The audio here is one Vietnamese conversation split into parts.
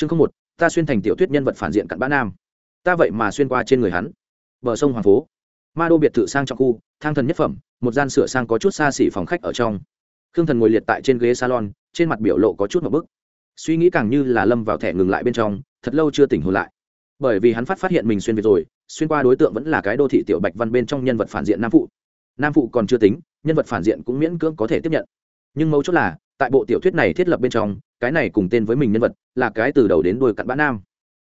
chương không một, ta xuyên thành tiểu thuyết nhân vật phản diện cặn bã nam. Ta vậy mà xuyên qua trên người hắn. Bờ sông hoàng phố. Ma đô biệt thự sang trọng khu, thang thần nhất phẩm, một gian sửa sang có chút xa xỉ phòng khách ở trong. Khương thần ngồi liệt tại trên ghế salon, trên mặt biểu lộ có chút một bức. Suy nghĩ càng như là lâm vào thẻ ngừng lại bên trong, thật lâu chưa tỉnh hồn lại. Bởi vì hắn phát phát hiện mình xuyên việt rồi, xuyên qua đối tượng vẫn là cái đô thị tiểu bạch văn bên trong nhân vật phản diện nam phụ. Nam phụ còn chưa tính, nhân vật phản diện cũng miễn cưỡng có thể tiếp nhận. Nhưng mấu chốt là, tại bộ tiểu thuyết này thiết lập bên trong cái này cùng tên với mình nhân vật là cái từ đầu đến đuôi cặn bã nam.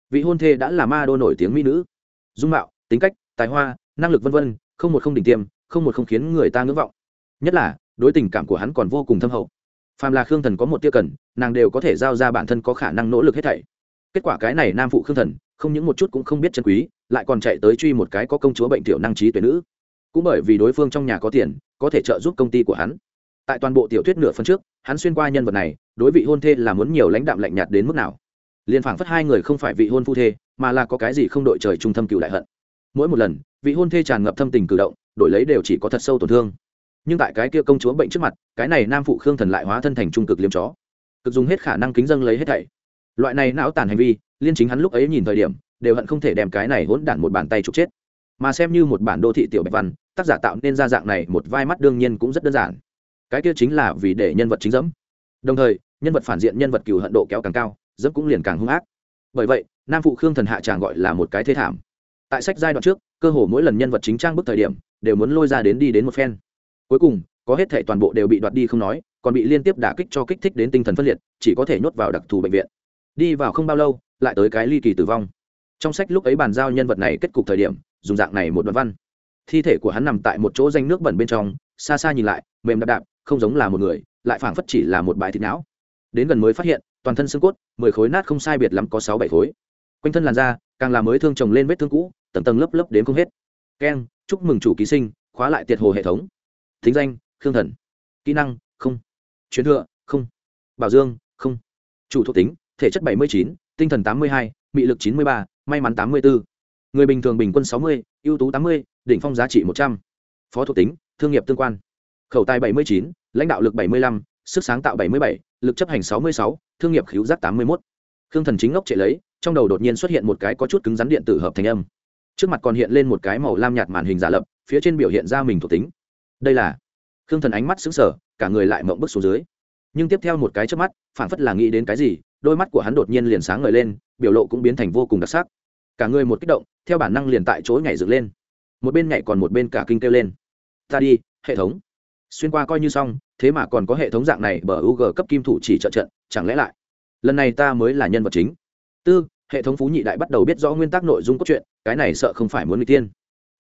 Vị hôn thê đã là ma đô nổi tiếng mỹ nữ. Dung mạo, tính cách, tài hoa, năng lực vân vân, không một không đỉnh tiêm, không một không khiến người ta ngưỡng vọng. Nhất là, đối tình cảm của hắn còn vô cùng thâm hậu. Phàm là khương thần có một tia cần, nàng đều có thể giao ra bản thân có khả năng nỗ lực hết thảy. Kết quả cái này nam phụ khương thần, không những một chút cũng không biết chân quý, lại còn chạy tới truy một cái có công chúa bệnh tiểu năng trí tuyệt nữ. Cũng bởi vì đối phương trong nhà có tiền, có thể trợ giúp công ty của hắn tại toàn bộ tiểu thuyết nửa phần trước, hắn xuyên qua nhân vật này, đối vị hôn thê là muốn nhiều lãnh đạm lạnh nhạt đến mức nào. Liền phảng phất hai người không phải vị hôn phu thê, mà là có cái gì không đội trời trung thâm cựu đại hận. Mỗi một lần, vị hôn thê tràn ngập thâm tình cử động, đổi lấy đều chỉ có thật sâu tổn thương. Nhưng tại cái kia công chúa bệnh trước mặt, cái này nam phụ khương thần lại hóa thân thành trung cực liêm chó. Cực dùng hết khả năng kính dâng lấy hết thảy. Loại này não tàn hành vi, liên chính hắn lúc ấy nhìn thời điểm, đều hận không thể đem cái này hỗn đản một bàn tay trục chết. Mà xem như một bản đô thị tiểu bạch văn, tác giả tạo nên ra dạng này một vai mắt đương nhiên cũng rất đơn giản cái kia chính là vì để nhân vật chính dẫm. Đồng thời, nhân vật phản diện, nhân vật cừu hận độ kéo càng cao, dẫm cũng liền càng hung ác. Bởi vậy, nam phụ khương thần hạ tràng gọi là một cái thế thảm. Tại sách giai đoạn trước, cơ hồ mỗi lần nhân vật chính trang bức thời điểm, đều muốn lôi ra đến đi đến một phen. Cuối cùng, có hết thể toàn bộ đều bị đoạt đi không nói, còn bị liên tiếp đả kích cho kích thích đến tinh thần phân liệt, chỉ có thể nhốt vào đặc thù bệnh viện. Đi vào không bao lâu, lại tới cái ly kỳ tử vong. Trong sách lúc ấy bàn giao nhân vật này kết cục thời điểm, dùng dạng này một đoạn văn. Thi thể của hắn nằm tại một chỗ danh nước bẩn bên trong, xa xa nhìn lại, mềm đạp đạp không giống là một người, lại phảng phất chỉ là một bãi thịt não. Đến gần mới phát hiện, toàn thân xương cốt, mười khối nát không sai biệt lắm có sáu bảy khối. Quanh thân làn da, càng là mới thương chồng lên vết thương cũ, tầng tầng lớp lớp đến không hết. Keng chúc mừng chủ ký sinh, khóa lại tiệt hồ hệ thống. Thính danh, khương thần. Kỹ năng, không. Chuyến thừa, không. Bảo dương, không. Chủ thuộc tính, thể chất bảy mươi chín, tinh thần tám mươi hai, mị lực chín mươi ba, may mắn tám mươi bốn. Người bình thường bình quân sáu mươi, ưu tú tám mươi, đỉnh phong giá trị một trăm. Phó thuộc tính, thương nghiệp tương quan khẩu tài bảy mươi chín, lãnh đạo lực bảy mươi lăm, sức sáng tạo bảy mươi bảy, lực chấp hành sáu mươi sáu, thương nghiệp khiếu giác tám mươi một khương thần chính ngốc chạy lấy, trong đầu đột nhiên xuất hiện một cái có chút cứng rắn điện tử hợp thành âm. Trước mặt còn hiện lên một cái màu lam nhạt màn hình giả lập, phía trên biểu hiện ra mình thuộc tính. Đây là khương thần ánh mắt sững sở cả người lại mộng bức xuống dưới. Nhưng tiếp theo một cái chớp mắt phản phất là nghĩ đến cái gì, đôi mắt của hắn đột nhiên liền sáng ngời lên, biểu lộ cũng biến thành vô cùng đặc sắc. Cả người một kích động, theo bản năng liền tại chỗ nhảy dựng lên. Một bên nhảy còn một bên cả kinh kêu lên. Ta đi, hệ thống xuyên qua coi như xong, thế mà còn có hệ thống dạng này bờ u g cấp kim thủ chỉ trợ trận, chẳng lẽ lại? Lần này ta mới là nhân vật chính. Tư, hệ thống phú nhị đại bắt đầu biết rõ nguyên tắc nội dung cốt truyện, cái này sợ không phải muốn người tiên.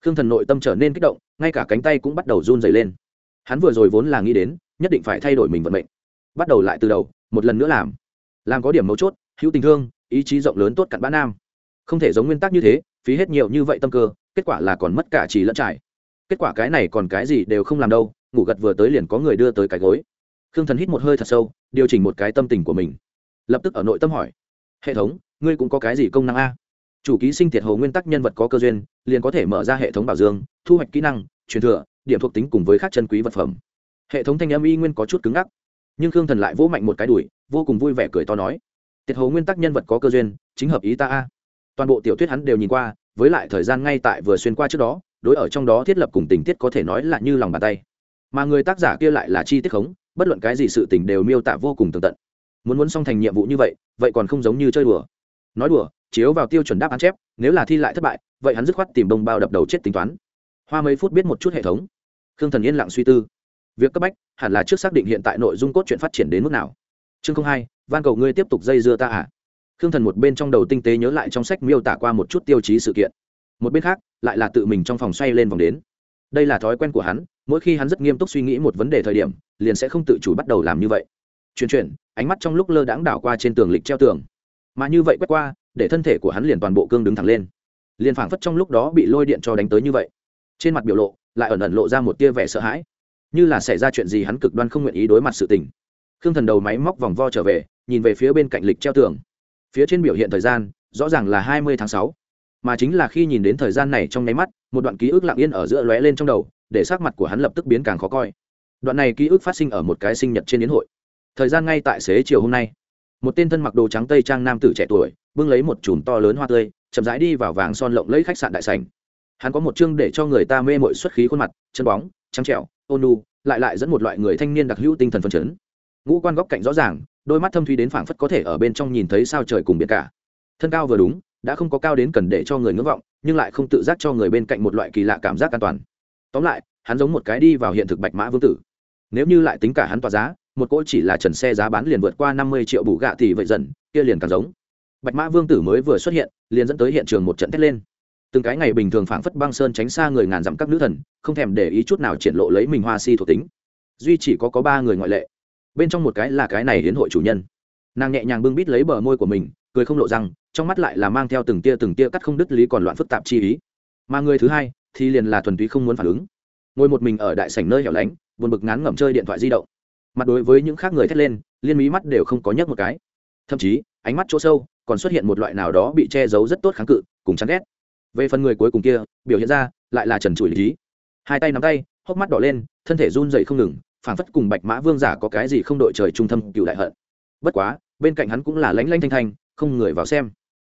Khương thần nội tâm trở nên kích động, ngay cả cánh tay cũng bắt đầu run dày lên. Hắn vừa rồi vốn là nghĩ đến, nhất định phải thay đổi mình vận mệnh. Bắt đầu lại từ đầu, một lần nữa làm. Làm có điểm mấu chốt, hữu tình thương, ý chí rộng lớn tốt cặn bã nam. Không thể giống nguyên tắc như thế, phí hết nhiều như vậy tâm cơ, kết quả là còn mất cả chỉ lẫn trải. Kết quả cái này còn cái gì đều không làm đâu ngủ gật vừa tới liền có người đưa tới cái gối. Khương thần hít một hơi thật sâu, điều chỉnh một cái tâm tình của mình. Lập tức ở nội tâm hỏi, hệ thống, ngươi cũng có cái gì công năng a? Chủ ký sinh thiệt hồ nguyên tắc nhân vật có cơ duyên, liền có thể mở ra hệ thống bảo dương, thu hoạch kỹ năng, truyền thừa, điểm thuộc tính cùng với các chân quý vật phẩm. Hệ thống thanh âm y nguyên có chút cứng ngắc, nhưng khương thần lại vỗ mạnh một cái đùi, vô cùng vui vẻ cười to nói, tiệt hồ nguyên tắc nhân vật có cơ duyên, chính hợp ý ta a. Toàn bộ tiểu thuyết hắn đều nhìn qua, với lại thời gian ngay tại vừa xuyên qua trước đó, đối ở trong đó thiết lập cùng tình tiết có thể nói là như lòng bàn tay mà người tác giả kia lại là chi tiết khống, bất luận cái gì sự tình đều miêu tả vô cùng tường tận. Muốn muốn xong thành nhiệm vụ như vậy vậy còn không giống như chơi đùa. Nói đùa, chiếu vào tiêu chuẩn đáp án chép, nếu là thi lại thất bại, vậy hắn dứt khoát tìm bông bao đập đầu chết tính toán. Hoa mấy phút biết một chút hệ thống. Khương thần yên lặng suy tư. Việc cấp bách, hẳn là trước xác định hiện tại nội dung cốt truyện phát triển đến mức nào. Chương không hai, van cầu ngươi tiếp tục dây dưa ta à? Khương thần một bên trong đầu tinh tế nhớ lại trong sách miêu tả qua một chút tiêu chí sự kiện. Một bên khác, lại là tự mình trong phòng xoay lên vòng đến. Đây là thói quen của hắn mỗi khi hắn rất nghiêm túc suy nghĩ một vấn đề thời điểm, liền sẽ không tự chủ bắt đầu làm như vậy. Chuyển chuyển, ánh mắt trong lúc lơ đãng đảo qua trên tường lịch treo tường. Mà như vậy quét qua, để thân thể của hắn liền toàn bộ cương đứng thẳng lên. Liền phảng phất trong lúc đó bị lôi điện cho đánh tới như vậy. Trên mặt biểu lộ, lại ẩn ẩn lộ ra một tia vẻ sợ hãi. Như là xảy ra chuyện gì hắn cực đoan không nguyện ý đối mặt sự tình. Khương thần đầu máy móc vòng vo trở về, nhìn về phía bên cạnh lịch treo tường. Phía trên biểu hiện thời gian, rõ ràng là hai mươi tháng sáu. Mà chính là khi nhìn đến thời gian này trong nháy mắt, một đoạn ký ức lặng yên ở giữa lóe lên trong đầu để sắc mặt của hắn lập tức biến càng khó coi. Đoạn này ký ức phát sinh ở một cái sinh nhật trên đến hội. Thời gian ngay tại xế chiều hôm nay, một tên thân mặc đồ trắng tây trang nam tử trẻ tuổi, bưng lấy một chùm to lớn hoa tươi, chậm rãi đi vào vàng son lộng lấy khách sạn đại sành hắn có một chương để cho người ta mê mội xuất khí khuôn mặt, chân bóng, trắng trẻo, ôn nu lại lại dẫn một loại người thanh niên đặc hữu tinh thần phấn chấn. Ngũ quan góc cạnh rõ ràng, đôi mắt thâm thuy đến phảng phất có thể ở bên trong nhìn thấy sao trời cùng biển cả. Thân cao vừa đúng, đã không có cao đến cần để cho người ngưỡng vọng, nhưng lại không tự giác cho người bên cạnh một loại kỳ lạ cảm giác an toàn tóm lại, hắn giống một cái đi vào hiện thực bạch mã vương tử. Nếu như lại tính cả hắn tỏa giá, một cỗ chỉ là trần xe giá bán liền vượt qua năm mươi triệu bù gạ thì vậy dần, kia liền càng giống. Bạch mã vương tử mới vừa xuất hiện, liền dẫn tới hiện trường một trận thét lên. Từng cái ngày bình thường phảng phất băng sơn tránh xa người ngàn dặm các nữ thần, không thèm để ý chút nào triển lộ lấy mình hoa si thuộc tính. Duy chỉ có có ba người ngoại lệ. Bên trong một cái là cái này hiến hội chủ nhân. Nàng nhẹ nhàng bưng bít lấy bờ môi của mình, cười không lộ răng, trong mắt lại là mang theo từng tia từng tia cắt không đứt lý còn loạn phức tạp chi ý. Mà người thứ hai thì liền là thuần túy không muốn phản ứng. Ngồi một mình ở đại sảnh nơi hẻo lánh, buồn bực ngán ngẩm chơi điện thoại di động. Mặt đối với những khác người thét lên, liên mí mắt đều không có nhấc một cái. Thậm chí, ánh mắt chỗ sâu còn xuất hiện một loại nào đó bị che giấu rất tốt kháng cự, cùng chán ghét. Về phần người cuối cùng kia, biểu hiện ra lại là trần trụi lý hai tay nắm tay, hốc mắt đỏ lên, thân thể run dậy không ngừng, phảng phất cùng bạch mã vương giả có cái gì không đội trời trung tâm cựu đại hận. Bất quá, bên cạnh hắn cũng là lánh lanh thanh thanh, không người vào xem.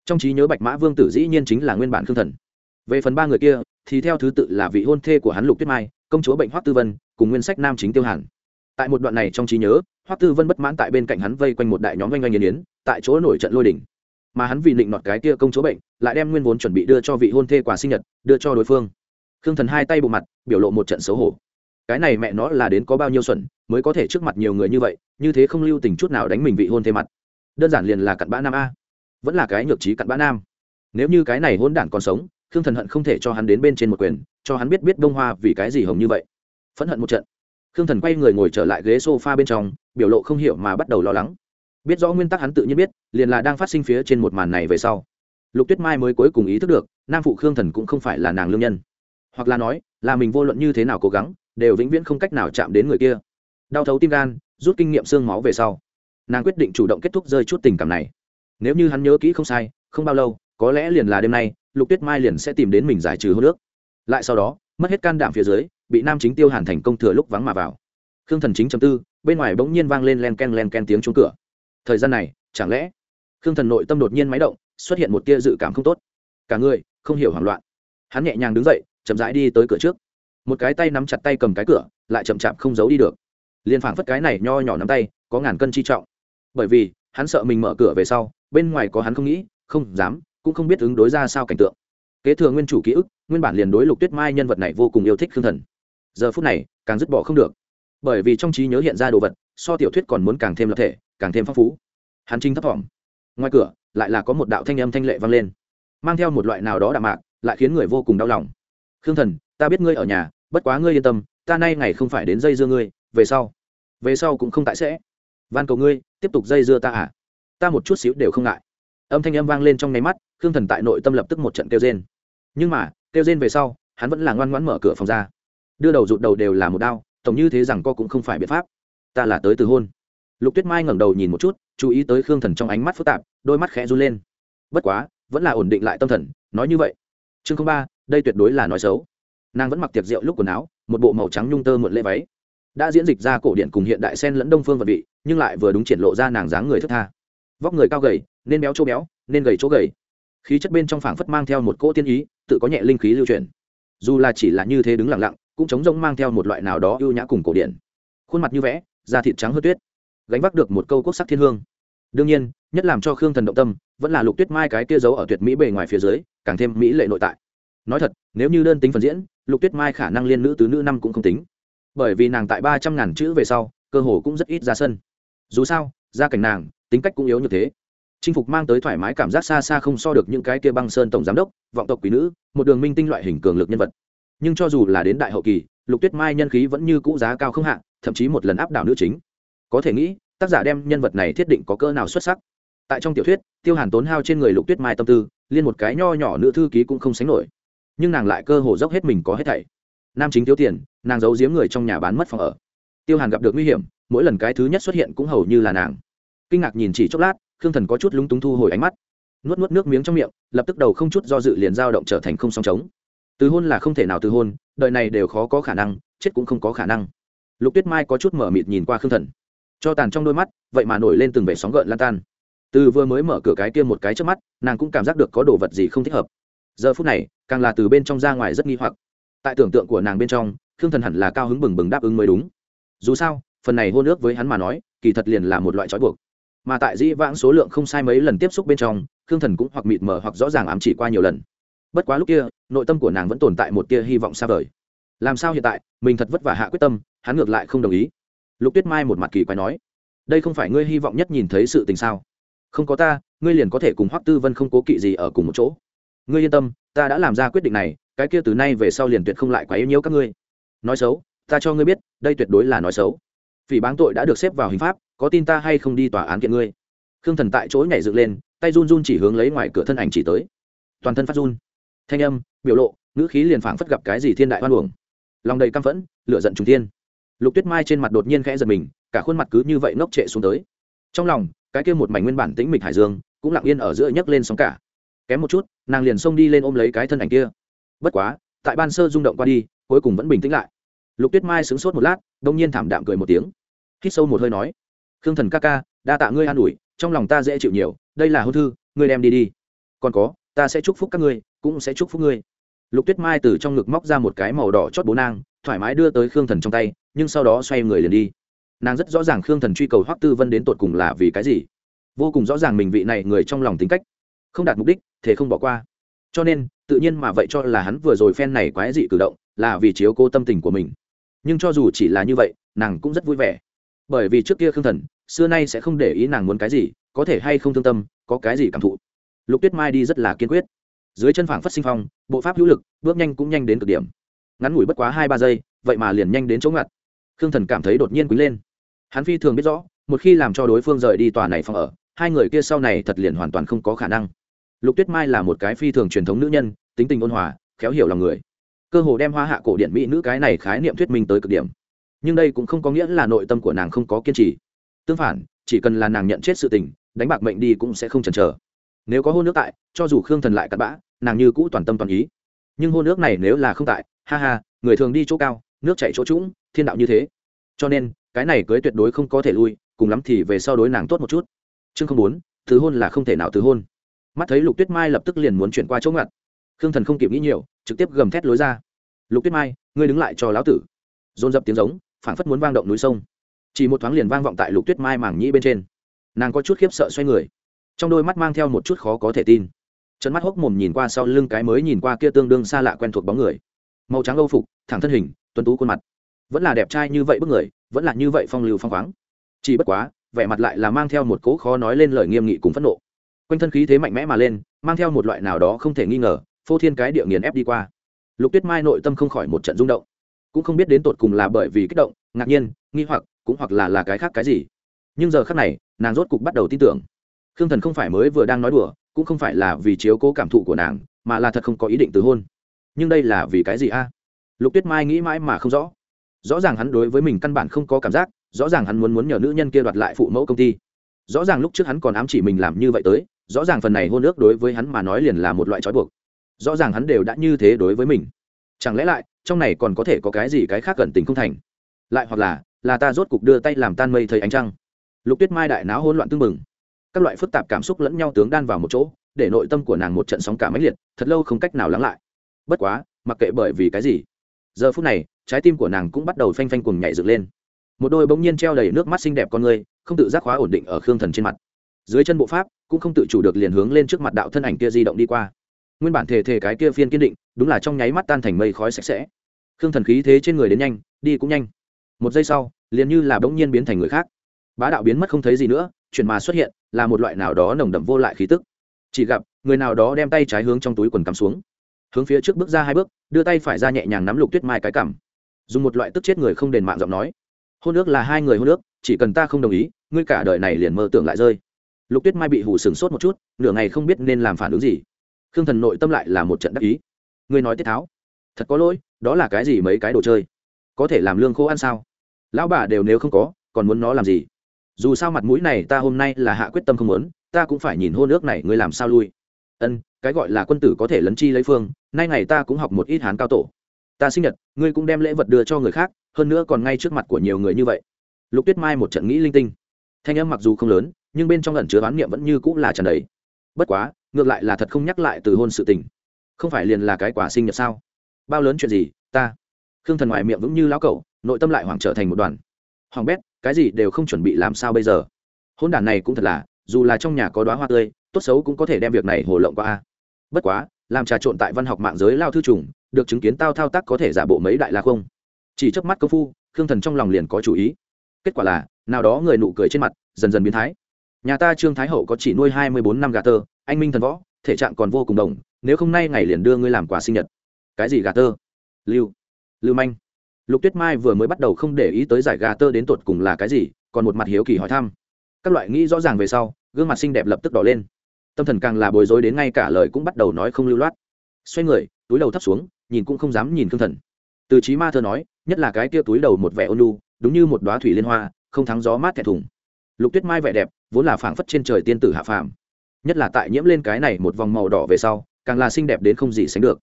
Trong trí nhớ bạch mã vương tử dĩ nhiên chính là nguyên bản khương thần. Về phần ba người kia thì theo thứ tự là vị hôn thê của hắn lục tuyết mai, công chúa bệnh hoắc tư vân, cùng nguyên sách nam chính tiêu hàn. Tại một đoạn này trong trí nhớ, hoắc tư vân bất mãn tại bên cạnh hắn vây quanh một đại nhóm oanh oanh nghiền yến tại chỗ nổi trận lôi đỉnh mà hắn vì định nọt cái kia công chúa bệnh, lại đem nguyên vốn chuẩn bị đưa cho vị hôn thê quà sinh nhật, đưa cho đối phương. Khương thần hai tay bộ mặt, biểu lộ một trận xấu hổ. Cái này mẹ nó là đến có bao nhiêu xuẩn, mới có thể trước mặt nhiều người như vậy, như thế không lưu tình chút nào đánh mình vị hôn thê mặt. Đơn giản liền là cặn bã nam a. Vẫn là cái nhược trí cặn bã nam. Nếu như cái này hôn đản còn sống khương thần hận không thể cho hắn đến bên trên một quyền, cho hắn biết biết bông hoa vì cái gì hồng như vậy. Phẫn hận một trận, khương thần quay người ngồi trở lại ghế s o f a bên trong, biểu lộ không hiểu mà bắt đầu lo lắng. Biết rõ nguyên tắc hắn tự nhiên biết, liền là đang phát sinh phía trên một màn này về sau. Lục tuyết mai mới cuối cùng ý thức được, nam phụ khương thần cũng không phải là nàng lương nhân. Hoặc là nói, là mình vô luận như thế nào cố gắng, đều vĩnh viễn không cách nào chạm đến người kia. Đau thấu tim gan, rút kinh nghiệm xương máu về sau, nàng quyết định chủ động kết thúc rơi chút tình cảm này. Nếu như hắn nhớ kỹ không sai, không bao lâu, có lẽ liền là đêm nay lục tuyết mai liền sẽ tìm đến mình giải trừ hô nước lại sau đó, mất hết can đảm phía dưới, bị nam chính tiêu hàn thành công thừa lúc vắng mà vào. Khương thần chính chấm tư, bên ngoài bỗng nhiên vang lên len ken len ken tiếng trúng cửa. Thời gian này, chẳng lẽ khương thần nội tâm đột nhiên máy động, xuất hiện một tia dự cảm không tốt? Cả người, không hiểu hoảng loạn. Hắn nhẹ nhàng đứng dậy, chậm rãi đi tới cửa trước. Một cái tay nắm chặt tay cầm cái cửa, lại chậm chạp không giấu đi được. Liền phảng phất cái này nho nhỏ nắm tay, có ngàn cân chi trọng. Bởi vì, hắn sợ mình mở cửa về sau, bên ngoài có hắn không nghĩ, không dám cũng không biết ứng đối ra sao cảnh tượng. Kế thừa nguyên chủ ký ức, nguyên bản liền đối lục tuyết mai nhân vật này vô cùng yêu thích khương thần. Giờ phút này, càng dứt bỏ không được. Bởi vì trong trí nhớ hiện ra đồ vật, so tiểu thuyết còn muốn càng thêm lập thể, càng thêm phong phú. Hắn trinh thấp thỏm. Ngoài cửa, lại là có một đạo thanh âm thanh lệ vang lên. Mang theo một loại nào đó đạm mạc, lại khiến người vô cùng đau lòng. Khương thần, ta biết ngươi ở nhà, bất quá ngươi yên tâm, ta nay ngày không phải đến dây dưa ngươi, về sau. Về sau cũng không tại sẽ. Van cầu ngươi, tiếp tục dây dưa ta à? Ta một chút xíu đều không ngại. Âm thanh âm vang lên trong nháy mắt khương thần tại nội tâm lập tức một trận kêu rên. Nhưng mà, kêu rên về sau, hắn vẫn là ngoan ngoãn mở cửa phòng ra. Đưa đầu rụt đầu đều là một đau, tổng như thế rằng co cũng không phải biện pháp. Ta là tới từ hôn. Lục tuyết mai ngẩng đầu nhìn một chút, chú ý tới khương thần trong ánh mắt phức tạp, đôi mắt khẽ run lên. Bất quá, vẫn là ổn định lại tâm thần, nói như vậy. Chương ba, đây tuyệt đối là nói xấu. Nàng vẫn mặc tiệc rượu lúc quần áo, một bộ màu trắng nhung tơ muộn lễ váy. Đã diễn dịch ra cổ điện cùng hiện đại sen lẫn đông phương vật vị, nhưng lại vừa đúng triển lộ ra nàng dáng người thất tha. Vóc người cao gầy, nên béo chỗ béo, nên gầy chỗ gầy khí chất bên trong phảng phất mang theo một cỗ tiên ý, tự có nhẹ linh khí lưu truyền. Dù là chỉ là như thế đứng lặng lặng, cũng chống rông mang theo một loại nào đó ưu nhã cùng cổ điển. Khuôn mặt như vẽ, da thịt trắng hơi tuyết, gánh vác được một câu quốc sắc thiên hương. Đương nhiên, nhất làm cho khương thần động tâm, vẫn là lục tuyết mai cái kia giấu ở tuyệt mỹ bề ngoài phía dưới, càng thêm mỹ lệ nội tại. Nói thật, nếu như đơn tính phần diễn, lục tuyết mai khả năng liên nữ tứ nữ năm cũng không tính. Bởi vì nàng tại ba trăm ngàn chữ về sau, cơ hồ cũng rất ít ra sân. Dù sao, gia cảnh nàng, tính cách cũng yếu như thế chinh phục mang tới thoải mái cảm giác xa xa không so được những cái kia băng sơn tổng giám đốc, vọng tộc quý nữ, một đường minh tinh loại hình cường lực nhân vật. Nhưng cho dù là đến đại hậu kỳ, lục tuyết mai nhân khí vẫn như cũ giá cao không hạn thậm chí một lần áp đảo nữ chính. Có thể nghĩ, tác giả đem nhân vật này thiết định có cơ nào xuất sắc. Tại trong tiểu thuyết, tiêu hàn tốn hao trên người lục tuyết mai tâm tư, liên một cái nho nhỏ nữ thư ký cũng không sánh nổi. Nhưng nàng lại cơ hồ dốc hết mình có hết thảy. Nam chính thiếu tiền, nàng giấu giếm người trong nhà bán mất phòng ở. Tiêu hàn gặp được nguy hiểm, mỗi lần cái thứ nhất xuất hiện cũng hầu như là nàng. Kinh ngạc nhìn chỉ chốc lát khương thần có chút lúng túng thu hồi ánh mắt. Nuốt nuốt nước miếng trong miệng, lập tức đầu không chút do dự liền dao động trở thành không song trống. Từ hôn là không thể nào từ hôn đợi này đều khó có khả năng, chết cũng không có khả năng. Lục tuyết mai có chút mở mịt nhìn qua khương thần. Cho tàn trong đôi mắt, vậy mà nổi lên từng vẻ sóng gợn lan tan. Từ vừa mới mở cửa cái kia một cái trước mắt, nàng cũng cảm giác được có đồ vật gì không thích hợp. Giờ phút này, càng là từ bên trong ra ngoài rất nghi hoặc. Tại tưởng tượng của nàng bên trong, khương thần hẳn là cao hứng bừng bừng đáp ứng mới đúng. Dù sao, phần này hôn ước với hắn mà nói, kỳ thật liền là một loại trói buộc mà tại dĩ vãng số lượng không sai mấy lần tiếp xúc bên trong, khương thần cũng hoặc mịt mờ hoặc rõ ràng ám chỉ qua nhiều lần. Bất quá lúc kia, nội tâm của nàng vẫn tồn tại một tia hy vọng xa vời. Làm sao hiện tại, mình thật vất vả hạ quyết tâm, hắn ngược lại không đồng ý. Lục tuyết mai một mặt kỳ quái nói, đây không phải ngươi hy vọng nhất nhìn thấy sự tình sao? Không có ta, ngươi liền có thể cùng hoắc tư vân không cố kỵ gì ở cùng một chỗ. Ngươi yên tâm, ta đã làm ra quyết định này, cái kia từ nay về sau liền tuyệt không lại quá yêu nhiễu các ngươi. Nói xấu, ta cho ngươi biết, đây tuyệt đối là nói xấu vì báng tội đã được xếp vào hình pháp, có tin ta hay không đi tòa án kiện ngươi? Khương thần tại chỗ nhảy dựng lên, tay run run chỉ hướng lấy ngoài cửa thân ảnh chỉ tới. Toàn thân phát run. Thanh âm, biểu lộ, ngữ khí liền phảng phất gặp cái gì thiên đại hoan uổng. Lòng đầy căm phẫn, lửa giận trung thiên. Lục tuyết mai trên mặt đột nhiên khẽ giật mình, cả khuôn mặt cứ như vậy ngốc trệ xuống tới. Trong lòng, cái kia một mảnh nguyên bản tĩnh mịch hải dương, cũng lặng yên ở giữa nhấc lên sóng cả. Kém một chút, nàng liền xông đi lên ôm lấy cái thân ảnh kia. Bất quá, tại ban sơ rung động qua đi, cuối cùng vẫn bình tĩnh lại lục tuyết mai sững sốt một lát, đông nhiên thảm đạm cười một tiếng. Hít sâu một hơi nói, khương thần ca ca, đa tạ ngươi an ủi, trong lòng ta dễ chịu nhiều, đây là hôn thư, ngươi đem đi đi. Còn có, ta sẽ chúc phúc các ngươi, cũng sẽ chúc phúc ngươi. Lục tuyết mai từ trong ngực móc ra một cái màu đỏ chót bố nang thoải mái đưa tới khương thần trong tay, nhưng sau đó xoay người liền đi. Nàng rất rõ ràng khương thần truy cầu hoắc tư vân đến tột cùng là vì cái gì. Vô cùng rõ ràng mình vị này người trong lòng tính cách, không đạt mục đích thế không bỏ qua. Cho nên, tự nhiên mà vậy cho là hắn vừa rồi phen này quái dị cử động, là vì chiếu cô tâm tình của mình nhưng cho dù chỉ là như vậy, nàng cũng rất vui vẻ. Bởi vì trước kia khương thần, xưa nay sẽ không để ý nàng muốn cái gì, có thể hay không thương tâm, có cái gì cảm thụ. Lục tuyết mai đi rất là kiên quyết. Dưới chân phảng phất sinh phong, bộ pháp hữu lực, bước nhanh cũng nhanh đến cực điểm. Ngắn ngủi bất quá hai ba giây, vậy mà liền nhanh đến chỗ ngặt. Khương thần cảm thấy đột nhiên quý lên. Hắn phi thường biết rõ, một khi làm cho đối phương rời đi tòa này phòng ở, hai người kia sau này thật liền hoàn toàn không có khả năng. Lục tuyết mai là một cái phi thường truyền thống nữ nhân, tính tình ôn hòa, khéo hiểu lòng người cơ hồ đem hoa hạ cổ điện mỹ nữ cái này khái niệm thuyết minh tới cực điểm. Nhưng đây cũng không có nghĩa là nội tâm của nàng không có kiên trì. Tương phản, chỉ cần là nàng nhận chết sự tình, đánh bạc mệnh đi cũng sẽ không chần chờ. Nếu có hôn nước tại, cho dù khương thần lại cặn bã, nàng như cũ toàn tâm toàn ý. Nhưng hôn nước này nếu là không tại, ha ha, người thường đi chỗ cao, nước chạy chỗ trũng, thiên đạo như thế. Cho nên, cái này cưới tuyệt đối không có thể lui, cùng lắm thì về sau đối nàng tốt một chút. Chương không muốn thứ hôn là không thể nào thứ hôn. Mắt thấy lục tuyết mai lập tức liền muốn chuyển qua chỗ ngặt khương thần không kịp nghĩ nhiều, trực tiếp gầm thét lối ra. Lục tuyết mai, ngươi đứng lại cho lão tử. Dồn dập tiếng giống, phảng phất muốn vang động núi sông. Chỉ một thoáng liền vang vọng tại lục tuyết mai mảng nhĩ bên trên. Nàng có chút khiếp sợ xoay người. Trong đôi mắt mang theo một chút khó có thể tin. Chân mắt hốc mồm nhìn qua sau lưng cái mới nhìn qua kia tương đương xa lạ quen thuộc bóng người. Màu trắng âu phục, thẳng thân hình tuân tú khuôn mặt. Vẫn là đẹp trai như vậy bức người, vẫn là như vậy phong lưu phong khoáng. Chỉ bất quá, vẻ mặt lại là mang theo một cố khó nói lên lời nghiêm nghị cùng phẫn nộ. Quanh thân khí thế mạnh mẽ mà lên, mang theo một loại nào đó không thể nghi ngờ phô thiên cái địa nghiền ép đi qua. Lục tuyết mai nội tâm không khỏi một trận rung động. Cũng không biết đến tột cùng là bởi vì kích động, ngạc nhiên, nghi hoặc, cũng hoặc là là cái khác cái gì. Nhưng giờ khác này, nàng rốt cục bắt đầu tin tưởng. Khương thần không phải mới vừa đang nói đùa, cũng không phải là vì chiếu cố cảm thụ của nàng, mà là thật không có ý định từ hôn. Nhưng đây là vì cái gì a? Lục tuyết mai nghĩ mãi mà không rõ. Rõ ràng hắn đối với mình căn bản không có cảm giác, rõ ràng hắn muốn muốn nhờ nữ nhân kia đoạt lại phụ mẫu công ty. Rõ ràng lúc trước hắn còn ám chỉ mình làm như vậy tới, rõ ràng phần này hôn ước đối với hắn mà nói liền là một loại trói buộc rõ ràng hắn đều đã như thế đối với mình. Chẳng lẽ lại, trong này còn có thể có cái gì cái khác cẩn tình không thành? Lại hoặc là là ta rốt cục đưa tay làm tan mây thấy ánh trăng. Lục tuyết mai đại náo hỗn loạn tưng mừng các loại phức tạp cảm xúc lẫn nhau tướng đan vào một chỗ, để nội tâm của nàng một trận sóng cả máy liệt, thật lâu không cách nào lắng lại. Bất quá, mặc kệ bởi vì cái gì, giờ phút này, trái tim của nàng cũng bắt đầu phanh phanh cùng nhảy dựng lên. Một đôi bỗng nhiên treo đầy nước mắt xinh đẹp con người, không tự giác khóa ổn định ở khương thần trên mặt. Dưới chân bộ pháp, cũng không tự chủ được liền hướng lên trước mặt đạo thân ảnh kia di động đi qua nguyên bản thể thể cái kia phiên kiên định, đúng là trong nháy mắt tan thành mây khói sạch sẽ. Khương thần khí thế trên người đến nhanh, đi cũng nhanh. Một giây sau, liền như là bỗng nhiên biến thành người khác. Bá đạo biến mất không thấy gì nữa chuyển mà xuất hiện là một loại nào đó nồng đậm vô lại khí tức. Chỉ gặp, người nào đó đem tay trái hướng trong túi quần cắm xuống. Hướng phía trước bước ra hai bước, đưa tay phải ra nhẹ nhàng nắm lục tuyết mai cái cảm dùng một loại tức chết người không đền mạng giọng nói. Hôn ước là hai người hôn ước, chỉ cần ta không đồng ý, ngươi cả đời này liền mơ tưởng lại rơi. Lục tuyết mai bị hủ sừng sốt một chút, nửa ngày không biết nên làm phản ứng gì khương thần nội tâm lại là một trận đắc ý. Ngươi nói tiết tháo. Thật có lỗi, đó là cái gì mấy cái đồ chơi? Có thể làm lương khô ăn sao? Lão bà đều nếu không có, còn muốn nó làm gì? Dù sao mặt mũi này ta hôm nay là hạ quyết tâm không muốn, ta cũng phải nhìn hô nước này ngươi làm sao lui. Ân, cái gọi là quân tử có thể lấn chi lấy phương, nay ngày ta cũng học một ít hán cao tổ. Ta sinh nhật, ngươi cũng đem lễ vật đưa cho người khác, hơn nữa còn ngay trước mặt của nhiều người như vậy. Lục tuyết mai một trận nghĩ linh tinh. Thanh âm mặc dù không lớn, nhưng bên trong lần chứa bán niệm vẫn như cũng là tràn đầy. Bất quá ngược lại là thật không nhắc lại từ hôn sự tình. Không phải liền là cái quả sinh nhật sao? Bao lớn chuyện gì, ta? Khương thần ngoài miệng vững như lão cẩu, nội tâm lại hoảng trở thành một đoàn. Hoàng bét, cái gì đều không chuẩn bị làm sao bây giờ? Hôn đản này cũng thật là, dù là trong nhà có đoá hoa tươi, tốt xấu cũng có thể đem việc này hồ lộng qua a. Bất quá, làm trà trộn tại văn học mạng giới lao thư trùng, được chứng kiến tao thao tác có thể giả bộ mấy đại la không? Chỉ trước mắt công phu, khương thần trong lòng liền có chủ ý. Kết quả là, nào đó người nụ cười trên mặt, dần dần biến thái. Nhà ta trương thái hậu có chỉ nuôi hai mươi bốn năm gà tơ anh minh thần võ, thể trạng còn vô cùng đồng, nếu không nay ngày liền đưa ngươi làm quà sinh nhật. Cái gì gà tơ? Lưu. Lưu manh. Lục tuyết mai vừa mới bắt đầu không để ý tới giải gà tơ đến tột cùng là cái gì, còn một mặt hiếu kỳ hỏi thăm. Các loại nghĩ rõ ràng về sau, gương mặt xinh đẹp lập tức đỏ lên. Tâm thần càng là bối rối đến ngay cả lời cũng bắt đầu nói không lưu loát. Xoay người, túi đầu thấp xuống, nhìn cũng không dám nhìn thương thần. Từ trí ma thơ nói, nhất là cái kia túi đầu một vẻ ôn lu đúng như một đoá thủy liên hoa, không thắng gió mát thẻ thùng. Lục tuyết mai vẻ đẹp, vốn là phảng phất trên trời tiên tử hạ phàm nhất là tại nhiễm lên cái này một vòng màu đỏ về sau, càng là xinh đẹp đến không gì sánh được.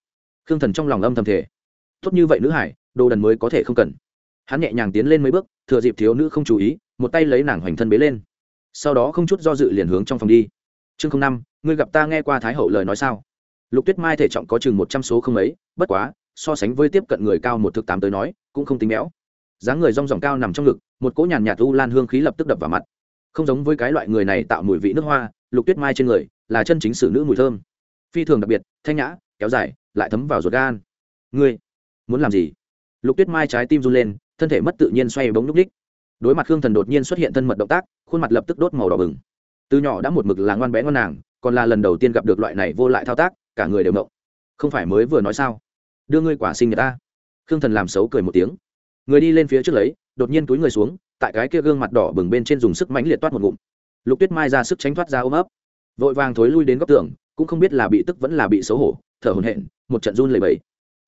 Khương thần trong lòng âm thầm thể tốt như vậy nữ hải, đồ đần mới có thể không cần. Hắn nhẹ nhàng tiến lên mấy bước, thừa dịp thiếu nữ không chú ý, một tay lấy nàng hoành thân bế lên. Sau đó không chút do dự liền hướng trong phòng đi. Chương năm ngươi gặp ta nghe qua thái hậu lời nói sao? Lục tuyết mai thể trọng có chừng một trăm số không ấy bất quá, so sánh với tiếp cận người cao một thực tám tới nói, cũng không tính béo. Dáng người rong ròng cao nằm trong ngực, một cỗ nhàn nhạt u lan hương khí lập tức đập vào mặt không giống với cái loại người này tạo mùi vị nước hoa, lục tuyết mai trên người, là chân chính sử nữ mùi thơm. Phi thường đặc biệt, thanh nhã, kéo dài, lại thấm vào ruột gan. Ngươi, muốn làm gì? Lục tuyết mai trái tim run lên, thân thể mất tự nhiên xoay bóng núp đích. Đối mặt khương thần đột nhiên xuất hiện thân mật động tác, khuôn mặt lập tức đốt màu đỏ bừng. Từ nhỏ đã một mực là ngoan bé ngoan nàng, còn là lần đầu tiên gặp được loại này vô lại thao tác, cả người đều mộng. Không phải mới vừa nói sao? Đưa ngươi quả sinh người ta. Khương thần làm xấu cười một tiếng. Người đi lên phía trước lấy, đột nhiên túi người xuống tại cái kia gương mặt đỏ bừng bên trên dùng sức mãnh liệt toát một ngụm. Lục tuyết mai ra sức tránh thoát ra ôm ấp. Vội vàng thối lui đến góc tường, cũng không biết là bị tức vẫn là bị xấu hổ, thở hồn hện một trận run lầy bẫy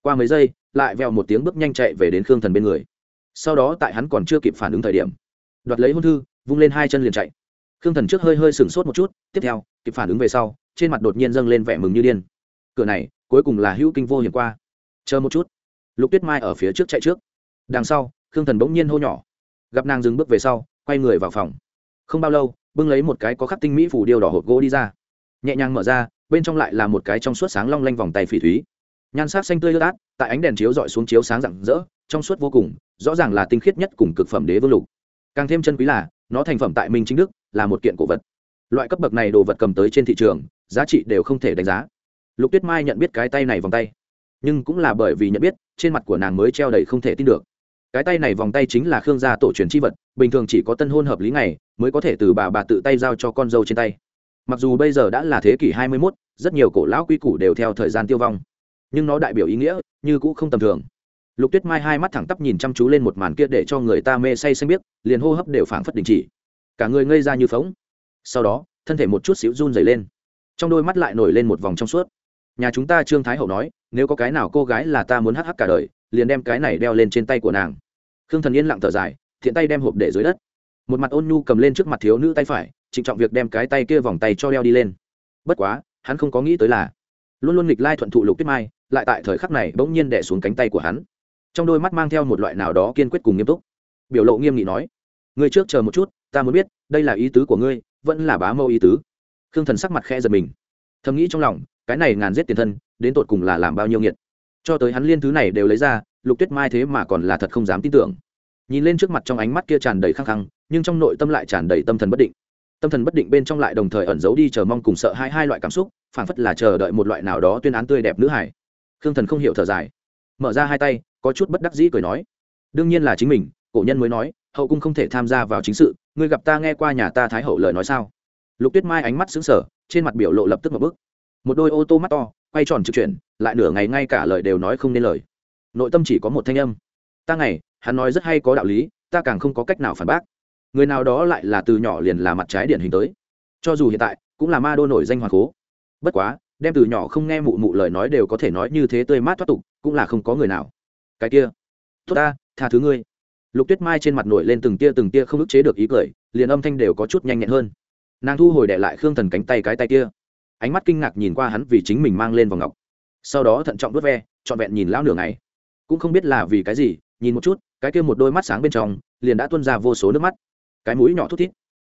qua mấy giây, lại vèo một tiếng bước nhanh chạy về đến khương thần bên người. Sau đó tại hắn còn chưa kịp phản ứng thời điểm, đoạt lấy hôn thư, vung lên hai chân liền chạy. Khương thần trước hơi hơi sửng sốt một chút, tiếp theo, kịp phản ứng về sau, trên mặt đột nhiên dâng lên vẻ mừng như điên. Cửa này, cuối cùng là hữu kinh vô hiểm qua. Chờ một chút. Lục tuyết mai ở phía trước chạy trước. Đằng sau, khương thần bỗng nhiên hô nhỏ gặp nàng dừng bước về sau, quay người vào phòng. Không bao lâu, bưng lấy một cái có khắc tinh mỹ phủ điêu đỏ hộp gỗ đi ra. Nhẹ nhàng mở ra, bên trong lại là một cái trong suốt sáng long lanh vòng tay phỉ thúy. Nhan sắc xanh tươi ướt át, tại ánh đèn chiếu dọi xuống chiếu sáng rạng rỡ, trong suốt vô cùng, rõ ràng là tinh khiết nhất cùng cực phẩm đế vương lục. Càng thêm chân quý là, nó thành phẩm tại minh chính đức, là một kiện cổ vật. Loại cấp bậc này đồ vật cầm tới trên thị trường, giá trị đều không thể đánh giá. Lục tuyết mai nhận biết cái tay này vòng tay. Nhưng cũng là bởi vì nhận biết, trên mặt của nàng mới treo đầy không thể tin được cái tay này vòng tay chính là khương gia tổ truyền c h i vật, bình thường chỉ có tân hôn hợp lý ngày mới có thể từ bà bà tự tay giao cho con dâu trên tay. Mặc dù bây giờ đã là thế kỷ hai mươi mốt, rất nhiều cổ lão quy củ đều theo thời gian tiêu vong. Nhưng nó đại biểu ý nghĩa, như cũ không tầm thường. Lục tuyết mai hai mắt thẳng tắp nhìn chăm chú lên một màn kia để cho người ta mê say xanh biết liền hô hấp đều phảng phất đình chỉ. Cả người ngây ra như phóng sau đó, thân thể một chút xíu run dày lên. Trong đôi mắt lại nổi lên một vòng trong suốt. Nhà chúng ta trương thái hậu nói, nếu có cái nào cô gái là ta muốn hắc hắc cả đời, liền đem cái này đeo lên trên tay của nàng khương thần yên lặng thở dài, thiện tay đem hộp để dưới đất. Một mặt ôn nhu cầm lên trước mặt thiếu nữ tay phải, trịnh trọng việc đem cái tay kia vòng tay cho đeo đi lên. Bất quá, hắn không có nghĩ tới là, luôn luôn nghịch lai thuận thụ lục tuyết mai, lại tại thời khắc này bỗng nhiên đẻ xuống cánh tay của hắn. Trong đôi mắt mang theo một loại nào đó kiên quyết cùng nghiêm túc. Biểu lộ nghiêm nghị nói, ngươi trước chờ một chút, ta muốn biết, đây là ý tứ của ngươi, vẫn là bá mâu ý tứ. Khương thần sắc mặt khe giật mình. Thầm nghĩ trong lòng, cái này ngàn giết tiền thân, đến tột cùng là làm bao nhiêu nghiệt. Cho tới hắn liên thứ này đều lấy ra lục tuyết mai thế mà còn là thật không dám tin tưởng. Nhìn lên trước mặt trong ánh mắt kia tràn đầy khăng khăng, nhưng trong nội tâm lại tràn đầy tâm thần bất định. Tâm thần bất định bên trong lại đồng thời ẩn giấu đi chờ mong cùng sợ hai hai loại cảm xúc phản phất là chờ đợi một loại nào đó tuyên án tươi đẹp nữ hải. Khương thần không hiểu thở dài. Mở ra hai tay, có chút bất đắc dĩ cười nói, đương nhiên là chính mình, cổ nhân mới nói, hậu cung không thể tham gia vào chính sự, ngươi gặp ta nghe qua nhà ta thái hậu lời nói sao? Lục tuyết mai ánh mắt xứng sở trên mặt biểu lộ lập tức một bức. Một đôi ô tô mắt to, quay tròn trực chuyển, lại nửa ngày ngay cả lời đều nói không nên lời nội tâm chỉ có một thanh âm. Ta ngày hắn nói rất hay có đạo lý, ta càng không có cách nào phản bác. Người nào đó lại là từ nhỏ liền là mặt trái điển hình tới. Cho dù hiện tại, cũng là ma đô nổi danh hoàng cố. Bất quá, đem từ nhỏ không nghe mụ mụ lời nói đều có thể nói như thế tươi mát thoát tục, cũng là không có người nào. Cái kia, tốt ta, tha thứ ngươi. Lục tuyết mai trên mặt nổi lên từng tia từng tia không ức chế được ý cười, liền âm thanh đều có chút nhanh nhẹn hơn. Nàng thu hồi đệ lại khương thần cánh tay cái tay kia. Ánh mắt kinh ngạc nhìn qua hắn vì chính mình mang lên vòng ngọc. Sau đó thận trọng đốt ve, trọn vẹn nhìn lão nửa ngày cũng không biết là vì cái gì, nhìn một chút, cái kia một đôi mắt sáng bên trong, liền đã tuôn ra vô số nước mắt. Cái mũi nhỏ thút thít.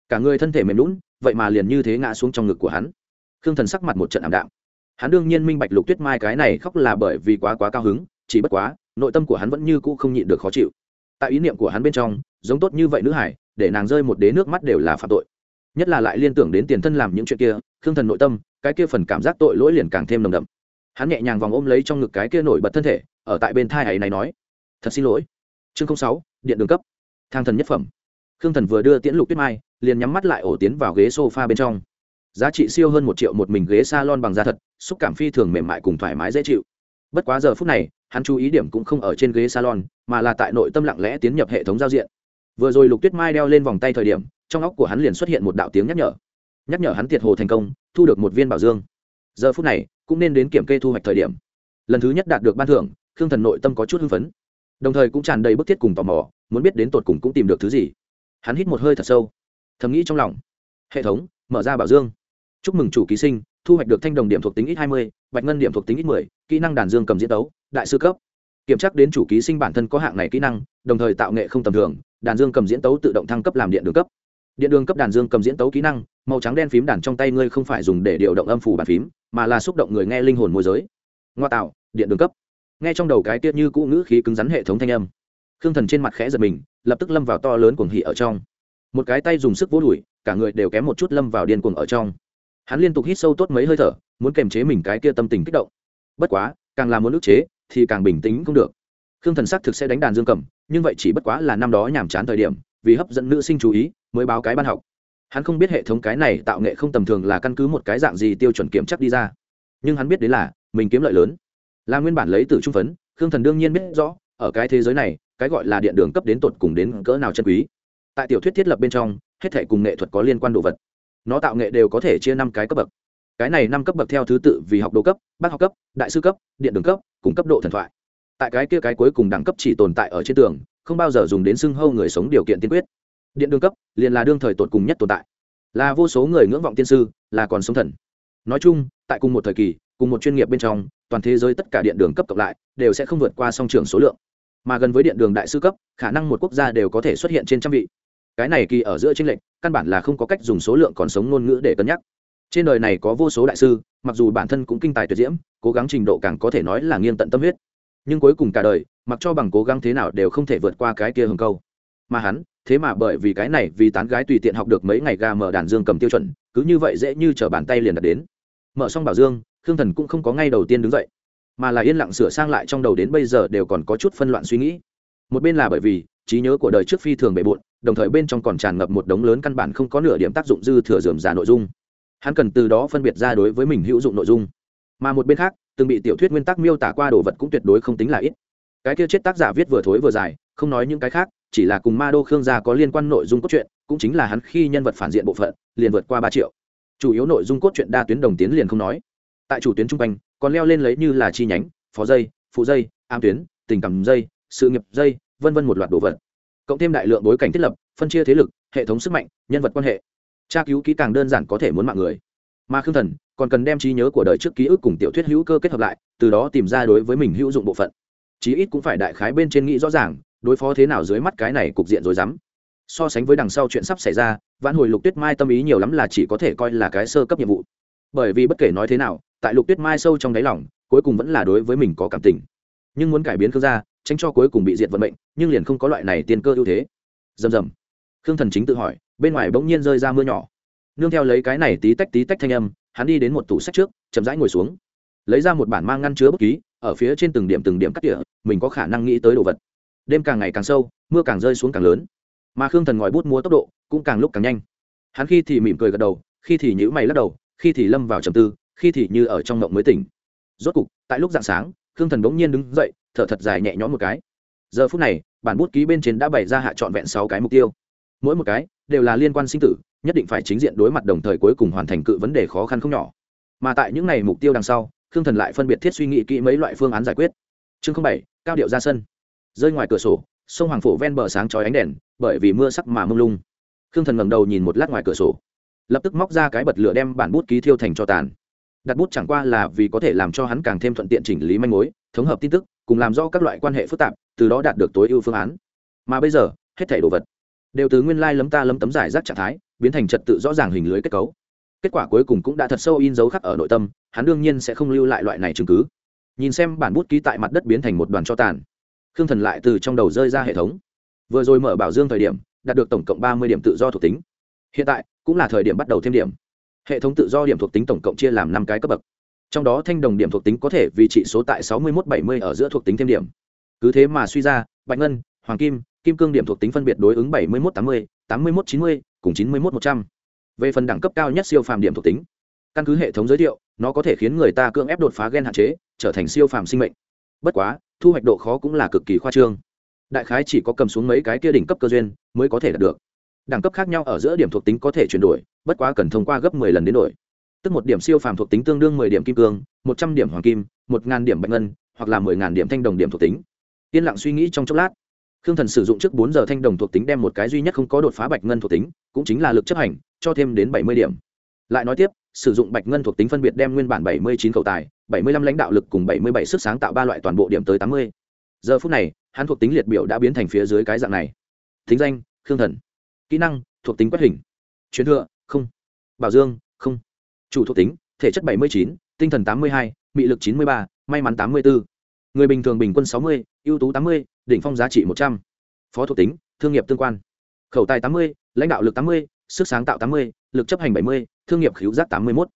Cả người thân thể mềm lún vậy mà liền như thế ngã xuống trong ngực của hắn. Khương thần sắc mặt một trận ảm đạm. Hắn đương nhiên minh bạch lục tuyết mai cái này khóc là bởi vì quá quá cao hứng, chỉ bất quá, nội tâm của hắn vẫn như cũ không nhịn được khó chịu. Tại ý niệm của hắn bên trong, giống tốt như vậy nữ hải, để nàng rơi một đế nước mắt đều là phạm tội. Nhất là lại liên tưởng đến tiền thân làm những chuyện kia, khương thần nội tâm, cái kia phần cảm giác tội lỗi liền càng thêm nồng đậm. Hắn nhẹ nhàng vòng ôm lấy trong ngực cái kia nổi bật thân thể ở tại bên thai ấy này nói, thật xin lỗi, chương sáu, điện đường cấp, thang thần nhất phẩm. Khương thần vừa đưa tiễn lục tuyết mai, liền nhắm mắt lại ổ tiến vào ghế s o f a bên trong. Giá trị siêu hơn một triệu một mình ghế s a lon bằng da thật, xúc cảm phi thường mềm mại cùng thoải mái dễ chịu. Bất quá giờ phút này, hắn chú ý điểm cũng không ở trên ghế salon, mà là tại nội tâm lặng lẽ tiến nhập hệ thống giao diện. Vừa rồi lục tuyết mai đeo lên vòng tay thời điểm, trong óc của hắn liền xuất hiện một đạo tiếng nhắc nhở. Nhắc nhở hắn tiệt hồ thành công, thu được một viên bảo dương. Giờ phút này, cũng nên đến kiểm kê thu hoạch thời điểm. Lần thứ nhất đạt được ban thưởng khương thần nội tâm có chút hưng phấn. Đồng thời cũng tràn đầy bức thiết cùng tò mò, muốn biết đến tột cùng cũng tìm được thứ gì. Hắn hít một hơi thật sâu, thầm nghĩ trong lòng. Hệ thống, mở ra bảo dương. Chúc mừng chủ ký sinh, thu hoạch được thanh đồng điểm thuộc tính ít hai mươi, bạch ngân điểm thuộc tính ít mười, kỹ năng đàn dương cầm diễn tấu, đại sư cấp. Kiểm tra đến chủ ký sinh bản thân có hạng này kỹ năng, đồng thời tạo nghệ không tầm thường, đàn dương cầm diễn tấu tự động thăng cấp làm điện đường cấp. Điện đường cấp đàn dương cầm diễn tấu kỹ năng, màu trắng đen phím đàn trong tay ngươi không phải dùng để điều động âm phủ bàn phím, mà là xúc động người nghe linh hồn môi giới. Ngoa tạo, điện đường cấp nghe trong đầu cái tiết như cũ ngữ khí cứng rắn hệ thống thanh âm. Khương thần trên mặt khẽ giật mình, lập tức lâm vào to lớn cuồng hỉ ở trong. Một cái tay dùng sức vỗ đùi, cả người đều kém một chút lâm vào điên cuồng ở trong. Hắn liên tục hít sâu tốt mấy hơi thở, muốn kềm chế mình cái kia tâm tình kích động. Bất quá, càng là muốn ức chế, thì càng bình tĩnh không được. Khương thần xác thực sẽ đánh đàn dương cầm nhưng vậy chỉ bất quá là năm đó nhàm chán thời điểm, vì hấp dẫn nữ sinh chú ý, mới báo cái ban học. Hắn không biết hệ thống cái này tạo nghệ không tầm thường là căn cứ một cái dạng gì tiêu chuẩn kiểm chắc đi ra. Nhưng hắn biết đến là, mình kiếm lợi lớn là nguyên bản lấy từ trung phấn, khương thần đương nhiên biết rõ, ở cái thế giới này, cái gọi là điện đường cấp đến tột cùng đến cỡ nào chân quý. Tại tiểu thuyết thiết lập bên trong, hết thể cùng nghệ thuật có liên quan đồ vật. Nó tạo nghệ đều có thể chia năm cái cấp bậc. Cái này năm cấp bậc theo thứ tự vì học đồ cấp, bác học cấp, đại sư cấp, điện đường cấp, cùng cấp độ thần thoại. Tại cái kia cái cuối cùng đẳng cấp chỉ tồn tại ở trên tường, không bao giờ dùng đến xưng hâu người sống điều kiện tiên quyết. Điện đường cấp, liền là đương thời tột cùng nhất tồn tại. Là vô số người ngưỡng vọng tiên sư, là còn sống thần. Nói chung, tại cùng một thời kỳ, cùng một chuyên nghiệp bên trong toàn thế giới tất cả điện đường cấp cộng lại đều sẽ không vượt qua song trường số lượng. Mà gần với điện đường đại sư cấp, khả năng một quốc gia đều có thể xuất hiện trên trăm vị. Cái này kỳ ở giữa tranh lệch, căn bản là không có cách dùng số lượng còn sống ngôn ngữ để cân nhắc. Trên đời này có vô số đại sư, mặc dù bản thân cũng kinh tài tuyệt diễm, cố gắng trình độ càng có thể nói là nghiêng tận tâm huyết. Nhưng cuối cùng cả đời, mặc cho bằng cố gắng thế nào đều không thể vượt qua cái kia hừng câu. Mà hắn, thế mà bởi vì cái này vì tán gái tùy tiện học được mấy ngày gà mở đàn dương cầm tiêu chuẩn, cứ như vậy dễ như t bàn tay liền đặt đến. Mở xong bảo dương khương thần cũng không có ngay đầu tiên đứng dậy, mà là yên lặng sửa sang lại trong đầu đến bây giờ đều còn có chút phân loạn suy nghĩ. Một bên là bởi vì, trí nhớ của đời trước phi thường bề bộn, đồng thời bên trong còn tràn ngập một đống lớn căn bản không có nửa điểm tác dụng dư thừa dườm giả nội dung. Hắn cần từ đó phân biệt ra đối với mình hữu dụng nội dung. Mà một bên khác, từng bị tiểu thuyết nguyên tắc miêu tả qua đồ vật cũng tuyệt đối không tính là ít. Cái kia chết tác giả viết vừa thối vừa dài, không nói những cái khác, chỉ là cùng ma đô khương gia có liên quan nội dung cốt truyện, cũng chính là hắn khi nhân vật phản diện bộ phận, liền vượt qua ba triệu. Chủ yếu nội dung cốt truyện đa tuyến đồng tiến liền không nói tại chủ tuyến trung quanh, còn leo lên lấy như là chi nhánh, phó dây, phụ dây, am tuyến, tình cảm dây, sự nghiệp dây, vân vân một loạt đồ vật. Cộng thêm đại lượng bối cảnh thiết lập, phân chia thế lực, hệ thống sức mạnh, nhân vật quan hệ. Tra cứu kỹ càng đơn giản có thể muốn mạng người. Mà khương thần còn cần đem trí nhớ của đời trước ký ức cùng tiểu thuyết hữu cơ kết hợp lại, từ đó tìm ra đối với mình hữu dụng bộ phận. Chí ít cũng phải đại khái bên trên nghĩ rõ ràng, đối phó thế nào dưới mắt cái này cục diện rồi dám so sánh với đằng sau chuyện sắp xảy ra, vãn hồi lục tuyết mai tâm ý nhiều lắm là chỉ có thể coi là cái sơ cấp nhiệm vụ. Bởi vì bất kể nói thế nào tại lục tuyết mai sâu trong đáy lòng, cuối cùng vẫn là đối với mình có cảm tình. Nhưng muốn cải biến khương gia, tránh cho cuối cùng bị diệt vận mệnh, nhưng liền không có loại này tiên cơ ưu thế. Dầm dầm khương thần chính tự hỏi, bên ngoài bỗng nhiên rơi ra mưa nhỏ. Nương theo lấy cái này tí tách tí tách thanh âm, hắn đi đến một tủ sách trước, chậm rãi ngồi xuống. Lấy ra một bản mang ngăn chứa bút ký, ở phía trên từng điểm từng điểm cắt tỉa, mình có khả năng nghĩ tới đồ vật. Đêm càng ngày càng sâu, mưa càng rơi xuống càng lớn. Mà khương thần ngòi bút mua tốc độ cũng càng lúc càng nhanh. Hắn khi thì mỉm cười gật đầu, khi thì nhữ mày lắc đầu, khi thì lâm vào trầm tư khi thì như ở trong mộng mới tỉnh. Rốt cục, tại lúc dạng sáng, khương thần bỗng nhiên đứng dậy, thở thật dài nhẹ nhõm một cái. Giờ phút này, bản bút ký bên trên đã bày ra hạ trọn vẹn sáu cái mục tiêu. Mỗi một cái đều là liên quan sinh tử, nhất định phải chính diện đối mặt đồng thời cuối cùng hoàn thành cự vấn đề khó khăn không nhỏ. Mà tại những ngày mục tiêu đằng sau, khương thần lại phân biệt thiết suy nghĩ kỹ mấy loại phương án giải quyết. Chương bảy, cao điệu ra sân. Rơi ngoài cửa sổ, sông hoàng phổ ven bờ sáng chói ánh đèn, bởi vì mưa sắc mà mông lung. Khương thần ngẩng đầu nhìn một lát ngoài cửa sổ. Lập tức móc ra cái bật lửa đem bản bút ký thiêu thành cho tàn đặt bút chẳng qua là vì có thể làm cho hắn càng thêm thuận tiện chỉnh lý manh mối, thống hợp tin tức, cùng làm rõ các loại quan hệ phức tạp, từ đó đạt được tối ưu phương án. Mà bây giờ, hết thảy đồ vật đều từ nguyên lai lấm ta lấm tấm giải rác trạng thái, biến thành trật tự rõ ràng hình lưới kết cấu. Kết quả cuối cùng cũng đã thật sâu in dấu khắc ở nội tâm, hắn đương nhiên sẽ không lưu lại loại này chứng cứ. Nhìn xem bản bút ký tại mặt đất biến thành một đoàn cho tàn. Khương thần lại từ trong đầu rơi ra hệ thống. Vừa rồi mở bảo dương thời điểm, đạt được tổng cộng ba mươi điểm tự do thuộc tính. Hiện tại, cũng là thời điểm bắt đầu thêm điểm hệ thống tự do điểm thuộc tính tổng cộng chia làm năm cái cấp bậc. Trong đó thanh đồng điểm thuộc tính có thể vì trị số tại sáu mươi một bảy mươi ở giữa thuộc tính thêm điểm. Cứ thế mà suy ra, bạch ngân, hoàng kim kim cương điểm thuộc tính phân biệt đối ứng bảy mươi một tám mươi tám mươi một chín mươi, cùng chín mươi một một trăm. Về phần đẳng cấp cao nhất siêu phàm điểm thuộc tính, căn cứ hệ thống giới thiệu, nó có thể khiến người ta cưỡng ép đột phá g e n hạn chế, trở thành siêu phàm sinh mệnh. Bất quá, thu hoạch độ khó cũng là cực kỳ khoa trương. Đại khái chỉ có cầm xuống mấy cái kia đỉnh cấp cơ duyên mới có thể đạt được đẳng cấp khác nhau ở giữa điểm thuộc tính có thể chuyển đổi, bất quá cần thông qua gấp mười lần đến đổi. Tức một điểm siêu phàm thuộc tính tương đương mười điểm kim cương, một trăm điểm hoàng kim, một ngàn điểm bạch ngân, hoặc là mười ngàn điểm thanh đồng điểm thuộc tính. Yên lặng suy nghĩ trong chốc lát. Khương thần sử dụng trước bốn giờ thanh đồng thuộc tính đem một cái duy nhất không có đột phá bạch ngân thuộc tính, cũng chính là lực chấp hành, cho thêm đến bảy mươi điểm. Lại nói tiếp, sử dụng bạch ngân thuộc tính phân biệt đem nguyên bản bảy mươi chín khẩu tài, bảy mươi lăm lãnh đạo lực cùng bảy mươi bảy sức sáng tạo ba loại toàn bộ điểm tới tám mươi. Giờ phút này, hắn thuộc tính liệt biểu đã biến thành phía dưới cái dạng này. Thính danh, khương thần kỹ năng thuộc tính quét hình. Truyền thừa, không. Bảo dương, không. Chủ thuộc tính, thể chất bảy mươi chín, tinh thần tám mươi hai, mị lực chín mươi ba, may mắn tám mươi bốn. Người bình thường bình quân sáu mươi, ưu tú tám mươi, đỉnh phong giá trị một trăm. Phó thuộc tính, thương nghiệp tương quan. Khẩu tài tám mươi, lãnh đạo lực tám mươi, sức sáng tạo tám mươi, lực chấp hành bảy mươi, thương nghiệp khíu giác tám mươi một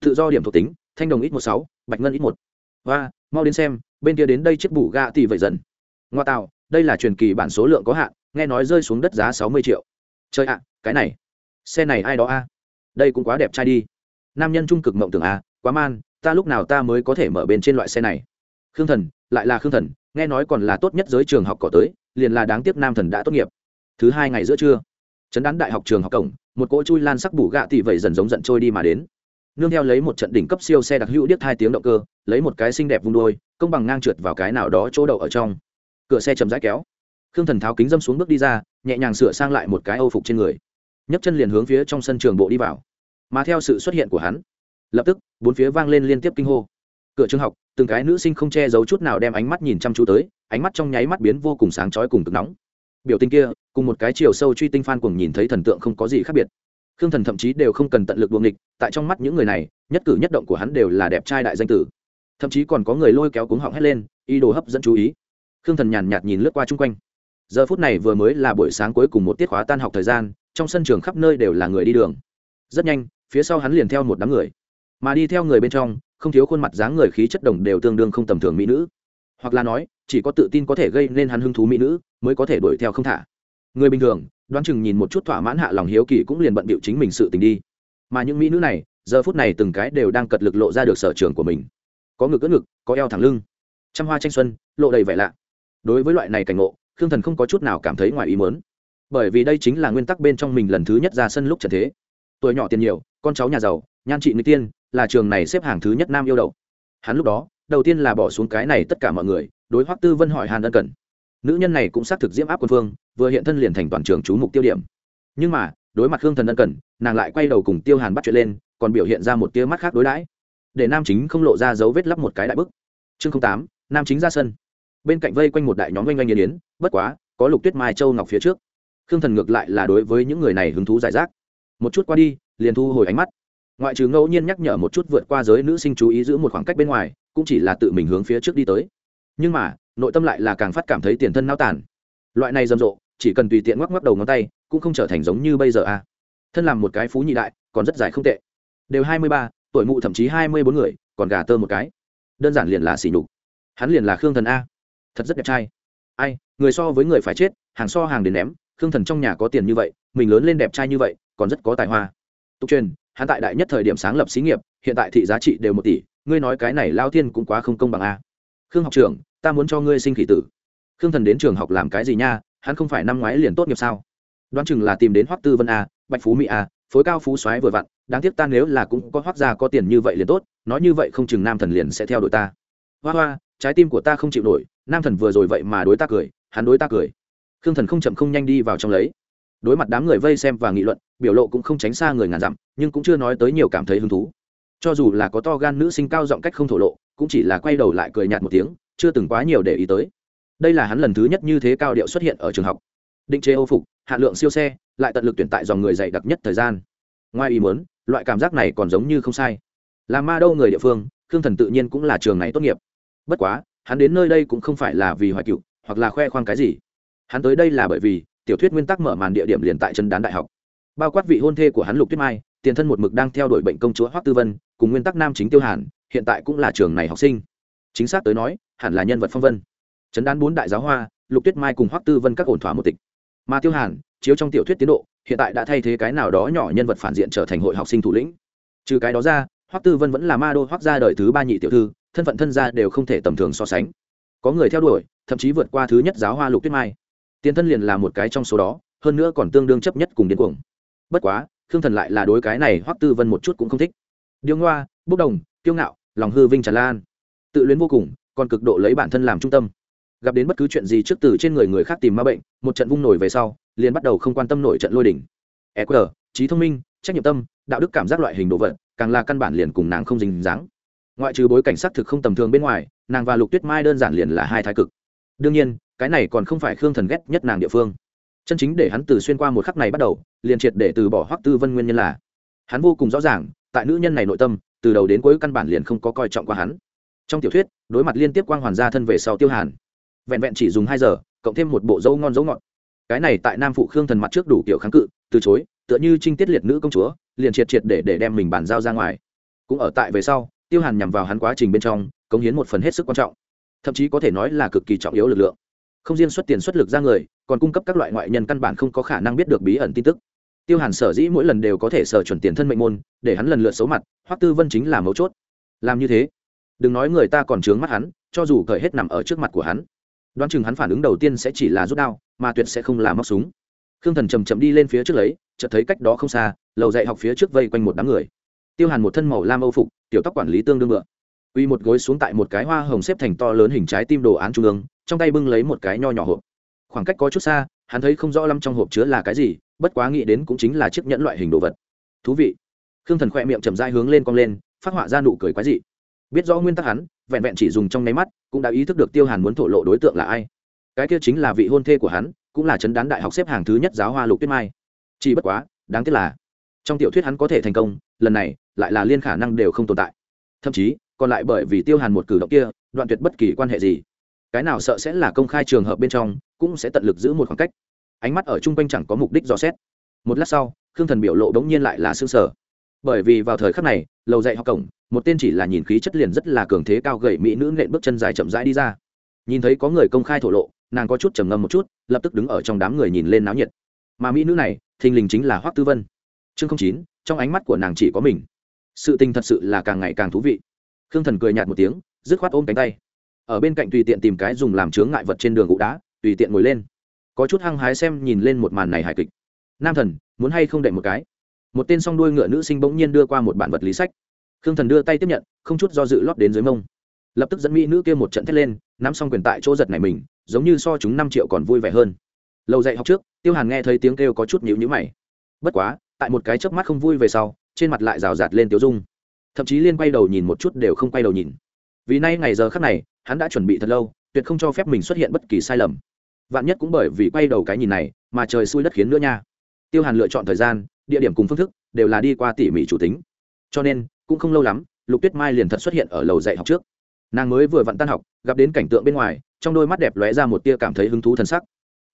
tự do điểm thuộc tính, thanh đồng ít một sáu, bạch ngân ít một. Và mau đến xem, bên kia đến đây chiếc bù ga thì vậy dần. Ngoa tạo, đây là truyền kỳ bản số lượng có hạn, nghe nói rơi xuống đất giá sáu mươi triệu chơi ạ, cái này. Xe này ai đó a? Đây cũng quá đẹp trai đi. Nam nhân trung cực mộng tưởng a, quá man, ta lúc nào ta mới có thể mở bên trên loại xe này? Khương thần, lại là khương thần, nghe nói còn là tốt nhất giới trường học cỏ tới, liền là đáng tiếc nam thần đã tốt nghiệp. Thứ hai ngày giữa trưa chấn đán đại học trường học cổng, một cỗ chui lan sắc bù gạ tị vẩy dần giống giận trôi đi mà đến. Nương theo lấy một trận đỉnh cấp siêu xe đặc hữu điếc hai tiếng động cơ, lấy một cái xinh đẹp vung đôi, công bằng ngang trượt vào cái nào đó chỗ đậu ở trong. Cửa xe chầm rãi kéo khương thần tháo kính dâm xuống bước đi ra, nhẹ nhàng sửa sang lại một cái âu phục trên người. Nhấc chân liền hướng phía trong sân trường bộ đi vào. Mà theo sự xuất hiện của hắn, lập tức, bốn phía vang lên liên tiếp kinh hô. Cửa trường học, từng cái nữ sinh không che giấu chút nào đem ánh mắt nhìn chăm chú tới, ánh mắt trong nháy mắt biến vô cùng sáng chói cùng cực nóng. Biểu tình kia, cùng một cái chiều sâu truy tinh phan cùng nhìn thấy thần tượng không có gì khác biệt. Khương thần thậm chí đều không cần tận lực buồng địch tại trong mắt những người này, nhất cử nhất động của hắn đều là đẹp trai đại danh tử. Thậm chí còn có người lôi kéo cuống họng hét lên, ý đồ hấp dẫn chú ý. Khương thần nhàn nhạt nhìn lướt qua chung quanh giờ phút này vừa mới là buổi sáng cuối cùng một tiết khóa tan học thời gian, trong sân trường khắp nơi đều là người đi đường. Rất nhanh, phía sau hắn liền theo một đám người. Mà đi theo người bên trong, không thiếu khuôn mặt dáng người khí chất đồng đều tương đương không tầm thường mỹ nữ. Hoặc là nói, chỉ có tự tin có thể gây nên hắn hứng thú mỹ nữ, mới có thể đuổi theo không thả. Người bình thường, đoán chừng nhìn một chút thỏa mãn hạ lòng hiếu kỳ cũng liền bận bịu chính mình sự tình đi. Mà những mỹ nữ này, giờ phút này từng cái đều đang cật lực lộ ra được sở trường của mình. Có ngực ướt ngực, có eo thẳng lưng. Trăm hoa tranh xuân, lộ đầy vẻ lạ. Đối với loại này cảnh ngộ khương thần không có chút nào cảm thấy ngoài ý mớn bởi vì đây chính là nguyên tắc bên trong mình lần thứ nhất ra sân lúc trần thế. Tuổi nhỏ tiền nhiều, con cháu nhà giàu, nhan trị người tiên, là trường này xếp hàng thứ nhất nam yêu đậu hắn lúc đó, đầu tiên là bỏ xuống cái này tất cả mọi người, đối hoắc tư vân hỏi hàn ân cần. Nữ nhân này cũng xác thực diễm áp quân phương vừa hiện thân liền thành toàn trường chú mục tiêu điểm. Nhưng mà, đối mặt khương thần ân cần, nàng lại quay đầu cùng tiêu hàn bắt chuyện lên, còn biểu hiện ra một tia mắt khác đối đãi. Để nam chính không lộ ra dấu vết lắp một cái đại bức. Chương tám, nam chính ra sân bên cạnh vây quanh một đại nhóm oanh oanh nghiền yến bất quá, có lục tuyết mai châu ngọc phía trước. Khương thần ngược lại là đối với những người này hứng thú giải rác. Một chút qua đi, liền thu hồi ánh mắt. Ngoại trừ ngẫu nhiên nhắc nhở một chút vượt qua giới nữ sinh chú ý giữ một khoảng cách bên ngoài, cũng chỉ là tự mình hướng phía trước đi tới. Nhưng mà, nội tâm lại là càng phát cảm thấy tiền thân nao tàn. Loại này rầm rộ, chỉ cần tùy tiện ngoắc ngoắc đầu ngón tay, cũng không trở thành giống như bây giờ a à. thân làm một cái phú nhị đại, còn rất dài không tệ. Đều hai mươi ba, tuổi mụ thậm chí hai mươi bốn người, còn gà tơ một cái. Đơn giản liền là xỉ nhục. Hắn liền là khương thần a thật rất đẹp trai. Ai, người so với người phải chết, hàng so hàng đến ném, khương thần trong nhà có tiền như vậy, mình lớn lên đẹp trai như vậy, còn rất có tài hoa. Tục truyền, hắn tại đại nhất thời điểm sáng lập xí nghiệp, hiện tại thị giá trị đều một tỷ, ngươi nói cái này lao thiên cũng quá không công bằng a. Khương học trưởng, ta muốn cho ngươi sinh khỉ tử. Khương thần đến trường học làm cái gì nha, hắn không phải năm ngoái liền tốt nghiệp sao? Đoán chừng là tìm đến hoắc tư vân a, bạch phú mỹ a, phối cao phú soái vừa vặn, đáng tiếc ta nếu là cũng có hoắc gia có tiền như vậy liền tốt, nói như vậy không chừng nam thần liền sẽ theo đuổi ta. Hoa hoa trái tim của ta không chịu nổi, nam thần vừa rồi vậy mà đối ta cười, hắn đối ta cười. Khương thần không chậm không nhanh đi vào trong lấy. Đối mặt đám người vây xem và nghị luận, biểu lộ cũng không tránh xa người ngàn dặm, nhưng cũng chưa nói tới nhiều cảm thấy hứng thú. Cho dù là có to gan nữ sinh cao giọng cách không thổ lộ, cũng chỉ là quay đầu lại cười nhạt một tiếng, chưa từng quá nhiều để ý tới. Đây là hắn lần thứ nhất như thế cao điệu xuất hiện ở trường học. Định chế ô phục, hạ lượng siêu xe, lại tận lực tuyển tại dòng người dày đặc nhất thời gian. Ngoài ý muốn, loại cảm giác này còn giống như không sai. Là ma đâu người địa phương, khương thần tự nhiên cũng là trường này tốt nghiệp bất quá, hắn đến nơi đây cũng không phải là vì hoài cựu, hoặc là khoe khoang cái gì. Hắn tới đây là bởi vì, tiểu thuyết nguyên tắc mở màn địa điểm liền tại chân đán đại học. Bao quát vị hôn thê của hắn lục tuyết mai, tiền thân một mực đang theo đuổi bệnh công chúa hoắc tư vân, cùng nguyên tắc nam chính tiêu hàn, hiện tại cũng là trường này học sinh. Chính xác tới nói, hẳn là nhân vật phong vân. Chấn đán bốn đại giáo hoa, lục tuyết mai cùng hoắc tư vân các ổn thỏa một tịch. Mà tiêu hàn, chiếu trong tiểu thuyết tiến độ, hiện tại đã thay thế cái nào đó nhỏ nhân vật phản diện trở thành hội học sinh thủ lĩnh. Trừ cái đó ra, hoắc tư vân vẫn là ma đô hoắc gia đời thứ ba nhị tiểu thư thân phận thân gia đều không thể tầm thường so sánh. Có người theo đuổi, thậm chí vượt qua thứ nhất giáo hoa lục tuyết mai. Tiền thân liền là một cái trong số đó, hơn nữa còn tương đương chấp nhất cùng điên cuồng. Bất quá, khương thần lại là đối cái này hoắc tư vân một chút cũng không thích. Điêu ngoa, bốc đồng, kiêu ngạo, lòng hư vinh tràn lan. Tự luyến vô cùng, còn cực độ lấy bản thân làm trung tâm. Gặp đến bất cứ chuyện gì trước từ trên người người khác tìm ma bệnh, một trận vung nổi về sau, liền bắt đầu không quan tâm nổi trận lôi đỉnh eq trí thông minh, trách nhiệm tâm, đạo đức cảm giác loại hình đồ vật, càng là căn bản liền cùng nàng không dính dáng ngoại trừ bối cảnh xác thực không tầm thường bên ngoài, nàng và lục tuyết mai đơn giản liền là hai thái cực. Đương nhiên, cái này còn không phải khương thần ghét nhất nàng địa phương. Chân chính để hắn từ xuyên qua một khắc này bắt đầu, liền triệt để từ bỏ hoắc tư vân nguyên nhân là, hắn vô cùng rõ ràng, tại nữ nhân này nội tâm, từ đầu đến cuối căn bản liền không có coi trọng qua hắn. Trong tiểu thuyết, đối mặt liên tiếp quang hoàn gia thân về sau tiêu hàn, vẹn vẹn chỉ dùng hai giờ, cộng thêm một bộ dấu ngon dấu ngọt. Cái này tại nam phụ khương thần mặt trước đủ kiểu kháng cự, từ chối, tựa như trinh tiết liệt nữ công chúa, liền triệt triệt để để đem mình bàn giao ra ngoài. Cũng ở tại về sau tiêu hàn nhằm vào hắn quá trình bên trong, cống hiến một phần hết sức quan trọng. Thậm chí có thể nói là cực kỳ trọng yếu lực lượng. Không riêng xuất tiền xuất lực ra người, còn cung cấp các loại ngoại nhân căn bản không có khả năng biết được bí ẩn tin tức. Tiêu hàn sở dĩ mỗi lần đều có thể sở chuẩn tiền thân mệnh môn, để hắn lần lượt xấu mặt, hoắc tư vân chính là mấu chốt. Làm như thế, đừng nói người ta còn trướng mắt hắn, cho dù cởi hết nằm ở trước mặt của hắn. Đoán chừng hắn phản ứng đầu tiên sẽ chỉ là rút đao, mà tuyệt sẽ không làm móc súng. Khương thần chầm chậm đi lên phía trước lấy, chợt thấy cách đó không xa, lầu dạy học phía trước vây quanh một đám người tiêu hàn một thân màu lam âu phục, tiểu tóc quản lý tương đương ngựa uy một gối xuống tại một cái hoa hồng xếp thành to lớn hình trái tim đồ án trung ương, trong tay bưng lấy một cái nho nhỏ hộp. Khoảng cách có chút xa, hắn thấy không rõ lắm trong hộp chứa là cái gì, bất quá nghĩ đến cũng chính là chiếc nhẫn loại hình đồ vật. Thú vị. Khương thần khỏe miệng chậm dai hướng lên cong lên, phát họa ra nụ cười quái dị. Biết rõ nguyên tắc hắn, vẹn vẹn chỉ dùng trong nháy mắt, cũng đã ý thức được tiêu hàn muốn thổ lộ đối tượng là ai. Cái kia chính là vị hôn thê của hắn, cũng là chấn đán đại học xếp hàng thứ nhất giáo hoa lục tuyết mai. Chỉ bất quá, đáng tiếc là, trong tiểu thuyết hắn có thể thành công, lần này lại là liên khả năng đều không tồn tại. Thậm chí, còn lại bởi vì tiêu hàn một cử động kia, đoạn tuyệt bất kỳ quan hệ gì. Cái nào sợ sẽ là công khai trường hợp bên trong, cũng sẽ tận lực giữ một khoảng cách. Ánh mắt ở chung quanh chẳng có mục đích dò xét. Một lát sau, khương thần biểu lộ đ ố n g nhiên lại là s ư ơ n g sở bởi vì vào thời khắc này, lầu dạy học cổng, một tên chỉ là nhìn khí chất liền rất là cường thế cao gậy mỹ nữ nện bước chân dài chậm rãi đi ra. Nhìn thấy có người công khai thổ lộ, nàng có chút trầm ngâm một chút, lập tức đứng ở trong đám người nhìn lên náo nhiệt. Mà mỹ nữ này, thình lình chính là hoắc tư vân. Chương chín, trong ánh mắt của nàng chỉ có mình sự tình thật sự là càng ngày càng thú vị. Khương thần cười nhạt một tiếng, dứt khoát ôm cánh tay. Ở bên cạnh tùy tiện tìm cái dùng làm chướng ngại vật trên đường gụ đá, tùy tiện ngồi lên. Có chút hăng hái xem nhìn lên một màn này hài kịch. Nam thần, muốn hay không đệm một cái? Một tên song đuôi ngựa nữ sinh bỗng nhiên đưa qua một bản vật lý sách. Khương thần đưa tay tiếp nhận, không chút do dự lót đến dưới mông. Lập tức dẫn mỹ nữ kia một trận thét lên, nắm xong quyền tại chỗ giật này mình, giống như so chúng năm triệu còn vui vẻ hơn. Lâu dạy học trước, tiêu hàn nghe thấy tiếng kêu có chút nhịu nhữ mày. Bất quá, tại một cái chớp mắt không vui về sau trên mặt lại rào rạt lên tiêu dung. Thậm chí liên quay đầu nhìn một chút đều không quay đầu nhìn. Vì nay ngày giờ khắc này, hắn đã chuẩn bị thật lâu, tuyệt không cho phép mình xuất hiện bất kỳ sai lầm. Vạn nhất cũng bởi vì quay đầu cái nhìn này, mà trời xui đất khiến nữa nha. Tiêu hàn lựa chọn thời gian, địa điểm cùng phương thức, đều là đi qua tỉ mỉ chủ tính. Cho nên, cũng không lâu lắm, lục tuyết mai liền thật xuất hiện ở lầu dạy học trước. Nàng mới vừa vặn tan học, gặp đến cảnh tượng bên ngoài, trong đôi mắt đẹp lóe ra một tia cảm thấy hứng thú t sắc.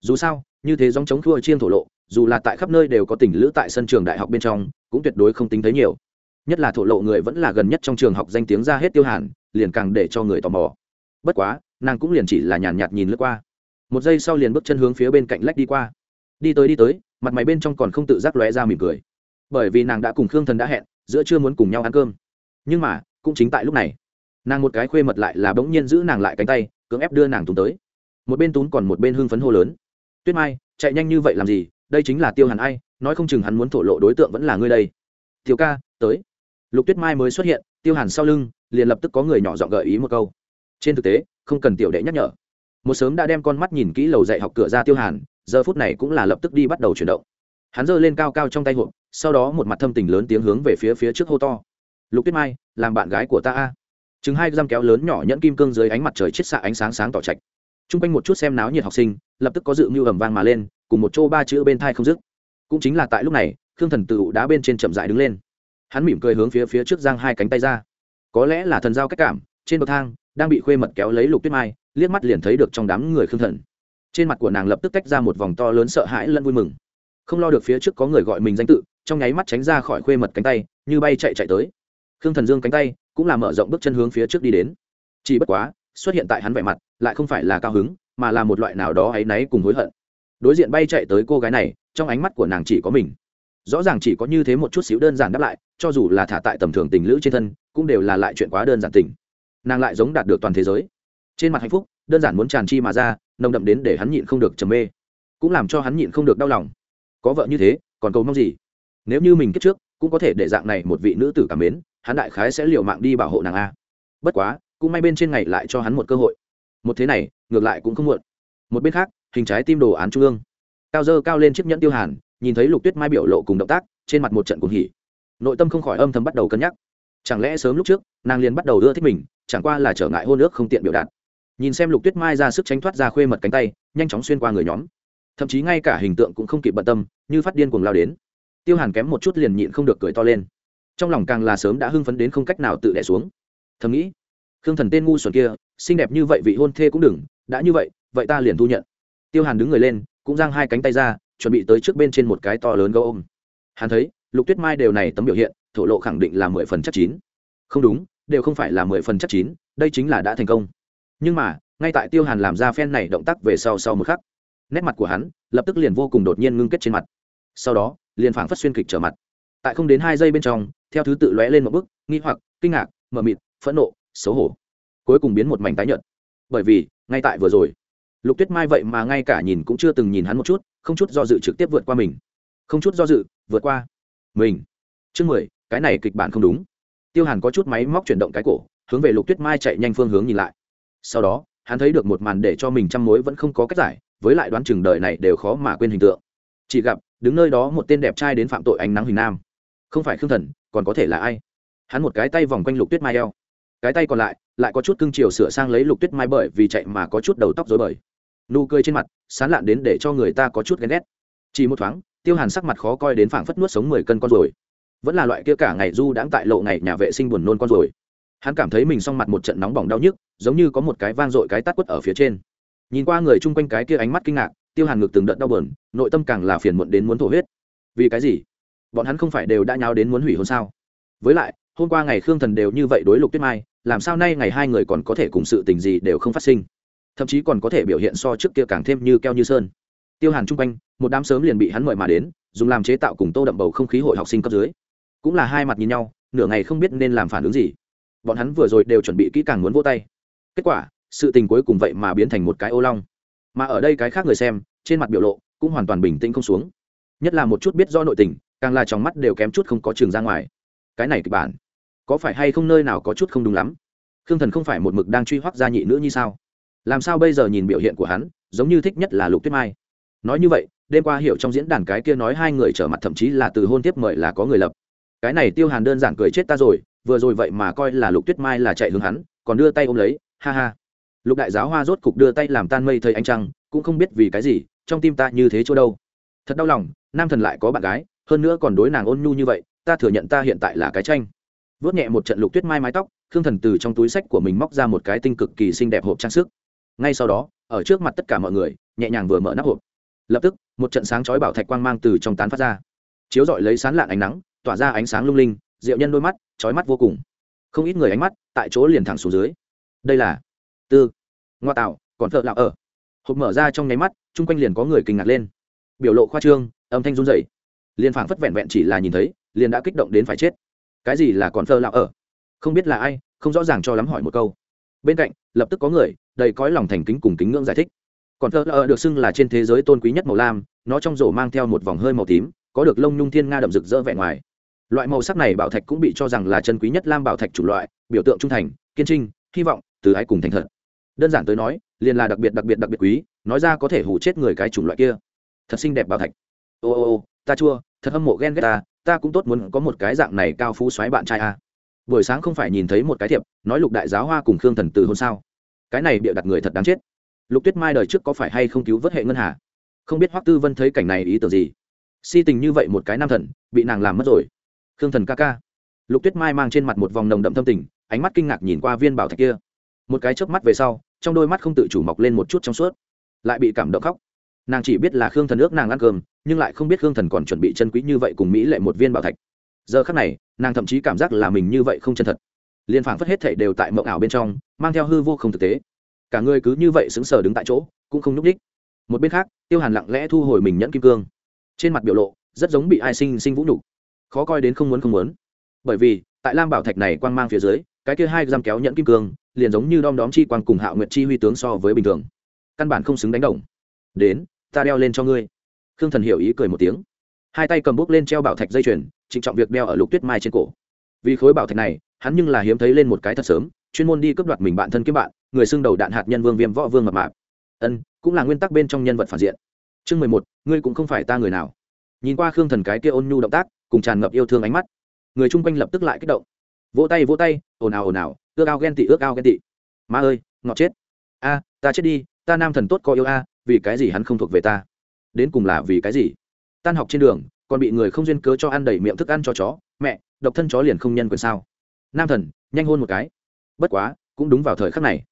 Dù sao, như thế dòng chống thua chiên thổ lộ, dù là tại khắp nơi đều có tình lữ tại sân trường đại học bên trong cũng tuyệt đối không tính thấy nhiều. Nhất là thổ lộ người vẫn là gần nhất trong trường học danh tiếng ra hết tiêu hàn, liền càng để cho người tò mò. Bất quá, nàng cũng liền chỉ là nhàn nhạt nhìn lướt qua. Một giây sau liền bước chân hướng phía bên cạnh lách đi qua. Đi tới đi tới, mặt mày bên trong còn không tự giác lóe ra mỉm cười. Bởi vì nàng đã cùng khương thần đã hẹn, giữa chưa muốn cùng nhau ăn cơm. Nhưng mà, cũng chính tại lúc này, nàng một cái khuê mật lại là bỗng nhiên giữ nàng lại cánh tay, cưỡng ép đưa nàng tún tới. Một bên tún còn một bên hưng phấn hô lớn. Tuyết mai, chạy nhanh như vậy làm gì? Đây chính là tiêu hàn ai? Nói không chừng hắn muốn thổ lộ đối tượng vẫn là ngươi đây. Tiểu ca, tới. Lục tuyết mai mới xuất hiện, tiêu hàn sau lưng, liền lập tức có người nhỏ giọng gợi ý một câu. Trên thực tế, không cần tiểu đệ nhắc nhở. Một sớm đã đem con mắt nhìn kỹ lầu dạy học cửa ra tiêu hàn, giờ phút này cũng là lập tức đi bắt đầu chuyển động. Hắn giơ lên cao cao trong tay hộp, sau đó một mặt thâm tình lớn tiếng hướng về phía phía trước hô to. Lục tuyết mai, làm bạn gái của ta a. Chứng hai răm kéo lớn nhỏ nhẫn kim cương dưới ánh mặt trời chết xạ ánh sáng sáng tỏ trạch. T r u n g quanh một chút xem náo nhiệt học sinh, lập tức có dự mưu ẩm vang mà lên, cùng một chỗ ba chữ bên thai không dứt cũng chính là tại lúc này, khương thần tự đá bên trên chậm dại đứng lên. Hắn mỉm cười hướng phía phía trước giang hai cánh tay ra. Có lẽ là thần giao cách cảm, trên bậc thang, đang bị khuê mật kéo lấy lục tuyết mai, liếc mắt liền thấy được trong đám người khương thần. Trên mặt của nàng lập tức tách ra một vòng to lớn sợ hãi lẫn vui mừng. Không lo được phía trước có người gọi mình danh tự, trong nháy mắt tránh ra khỏi khuê mật cánh tay, như bay chạy chạy tới. Khương thần dương cánh tay cũng là mở rộng bước chân hướng phía trước đi đến. Chỉ bất quá, xuất hiện tại hắn vẻ mặt, lại không phải là cao hứng, mà là một loại nào đó áy náy cùng hối hận đối diện bay chạy tới cô gái này, trong ánh mắt của nàng chỉ có mình. Rõ ràng chỉ có như thế một chút xíu đơn giản đáp lại, cho dù là thả tại tầm thường tình lữ trên thân, cũng đều là lại chuyện quá đơn giản tình. Nàng lại giống đạt được toàn thế giới. Trên mặt hạnh phúc, đơn giản muốn tràn chi mà ra, nồng đậm đến để hắn nhịn không được trầm mê. Cũng làm cho hắn nhịn không được đau lòng. Có vợ như thế, còn cầu mong gì? Nếu như mình kết trước, cũng có thể để dạng này một vị nữ tử cảm mến, hắn đại khái sẽ liều mạng đi bảo hộ nàng a. Bất quá, cũng may bên trên ngày lại cho hắn một cơ hội. Một thế này, ngược lại cũng không muộn. Một bên khác hình trái tim đồ án trung ương. Cao dơ cao lên chiếc nhẫn tiêu hàn, nhìn thấy lục tuyết mai biểu lộ cùng động tác, trên mặt một trận cuồng hỉ. Nội tâm không khỏi âm thầm bắt đầu cân nhắc. Chẳng lẽ sớm lúc trước, nàng liền bắt đầu đưa thích mình, chẳng qua là trở ngại hôn ước không tiện biểu đạt. Nhìn xem lục tuyết mai ra sức tránh thoát ra khuê mật cánh tay, nhanh chóng xuyên qua người nhóm. Thậm chí ngay cả hình tượng cũng không kịp bận tâm, như phát điên cuồng lao đến. Tiêu hàn kém một chút liền nhịn không được cười to lên. Trong lòng càng là sớm đã hưng phấn đến không cách nào tự đẻ xuống. Thầm nghĩ, khương thần tên ngu xuẩn kia, xinh đẹp như vậy vị hôn thê cũng đừng, đã như vậy vậy ta liền thu nhận tiêu hàn đứng người lên, cũng giang hai cánh tay ra, chuẩn bị tới trước bên trên một cái to lớn gấu ôm. Hắn thấy, lục tuyết mai đều này tấm biểu hiện, thổ lộ khẳng định là mười phần chắc chín. Không đúng, đều không phải là mười phần chắc chín, đây chính là đã thành công. Nhưng mà, ngay tại tiêu hàn làm ra phen này động tác về sau sau một khắc, nét mặt của hắn lập tức liền vô cùng đột nhiên ngưng kết trên mặt. Sau đó, liền phảng phất xuyên kịch trở mặt. Tại không đến hai giây bên trong, theo thứ tự lóe lên một bức, nghi hoặc, kinh ngạc, mờ mịt, phẫn nộ, xấu hổ. Cuối cùng biến một mảnh tái nhợt. Bởi vì, ngay tại vừa rồi lục tuyết mai vậy mà ngay cả nhìn cũng chưa từng nhìn hắn một chút, không chút do dự trực tiếp vượt qua mình. Không chút do dự, vượt qua mình. Chương mười, cái này kịch bản không đúng. Tiêu hàn có chút máy móc chuyển động cái cổ, hướng về lục tuyết mai chạy nhanh phương hướng nhìn lại. Sau đó, hắn thấy được một màn để cho mình chăm mối vẫn không có cách giải, với lại đoán chừng đời này đều khó mà quên hình tượng. Chỉ gặp, đứng nơi đó một tên đẹp trai đến phạm tội ánh nắng hình nam. Không phải khương thần, còn có thể là ai? Hắn một cái tay vòng quanh lục tuyết mai eo. Cái tay còn lại lại có chút cưng chiều sửa sang lấy lục tuyết mai bởi vì chạy mà có chút đầu tóc dối bời nụ cười trên mặt, sán lạn đến để cho người ta có chút ghen ghét. Chỉ một thoáng, tiêu hàn sắc mặt khó coi đến phảng phất nuốt sống mười cân con rồi vẫn là loại kia cả ngày du đãng tại lộ ngày nhà vệ sinh buồn nôn con rồi hắn cảm thấy mình xong mặt một trận nóng bỏng đau nhức, giống như có một cái vang dội cái tát quất ở phía trên. Nhìn qua người chung quanh cái kia ánh mắt kinh ngạc, tiêu hàn ngực từng đợt đau bờn nội tâm càng là phiền muộn đến muốn thổ huyết. Vì cái gì? Bọn hắn không phải đều đã nháo đến muốn hủy hôn sao? Với lại, hôm qua ngày khương thần đều như vậy đối lục tuyết mai, làm sao nay ngày hai người còn có thể cùng sự tình gì đều không phát sinh? Thậm chí còn có thể biểu hiện so trước kia càng thêm như keo như sơn. Tiêu hàn chung quanh, một đám sớm liền bị hắn mời mà đến, dùng làm chế tạo cùng tô đậm bầu không khí hội học sinh cấp dưới. Cũng là hai mặt nhìn nhau, nửa ngày không biết nên làm phản ứng gì. Bọn hắn vừa rồi đều chuẩn bị kỹ càng muốn vô tay. Kết quả, sự tình cuối cùng vậy mà biến thành một cái ô long. Mà ở đây cái khác người xem, trên mặt biểu lộ cũng hoàn toàn bình tĩnh không xuống. Nhất là một chút biết do nội tình, càng là trong mắt đều kém chút không có trường ra ngoài. Cái này kịch bản, có phải hay không nơi nào có chút không đúng lắm? Khương thần không phải một mực đang truy hoác gia nhị nữ như sao? Làm sao bây giờ nhìn biểu hiện của hắn, giống như thích nhất là lục tuyết mai. Nói như vậy, đêm qua hiểu trong diễn đàn cái kia nói hai người trở mặt thậm chí là từ hôn tiếp mời là có người lập. Cái này tiêu hàn đơn giản cười chết ta rồi, vừa rồi vậy mà coi là lục tuyết mai là chạy hướng hắn, còn đưa tay ôm lấy, ha ha. Lục đại giáo hoa rốt cục đưa tay làm tan mây thầy anh trăng, cũng không biết vì cái gì, trong tim ta như thế chỗ đâu. Thật đau lòng, nam thần lại có bạn gái, hơn nữa còn đối nàng ôn nhu như vậy, ta thừa nhận ta hiện tại là cái tranh. Vớt nhẹ một trận lục tuyết mai mái tóc, khương thần từ trong túi sách của mình móc ra một cái tinh cực kỳ xinh đẹp hộp trang sức ngay sau đó, ở trước mặt tất cả mọi người, nhẹ nhàng vừa mở nắp hộp. Lập tức, một trận sáng chói bảo thạch quang mang từ trong tán phát ra. Chiếu dọi lấy sán lạn ánh nắng, tỏa ra ánh sáng lung linh, diệu nhân đôi mắt, chói mắt vô cùng. Không ít người ánh mắt, tại chỗ liền thẳng xuống dưới. Đây là tư. Ngoa tạo, còn thợ lạo ở. Hộp mở ra trong nháy mắt, chung quanh liền có người kinh ngạc lên. Biểu lộ khoa trương, âm thanh run rẩy. Liền phảng phất vẹn vẹn chỉ là nhìn thấy, liền đã kích động đến phải chết. Cái gì là còn thợ lạo ở? Không biết là ai, không rõ ràng cho lắm hỏi một câu. Bên cạnh, lập tức có người đầy cõi lòng thành kính cùng kính ngưỡng giải thích. Còn thơ ở được xưng là trên thế giới tôn quý nhất màu lam, nó trong rổ mang theo một vòng hơi màu tím, có được lông nhung thiên nga đậm rực rỡ vẻ ngoài. Loại màu sắc này bảo thạch cũng bị cho rằng là chân quý nhất lam bảo thạch chủ loại, biểu tượng trung thành, kiên trinh, hy vọng, từ ái cùng thành thật. Đơn giản tới nói, liền là đặc biệt đặc biệt đặc biệt quý, nói ra có thể hủ chết người cái chủng loại kia. Thật xinh đẹp bảo thạch. Ô ô ô, ta chua, thật hâm mộ ghen ghét ta ta cũng tốt muốn có một cái dạng này cao phú xoáy bạn trai a. À. buổi sáng không phải nhìn thấy một cái thiệp, nói lục đại giáo hoa cùng khương thần từ hôn sao? Cái này bịa đặt người thật đáng chết. Lục tuyết mai đời trước có phải hay không cứu vớt hệ ngân hà? Không biết hoắc tư vân thấy cảnh này ý tưởng gì? Si tình như vậy một cái nam thần, bị nàng làm mất rồi. Khương thần ca ca. Lục tuyết mai mang trên mặt một vòng nồng đậm thâm tình, ánh mắt kinh ngạc nhìn qua viên bảo thạch kia. Một cái chớp mắt về sau, trong đôi mắt không tự chủ mọc lên một chút trong suốt, lại bị cảm động khóc. Nàng chỉ biết là khương thần ước nàng ăn cơm, nhưng lại không biết khương thần còn chuẩn bị chân quý như vậy cùng mỹ lệ một viên bảo thạch. Giờ khắc này, nàng thậm chí cảm giác là mình như vậy không chân thật liên phảng phất hết thảy đều tại mộng ảo bên trong, mang theo hư vô không thực tế. Cả người cứ như vậy sững sờ đứng tại chỗ, cũng không nhúc đích một bên khác, tiêu hàn lặng lẽ thu hồi mình nhẫn kim cương. Trên mặt biểu lộ, rất giống bị ai sinh sinh vũ nhục. Khó coi đến không muốn không muốn. Bởi vì, tại lam bảo thạch này quang mang phía dưới, cái kia hai giam kéo nhẫn kim cương, liền giống như đom đóm chi quang cùng hạo nguyệt chi huy tướng so với bình thường. Căn bản không xứng đánh đồng. Đến, ta đeo lên cho ngươi. Khương thần hiểu ý cười một tiếng. Hai tay cầm bút lên treo bảo thạch dây chuyền, trịnh trọng việc đeo ở lục tuyết mai trên cổ vì khối bảo thạch này, hắn nhưng là hiếm thấy lên một cái thật sớm, chuyên môn đi cướp đoạt mình bạn thân kiếm bạn, người xưng đầu đạn hạt nhân vương viêm võ vương mập mạp. Ân, cũng là nguyên tắc bên trong nhân vật phản diện. Chương mười một, ngươi cũng không phải ta người nào. Nhìn qua khương thần cái kia ôn nhu động tác, cùng tràn ngập yêu thương ánh mắt, người chung quanh lập tức lại kích động. Vỗ tay vỗ tay, ồn ào ồn ào, ước ao ghen tị, ước ao ghen tị. Ma ơi, ngọt chết. A, ta chết đi, ta nam thần tốt có yêu a, vì cái gì hắn không thuộc về ta? Đến cùng là vì cái gì? Tan học trên đường, còn bị người không duyên cớ cho ăn đầy miệng thức ăn cho chó, mẹ độc thân chó liền không nhân quyền sao? Nam thần, nhanh hôn một cái. Bất quá, cũng đúng vào thời khắc này,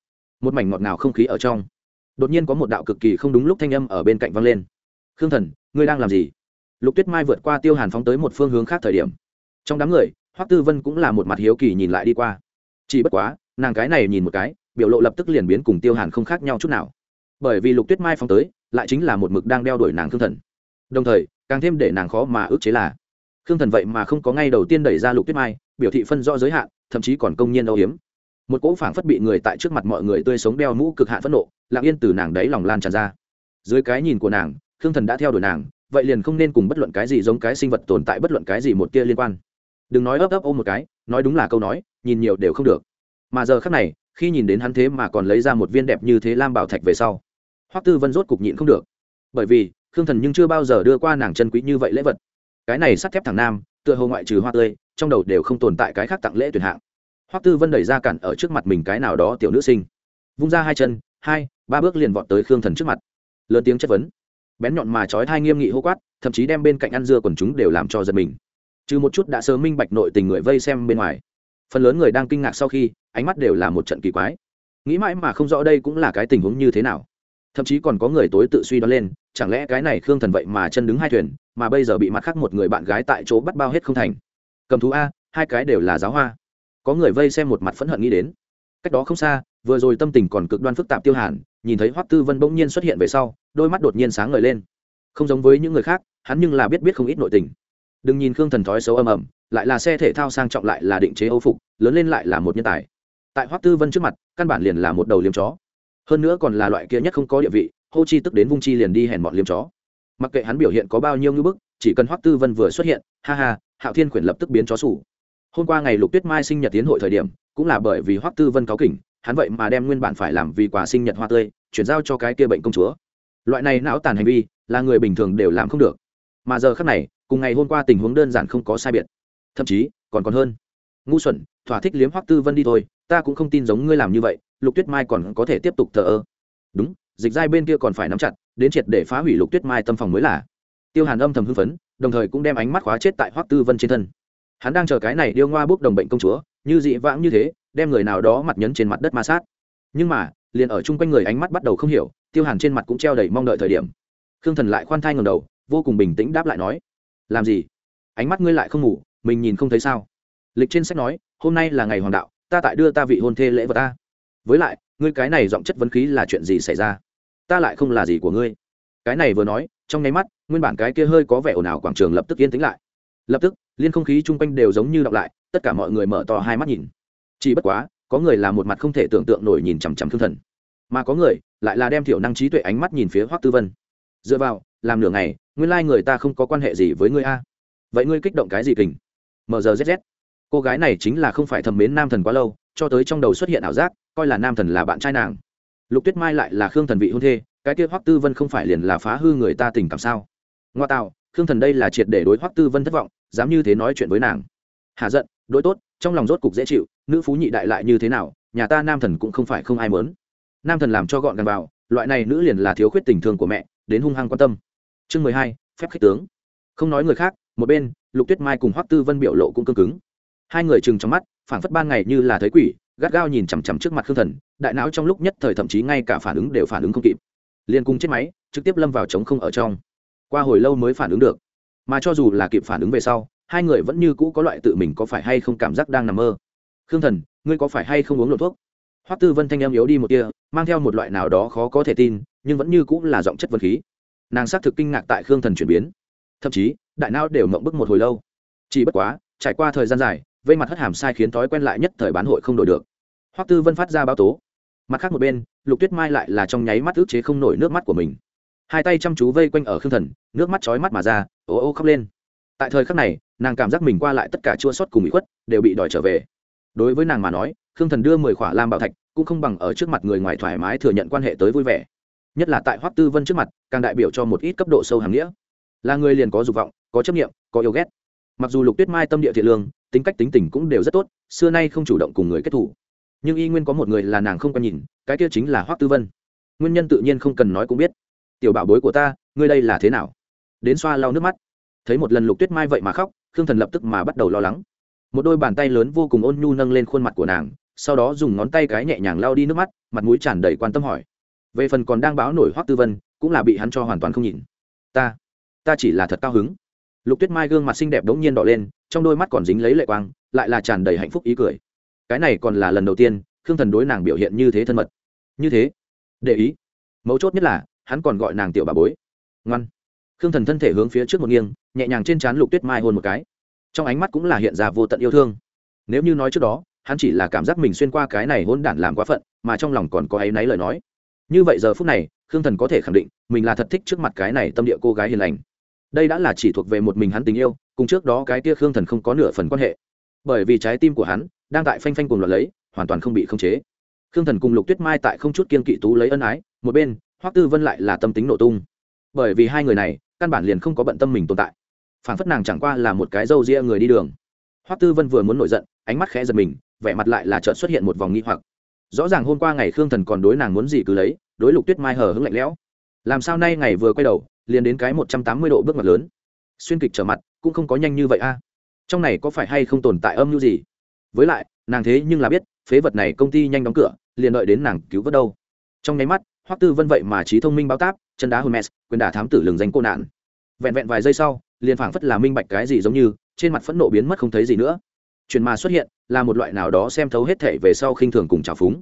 một mảnh ngọt ngào không khí ở trong, đột nhiên có một đạo cực kỳ không đúng lúc thanh âm ở bên cạnh vang lên. Khương thần, ngươi đang làm gì? Lục tuyết mai vượt qua tiêu hàn phóng tới một phương hướng khác thời điểm, trong đám người, hoắc tư vân cũng là một mặt hiếu kỳ nhìn lại đi qua. Chỉ bất quá, nàng cái này nhìn một cái, biểu lộ lập tức liền biến cùng tiêu hàn không khác nhau chút nào. Bởi vì lục tuyết mai phóng tới, lại chính là một mực đang đeo đuổi nàng khương thần. Đồng thời, càng thêm để nàng khó mà ước chế là khương thần vậy mà không có ngay đầu tiên đẩy ra lục tuyết mai, biểu thị phân rõ giới hạn, thậm chí còn công nhiên âu hiếm một cỗ phảng phất bị người tại trước mặt mọi người tươi sống đeo mũ cực hạn phẫn nộ, lặng yên từ nàng đấy lòng lan tràn ra. Dưới cái nhìn của nàng, khương thần đã theo đuổi nàng, vậy liền không nên cùng bất luận cái gì giống cái sinh vật tồn tại bất luận cái gì một tia liên quan. Đừng nói ấp ấp ôm một cái, nói đúng là câu nói, nhìn nhiều đều không được. Mà giờ khác này, khi nhìn đến hắn thế mà còn lấy ra một viên đẹp như thế lam bảo thạch về sau, hoắc tư vân rốt cục nhịn không được. Bởi vì, khương thần nhưng chưa bao giờ đưa qua nàng chân quý như vậy lễ vật cái này sắt thép thằng nam, tựa hồ ngoại trừ hoa tươi, trong đầu đều không tồn tại cái khác tặng lễ tuyển hạng. Hoắc tư vân đẩy ra cản ở trước mặt mình cái nào đó tiểu nữ sinh. Vung ra hai chân, hai, ba bước liền vọt tới khương thần trước mặt. Lớn tiếng chất vấn. Bén nhọn mà trói thai nghiêm nghị hô quát, thậm chí đem bên cạnh ăn dưa quần chúng đều làm cho giật mình. Trừ một chút đã sớm minh bạch nội tình người vây xem bên ngoài. Phần lớn người đang kinh ngạc sau khi, ánh mắt đều là một trận kỳ quái. Nghĩ mãi mà không rõ đây cũng là cái tình huống như thế nào thậm chí còn có người tối tự suy đoán lên, chẳng lẽ cái này khương thần vậy mà chân đứng hai thuyền, mà bây giờ bị mặt khác một người bạn gái tại chỗ bắt bao hết không thành. Cầm thú a, hai cái đều là giáo hoa. Có người vây xem một mặt phẫn hận nghĩ đến. Cách đó không xa, vừa rồi tâm tình còn cực đoan phức tạp tiêu hàn, nhìn thấy hoắc tư vân bỗng nhiên xuất hiện về sau, đôi mắt đột nhiên sáng ngời lên. Không giống với những người khác, hắn nhưng là biết biết không ít nội tình. Đừng nhìn khương thần thói xấu âm ầm, lại là xe thể thao sang trọng lại là định chế âu phục, lớn lên lại là một nhân tài. Tại hoắc tư vân trước mặt, căn bản liền là một đầu liếm chó hơn nữa còn là loại kia nhất không có địa vị, hô chi tức đến vung chi liền đi hèn bọn liêm chó. Mặc kệ hắn biểu hiện có bao nhiêu ngưỡng bức, chỉ cần hoắc tư vân vừa xuất hiện, ha ha, hạo thiên quyển lập tức biến chó sủ. Hôm qua ngày lục tuyết mai sinh nhật tiến hội thời điểm, cũng là bởi vì hoắc tư vân cáo kỉnh, hắn vậy mà đem nguyên bản phải làm vì quà sinh nhật hoa tươi, chuyển giao cho cái kia bệnh công chúa. Loại này não tàn hành vi, là người bình thường đều làm không được. Mà giờ khác này, cùng ngày hôm qua tình huống đơn giản không có sai biệt. Thậm chí, còn còn hơn. Ngu xuẩn, thỏa thích liếm hoắc tư vân đi thôi, ta cũng không tin giống ngươi làm như vậy lục tuyết mai còn có thể tiếp tục thờ ơ. Đúng, dịch giai bên kia còn phải nắm chặt, đến triệt để phá hủy lục tuyết mai tâm phòng mới là. Tiêu hàn âm thầm hưng phấn, đồng thời cũng đem ánh mắt khóa chết tại hoắc tư vân trên thân. Hắn đang chờ cái này điêu ngoa bốc đồng bệnh công chúa, như dị vãng như thế, đem người nào đó mặt nhấn trên mặt đất ma sát. Nhưng mà, liền ở chung quanh người ánh mắt bắt đầu không hiểu, tiêu hàn trên mặt cũng treo đầy mong đợi thời điểm. Khương thần lại khoan thai ngầm đầu, vô cùng bình tĩnh đáp lại nói, làm gì? Ánh mắt ngươi lại không ngủ, mình nhìn không thấy sao? Lịch trên sách nói, hôm nay là ngày hoàng đạo, ta tại đưa ta vị hôn thê lễ vật ta với lại, ngươi cái này giọng chất vấn khí là chuyện gì xảy ra? Ta lại không là gì của ngươi. Cái này vừa nói, trong nháy mắt, nguyên bản cái kia hơi có vẻ ồn ào quảng trường lập tức yên tĩnh lại. Lập tức, liên không khí chung quanh đều giống như đọc lại, tất cả mọi người mở to hai mắt nhìn. Chỉ bất quá, có người là một mặt không thể tưởng tượng nổi nhìn chằm chằm thương thần. Mà có người lại là đem thiểu năng trí tuệ ánh mắt nhìn phía hoắc tư vân. Dựa vào, làm nửa ngày, nguyên lai người ta không có quan hệ gì với ngươi a. Vậy ngươi kích động cái gì kình? Mrzz cô gái này chính là không phải thầm mến nam thần quá lâu, cho tới trong đầu xuất hiện ảo giác coi là nam thần là bạn trai nàng. Lục tuyết mai lại là khương thần vị hôn thê, cái kia hoắc tư vân không phải liền là phá hư người ta tình cảm sao? Ngoa tạo, khương thần đây là triệt để đối hoắc tư vân thất vọng, dám như thế nói chuyện với nàng. Hạ giận, đối tốt, trong lòng rốt cục dễ chịu, nữ phú nhị đại lại như thế nào, nhà ta nam thần cũng không phải không ai mớn nam thần làm cho gọn gàng vào, loại này nữ liền là thiếu khuyết tình thương của mẹ, đến hung hăng quan tâm. Chương mười hai, phép khích tướng. Không nói người khác, một bên, lục tuyết mai cùng hoắc tư vân biểu lộ cũng cương cứng. Hai người chừng trong mắt, phảng phất ban ngày như là thấy quỷ gắt gao nhìn chằm chằm trước mặt khương thần, đại não trong lúc nhất thời thậm chí ngay cả phản ứng đều phản ứng không kịp. Liền cùng chết máy, trực tiếp lâm vào trống không ở trong. Qua hồi lâu mới phản ứng được. Mà cho dù là kịp phản ứng về sau, hai người vẫn như cũ có loại tự mình có phải hay không cảm giác đang nằm mơ. Khương thần, ngươi có phải hay không uống lộ thuốc? Hoắc tư vân thanh em yếu đi một tia, mang theo một loại nào đó khó có thể tin, nhưng vẫn như cũng là giọng chất vật khí. Nàng xác thực kinh ngạc tại khương thần chuyển biến. Thậm chí, đại não đều mộng bức một hồi lâu. Chỉ bất quá, trải qua thời gian dài vây mặt hất hàm sai khiến thói quen lại nhất thời bán hội không đổi được. Hoắc tư vân phát ra báo tố. Mặt khác một bên, lục tuyết mai lại là trong nháy mắt ức chế không nổi nước mắt của mình. Hai tay chăm chú vây quanh ở khương thần, nước mắt chói mắt mà ra ô ô khóc lên. Tại thời khắc này, nàng cảm giác mình qua lại tất cả chua sót cùng bị khuất, đều bị đòi trở về. Đối với nàng mà nói, khương thần đưa mười khỏa lam bảo thạch, cũng không bằng ở trước mặt người ngoài thoải mái thừa nhận quan hệ tới vui vẻ. Nhất là tại hoắc tư vân trước mặt, càng đại biểu cho một ít cấp độ sâu hàng nghĩa. Là người liền có dục vọng, có chấp nghiệm có yêu ghét. Mặc dù lục tuyết mai tâm địa thiện lương tính cách tính tình cũng đều rất tốt, xưa nay không chủ động cùng người kết thủ. Nhưng y nguyên có một người là nàng không quen nhìn, cái kia chính là hoắc tư vân. Nguyên nhân tự nhiên không cần nói cũng biết. Tiểu bảo bối của ta, ngươi đây là thế nào? Đến xoa lau nước mắt. Thấy một lần lục tuyết mai vậy mà khóc, khương thần lập tức mà bắt đầu lo lắng. Một đôi bàn tay lớn vô cùng ôn nhu nâng lên khuôn mặt của nàng, sau đó dùng ngón tay cái nhẹ nhàng lao đi nước mắt, mặt mũi tràn đầy quan tâm hỏi. Về phần còn đang báo nổi hoắc tư vân, cũng là bị hắn cho hoàn toàn không nhìn. Ta ta chỉ là thật cao hứng lục tuyết mai gương mặt xinh đẹp đ ố n g nhiên đỏ lên, trong đôi mắt còn dính lấy lệ quang, lại là tràn đầy hạnh phúc ý cười. Cái này còn là lần đầu tiên, khương thần đối nàng biểu hiện như thế thân mật. Như thế? Để ý. Mấu chốt nhất là, hắn còn gọi nàng tiểu bà bối. Ngoan. Khương thần thân thể hướng phía trước một nghiêng, nhẹ nhàng trên trán lục tuyết mai hôn một cái. Trong ánh mắt cũng là hiện ra vô tận yêu thương. Nếu như nói trước đó, hắn chỉ là cảm giác mình xuyên qua cái này hôn đản làm quá phận, mà trong lòng còn có áy náy lời nói. Như vậy giờ phút này, khương thần có thể khẳng định, mình là thật thích trước mặt cái này tâm địa cô gái hiền lành đây đã là chỉ thuộc về một mình hắn tình yêu, cùng trước đó cái tia khương thần không có nửa phần quan hệ. Bởi vì trái tim của hắn đang tại phanh phanh cùng loạt lấy, hoàn toàn không bị khống chế. Khương thần cùng lục tuyết mai tại không chút kiên kỵ tú lấy ân ái, một bên, hoắc tư vân lại là tâm tính nổ tung. Bởi vì hai người này, căn bản liền không có bận tâm mình tồn tại. Phản phất nàng chẳng qua là một cái râu ria người đi đường. Hoắc tư vân vừa muốn nổi giận, ánh mắt khẽ giật mình, vẻ mặt lại là chợt xuất hiện một vòng nghi hoặc. Rõ ràng hôm qua ngày khương thần còn đối nàng muốn gì cứ lấy, đối lục tuyết mai hờ hững lạnh lẽo. Làm sao nay ngày vừa quay đầu liền đến cái một trăm tám mươi độ bước mặt lớn. Xuyên kịch trở mặt, cũng không có nhanh như vậy a. Trong này có phải hay không tồn tại âm mưu gì? Với lại, nàng thế nhưng là biết, phế vật này công ty nhanh đóng cửa, liền đợi đến nàng cứu vớt đâu. Trong nháy mắt, hoắc tư vân vậy mà trí thông minh báo táp, chân đá hermes quyền đả thám tử lừng danh cô nạn. Vẹn vẹn vài giây sau, liền phảng phất là minh bạch cái gì giống như, trên mặt phẫn nộ biến mất không thấy gì nữa. Chuyện mà xuất hiện, là một loại nào đó xem thấu hết thể về sau khinh thường cùng trào phúng.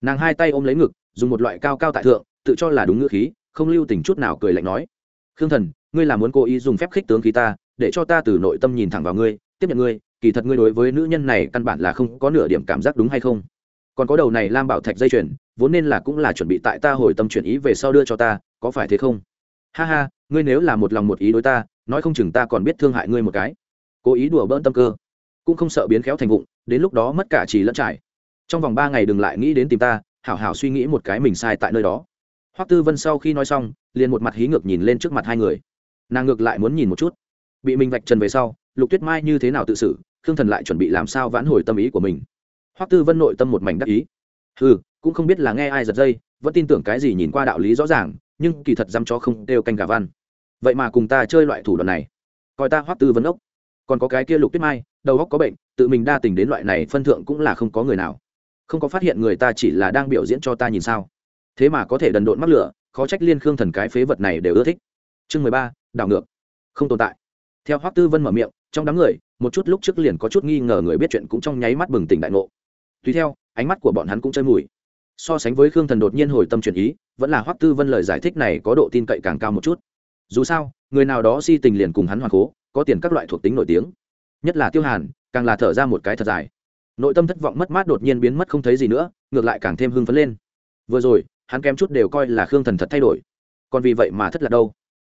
Nàng hai tay ôm lấy ngực, dùng một loại cao cao tại thượng, tự cho là đúng ngữ khí, không lưu tình chút nào cười lạnh nói khương thần, ngươi là muốn cố ý dùng phép khích tướng khí ta, để cho ta từ nội tâm nhìn thẳng vào ngươi, tiếp nhận ngươi, kỳ thật ngươi đối với nữ nhân này căn bản là không có nửa điểm cảm giác đúng hay không? Còn có đầu này lam bảo thạch dây chuyền, vốn nên là cũng là chuẩn bị tại ta hồi tâm chuyển ý về sau đưa cho ta, có phải thế không? Ha ha, ngươi nếu là một lòng một ý đối ta, nói không chừng ta còn biết thương hại ngươi một cái. Cố ý đùa bỡn tâm cơ, cũng không sợ biến khéo thành vụng, đến lúc đó mất cả chỉ lẫn trải. Trong vòng ba ngày đừng lại nghĩ đến tìm ta, hảo hảo suy nghĩ một cái mình sai tại nơi đó hoắc tư vân sau khi nói xong, liền một mặt hí ngược nhìn lên trước mặt hai người. Nàng ngược lại muốn nhìn một chút. Bị mình vạch trần về sau, lục tuyết mai như thế nào tự xử, khương thần lại chuẩn bị làm sao vãn hồi tâm ý của mình. Hoắc tư vân nội tâm một mảnh đắc ý. Ừ cũng không biết là nghe ai giật dây, vẫn tin tưởng cái gì nhìn qua đạo lý rõ ràng, nhưng kỳ thật dăm cho không đều canh gà văn. Vậy mà cùng ta chơi loại thủ đoạn này. Coi ta hoắc tư vân ốc. Còn có cái kia lục tuyết mai, đầu óc có bệnh, tự mình đa tình đến loại này phân thượng cũng là không có người nào. Không có phát hiện người ta chỉ là đang biểu diễn cho ta nhìn sao thế mà có thể đần độn mắc lửa, khó trách liên khương thần cái phế vật này đều ưa thích. Chương mười ba, đảo ngược. Không tồn tại. Theo hoắc tư vân mở miệng, trong đám người, một chút lúc trước liền có chút nghi ngờ người biết chuyện cũng trong nháy mắt bừng tỉnh đại ngộ. Tùy theo, ánh mắt của bọn hắn cũng chơi mùi. So sánh với khương thần đột nhiên hồi tâm chuyển ý, vẫn là hoắc tư vân lời giải thích này có độ tin cậy càng cao một chút. Dù sao, người nào đó si tình liền cùng hắn hoàng cố có tiền các loại thuộc tính nổi tiếng. Nhất là tiêu hàn, càng là thở ra một cái thật dài. Nội tâm thất vọng mất mát đột nhiên biến mất không thấy gì nữa, ngược lại càng thêm hưng phấn lên. Vừa rồi hắn kém chút đều coi là khương thần thật thay đổi. Còn vì vậy mà thất lạc đâu?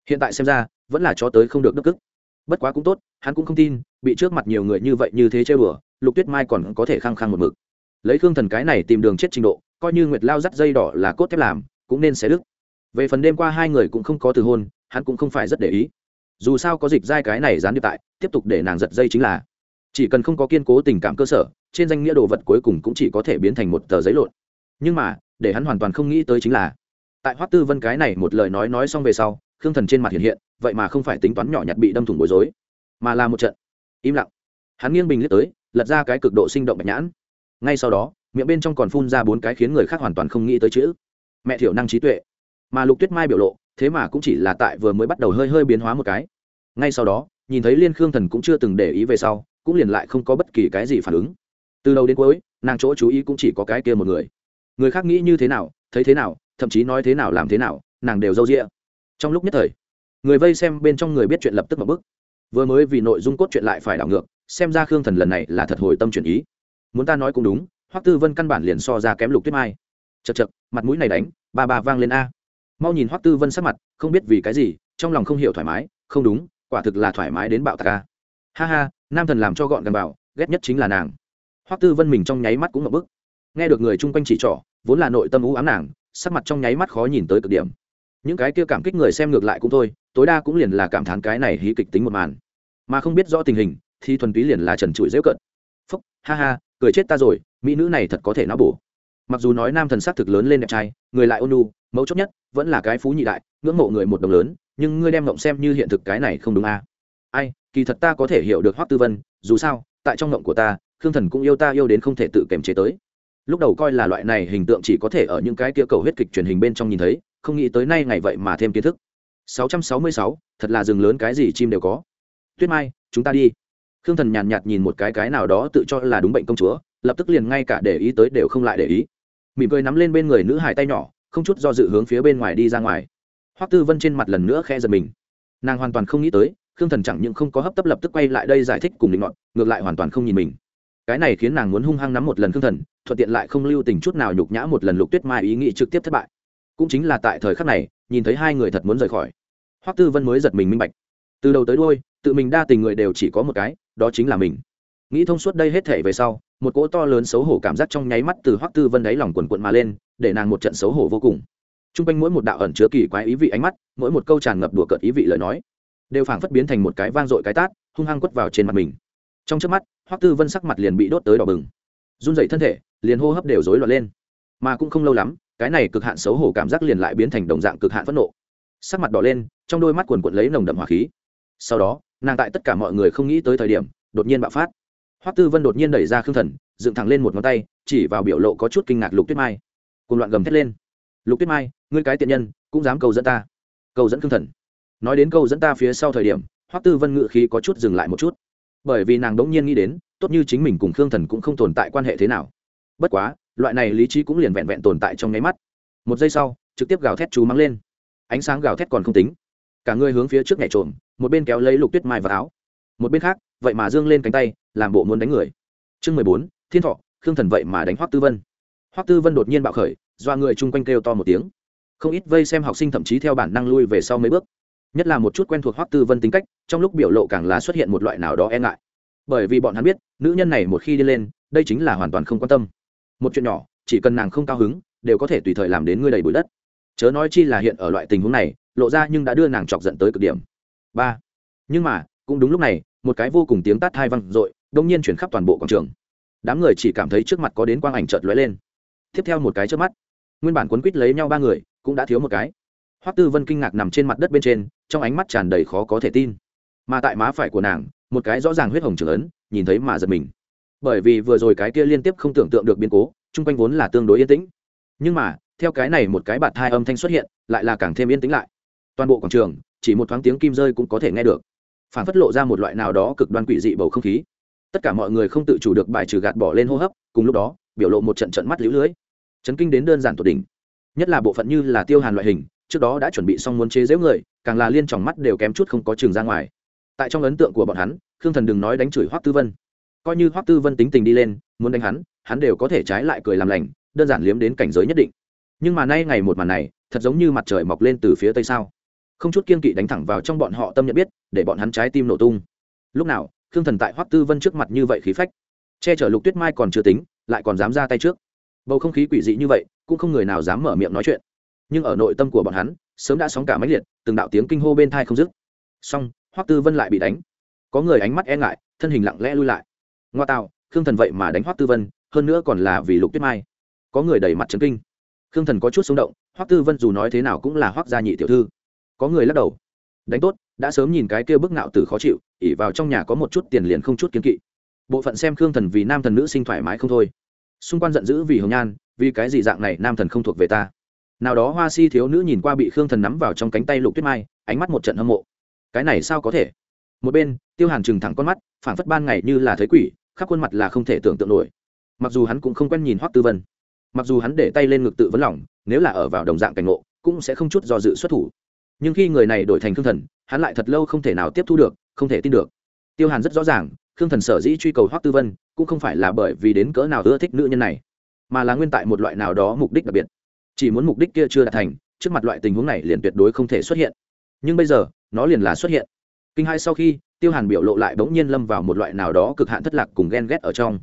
Hiện tại xem ra, vẫn là cho tới không được đức ức bất quá cũng tốt, hắn cũng không tin, bị trước mặt nhiều người như vậy như thế chơi bừa lục tuyết mai còn có thể khăng khăng một mực. Lấy khương thần cái này tìm đường chết trình độ, coi như nguyệt lao dắt dây đỏ là cốt thép làm, cũng nên sẽ đức về phần đêm qua hai người cũng không có từ hôn, hắn cũng không phải rất để ý. Dù sao có dịch giai cái này gián điệp tại, tiếp tục để nàng giật dây chính là, chỉ cần không có kiên cố tình cảm cơ sở, trên danh nghĩa đồ vật cuối cùng cũng chỉ có thể biến thành một tờ giấy lộn. Nhưng mà để hắn hoàn toàn không nghĩ tới chính là, tại hoắc tư vân cái này một lời nói nói xong về sau, khương thần trên mặt hiện hiện, vậy mà không phải tính toán nhỏ nhặt bị đâm thủng bối rối, mà là một trận im lặng. Hắn nghiêng bình liếc tới, lật ra cái cực độ sinh động bạch nhãn. Ngay sau đó, miệng bên trong còn phun ra bốn cái khiến người khác hoàn toàn không nghĩ tới chữ, mẹ thiểu năng trí tuệ. Mà lục tuyết mai biểu lộ, thế mà cũng chỉ là tại vừa mới bắt đầu hơi hơi biến hóa một cái. Ngay sau đó, nhìn thấy liên khương thần cũng chưa từng để ý về sau, cũng liền lại không có bất kỳ cái gì phản ứng. Từ đầu đến cuối, nàng chỗ chú ý cũng chỉ có cái kia một người người khác nghĩ như thế nào, thấy thế nào, thậm chí nói thế nào làm thế nào, nàng đều d â u d ị a trong lúc nhất thời, người vây xem bên trong người biết chuyện lập tức một bức vừa mới vì nội dung cốt chuyện lại phải đảo ngược, xem ra khương thần lần này là thật hồi tâm chuyển ý. Muốn ta nói cũng đúng, hoắc tư vân căn bản liền so ra kém lục tuyết mai. Chật chật mặt mũi này đánh, ba ba vang lên a. Mau nhìn hoắc tư vân sắc mặt, không biết vì cái gì, trong lòng không hiểu thoải mái, không đúng, quả thực là thoải mái đến bạo tạc a. Ha ha, nam thần làm cho gọn gần bảo, ghét nhất chính là nàng. Hoắc tư vân mình trong nháy mắt cũng ngập bức nghe được người chung quanh chỉ trỏ vốn là nội tâm ú ám nàng, sắc mặt trong nháy mắt khó nhìn tới cực điểm. Những cái kia cảm kích người xem ngược lại cũng thôi, tối đa cũng liền là cảm thán cái này hí kịch tính một màn. Mà không biết rõ tình hình, thì thuần túy liền là trần trụi dễ cận. Phúc, ha ha, cười chết ta rồi, mỹ nữ này thật có thể nó bổ. Mặc dù nói nam thần sắc thực lớn lên đẹp trai, người lại ôn nu mấu chốt nhất, vẫn là cái phú nhị đại, ngưỡng mộ người một đồng lớn, nhưng ngươi đem ngộng xem như hiện thực cái này không đúng à. ai, kỳ thật ta có thể hiểu được hoắc tư vân, dù sao, tại trong ngộng của ta, khương thần cũng yêu ta, yêu đến không thể tự kiềm chế tới lúc đầu coi là loại này hình tượng chỉ có thể ở những cái kia cầu huyết kịch truyền hình bên trong nhìn thấy không nghĩ tới nay ngày vậy mà thêm kiến thức. 666, thật là rừng lớn cái gì chim đều có. Tuyết mai chúng ta đi. Khương thần nhàn nhạt nhìn một cái cái nào đó tự cho là đúng bệnh công chúa lập tức liền ngay cả để ý tới đều không lại để ý. Mỉm cười nắm lên bên người nữ hải tay nhỏ không chút do dự hướng phía bên ngoài đi ra ngoài. Hoắc tư vân trên mặt lần nữa khe giật mình. Nàng hoàn toàn không nghĩ tới khương thần chẳng những không có hấp tấp lập tức quay lại đây giải thích cùng định ngọn ngược lại hoàn toàn không nhìn mình cái này khiến nàng muốn hung hăng nắm một lần khương thần, thuận tiện lại không lưu tình chút nào nhục nhã một lần lục tuyết mai ý nghĩ trực tiếp thất bại. Cũng chính là tại thời khắc này, nhìn thấy hai người thật muốn rời khỏi. Hoắc tư vân mới giật mình minh bạch. Từ đầu tới đôi tự mình đa tình người đều chỉ có một cái, đó chính là mình. Nghĩ thông suốt đây hết thể về sau, một cỗ to lớn xấu hổ cảm giác trong nháy mắt từ hoắc tư vân đáy lòng quần quận mà lên, để nàng một trận xấu hổ vô cùng. T r u n g quanh mỗi một đạo ẩn chứa kỳ quái ý vị ánh mắt, mỗi một câu tràn ngập đùa cợt ý vị lời nói, đều phảng phất biến thành một cái vang dội cái tát, hung hăng quất vào trên mặt mình. Trong trước mắt hoắc tư vân sắc mặt liền bị đốt tới đỏ bừng. Run dậy thân thể, liền hô hấp đều rối loạn lên. Mà cũng không lâu lắm, cái này cực hạn xấu hổ cảm giác liền lại biến thành đồng dạng cực hạn phẫn nộ. Sắc mặt đỏ lên, trong đôi mắt quần quận lấy nồng đậm hỏa khí. Sau đó, nàng tại tất cả mọi người không nghĩ tới thời điểm, đột nhiên bạo phát. Hoắc tư vân đột nhiên đẩy ra khương thần, dựng thẳng lên một ngón tay, chỉ vào biểu lộ có chút kinh ngạc lục tuyết mai. Cùng loạn gầm thét lên. Lục tuyết mai, ngươi cái tiện nhân, cũng dám cầu dẫn ta? Cầu dẫn khương thần. Nói đến câu dẫn ta phía sau thời điểm, hoắc tư vân ngự khí có chút dừng lại một chút bởi vì nàng đống nhiên nghĩ đến, tốt như chính mình cùng khương thần cũng không tồn tại quan hệ thế nào. Bất quá, loại này lý trí cũng liền vẹn vẹn tồn tại trong nháy mắt. Một giây sau, trực tiếp gào thét chú mắng lên. Ánh sáng gào thét còn không tính. Cả người hướng phía trước nhảy trộm một bên kéo lấy lục tuyết mai vào áo. Một bên khác, vậy mà dương lên cánh tay, làm bộ muốn đánh người. Chương mười bốn, thiên thọ, khương thần vậy mà đánh hoắc tư vân. Hoắc tư vân đột nhiên bạo khởi, doa người chung quanh kêu to một tiếng. Không ít vây xem học sinh thậm chí theo bản năng lui về sau mấy bước nhất là một chút quen thuộc hoắc tư vân tính cách, trong lúc biểu lộ càng là xuất hiện một loại nào đó e ngại. Bởi vì bọn hắn biết, nữ nhân này một khi đi lên, đây chính là hoàn toàn không quan tâm. Một chuyện nhỏ, chỉ cần nàng không cao hứng, đều có thể tùy thời làm đến ngươi đầy bụi đất. Chớ nói chi là hiện ở loại tình huống này, lộ ra nhưng đã đưa nàng chọc giận tới cực điểm. Ba. Nhưng mà, cũng đúng lúc này, một cái vô cùng tiếng tát hai văng r ộ i đông nhiên chuyển khắp toàn bộ quảng trường. Đám người chỉ cảm thấy trước mặt có đến quang ảnh chợt lóe lên. Tiếp theo một cái trước mắt. Nguyên bản quấn quýt lấy nhau ba người, cũng đã thiếu một cái hoắc tư vân kinh ngạc nằm trên mặt đất bên trên, trong ánh mắt tràn đầy khó có thể tin. Mà tại má phải của nàng, một cái rõ ràng huyết hồng trưởng ấn, nhìn thấy mà giật mình. Bởi vì vừa rồi cái kia liên tiếp không tưởng tượng được biến cố, chung quanh vốn là tương đối yên tĩnh. Nhưng mà, theo cái này một cái bạt thai âm thanh xuất hiện, lại là càng thêm yên tĩnh lại. Toàn bộ quảng trường, chỉ một thoáng tiếng kim rơi cũng có thể nghe được. Phản phất lộ ra một loại nào đó cực đoan quỷ dị bầu không khí. Tất cả mọi người không tự chủ được bài trừ gạt bỏ lên hô hấp, cùng lúc đó, biểu lộ một trận trận mắt lũ lưới. Chấn kinh đến đơn giản tột đỉnh. Nhất là bộ phận như là tiêu hàn loại hình trước đó đã chuẩn bị xong muốn chế giễu người, càng là liên tròng mắt đều kém chút không có trường ra ngoài. Tại trong ấn tượng của bọn hắn, khương thần đừng nói đánh chửi hoắc tư vân. Coi như hoắc tư vân tính tình đi lên, muốn đánh hắn hắn đều có thể trái lại cười làm lành, đơn giản liếm đến cảnh giới nhất định. Nhưng mà nay ngày một màn này, thật giống như mặt trời mọc lên từ phía tây sao. Không chút kiên kỵ đánh thẳng vào trong bọn họ tâm nhận biết, để bọn hắn trái tim nổ tung. Lúc nào, khương thần tại hoắc tư vân trước mặt như vậy khí phách. Che chở lục tuyết mai còn chưa tính, lại còn dám ra tay trước. Bầu không khí quỷ dị như vậy, cũng không người nào dám mở miệng nói chuyện nhưng ở nội tâm của bọn hắn, sớm đã sóng cả máy liệt, từng đạo tiếng kinh hô bên thai không dứt. Song hoắc tư vân lại bị đánh. Có người ánh mắt e ngại, thân hình lặng lẽ lui lại. Ngoa tạo, khương thần vậy mà đánh hoắc tư vân, hơn nữa còn là vì lục tuyết mai. Có người đẩy mặt trấn kinh. Khương thần có chút xung động, hoắc tư vân dù nói thế nào cũng là hoắc gia nhị tiểu thư. Có người lắc đầu. Đánh tốt, đã sớm nhìn cái kia bức ngạo tử khó chịu ỉ vào trong nhà có một chút tiền liền không chút kiến kỵ. Bộ phận xem khương thần vì nam thần nữ sinh thoải mái không thôi. Xung quanh giận dữ vì hồng nhan, vì cái gì dạng này nam thần không thuộc về ta? Nào đó hoa si thiếu nữ nhìn qua bị khương thần nắm vào trong cánh tay lục tuyết mai, ánh mắt một trận hâm mộ. Cái này sao có thể? Một bên, tiêu hàn trừng thẳng con mắt phản phất ban ngày như là thấy quỷ, khắp khuôn mặt là không thể tưởng tượng nổi. Mặc dù hắn cũng không quen nhìn hoắc tư vân, mặc dù hắn để tay lên ngực tự vấn lòng, nếu là ở vào đồng dạng cảnh ngộ, cũng sẽ không chút do dự xuất thủ. Nhưng khi người này đổi thành khương thần, hắn lại thật lâu không thể nào tiếp thu được, không thể tin được. Tiêu hàn rất rõ ràng, khương thần sở dĩ truy cầu hoắc tư vân, cũng không phải là bởi vì đến cỡ nào ưa thích nữ nhân này, mà là nguyên tại một loại nào đó mục đích đặc biệt chỉ muốn mục đích kia chưa đạt thành, trước mặt loại tình huống này liền tuyệt đối không thể xuất hiện. Nhưng bây giờ, nó liền là xuất hiện. Kinh hai sau khi, tiêu hàn biểu lộ lại bỗng nhiên lâm vào một loại nào đó cực hạn thất lạc cùng ghen ghét ở trong.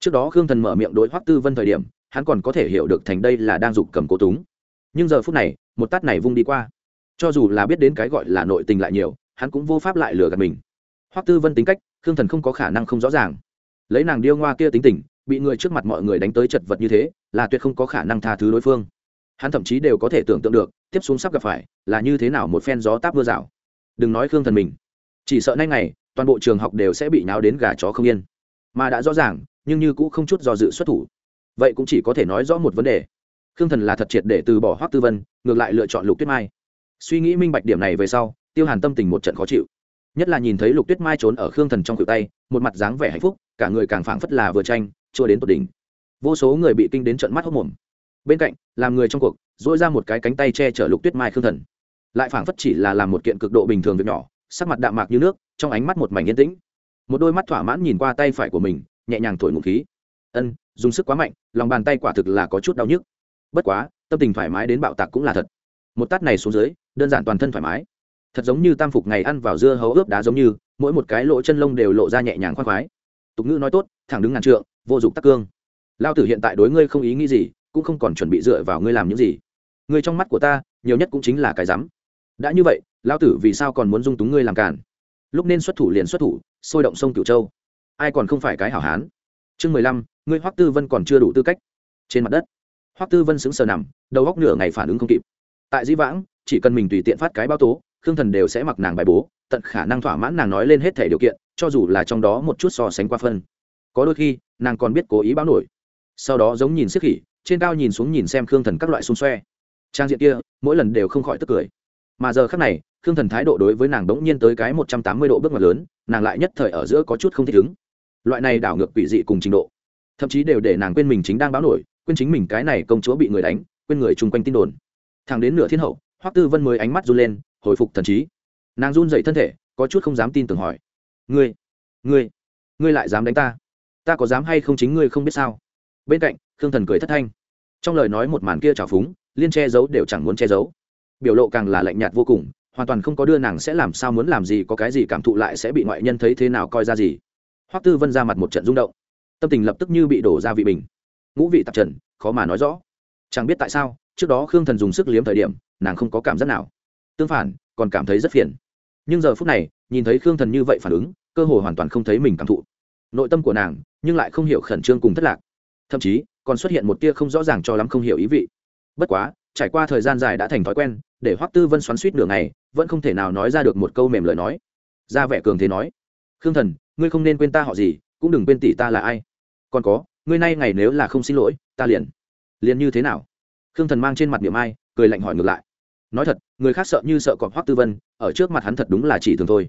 Trước đó khương thần mở miệng đối hoắc tư vân thời điểm, hắn còn có thể hiểu được thành đây là đang giục cầm cố túng. Nhưng giờ phút này, một tát này vung đi qua. Cho dù là biết đến cái gọi là nội tình lại nhiều, hắn cũng vô pháp lại lừa gạt mình. Hoắc tư vân tính cách, khương thần không có khả năng không rõ ràng. Lấy nàng điêu ngoa kia tính tình, bị người trước mặt mọi người đánh tới chật vật như thế, là tuyệt không có khả năng tha thứ đối phương hắn thậm chí đều có thể tưởng tượng được, tiếp xuống sắp gặp phải là như thế nào một phen gió táp mưa rào. Đừng nói khương thần mình, chỉ sợ nay ngày, toàn bộ trường học đều sẽ bị náo đến gà chó không yên. Mà đã rõ ràng, nhưng như cũng không chút do dự xuất thủ. Vậy cũng chỉ có thể nói rõ một vấn đề. Khương thần là thật triệt để từ bỏ hoác tư vân, ngược lại lựa chọn lục tuyết mai. Suy nghĩ minh bạch điểm này về sau, tiêu hàn tâm tình một trận khó chịu. Nhất là nhìn thấy lục tuyết mai trốn ở khương thần trong cựu tay, một mặt dáng vẻ hạnh phúc, cả người càng phảng phất là vừa tranh, chua đến tột đỉnh. Vô số người bị kinh đến trận mắt hốc mồm bên cạnh, làm người trong cuộc dỗi ra một cái cánh tay che chở lục tuyết mai khương thần. Lại phảng phất chỉ là làm một kiện cực độ bình thường việc nhỏ, sắc mặt đạm mạc như nước, trong ánh mắt một mảnh yên tĩnh. Một đôi mắt thỏa mãn nhìn qua tay phải của mình, nhẹ nhàng thổi ngụ khí. Ân, dùng sức quá mạnh, lòng bàn tay quả thực là có chút đau nhức. Bất quá, tâm tình thoải mái đến bạo tạc cũng là thật. Một tát này xuống dưới, đơn giản toàn thân thoải mái. Thật giống như tam phục ngày ăn vào dưa hấu ướp đá giống như, mỗi một cái lỗ chân lông đều lộ ra nhẹ nhàng khoan khoái. Tục ngữ nói tốt, thẳng đứng ngàn trượng, vô dụng tắc cương. Lao tử hiện tại đối ngươi không ý nghĩ gì cũng không còn chuẩn bị dựa vào ngươi làm những gì. Ngươi trong mắt của ta, nhiều nhất cũng chính là cái rắm. Đã như vậy lao tử vì sao còn muốn dung túng ngươi làm cản lúc nên xuất thủ liền xuất thủ, sôi động sông cửu châu. Ai còn không phải cái hảo hán? Chương mười lăm, ngươi hoắc tư vân còn chưa đủ tư cách. Trên mặt đất, hoắc tư vân sững sờ nằm, đầu góc nửa ngày phản ứng không kịp. Tại di vãng, chỉ cần mình tùy tiện phát cái báo tố, khương thần đều sẽ mặc nàng bài bố, tận khả năng thỏa mãn nàng nói lên hết thể điều kiện, cho dù là trong đó một chút so sánh qua phân. Có đôi khi, nàng còn biết cố ý báo nổi. Sau đó giống nhìn siết khỉ trên cao nhìn xuống nhìn xem khương thần các loại xung xoe. Trang diện kia, mỗi lần đều không khỏi tức cười. Mà giờ khác này, khương thần thái độ đối với nàng đống nhiên tới cái một trăm tám mươi độ bước ngoặt lớn, nàng lại nhất thời ở giữa có chút không thích ứng. Loại này đảo ngược quỷ dị cùng trình độ, thậm chí đều để nàng quên mình chính đang báo nổi, quên chính mình cái này công chúa bị người đánh, quên người chung quanh tin đồn. Thằng đến nửa thiên hậu, hoắc tư vân mới ánh mắt run lên, hồi phục thần trí. Nàng run dậy thân thể, có chút không dám tin tưởng hỏi. Ngươi ngươi ngươi lại dám đánh ta? Ta có dám hay không chính ngươi không biết sao? Bên cạnh, khương thần cười thất thanh. Trong lời nói một màn kia trào phúng, liên che giấu đều chẳng muốn che giấu. Biểu lộ càng là lạnh nhạt vô cùng, hoàn toàn không có đưa nàng sẽ làm sao muốn làm gì, có cái gì cảm thụ lại sẽ bị ngoại nhân thấy thế nào coi ra gì. Hoắc tư vân ra mặt một trận rung động. Tâm tình lập tức như bị đổ ra vị bình. Ngũ vị tạp trần, khó mà nói rõ. Chẳng biết tại sao, trước đó khương thần dùng sức liếm thời điểm, nàng không có cảm giác nào. Tương phản, còn cảm thấy rất phiền. Nhưng giờ phút này, nhìn thấy khương thần như vậy phản ứng, cơ hồ hoàn toàn không thấy mình cảm thụ. Nội tâm của nàng, nhưng lại không hiểu khẩn trương cùng thất lạc thậm chí còn xuất hiện một tia không rõ ràng cho lắm không hiểu ý vị. Bất quá, trải qua thời gian dài đã thành thói quen, để hoắc tư vân xoắn suýt nửa ngày, vẫn không thể nào nói ra được một câu mềm lời nói. Ra vẻ cường thế nói, khương thần, ngươi không nên quên ta họ gì, cũng đừng quên tỷ ta là ai. Còn có, ngươi nay ngày nếu là không xin lỗi, ta liền liền như thế nào? Khương thần mang trên mặt niệm ai, cười lạnh hỏi ngược lại, nói thật, người khác sợ như sợ cọp hoắc tư vân, ở trước mặt hắn thật đúng là chỉ thường thôi.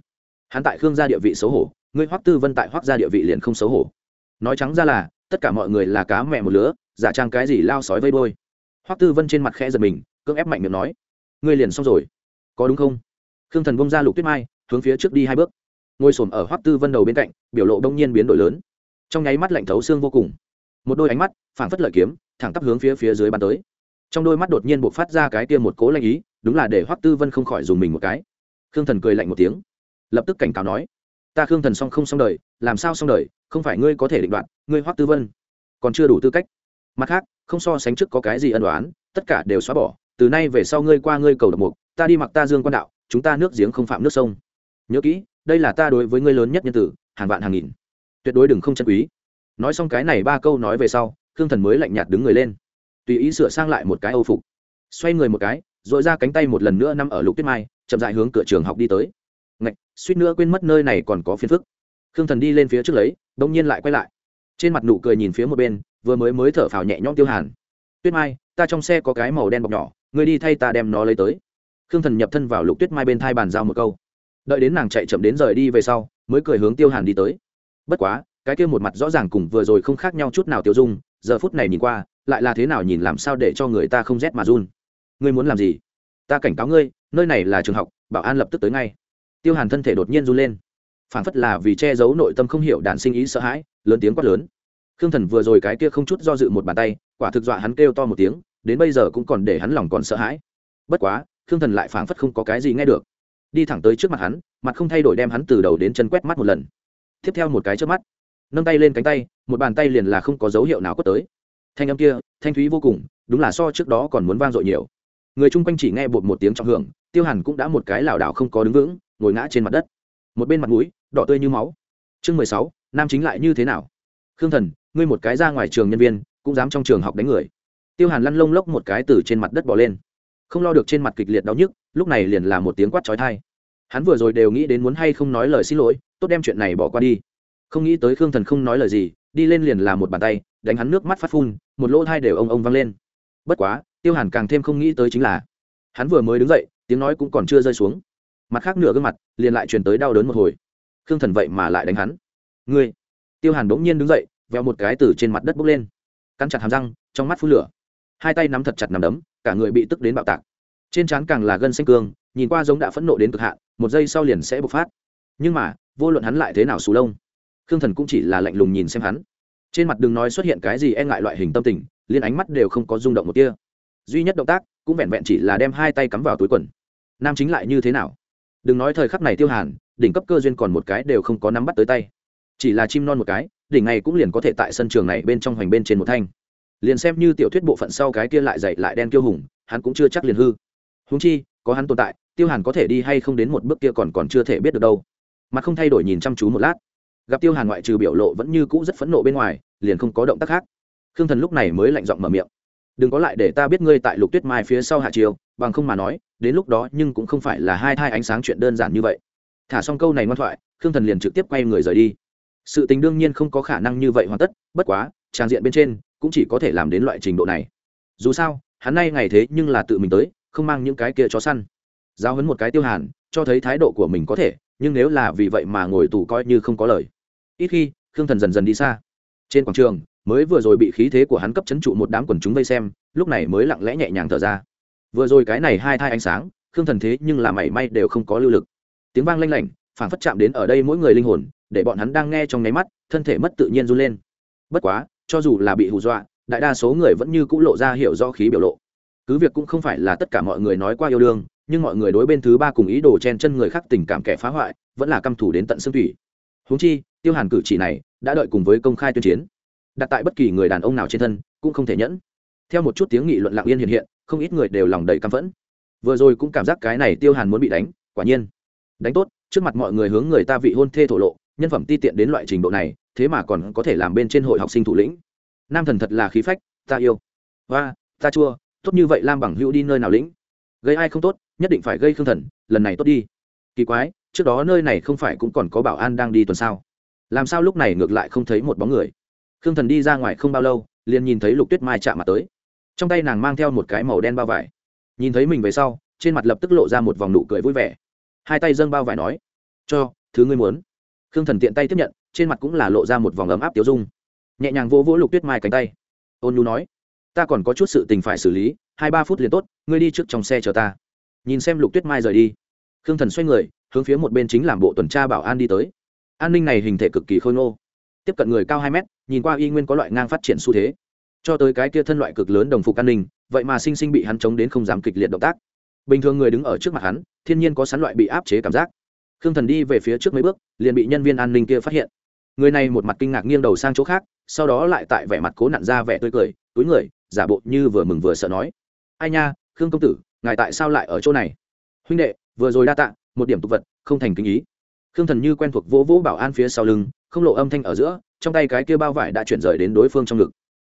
Hắn tại khương gia địa vị xấu hổ, ngươi hoắc tư vân tại hoắc gia địa vị liền không xấu hổ. Nói trắng ra là tất cả mọi người là cá mẹ một lứa, giả trang cái gì lao sói vây bôi hoắc tư vân trên mặt khẽ giật mình, cưỡng ép mạnh miệng nói, ngươi liền xong rồi. Có đúng không? Khương thần bông ra lục tuyết mai, hướng phía trước đi hai bước. Ngồi sồn ở hoắc tư vân đầu bên cạnh, biểu lộ đông nhiên biến đổi lớn. Trong nháy mắt lạnh thấu xương vô cùng. Một đôi ánh mắt, phảng phất lợi kiếm, thẳng tắp hướng phía phía dưới bàn tới. Trong đôi mắt đột nhiên buộc phát ra cái kia một cố lanh ý, đúng là để hoắc tư vân không khỏi dùng mình một cái. Khương thần cười lạnh một tiếng, lập tức cảnh cáo nói, ta khương thần song không xong đời, làm sao xong đời? Không phải ngươi có thể định đoạt, ngươi hoắc tư vân. Còn chưa đủ tư cách. Mặt khác, không so sánh trước có cái gì ân đoán tất cả đều xóa bỏ, từ nay về sau ngươi qua ngươi cầu độc mục, ta đi mặc ta dương quan đạo, chúng ta nước giếng không phạm nước sông. Nhớ kỹ, đây là ta đối với ngươi lớn nhất nhân tử, hàng vạn hàng nghìn. Tuyệt đối đừng không chân quý. Nói xong cái này ba câu nói về sau, khương thần mới lạnh nhạt đứng người lên. Tùy ý sửa sang lại một cái âu phục. Xoay người một cái dội ra cánh tay một lần nữa nằm ở lục tuyết mai, chậm dại hướng cửa trường học đi tới. Ngạch, suýt nữa quên mất nơi này còn có phiền phức khương thần đi lên phía trước lấy đông nhiên lại quay lại. Trên mặt nụ cười nhìn phía một bên, vừa mới mới thở phào nhẹ nhõm tiêu hàn. Tuyết mai, ta trong xe có cái màu đen bọc nhỏ, ngươi đi thay ta đem nó lấy tới. Khương thần nhập thân vào lục tuyết mai bên thai bàn giao một câu. Đợi đến nàng chạy chậm đến rời đi về sau, mới cười hướng tiêu hàn đi tới. Bất quá, cái kia một mặt rõ ràng cùng vừa rồi không khác nhau chút nào tiêu dung, giờ phút này nhìn qua, lại là thế nào nhìn làm sao để cho người ta không rét mà run. Ngươi muốn làm gì? Ta cảnh cáo ngươi, nơi này là trường học, bảo an lập tức tới ngay. Tiêu hàn thân thể đột nhiên run lên phản phất là vì che giấu nội tâm không hiểu đản sinh ý sợ hãi, lớn tiếng quát lớn. Khương thần vừa rồi cái kia không chút do dự một bàn tay, quả thực dọa hắn kêu to một tiếng, đến bây giờ cũng còn để hắn lòng còn sợ hãi. Bất quá, khương thần lại phảng phất không có cái gì nghe được. Đi thẳng tới trước mặt hắn, mặt không thay đổi đem hắn từ đầu đến chân quét mắt một lần. Tiếp theo một cái trước mắt, nâng tay lên cánh tay, một bàn tay liền là không có dấu hiệu nào quất tới. Thanh âm kia, thanh thúy vô cùng, đúng là so trước đó còn muốn vang dội nhiều. Người chung quanh chỉ nghe bột một tiếng trọng hưởng, tiêu hàn cũng đã một cái lảo đảo không có đứng vững, ngồi ngã trên mặt đất. Một bên mặt mũi đỏ tươi như máu. Chương mười sáu, nam chính lại như thế nào? Khương thần, ngươi một cái ra ngoài trường nhân viên, cũng dám trong trường học đánh người. Tiêu hàn lăn lông lốc một cái từ trên mặt đất bỏ lên. Không lo được trên mặt kịch liệt đau nhức, lúc này liền là một tiếng quát trói thai hắn vừa rồi đều nghĩ đến muốn hay không nói lời xin lỗi, tốt đem chuyện này bỏ qua đi. Không nghĩ tới khương thần không nói lời gì, đi lên liền là một bàn tay, đánh hắn nước mắt phát phun, một lỗ thai đều ông ông văng lên. Bất quá, tiêu hàn càng thêm không nghĩ tới chính là, hắn vừa mới đứng dậy, tiếng nói cũng còn chưa rơi xuống. Mặt khác nửa gương mặt, liền lại truyền tới đau đớn một hồi khương thần vậy mà lại đánh hắn. Ngươi? Tiêu hàn bỗng nhiên đứng dậy, veo một cái từ trên mặt đất bốc lên. Cắn chặt hàm răng, trong mắt phun lửa. Hai tay nắm thật chặt nằm đấm, cả người bị tức đến bạo tạc. Trên trán càng là gân xanh cương, nhìn qua giống đã phẫn nộ đến cực hạn, một giây sau liền sẽ bộc phát. Nhưng mà, vô luận hắn lại thế nào xù lông, khương thần cũng chỉ là lạnh lùng nhìn xem hắn. Trên mặt đừng nói xuất hiện cái gì e ngại loại hình tâm tình liên ánh mắt đều không có rung động một tia. Duy nhất động tác, cũng vẹn vẹn chỉ là đem hai tay cắm vào túi quần. Nam chính lại như thế nào? Đừng nói thời khắc này tiêu hàn, đỉnh cấp cơ duyên còn một cái đều không có nắm bắt tới tay. Chỉ là chim non một cái, đỉnh này cũng liền có thể tại sân trường này bên trong hoành bên trên một thanh. Liền xem như tiểu thuyết bộ phận sau cái kia lại dậy lại đen kiêu hùng, hắn cũng chưa chắc liền hư. Húng chi, có hắn tồn tại, tiêu hàn có thể đi hay không đến một bước kia còn còn chưa thể biết được đâu. Mặt không thay đổi nhìn chăm chú một lát. Gặp tiêu hàn ngoại trừ biểu lộ vẫn như cũ rất phẫn nộ bên ngoài, liền không có động tác khác. Khương thần lúc này mới lạnh giọng mở miệng đừng có lại để ta biết ngươi tại lục tuyết mai phía sau hạ chiều bằng không mà nói, đến lúc đó nhưng cũng không phải là hai thai ánh sáng chuyện đơn giản như vậy. Thả xong câu này ngoan thoại, khương thần liền trực tiếp quay người rời đi. Sự tình đương nhiên không có khả năng như vậy hoàn tất, bất quá, trang diện bên trên cũng chỉ có thể làm đến loại trình độ này. Dù sao, hắn nay ngày thế nhưng là tự mình tới, không mang những cái kia chó săn. Giao hấn một cái tiêu hàn, cho thấy thái độ của mình có thể, nhưng nếu là vì vậy mà ngồi tù coi như không có lời. Ít khi, khương thần dần dần đi xa trên quảng trường, mới vừa rồi bị khí thế của hắn cấp chấn trụ một đám quần chúng vây xem, lúc này mới lặng lẽ nhẹ nhàng thở ra. Vừa rồi cái này hai thai ánh sáng, khương thần thế nhưng là mảy may đều không có lưu lực. Tiếng vang lanh lảnh phản phất chạm đến ở đây mỗi người linh hồn, để bọn hắn đang nghe trong nháy mắt, thân thể mất tự nhiên run lên. Bất quá, cho dù là bị hù dọa, đại đa số người vẫn như c ũ lộ ra hiểu do khí biểu lộ. Cứ việc cũng không phải là tất cả mọi người nói qua yêu đương, nhưng mọi người đối bên thứ ba cùng ý đồ chen chân người khác tình cảm kẻ phá hoại, vẫn là căm thủ đến tận xương thủy húng chi, tiêu hàn cử chỉ này đã đợi cùng với công khai tuyên chiến. Đặt tại bất kỳ người đàn ông nào trên thân cũng không thể nhẫn. Theo một chút tiếng nghị luận lặng yên hiện hiện, không ít người đều lòng đầy căm phẫn. Vừa rồi cũng cảm giác cái này tiêu hàn muốn bị đánh, quả nhiên. Đánh tốt, trước mặt mọi người hướng người ta vị hôn thê thổ lộ, nhân phẩm ti tiện đến loại trình độ này, thế mà còn có thể làm bên trên hội học sinh thủ lĩnh. Nam thần thật là khí phách, ta yêu. Và ta chua, tốt như vậy lam bằng hữu đi nơi nào lĩnh? Gây ai không tốt, nhất định phải gây khương thần, lần này tốt đi. Kỳ quái trước đó nơi này không phải cũng còn có bảo an đang đi tuần sao? Làm sao lúc này ngược lại không thấy một bóng người? Khương thần đi ra ngoài không bao lâu, liền nhìn thấy lục tuyết mai chạm mặt tới. Trong tay nàng mang theo một cái màu đen bao vải. Nhìn thấy mình về sau, trên mặt lập tức lộ ra một vòng nụ cười vui vẻ. Hai tay dâng bao vải nói, cho, thứ ngươi muốn. Khương thần tiện tay tiếp nhận, trên mặt cũng là lộ ra một vòng ấm áp tiêu dung. Nhẹ nhàng vỗ vỗ lục tuyết mai cánh tay. Ôn nhu nói, ta còn có chút sự tình phải xử lý, hai ba phút liền tốt, ngươi đi trước trong xe chờ ta. Nhìn xem lục tuyết mai rời đi, khương thần xoay người hướng phía một bên chính làm bộ tuần tra bảo an đi tới. An ninh này hình thể cực kỳ khôi ngô. Tiếp cận người cao hai mét, nhìn qua y nguyên có loại ngang phát triển xu thế. Cho tới cái kia thân loại cực lớn đồng phục an ninh, vậy mà sinh sinh bị hắn chống đến không dám kịch liệt động tác. Bình thường người đứng ở trước mặt hắn, thiên nhiên có sắn loại bị áp chế cảm giác. Khương thần đi về phía trước mấy bước, liền bị nhân viên an ninh kia phát hiện. Người này một mặt kinh ngạc nghiêng đầu sang chỗ khác, sau đó lại tại vẻ mặt cố nặn ra vẻ tươi cười, túi người, giả bộ như vừa mừng vừa sợ nói. Ai nha, khương công tử, ngài tại sao lại ở chỗ này? Huynh đệ, vừa rồi đa tạ một điểm tục vật, không thành kinh ý. Khương thần như quen thuộc vỗ vỗ bảo an phía sau lưng, không lộ âm thanh ở giữa, trong tay cái kia bao vải đã chuyển rời đến đối phương trong ngực.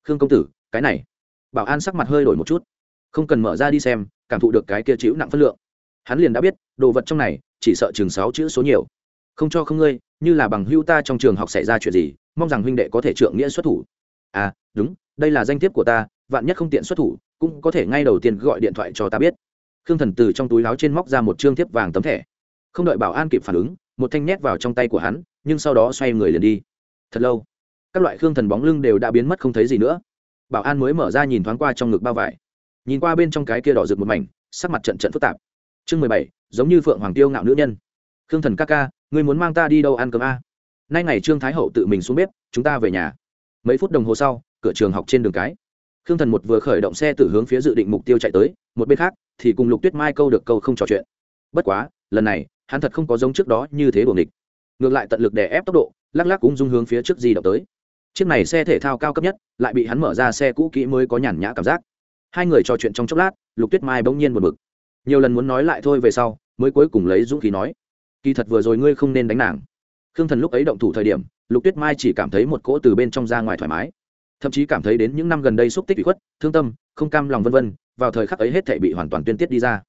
Khương công tử, cái này. Bảo an sắc mặt hơi đổi một chút. Không cần mở ra đi xem, cảm thụ được cái kia chịu nặng phân lượng. Hắn liền đã biết, đồ vật trong này, chỉ sợ chừng sáu chữ số nhiều. Không cho không ngươi, như là bằng hưu ta trong trường học xảy ra chuyện gì, mong rằng huynh đệ có thể trượng nghĩa xuất thủ. À đúng, đây là danh thiếp của ta, vạn nhất không tiện xuất thủ, cũng có thể ngay đầu tiên gọi điện thoại cho ta biết khương thần từ trong túi láo trên móc ra một chương thiếp vàng tấm thẻ. Không đợi bảo an kịp phản ứng, một thanh nhét vào trong tay của hắn, nhưng sau đó xoay người liền đi. Thật lâu, các loại khương thần bóng lưng đều đã biến mất không thấy gì nữa. Bảo an mới mở ra nhìn thoáng qua trong ngực bao vải. Nhìn qua bên trong cái kia đỏ rực một mảnh, sắc mặt trận trận phức tạp. Chương mười bảy, giống như phượng hoàng tiêu ngạo nữ nhân. Khương thần ca ca người muốn mang ta đi đâu ăn cơm a? Nay ngày trương thái hậu tự mình xuống bếp, chúng ta về nhà. Mấy phút đồng hồ sau, cửa trường học trên đường cái. Khương thần một vừa khởi động xe từ hướng phía dự định mục tiêu chạy tới, một bên khác thì cùng lục tuyết mai câu được câu không trò chuyện. Bất quá, lần này, hắn thật không có giống trước đó như thế buồng địch ngược lại tận lực đè ép tốc độ, lắc lắc cũng dung hướng phía trước di động tới. Chiếc này xe thể thao cao cấp nhất, lại bị hắn mở ra xe cũ kỹ mới có nhàn nhã cảm giác. Hai người trò chuyện trong chốc lát, lục tuyết mai bỗng nhiên một mực nhiều lần muốn nói lại thôi về sau, mới cuối cùng lấy dũng khí nói, kỳ thật vừa rồi ngươi không nên đánh nàng. Khương thần lúc ấy động thủ thời điểm, lục tuyết mai chỉ cảm thấy một cỗ từ bên trong ra ngoài thoải mái thậm chí cảm thấy đến những năm gần đây xúc tích bị khuất, thương tâm, không cam lòng vân vân, vào thời khắc ấy hết thể bị hoàn toàn tuyên tiết đi ra.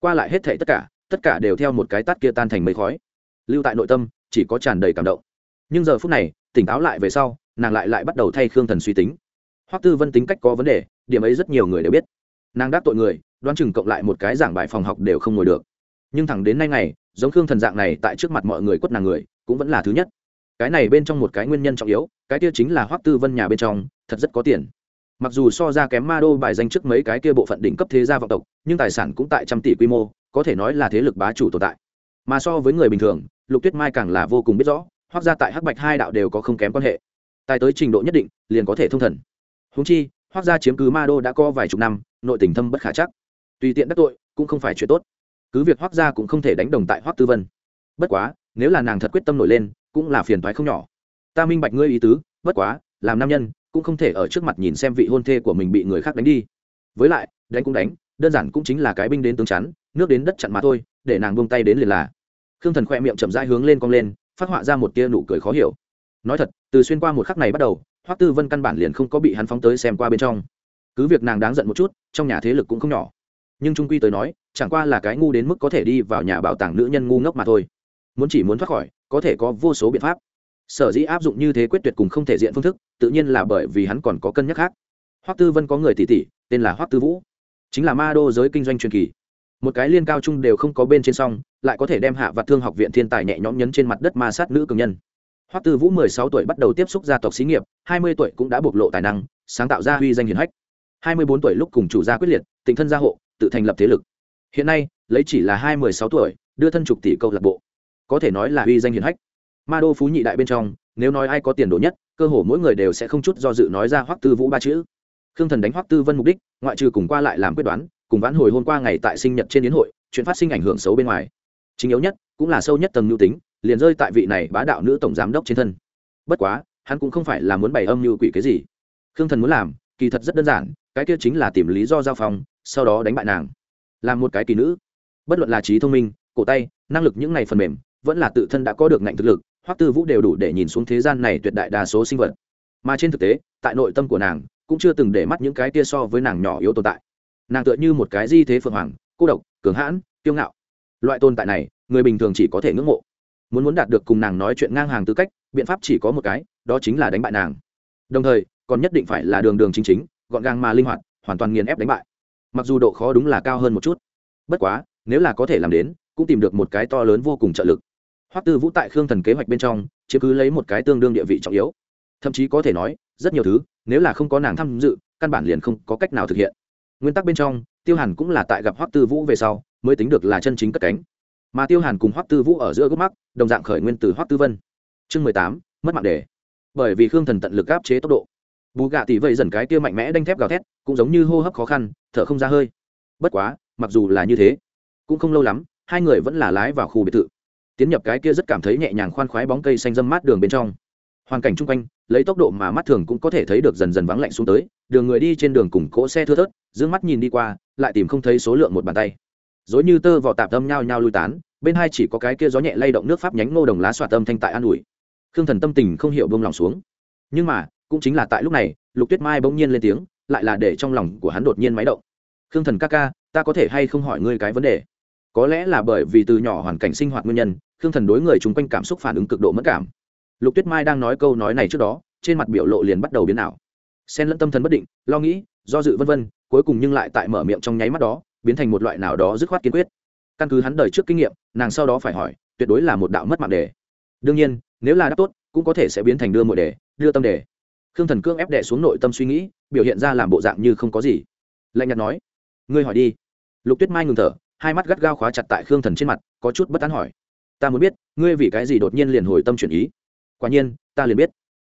Qua lại hết thể tất cả tất cả đều theo một cái tát kia tan thành mây khói. Lưu tại nội tâm, chỉ có tràn đầy cảm động. Nhưng giờ phút này, tỉnh táo lại về sau, nàng lại lại bắt đầu thay khương thần suy tính. Hoắc tư vân tính cách có vấn đề, điểm ấy rất nhiều người đều biết. Nàng đáp tội người, đoán chừng cộng lại một cái giảng bài phòng học đều không ngồi được. Nhưng thẳng đến nay ngày, giống khương thần dạng này tại trước mặt mọi người quất nàng người, cũng vẫn là thứ nhất cái này bên trong một cái nguyên nhân trọng yếu, cái kia chính là hoắc tư vân nhà bên trong, thật rất có tiền. Mặc dù so ra kém ma đô bài danh trước mấy cái kia bộ phận đỉnh cấp thế gia vọng tộc, nhưng tài sản cũng tại trăm tỷ quy mô, có thể nói là thế lực bá chủ tồn tại. Mà so với người bình thường, lục tuyết mai càng là vô cùng biết rõ, Hoắc gia tại hắc bạch hai đạo đều có không kém quan hệ. Tài tới trình độ nhất định, liền có thể thông thần. Húng chi, Hoắc gia chiếm cứ ma đô đã có vài chục năm, nội tình thâm bất khả chắc. Tùy tiện đắc tội, cũng không phải chuyện tốt. Cứ việc Hoắc gia cũng không thể đánh đồng tại Hoắc tư vân. Bất quá, nếu là nàng thật quyết tâm nổi lên cũng là phiền toái không nhỏ. Ta minh bạch ngươi ý tứ, bất quá, làm nam nhân, cũng không thể ở trước mặt nhìn xem vị hôn thê của mình bị người khác đánh đi. Với lại, đánh cũng đánh, đơn giản cũng chính là cái binh đến tướng chắn, nước đến đất chặn mà thôi, để nàng buông tay đến liền là. Khương thần khoe miệng chậm rãi hướng lên cong lên, phát họa ra một tia nụ cười khó hiểu. Nói thật, từ xuyên qua một khắc này bắt đầu, hoắc tư vân căn bản liền không có bị hắn phóng tới xem qua bên trong. Cứ việc nàng đáng giận một chút, trong nhà thế lực cũng không nhỏ. Nhưng trung quy tới nói, chẳng qua là cái ngu đến mức có thể đi vào nhà bảo tàng nữ nhân ngu ngốc mà thôi. Muốn chỉ muốn thoát khỏi có thể có vô số biện pháp. Sở dĩ áp dụng như thế quyết tuyệt cùng không thể diện phương thức, tự nhiên là bởi vì hắn còn có cân nhắc khác. Hoắc tư vân có người tỷ tỷ, tên là hoắc tư vũ. Chính là ma đô giới kinh doanh truyền kỳ. Một cái liên cao trung đều không có bên trên song, lại có thể đem hạ vặt thương học viện thiên tài nhẹ nhõm nhấn trên mặt đất ma sát nữ cường nhân. Hoắc tư vũ mười sáu tuổi bắt đầu tiếp xúc gia tộc xí nghiệp, hai mươi tuổi cũng đã bộc lộ tài năng, sáng tạo ra huy danh hiển hách. hai mươi bốn tuổi lúc cùng chủ gia quyết liệt tình thân gia hộ, tự thành lập thế lực. Hiện nay, lấy chỉ là hai mươi sáu tuổi, đưa thân trục tỷ câu lạc bộ có thể nói là uy danh hiển hách. Ma đô phú nhị đại bên trong, nếu nói ai có tiền đồ nhất, cơ hồ mỗi người đều sẽ không chút do dự nói ra hoắc tư vũ ba chữ. Khương thần đánh hoắc tư vân mục đích, ngoại trừ cùng qua lại làm quyết đoán, cùng vãn hồi hôm qua ngày tại sinh nhật trên diễn hội, chuyện phát sinh ảnh hưởng xấu bên ngoài. Chính yếu nhất, cũng là sâu nhất tầng nhu tính, liền rơi tại vị này bá đạo nữ tổng giám đốc trên thân. Bất quá, hắn cũng không phải là muốn bày âm như quỷ cái gì. Khương thần muốn làm, kỳ thật rất đơn giản, cái kia chính là tìm lý do giao phòng, sau đó đánh bại nàng. Làm một cái kỳ nữ. Bất luận là trí thông minh, cổ tay, năng lực những này phần mềm vẫn là tự thân đã có được ngạnh thực lực, hoắc tư vũ đều đủ để nhìn xuống thế gian này tuyệt đại đa số sinh vật. Mà trên thực tế, tại nội tâm của nàng, cũng chưa từng để mắt những cái kia so với nàng nhỏ yếu tồn tại. Nàng tựa như một cái di thế phượng hoàng, cô độc, cường hãn, kiêu ngạo. Loại tồn tại này, người bình thường chỉ có thể ngưỡng mộ. Muốn muốn đạt được cùng nàng nói chuyện ngang hàng tư cách, biện pháp chỉ có một cái, đó chính là đánh bại nàng. Đồng thời, còn nhất định phải là đường đường chính chính, gọn gàng mà linh hoạt, hoàn toàn nghiền ép đánh bại. Mặc dù độ khó đúng là cao hơn một chút. Bất quá, nếu là có thể làm đến, cũng tìm được một cái to lớn vô cùng trợ lực hoắc tư vũ tại khương thần kế hoạch bên trong chứ cứ lấy một cái tương đương địa vị trọng yếu. Thậm chí có thể nói, rất nhiều thứ, nếu là không có nàng tham dự, căn bản liền không có cách nào thực hiện. Nguyên tắc bên trong, tiêu hàn cũng là tại gặp hoắc tư vũ về sau, mới tính được là chân chính cất cánh. Mà tiêu hàn cùng hoắc tư vũ ở giữa gốc mắc, đồng dạng khởi nguyên từ hoắc tư vân. Chương mười tám, mất mạng đề bởi vì khương thần tận lực áp chế tốc độ. Bù gạ tỷ vậy dần cái kia mạnh mẽ đanh thép gào thét, cũng giống như hô hấp khó khăn, thở không ra hơi. Bất quá, mặc dù là như thế, cũng không lâu lắm, hai người vẫn là lái vào khu biệt thự tiến nhập cái kia rất cảm thấy nhẹ nhàng khoan khoái bóng cây xanh dâm mát đường bên trong. Hoàn cảnh chung quanh, lấy tốc độ mà mắt thường cũng có thể thấy được dần dần vắng lạnh xuống tới, đường người đi trên đường cùng cỗ xe thưa thớt d mắt nhìn đi qua, lại tìm không thấy số lượng một bàn tay. Dối như tơ vỏ tạp tâm nhao nhao lui tán, bên hai chỉ có cái kia gió nhẹ lay động nước pháp nhánh ngô đồng lá xoạt tâm thanh tại an ủi. Khương thần tâm tình không hiểu bông lòng xuống. Nhưng mà, cũng chính là tại lúc này, lục tuyết mai bỗng nhiên lên tiếng, lại là để trong lòng của hắn đột nhiên máy động. Khương thần ca ca, ta có thể hay không hỏi ngươi cái vấn đề? Có lẽ là bởi vì từ nhỏ hoàn cảnh sinh hoạt nguyên nhân khương thần đối người chung quanh cảm xúc phản ứng cực độ mất cảm. Lục tuyết mai đang nói câu nói này trước đó, trên mặt biểu lộ liền bắt đầu biến ảo. Xen lẫn tâm thần bất định, lo nghĩ, do dự vân vân, cuối cùng nhưng lại tại mở miệng trong nháy mắt đó, biến thành một loại nào đó dứt khoát kiên quyết. Căn cứ hắn đời trước kinh nghiệm, nàng sau đó phải hỏi, tuyệt đối là một đạo mất mạng đề. Đương nhiên, nếu là đáp tốt, cũng có thể sẽ biến thành đưa mọi đề, đưa tâm đề. Khương thần cương ép đệ xuống nội tâm suy nghĩ, biểu hiện ra làm bộ dạng như không có gì. Lạnh nhạt nói, ngươi hỏi đi. Lục tuyết mai ngừng thở, hai mắt gắt gao khóa chặt tại khương thần trên mặt, có chút bất tán hỏi ta muốn biết, ngươi vì cái gì đột nhiên liền hồi tâm chuyển ý? Quả nhiên, ta liền biết.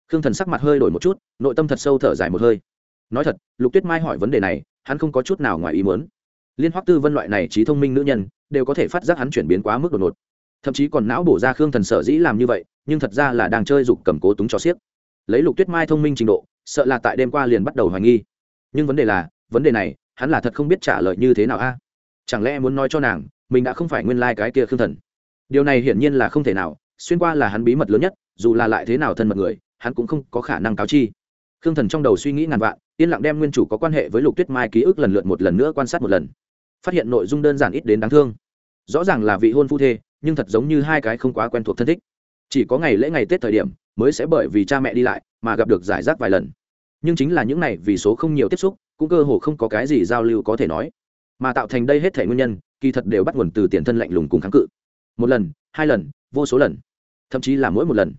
Khương thần sắc mặt hơi đổi một chút, nội tâm thật sâu thở dài một hơi. Nói thật, lục tuyết mai hỏi vấn đề này, hắn không có chút nào ngoài ý muốn. Liên hoắc tư vân loại này trí thông minh nữ nhân, đều có thể phát giác hắn chuyển biến quá mức đột ngột. Thậm chí còn não bổ ra khương thần sở dĩ làm như vậy, nhưng thật ra là đang chơi dục cầm cố túng cho xiếc lấy lục tuyết mai thông minh trình độ, sợ là tại đêm qua liền bắt đầu hoài nghi. Nhưng vấn đề là, vấn đề này, hắn là thật không biết trả lời như thế nào a. Chẳng lẽ muốn nói cho nàng, mình đã không phải nguyên lai、like、cái kia khương thần? Điều này hiển nhiên là không thể nào, xuyên qua là hắn bí mật lớn nhất, dù là lại thế nào thân mật người, hắn cũng không có khả năng cáo chi. Khương thần trong đầu suy nghĩ ngàn vạn, yên lặng đem nguyên chủ có quan hệ với lục tuyết mai ký ức lần lượt một lần nữa quan sát một lần. Phát hiện nội dung đơn giản ít đến đáng thương. Rõ ràng là vị hôn phu thê, nhưng thật giống như hai cái không quá quen thuộc thân thích. Chỉ có ngày lễ ngày tết thời điểm, mới sẽ bởi vì cha mẹ đi lại, mà gặp được giải rác vài lần. Nhưng chính là những này vì số không nhiều tiếp xúc, cũng cơ hồ không có cái gì giao lưu có thể nói. Mà tạo thành đây hết thể nguyên nhân, kỳ thật đều bắt nguồn từ tiền thân lạnh lùng cùng kháng cự một lần, hai lần, vô số lần. Thậm chí là mỗi một lần.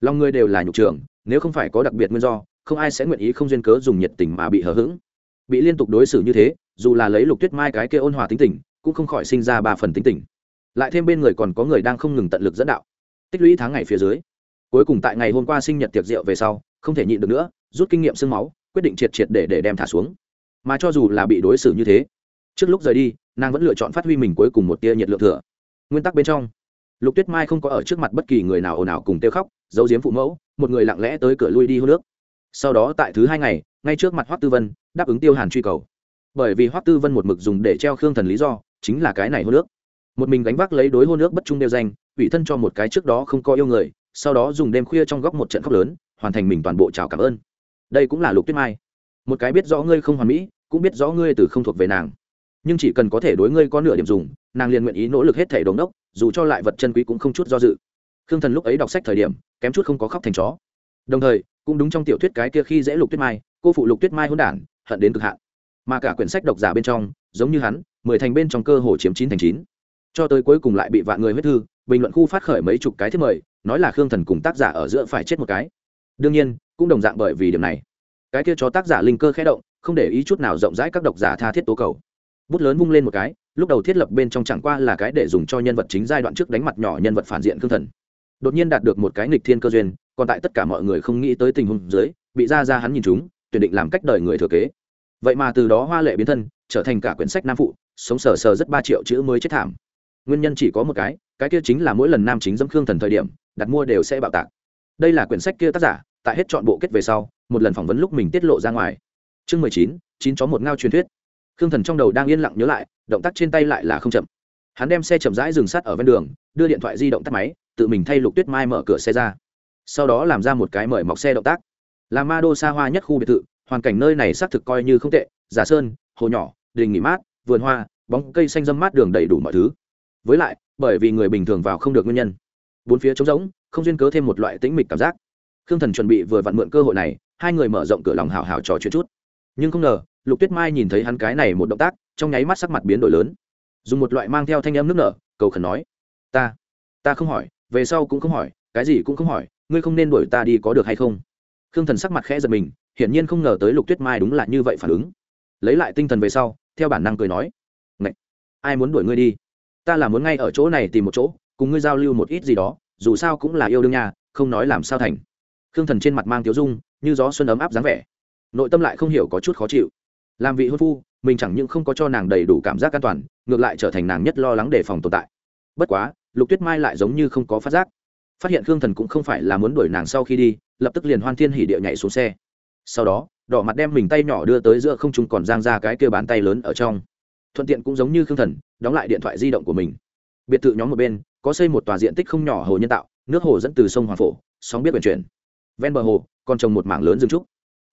Lòng người đều là nhục trường nếu không phải có đặc biệt nguyên do, không ai sẽ nguyện ý không duyên cớ dùng nhiệt tình mà bị hờ hững. Bị liên tục đối xử như thế, dù là lấy lục tuyết mai cái kia ôn hòa tính tình, cũng không khỏi sinh ra ba phần tính tình. Lại thêm bên người còn có người đang không ngừng tận lực dẫn đạo. Tích lũy tháng ngày phía dưới, cuối cùng tại ngày hôm qua sinh nhật tiệc rượu về sau, không thể nhịn được nữa, rút kinh nghiệm sương máu, quyết định triệt triệt để để đem thả xuống. Mà cho dù là bị đối xử như thế, trước lúc rời đi, nàng vẫn lựa chọn phát huy mình cuối cùng một tia nhiệt lượng thừa nguyên tắc bên trong. Lục tuyết mai không có ở trước mặt bất kỳ người nào ồn ào cùng tiêu khóc, giấu giếm phụ mẫu, một người lặng lẽ tới cửa lui đi hô nước. Sau đó tại thứ hai ngày, ngay trước mặt hoắc tư vân, đáp ứng tiêu hàn truy cầu. Bởi vì hoắc tư vân một mực dùng để treo khương thần lý do, chính là cái này hô nước. Một mình gánh vác lấy đối hô nước bất trung đeo danh, ủy thân cho một cái trước đó không có yêu người, sau đó dùng đêm khuya trong góc một trận khóc lớn, hoàn thành mình toàn bộ chào cảm ơn. Đây cũng là lục tuyết mai. Một cái biết rõ ngươi không hoàn mỹ, cũng biết rõ ngươi từ không thuộc về nàng nhưng chỉ cần có thể đối ngươi có nửa điểm dùng, nàng liền nguyện ý nỗ lực hết thể đống đốc, dù cho lại vật chân quý cũng không chút do dự. Khương thần lúc ấy đọc sách thời điểm, kém chút không có khóc thành chó. Đồng thời, cũng đúng trong tiểu thuyết cái kia khi dễ lục tuyết mai, cô phụ lục tuyết mai hôn đản, hận đến cực hạn. Mà cả quyển sách độc giả bên trong, giống như hắn, mười thành bên trong cơ hồ chiếm chín thành chín. Cho tới cuối cùng lại bị vạn người huyết thư, bình luận khu phát khởi mấy chục cái thiết mời, nói là khương thần cùng tác giả ở giữa phải chết một cái. Đương nhiên, cũng đồng dạng bởi vì điểm này. Cái kia cho tác giả linh cơ khẽ động, không để ý chút nào rộng rãi các độc giả tha thiết tố cầu bút lớn vung lên một cái, lúc đầu thiết lập bên trong chẳng qua là cái để dùng cho nhân vật chính giai đoạn trước đánh mặt nhỏ nhân vật phản diện khương thần. Đột nhiên đạt được một cái nghịch thiên cơ duyên, còn tại tất cả mọi người không nghĩ tới tình huống dưới, bị ra ra hắn nhìn chúng, tuyển định làm cách đời người thừa kế. Vậy mà từ đó hoa lệ biến thân, trở thành cả quyển sách nam phụ, sống sờ sờ rất ba triệu chữ mới chết thảm. Nguyên nhân chỉ có một cái cái kia chính là mỗi lần nam chính dâm khương thần thời điểm, đặt mua đều sẽ bạo tạc. Đây là quyển sách kia tác giả, tại hết chọn bộ kết về sau, một lần phỏng vấn lúc mình tiết lộ ra ngoài. Chương mười chín chín chó một ngao truyền thuyết khương thần trong đầu đang yên lặng nhớ lại, động tác trên tay lại là không chậm. Hắn đem xe chậm rãi dừng sát ở ven đường, đưa điện thoại di động tắt máy, tự mình thay lục tuyết mai mở cửa xe ra. Sau đó làm ra một cái mời mọc xe động tác. Là ma đô xa hoa nhất khu biệt thự, hoàn cảnh nơi này xác thực coi như không tệ giả sơn, hồ nhỏ, đình nghỉ mát, vườn hoa, bóng cây xanh dâm mát đường đầy đủ mọi thứ. Với lại, bởi vì người bình thường vào không được nguyên nhân. Bốn phía trống rỗng, không duyên cớ thêm một loại tĩnh mịch cảm giác. Khương thần chuẩn bị vừa vặn mượn cơ hội này, hai người mở rộng cửa lòng hào hào trò chuyện chút. Nhưng không ngờ lục tuyết mai nhìn thấy hắn cái này một động tác, trong nháy mắt sắc mặt biến đổi lớn. Dùng một loại mang theo thanh âm nước nở, cầu khẩn nói, ta ta không hỏi, về sau cũng không hỏi, cái gì cũng không hỏi, ngươi không nên đuổi ta đi có được hay không? Khương thần sắc mặt khẽ giật mình, hiển nhiên không ngờ tới lục tuyết mai đúng là như vậy phản ứng. Lấy lại tinh thần về sau, theo bản năng cười nói, Ngậy! ai muốn đuổi ngươi đi? Ta là muốn ngay ở chỗ này tìm một chỗ, cùng ngươi giao lưu một ít gì đó, dù sao cũng là yêu đương nhà, không nói làm sao thành. Khương thần trên mặt mang tiếu dung, như gió xuân ấm áp dáng vẻ. Nội tâm lại không hiểu có chút khó chịu làm vị hôn phu, mình chẳng những không có cho nàng đầy đủ cảm giác an toàn, ngược lại trở thành nàng nhất lo lắng đề phòng tồn tại. Bất quá, lục tuyết mai lại giống như không có phát giác. Phát hiện khương thần cũng không phải là muốn đuổi nàng sau khi đi, lập tức liền hoan thiên hỉ địa nhảy xuống xe. Sau đó, đỏ mặt đem mình tay nhỏ đưa tới giữa không trung còn giang ra cái kêu bàn tay lớn ở trong. Thuận tiện cũng giống như khương thần, đóng lại điện thoại di động của mình. Biệt thự nhóm một bên, có xây một tòa diện tích không nhỏ hồ nhân tạo, nước hồ dẫn từ sông hoàng phổ, sóng biết vận chuyển. Ven bờ hồ, còn trồng một mảng lớn rừng trúc.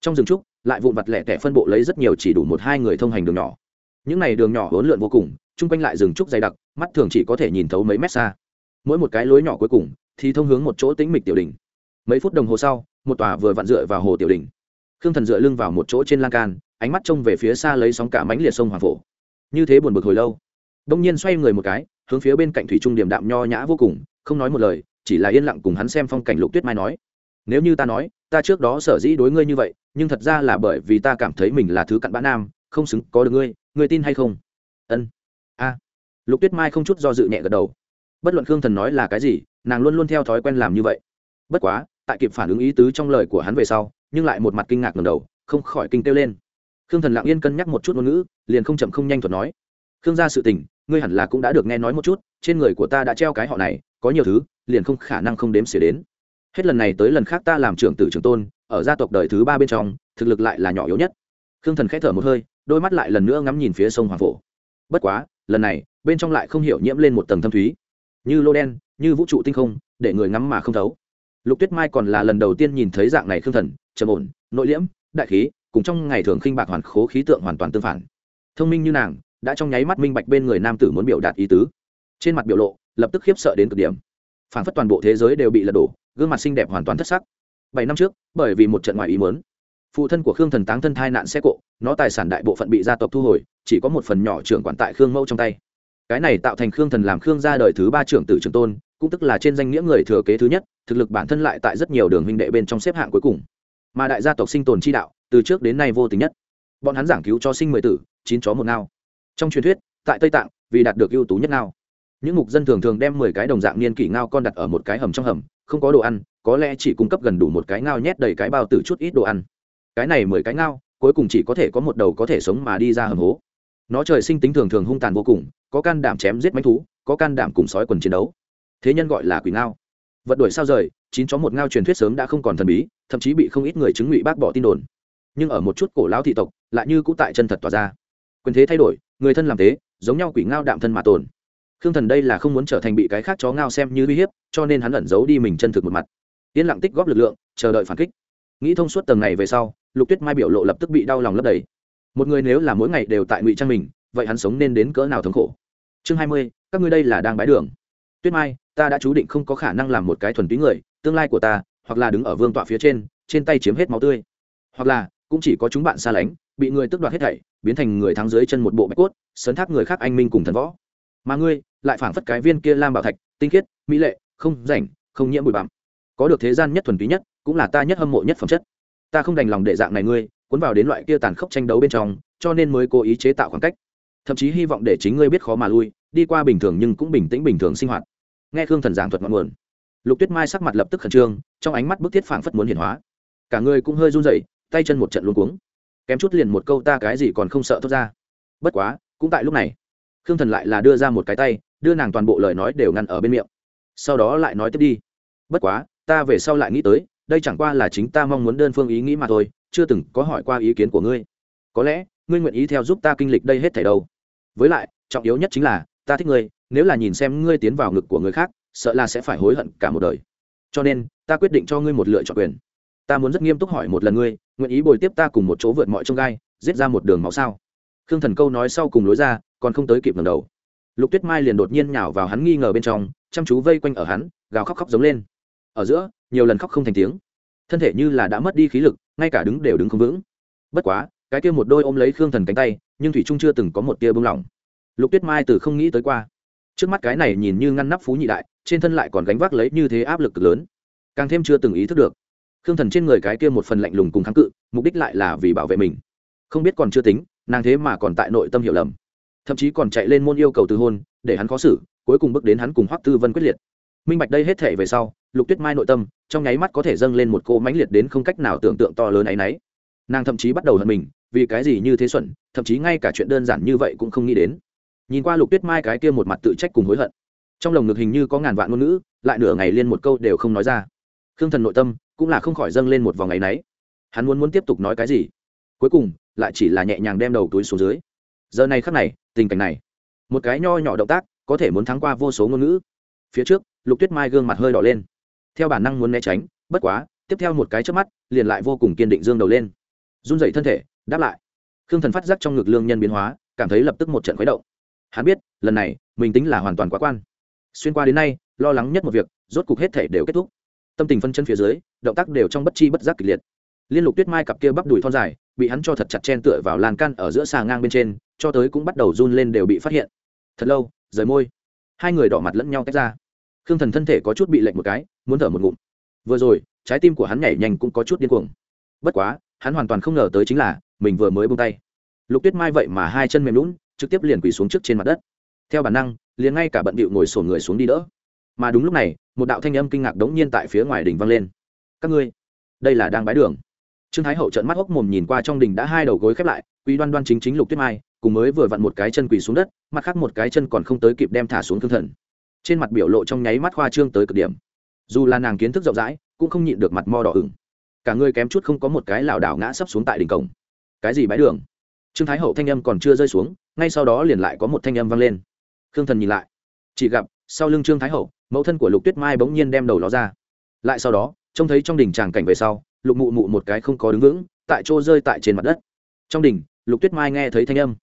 Trong rừng trúc lại vụn vặt lẻ tẻ phân bộ lấy rất nhiều chỉ đủ một hai người thông hành đường nhỏ. Những này đường nhỏ hỗn lượn vô cùng, chung quanh lại rừng trúc dày đặc, mắt thường chỉ có thể nhìn thấu mấy mét xa. Mỗi một cái lối nhỏ cuối cùng thì thông hướng một chỗ tĩnh mịch tiểu đình mấy phút đồng hồ sau, một tòa vừa vặn dựa vào hồ tiểu đình khương thần dựa lưng vào một chỗ trên lan can, ánh mắt trông về phía xa lấy sóng cả mánh liệt sông hoàng phổ. Như thế buồn bực hồi lâu. Đông nhiên xoay người một cái, hướng phía bên cạnh thủy trung điểm đạm nho nhã vô cùng, không nói một lời, chỉ là yên lặng cùng hắn xem phong cảnh lục tuyết mai nói. Nếu như ta nói ta trước đó sở dĩ đối ngươi như vậy, nhưng thật ra là bởi vì ta cảm thấy mình là thứ cặn bã nam, không xứng có được ngươi ngươi tin hay không? Ân. A. Lục tuyết mai không chút do dự nhẹ gật đầu. Bất luận khương thần nói là cái gì, nàng luôn luôn theo thói quen làm như vậy. Bất quá, tại kịp phản ứng ý tứ trong lời của hắn về sau, nhưng lại một mặt kinh ngạc ngầm đầu, không khỏi kinh kêu lên. Khương thần lặng yên cân nhắc một chút ngôn ngữ, liền không chậm không nhanh thuật nói. Khương gia sự tình, ngươi hẳn là cũng đã được nghe nói một chút, trên người của ta đã treo cái họ này, có nhiều thứ, liền không khả năng không đếm xỉa đến hết lần này tới lần khác ta làm trưởng tử trưởng tôn, ở gia tộc đời thứ ba bên trong, thực lực lại là nhỏ yếu nhất. Khương thần k h ẽ thở một hơi, đôi mắt lại lần nữa ngắm nhìn phía sông hoàng phổ. Bất quá, lần này, bên trong lại không hiểu nhiễm lên một tầng thâm thúy. Như lô đen, như vũ trụ tinh không, để người ngắm mà không thấu. Lục tuyết mai còn là lần đầu tiên nhìn thấy dạng này khương thần, trầm ổn, nội liễm, đại khí, cùng trong ngày thường khinh bạc hoàn khố khí tượng hoàn toàn tương phản. Thông minh như nàng, đã trong nháy mắt minh bạch bên người nam tử muốn biểu đạt ý tứ. Trên mặt biểu lộ, lập tức khiếp sợ đến cực điểm phản phất toàn bộ thế giới đều bị lật đổ, gương mặt xinh đẹp hoàn toàn thất sắc. Bảy năm trước, bởi vì một trận ngoại ý muốn, phụ thân của khương thần táng thân thai nạn xe cộ nó tài sản đại bộ phận bị gia tộc thu hồi, chỉ có một phần nhỏ trưởng quản tại khương mẫu trong tay. Cái này tạo thành khương thần làm khương gia đời thứ ba trưởng tử trường tôn, cũng tức là trên danh nghĩa người thừa kế thứ nhất, thực lực bản thân lại tại rất nhiều đường huynh đệ bên trong xếp hạng cuối cùng. Mà đại gia tộc sinh tồn chi đạo, từ trước đến nay vô tình nhất. Bọn hắn giảng cứu cho sinh mười tử, chín chó một ngao. Trong truyền thuyết, tại tây tạng, vì đạt được ưu tú nhất ngao những mục dân thường thường đem mười cái đồng dạng niên kỷ ngao con đặt ở một cái hầm trong hầm, không có đồ ăn, có lẽ chỉ cung cấp gần đủ một cái ngao nhét đầy cái bao từ chút ít đồ ăn. Cái này mười cái ngao, cuối cùng chỉ có thể có một đầu có thể sống mà đi ra hầm hố. Nó trời sinh tính thường thường hung tàn vô cùng, có can đảm chém giết manh thú, có can đảm cùng sói quần chiến đấu. Thế nhân gọi là quỷ ngao. Vật đuổi sao rời, chín chó một ngao truyền thuyết sớm đã không còn thần bí, thậm chí bị không ít người chứng ngụy bác bỏ tin đồn. Nhưng ở một chút cổ lão thị tộc, lại như cũ tại chân thật tỏa ra. Quyền thế thay đổi, người thân làm thế, giống nhau quỷ ngao đạm thân mà tồn khương thần đây là không muốn trở thành bị cái khác chó ngao xem như uy hiếp, cho nên hắn ẩn giấu đi mình chân thực một mặt. Yên lặng tích góp lực lượng, chờ đợi phản kích. Nghĩ thông suốt tầng này về sau, lục tuyết mai biểu lộ lập tức bị đau lòng lấp đầy. Một người nếu là mỗi ngày đều tại ngụy trang mình, vậy hắn sống nên đến cỡ nào thống khổ? Chương hai mươi, các ngươi đây là đang bái đường. Tuyết mai, ta đã chú định không có khả năng làm một cái thuần túy người, tương lai của ta, hoặc là đứng ở vương tọa phía trên trên tay chiếm hết máu tươi. Hoặc là, cũng chỉ có chúng bạn xa lánh, bị người tức đoạt hết thảy, biến thành người thắng dưới chân một bộ bạch cốt, sấn thác người khác anh minh cùng thần võ mà ngươi lại phảng phất cái viên kia lam bảo thạch, tinh khiết, mỹ lệ, không rảnh, không nhiễm bụi bặm. Có được thế gian nhất thuần túy nhất, cũng là ta nhất hâm mộ nhất phẩm chất. Ta không đành lòng để dạng này ngươi, cuốn vào đến loại kia tàn khốc tranh đấu bên trong, cho nên mới cố ý chế tạo khoảng cách. Thậm chí hy vọng để chính ngươi biết khó mà lui, đi qua bình thường nhưng cũng bình tĩnh bình thường sinh hoạt. Nghe khương thần giảng thuật ngọn nguồn, lục tuyết mai sắc mặt lập tức khẩn trương, trong ánh mắt bức thiết phảng phất muốn hiển hóa. Cả người cũng hơi run rẩy, tay chân một trận luống cuống. Kém chút liền một câu ta cái gì còn không sợ thốt ra. Bất quá, cũng tại lúc này khương thần lại là đưa ra một cái tay, đưa nàng toàn bộ lời nói đều ngăn ở bên miệng. Sau đó lại nói tiếp đi. Bất quá, ta về sau lại nghĩ tới, đây chẳng qua là chính ta mong muốn đơn phương ý nghĩ mà thôi, chưa từng có hỏi qua ý kiến của ngươi. Có lẽ, ngươi nguyện ý theo giúp ta kinh lịch đây hết thảy đâu. Với lại, trọng yếu nhất chính là, ta thích ngươi, nếu là nhìn xem ngươi tiến vào ngực của người khác, sợ là sẽ phải hối hận cả một đời. Cho nên, ta quyết định cho ngươi một lựa chọn quyền. Ta muốn rất nghiêm túc hỏi một lần ngươi, nguyện ý bồi tiếp ta cùng một chỗ vượt mọi trông gai, giết ra một đường máu sao? Khương thần câu nói sau cùng lối ra, còn không tới kịp ngầm đầu. Lục tuyết mai liền đột nhiên nhào vào hắn nghi ngờ bên trong, chăm chú vây quanh ở hắn, gào khóc khóc giống lên. Ở giữa, nhiều lần khóc không thành tiếng. Thân thể như là đã mất đi khí lực, ngay cả đứng đều đứng không vững. Bất quá, cái kia một đôi ôm lấy khương thần cánh tay, nhưng thủy trung chưa từng có một tia bông lỏng lục tuyết mai từ không nghĩ tới qua. Trước mắt cái này nhìn như ngăn nắp phú nhị đại, trên thân lại còn gánh vác lấy như thế áp lực cực lớn. Càng thêm chưa từng ý thức được, khương thần trên người cái kia một phần lạnh lùng cùng kháng cự, mục đích lại là vì bảo vệ mình. Không biết còn chưa tính nàng thế mà còn tại nội tâm hiểu lầm. Thậm chí còn chạy lên môn yêu cầu từ hôn, để hắn khó xử, cuối cùng bước đến hắn cùng hoắc tư vân quyết liệt. Minh bạch đây hết thể về sau, lục tuyết mai nội tâm, trong nháy mắt có thể dâng lên một cô mãnh liệt đến không cách nào tưởng tượng to lớn ấ y n ấ y nàng thậm chí bắt đầu hận mình, vì cái gì như thế xuẩn, thậm chí ngay cả chuyện đơn giản như vậy cũng không nghĩ đến. Nhìn qua lục tuyết mai cái kia một mặt tự trách cùng hối hận, trong lồng ngực hình như có ngàn vạn ngôn ngữ, lại nửa ngày liên một câu đều không nói ra. Khương thần nội tâm cũng là không khỏi dâng lên một vòng ngày náy. Hắn muốn muốn tiếp tục nói cái gì? Cuối cùng lại chỉ là nhẹ nhàng đem đầu túi xuống dưới. Giờ này khắc này, tình cảnh này, một cái nho nhỏ động tác có thể muốn thắng qua vô số ngôn ngữ. Phía trước, lục tuyết mai gương mặt hơi đỏ lên. Theo bản năng muốn né tránh, bất quá, tiếp theo một cái trước mắt, liền lại vô cùng kiên định dương đầu lên. Run dậy thân thể, đáp lại. Khương thần phát giác trong ngực lương nhân biến hóa, cảm thấy lập tức một trận khuấy động. Hắn biết, lần này, mình tính là hoàn toàn quá quan. Xuyên qua đến nay, lo lắng nhất một việc, rốt cục hết thể đều kết thúc. Tâm tình phân chân phía dưới, động tác đều trong bất chi bất giác kịch liệt. Liên lục tuyết mai cặp kia bắp đùi thon dài bị hắn cho thật chặt chen tựa vào lan can ở giữa xà ngang bên trên, cho tới cũng bắt đầu run lên đều bị phát hiện. Thật lâu, rời môi. Hai người đỏ mặt lẫn nhau tách ra. Khương thần thân thể có chút bị lệnh một cái, muốn thở một ngụm. Vừa rồi, trái tim của hắn nhảy nhanh cũng có chút điên cuồng. Bất quá, hắn hoàn toàn không ngờ tới chính là, mình vừa mới bông tay. Lục tuyết mai vậy mà hai chân mềm lún trực tiếp liền quỳ xuống trước trên mặt đất. Theo bản năng, liền ngay cả bận bịu ngồi sổn người xuống đi đỡ. Mà đúng lúc này, một đạo thanh âm kinh ngạc đống nhiên tại phía ngoài đỉnh vang lên. Các ngươi, đây là đang bái đường trương thái hậu trợn mắt hốc mồm nhìn qua trong đình đã hai đầu gối khép lại, quý đoan đoan chính chính lục tuyết mai, cùng mới vừa vặn một cái chân quỳ xuống đất, mặt khác một cái chân còn không tới kịp đem thả xuống thương thần. Trên mặt biểu lộ trong nháy mắt khoa trương tới cực điểm. Dù là nàng kiến thức rộng rãi, cũng không nhịn được mặt mo đỏ ửng. Cả người kém chút không có một cái lảo đảo ngã sấp xuống tại đỉnh cổng. Cái gì bãi đường? Trương thái hậu thanh âm còn chưa rơi xuống, ngay sau đó liền lại có một thanh âm vang lên. Khương thần nhìn lại. Chỉ gặp, sau lưng trương thái hậu, mẫu thân của lục tuyết mai bỗng nhiên đem đầu nó ra. Lại sau đó, trông thấy trong đỉnh tràng cảnh về sau lục mụ mụ một cái không có đứng vững tại chỗ rơi tại trên mặt đất. Trong đình, lục tuyết mai nghe thấy thanh âm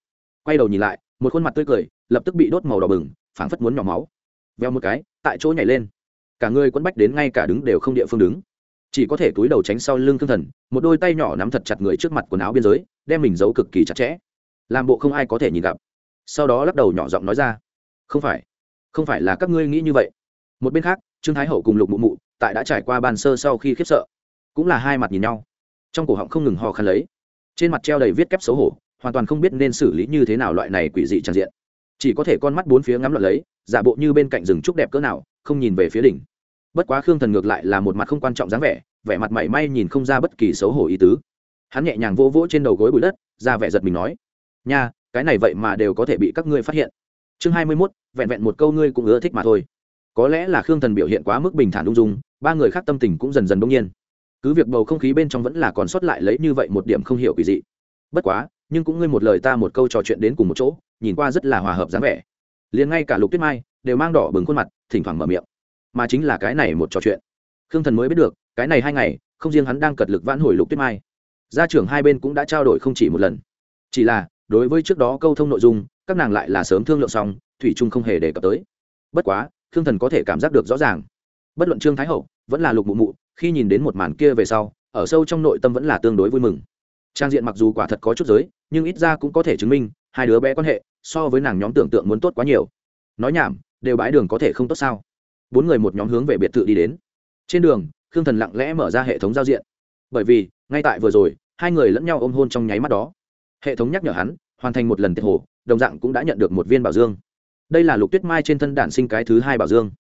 quay đầu nhìn lại một khuôn mặt tươi cười lập tức bị đốt màu đỏ bừng phảng phất muốn nhỏ máu. Veo một cái tại chỗ nhảy lên. Cả người quấn bách đến ngay cả đứng đều không địa phương đứng. Chỉ có thể túi đầu tránh sau lưng thương thần một đôi tay nhỏ nắm thật chặt người trước mặt quần áo biên giới đem mình giấu cực kỳ chặt chẽ. Làm bộ không ai có thể nhìn gặp. Sau đó lắc đầu nhỏ giọng nói ra không phải không phải là các ngươi nghĩ như vậy. Một bên khác trương thái hậu cùng lục mụ mụ tại đã trải qua bàn sơ sau khi khiếp sợ cũng là hai mặt nhìn nhau. Trong cổ họng không ngừng ho khăn lấy. Trên mặt treo đầy viết kép xấu hổ, hoàn toàn không biết nên xử lý như thế nào loại này quỷ dị tràn diện. Chỉ có thể con mắt bốn phía ngắm loạn lấy, giả bộ như bên cạnh rừng trúc đẹp cỡ nào, không nhìn về phía đỉnh. Bất quá khương thần ngược lại là một mặt không quan trọng dáng vẻ vẻ mặt mảy may nhìn không ra bất kỳ xấu hổ ý tứ. Hắn nhẹ nhàng vỗ vỗ trên đầu gối bụi đất, ra vẻ giật mình nói, nha, cái này vậy mà đều có thể bị các ngươi phát hiện. Chương hai mươi mốt, vẹn vẹn một câu ngươi cũng ưa thích mà thôi. Có lẽ là khương thần biểu hiện quá mức bình thản ung dung, ba người khác tâm tình cũng dần dần đông nhiên cứ việc bầu không khí bên trong vẫn là còn sót lại lấy như vậy một điểm không hiểu kỳ dị. Bất quá, nhưng cũng ngươi một lời ta một câu trò chuyện đến cùng một chỗ, nhìn qua rất là hòa hợp dáng vẻ. Liền ngay cả lục tuyết mai đều mang đỏ bừng khuôn mặt, thỉnh thoảng mở miệng. Mà chính là cái này một trò chuyện. Khương thần mới biết được, cái này hai ngày, không riêng hắn đang cật lực vãn hồi lục tuyết mai, gia trưởng hai bên cũng đã trao đổi không chỉ một lần. Chỉ là, đối với trước đó câu thông nội dung, các nàng lại là sớm thương lượng xong, thủy trung không hề đề cập tới. Bất quá, khương thần có thể cảm giác được rõ ràng. Bất luận trương thái hậu, vẫn là lục mụ mụ khi nhìn đến một màn kia về sau, ở sâu trong nội tâm vẫn là tương đối vui mừng. Trang diện mặc dù quả thật có chút giới, nhưng ít ra cũng có thể chứng minh, hai đứa bé quan hệ, so với nàng nhóm tưởng tượng muốn tốt quá nhiều. Nói nhảm, đều bãi đường có thể không tốt sao? Bốn người một nhóm hướng về biệt thự đi đến. Trên đường, khương thần lặng lẽ mở ra hệ thống giao diện. Bởi vì, ngay tại vừa rồi, hai người lẫn nhau ôm hôn trong nháy mắt đó. Hệ thống nhắc nhở hắn, hoàn thành một lần tiệt hồ, đồng dạng cũng đã nhận được một viên bảo dương. Đây là lục tuyết mai trên thân đản sinh cái thứ hai bảo dương.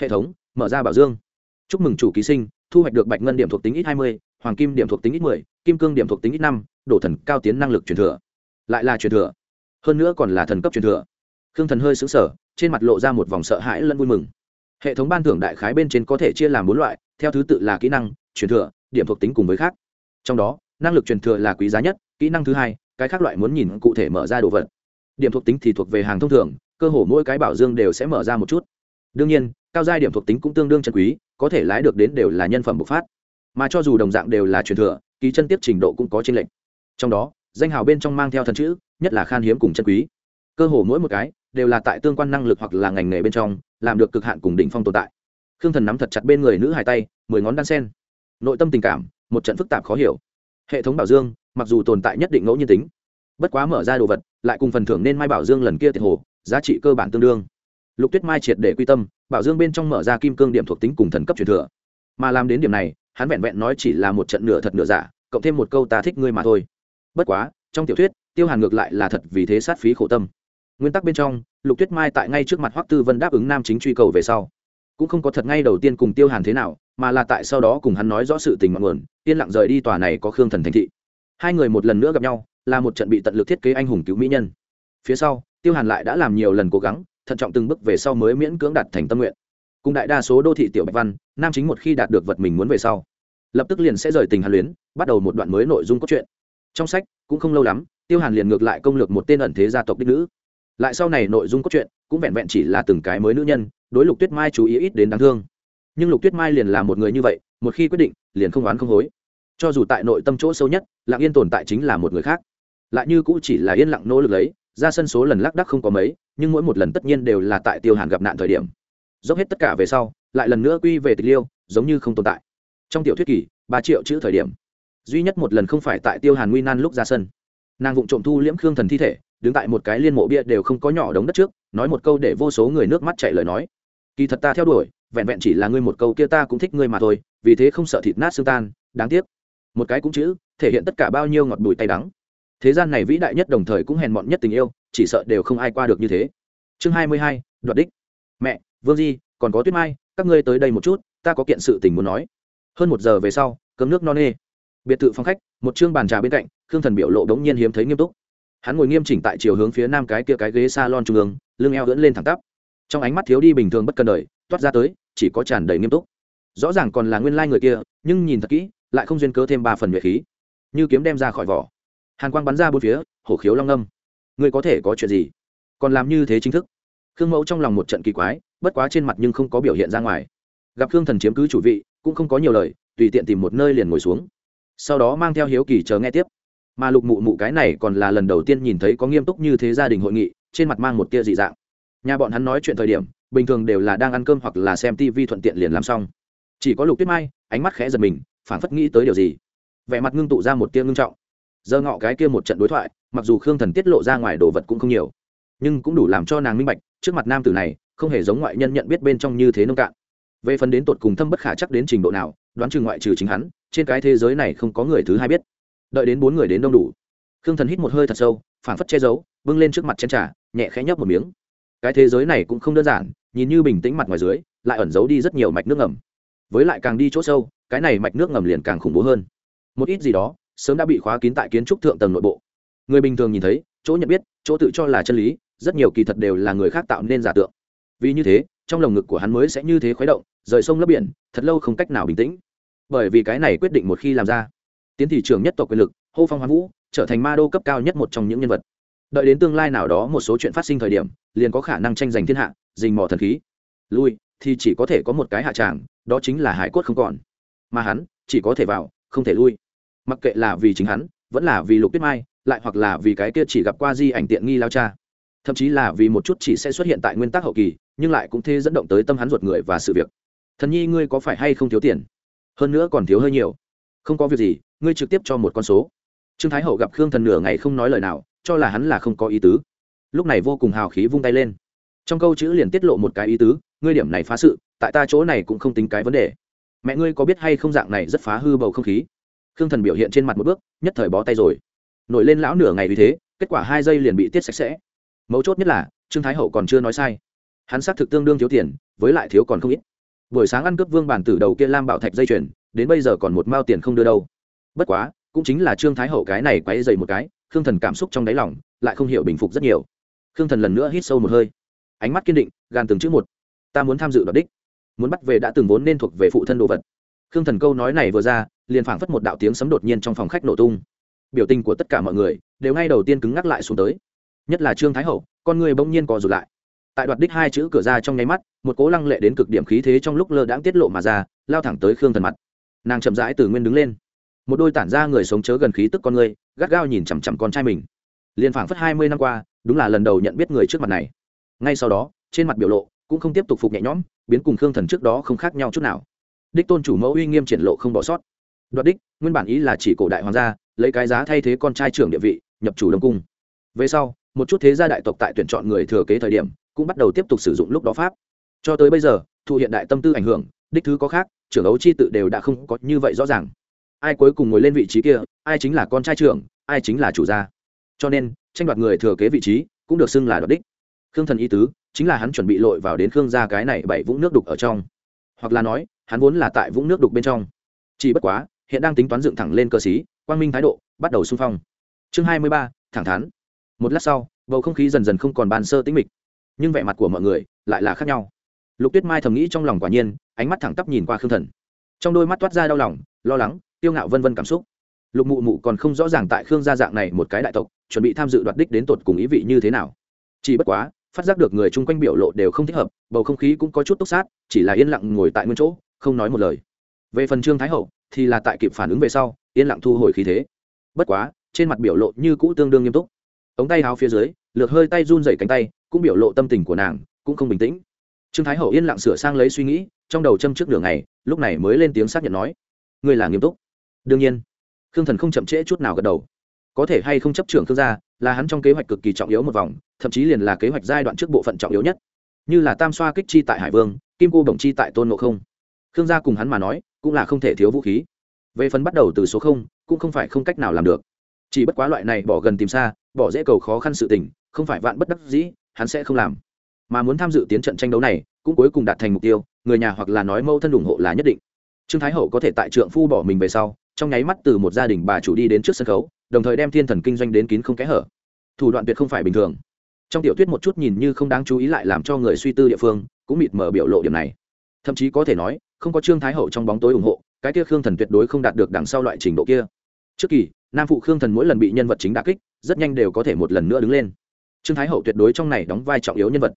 Hệ thống, mở ra bảo dương chúc mừng chủ ký sinh, thu hoạch được bạch ngân điểm thuộc tính ít hai mươi, hoàng kim điểm thuộc tính ít mười, kim cương điểm thuộc tính ít năm, đổ thần cao tiến năng lực truyền thừa. Lại là truyền thừa. Hơn nữa còn là thần cấp truyền thừa. Khương thần hơi xứng sở trên mặt lộ ra một vòng sợ hãi lẫn vui mừng. Hệ thống ban thưởng đại khái bên trên có thể chia làm bốn loại, theo thứ tự là kỹ năng, truyền thừa, điểm thuộc tính cùng với khác. Trong đó, năng lực truyền thừa là quý giá nhất, kỹ năng thứ hai, cái khác loại muốn nhìn cụ thể mở ra đồ vật. Điểm thuộc tính thì thuộc về hàng thông thường, cơ hồ mỗi cái bảo dương đều sẽ mở ra một chút. Đương nhiên, cao giai điểm thuộc tính cũng tương đương chân quý có thể lái được đến đều là nhân phẩm bộc phát. Mà cho dù đồng dạng đều là truyền thừa, ký chân tiếp trình độ cũng có trên lệnh trong đó, danh hào bên trong mang theo thần chữ, nhất là khan hiếm cùng chân quý. Cơ hồ mỗi một cái đều là tại tương quan năng lực hoặc là ngành nghề bên trong, làm được cực hạn cùng đỉnh phong tồn tại. Khương thần nắm thật chặt bên người nữ hai tay, mười ngón đan sen. Nội tâm tình cảm, một trận phức tạp khó hiểu. Hệ thống bảo dương, mặc dù tồn tại nhất định ngẫu nhiên tính, bất quá mở ra đồ vật, lại cùng phần thưởng nên mai bảo dương lần kia thiệt hồ, giá trị cơ bản tương đương. Lục tuyết mai triệt để quy tâm bảo dương bên trong mở ra kim cương điểm thuộc tính cùng thần cấp truyền thừa. Mà làm đến điểm này, hắn vẹn vẹn nói chỉ là một trận nửa thật nửa giả, cộng thêm một câu ta thích ngươi mà thôi. Bất quá, trong tiểu thuyết, tiêu hàn ngược lại là thật vì thế sát phí khổ tâm. Nguyên tắc bên trong, lục tuyết mai tại ngay trước mặt hoắc tư vân đáp ứng nam chính truy cầu về sau. Cũng không có thật ngay đầu tiên cùng tiêu hàn thế nào, mà là tại sau đó cùng hắn nói rõ sự tình mọi nguồn, yên lặng rời đi tòa này có khương thần thành thị. Hai người một lần nữa gặp nhau, là một trận bị tận lực thiết kế anh hùng cứu mỹ nhân. Phía sau, tiêu hàn lại đã làm nhiều lần cố gắng thận trọng từng bước về sau mới miễn cưỡng đạt thành tâm nguyện. Cùng đại đa số đô thị tiểu bạch văn, nam chính một khi đạt được vật mình muốn về sau, lập tức liền sẽ rời tình hàn luyến, bắt đầu một đoạn mới nội dung cốt truyện. Trong sách, cũng không lâu lắm, tiêu hàn liền ngược lại công lược một tên ẩn thế gia tộc đích nữ. Lại sau này nội dung cốt truyện cũng vẹn vẹn chỉ là từng cái mới nữ nhân, đối lục tuyết mai chú ý ít đến đáng thương. Nhưng lục tuyết mai liền là một người như vậy, một khi quyết định, liền không oán không hối. Cho dù tại nội tâm chỗ sâu nhất, lặng yên tồn tại chính là một người khác. Lại như cũng chỉ là yên lặng nỗ lực lấy ra sân số lần lác đắc không có mấy, nhưng mỗi một lần tất nhiên đều là tại tiêu hàn gặp nạn thời điểm. Dốc hết tất cả về sau, lại lần nữa quy về tịch liêu, giống như không tồn tại. Trong tiểu thuyết kỷ ba triệu chữ thời điểm. Duy nhất một lần không phải tại tiêu hàn nguy nan lúc ra sân. Nàng vụng trộm thu liễm khương thần thi thể, đứng tại một cái liên mộ bia đều không có nhỏ đống đất trước, nói một câu để vô số người nước mắt chạy lời nói. Kỳ thật ta theo đuổi, vẹn vẹn chỉ là ngươi một câu kia ta cũng thích ngươi mà thôi, vì thế không sợ thịt nát xương tan, đáng tiếc. Một cái cũng chữ, thể hiện tất cả bao nhiêu ngọt bùi tay đắng thế gian này vĩ đại nhất đồng thời cũng hèn mọn nhất tình yêu, chỉ sợ đều không ai qua được như thế. Chương hai mươi hai, đoạt đích. Mẹ, vương di, còn có tuyết mai, các ngươi tới đây một chút, ta có kiện sự tình muốn nói. Hơn một giờ về sau cấm nước non nê. Biệt thự phòng khách, một chương bàn trà bên cạnh, khương thần biểu lộ đ ố n g nhiên hiếm thấy nghiêm túc. Hắn ngồi nghiêm chỉnh tại chiều hướng phía nam cái kia cái ghế s a lon trung ương, lưng eo lưỡn lên thẳng tắp. Trong ánh mắt thiếu đi bình thường bất cần đời, toát ra tới, chỉ có tràn đầy nghiêm túc. Rõ ràng còn là nguyên lai、like、người kia, nhưng nhìn thật kỹ, lại không duyên cớ thêm ba phần nhuệ khí. Như kiếm đem ra khỏi vỏ hàn quang bắn ra bốn phía, hổ khiếu long âm ngươi có thể có chuyện gì? Còn làm như thế chính thức. Khương mẫu trong lòng một trận kỳ quái, bất quá trên mặt nhưng không có biểu hiện ra ngoài. Gặp khương thần chiếm cứ chủ vị, cũng không có nhiều lời, tùy tiện tìm một nơi liền ngồi xuống. Sau đó mang theo hiếu kỳ chờ nghe tiếp. Mà lục mụ mụ cái này còn là lần đầu tiên nhìn thấy có nghiêm túc như thế gia đình hội nghị, trên mặt mang một tia dị dạng. Nhà bọn hắn nói chuyện thời điểm, bình thường đều là đang ăn cơm hoặc là xem tv thuận tiện liền làm xong. Chỉ có lục tuyết mai, ánh mắt khẽ giật mình, phảng phất nghĩ tới điều gì. Vẻ mặt ngưng tụ ra một tia ngưng trọng giờ ngọ cái kia một trận đối thoại, mặc dù khương thần tiết lộ ra ngoài đồ vật cũng không nhiều, nhưng cũng đủ làm cho nàng minh bạch, trước mặt nam tử này, không hề giống ngoại nhân nhận biết bên trong như thế nông cạn. Về phần đến tột cùng thâm bất khả chắc đến trình độ nào, đoán chừng ngoại trừ chính hắn, trên cái thế giới này không có người thứ hai biết. Đợi đến bốn người đến đông đủ, khương thần hít một hơi thật sâu, phảng phất che giấu, bưng lên trước mặt chén trà, nhẹ khẽ nhấp một miếng. Cái thế giới này cũng không đơn giản, nhìn như bình tĩnh mặt ngoài dưới, lại ẩn giấu đi rất nhiều mạch nước ngầm. Với lại càng đi chỗ sâu, cái này mạch nước ngầm liền càng khủng bố hơn. Một ít gì đó sớm đã bị khóa kín tại kiến trúc thượng tầng nội bộ. Người bình thường nhìn thấy, chỗ nhận biết, chỗ tự cho là chân lý, rất nhiều kỳ thật đều là người khác tạo nên giả tượng. Vì như thế, trong lồng ngực của hắn mới sẽ như thế khuấy động, rời sông lấp biển, thật lâu không cách nào bình tĩnh. Bởi vì cái này quyết định một khi làm ra, tiến thị trường nhất tộc quyền lực, hô phong hoán vũ, trở thành ma đô cấp cao nhất một trong những nhân vật. Đợi đến tương lai nào đó một số chuyện phát sinh thời điểm, liền có khả năng tranh giành thiên hạ dình mò thần khí. Lui, thì chỉ có thể có một cái hạ tràng, đó chính là hải cốt không còn. Mà hắn, chỉ có thể vào, không thể lui mặc kệ là vì chính hắn, vẫn là vì lục tuyết mai, lại hoặc là vì cái kia chỉ gặp qua di ảnh tiện nghi lao cha. Thậm chí là vì một chút chỉ sẽ xuất hiện tại nguyên tắc hậu kỳ, nhưng lại cũng thế dẫn động tới tâm hắn ruột người và sự việc. Thần nhi ngươi có phải hay không thiếu tiền? Hơn nữa còn thiếu hơi nhiều. Không có việc gì, ngươi trực tiếp cho một con số. Trương thái hậu gặp khương thần nửa ngày không nói lời nào, cho là hắn là không có ý tứ. Lúc này vô cùng hào khí vung tay lên. Trong câu chữ liền tiết lộ một cái ý tứ, ngươi điểm này phá sự, tại ta chỗ này cũng không tính cái vấn đề. Mẹ ngươi có biết hay không dạng này rất phá hư bầu không khí? Khương thần biểu hiện trên mặt một bước, nhất thời bó tay rồi. Nổi lên lão nửa ngày vì thế, kết quả hai giây liền bị tiết sạch sẽ. Mấu chốt nhất là, trương thái hậu còn chưa nói sai. Hắn xác thực tương đương thiếu tiền, với lại thiếu còn không ít. Buổi sáng ăn cướp vương bản tử đầu kia lam bảo thạch dây chuyền, đến bây giờ còn một mao tiền không đưa đâu. Bất quá, cũng chính là trương thái hậu cái này quáy dày một cái, khương thần cảm xúc trong đáy lòng lại không hiểu bình phục rất nhiều. Khương thần lần nữa hít sâu một hơi. Ánh mắt kiên định gan từng chữ một. Ta muốn tham dự đoạt đích. Muốn bắt về đã từng vốn nên thuộc về phụ thân đồ vật. Khương thần câu nói này vừa ra liền phảng phất một đạo tiếng sấm đột nhiên trong phòng khách nổ tung. Biểu tình của tất cả mọi người đều ngay đầu tiên cứng ngắc lại xuống tới. Nhất là trương thái hậu, con người bỗng nhiên co rụt lại. Tại đoạt đích hai chữ cửa ra trong nháy mắt, một cố lăng lệ đến cực điểm khí thế trong lúc lơ đãng tiết lộ mà ra, lao thẳng tới khương thần mặt. Nàng chậm rãi từ nguyên đứng lên. Một đôi tản ra người sống chớ gần khí tức con người, gắt gao nhìn chằm chằm con trai mình. Liền phảng phất hai mươi năm qua, đúng là lần đầu nhận biết người trước mặt này. Ngay sau đó, trên mặt biểu lộ cũng không tiếp tục phục nhẹ nhõm, biến cùng khương thần trước đó không khác nhau chút nào. Đích tôn chủ mẫu uy nghiêm triển lộ không bỏ sót đoạt đích, nguyên bản ý là chỉ cổ đại hoàng gia, lấy cái giá thay thế con trai trưởng địa vị, nhập chủ đông cung. Về sau, một chút thế gia đại tộc tại tuyển chọn người thừa kế thời điểm, cũng bắt đầu tiếp tục sử dụng lúc đó pháp. Cho tới bây giờ, thụ hiện đại tâm tư ảnh hưởng, đích thứ có khác, trưởng ấu chi tự đều đã không có như vậy rõ ràng. Ai cuối cùng ngồi lên vị trí kia, ai chính là con trai trưởng, ai chính là chủ gia. Cho nên, tranh đoạt người thừa kế vị trí, cũng được xưng là đoạt đích. Khương thần ý tứ, chính là hắn chuẩn bị lội vào đến khương gia cái này bảy vũng nước đục ở trong. Hoặc là nói, hắn vốn là tại vũng nước đục bên trong. Chỉ bất quá hiện đang tính toán dựng thẳng lên cơ sĩ quang minh thái độ, bắt đầu xung phong. Chương hai mươi ba, thẳng thắn. Một lát sau, bầu không khí dần dần không còn bàn sơ tĩnh mịch, nhưng vẻ mặt của mọi người lại là khác nhau. Lục tuyết mai thầm nghĩ trong lòng quả nhiên, ánh mắt thẳng tắp nhìn qua khương thần. Trong đôi mắt toát ra đau lòng, lo lắng, tiêu ngạo vân vân cảm xúc. Lục mụ mụ còn không rõ ràng tại khương gia dạng này một cái đại tộc, chuẩn bị tham dự đoạt đích đến tột cùng ý vị như thế nào. Chỉ bất quá, phát giác được người chung quanh biểu lộ đều không thích hợp, bầu không khí cũng có chút túc sát, chỉ là yên lặng ngồi tại nguyên chỗ, không nói một lời. Về phần trương thái hậu thì là tại kịp phản ứng về sau, yên lặng thu hồi khí thế. Bất quá, trên mặt biểu lộ như cũ tương đương nghiêm túc. Ống tay áo phía dưới, lược hơi tay run dày cánh tay, cũng biểu lộ tâm tình của nàng cũng không bình tĩnh. Trương thái hậu yên lặng sửa sang lấy suy nghĩ, trong đầu châm trước đường này lúc này mới lên tiếng xác nhận nói, ngươi là nghiêm túc. Đương nhiên. Khương thần không chậm trễ chút nào gật đầu. Có thể hay không chấp trưởng khương gia, là hắn trong kế hoạch cực kỳ trọng yếu một vòng, thậm chí liền là kế hoạch giai đoạn trước bộ phận trọng yếu nhất. Như là tam xoa kích chi tại hải vương, kim cô đồng chi tại tôn ngộ không. Khương gia cùng hắn mà nói cũng là không thể thiếu vũ khí. Về phần bắt đầu từ số không, cũng không phải không cách nào làm được. Chỉ bất quá loại này bỏ gần tìm xa, bỏ dễ cầu khó khăn sự tình, không phải vạn bất đắc dĩ, hắn sẽ không làm. Mà muốn tham dự tiến trận tranh đấu này, cũng cuối cùng đạt thành mục tiêu, người nhà hoặc là nói mâu thân ủng hộ là nhất định. Trương thái hậu có thể tại trượng phu bỏ mình về sau, trong nháy mắt từ một gia đình bà chủ đi đến trước sân khấu, đồng thời đem thiên thần kinh doanh đến kín không kẽ hở. Thủ đoạn tuyệt không phải bình thường. Trong tiểu thuyết một chút nhìn như không đáng chú ý lại làm cho người suy tư địa phương, cũng mịt mở biểu lộ điểm này. Thậm chí có thể nói không có trương thái hậu trong bóng tối ủng hộ, cái kia khương thần tuyệt đối không đạt được đằng sau loại trình độ kia. Trước kỳ, nam phụ khương thần mỗi lần bị nhân vật chính đà kích, rất nhanh đều có thể một lần nữa đứng lên. Trương thái hậu tuyệt đối trong này đóng vai trọng yếu nhân vật.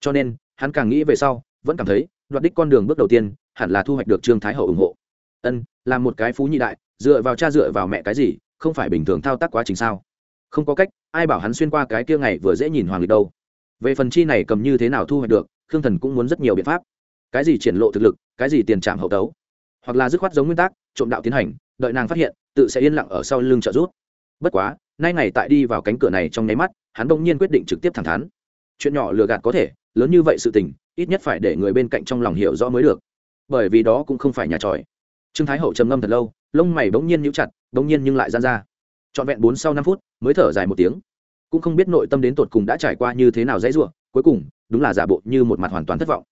Cho nên, hắn càng nghĩ về sau, vẫn cảm thấy, đoạt đích con đường bước đầu tiên, hẳn là thu hoạch được trương thái hậu ủng hộ. Ân, là một cái phú nhị đại, dựa vào cha dựa vào mẹ cái gì, không phải bình thường thao tác quá trình sao? Không có cách, ai bảo hắn xuyên qua cái kia ngày vừa dễ nhìn hoàng lịch đâu. Về phần chi này cầm như thế nào thu hoạch được, khương thần cũng muốn rất nhiều biện pháp cái gì triển lộ thực lực, cái gì tiền trạm hậu tấu, hoặc là dứt khoát giống nguyên tắc, trộm đạo tiến hành, đợi nàng phát hiện, tự sẽ yên lặng ở sau lưng trợ giúp. bất quá, nay ngày tại đi vào cánh cửa này trong nháy mắt, hắn bỗng nhiên quyết định trực tiếp thẳng thắn. Chuyện nhỏ lừa gạt có thể, lớn như vậy sự tình, ít nhất phải để người bên cạnh trong lòng hiểu rõ mới được. Bởi vì đó cũng không phải nhà tròi. Trương thái hậu trầm ngâm thật lâu, lông mày bỗng nhiên nhíu chặt, bỗng nhiên nhưng lại gian ra. Trọn vẹn bốn sau năm phút, mới thở dài một tiếng. Cũng không biết nội tâm đến tột cùng đã trải qua như thế nào dãy ruộng cuối cùng, đúng là giả bộ như một mặt hoàn toàn thất vọng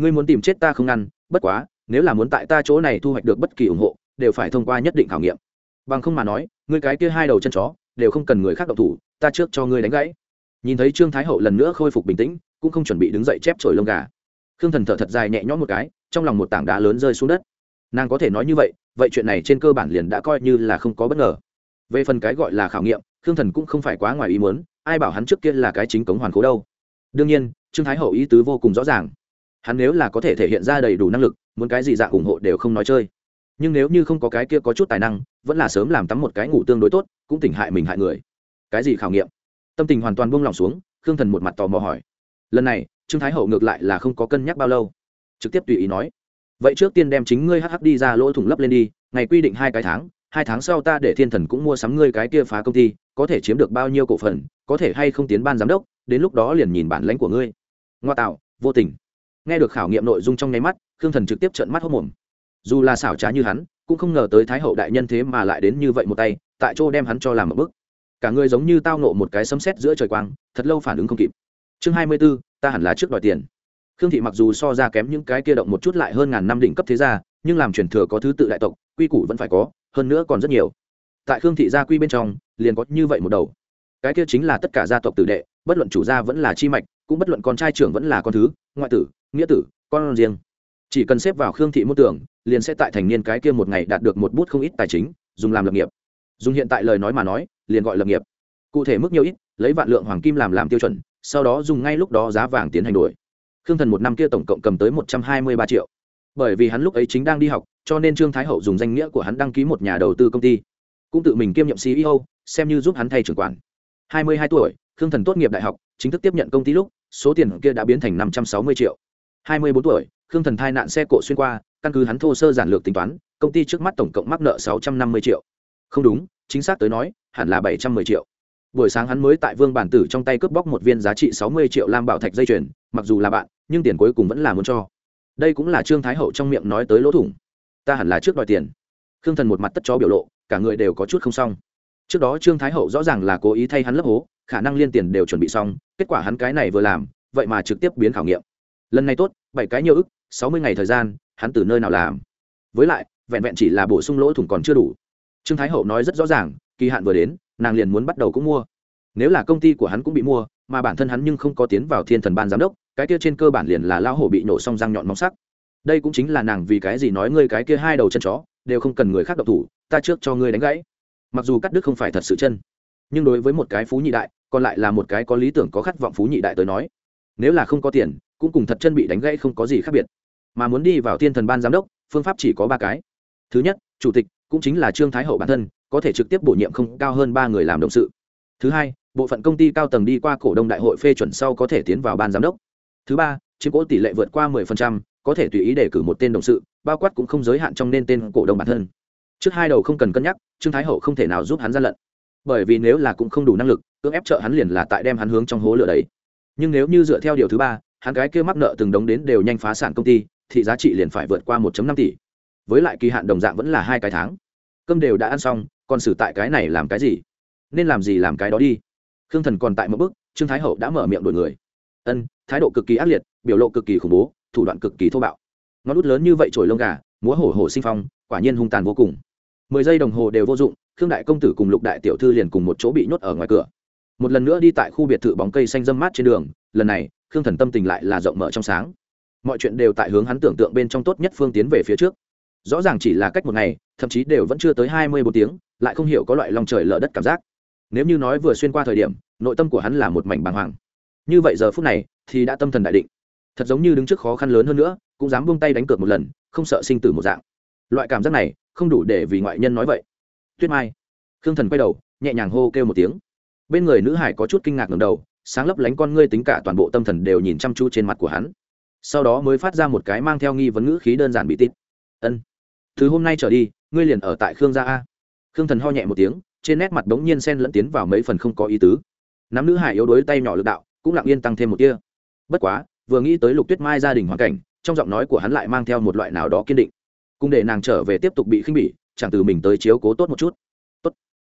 ngươi muốn tìm chết ta không ngăn, bất quá, nếu là muốn tại ta chỗ này thu hoạch được bất kỳ ủng hộ, đều phải thông qua nhất định khảo nghiệm. Bằng không mà nói, ngươi cái kia hai đầu chân chó, đều không cần người khác động thủ, ta trước cho ngươi đánh gãy. Nhìn thấy trương thái hậu lần nữa khôi phục bình tĩnh, cũng không chuẩn bị đứng dậy chép trổi lông gà. Khương thần thở thật dài nhẹ nhõm một cái, trong lòng một tảng đá lớn rơi xuống đất. Nàng có thể nói như vậy vậy chuyện này trên cơ bản liền đã coi như là không có bất ngờ. Về phần cái gọi là khảo nghiệm, khương thần cũng không phải quá ngoài ý muốn, ai bảo hắn trước kia là cái chính cống hoàn cố đâu. Đương nhiên, trương thái hậu ý tứ vô cùng rõ ràng hắn nếu là có thể thể hiện ra đầy đủ năng lực, muốn cái gì dạng ủng hộ đều không nói chơi. Nhưng nếu như không có cái kia có chút tài năng, vẫn là sớm làm tắm một cái ngủ tương đối tốt, cũng tỉnh hại mình hại người. Cái gì khảo nghiệm? Tâm tình hoàn toàn buông lỏng xuống, khương thần một mặt tò mò hỏi. Lần này, trương thái hậu ngược lại là không có cân nhắc bao lâu. Trực tiếp tùy ý nói. Vậy trước tiên đem chính ngươi hh đi ra lỗ thủng lấp lên đi, ngày quy định hai cái tháng, hai tháng sau ta để thiên thần cũng mua sắm ngươi cái kia phá công ty, có thể chiếm được bao nhiêu cổ phần, có thể hay không tiến ban giám đốc, đến lúc đó liền nhìn bản lãnh của ngươi. Ngoa tạo, vô tình nghe được khảo nghiệm nội dung trong nháy mắt, khương thần trực tiếp trợn mắt hốc mồm. Dù là xảo trá như hắn, cũng không ngờ tới thái hậu đại nhân thế mà lại đến như vậy một tay, tại chỗ đem hắn cho làm một bức. Cả người giống như tao nộ một cái sấm sét giữa trời quang, thật lâu phản ứng không kịp. Chương hai mươi b ố ta hẳn là trước đòi tiền. Khương thị mặc dù so ra kém những cái kia động một chút lại hơn ngàn năm đỉnh cấp thế gia, nhưng làm truyền thừa có thứ tự đại tộc, quy củ vẫn phải có, hơn nữa còn rất nhiều. Tại khương thị gia quy bên trong, liền có như vậy một đầu. Cái kia chính là tất cả gia tộc tử đệ, bất luận chủ gia vẫn là chi mạch, cũng bất luận con trai trưởng vẫn là con thứ, ngoại tử nghĩa tử, con riêng. Chỉ cần xếp vào khương thị môn tưởng, liền sẽ tại thành niên cái kia một ngày đạt được một bút không ít tài chính, dùng làm lập nghiệp. Dùng hiện tại lời nói mà nói, liền gọi lập nghiệp. Cụ thể mức nhiều ít, lấy vạn lượng hoàng kim làm làm tiêu chuẩn, sau đó dùng ngay lúc đó giá vàng tiến hành đổi. Khương thần một năm kia tổng cộng cầm tới một trăm hai mươi ba triệu. Bởi vì hắn lúc ấy chính đang đi học, cho nên trương thái hậu dùng danh nghĩa của hắn đăng ký một nhà đầu tư công ty. Cũng tự mình kiêm nhiệm ceo xem như giúp hắn thay trưởng quản. Hai mươi hai tuổi, khương thần tốt nghiệp đại học, chính thức tiếp nhận công ty lúc, số tiền kia đã biến thành năm trăm sáu mươi triệu hai mươi bốn tuổi, khương thần thai nạn xe cộ xuyên qua, căn cứ hắn thô sơ giản lược tính toán, công ty trước mắt tổng cộng mắc nợ sáu trăm năm mươi triệu. Không đúng, chính xác tới nói, hẳn là bảy trăm mười triệu. Buổi sáng hắn mới tại vương bản tử trong tay cướp bóc một viên giá trị sáu mươi triệu lam bảo thạch dây chuyền, mặc dù là bạn, nhưng tiền cuối cùng vẫn là muốn cho. Đây cũng là trương thái hậu trong miệng nói tới lỗ thủng. Ta hẳn là trước đòi tiền. Khương thần một mặt tất chó biểu lộ, cả người đều có chút không xong. Trước đó trương thái hậu rõ ràng là cố ý thay hắn lấp hố, khả năng liên tiền đều chuẩn bị xong, kết quả hắn cái này vừa làm, vậy mà trực tiếp biến khảo nghiệm lần này tốt, bảy cái nhiều ức, sáu mươi ngày thời gian, hắn từ nơi nào làm? Với lại, vẹn vẹn chỉ là bổ sung lỗ thủng còn chưa đủ. Trương thái hậu nói rất rõ ràng, kỳ hạn vừa đến, nàng liền muốn bắt đầu cũng mua. Nếu là công ty của hắn cũng bị mua, mà bản thân hắn nhưng không có tiến vào thiên thần ban giám đốc, cái kia trên cơ bản liền là lao hổ bị nổ xong răng nhọn móng sắc. Đây cũng chính là nàng vì cái gì nói ngươi cái kia hai đầu chân chó, đều không cần người khác độc thủ, ta trước cho ngươi đánh gãy. Mặc dù cắt đứt không phải thật sự chân, nhưng đối với một cái phú nhị đại, còn lại là một cái có lý tưởng có khát vọng phú nhị đại tới nói. Nếu là không có tiền cũng cùng thật chân bị đánh gãy không có gì khác biệt. Mà muốn đi vào thiên thần ban giám đốc phương pháp chỉ có ba cái. Thứ nhất chủ tịch cũng chính là trương thái hậu bản thân có thể trực tiếp bổ nhiệm không cao hơn ba người làm động sự. Thứ hai bộ phận công ty cao tầng đi qua cổ đông đại hội phê chuẩn sau có thể tiến vào ban giám đốc. Thứ ba chiếm cố tỷ lệ vượt qua 10%, có thể tùy ý đề cử một tên đồng sự bao quát cũng không giới hạn trong nên tên cổ đông bản thân. Trước hai đầu không cần cân nhắc trương thái hậu không thể nào giúp hắn gian lận. Bởi vì nếu là cũng không đủ năng lực cưỡng ép trợ hắn liền là tại đem hắn hướng trong hố lửa đấy. Nhưng nếu như dựa theo điều thứ ba hắn cái kia mắc nợ từng đống đến đều nhanh phá sản công ty, thì giá trị liền phải vượt qua 1.5 tỷ. Với lại kỳ hạn đồng dạng vẫn là hai cái tháng. Cơm đều đã ăn xong, còn xử tại cái này làm cái gì? Nên làm gì làm cái đó đi. Khương thần còn tại một bước, trương thái hậu đã mở miệng đổi người. Ân, thái độ cực kỳ ác liệt, biểu lộ cực kỳ khủng bố, thủ đoạn cực kỳ thô bạo. Ngón út lớn như vậy trổi lông gà, múa hổ hổ sinh phong, quả nhiên hung tàn vô cùng. Mười giây đồng hồ đều vô dụng, khương đại công tử cùng lục đại tiểu thư liền cùng một chỗ bị nhốt ở ngoài cửa. Một lần nữa đi tại khu biệt thự bóng cây xanh dâm mát trên đường, lần này khương thần tâm tình lại là rộng mở trong sáng. Mọi chuyện đều tại hướng hắn tưởng tượng bên trong tốt nhất phương tiến về phía trước. Rõ ràng chỉ là cách một ngày, thậm chí đều vẫn chưa tới hai mươi bốn tiếng, lại không hiểu có loại lòng trời lở đất cảm giác. Nếu như nói vừa xuyên qua thời điểm, nội tâm của hắn là một mảnh bàng hoàng. Như vậy giờ phút này, thì đã tâm thần đại định. Thật giống như đứng trước khó khăn lớn hơn nữa, cũng dám buông tay đánh cược một lần, không sợ sinh tử một dạng. Loại cảm giác này, không đủ để vì ngoại nhân nói vậy. Tuyết mai. Khương thần quay đầu, nhẹ nhàng hô kêu một tiếng. Bên người nữ hải có chút kinh ngạc ngầm đầu sáng lấp lánh con ngươi tính cả toàn bộ tâm thần đều nhìn chăm chú trên mặt của hắn. Sau đó mới phát ra một cái mang theo nghi vấn ngữ khí đơn giản bị tít. Ân, từ hôm nay trở đi, ngươi liền ở tại khương gia a. Khương thần ho nhẹ một tiếng, trên nét mặt đống nhiên sen lẫn tiến vào mấy phần không có ý tứ. Nắm nữ hải yếu đuối tay nhỏ lực đạo, cũng lặng yên tăng thêm một tia. Bất quá, vừa nghĩ tới lục tuyết mai gia đình hoàn cảnh, trong giọng nói của hắn lại mang theo một loại nào đó kiên định. Cùng để nàng trở về tiếp tục bị khinh bỉ, chẳng từ mình tới chiếu cố tốt một chút. Tốt.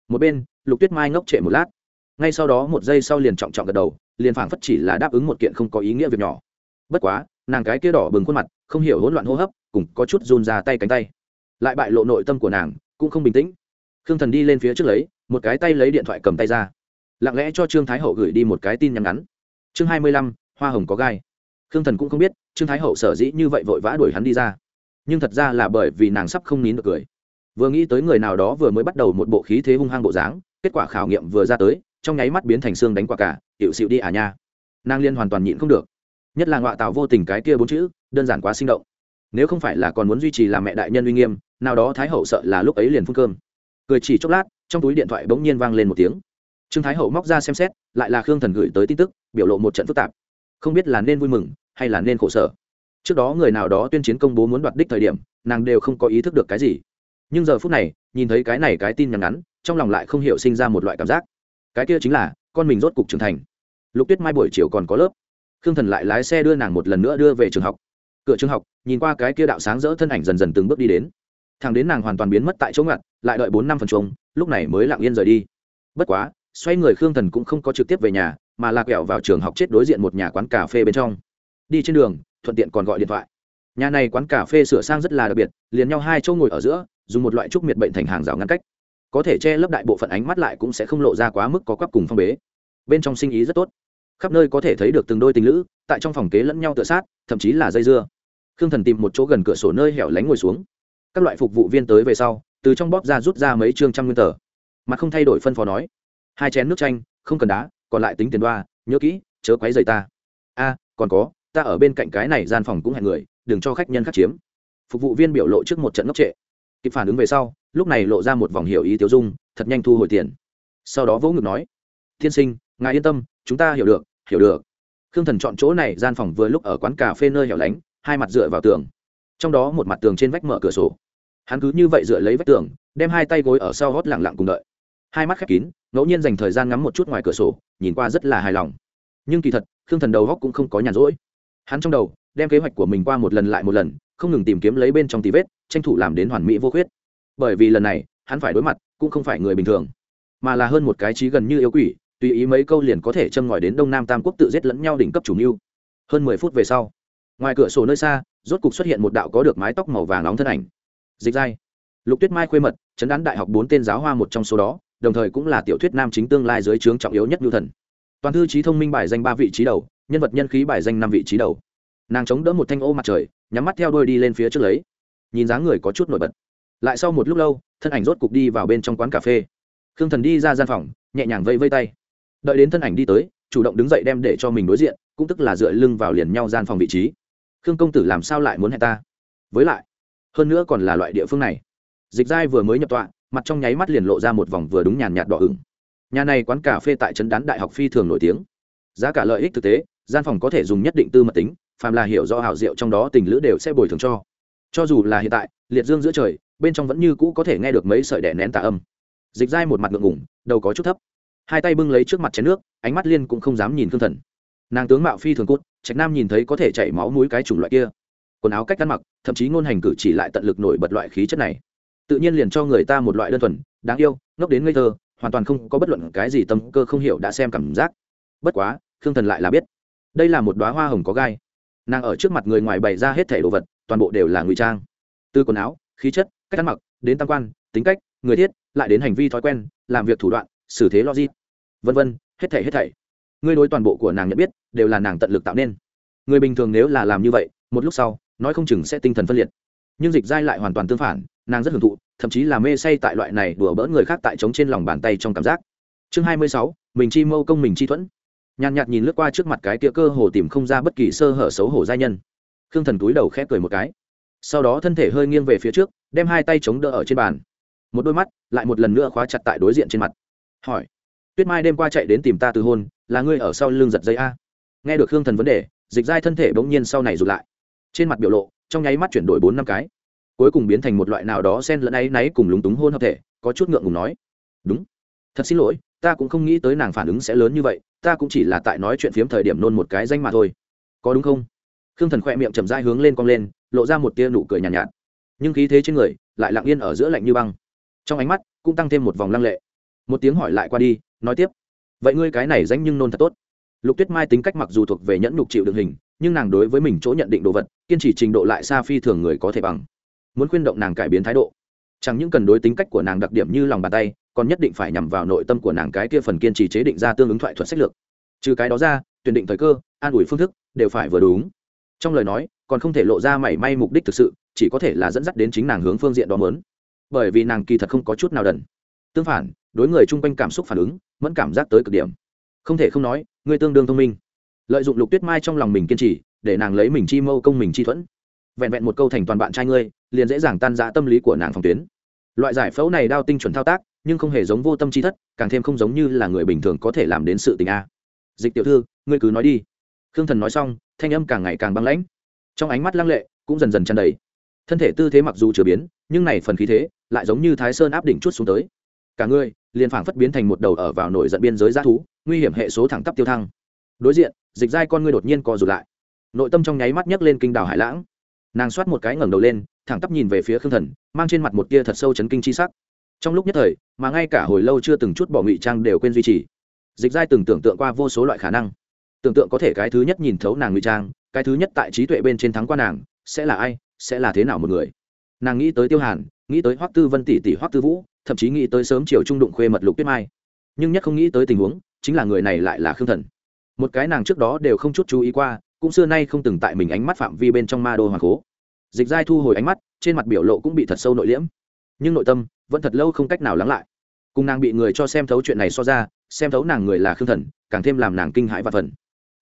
Một bên, lục tuyết mai ngốc trệ một lát ngay sau đó một giây sau liền trọng trọng gật đầu, liền phảng phất chỉ là đáp ứng một kiện không có ý nghĩa việc nhỏ. Bất quá, nàng cái kia đỏ bừng khuôn mặt, không hiểu hỗn loạn hô hấp, cùng có chút run ra tay cánh tay. Lại bại lộ nội tâm của nàng, cũng không bình tĩnh. Khương thần đi lên phía trước lấy, một cái tay lấy điện thoại cầm tay ra. Lặng lẽ cho trương thái hậu gửi đi một cái tin nhắn ngắn. Chương hai mươi lăm, hoa hồng có gai. Khương thần cũng không biết, trương thái hậu sở dĩ như vậy vội vã đuổi hắn đi ra. Nhưng thật ra là bởi vì nàng sắp không nín được cười. Vừa nghĩ tới người nào đó vừa mới bắt đầu một bộ khí thế hung hăng bộ dáng, kết quả khảo nghiệm vừa ra tới trong nháy mắt biến thành xương đánh quả cả hiệu xịu đi à nha. Nàng liên hoàn toàn nhịn không được. Nhất là ngọa tạo vô tình cái kia bốn chữ, đơn giản quá sinh động. Nếu không phải là còn muốn duy trì làm mẹ đại nhân uy nghiêm, nào đó thái hậu sợ là lúc ấy liền phun cơm. Cười chỉ chốc lát, trong túi điện thoại bỗng nhiên vang lên một tiếng. Trương thái hậu móc ra xem xét, lại là khương thần gửi tới tin tức, biểu lộ một trận phức tạp. Không biết là nên vui mừng, hay là nên khổ sở. Trước đó người nào đó tuyên chiến công bố muốn đoạt đích thời điểm, nàng đều không có ý thức được cái gì. Nhưng giờ phút này, nhìn thấy cái này cái tin nhắn ngắn, trong lòng lại không hiểu sinh ra một loại cảm giác cái kia chính là, con mình rốt cục trưởng thành. Lục tuyết mai buổi chiều còn có lớp. Khương thần lại lái xe đưa nàng một lần nữa đưa về trường học. Cửa trường học, nhìn qua cái kia đạo sáng rỡ thân ảnh dần dần từng bước đi đến. Thằng đến nàng hoàn toàn biến mất tại chỗ ngặt, lại đợi bốn năm phần chung lúc này mới lặng yên rời đi. Bất quá, xoay người khương thần cũng không có trực tiếp về nhà, mà lạc quẹo vào trường học chết đối diện một nhà quán cà phê bên trong. Đi trên đường, thuận tiện còn gọi điện thoại. Nhà này quán cà phê sửa sang rất là đặc biệt, liền nhau hai chỗ ngồi ở giữa, dùng một loại trúc miệt bệnh thành hàng rào ngăn cách có thể che lấp đại bộ phận ánh mắt lại cũng sẽ không lộ ra quá mức có quắp cùng phong bế. Bên trong sinh ý rất tốt. Khắp nơi có thể thấy được từng đôi tình lữ, tại trong phòng kế lẫn nhau tựa sát, thậm chí là dây dưa. Khương thần tìm một chỗ gần cửa sổ nơi hẻo lánh ngồi xuống. Các loại phục vụ viên tới về sau, từ trong bóp ra rút ra mấy chương trăm nguyên tờ. Mà không thay đổi phân phó nói, hai chén nước chanh, không cần đá, còn lại tính tiền đoa, nhớ kỹ, chớ quấy dày ta. A, còn có, ta ở bên cạnh cái này gian phòng cũng hẹn người, đừng cho khách nhân khắc chiếm. Phục vụ viên biểu lộ trước một trận ngốc trệ kịp phản ứng về sau, lúc này lộ ra một vòng hiểu ý tiêu dung, thật nhanh thu hồi tiền. Sau đó vỗ ngực nói, tiên sinh, ngài yên tâm, chúng ta hiểu được hiểu được. Khương thần chọn chỗ này gian phòng vừa lúc ở quán cà phê nơi hẻo lánh, hai mặt dựa vào tường. Trong đó một mặt tường trên vách mở cửa sổ. Hắn cứ như vậy dựa lấy vách tường, đem hai tay gối ở sau gót lẳng lặng cùng đợi. Hai mắt khép kín, ngẫu nhiên dành thời gian ngắm một chút ngoài cửa sổ, nhìn qua rất là hài lòng. Nhưng kỳ thật, khương thần đầu góc cũng không có nhàn rỗi. Hắn trong đầu, đem kế hoạch của mình qua một lần lại một lần, không ngừng tìm kiếm lấy bên trong tí vết tranh thủ làm đến hoàn mỹ vô khuyết. Bởi vì lần này, hắn phải đối mặt, cũng không phải người bình thường, mà là hơn một cái trí gần như yêu quỷ, tùy ý mấy câu liền có thể châm ngòi đến đông nam tam quốc tự giết lẫn nhau đỉnh cấp chủ mưu. Hơn mười phút về sau, ngoài cửa sổ nơi xa, rốt cục xuất hiện một đạo có được mái tóc màu vàng nóng thân ảnh. Dịch giai, lục tuyết mai khuê mật, chấn đán đại học bốn tên giáo hoa một trong số đó, đồng thời cũng là tiểu thuyết nam chính tương lai dưới trướng trọng yếu nhất nhu thần. Toàn thư trí thông minh bài danh ba vị trí đầu, nhân vật nhân khí bài danh năm vị trí đầu. Nàng chống đỡ một thanh ô mặt trời, nhắm mắt theo đôi đi lên phía trước lấy nhìn dáng người có chút nổi bật. Lại sau một lúc lâu, thân ảnh rốt cục đi vào bên trong quán cà phê. Khương thần đi ra gian phòng, nhẹ nhàng vây vây tay. Đợi đến thân ảnh đi tới, chủ động đứng dậy đem để cho mình đối diện, cũng tức là dựa lưng vào liền nhau gian phòng vị trí. Khương công tử làm sao lại muốn hẹn ta? Với lại, hơn nữa còn là loại địa phương này. Dịch giai vừa mới nhập tọa, mặt trong nháy mắt liền lộ ra một vòng vừa đúng nhàn nhạt đỏ ửng. Nhà này quán cà phê tại trấn đán đại học phi thường nổi tiếng. Giá cả lợi ích thực tế, gian phòng có thể dùng nhất định tư mật tính, phàm là hiểu do hảo diệu trong đó tình lữ đều sẽ bồi thường cho cho dù là hiện tại, liệt dương giữa trời, bên trong vẫn như cũ có thể nghe được mấy sợi đẻ nén tà âm. Dịch dai một mặt ngượng ngủng đầu có chút thấp. Hai tay bưng lấy trước mặt chén nước, ánh mắt liên cũng không dám nhìn thương thần. Nàng tướng mạo phi thường cút trạch nam nhìn thấy có thể chảy máu mũi cái chủng loại kia. Quần áo cách ăn mặc, thậm chí ngôn hành cử chỉ lại tận lực nổi bật loại khí chất này. Tự nhiên liền cho người ta một loại đơn thuần, đáng yêu, ngốc đến ngây thơ, hoàn toàn không có bất luận cái gì tâm cơ không hiểu đã xem cảm giác. Bất quá, khương thần lại là biết. Đây là một đoá hoa hồng có gai. Nàng ở trước mặt người ngoài bày ra hết thẻ đồ vật toàn bộ đều là ngụy trang. Từ quần áo, khí chất, cách ăn mặc, đến tam quan, tính cách, người thiết, lại đến hành vi thói quen, làm việc thủ đoạn, xử thế logic. Vân vân, hết thảy hết thảy. Ngươi đối toàn bộ của nàng nhận biết, đều là nàng tận lực tạo nên. Người bình thường nếu là làm như vậy, một lúc sau, nói không chừng sẽ tinh thần phân liệt. Nhưng dịch giai lại hoàn toàn tương phản, nàng rất hưởng thụ, thậm chí là mê say tại loại này đùa bỡn người khác tại trống trên lòng bàn tay trong cảm giác. Chương hai mươi sáu, mình chi mâu công mình chi thuẫn. Nhàn nhạt nhìn lướt qua trước mặt cái tia cơ hồ tìm không ra bất kỳ sơ hở xấu hổ giai nhân khương thần túi đầu khẽ cười một cái. Sau đó thân thể hơi nghiêng về phía trước, đem hai tay chống đỡ ở trên bàn. Một đôi mắt lại một lần nữa khóa chặt tại đối diện trên mặt. Hỏi, tuyết mai đêm qua chạy đến tìm ta từ hôn, là ngươi ở sau lưng giật dây a? Nghe được khương thần vấn đề, dịch dai thân thể bỗng nhiên sau này rụt lại. Trên mặt biểu lộ, trong nháy mắt chuyển đổi bốn năm cái. Cuối cùng biến thành một loại nào đó sen lẫn áy náy cùng lúng túng hôn hợp thể, có chút ngượng ngùng nói, đúng. Thật xin lỗi, ta cũng không nghĩ tới nàng phản ứng sẽ lớn như vậy, ta cũng chỉ là tại nói chuyện phiếm thời điểm nôn một cái danh mà thôi. Có đúng không? Khương thần khoe miệng chầm dai hướng lên cong lên lộ ra một tia nụ cười nhàn nhạt, nhạt. Nhưng khí thế trên người lại lặng yên ở giữa lạnh như băng. Trong ánh mắt cũng tăng thêm một vòng lăng lệ. Một tiếng hỏi lại qua đi nói tiếp. Vậy ngươi cái này danh nhưng nôn thật tốt. Lục tuyết mai tính cách mặc dù thuộc về nhẫn nhục chịu đựng hình nhưng nàng đối với mình chỗ nhận định đồ vật kiên trì trình độ lại xa phi thường người có thể bằng. Muốn khuyên động nàng cải biến thái độ. Chẳng những cần đối tính cách của nàng đặc điểm như lòng bàn tay còn nhất định phải nhằm vào nội tâm của nàng cái kia phần kiên trì chế định ra tương ứng thoại thuật sách lược. Trừ cái đó ra tuyển định thời cơ an ủi phương thức đều phải vừa đúng trong lời nói, còn không thể lộ ra mảy may mục đích thực sự, chỉ có thể là dẫn dắt đến chính nàng hướng phương diện đó mớn bởi vì nàng kỳ thật không có chút nào đần. Tương phản, đối người chung quanh cảm xúc phản ứng vẫn cảm giác tới cực điểm. Không thể không nói, ngươi tương đương thông minh. Lợi dụng lục tuyết mai trong lòng mình kiên trì, để nàng lấy mình chi mâu công mình chi thuẫn. Vẹn vẹn một câu thành toàn bạn trai ngươi, liền dễ dàng tan giã tâm lý của nàng phòng tuyến. Loại giải phẫu này đao tinh chuẩn thao tác, nhưng không hề giống vô tâm chi thất, càng thêm không giống như là người bình thường có thể làm đến sự tình a. Dịch tiểu thư, ngươi cứ nói đi khương thần nói xong, thanh âm càng ngày càng băng lãnh. Trong ánh mắt lăng lệ, cũng dần dần chăn đầy. Thân thể tư thế mặc dù chưa biến, nhưng này phần khí thế lại giống như thái sơn áp đỉnh chút xuống tới. Cả ngươi liền phảng phất biến thành một đầu ở vào nổi giận biên giới g thú, nguy hiểm hệ số thẳng tắp tiêu thăng. Đối diện, dịch dai con ngươi đột nhiên co rụt lại. Nội tâm trong nháy mắt nhấc lên kinh đảo hải lãng. Nàng soát một cái ngẩng đầu lên, thẳng tắp nhìn về phía khương thần, mang trên mặt một tia thật sâu chấn kinh chi sắc. Trong lúc nhất thời, mà ngay cả hồi lâu chưa từng chút bỏ ngụy trang đều quên duy trì. Dịch giai từng tưởng tượng qua vô số loại khả năng tưởng tượng có thể cái thứ nhất nhìn thấu nàng ngụy trang, cái thứ nhất tại trí tuệ bên trên thắng qua nàng, sẽ là ai, sẽ là thế nào một người. Nàng nghĩ tới tiêu hàn, nghĩ tới hoắc tư vân tỷ tỷ hoắc tư vũ, thậm chí nghĩ tới sớm chiều trung đụng khuê mật lục tuyết mai. Nhưng nhất không nghĩ tới tình huống, chính là người này lại là khương thần. Một cái nàng trước đó đều không chút chú ý qua, cũng xưa nay không từng tại mình ánh mắt phạm vi bên trong ma đô hoàng cố. Dịch giai thu hồi ánh mắt, trên mặt biểu lộ cũng bị thật sâu nội liễm. Nhưng nội tâm vẫn thật lâu không cách nào lắng lại. Cùng nàng bị người cho xem thấu chuyện này so ra, xem thấu nàng người là khương thần, càng thêm làm nàng kinh hãi và phần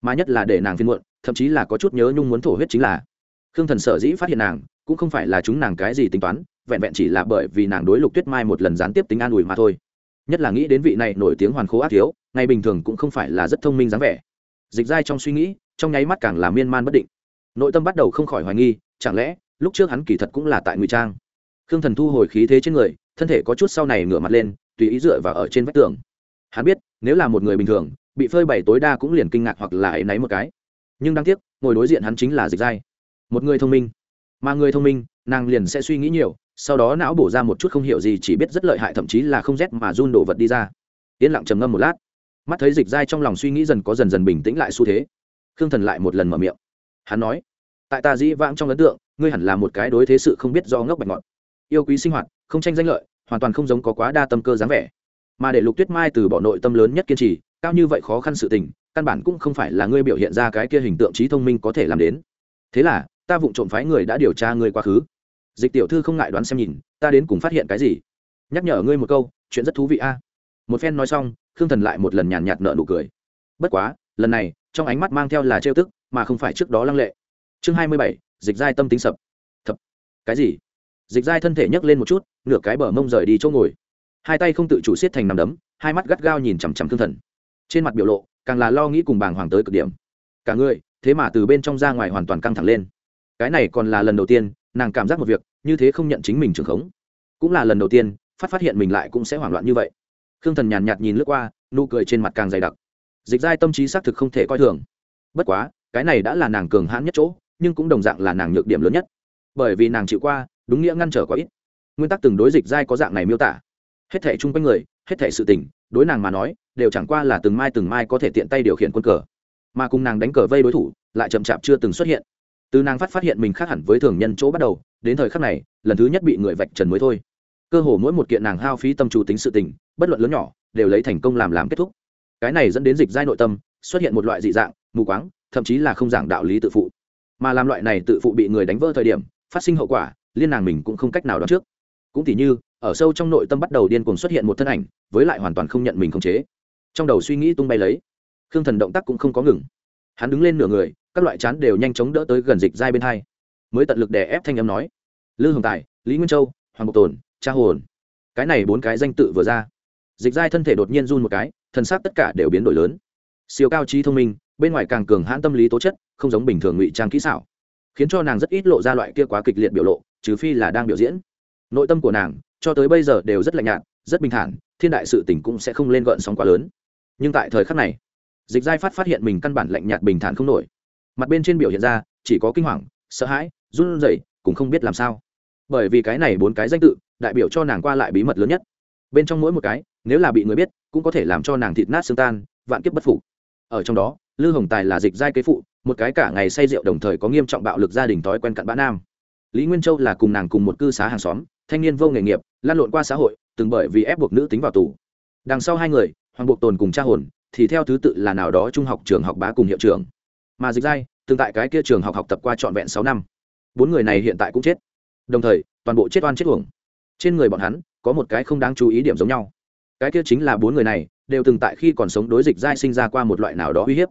mà nhất là để nàng phiên muộn, thậm chí là có chút nhớ nhung muốn thổ huyết chính là. Khương thần sở dĩ phát hiện nàng, cũng không phải là chúng nàng cái gì tính toán, vẹn vẹn chỉ là bởi vì nàng đối lục tuyết mai một lần gián tiếp tính an ủi mà thôi. Nhất là nghĩ đến vị này nổi tiếng hoàn khố ác thiếu, ngày bình thường cũng không phải là rất thông minh dáng vẻ. Dịch dai trong suy nghĩ, trong nháy mắt càng là miên man bất định. Nội tâm bắt đầu không khỏi hoài nghi, chẳng lẽ, lúc trước hắn kỳ thật cũng là tại ngụy trang? Khương thần thu hồi khí thế trên người, thân thể có chút sau này ngửa mặt lên, tùy ý dựa vào ở trên vách tường. Hắn biết, nếu là một người bình thường bị phơi bày tối đa cũng liền kinh ngạc hoặc là ấy náy một cái. Nhưng đáng tiếc, ngồi đối diện hắn chính là dịch dai một người thông minh. Mà người thông minh, nàng liền sẽ suy nghĩ nhiều, sau đó não bổ ra một chút không hiểu gì chỉ biết rất lợi hại thậm chí là không rét mà run đổ vật đi ra. Yên lặng trầm ngâm một lát. Mắt thấy dịch dai trong lòng suy nghĩ dần có dần dần bình tĩnh lại xu thế. Khương thần lại một lần mở miệng. Hắn nói, tại ta dĩ vãng trong ấn tượng, ngươi hẳn là một cái đối thế sự không biết do ngốc bạch ngọt yêu quý sinh hoạt, không tranh danh lợi, hoàn toàn không giống có quá đa tâm cơ dáng vẻ. Mà để lục tuyết mai từ bỏ nội tâm lớn nhất kiên trì cao như vậy khó khăn sự tình, căn bản cũng không phải là ngươi biểu hiện ra cái kia hình tượng trí thông minh có thể làm đến. Thế là, ta vụng trộm phái người đã điều tra ngươi quá khứ. Dịch tiểu thư không ngại đoán xem nhìn, ta đến cùng phát hiện cái gì? Nhắc nhở ngươi một câu, chuyện rất thú vị a. Một phen nói xong, khương thần lại một lần nhàn nhạt nợ nụ cười. Bất quá, lần này, trong ánh mắt mang theo là trêu tức, mà không phải trước đó lăng lệ. Chương hai mươi bảy, dịch giai tâm tính sập. Thập. Cái gì? Dịch giai thân thể nhấc lên một chút, nửa cái bờ mông rời đi chỗ ngồi. Hai tay không tự chủ siết thành nằm đấm, hai mắt gắt gao nhìn chằm chằm thương thần trên mặt biểu lộ, càng là lo nghĩ cùng bàng hoàng tới cực điểm. Cả người, thế mà từ bên trong ra ngoài hoàn toàn căng thẳng lên. Cái này còn là lần đầu tiên, nàng cảm giác một việc, như thế không nhận chính mình trường khống. Cũng là lần đầu tiên, phát phát hiện mình lại cũng sẽ hoảng loạn như vậy. Khương thần nhàn nhạt nhìn lướt qua, nụ cười trên mặt càng dày đặc. Dịch giai tâm trí xác thực không thể coi thường. Bất quá, cái này đã là nàng cường hãn nhất chỗ, nhưng cũng đồng dạng là nàng nhược điểm lớn nhất. Bởi vì nàng chịu qua, đúng nghĩa ngăn trở quá ít. Nguyên tắc từng đối dịch giai có dạng này miêu tả. Hết thẻ chung quanh người, hết thẻ sự tình đối nàng mà nói, đều chẳng qua là từng mai từng mai có thể tiện tay điều khiển quân cờ. Mà cùng nàng đánh cờ vây đối thủ, lại chậm chạp chưa từng xuất hiện. Từ nàng phát phát hiện mình khác hẳn với thường nhân chỗ bắt đầu, đến thời khắc này, lần thứ nhất bị người vạch trần mới thôi. Cơ hồ mỗi một kiện nàng hao phí tâm chủ tính sự tình, bất luận lớn nhỏ, đều lấy thành công làm làm kết thúc. Cái này dẫn đến dịch giai nội tâm, xuất hiện một loại dị dạng, mù quáng, thậm chí là không giảng đạo lý tự phụ. Mà làm loại này tự phụ bị người đánh vỡ thời điểm, phát sinh hậu quả, liên nàng mình cũng không cách nào đoán trước cũng tỉ như, ở sâu trong nội tâm bắt đầu điên cuồng xuất hiện một thân ảnh, với lại hoàn toàn không nhận mình khống chế. Trong đầu suy nghĩ tung bay lấy, khương thần động tác cũng không có ngừng. Hắn đứng lên nửa người, các loại chán đều nhanh chóng đỡ tới gần dịch giai bên hai. Mới tận lực đè ép thanh âm nói, lư hồng tài, lý nguyên châu, hoàng bộc tồn, cha hồn. Cái này bốn cái danh tự vừa ra, dịch giai thân thể đột nhiên run một cái, thân xác tất cả đều biến đổi lớn. Siêu cao trí thông minh, bên ngoài càng cường hãn tâm lý tố chất, không giống bình thường ngụy trang kỹ xảo, khiến cho nàng rất ít lộ ra loại kia quá kịch liệt biểu lộ, trừ phi là đang biểu diễn nội tâm của nàng, cho tới bây giờ đều rất lạnh nhạt, rất bình thản, thiên đại sự tình cũng sẽ không lên gợn sóng quá lớn. Nhưng tại thời khắc này, dịch giai phát phát hiện mình căn bản lạnh nhạt bình thản không nổi. Mặt bên trên biểu hiện ra, chỉ có kinh hoàng, sợ hãi, run rẩy, cũng không biết làm sao. Bởi vì cái này bốn cái danh tự, đại biểu cho nàng qua lại bí mật lớn nhất. Bên trong mỗi một cái, nếu là bị người biết, cũng có thể làm cho nàng thịt nát xương tan, vạn kiếp bất phục. Ở trong đó, lư hồng tài là dịch giai kế phụ, một cái cả ngày say rượu đồng thời có nghiêm trọng bạo lực gia đình thói quen cặn bã nam. Lý nguyên châu là cùng nàng cùng một cư xá hàng xóm thanh niên vô nghề nghiệp, lan lộn qua xã hội, từng bởi vì ép buộc nữ tính vào tù. Đằng sau hai người, hoàng buộc tồn cùng cha hồn, thì theo thứ tự là nào đó trung học trường học bá cùng hiệu trưởng. Mà dịch giai, từng tại cái kia trường học học tập qua trọn vẹn sáu năm. Bốn người này hiện tại cũng chết. Đồng thời, toàn bộ chết oan chết uổng. Trên người bọn hắn, có một cái không đáng chú ý điểm giống nhau. Cái kia chính là bốn người này, đều từng tại khi còn sống đối dịch giai sinh ra qua một loại nào đó uy hiếp.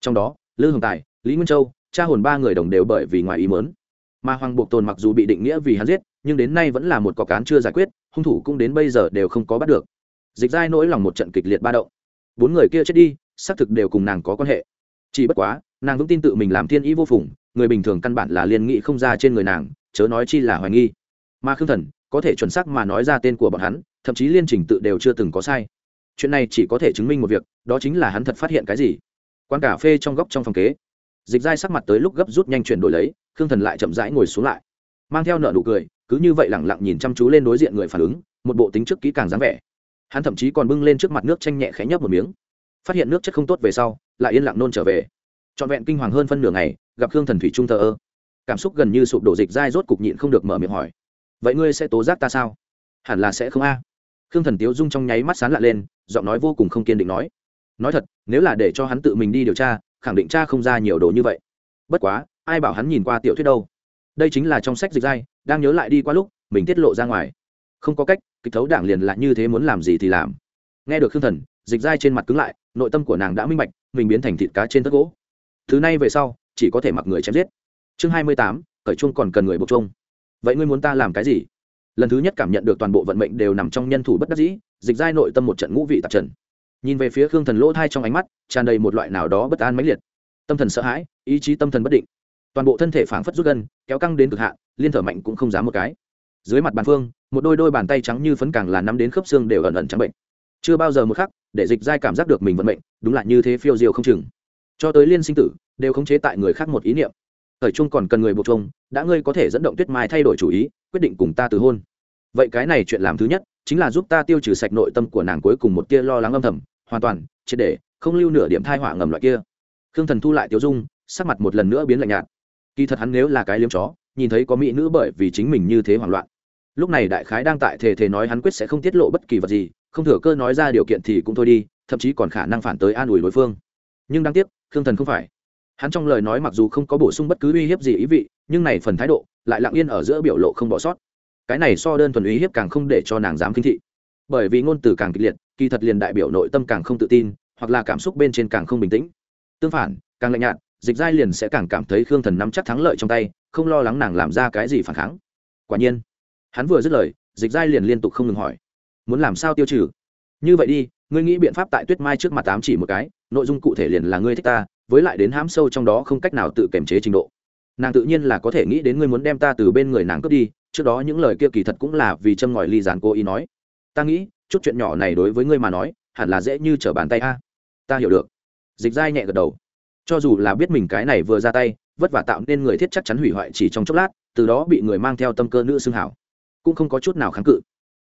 Trong đó, lư hồng tài, lý nguyên châu, cha hồn ba người đồng đều bởi vì ngoài ý mớn mà hoàng buộc tồn mặc dù bị định nghĩa vì hắn giết nhưng đến nay vẫn là một cỏ cán chưa giải quyết, hung thủ cũng đến bây giờ đều không có bắt được. Dịch dai nỗi lòng một trận kịch liệt ba động. Bốn người kia chết đi, xác thực đều cùng nàng có quan hệ. Chỉ bất quá, nàng vững tin tự mình làm thiên ý vô phùng, người bình thường căn bản là liên nghị không ra trên người nàng, chớ nói chi là hoài nghi. Mà khương thần, có thể chuẩn xác mà nói ra tên của bọn hắn, thậm chí liên trình tự đều chưa từng có sai. Chuyện này chỉ có thể chứng minh một việc, đó chính là hắn thật phát hiện cái gì. Quán cà phê trong góc trong phòng kế. Dịch dai sắc mặt tới lúc gấp rút nhanh chuyển đổi lấy, khương thần lại chậm rãi ngồi xuống lại, mang theo nợ nụ cười cứ như vậy lẳng lặng nhìn chăm chú lên đối diện người phản ứng, một bộ tính trước kỹ càng dáng vẻ. Hắn thậm chí còn bưng lên trước mặt nước tranh nhẹ khẽ nhấp một miếng. Phát hiện nước chất không tốt về sau, lại yên lặng nôn trở về. Trọn vẹn kinh hoàng hơn phân nửa ngày, gặp khương thần thủy trung thờ ơ. Cảm xúc gần như sụp đổ dịch dai rốt cục nhịn không được mở miệng hỏi. Vậy ngươi sẽ tố giác ta sao? Hẳn là sẽ không a. Khương thần tiếu dung trong nháy mắt sán lạ lên, giọng nói vô cùng không kiên định nói. Nói thật, nếu là để cho hắn tự mình đi điều tra, khẳng định cha không ra nhiều đồ như vậy. Bất quá, ai bảo hắn nhìn qua tiểu thuyết đâu? Đây chính là trong sách dịch dai đang nhớ lại đi qua lúc, mình tiết lộ ra ngoài. Không có cách, kịch thấu đảng liền lại như thế muốn làm gì thì làm. Nghe được khương thần, dịch dai trên mặt cứng lại, nội tâm của nàng đã minh bạch, mình biến thành thịt cá trên tất gỗ. Thứ này về sau, chỉ có thể mặc người chém giết. Chương hai mươi tám, cởi chung còn cần người buộc chung vậy ngươi muốn ta làm cái gì? Lần thứ nhất cảm nhận được toàn bộ vận mệnh đều nằm trong nhân thủ bất đắc dĩ, dịch giai nội tâm một trận ngũ vị tạp trần. Nhìn về phía khương thần lỗ thai trong ánh mắt, tràn đầy một loại nào đó bất an mãnh liệt. Tâm thần sợ hãi, ý chí tâm thần bất định toàn bộ thân thể phảng phất rút gân, kéo căng đến cực hạn, liên thở mạnh cũng không dám một cái. Dưới mặt bàn phương, một đôi đôi bàn tay trắng như phấn càng là nắm đến khớp xương đều ẩn ẩn trắng bệnh. Chưa bao giờ một khắc, để dịch giai cảm giác được mình vận mệnh, đúng là như thế phiêu diều không chừng. Cho tới liên sinh tử, đều khống chế tại người khác một ý niệm. Thời trung còn cần người buộc chung đã ngươi có thể dẫn động tuyết mai thay đổi chủ ý, quyết định cùng ta từ hôn. Vậy cái này chuyện làm thứ nhất, chính là giúp ta tiêu trừ sạch nội tâm của nàng cuối cùng một tia lo lắng âm thầm, hoàn toàn, triệt để, không lưu nửa điểm thai họa ngầm loại kia. Khương thần thu lại tiêu dung, sắc mặt một lần nữa biến lạnh nhạt kỳ thật hắn nếu là cái liếm chó, nhìn thấy có mỹ nữ bởi vì chính mình như thế hoảng loạn. Lúc này đại khái đang tại thề thề nói hắn quyết sẽ không tiết lộ bất kỳ vật gì, không thừa cơ nói ra điều kiện thì cũng thôi đi, thậm chí còn khả năng phản tới an ủi đối phương. Nhưng đáng tiếc, khương thần không phải. Hắn trong lời nói mặc dù không có bổ sung bất cứ uy hiếp gì ý vị, nhưng này phần thái độ lại lặng yên ở giữa biểu lộ không bỏ sót. Cái này so đơn thuần uy hiếp càng không để cho nàng dám kinh thị. Bởi vì ngôn từ càng kịch liệt, kỳ thật liền đại biểu nội tâm càng không tự tin, hoặc là cảm xúc bên trên càng không bình tĩnh. Tương phản, càng lạnh nhạt dịch giai liền sẽ càng cảm thấy khương thần nắm chắc thắng lợi trong tay, không lo lắng nàng làm ra cái gì phản kháng. Quả nhiên, hắn vừa dứt lời, dịch giai liền liên tục không ngừng hỏi, muốn làm sao tiêu trừ? Như vậy đi, ngươi nghĩ biện pháp tại tuyết mai trước mặt tám chỉ một cái, nội dung cụ thể liền là ngươi thích ta, với lại đến hãm sâu trong đó không cách nào tự kiềm chế trình độ. Nàng tự nhiên là có thể nghĩ đến ngươi muốn đem ta từ bên người nàng cướp đi, trước đó những lời kia kỳ thật cũng là vì châm ngòi ly gián cô ý nói. Ta nghĩ, chút chuyện nhỏ này đối với ngươi mà nói, hẳn là dễ như trở bàn tay a. Ta hiểu được. Dịch dai nhẹ gật đầu cho dù là biết mình cái này vừa ra tay vất vả tạo nên người thiết chắc chắn hủy hoại chỉ trong chốc lát từ đó bị người mang theo tâm cơ nữ xưng hảo. Cũng không có chút nào kháng cự.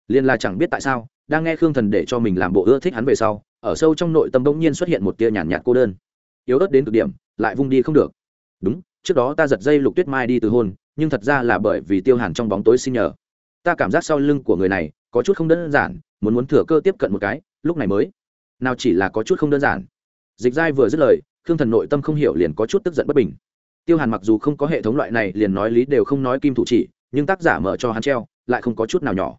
Liên là chẳng biết tại sao đang nghe khương thần để cho mình làm bộ ưa thích hắn về sau ở sâu trong nội tâm bỗng nhiên xuất hiện một tia nhàn nhạt, nhạt cô đơn. Yếu ớt đến cực điểm lại vung đi không được. Đúng trước đó ta giật dây lục tuyết mai đi từ hôn nhưng thật ra là bởi vì tiêu hàn trong bóng tối xin nhờ. Ta cảm giác sau lưng của người này có chút không đơn giản muốn muốn thừa cơ tiếp cận một cái lúc này mới. Nào chỉ là có chút không đơn giản. Dịch giai vừa dứt lời khương thần nội tâm không hiểu liền có chút tức giận bất bình. Tiêu hàn mặc dù không có hệ thống loại này liền nói lý đều không nói kim thủ chỉ, nhưng tác giả mở cho hắn treo, lại không có chút nào nhỏ.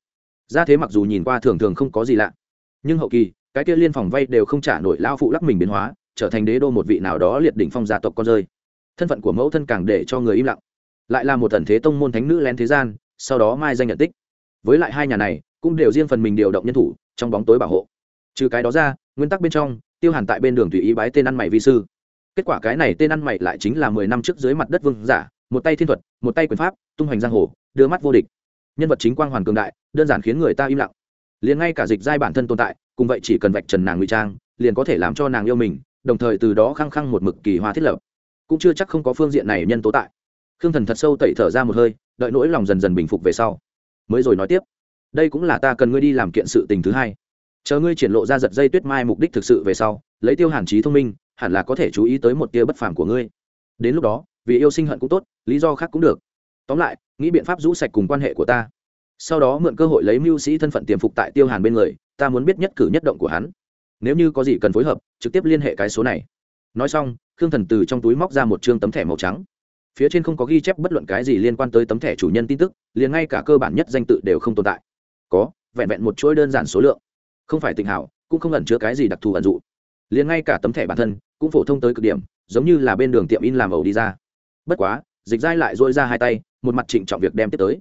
Ra thế mặc dù nhìn qua thường thường không có gì lạ, nhưng hậu kỳ, cái kia liên phòng vay đều không trả nổi lao phụ lắc mình biến hóa, trở thành đế đô một vị nào đó liệt đỉnh phong gia tộc con rơi. Thân phận của mẫu thân càng để cho người im lặng. Lại là một thần thế tông môn thánh nữ lén thế gian, sau đó mai danh nhận tích. Với lại hai nhà này, cũng đều riêng phần mình điều động nhân thủ, trong bóng tối bảo hộ. Trừ cái đó ra, nguyên tắc bên trong, tiêu hàn tại bên đường tùy ý bái tên ăn mày vi sư kết quả cái này tên ăn mày lại chính là mười năm trước dưới mặt đất vương giả, một tay thiên thuật, một tay quyền pháp, tung hoành giang hồ, đưa mắt vô địch. Nhân vật chính quang hoàn cường đại, đơn giản khiến người ta im lặng. Liền ngay cả dịch giai bản thân tồn tại cùng vậy chỉ cần vạch trần nàng ngụy trang, liền có thể làm cho nàng yêu mình, đồng thời từ đó khăng khăng một mực kỳ hoa thiết lập. Cũng chưa chắc không có phương diện này nhân tố tại. Khương thần thật sâu tẩy thở ra một hơi, đợi nỗi lòng dần dần bình phục về sau. Mới rồi nói tiếp, đây cũng là ta cần ngươi đi làm kiện sự tình thứ hai. Chờ ngươi triển lộ ra giật dây tuyết mai mục đích thực sự về sau, lấy tiêu hàn trí thông minh hẳn là có thể chú ý tới một tia bất phàm của ngươi. Đến lúc đó, vì yêu sinh hận cũng tốt, lý do khác cũng được. Tóm lại, nghĩ biện pháp rũ sạch cùng quan hệ của ta. Sau đó mượn cơ hội lấy mưu sĩ thân phận tiềm phục tại tiêu hàn bên người, ta muốn biết nhất cử nhất động của hắn. Nếu như có gì cần phối hợp, trực tiếp liên hệ cái số này. Nói xong, khương thần từ trong túi móc ra một chương tấm thẻ màu trắng. Phía trên không có ghi chép bất luận cái gì liên quan tới tấm thẻ chủ nhân tin tức, liền ngay cả cơ bản nhất danh tự đều không tồn tại. Có, vẹn vẹn một chuỗi đơn giản số lượng. Không phải tình hảo, cũng không ẩn chứa cái gì đặc thù ẩn dụ liền ngay cả tấm thẻ bản thân cũng phổ thông tới cực điểm, giống như là bên đường tiệm in làm ẩu đi ra. Bất quá, dịch dai lại dôi ra hai tay, một mặt trịnh trọng việc đem tiếp tới.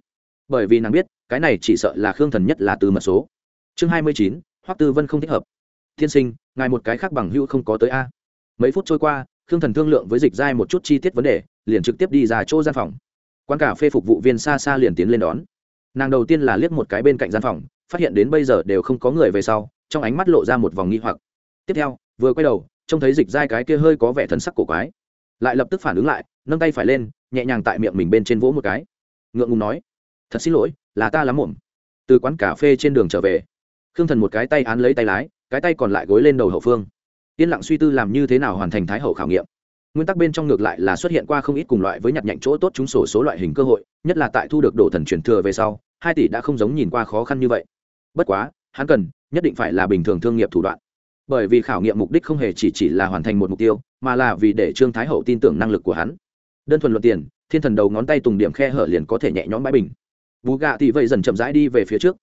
Bởi vì nàng biết, cái này chỉ sợ là khương thần nhất là từ mật số. Chương hai mươi chín, hoắc tư vân không thích hợp. Thiên sinh, ngài một cái khác bằng hữu không có tới a. Mấy phút trôi qua, khương thần thương lượng với dịch dai một chút chi tiết vấn đề, liền trực tiếp đi ra chỗ gian phòng. Quán cà phê phục vụ viên xa xa liền tiến lên đón. Nàng đầu tiên là liếc một cái bên cạnh gian phòng, phát hiện đến bây giờ đều không có người về sau, trong ánh mắt lộ ra một vòng nghi hoặc. Tiếp theo vừa quay đầu, trông thấy dịch dai cái kia hơi có vẻ thần sắc cổ quái. Lại lập tức phản ứng lại, nâng tay phải lên, nhẹ nhàng tại miệng mình bên trên vỗ một cái. Ngượng ngùng nói, thật xin lỗi, là ta lắm muộn. Từ quán cà phê trên đường trở về, khương thần một cái tay án lấy tay lái, cái tay còn lại gối lên đầu hậu phương. Yên lặng suy tư làm như thế nào hoàn thành thái hậu khảo nghiệm. Nguyên tắc bên trong ngược lại là xuất hiện qua không ít cùng loại với nhặt nhạnh chỗ tốt chúng sổ số loại hình cơ hội, nhất là tại thu được đồ thần truyền thừa về sau, hai tỷ đã không giống nhìn qua khó khăn như vậy. Bất quá, hắn cần, nhất định phải là bình thường thương nghiệp thủ đoạn bởi vì khảo nghiệm mục đích không hề chỉ chỉ là hoàn thành một mục tiêu, mà là vì để trương thái hậu tin tưởng năng lực của hắn. Đơn thuần luận tiền, thiên thần đầu ngón tay tùng điểm khe hở liền có thể nhẹ nhõm bãi bình. Vú gạ thì vậy dần chậm rãi đi về phía trước.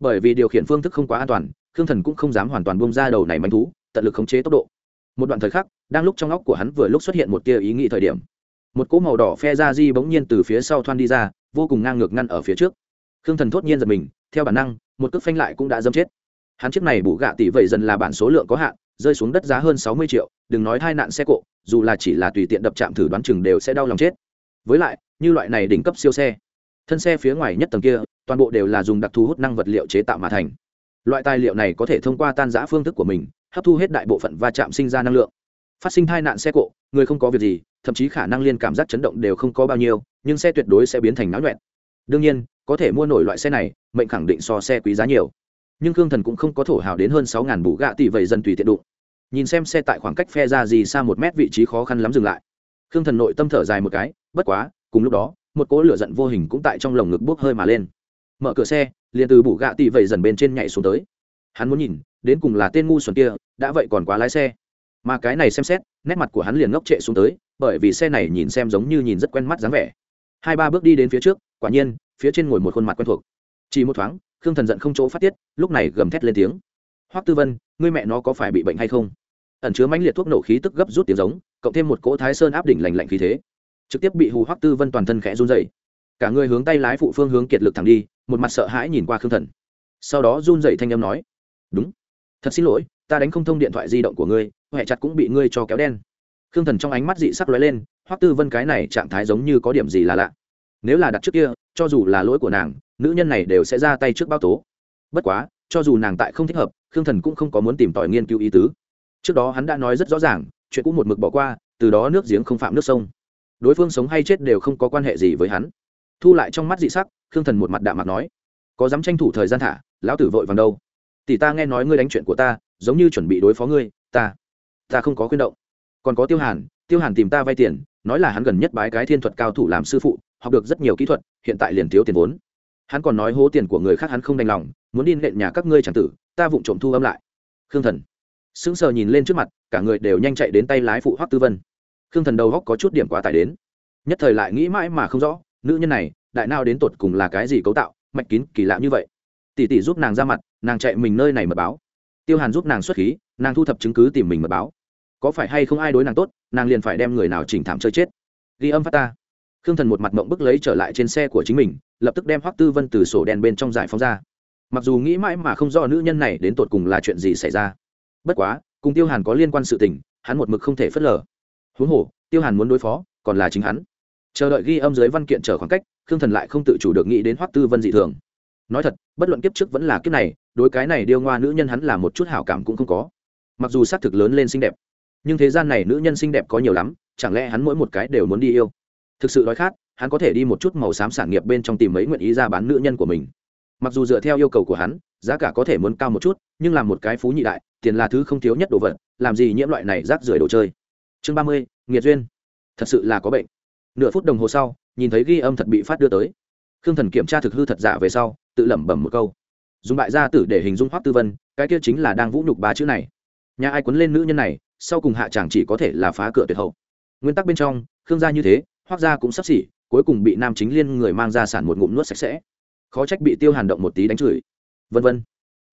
Bởi vì điều khiển phương thức không quá an toàn, khương thần cũng không dám hoàn toàn bông ra đầu này manh thú, tận lực khống chế tốc độ. Một đoạn thời khắc, đang lúc trong óc của hắn vừa lúc xuất hiện một tia ý nghĩ thời điểm. Một cỗ màu đỏ phe ra di bỗng nhiên từ phía sau thoan đi ra, vô cùng ngang ngược ngăn ở phía trước. Khương thần thốt nhiên giật mình, theo bản năng, một cước phanh lại cũng đã dâm chết hắn chiếc này bù gạ tỷ vậy dần là bản số lượng có hạn, rơi xuống đất giá hơn sáu mươi triệu, đừng nói hai nạn xe cộ, dù là chỉ là tùy tiện đập chạm thử đoán chừng đều sẽ đau lòng chết. Với lại, như loại này đỉnh cấp siêu xe, thân xe phía ngoài nhất tầng kia, toàn bộ đều là dùng đặc thu hút năng vật liệu chế tạo mà thành. Loại tài liệu này có thể thông qua tan giã phương thức của mình, hấp thu hết đại bộ phận va chạm sinh ra năng lượng. Phát sinh tai nạn xe cộ, người không có việc gì, thậm chí khả năng liên cảm giác chấn động đều không có bao nhiêu, nhưng xe tuyệt đối sẽ biến thành náo nhuẹn. Đương nhiên, có thể mua nổi loại xe này, mệnh khẳng định so xe quý giá nhiều nhưng khương thần cũng không có thổ hào đến hơn sáu ngàn bù gạ tỷ vậy dần tùy tiện đụng. Nhìn xem xe tại khoảng cách phe ra gì xa một mét vị trí khó khăn lắm dừng lại. Khương thần nội tâm thở dài một cái, bất quá, cùng lúc đó, một cỗ lửa giận vô hình cũng tại trong lồng ngực bốc hơi mà lên. Mở cửa xe, liền từ bù gạ tỷ vậy dần bên trên nhảy xuống tới. Hắn muốn nhìn, đến cùng là tên ngu xuẩn kia, đã vậy còn quá lái xe. Mà cái này xem xét, nét mặt của hắn liền ngốc trệ xuống tới, bởi vì xe này nhìn xem giống như nhìn rất quen mắt dáng vẻ. Hai ba bước đi đến phía trước, quả nhiên, phía trên ngồi một khuôn mặt quen thuộc. Chỉ một thoáng khương thần giận không chỗ phát tiết, lúc này gầm thét lên tiếng. Hoắc tư vân, ngươi mẹ nó có phải bị bệnh hay không? Ẩn chứa mãnh liệt thuốc nổ khí tức gấp rút tiếng giống, cộng thêm một cỗ thái sơn áp đỉnh lành lạnh khí thế. Trực tiếp bị hù hoắc tư vân toàn thân khẽ run dậy cả người hướng tay lái phụ phương hướng kiệt lực thẳng đi, một mặt sợ hãi nhìn qua khương thần. Sau đó run dậy thanh âm nói, đúng. Thật xin lỗi, ta đánh không thông điện thoại di động của ngươi huệ chặt cũng bị ngươi cho kéo đen. Khương thần trong ánh mắt dị sắc lóe lên, hoắc tư vân cái này trạng thái giống như có điểm gì là lạ. Nếu là đặt trước kia, cho dù là lỗi của nàng nữ nhân này đều sẽ ra tay trước bao tố. Bất quá, cho dù nàng tại không thích hợp, khương thần cũng không có muốn tìm tòi nghiên cứu ý tứ. Trước đó hắn đã nói rất rõ ràng, chuyện cũng một mực bỏ qua, từ đó nước giếng không phạm nước sông. Đối phương sống hay chết đều không có quan hệ gì với hắn. Thu lại trong mắt dị sắc, khương thần một mặt đạm mặt nói, có dám tranh thủ thời gian thả, lão tử vội vàng đâu. Tỷ ta nghe nói ngươi đánh chuyện của ta, giống như chuẩn bị đối phó ngươi, ta ta không có khuyên động. Còn có tiêu hàn tiêu hàn tìm ta vay tiền, nói là hắn gần nhất bái cái thiên thuật cao thủ làm sư phụ, học được rất nhiều kỹ thuật, hiện tại liền thiếu tiền vốn hắn còn nói hố tiền của người khác hắn không đành lòng, muốn đi nện nhà các ngươi chẳng tử, ta vụng trộm thu âm lại. Khương thần sững sờ nhìn lên trước mặt, cả người đều nhanh chạy đến tay lái phụ hoắc tư vân. Khương thần đầu góc có chút điểm quá tải đến. Nhất thời lại nghĩ mãi mà không rõ, nữ nhân này, đại nào đến tột cùng là cái gì cấu tạo, mạch kín kỳ lạ như vậy. Tỷ tỷ giúp nàng ra mặt, nàng chạy mình nơi này mật báo. Tiêu hàn giúp nàng xuất khí, nàng thu thập chứng cứ tìm mình mật báo. Có phải hay không ai đối nàng tốt, nàng liền phải đem người nào chỉnh thảm chơi chết. Ghi âm phát ta. Khương thần một mặt mộng bức lấy trở lại trên xe của chính mình lập tức đem hoắc tư vân từ sổ đen bên trong giải phóng ra. Mặc dù nghĩ mãi mà không rõ nữ nhân này đến tột cùng là chuyện gì xảy ra. Bất quá, cùng tiêu hàn có liên quan sự tình, hắn một mực không thể phớt lờ. Huống hồ, tiêu hàn muốn đối phó, còn là chính hắn. Chờ đợi ghi âm dưới văn kiện trở khoảng cách, khương thần lại không tự chủ được nghĩ đến hoắc tư vân dị thường. Nói thật, bất luận kiếp trước vẫn là kiếp này, đối cái này điêu ngoa nữ nhân hắn là một chút hảo cảm cũng không có. Mặc dù xác thực lớn lên xinh đẹp, nhưng thế gian này nữ nhân xinh đẹp có nhiều lắm, chẳng lẽ hắn mỗi một cái đều muốn đi yêu? Thực sự đói khát hắn có thể đi một chút màu xám sản nghiệp bên trong tìm mấy nguyện ý ra bán nữ nhân của mình. Mặc dù dựa theo yêu cầu của hắn, giá cả có thể muốn cao một chút, nhưng làm một cái phú nhị đại, tiền là thứ không thiếu nhất đồ vật, làm gì nhiễm loại này rác rưởi đồ chơi. Chương ba mươi, nghiệt duyên. Thật sự là có bệnh. Nửa phút đồng hồ sau, nhìn thấy ghi âm thật bị phát đưa tới. Khương thần kiểm tra thực hư thật giả về sau, tự lẩm bẩm một câu. Dùng bại gia tử để hình dung hoắc tư vân, cái kia chính là đang vũ nhục ba chữ này. Nhà ai quấn lên nữ nhân này, sau cùng hạ chàng chỉ có thể là phá cửa tuyệt hậu. Nguyên tắc bên trong, khương gia như thế, hoắc gia cũng sắp xỉ cuối cùng bị nam chính liên người mang ra sản một ngụm nuốt sạch sẽ. Khó trách bị tiêu hàn động một tí đánh chửi. Vân vân.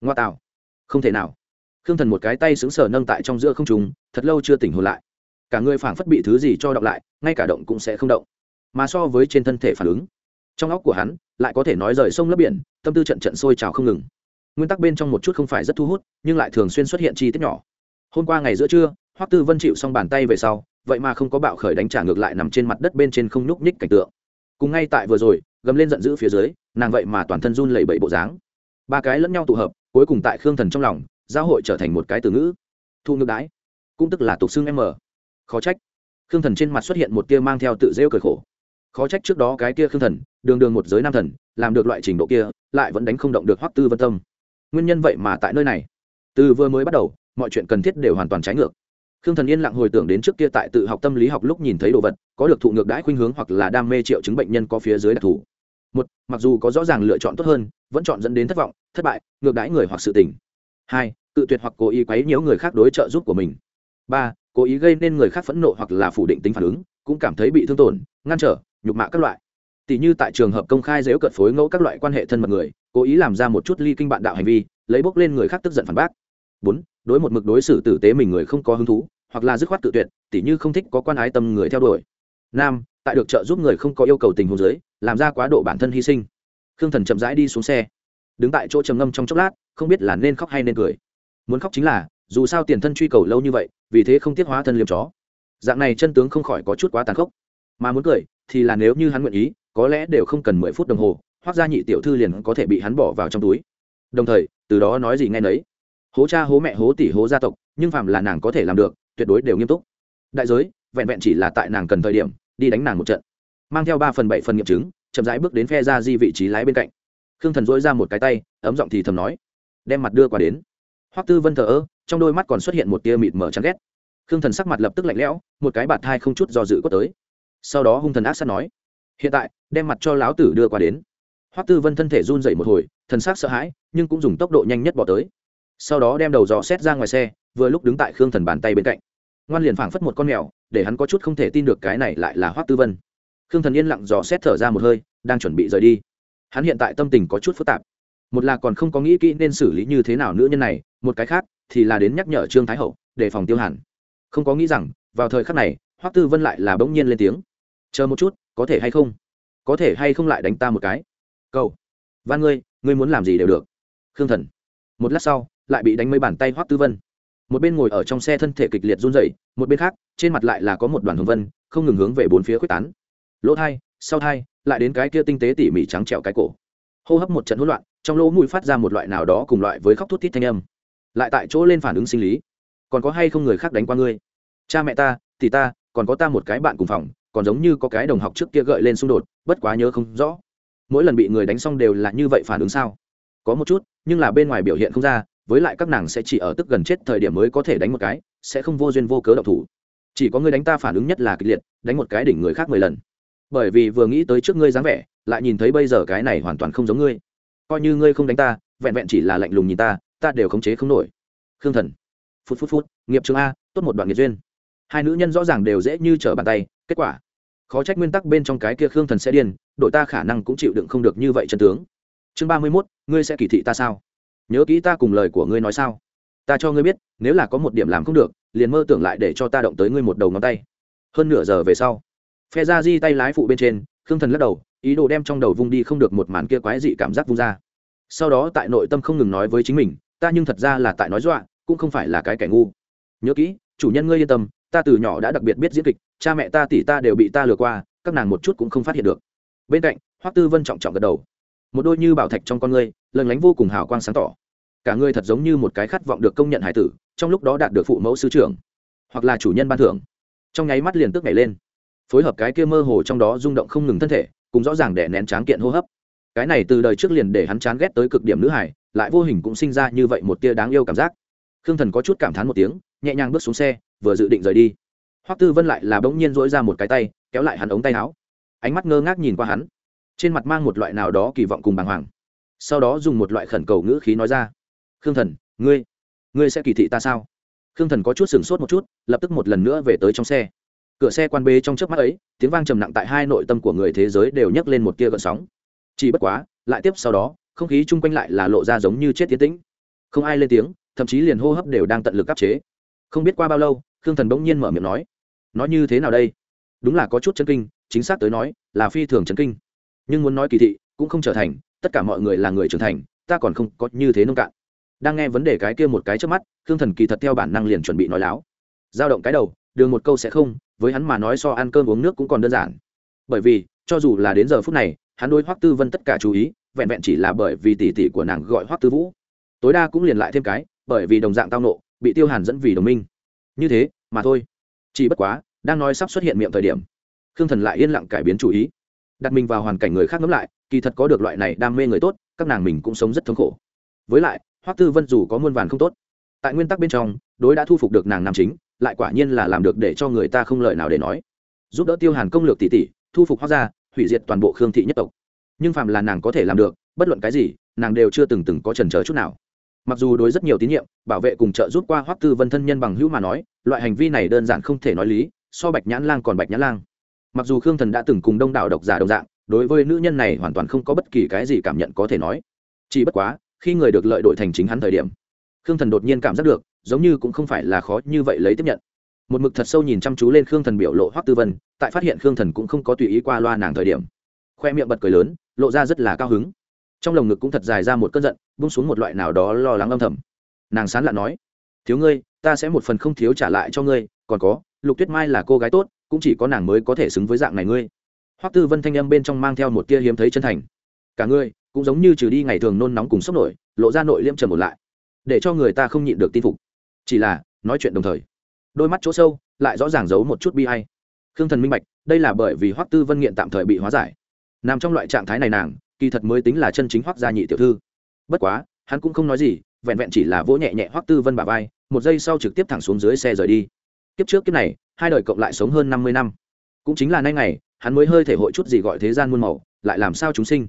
Ngoa tạo. Không thể nào. Khương thần một cái tay xứng sở nâng tại trong giữa không trùng thật lâu chưa tỉnh hồn lại. Cả người phảng phất bị thứ gì cho động lại, ngay cả động cũng sẽ không động. Mà so với trên thân thể phản ứng, trong óc của hắn lại có thể nói rời sông lấp biển, tâm tư trận trận sôi trào không ngừng. Nguyên tắc bên trong một chút không phải rất thu hút, nhưng lại thường xuyên xuất hiện chi tiết nhỏ. Hôm qua ngày giữa trưa, hoắc tư vân chịu xong bàn tay về sau vậy mà không có bạo khởi đánh trả ngược lại nằm trên mặt đất bên trên không nhúc nhích cảnh tượng. Cùng ngay tại vừa rồi, gầm lên giận dữ phía dưới, nàng vậy mà toàn thân run lẩy bẩy bộ dáng. Ba cái lẫn nhau tụ hợp, cuối cùng tại khương thần trong lòng giáo hội trở thành một cái từ ngữ. Thu ngược đái cũng tức là tục xương m khó trách. Khương thần trên mặt xuất hiện một tia mang theo tự rêu cởi khổ. Khó trách trước đó cái kia khương thần, đường đường một giới nam thần, làm được loại trình độ kia, lại vẫn đánh không động được hoắc tư vân tâm. Nguyên nhân vậy mà tại nơi này. Từ vừa mới bắt đầu, mọi chuyện cần thiết đều hoàn toàn trái ngược khương thần yên lặng hồi tưởng đến trước kia tại tự học tâm lý học lúc nhìn thấy đồ vật, có được thụ ngược đãi khuynh hướng hoặc là đam mê triệu chứng bệnh nhân có phía dưới đặc thù. Một, mặc dù có rõ ràng lựa chọn tốt hơn, vẫn chọn dẫn đến thất vọng, thất bại, ngược đãi người hoặc sự tình. Hai, tự tuyệt hoặc cố ý quấy nhiễu người khác đối trợ giúp của mình. Ba, cố ý gây nên người khác phẫn nộ hoặc là phủ định tính phản ứng, cũng cảm thấy bị thương tổn, ngăn trở, nhục mạ các loại. Tỷ như tại trường hợp công khai dếu cận phối ngẫu các loại quan hệ thân mật người, cố ý làm ra một chút ly kinh bạn đạo hành vi, lấy bốc lên người khác tức giận phản bác. Bốn, đối một mực đối xử tử tế mình người không có hứng thú hoặc là dứt khoát tự tuyệt tỷ như không thích có quan ái tâm người theo đuổi. Nam, tại được trợ giúp người không có yêu cầu tình huống giới làm ra quá độ bản thân hy sinh. Khương thần chậm rãi đi xuống xe. Đứng tại chỗ trầm ngâm trong chốc lát không biết là nên khóc hay nên cười. Muốn khóc chính là dù sao tiền thân truy cầu lâu như vậy vì thế không tiết hóa thân liêm chó. Dạng này chân tướng không khỏi có chút quá tàn khốc. Mà muốn cười thì là nếu như hắn nguyện ý có lẽ đều không cần mười phút đồng hồ hoác ra nhị tiểu thư liền có thể bị hắn bỏ vào trong túi. Đồng thời từ đó nói gì nghe nấy. Hố cha hố mẹ hố tỷ hố gia tộc nhưng phạm là nàng có thể làm được tuyệt đối đều nghiêm túc. Đại giới, vẹn vẹn chỉ là tại nàng cần thời điểm, đi đánh nàng một trận. Mang theo ba phần bảy phần nghiệm chứng, chậm rãi bước đến phe ra di vị trí lái bên cạnh. Khương thần dỗi ra một cái tay, ấm giọng thì thầm nói, đem mặt đưa qua đến. Hoắc tư vân thờ ơ, trong đôi mắt còn xuất hiện một tia mịt mờ chán ghét. Khương thần sắc mặt lập tức lạnh lẽo, một cái bạt thai không chút do dự có tới. Sau đó hung thần ác sát nói, hiện tại, đem mặt cho lão tử đưa qua đến. Hoắc tư vân thân thể run dậy một hồi, thần sắc sợ hãi, nhưng cũng dùng tốc độ nhanh nhất bỏ tới sau đó đem đầu dò xét ra ngoài xe, vừa lúc đứng tại khương thần bàn tay bên cạnh. Ngoan liền phảng phất một con mèo, để hắn có chút không thể tin được cái này lại là hoác tư vân. Khương thần yên lặng dò xét thở ra một hơi, đang chuẩn bị rời đi. Hắn hiện tại tâm tình có chút phức tạp. Một là còn không có nghĩ kỹ nên xử lý như thế nào nữ nhân này, một cái khác thì là đến nhắc nhở trương thái hậu, để phòng tiêu hàn. Không có nghĩ rằng, vào thời khắc này, hoắc tư vân lại là bỗng nhiên lên tiếng. Chờ một chút, có thể hay không? Có thể hay không lại đánh ta một cái? Câu van ngươi ngươi muốn làm gì đều được. Khương thần. Một lát sau lại bị đánh mấy bàn tay hoắc tư vân. Một bên ngồi ở trong xe thân thể kịch liệt run rẩy, một bên khác, trên mặt lại là có một đoàn hồng vân, không ngừng hướng về bốn phía quyết tán. Lỗ thai, sau thai, lại đến cái kia tinh tế tỉ mỉ trắng trẹo cái cổ. Hô hấp một trận hỗn loạn, trong lỗ mũi phát ra một loại nào đó cùng loại với khóc thút thít thanh âm. Lại tại chỗ lên phản ứng sinh lý. Còn có hay không người khác đánh qua ngươi? Cha mẹ ta, thì ta, còn có ta một cái bạn cùng phòng, còn giống như có cái đồng học trước kia gợi lên xung đột, bất quá nhớ không rõ. Mỗi lần bị người đánh xong đều là như vậy phản ứng sao? Có một chút, nhưng là bên ngoài biểu hiện không ra với lại các nàng sẽ chỉ ở tức gần chết thời điểm mới có thể đánh một cái, sẽ không vô duyên vô cớ độc thủ. Chỉ có người đánh ta phản ứng nhất là kịch liệt, đánh một cái đỉnh người khác mười lần. Bởi vì vừa nghĩ tới trước ngươi dáng vẻ, lại nhìn thấy bây giờ cái này hoàn toàn không giống ngươi. Coi như ngươi không đánh ta, vẹn vẹn chỉ là lạnh lùng nhìn ta ta đều khống chế không nổi. Khương thần. Phút phút phút, nghiệp trường a, tốt một đoạn nghiệp duyên. Hai nữ nhân rõ ràng đều dễ như trở bàn tay, kết quả. Khó trách nguyên tắc bên trong cái kia khương thần sẽ điên, đội ta khả năng cũng chịu đựng không được như vậy chân tướng. Chương ba mươi mốt, ngươi sẽ kỳ thị ta sao? Nhớ kỹ ta cùng lời của ngươi nói sao? Ta cho ngươi biết, nếu là có một điểm làm không được, liền mơ tưởng lại để cho ta động tới ngươi một đầu ngón tay. Hơn nửa giờ về sau, phe ra di tay lái phụ bên trên, khương thần lắc đầu, ý đồ đem trong đầu vung đi không được một màn kia quái dị cảm giác vung ra. Sau đó tại nội tâm không ngừng nói với chính mình, ta nhưng thật ra là tại nói dọa, cũng không phải là cái kẻ ngu. Nhớ kỹ, chủ nhân ngươi yên tâm, ta từ nhỏ đã đặc biệt biết diễn kịch, cha mẹ ta, tỷ ta đều bị ta lừa qua, các nàng một chút cũng không phát hiện được. Bên cạnh, hoắc tư vân trọng trọng gật đầu một đôi như bảo thạch trong con ngươi lần lánh vô cùng hào quang sáng tỏ. Cả ngươi thật giống như một cái khát vọng được công nhận hải tử, trong lúc đó đạt được phụ mẫu sư trưởng, hoặc là chủ nhân ban thưởng. Trong nháy mắt liền tức nhảy lên. Phối hợp cái kia mơ hồ trong đó rung động không ngừng thân thể, cùng rõ ràng để nén tráng kiện hô hấp. Cái này từ đời trước liền để hắn chán ghét tới cực điểm nữ hải, lại vô hình cũng sinh ra như vậy một tia đáng yêu cảm giác. Khương thần có chút cảm thán một tiếng, nhẹ nhàng bước xuống xe, vừa dự định rời đi. Hoắc tư vân lại là bỗng nhiên dỗi ra một cái tay, kéo lại hắn ống tay áo. Ánh mắt ngơ ngác nhìn qua hắn trên mặt mang một loại nào đó kỳ vọng cùng bàng hoàng. Sau đó dùng một loại khẩn cầu ngữ khí nói ra. Khương thần, ngươi ngươi sẽ kỳ thị ta sao? Khương thần có chút sửng sốt một chút, lập tức một lần nữa về tới trong xe. Cửa xe quan bê trong trước mắt ấy, tiếng vang trầm nặng tại hai nội tâm của người thế giới đều nhấc lên một tia gợn sóng. Chỉ bất quá, lại tiếp sau đó, không khí chung quanh lại là lộ ra giống như chết tiến tĩnh. Không ai lên tiếng, thậm chí liền hô hấp đều đang tận lực áp chế. Không biết qua bao lâu, khương thần bỗng nhiên mở miệng nói nói như thế nào đây? Đúng là có chút chân kinh, chính xác tới nói, là phi thường chân kinh nhưng muốn nói kỳ thị, cũng không trở thành, tất cả mọi người là người trưởng thành, ta còn không có như thế nông cạn. Đang nghe vấn đề cái kia một cái trước mắt, khương thần kỳ thật theo bản năng liền chuẩn bị nói láo. Giao động cái đầu, đường một câu sẽ không, với hắn mà nói so ăn cơm uống nước cũng còn đơn giản. Bởi vì, cho dù là đến giờ phút này, hắn đối hoắc tư vân tất cả chú ý, vẹn vẹn chỉ là bởi vì tỷ tỷ của nàng gọi hoắc tư vũ. Tối đa cũng liền lại thêm cái, bởi vì đồng dạng tao nộ, bị tiêu hàn dẫn vì đồng minh. Như thế, mà thôi. Chỉ bất quá, đang nói sắp xuất hiện miệng thời điểm, khương thần lại yên lặng cải biến chủ ý đặt mình vào hoàn cảnh người khác ngẫm lại, kỳ thật có được loại này đam mê người tốt, các nàng mình cũng sống rất thống khổ. Với lại, hoắc tư vân dù có muôn vàn không tốt, tại nguyên tắc bên trong, đối đã thu phục được nàng nam chính, lại quả nhiên là làm được để cho người ta không lời nào để nói. Giúp đỡ tiêu hàn công lược tỷ tỷ, thu phục Hoắc gia, hủy diệt toàn bộ khương thị nhất tộc. Nhưng phạm là nàng có thể làm được, bất luận cái gì, nàng đều chưa từng từng có trần trớ chút nào. Mặc dù đối rất nhiều tín nhiệm, bảo vệ cùng trợ giúp qua hoắc tư vân thân nhân bằng hữu mà nói, loại hành vi này đơn giản không thể nói lý, so bạch nhãn lang còn bạch nhãn lang mặc dù khương thần đã từng cùng đông đảo độc giả đồng dạng, đối với nữ nhân này hoàn toàn không có bất kỳ cái gì cảm nhận có thể nói. Chỉ bất quá, khi người được lợi đổi thành chính hắn thời điểm, khương thần đột nhiên cảm giác được, giống như cũng không phải là khó như vậy lấy tiếp nhận. Một mực thật sâu nhìn chăm chú lên khương thần biểu lộ hoắc tư vân, tại phát hiện khương thần cũng không có tùy ý qua loa nàng thời điểm, khoe miệng bật cười lớn, lộ ra rất là cao hứng. Trong lồng ngực cũng thật dài ra một cơn giận bung xuống một loại nào đó lo lắng âm thầm. Nàng sán lạ nói, thiếu ngươi, ta sẽ một phần không thiếu trả lại cho ngươi, còn có, lục tuyết mai là cô gái tốt cũng chỉ có nàng mới có thể xứng với dạng này ngươi. Hoắc tư vân thanh âm bên trong mang theo một tia hiếm thấy chân thành. Cả ngươi cũng giống như trừ đi ngày thường nôn nóng cùng sốc nổi, lộ ra nội liêm trầm một lại, để cho người ta không nhịn được tin phục. Chỉ là, nói chuyện đồng thời, đôi mắt chỗ sâu lại rõ ràng giấu một chút bi hay khương thần minh bạch, đây là bởi vì hoắc tư vân nghiện tạm thời bị hóa giải. Nằm trong loại trạng thái này nàng, kỳ thật mới tính là chân chính hoắc gia nhị tiểu thư. Bất quá, hắn cũng không nói gì, vẹn vẹn chỉ là vỗ nhẹ nhẹ hoắc tư vân bà vai, một giây sau trực tiếp thẳng xuống dưới xe rời đi. Kiếp trước kiếp này hai đời cộng lại sống hơn năm mươi năm. Cũng chính là nay ngày, hắn mới hơi thể hội chút gì gọi thế gian muôn màu, lại làm sao chúng sinh?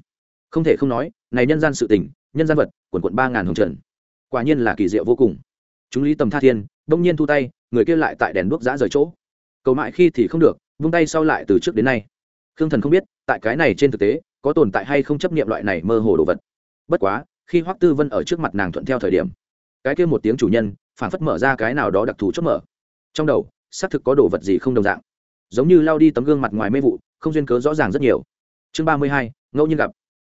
Không thể không nói, này nhân gian sự tình, nhân gian vật, quần quận ba ngàn hồng trần. Quả nhiên là kỳ diệu vô cùng. Chúng lý tầm tha thiên, đông nhiên thu tay, người kia lại tại đèn đuốc giã rời chỗ. Cầu mại khi thì không được, vung tay sau lại từ trước đến nay. Khương thần không biết, tại cái này trên thực tế, có tồn tại hay không chấp nghiệm loại này mơ hồ đồ vật. Bất quá, khi hoắc tư vân ở trước mặt nàng thuận theo thời điểm, cái kia một tiếng chủ nhân phản phất mở ra cái nào đó đặc thù chốt mở. Trong đầu xác thực có đồ vật gì không đồng dạng. Giống như lao đi tấm gương mặt ngoài mê vụ, không duyên cớ rõ ràng rất nhiều. Chương ba mươi hai, ngẫu nhiên gặp.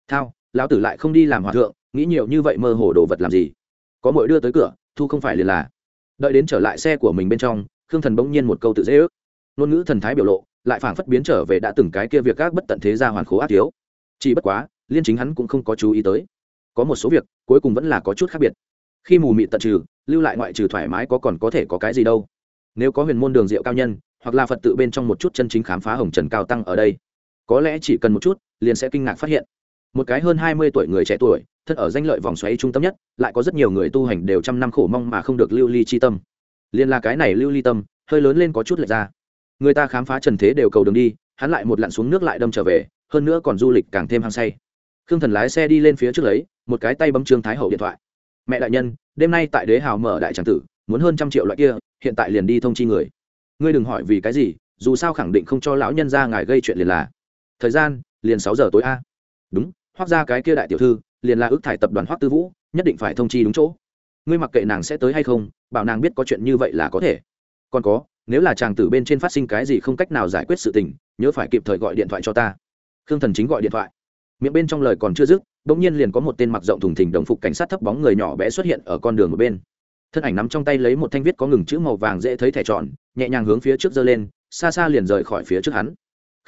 Thao, lão tử lại không đi làm hòa thượng, nghĩ nhiều như vậy mơ hồ đồ vật làm gì? Có mỗi đưa tới cửa, thu không phải liền là. Đợi đến trở lại xe của mình bên trong, khương thần bỗng nhiên một câu tự dễ ước. Ngôn ngữ thần thái biểu lộ, lại phảng phất biến trở về đã từng cái kia việc các bất tận thế gia hoàn khố ác thiếu. Chỉ bất quá, liên chính hắn cũng không có chú ý tới. Có một số việc, cuối cùng vẫn là có chút khác biệt. Khi mù mịt tận trừ, lưu lại ngoại trừ thoải mái có còn có thể có cái gì đâu nếu có huyền môn đường diệu cao nhân, hoặc là phật tự bên trong một chút chân chính khám phá hồng trần cao tăng ở đây, có lẽ chỉ cần một chút, liền sẽ kinh ngạc phát hiện. Một cái hơn hai mươi tuổi người trẻ tuổi, thân ở danh lợi vòng xoáy trung tâm nhất, lại có rất nhiều người tu hành đều trăm năm khổ mong mà không được lưu ly chi tâm. Liền là cái này lưu ly tâm, hơi lớn lên có chút lệch ra. Người ta khám phá trần thế đều cầu đường đi, hắn lại một lặn xuống nước lại đâm trở về, hơn nữa còn du lịch càng thêm hăng say. Khương thần lái xe đi lên phía trước lấy, một cái tay bấm trương thái hậu điện thoại. Mẹ đại nhân, đêm nay tại đế hào mở đại tràng tử muốn hơn trăm triệu loại kia, hiện tại liền đi thông chi người. Ngươi đừng hỏi vì cái gì, dù sao khẳng định không cho lão nhân ra ngài gây chuyện liền là. Thời gian, liền sáu giờ tối a. Đúng, hoác ra cái kia đại tiểu thư, liền là ước thải tập đoàn hoác tư vũ, nhất định phải thông chi đúng chỗ. Ngươi mặc kệ nàng sẽ tới hay không, bảo nàng biết có chuyện như vậy là có thể. Còn có, nếu là chàng tử bên trên phát sinh cái gì không cách nào giải quyết sự tình, nhớ phải kịp thời gọi điện thoại cho ta. Khương thần chính gọi điện thoại. Miệng bên trong lời còn chưa dứt đ ỗ n g nhiên liền có một tên mặc rộng thùng thình đồng phục cảnh sát thấp bóng người nhỏ bé xuất hiện ở con đường một bên thân ảnh nắm trong tay lấy một thanh viết có ngừng chữ màu vàng dễ thấy thẻ tròn, nhẹ nhàng hướng phía trước giơ lên, xa xa liền rời khỏi phía trước hắn.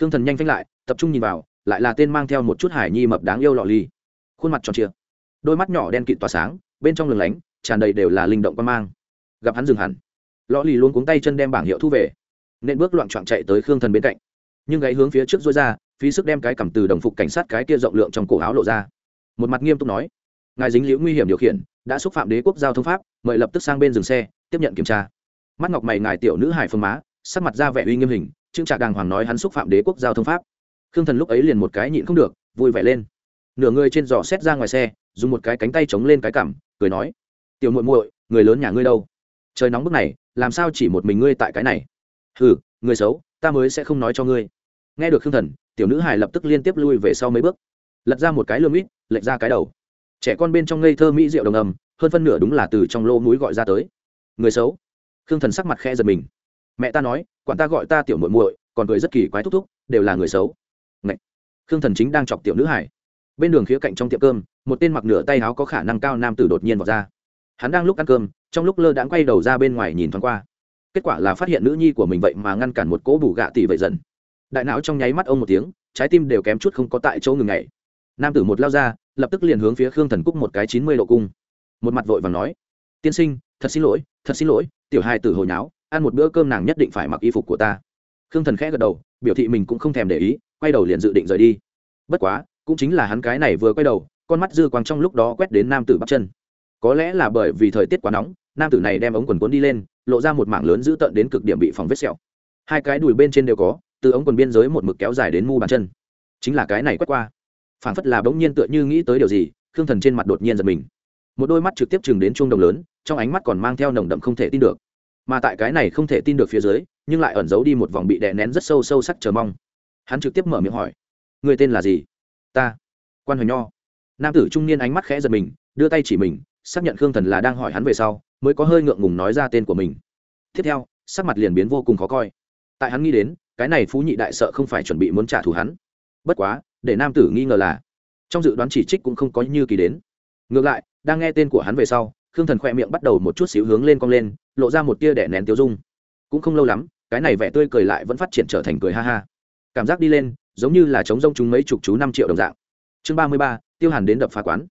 Khương thần nhanh phanh lại, tập trung nhìn vào, lại là tên mang theo một chút hải nhi mập đáng yêu lọ ly khuôn mặt tròn trịa, đôi mắt nhỏ đen kịt tỏa sáng, bên trong lừng lánh, tràn đầy đều là linh động quan mang. Gặp hắn dừng hẳn, lọ lì luôn cuống tay chân đem bảng hiệu thu về, nên bước loạn trọn chạy tới khương thần bên cạnh. Nhưng gáy hướng phía trước dối ra, phí sức đem cái cầm từ đồng phục cảnh sát cái kia rộng lượng trong cổ áo lộ ra. Một mặt nghiêm túc nói, ngài dính liễu nguy hiểm điều khiển đã xúc phạm đế quốc giao thông pháp, mời lập tức sang bên dừng xe, tiếp nhận kiểm tra. Mắt ngọc mày ngài tiểu nữ hải phương má, sắc mặt ra vẻ uy nghiêm hình, trương trạc đàng hoàng nói hắn xúc phạm đế quốc giao thông pháp. Khương thần lúc ấy liền một cái nhịn không được, vui vẻ lên. Nửa người trên giỏ xét ra ngoài xe, dùng một cái cánh tay chống lên cái cằm, cười nói, tiểu muội muội, người lớn nhà ngươi đâu? Trời nóng bức này, làm sao chỉ một mình ngươi tại cái này? Hừ, người xấu, ta mới sẽ không nói cho ngươi. Nghe được khương thần, tiểu nữ hải lập tức liên tiếp lui về sau mấy bước. Lật ra một cái lương ít lệch ra cái đầu trẻ con bên trong ngây thơ mỹ rượu đồng âm, hơn phân nửa đúng là từ trong lô mũi gọi ra tới. Người xấu. Khương thần sắc mặt khe giật mình. Mẹ ta nói, quản ta gọi ta tiểu muội muội, còn cười rất kỳ quái thúc thúc, đều là người xấu. Ngậy. khương thần chính đang chọc tiểu nữ hải bên đường khía cạnh trong tiệm cơm, một tên mặc nửa tay áo có khả năng cao nam tử đột nhiên vào ra. Hắn đang lúc ăn cơm, trong lúc lơ đãng quay đầu ra bên ngoài nhìn thoáng qua. Kết quả là phát hiện nữ nhi của mình vậy mà ngăn cản một cỗ bù gạ tỷ vậy dần đại não trong nháy mắt ông một tiếng, trái tim đều kém chút không có tại chỗ ngừng ngày nam tử một lao ra, lập tức liền hướng phía khương thần cúc một cái chín mươi độ cung. Một mặt vội và nói, tiên sinh, thật xin lỗi, thật xin lỗi, tiểu hai tử hồi nháo, ăn một bữa cơm nàng nhất định phải mặc y phục của ta. Khương thần khẽ gật đầu, biểu thị mình cũng không thèm để ý, quay đầu liền dự định rời đi. Bất quá, cũng chính là hắn cái này vừa quay đầu, con mắt dư quang trong lúc đó quét đến nam tử bắp chân. Có lẽ là bởi vì thời tiết quá nóng, nam tử này đem ống quần cuốn đi lên, lộ ra một mảng lớn dữ tợn đến cực điểm bị phòng vết sẹo. Hai cái đùi bên trên đều có, từ ống quần biên giới một mực kéo dài đến mu bàn chân. Chính là cái này quét qua phảng phất là bỗng nhiên tựa như nghĩ tới điều gì, khương thần trên mặt đột nhiên giật mình. Một đôi mắt trực tiếp chừng đến chuông đồng lớn, trong ánh mắt còn mang theo nồng đậm không thể tin được. Mà tại cái này không thể tin được phía dưới, nhưng lại ẩn giấu đi một vòng bị đè nén rất sâu sâu sắc chờ mong. Hắn trực tiếp mở miệng hỏi người tên là gì? Ta, quan hồi nho. Nam tử trung niên ánh mắt khẽ giật mình, đưa tay chỉ mình, xác nhận khương thần là đang hỏi hắn về sau, mới có hơi ngượng ngùng nói ra tên của mình. Tiếp theo, sắc mặt liền biến vô cùng khó coi. Tại hắn nghĩ đến, cái này phú nhị đại sợ không phải chuẩn bị muốn trả thù hắn. Bất quá để nam tử nghi ngờ là, trong dự đoán chỉ trích cũng không có như kỳ đến. Ngược lại, đang nghe tên của hắn về sau, khương thần khoe miệng bắt đầu một chút xíu hướng lên cong lên, lộ ra một tia đẻ nén tiêu dung. Cũng không lâu lắm, cái này vẻ tươi cười lại vẫn phát triển trở thành cười ha ha. Cảm giác đi lên, giống như là chống rông chúng mấy chục chú năm triệu đồng dạng. Chương ba mươi ba, tiêu hàn đến đập phá quán.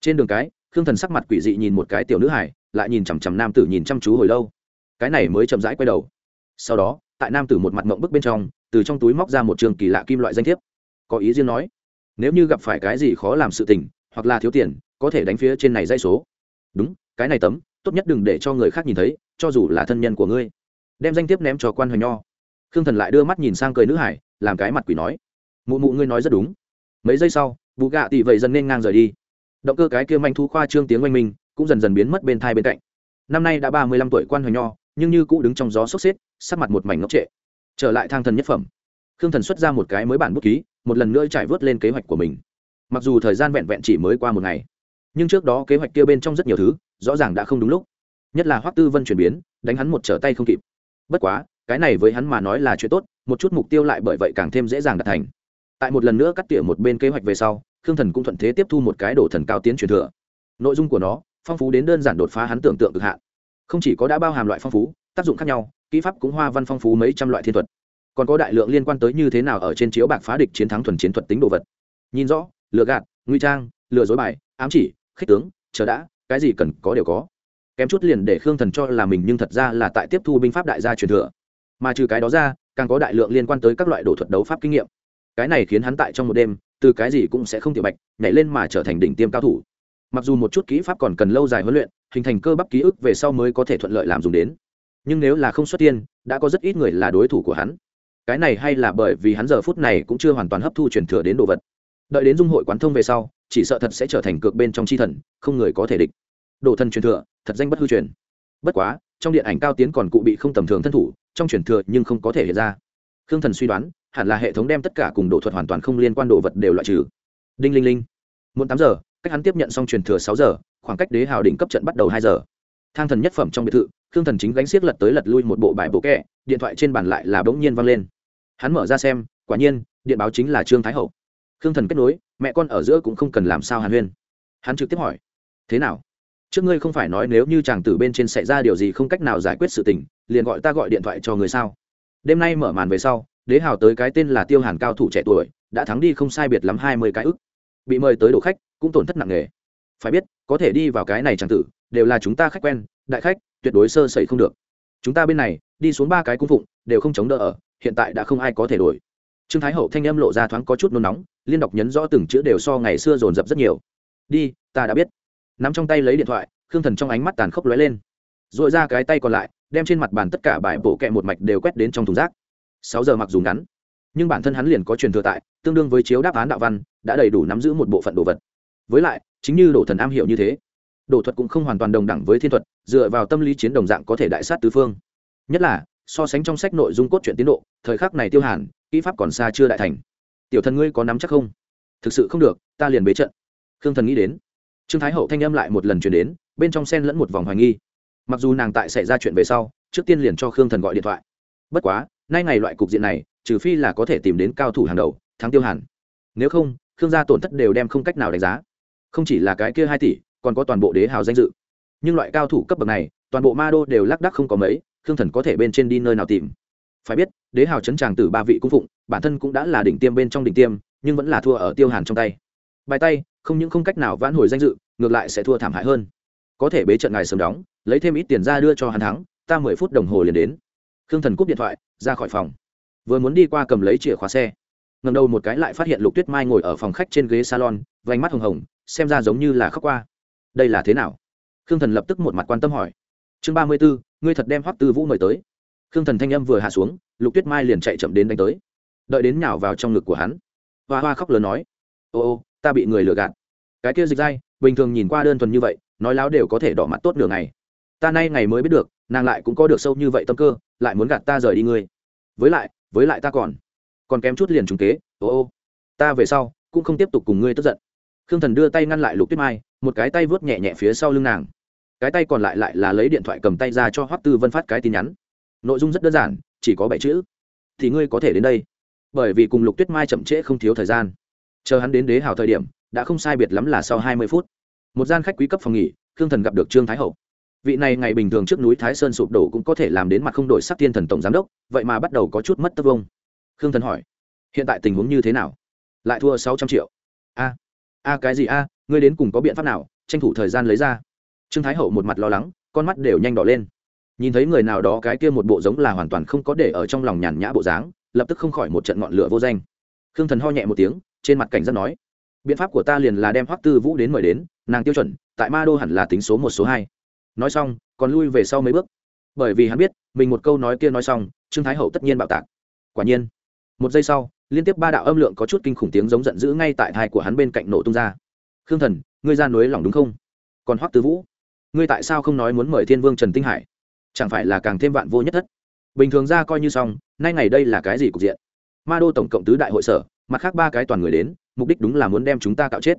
Trên đường cái, khương thần sắc mặt quỷ dị nhìn một cái tiểu nữ hải lại nhìn chằm chằm nam tử nhìn chăm chú hồi lâu. Cái này mới chậm rãi quay đầu. Sau đó, tại nam tử một mặt mộng bức bên trong, từ trong túi móc ra một trường kỳ lạ kim loại danh thiếp có ý riêng nói. Nếu như gặp phải cái gì khó làm sự tình, hoặc là thiếu tiền, có thể đánh phía trên này dây số. Đúng, cái này tấm, tốt nhất đừng để cho người khác nhìn thấy, cho dù là thân nhân của ngươi. Đem danh tiếp ném cho quan hoành nho. Khương thần lại đưa mắt nhìn sang cười nữ hải, làm cái mặt quỷ nói. Mụ mụ ngươi nói rất đúng. Mấy giây sau vụ gạ tỷ vậy dần nên ngang rời đi. Động cơ cái kia manh thu khoa trương tiếng oanh minh, cũng dần dần biến mất bên thai bên cạnh. Năm nay đã ba mươi lăm tuổi quan hoành nho, nhưng như cũ đứng trong gió sốc xếp, sắc mặt một mảnh ngốc trệ. Trở lại thang thần nhất phẩm. Khương thần xuất ra một cái mới bản bút ký một lần nữa trải vớt lên kế hoạch của mình. Mặc dù thời gian vẹn vẹn chỉ mới qua một ngày, nhưng trước đó kế hoạch kia bên trong rất nhiều thứ, rõ ràng đã không đúng lúc. Nhất là hoắc tư vân chuyển biến, đánh hắn một trở tay không kịp. Bất quá, cái này với hắn mà nói là chuyện tốt, một chút mục tiêu lại bởi vậy càng thêm dễ dàng đạt thành. Tại một lần nữa cắt tỉa một bên kế hoạch về sau, khương thần cũng thuận thế tiếp thu một cái đồ thần cao tiến truyền thừa. Nội dung của nó, phong phú đến đơn giản đột phá hắn tưởng tượng cực hạn. Không chỉ có đã bao hàm loại phong phú, tác dụng khác nhau, kỹ pháp cũng hoa văn phong phú mấy trăm loại thiên thuật còn có đại lượng liên quan tới như thế nào ở trên chiếu bạc phá địch chiến thắng thuần chiến thuật tính đồ vật. Nhìn rõ, lừa gạt nguy trang, lừa dối bài, ám chỉ, khích tướng, chờ đã, cái gì cần có đều có. Kém chút liền để khương thần cho là mình nhưng thật ra là tại tiếp thu binh pháp đại gia truyền thừa. Mà trừ cái đó ra, càng có đại lượng liên quan tới các loại đồ thuật đấu pháp kinh nghiệm. Cái này khiến hắn tại trong một đêm, từ cái gì cũng sẽ không tiểu bạch, nhảy lên mà trở thành đỉnh tiêm cao thủ. Mặc dù một chút kỹ pháp còn cần lâu dài huấn luyện, hình thành cơ bắp ký ức về sau mới có thể thuận lợi làm dùng đến. Nhưng nếu là không xuất tiên, đã có rất ít người là đối thủ của hắn cái này hay là bởi vì hắn giờ phút này cũng chưa hoàn toàn hấp thu truyền thừa đến đồ vật. Đợi đến dung hội quán thông về sau, chỉ sợ thật sẽ trở thành cược bên trong chi thần, không người có thể địch. Đồ thần truyền thừa, thật danh bất hư truyền. Bất quá, trong điện ảnh cao tiến còn cụ bị không tầm thường thân thủ, trong truyền thừa nhưng không có thể hiện ra. Khương thần suy đoán, hẳn là hệ thống đem tất cả cùng đồ thuật hoàn toàn không liên quan đồ vật đều loại trừ. Đinh linh linh. Muộn tám giờ, cách hắn tiếp nhận xong truyền thừa sáu giờ, khoảng cách đế hào đỉnh cấp trận bắt đầu hai giờ. Thang thần nhất phẩm trong biệt thự, khương thần chính gánh xiếc lật tới lật lui một bộ bài bộ kẹ, điện thoại trên bàn lại là bỗng nhiên văng lên hắn mở ra xem, quả nhiên, điện báo chính là trương thái hậu. Khương thần kết nối, mẹ con ở giữa cũng không cần làm sao hàn huyên. Hắn trực tiếp hỏi, thế nào? Trước ngươi không phải nói nếu như chàng tử bên trên xảy ra điều gì không cách nào giải quyết sự tình, liền gọi ta gọi điện thoại cho người sao? Đêm nay mở màn về sau, đế hào tới cái tên là tiêu hàn cao thủ trẻ tuổi, đã thắng đi không sai biệt lắm hai mươi cái ức. Bị mời tới đồ khách, cũng tổn thất nặng nề. Phải biết, có thể đi vào cái này chàng tử, đều là chúng ta khách quen, đại khách, tuyệt đối sơ sẩy không được. Chúng ta bên này, đi xuống ba cái cung phụng, đều không chống đỡ ở hiện tại đã không ai có thể đổi. Trương thái hậu thanh âm lộ ra thoáng có chút nôn nóng, liên đọc nhấn rõ từng chữ đều so ngày xưa dồn dập rất nhiều. Đi, ta đã biết. Nắm trong tay lấy điện thoại, khương thần trong ánh mắt tàn khốc lóe lên. R ồ i ra cái tay còn lại, đem trên mặt bàn tất cả bài bộ kẹ một mạch đều quét đến trong thùng rác. Sáu giờ mặc dù ngắn, nhưng bản thân hắn liền có truyền thừa tại, tương đương với chiếu đáp án đạo văn, đã đầy đủ nắm giữ một bộ phận đồ vật. Với lại, chính như đổ thần am hiểu như thế đổ thuật cũng không hoàn toàn đồng đẳng với thiên thuật, dựa vào tâm lý chiến đồng dạng có thể đại sát tứ phương. Nhất là so sánh trong sách nội dung cốt truyện tiến độ, thời khắc này tiêu hàn, kỹ pháp còn xa chưa đại thành. Tiểu thần ngươi có nắm chắc không? Thực sự không được, ta liền bế trận. Khương thần nghĩ đến. Trương thái hậu thanh âm lại một lần chuyển đến, bên trong sen lẫn một vòng hoài nghi. Mặc dù nàng tại xảy ra chuyện về sau, trước tiên liền cho khương thần gọi điện thoại. Bất quá, nay ngày loại cục diện này, trừ phi là có thể tìm đến cao thủ hàng đầu, thắng tiêu hàn. Nếu không, khương gia tổn thất đều đem không cách nào đánh giá. Không chỉ là cái kia hai tỷ, còn có toàn bộ đế hào danh dự. Nhưng loại cao thủ cấp bậc này, toàn bộ ma đô đều lác đắc không có mấy Thương thần có thể bên trên đi nơi nào tìm? Phải biết, đế hào chấn tràng từ ba vị cung phụng, bản thân cũng đã là đỉnh tiêm bên trong đỉnh tiêm, nhưng vẫn là thua ở tiêu hàn trong tay. Bài tay, không những không cách nào vãn hồi danh dự, ngược lại sẽ thua thảm hại hơn. Có thể bế trận ngài sớm đóng, lấy thêm ít tiền ra đưa cho hắn thắng, ta mười phút đồng hồ liền đến. Khương thần cúp điện thoại, ra khỏi phòng. Vừa muốn đi qua cầm lấy chìa khóa xe ngầm đầu một cái lại phát hiện lục tuyết mai ngồi ở phòng khách trên ghế salon vánh mắt hồng hồng, xem ra giống như là khóc qua. Đây là thế nào? Khương thần lập tức một mặt quan tâm hỏi. Chương ba mươi b ố ngươi thật đem hoắc tư vũ mời tới. Khương thần thanh âm vừa hạ xuống, lục tuyết mai liền chạy chậm đến đánh tới. Đợi đến nhào vào trong ngực của hắn, hoa hoa khóc lớn nói, ô ô, ta bị người lừa gạt. Cái kia dịch dai, bình thường nhìn qua đơn thuần như vậy, nói láo đều có thể đỏ mặt tốt đường này ta nay ngày mới biết được, nàng lại cũng có được sâu như vậy tâm cơ, lại muốn gạt ta rời đi ngươi. Với lại với lại ta còn còn kém chút liền trùng kế, ô ô. Ta về sau, cũng không tiếp tục cùng ngươi tức giận. Khương thần đưa tay ngăn lại lục tuyết mai, một cái tay vớt nhẹ nhẹ phía sau lưng nàng cái tay còn lại lại là lấy điện thoại cầm tay ra cho hoắc tư vân phát cái tin nhắn. Nội dung rất đơn giản, chỉ có bảy chữ. Thì ngươi có thể đến đây. Bởi vì cùng lục tuyết mai chậm trễ không thiếu thời gian. Chờ hắn đến đế hào thời điểm, đã không sai biệt lắm là sau hai mươi phút. Một gian khách quý cấp phòng nghỉ, khương thần gặp được trương thái hậu. Vị này ngày bình thường trước núi thái sơn sụp đổ cũng có thể làm đến mặt không đổi sắc thiên thần tổng giám đốc, vậy mà bắt đầu có chút mất tất vông. Khương thần hỏi, hiện tại tình huống như thế nào? Lại thua sáu trăm triệu. A a cái gì a? Ngươi đến cùng có biện pháp nào? Tranh thủ thời gian lấy ra trương thái hậu một mặt lo lắng, con mắt đều nhanh đỏ lên. Nhìn thấy người nào đó cái kia một bộ giống là hoàn toàn không có để ở trong lòng nhàn nhã bộ dáng, lập tức không khỏi một trận ngọn lửa vô danh. Khương thần ho nhẹ một tiếng, trên mặt cảnh giác nói, biện pháp của ta liền là đem hoắc tư vũ đến mời đến, nàng tiêu chuẩn, tại ma đô hẳn là tính số một, số hai. Nói xong, còn lui về sau mấy bước. Bởi vì hắn biết, mình một câu nói kia nói xong, trương thái hậu tất nhiên bạo tạc. Quả nhiên, một giây sau, liên tiếp ba đạo âm lượng có chút kinh khủng tiếng giống giận dữ ngay tại thai của hắn bên cạnh nổ tung ra. Khương thần, ngươi ra núi lỏng đúng không? Còn hoắc tư vũ? Ngươi tại sao không nói muốn mời thiên vương trần tinh hải? Chẳng phải là càng thêm vạn vô nhất thất? Bình thường ra coi như xong, nay ngày đây là cái gì cục diện? Ma đô tổng cộng tứ đại hội sở, mặt khác ba cái toàn người đến, mục đích đúng là muốn đem chúng ta cạo chết.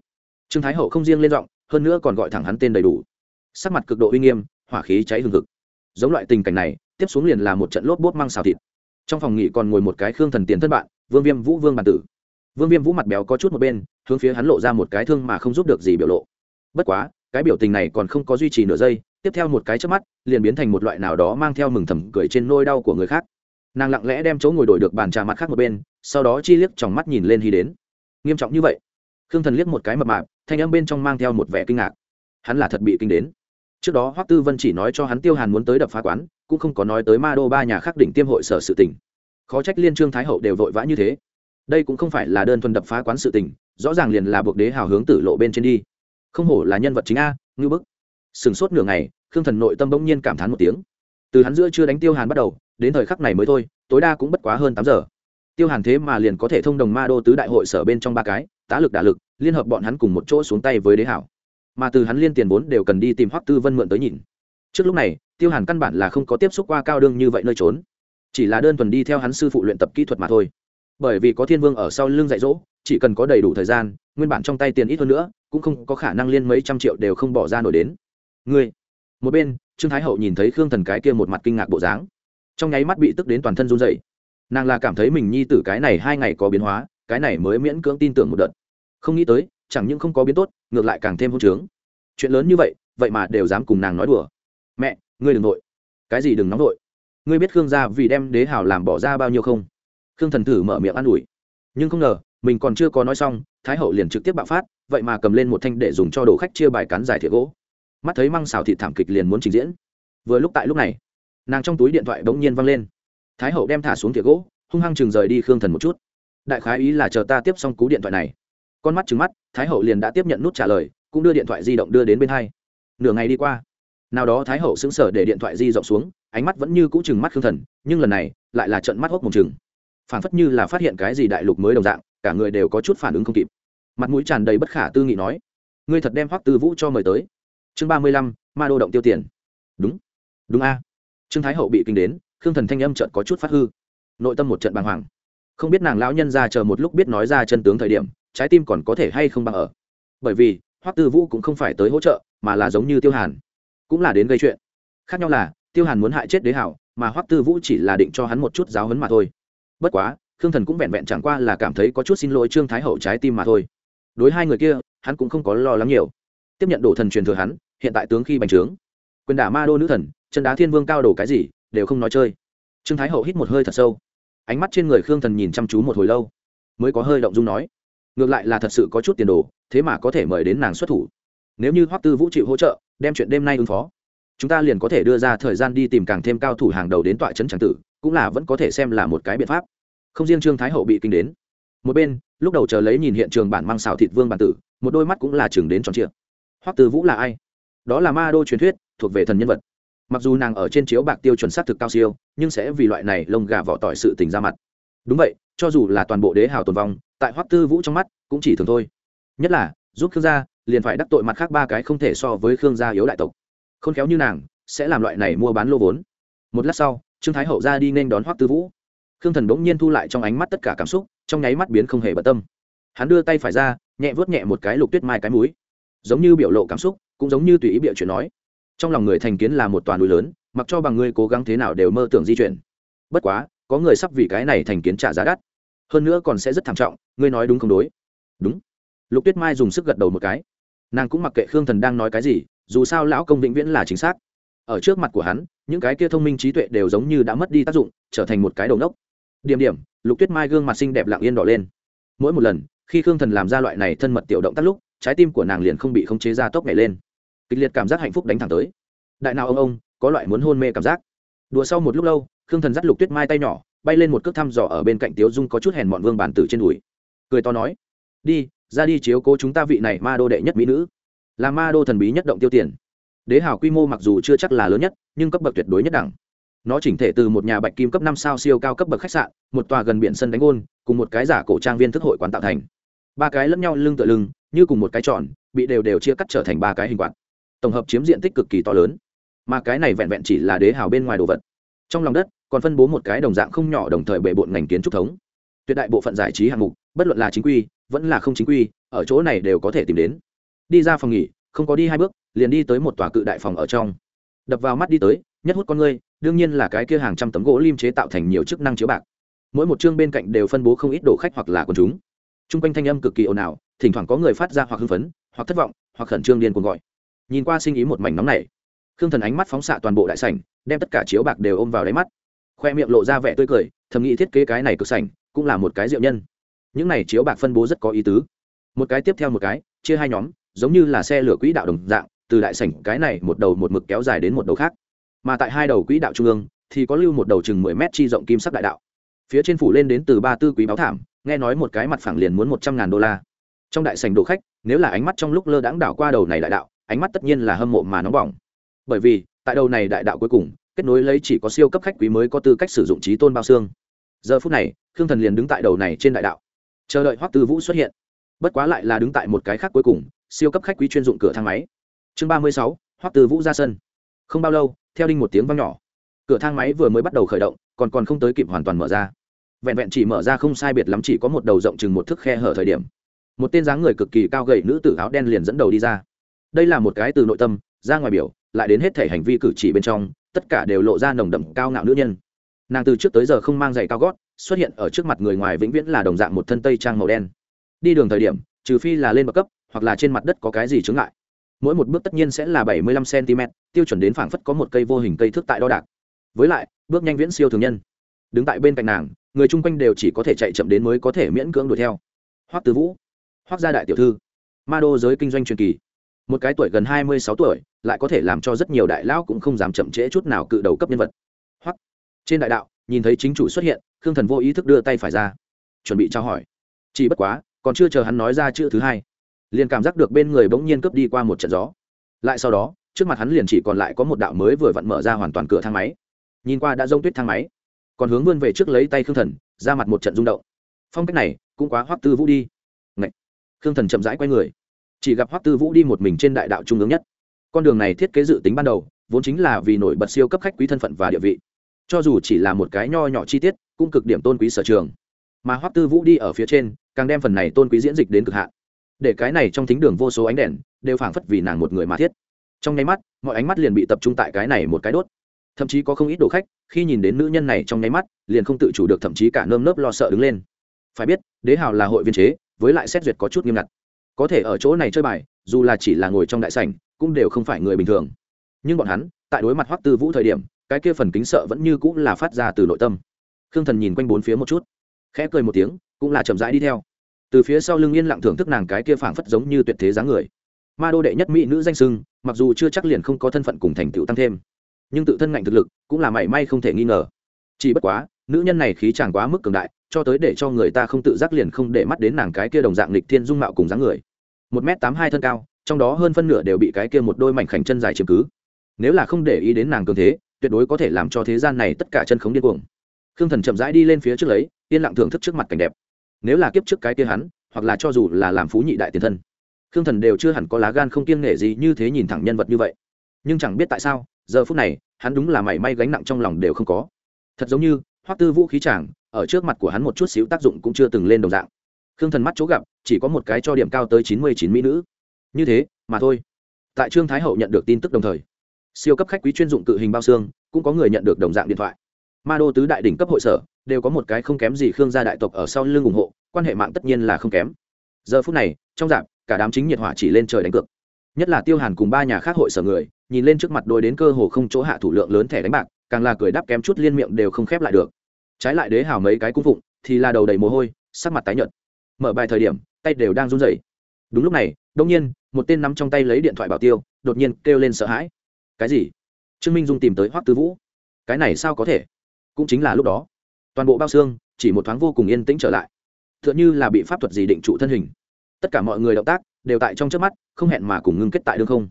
Trương thái hậu không riêng lên giọng, hơn nữa còn gọi thẳng hắn tên đầy đủ. Sắc mặt cực độ uy nghiêm, hỏa khí cháy hừng hực. Giống loại tình cảnh này, tiếp xuống liền là một trận lốp bốt mang xào thịt. Trong phòng nghỉ còn ngồi một cái khương thần tiền thân bạn, vương viêm vũ vương bản tử. Vương viêm vũ mặt béo có chút một bên, hướng phía hắn lộ ra một cái thương mà không giúp được gì biểu lộ. Bất quá cái biểu tình này còn không có duy trì nửa giây, tiếp theo một cái trước mắt, liền biến thành một loại nào đó mang theo mừng thầm cười trên nôi đau của người khác. Nàng lặng lẽ đem chỗ ngồi đổi được bàn trà mặt khác một bên, sau đó chi liếc tròng mắt nhìn lên hy đến. Nghiêm trọng như vậy? Khương thần liếc một cái mập mạp, thanh âm bên trong mang theo một vẻ kinh ngạc. Hắn là thật bị kinh đến. Trước đó hoắc tư vân chỉ nói cho hắn tiêu hàn muốn tới đập phá quán, cũng không có nói tới ma đô ba nhà khác đỉnh tiêm hội sở sự tỉnh khó trách liên trương thái hậu đều vội vã như thế. Đây cũng không phải là đơn thuần đập phá quán sự tình, rõ ràng liền là buộc đế hào hướng tử lộ bên trên đi không hổ là nhân vật chính a ngư bức. Sửng sốt nửa ngày, khương thần nội tâm bỗng nhiên cảm thán một tiếng. Từ hắn giữa chưa đánh tiêu hàn bắt đầu, đến thời khắc này mới thôi, tối đa cũng bất quá hơn tám giờ. Tiêu hàn thế mà liền có thể thông đồng ma đô tứ đại hội sở bên trong ba cái, tá lực đả lực, liên hợp bọn hắn cùng một chỗ xuống tay với đế hảo. Mà từ hắn liên tiền vốn đều cần đi tìm hoắc tư vân mượn tới nhìn. Trước lúc này, tiêu hàn căn bản là không có tiếp xúc qua cao đương như vậy nơi trốn. Chỉ là đơn thuần đi theo hắn sư phụ luyện tập kỹ thuật mà thôi. Bởi vì có thiên vương ở sau lưng dạy dỗ, chỉ cần có đầy đủ thời gian, nguyên bản trong tay tiền ít hơn nữa cũng không có khả năng liên mấy trăm triệu đều không bỏ ra nổi đến. Ngươi, một bên, trương thái hậu nhìn thấy khương thần cái kia một mặt kinh ngạc bộ dáng. Trong nháy mắt bị tức đến toàn thân run dậy nàng là cảm thấy mình nhi tử cái này hai ngày có biến hóa, cái này mới miễn cưỡng tin tưởng một đợt. Không nghĩ tới, chẳng những không có biến tốt, ngược lại càng thêm hôn trướng. Chuyện lớn như vậy vậy mà đều dám cùng nàng nói đùa. Mẹ, ngươi đừng nội. Cái gì đừng nóng nội? Ngươi biết khương gia vì đem đế hào làm bỏ ra bao nhiêu không? Khương thần thử mở miệng an ủi. Nhưng không ngờ, mình còn chưa có nói xong, thái hậu liền trực tiếp bạo phát vậy mà cầm lên một thanh để dùng cho đồ khách chia bài cắn giải thiệt gỗ. Mắt thấy măng xào thịt thảm kịch liền muốn trình diễn. Vừa lúc tại lúc này, nàng trong túi điện thoại bỗng nhiên văng lên. Thái hậu đem thả xuống thiệt gỗ, hung hăng chừng rời đi khương thần một chút. Đại khái ý là chờ ta tiếp xong cú điện thoại này. Con mắt trứng mắt, thái hậu liền đã tiếp nhận nút trả lời, cũng đưa điện thoại di động đưa đến bên hai. Nửa ngày đi qua, nào đó thái hậu sững sờ để điện thoại di rộng xuống, ánh mắt vẫn như cũ chừng mắt khương thần, nhưng lần này lại là trận mắt hốc mùng chừng phản phất như là phát hiện cái gì đại lục mới đồng dạng, cả người đều có chút phản ứng không kịp mặt mũi tràn đầy bất khả tư nghị nói, ngươi thật đem hoắc tư vũ cho mời tới. Chương ba mươi lăm, ma đô động tiêu tiền. Đúng đúng a. Trương thái hậu bị kinh đến, khương thần thanh âm trận có chút phát hư. Nội tâm một trận bàng hoàng. Không biết nàng lão nhân ra chờ một lúc biết nói ra chân tướng thời điểm, trái tim còn có thể hay không bằng ở. Bởi vì, hoắc tư vũ cũng không phải tới hỗ trợ, mà là giống như tiêu hàn. Cũng là đến gây chuyện. Khác nhau là, tiêu hàn muốn hại chết đế hảo, mà hoắc tư vũ chỉ là định cho hắn một chút giáo hấn mà thôi. Bất quá, khương thần cũng vẹn vẹn chẳng qua là cảm thấy có chút xin lỗi trương thái hậu trái tim mà thôi đối hai người kia, hắn cũng không có lo lắng nhiều. Tiếp nhận đổ thần truyền thừa hắn, hiện tại tướng khi bành trướng. Quyền đả ma đô nữ thần, chân đá thiên vương cao đổ cái gì, đều không nói chơi. Trương thái hậu hít một hơi thật sâu. Ánh mắt trên người khương thần nhìn chăm chú một hồi lâu, mới có hơi động dung nói, ngược lại là thật sự có chút tiền đồ, thế mà có thể mời đến nàng xuất thủ. Nếu như hoắc tư vũ chịu hỗ trợ, đem chuyện đêm nay ứng phó, chúng ta liền có thể đưa ra thời gian đi tìm càng thêm cao thủ hàng đầu đến tọa trấn tràng tử, cũng là vẫn có thể xem là một cái biện pháp. Không riêng trương thái hậu bị kinh đến một bên, lúc đầu chờ lấy nhìn hiện trường bản mang xào thịt vương bản tử, một đôi mắt cũng là chừng đến tròn trịa. Hoắc tư vũ là ai? Đó là ma đô truyền thuyết, thuộc về thần nhân vật. Mặc dù nàng ở trên chiếu bạc tiêu chuẩn xác thực cao siêu, nhưng sẽ vì loại này lông gà vỏ tỏi sự tình ra mặt. Đúng vậy, cho dù là toàn bộ đế hào tồn vong, tại hoắc tư vũ trong mắt cũng chỉ thường thôi. Nhất là, giúp khương gia, liền phải đắc tội mặt khác ba cái không thể so với khương gia yếu đại tộc. Không khéo như nàng, sẽ làm loại này mua bán lô vốn. Một lát sau, trương thái hậu ra đi nên đón hoắc tư vũ. Khương thần bỗng nhiên thu lại trong ánh mắt tất cả cảm xúc trong nháy mắt biến không hề bận tâm. Hắn đưa tay phải ra, nhẹ vớt nhẹ một cái lục tuyết mai cái múi giống như biểu lộ cảm xúc, cũng giống như tùy ý bịa chuyện nói. Trong lòng người thành kiến là một toàn núi lớn, mặc cho bằng ngươi cố gắng thế nào đều mơ tưởng di chuyển. Bất quá, có người sắp vì cái này thành kiến trả giá đắt. Hơn nữa còn sẽ rất thảm trọng, ngươi nói đúng không đối? Đúng. Lục tuyết mai dùng sức gật đầu một cái. Nàng cũng mặc kệ khương thần đang nói cái gì, dù sao lão công vĩnh viễn là chính xác. Ở trước mặt của hắn, những cái kia thông minh trí tuệ đều giống như đã mất đi tác dụng, trở thành một cái đầu nốc điểm điểm, lục tuyết mai gương mặt xinh đẹp lặng yên đỏ lên. Mỗi một lần, khi khương thần làm ra loại này thân mật tiểu động tác lúc, trái tim của nàng liền không bị khống chế ra tốc nhảy lên. Kịch liệt cảm giác hạnh phúc đánh thẳng tới. Đại nào ông ông, có loại muốn hôn mê cảm giác. Đùa sau một lúc lâu, khương thần dắt lục tuyết mai tay nhỏ, bay lên một cước thăm dò ở bên cạnh tiếu dung có chút hèn mọn vương bản tử trên đùi. Cười to nói, đi, ra đi chiếu cố chúng ta vị này ma đô đệ nhất mỹ nữ. Là ma đô thần bí nhất động tiêu tiền. Đế hào quy mô mặc dù chưa chắc là lớn nhất, nhưng cấp bậc tuyệt đối nhất đẳng nó chỉnh thể từ một nhà bạch kim cấp năm sao siêu cao cấp bậc khách sạn, một tòa gần biển sân đánh ôn cùng một cái giả cổ trang viên thức hội quán tạo thành. Ba cái lẫn nhau lưng tựa lưng, như cùng một cái tròn, bị đều đều chia cắt trở thành ba cái hình quạt. Tổng hợp chiếm diện tích cực kỳ to lớn. Mà cái này vẹn vẹn chỉ là đế hào bên ngoài đồ vật. Trong lòng đất, còn phân bố một cái đồng dạng không nhỏ đồng thời bề bộn ngành kiến trúc thống. Tuyệt đại bộ phận giải trí hạng mục, bất luận là chính quy, vẫn là không chính quy, ở chỗ này đều có thể tìm đến. Đi ra phòng nghỉ, không có đi hai bước, liền đi tới một tòa cự đại phòng ở trong. Đập vào mắt đi tới, nhất hút con ngươi đương nhiên là cái kia hàng trăm tấm gỗ lim chế tạo thành nhiều chức năng chiếu bạc. Mỗi một chương bên cạnh đều phân bố không ít đồ khách hoặc là quần chúng. T r u n g quanh thanh âm cực kỳ ồn ào, thỉnh thoảng có người phát ra hoặc hưng phấn, hoặc thất vọng, hoặc khẩn trương điên cuồng gọi. Nhìn qua sinh ý một mảnh nóng này khương thần ánh mắt phóng xạ toàn bộ đại sảnh, đem tất cả chiếu bạc đều ôm vào đáy mắt. Khoe miệng lộ ra vẻ tươi cười, thầm nghĩ thiết kế cái này cực sảnh cũng là một cái diệu nhân. Những này chiếu bạc phân bố rất có ý tứ. Một cái tiếp theo một cái, chia hai nhóm, giống như là xe lửa quỹ đạo đồng dạng, từ đại sảnh cái này một đầu một mực kéo dài đến một đầu khác mà tại hai đầu quỹ đạo trung ương thì có lưu một đầu chừng mười mét chi rộng kim sắc đại đạo. Phía trên phủ lên đến từ ba tư quý báo thảm, nghe nói một cái mặt phẳng liền muốn một trăm ngàn đô la. Trong đại sảnh đồ khách, nếu là ánh mắt trong lúc lơ đãng đảo qua đầu này đại đạo, ánh mắt tất nhiên là hâm mộ mà nóng bỏng. Bởi vì, tại đầu này đại đạo cuối cùng, kết nối lấy chỉ có siêu cấp khách quý mới có tư cách sử dụng trí tôn bao xương. Giờ phút này, khương thần liền đứng tại đầu này trên đại đạo. Chờ đợi hoắc tư vũ xuất hiện. Bất quá lại là đứng tại một cái khác cuối cùng, siêu cấp khách quý chuyên dụng cửa thang máy. Chương ba mươi sáu, hoắc tư vũ ra sân không bao lâu, theo đinh một tiếng vang nhỏ, cửa thang máy vừa mới bắt đầu khởi động, còn còn không tới kịp hoàn toàn mở ra. Vẹn vẹn chỉ mở ra không sai biệt lắm chỉ có một đầu rộng chừng một thước khe hở thời điểm. Một tên dáng người cực kỳ cao gầy nữ tử áo đen liền dẫn đầu đi ra. Đây là một cái từ nội tâm, ra ngoài biểu, lại đến hết thể hành vi cử chỉ bên trong, tất cả đều lộ ra nồng đậm cao ngạo nữ nhân. Nàng từ trước tới giờ không mang giày cao gót, xuất hiện ở trước mặt người ngoài vĩnh viễn là đồng dạng một thân tây trang màu đen. Đi đường thời điểm, trừ phi là lên bậc cấp, hoặc là trên mặt đất có cái gì chướng ngại mỗi một bước tất nhiên sẽ là bảy mươi lăm cm tiêu chuẩn đến phảng phất có một cây vô hình cây thước tại đo đạc. Với lại, bước nhanh viễn siêu thường nhân. Đứng tại bên cạnh nàng, người chung quanh đều chỉ có thể chạy chậm đến mới có thể miễn cưỡng đuổi theo. Hoắc tứ vũ, hoắc gia đại tiểu thư, ma đô giới kinh doanh truyền kỳ. Một cái tuổi gần hai mươi sáu tuổi, lại có thể làm cho rất nhiều đại lão cũng không dám chậm trễ chút nào cự đầu cấp nhân vật. Hoắc, trên đại đạo, nhìn thấy chính chủ xuất hiện, khương thần vô ý thức đưa tay phải ra, chuẩn bị trao hỏi. Chỉ bất quá, còn chưa chờ hắn nói ra chữ thứ hai liền cảm giác được bên người bỗng nhiên cướp đi qua một trận gió. Lại sau đó, trước mặt hắn liền chỉ còn lại có một đạo mới vừa vặn mở ra hoàn toàn cửa thang máy. Nhìn qua đã rông tuyết thang máy. Còn hướng vươn về trước lấy tay khương thần, ra mặt một trận rung động. Phong cách này, cũng quá hoắc tư vũ đi. Ngậy. khương thần chậm rãi quay người. Chỉ gặp hoắc tư vũ đi một mình trên đại đạo trung ương nhất. Con đường này thiết kế dự tính ban đầu, vốn chính là vì nổi bật siêu cấp khách quý thân phận và địa vị. Cho dù chỉ là một cái nho nhỏ chi tiết, cũng cực điểm tôn quý sở trường. Mà hoắc tư vũ đi ở phía trên, càng đem phần này tôn quý diễn dịch đến cực hạn để cái này trong thính đường vô số ánh đèn đều phảng phất vì nàng một người mà thiết. Trong nháy mắt, mọi ánh mắt liền bị tập trung tại cái này một cái đốt. Thậm chí có không ít đồ khách, khi nhìn đến nữ nhân này trong nháy mắt, liền không tự chủ được thậm chí cả nơm nớp lo sợ đứng lên. Phải biết, đế hào là hội viên chế, với lại xét duyệt có chút nghiêm ngặt. Có thể ở chỗ này chơi bài, dù là chỉ là ngồi trong đại sảnh, cũng đều không phải người bình thường. Nhưng bọn hắn, tại đối mặt hoắc tư vũ thời điểm, cái kia phần kính sợ vẫn như cũng là phát ra từ nội tâm. Khương thần nhìn quanh bốn phía một chút, khẽ cười một tiếng, cũng là chậm rãi đi theo từ phía sau lưng yên lặng thưởng thức nàng cái kia phảng phất giống như tuyệt thế dáng người. Ma đô đệ nhất mỹ nữ danh sưng, mặc dù chưa chắc liền không có thân phận cùng thành tựu tăng thêm, nhưng tự thân ngạnh thực lực cũng là mảy may không thể nghi ngờ. Chỉ bất quá, nữ nhân này khí chàng quá mức cường đại, cho tới để cho người ta không tự giác liền không để mắt đến nàng cái kia đồng dạng lịch thiên dung mạo cùng dáng người. Một m tám hai thân cao, trong đó hơn phân nửa đều bị cái kia một đôi mảnh khảnh chân dài chiếm cứ. Nếu là không để ý đến nàng cường thế, tuyệt đối có thể làm cho thế gian này tất cả chân khống điên cuồng. Khương thần chậm rãi đi lên phía trước lấy, yên lặng thưởng thức trước mặt cảnh đẹp nếu là kiếp trước cái kia hắn, hoặc là cho dù là làm phú nhị đại tiền thân, khương thần đều chưa hẳn có lá gan không kiêng nghệ gì như thế nhìn thẳng nhân vật như vậy. Nhưng chẳng biết tại sao, giờ phút này, hắn đúng là mảy may gánh nặng trong lòng đều không có. Thật giống như, hoắc tư vũ khí chàng, ở trước mặt của hắn một chút xíu tác dụng cũng chưa từng lên đồng dạng. Khương thần mắt chỗ gặp, chỉ có một cái cho điểm cao tới chín mươi chín mỹ nữ. Như thế, mà thôi. Tại trương thái hậu nhận được tin tức đồng thời, siêu cấp khách quý chuyên dụng cự hình bao xương, cũng có người nhận được đồng dạng điện thoại. Ma đô tứ đại đỉnh cấp hội sở đều có một cái không kém gì khương gia đại tộc ở sau lưng ủng hộ, quan hệ mạng tất nhiên là không kém. Giờ phút này, trong dạp, cả đám chính nhiệt hỏa chỉ lên trời đánh cược. Nhất là tiêu hàn cùng ba nhà khác hội sở người, nhìn lên trước mặt đôi đến cơ hồ không chỗ hạ thủ lượng lớn thẻ đánh bạc, càng là cười đắp kém chút liên miệng đều không khép lại được. Trái lại đế hào mấy cái cung phụng, thì là đầu đầy mồ hôi, sắc mặt tái nhợt. Mở bài thời điểm, tay đều đang run rẩy. Đúng lúc này đông nhiên, một tên nắm trong tay lấy điện thoại bảo tiêu, đột nhiên kêu lên sợ hãi. Cái gì? Trương minh dung tìm tới hoắc tư vũ. Cái này sao có thể? Cũng chính là lúc đó toàn bộ bao xương, chỉ một thoáng vô cùng yên tĩnh trở lại. T h ư ợ n h ư là bị pháp thuật gì định trụ thân hình. Tất cả mọi người động tác đều tại trong trước mắt, không hẹn mà cùng ngưng kết tại đương không.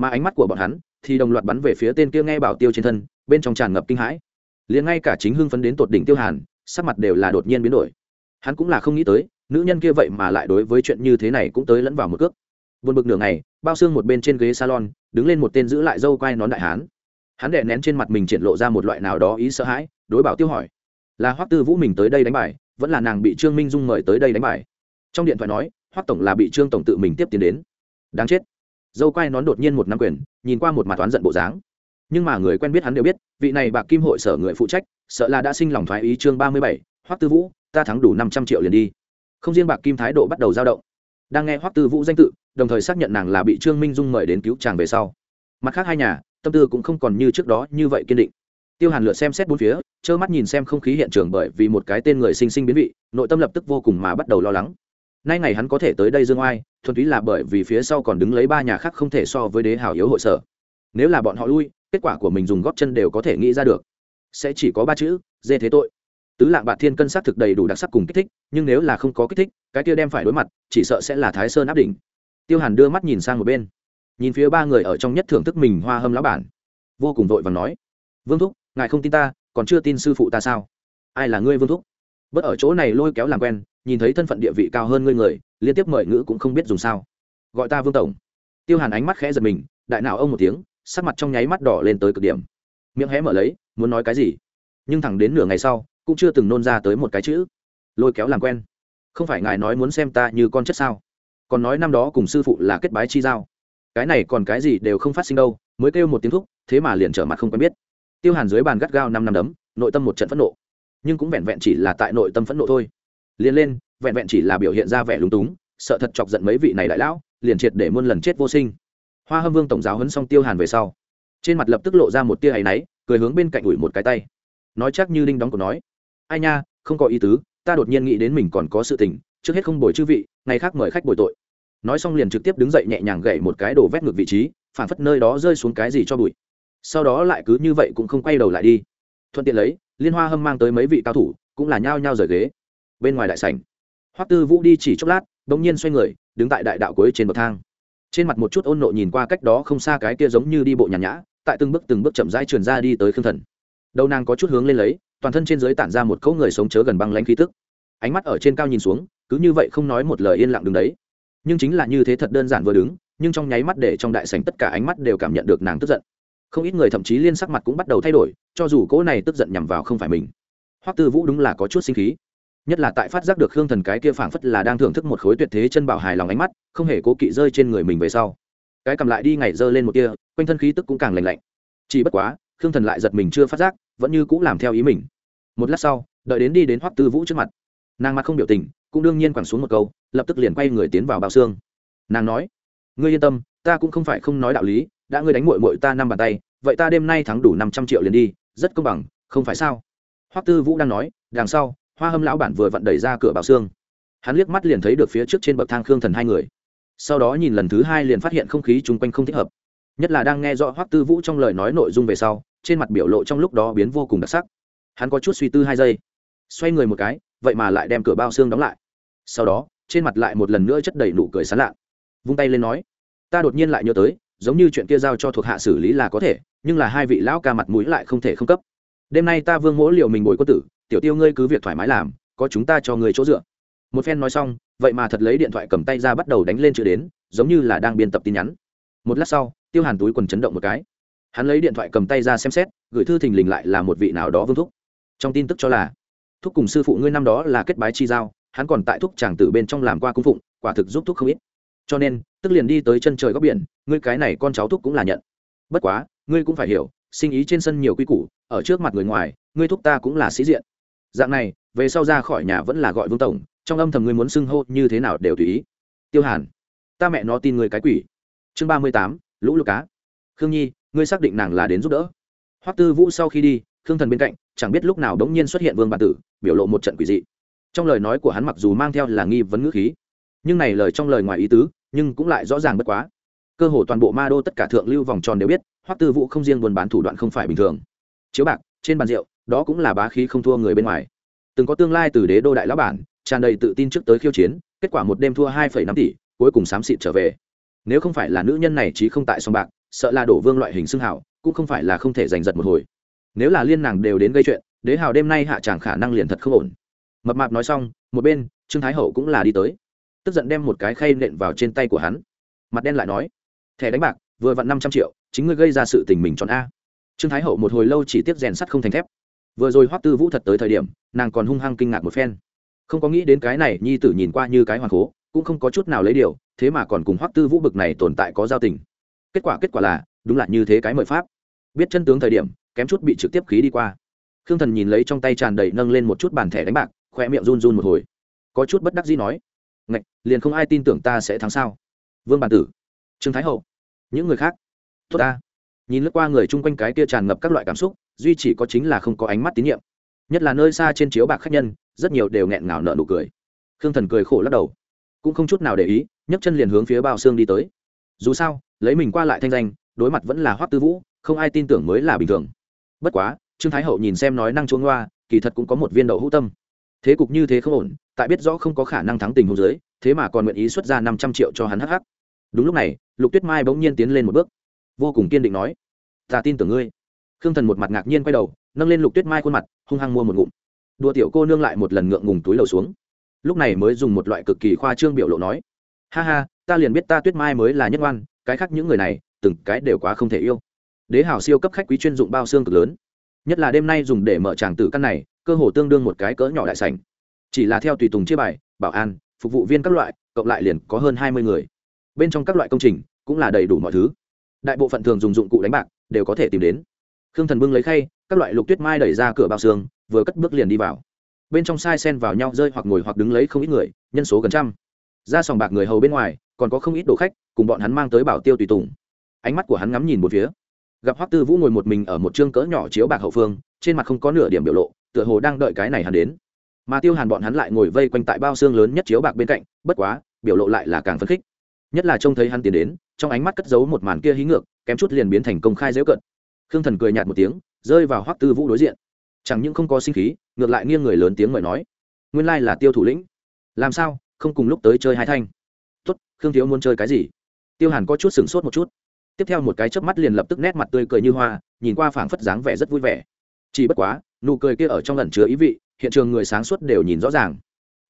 Mà ánh mắt của bọn hắn thì đồng loạt bắn về phía tên kia nghe bảo tiêu trên thân, bên trong tràn ngập kinh hãi. Liền ngay cả chính hưng phấn đến tột đỉnh tiêu hàn, sắc mặt đều là đột nhiên biến đổi. Hắn cũng là không nghĩ tới, nữ nhân kia vậy mà lại đối với chuyện như thế này cũng tới lẫn vào một cước. Vượt bực nửa ngày, bao xương một bên trên ghế salon, đứng lên một tên giữ lại dâu quai nón đại hán. Hắn đè nén trên mặt mình triển lộ ra một loại nào đó ý sợ hãi, đối bảo tiêu hỏi là hoắc tư vũ mình tới đây đánh bài, vẫn là nàng bị trương minh dung mời tới đây đánh bài. Trong điện thoại nói, hoắc tổng là bị trương tổng tự mình tiếp tiến đến. Đáng chết. Dâu quai nón đột nhiên một năm quyền, nhìn qua một mặt toán giận bộ dáng. Nhưng mà người quen biết hắn đều biết, vị này bạc kim hội sở người phụ trách, sợ là đã sinh lòng thoái ý chương ba mươi bảy, hoắc tư vũ, ta thắng đủ năm trăm triệu liền đi. Không riêng bạc kim thái độ bắt đầu dao động, đang nghe hoắc tư vũ danh tự, đồng thời xác nhận nàng là bị trương minh dung mời đến cứu chàng về sau. Mặt khác hai nhà, tâm tư cũng không còn như trước đó như vậy kiên định tiêu hàn lựa xem xét bốn phía, trơ mắt nhìn xem không khí hiện trường bởi vì một cái tên người sinh sinh biến vị, nội tâm lập tức vô cùng mà bắt đầu lo lắng. Nay ngày hắn có thể tới đây dương oai, thuần túy là bởi vì phía sau còn đứng lấy ba nhà khác không thể so với đế hào yếu hội sở. Nếu là bọn họ lui, kết quả của mình dùng góp chân đều có thể nghĩ ra được. Sẽ chỉ có ba chữ, dê thế tội. Tứ lạng bạc thiên cân s thực đầy đủ đặc sắc cùng kích thích, nhưng nếu là không có kích thích, cái kia đem phải đối mặt, chỉ sợ sẽ là thái sơn áp đỉnh. Tiêu hàn đưa mắt nhìn sang một bên. Nhìn phía ba người ở trong nhất thưởng thức mình hoa hâm lão bản. Vô cùng vội và nói, vương thúc ngài không tin ta, còn chưa tin sư phụ ta sao? Ai là ngươi vương thúc? Bất ở chỗ này lôi kéo làm quen, nhìn thấy thân phận địa vị cao hơn ngươi người, liên tiếp mời ngữ cũng không biết dùng sao. Gọi ta vương tổng. Tiêu hàn ánh mắt khẽ giật mình, đại nào ông một tiếng, sắc mặt trong nháy mắt đỏ lên tới cực điểm. Miệng hé mở lấy, muốn nói cái gì? Nhưng thẳng đến nửa ngày sau, cũng chưa từng nôn ra tới một cái chữ. Lôi kéo làm quen. Không phải ngài nói muốn xem ta như con chất sao? Còn nói năm đó cùng sư phụ là kết bái chi giao. Cái này còn cái gì đều không phát sinh đâu, mới kêu một tiếng thúc, thế mà liền trở mặt không quen biết tiêu hàn dưới bàn gắt gao năm năm đấm, nội tâm một trận phẫn nộ. Nhưng cũng vẹn vẹn chỉ là tại nội tâm phẫn nộ thôi. Liền lên, vẹn vẹn chỉ là biểu hiện ra vẻ lúng túng, sợ thật chọc giận mấy vị này đại lão, liền triệt để muôn lần chết vô sinh. Hoa hâm vương tổng giáo hấn xong tiêu hàn về sau, trên mặt lập tức lộ ra một tia áy náy, cười hướng bên cạnh ủi một cái tay. Nói chắc như đinh đóng của nói, ai nha, không có ý tứ, ta đột nhiên nghĩ đến mình còn có sự tình, trước hết không bồi chư vị, ngày khác mời khách bồi tội. Nói xong liền trực tiếp đứng dậy nhẹ nhàng gậy một cái đổ vét ngược vị trí, phản phất nơi đó rơi xuống cái gì cho bụi sau đó lại cứ như vậy cũng không quay đầu lại đi. Thuận tiện lấy, liên hoa hâm mang tới mấy vị cao thủ, cũng là nhao nhao rời ghế. Bên ngoài đại sảnh, hoắc tư vũ đi chỉ chốc lát, bỗng nhiên xoay người, đứng tại đại đạo cuối trên bậc thang. Trên mặt một chút ôn nộ nhìn qua cách đó không xa cái kia giống như đi bộ nhàn nhã, tại từng bước từng bước chậm rãi truyền ra đi tới khương thần. Đầu nàng có chút hướng lên lấy, toàn thân trên dưới tản ra một cỗ người sống chớ gần băng lãnh khí tức. Ánh mắt ở trên cao nhìn xuống, cứ như vậy không nói một lời yên lặng đứng đấy. Nhưng chính là như thế thật đơn giản vừa đứng, nhưng trong nháy mắt để trong đại sảnh tất cả ánh mắt đều cảm nhận được nàng tức giận không ít người thậm chí liên sắc mặt cũng bắt đầu thay đổi, cho dù cỗ này tức giận nhằm vào không phải mình. Hoắc tư vũ đúng là có chút sinh khí. Nhất là tại phát giác được hương thần cái kia phảng phất là đang thưởng thức một khối tuyệt thế chân bảo hài lòng ánh mắt, không hề cố kỵ rơi trên người mình về sau. Cái cầm lại đi ngày dơ lên một kia, quanh thân khí tức cũng càng lành lạnh. Chỉ bất quá, khương thần lại giật mình chưa phát giác, vẫn như cũng làm theo ý mình. Một lát sau, đợi đến đi đến hoắc tư vũ trước mặt. Nàng mặt không biểu tình, cũng đương nhiên quẳng xuống một câu, lập tức liền quay người tiến vào bao xương. Nàng nói, ngươi yên tâm, ta cũng không phải không nói đạo lý, đã ngươi đánh mội mội ta năm bàn tay vậy ta đêm nay thắng đủ năm trăm triệu liền đi, rất công bằng, không phải sao? Hoắc tư vũ đang nói, đằng sau, hoa hâm lão bản vừa vặn đẩy ra cửa bao xương. Hắn liếc mắt liền thấy được phía trước trên bậc thang khương thần hai người. Sau đó nhìn lần thứ hai liền phát hiện không khí chung quanh không thích hợp. Nhất là đang nghe rõ hoắc tư vũ trong lời nói nội dung về sau, trên mặt biểu lộ trong lúc đó biến vô cùng đặc sắc. Hắn có chút suy tư hai giây. Xoay người một cái, vậy mà lại đem cửa bao xương đóng lại. Sau đó, trên mặt lại một lần nữa chất đầy nụ cười sán lạ. Vung tay lên nói, ta đột nhiên lại nhớ tới giống như chuyện kia giao cho thuộc hạ xử lý là có thể, nhưng là hai vị lão ca mặt mũi lại không thể không cấp. Đêm nay ta vương mỗi liệu mình bồi quân tử, tiểu tiêu ngươi cứ việc thoải mái làm, có chúng ta cho người chỗ dựa. Một phen nói xong, vậy mà thật lấy điện thoại cầm tay ra bắt đầu đánh lên chữ đến, giống như là đang biên tập tin nhắn. Một lát sau, tiêu hàn túi quần chấn động một cái. Hắn lấy điện thoại cầm tay ra xem xét, gửi thư thình lình lại là một vị nào đó vương thúc. Trong tin tức cho là, thúc cùng sư phụ ngươi năm đó là kết bái chi giao, hắn còn tại thúc chàng tử bên trong làm qua cung phụng, quả thực giúp thúc không ít cho nên, tức liền đi tới chân trời góc biển, ngươi cái này con cháu thúc cũng là nhận. Bất quá, ngươi cũng phải hiểu, sinh ý trên sân nhiều quy củ, ở trước mặt người ngoài, ngươi thúc ta cũng là sĩ diện. Dạng này, về sau ra khỏi nhà vẫn là gọi vương tổng, trong âm thầm ngươi muốn xưng hô như thế nào đều tùy ý. Tiêu hàn, ta mẹ nó tin người cái quỷ. Chương ba mươi tám, lũ lụt cá. Khương nhi, ngươi xác định nàng là đến giúp đỡ. Hoắc tư vũ sau khi đi, khương thần bên cạnh, chẳng biết lúc nào đ ố n g nhiên xuất hiện vương bản tử, biểu lộ một trận quỷ dị. Trong lời nói của hắn mặc dù mang theo là nghi vấn ngữ khí, nhưng này lời trong lời ngoài ý tứ nhưng cũng lại rõ ràng bất quá. Cơ hồ toàn bộ ma đô tất cả thượng lưu vòng tròn đều biết, hoắc tư vũ không riêng buôn bán thủ đoạn không phải bình thường. Chiếu bạc, trên bàn rượu, đó cũng là bá khí không thua người bên ngoài. Từng có tương lai từ đế đô đại lão bản, tràn đầy tự tin trước tới khiêu chiến, kết quả một đêm thua hai năm tỷ, cuối cùng xám xịt trở về. Nếu không phải là nữ nhân này trí không tại sòng bạc, sợ là đổ vương loại hình xưng hảo cũng không phải là không thể giành giật một hồi. Nếu là liên nàng đều đến gây chuyện, đế hào đêm nay hạ chẳng khả năng liền thật không ổn. Mập mạp nói xong, một bên, trương thái hậu cũng là đi tới tức giận đem một cái khay nện vào trên tay của hắn. Mặt đen lại nói, thẻ đánh bạc, vừa vặn năm trăm triệu, chính ngươi gây ra sự tình mình chọn a. Trương thái hậu một hồi lâu chỉ tiếp rèn sắt không thành thép. Vừa rồi hoắc tư vũ thật tới thời điểm, nàng còn hung hăng kinh ngạc một phen. Không có nghĩ đến cái này, nhi tử nhìn qua như cái hoàng cố, cũng không có chút nào lấy điều, thế mà còn cùng hoắc tư vũ bực này tồn tại có giao tình. Kết quả kết quả là, đúng là như thế cái mời pháp. Biết chân tướng thời điểm, kém chút bị trực tiếp khí đi qua. Khương thần nhìn lấy trong tay tràn đầy nâng lên một chút bàn thẻ đánh bạc khoe miệng run run một hồi. Có chút bất đắc dĩ nói ngạch, liền không ai tin tưởng ta sẽ thắng sao? Vương bản tử, trương thái hậu, những người khác. Tốt ta. Nhìn lướt qua người chung quanh cái kia tràn ngập các loại cảm xúc, duy chỉ có chính là không có ánh mắt tín nhiệm. Nhất là nơi xa trên chiếu bạc khách nhân, rất nhiều đều nghẹn ngào nợ nụ cười. Khương thần cười khổ lắc đầu. Cũng không chút nào để ý, nhấc chân liền hướng phía bao xương đi tới. Dù sao, lấy mình qua lại thanh danh, đối mặt vẫn là hoắc tư vũ, không ai tin tưởng mới là bình thường. Bất quá, trương thái hậu nhìn xem nói năng chuông loa, kỳ thật cũng có một viên đậu hữu tâm thế cục như thế không ổn, tại biết rõ không có khả năng thắng tình hôn giới thế mà còn nguyện ý xuất ra năm trăm triệu cho hắn hắc hắc. Đúng lúc này, lục tuyết mai bỗng nhiên tiến lên một bước, vô cùng kiên định nói, ta tin tưởng ngươi. Khương thần một mặt ngạc nhiên quay đầu, nâng lên lục tuyết mai khuôn mặt, hung hăng mua một ngụm. Đùa tiểu cô nương lại một lần ngượng ngùng túi lầu xuống. Lúc này mới dùng một loại cực kỳ khoa trương biểu lộ nói, ha ha, ta liền biết ta tuyết mai mới là nhất oan, cái khác những người này, từng cái đều quá không thể yêu. Đế hào siêu cấp khách quý chuyên dụng bao xương cực lớn. Nhất là đêm nay dùng để mở tràng tử căn này cơ hồ tương đương một cái cỡ nhỏ đại sảnh. Chỉ là theo tùy tùng chia bài, bảo an, phục vụ viên các loại, cộng lại liền có hơn hai mươi người. Bên trong các loại công trình cũng là đầy đủ mọi thứ. Đại bộ phận thường dùng dụng cụ đánh bạc, đều có thể tìm đến. Khương thần bưng lấy khay, các loại lục tuyết mai đẩy ra cửa bao xương, vừa cất bước liền đi vào. Bên trong sai sen vào nhau rơi hoặc ngồi hoặc đứng lấy không ít người, nhân số gần trăm. Ra sòng bạc người hầu bên ngoài, còn có không ít đồ khách, cùng bọn hắn mang tới bảo tiêu tùy tùng. Ánh mắt của hắn ngắm nhìn một phía. Gặp hoắc tư vũ ngồi một mình ở một chương cỡ nhỏ chiếu bạc hậu phương, trên mặt không có nửa điểm biểu lộ tựa hồ đang đợi cái này hắn đến. Mà tiêu hàn bọn hắn lại ngồi vây quanh tại bao xương lớn nhất chiếu bạc bên cạnh, bất quá, biểu lộ lại là càng phấn khích. Nhất là trông thấy hắn tiến đến, trong ánh mắt cất giấu một màn kia hí ngược, kém chút liền biến thành công khai dễu cận. Khương thần cười nhạt một tiếng, rơi vào hoắc tư vũ đối diện. Chẳng những không có sinh khí, ngược lại nghiêng người lớn tiếng mời nói, nguyên lai là tiêu thủ lĩnh. Làm sao, không cùng lúc tới chơi hai thanh? Tốt, khương thiếu muốn chơi cái gì? Tiêu hàn có chút sửng sốt một chút. Tiếp theo một cái chớp mắt liền lập tức nét mặt tươi cười như hoa, nhìn qua phảng phất dáng vẻ rất vui vẻ chỉ bất quá, nụ cười kia ở trong lần chứa ý vị, hiện trường người sáng suốt đều nhìn rõ ràng.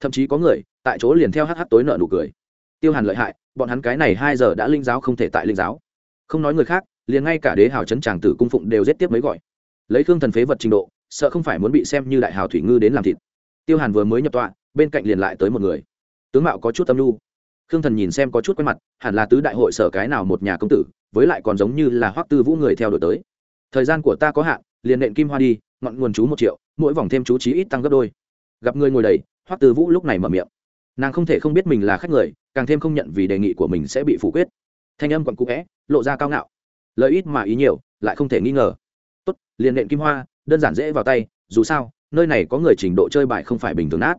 Thậm chí có người, tại chỗ liền theo hh tối nợ nụ cười. Tiêu hàn lợi hại, bọn hắn cái này hai giờ đã linh giáo không thể tại linh giáo. Không nói người khác, liền ngay cả đế hào chấn tràng tử cung phụng đều giết tiếp mấy gọi. Lấy Thương thần phế vật trình độ, sợ không phải muốn bị xem như đại hào thủy ngư đến làm thịt. Tiêu hàn vừa mới nhập tọa, bên cạnh liền lại tới một người. Tướng mạo có chút âm lưu khương thần nhìn xem có chút quen mặt, hẳn là tứ đại hội sở cái nào một nhà công tử, với lại còn giống như là hoắc tư vũ người theo đuổi tới thời gian của ta có hạn, liền nện kim hoa đi, ngọn nguồn chú một triệu, mỗi vòng thêm chú trí ít tăng gấp đôi. Gặp người ngồi đầy, hoắc tư vũ lúc này mở miệng. Nàng không thể không biết mình là khách người, càng thêm không nhận vì đề nghị của mình sẽ bị phủ quyết. Thanh âm còn cũ vẽ, lộ ra cao ngạo. Lợi ít mà ý nhiều, lại không thể nghi ngờ. Tốt, liền nện kim hoa, đơn giản dễ vào tay, dù sao, nơi này có người trình độ chơi bài không phải bình thường nát.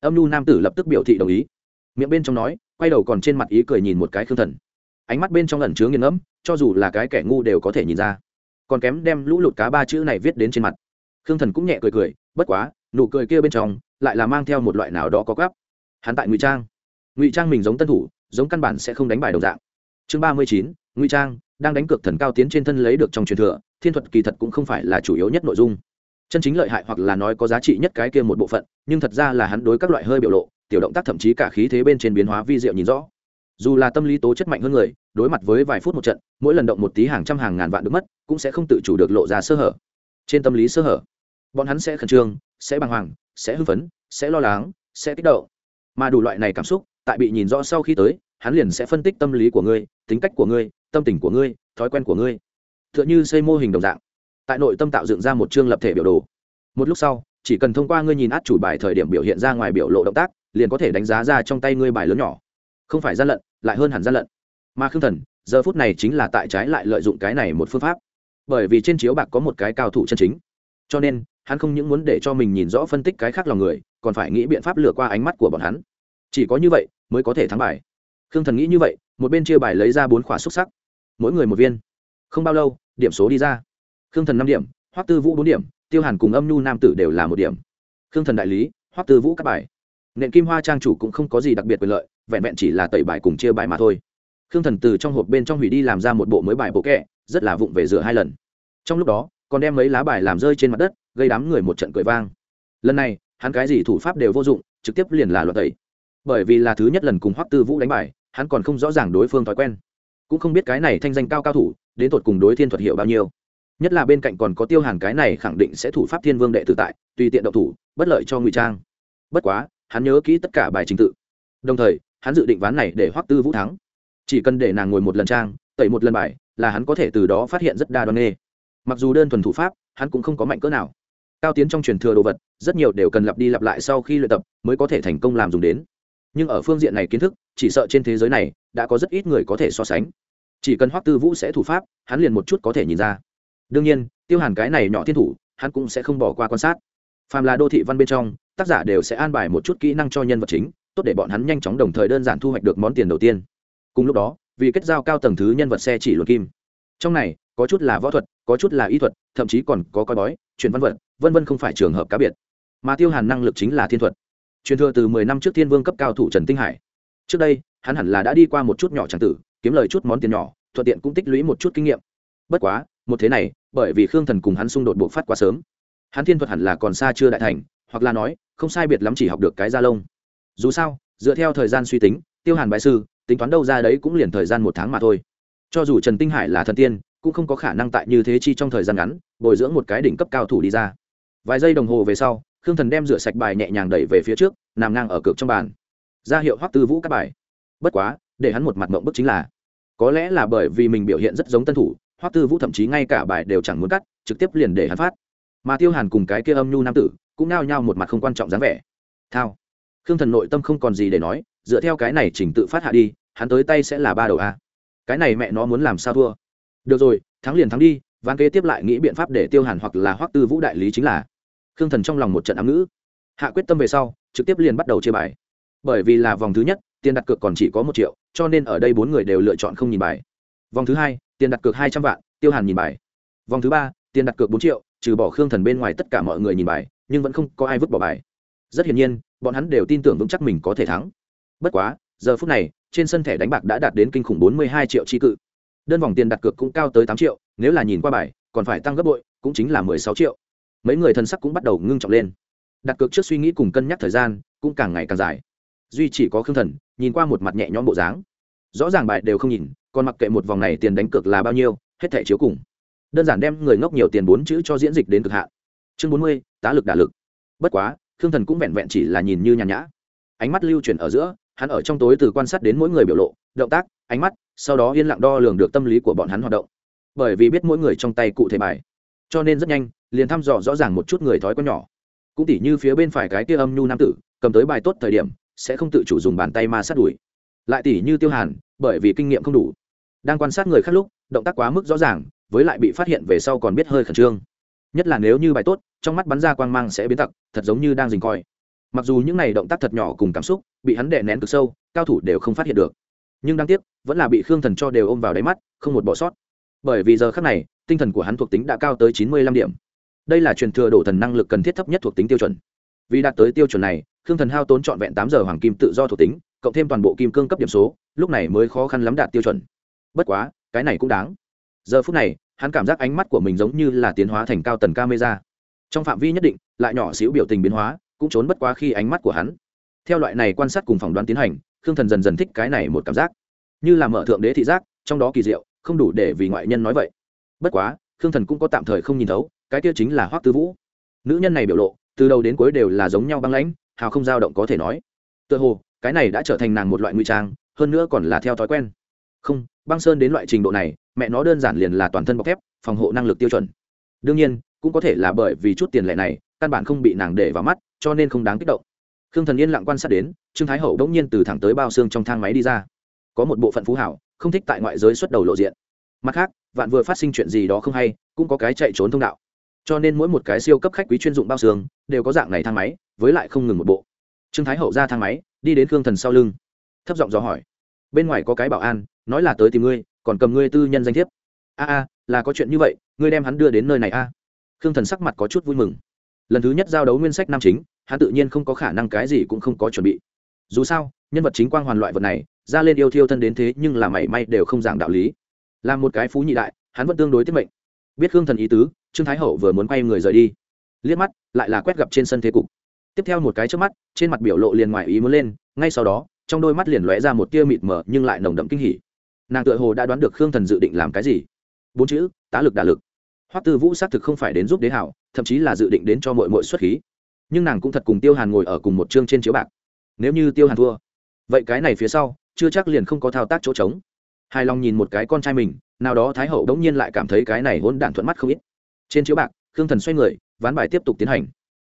Âm nhu nam tử lập tức biểu thị đồng ý. Miệng bên trong nói, quay đầu còn trên mặt ý cười nhìn một cái khương thần. Ánh mắt bên trong lẩn chứa nghiền ngẫm, cho dù là cái kẻ ngu đều có thể nhìn ra còn kém đem lũ lụt cá ba chữ này viết đến trên mặt. Khương thần cũng nhẹ cười cười, bất quá, nụ cười kia bên trong lại là mang theo một loại nào đó có gắp hắn tại ngụy trang. Ngụy trang mình giống tân thủ, giống căn bản sẽ không đánh bài đồng dạng. Chương ba mươi chín, ngụy trang, đang đánh cược thần cao tiến trên thân lấy được trong truyền thừa, thiên thuật kỳ thật cũng không phải là chủ yếu nhất nội dung. Chân chính lợi hại hoặc là nói có giá trị nhất cái kia một bộ phận, nhưng thật ra là hắn đối các loại hơi biểu lộ, tiểu động tác thậm chí cả khí thế bên trên biến hóa vi diệu nhìn rõ. Dù là tâm lý tố chất mạnh hơn người đối mặt với vài phút một trận, mỗi lần động một tí hàng trăm hàng ngàn vạn được mất, cũng sẽ không tự chủ được lộ ra sơ hở. Trên tâm lý sơ hở, bọn hắn sẽ khẩn trương, sẽ bàng hoàng, sẽ hưng phấn, sẽ lo lắng, sẽ kích động. Mà đủ loại này cảm xúc, tại bị nhìn rõ sau khi tới, hắn liền sẽ phân tích tâm lý của ngươi, tính cách của ngươi, tâm tình của ngươi, thói quen của ngươi. T h ư ợ n h ư xây mô hình đồng dạng. Tại nội tâm tạo dựng ra một chương lập thể biểu đồ. Một lúc sau, chỉ cần thông qua ngươi nhìn át chủ bài thời điểm biểu hiện ra ngoài biểu lộ động tác, liền có thể đánh giá ra trong tay ngươi bài lớn nhỏ. Không phải gian lận, lại hơn hẳn gian lận mà khương thần giờ phút này chính là tại trái lại lợi dụng cái này một phương pháp bởi vì trên chiếu bạc có một cái cao thủ chân chính cho nên hắn không những muốn để cho mình nhìn rõ phân tích cái khác lòng người còn phải nghĩ biện pháp lừa qua ánh mắt của bọn hắn chỉ có như vậy mới có thể thắng bài khương thần nghĩ như vậy một bên chia bài lấy ra bốn khỏa xúc sắc mỗi người một viên không bao lâu điểm số đi ra khương thần năm điểm hoắc tư vũ bốn điểm tiêu hàn cùng âm nhu nam tử đều là một điểm khương thần đại lý hoắc tư vũ các bài nện kim hoa trang chủ cũng không có gì đặc biệt quyền lợi vẹn vẹn chỉ là tẩy bài cùng chia bài mà thôi khương thần từ trong hộp bên trong hủy đi làm ra một bộ mới bài bộ kẹ, rất là vụng về rửa hai lần. Trong lúc đó, còn đem mấy lá bài làm rơi trên mặt đất, gây đám người một trận cười vang. Lần này, hắn cái gì thủ pháp đều vô dụng, trực tiếp liền là loạt tẩy. Bởi vì là thứ nhất lần cùng hoắc tư vũ đánh bài, hắn còn không rõ ràng đối phương thói quen. Cũng không biết cái này thanh danh cao cao thủ, đến tột cùng đối thiên thuật hiệu bao nhiêu. Nhất là bên cạnh còn có tiêu hàn cái này khẳng định sẽ thủ pháp thiên vương đệ tử tại, tùy tiện động thủ, bất lợi cho ngụy trang. Bất quá, hắn nhớ kỹ tất cả bài trình tự. Đồng thời, hắn dự định ván này để hoắc tư vũ thắng chỉ cần để nàng ngồi một lần trang, tẩy một lần bài, là hắn có thể từ đó phát hiện rất đa đoan nghê. Mặc dù đơn thuần thủ pháp, hắn cũng không có mạnh cỡ nào. Cao tiến trong truyền thừa đồ vật, rất nhiều đều cần lặp đi lặp lại sau khi luyện tập mới có thể thành công làm dùng đến. Nhưng ở phương diện này kiến thức, chỉ sợ trên thế giới này đã có rất ít người có thể so sánh. Chỉ cần hoắc tư vũ sẽ thủ pháp, hắn liền một chút có thể nhìn ra. Đương nhiên, tiêu hàn cái này nhỏ thiên thủ, hắn cũng sẽ không bỏ qua quan sát. Phàm là đô thị văn bên trong, tác giả đều sẽ an bài một chút kỹ năng cho nhân vật chính, tốt để bọn hắn nhanh chóng đồng thời đơn giản thu hoạch được món tiền đầu tiên cùng lúc đó, vì kết giao cao tầng thứ nhân vật xe chỉ luật kim. Trong này, có chút là võ thuật, có chút là y thuật, thậm chí còn có coi bói chuyển văn vật, vân vân không phải trường hợp cá biệt. Mà tiêu hàn năng lực chính là thiên thuật. Truyền thừa từ mười năm trước thiên vương cấp cao thủ trần tinh hải. Trước đây, hắn hẳn là đã đi qua một chút nhỏ tràng tử, kiếm lời chút món tiền nhỏ, thuận tiện cũng tích lũy một chút kinh nghiệm. Bất quá, một thế này, bởi vì khương thần cùng hắn xung đột buộc phát quá sớm. Hắn thiên thuật hẳn là còn xa chưa đại thành, hoặc là nói, không sai biệt lắm chỉ học được cái da lông. Dù sao, dựa theo thời gian suy tính, tiêu hàn bại sư tính toán đâu ra đấy cũng liền thời gian một tháng mà thôi. Cho dù trần tinh hải là thần tiên, cũng không có khả năng tại như thế chi trong thời gian ngắn, bồi dưỡng một cái đỉnh cấp cao thủ đi ra. Vài giây đồng hồ về sau, khương thần đem rửa sạch bài nhẹ nhàng đẩy về phía trước, nằm ngang ở cược trong bàn. Ra hiệu hoắc tư vũ các bài. Bất quá, để hắn một mặt mộng bức chính là, có lẽ là bởi vì mình biểu hiện rất giống tân thủ, hoắc tư vũ thậm chí ngay cả bài đều chẳng muốn cắt, trực tiếp liền để hắn phát. Mà tiêu hàn cùng cái kia âm nhu nam tử, cũng nao nhao một mặt không quan trọng dáng vẻ. Thao. Khương thần nội tâm không còn gì để nói, dựa theo cái này chỉnh tự phát hạ đi hắn tới tay sẽ là ba đầu a. Cái này mẹ nó muốn làm sao thua? Được rồi, thắng liền thắng đi, ván kế tiếp lại nghĩ biện pháp để tiêu hàn hoặc là hoắc tư vũ đại lý chính là khương thần trong lòng một trận ám ngữ. Hạ quyết tâm về sau, trực tiếp liền bắt đầu chơi bài. Bởi vì là vòng thứ nhất, tiền đặt cược còn chỉ có một triệu, cho nên ở đây bốn người đều lựa chọn không nhìn bài. Vòng thứ hai, tiền đặt cược hai trăm vạn, tiêu hàn nhìn bài. Vòng thứ ba, tiền đặt cược bốn triệu, trừ bỏ khương thần bên ngoài tất cả mọi người nhìn bài, nhưng vẫn không có ai vứt bỏ bài. Rất hiển nhiên, bọn hắn đều tin tưởng vững chắc mình có thể thắng. Bất quá giờ phút này, trên sân thẻ đánh bạc đã đạt đến kinh khủng bốn mươi hai triệu chi cự. Đơn vòng tiền đặt cược cũng cao tới tám triệu, nếu là nhìn qua bài, còn phải tăng gấp bội, cũng chính là mười sáu triệu. Mấy người thân sắc cũng bắt đầu ngưng trọng lên. Đặt cược trước suy nghĩ cùng cân nhắc thời gian, cũng càng ngày càng dài. Duy chỉ có khương thần, nhìn qua một mặt nhẹ nhõm bộ dáng. Rõ ràng bài đều không nhìn, còn mặc kệ một vòng này tiền đánh cược là bao nhiêu, hết thẻ chiếu cùng. Đơn giản đem người ngốc nhiều tiền bốn chữ cho diễn dịch đến cực hạn. Chương bốn mươi, tá lực đả lực. Bất quá, khương thần cũng vẹn vẹn chỉ là nhìn như nhàn nhã. Ánh mắt lưu chuyển ở giữa hắn ở trong tối từ quan sát đến mỗi người biểu lộ, động tác, ánh mắt, sau đó yên lặng đo lường được tâm lý của bọn hắn hoạt động. Bởi vì biết mỗi người trong tay cụ thể bài. Cho nên rất nhanh, liền thăm dò rõ ràng một chút người thói quen nhỏ. Cũng tỉ như phía bên phải cái kia âm nhu nam tử, cầm tới bài tốt thời điểm, sẽ không tự chủ dùng bàn tay ma sát đuổi. Lại tỉ như tiêu hàn, bởi vì kinh nghiệm không đủ. Đang quan sát người khác lúc, động tác quá mức rõ ràng, với lại bị phát hiện về sau còn biết hơi khẩn trương. Nhất là nếu như bài tốt, trong mắt bắn ra quang mang sẽ biến tặc, thật giống như đang dình coi mặc dù những này động tác thật nhỏ cùng cảm xúc, bị hắn đè nén cực sâu, cao thủ đều không phát hiện được. Nhưng đáng tiếc, vẫn là bị khương thần cho đều ôm vào đáy mắt, không một bỏ sót. Bởi vì giờ khác này, tinh thần của hắn thuộc tính đã cao tới chín mươi lăm điểm. Đây là truyền thừa đổ thần năng lực cần thiết thấp nhất thuộc tính tiêu chuẩn. Vì đạt tới tiêu chuẩn này, khương thần hao tốn trọn vẹn tám giờ hoàng kim tự do thuộc tính, cộng thêm toàn bộ kim cương cấp điểm số, lúc này mới khó khăn lắm đạt tiêu chuẩn. Bất quá, cái này cũng đáng. Giờ phút này, hắn cảm giác ánh mắt của mình giống như là tiến hóa thành cao tần camera. Trong phạm vi nhất định, lại nhỏ xíu biểu tình biến hóa cũng trốn bất quá khi ánh mắt của hắn. Theo loại này quan sát cùng phỏng đoán tiến hành, khương thần dần dần thích cái này một cảm giác. Như là mở thượng đế thị giác, trong đó kỳ diệu, không đủ để vì ngoại nhân nói vậy. Bất quá, khương thần cũng có tạm thời không nhìn thấu, cái kia chính là hoắc tư vũ. Nữ nhân này biểu lộ, từ đầu đến cuối đều là giống nhau băng lãnh, hào không dao động có thể nói. Tựa hồ, cái này đã trở thành nàng một loại nguy trang, hơn nữa còn là theo thói quen. Không, băng sơn đến loại trình độ này, mẹ nó đơn giản liền là toàn thân bọc thép, phòng hộ năng lực tiêu chuẩn. Đương nhiên, cũng có thể là bởi vì chút tiền lệ này, căn bản không bị nàng để vào mắt cho nên không đáng kích động. Khương thần yên lặng quan sát đến, trương thái hậu đống nhiên từ thẳng tới bao xương trong thang máy đi ra. Có một bộ phận phú hảo, không thích tại ngoại giới xuất đầu lộ diện. Mặt khác, vạn vừa phát sinh chuyện gì đó không hay, cũng có cái chạy trốn thông đạo. Cho nên mỗi một cái siêu cấp khách quý chuyên dụng bao xương, đều có dạng này thang máy, với lại không ngừng một bộ. Trương thái hậu ra thang máy, đi đến khương thần sau lưng. Thấp giọng dò hỏi. Bên ngoài có cái bảo an, nói là tới tìm ngươi, còn cầm ngươi tư nhân danh thiếp. A a, là có chuyện như vậy, ngươi đem hắn đưa đến nơi này a. À. khương thần sắc mặt có chút vui mừng. Lần thứ nhất giao đấu nguyên sách nam chính hắn tự nhiên không có khả năng cái gì cũng không có chuẩn bị. Dù sao, nhân vật chính quang hoàn loại vật này, ra lên yêu thiêu thân đến thế nhưng là mảy may đều không giảng đạo lý. Là một cái phú nhị đại, hắn vẫn tương đối tiết mệnh. Biết khương thần ý tứ, trương thái hậu vừa muốn quay người rời đi. Liếc mắt, lại là quét gặp trên sân thế cục. Tiếp theo một cái trước mắt, trên mặt biểu lộ liền ngoài ý muốn lên, ngay sau đó, trong đôi mắt liền lóe ra một tia mịt mờ nhưng lại nồng đậm kinh hỉ. Nàng tựa hồ đã đoán được khương thần dự định làm cái gì. Bốn chữ, tá lực đả lực. Hoắc tư vũ xác thực không phải đến giúp đế hảo, thậm chí là dự định đến cho mội mội xuất khí nhưng nàng cũng thật cùng tiêu hàn ngồi ở cùng một chương trên chiếu bạc. Nếu như tiêu hàn thua, vậy cái này phía sau, chưa chắc liền không có thao tác chỗ trống. Hài lòng nhìn một cái con trai mình, nào đó thái hậu đống nhiên lại cảm thấy cái này hôn đản thuận mắt không ít. Trên chiếu bạc, khương thần xoay người, ván bài tiếp tục tiến hành.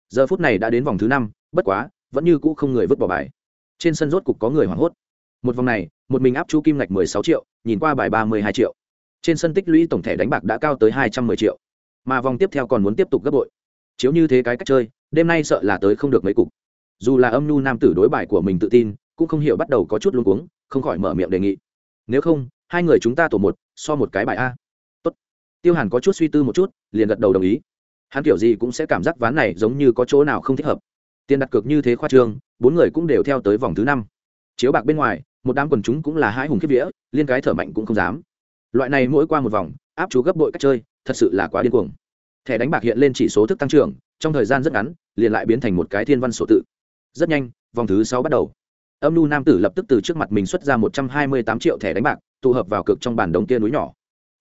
Giờ phút này đã đến vòng thứ năm, bất quá, vẫn như cũ không người vứt bỏ bài. Trên sân rốt cục có người hoảng hốt. Một vòng này, một mình áp chú kim ngạch mười sáu triệu, nhìn qua bài ba mươi hai triệu. Trên sân tích lũy tổng thẻ đánh bạc đã cao tới hai trăm mười triệu. Mà vòng tiếp theo còn muốn tiếp tục gấp bội. Chiếu như thế cái cách chơi đêm nay sợ là tới không được mấy cục. Dù là âm nhu nam tử đối bài của mình tự tin, cũng không hiểu bắt đầu có chút luống cuống, không khỏi mở miệng đề nghị. Nếu không, hai người chúng ta tổ một, so một cái bài a. Tốt. tiêu hàn có chút suy tư một chút, liền gật đầu đồng ý. Hắn kiểu gì cũng sẽ cảm giác ván này giống như có chỗ nào không thích hợp. Tiền đặt cược như thế khoa trương, bốn người cũng đều theo tới vòng thứ năm. Chiếu bạc bên ngoài, một đám quần chúng cũng là hai hùng kiếp vía, liên cái thở mạnh cũng không dám. Loại này mỗi qua một vòng, áp chú gấp bội cách chơi, thật sự là quá điên cuồng. Thẻ đánh bạc hiện lên chỉ số thức tăng trưởng trong thời gian rất ngắn, liền lại biến thành một cái thiên văn sổ tự. Rất nhanh, vòng thứ sáu bắt đầu. Âm nu nam tử lập tức từ trước mặt mình xuất ra một trăm hai mươi tám triệu thẻ đánh bạc, tụ hợp vào cực trong bản đồng kia núi nhỏ.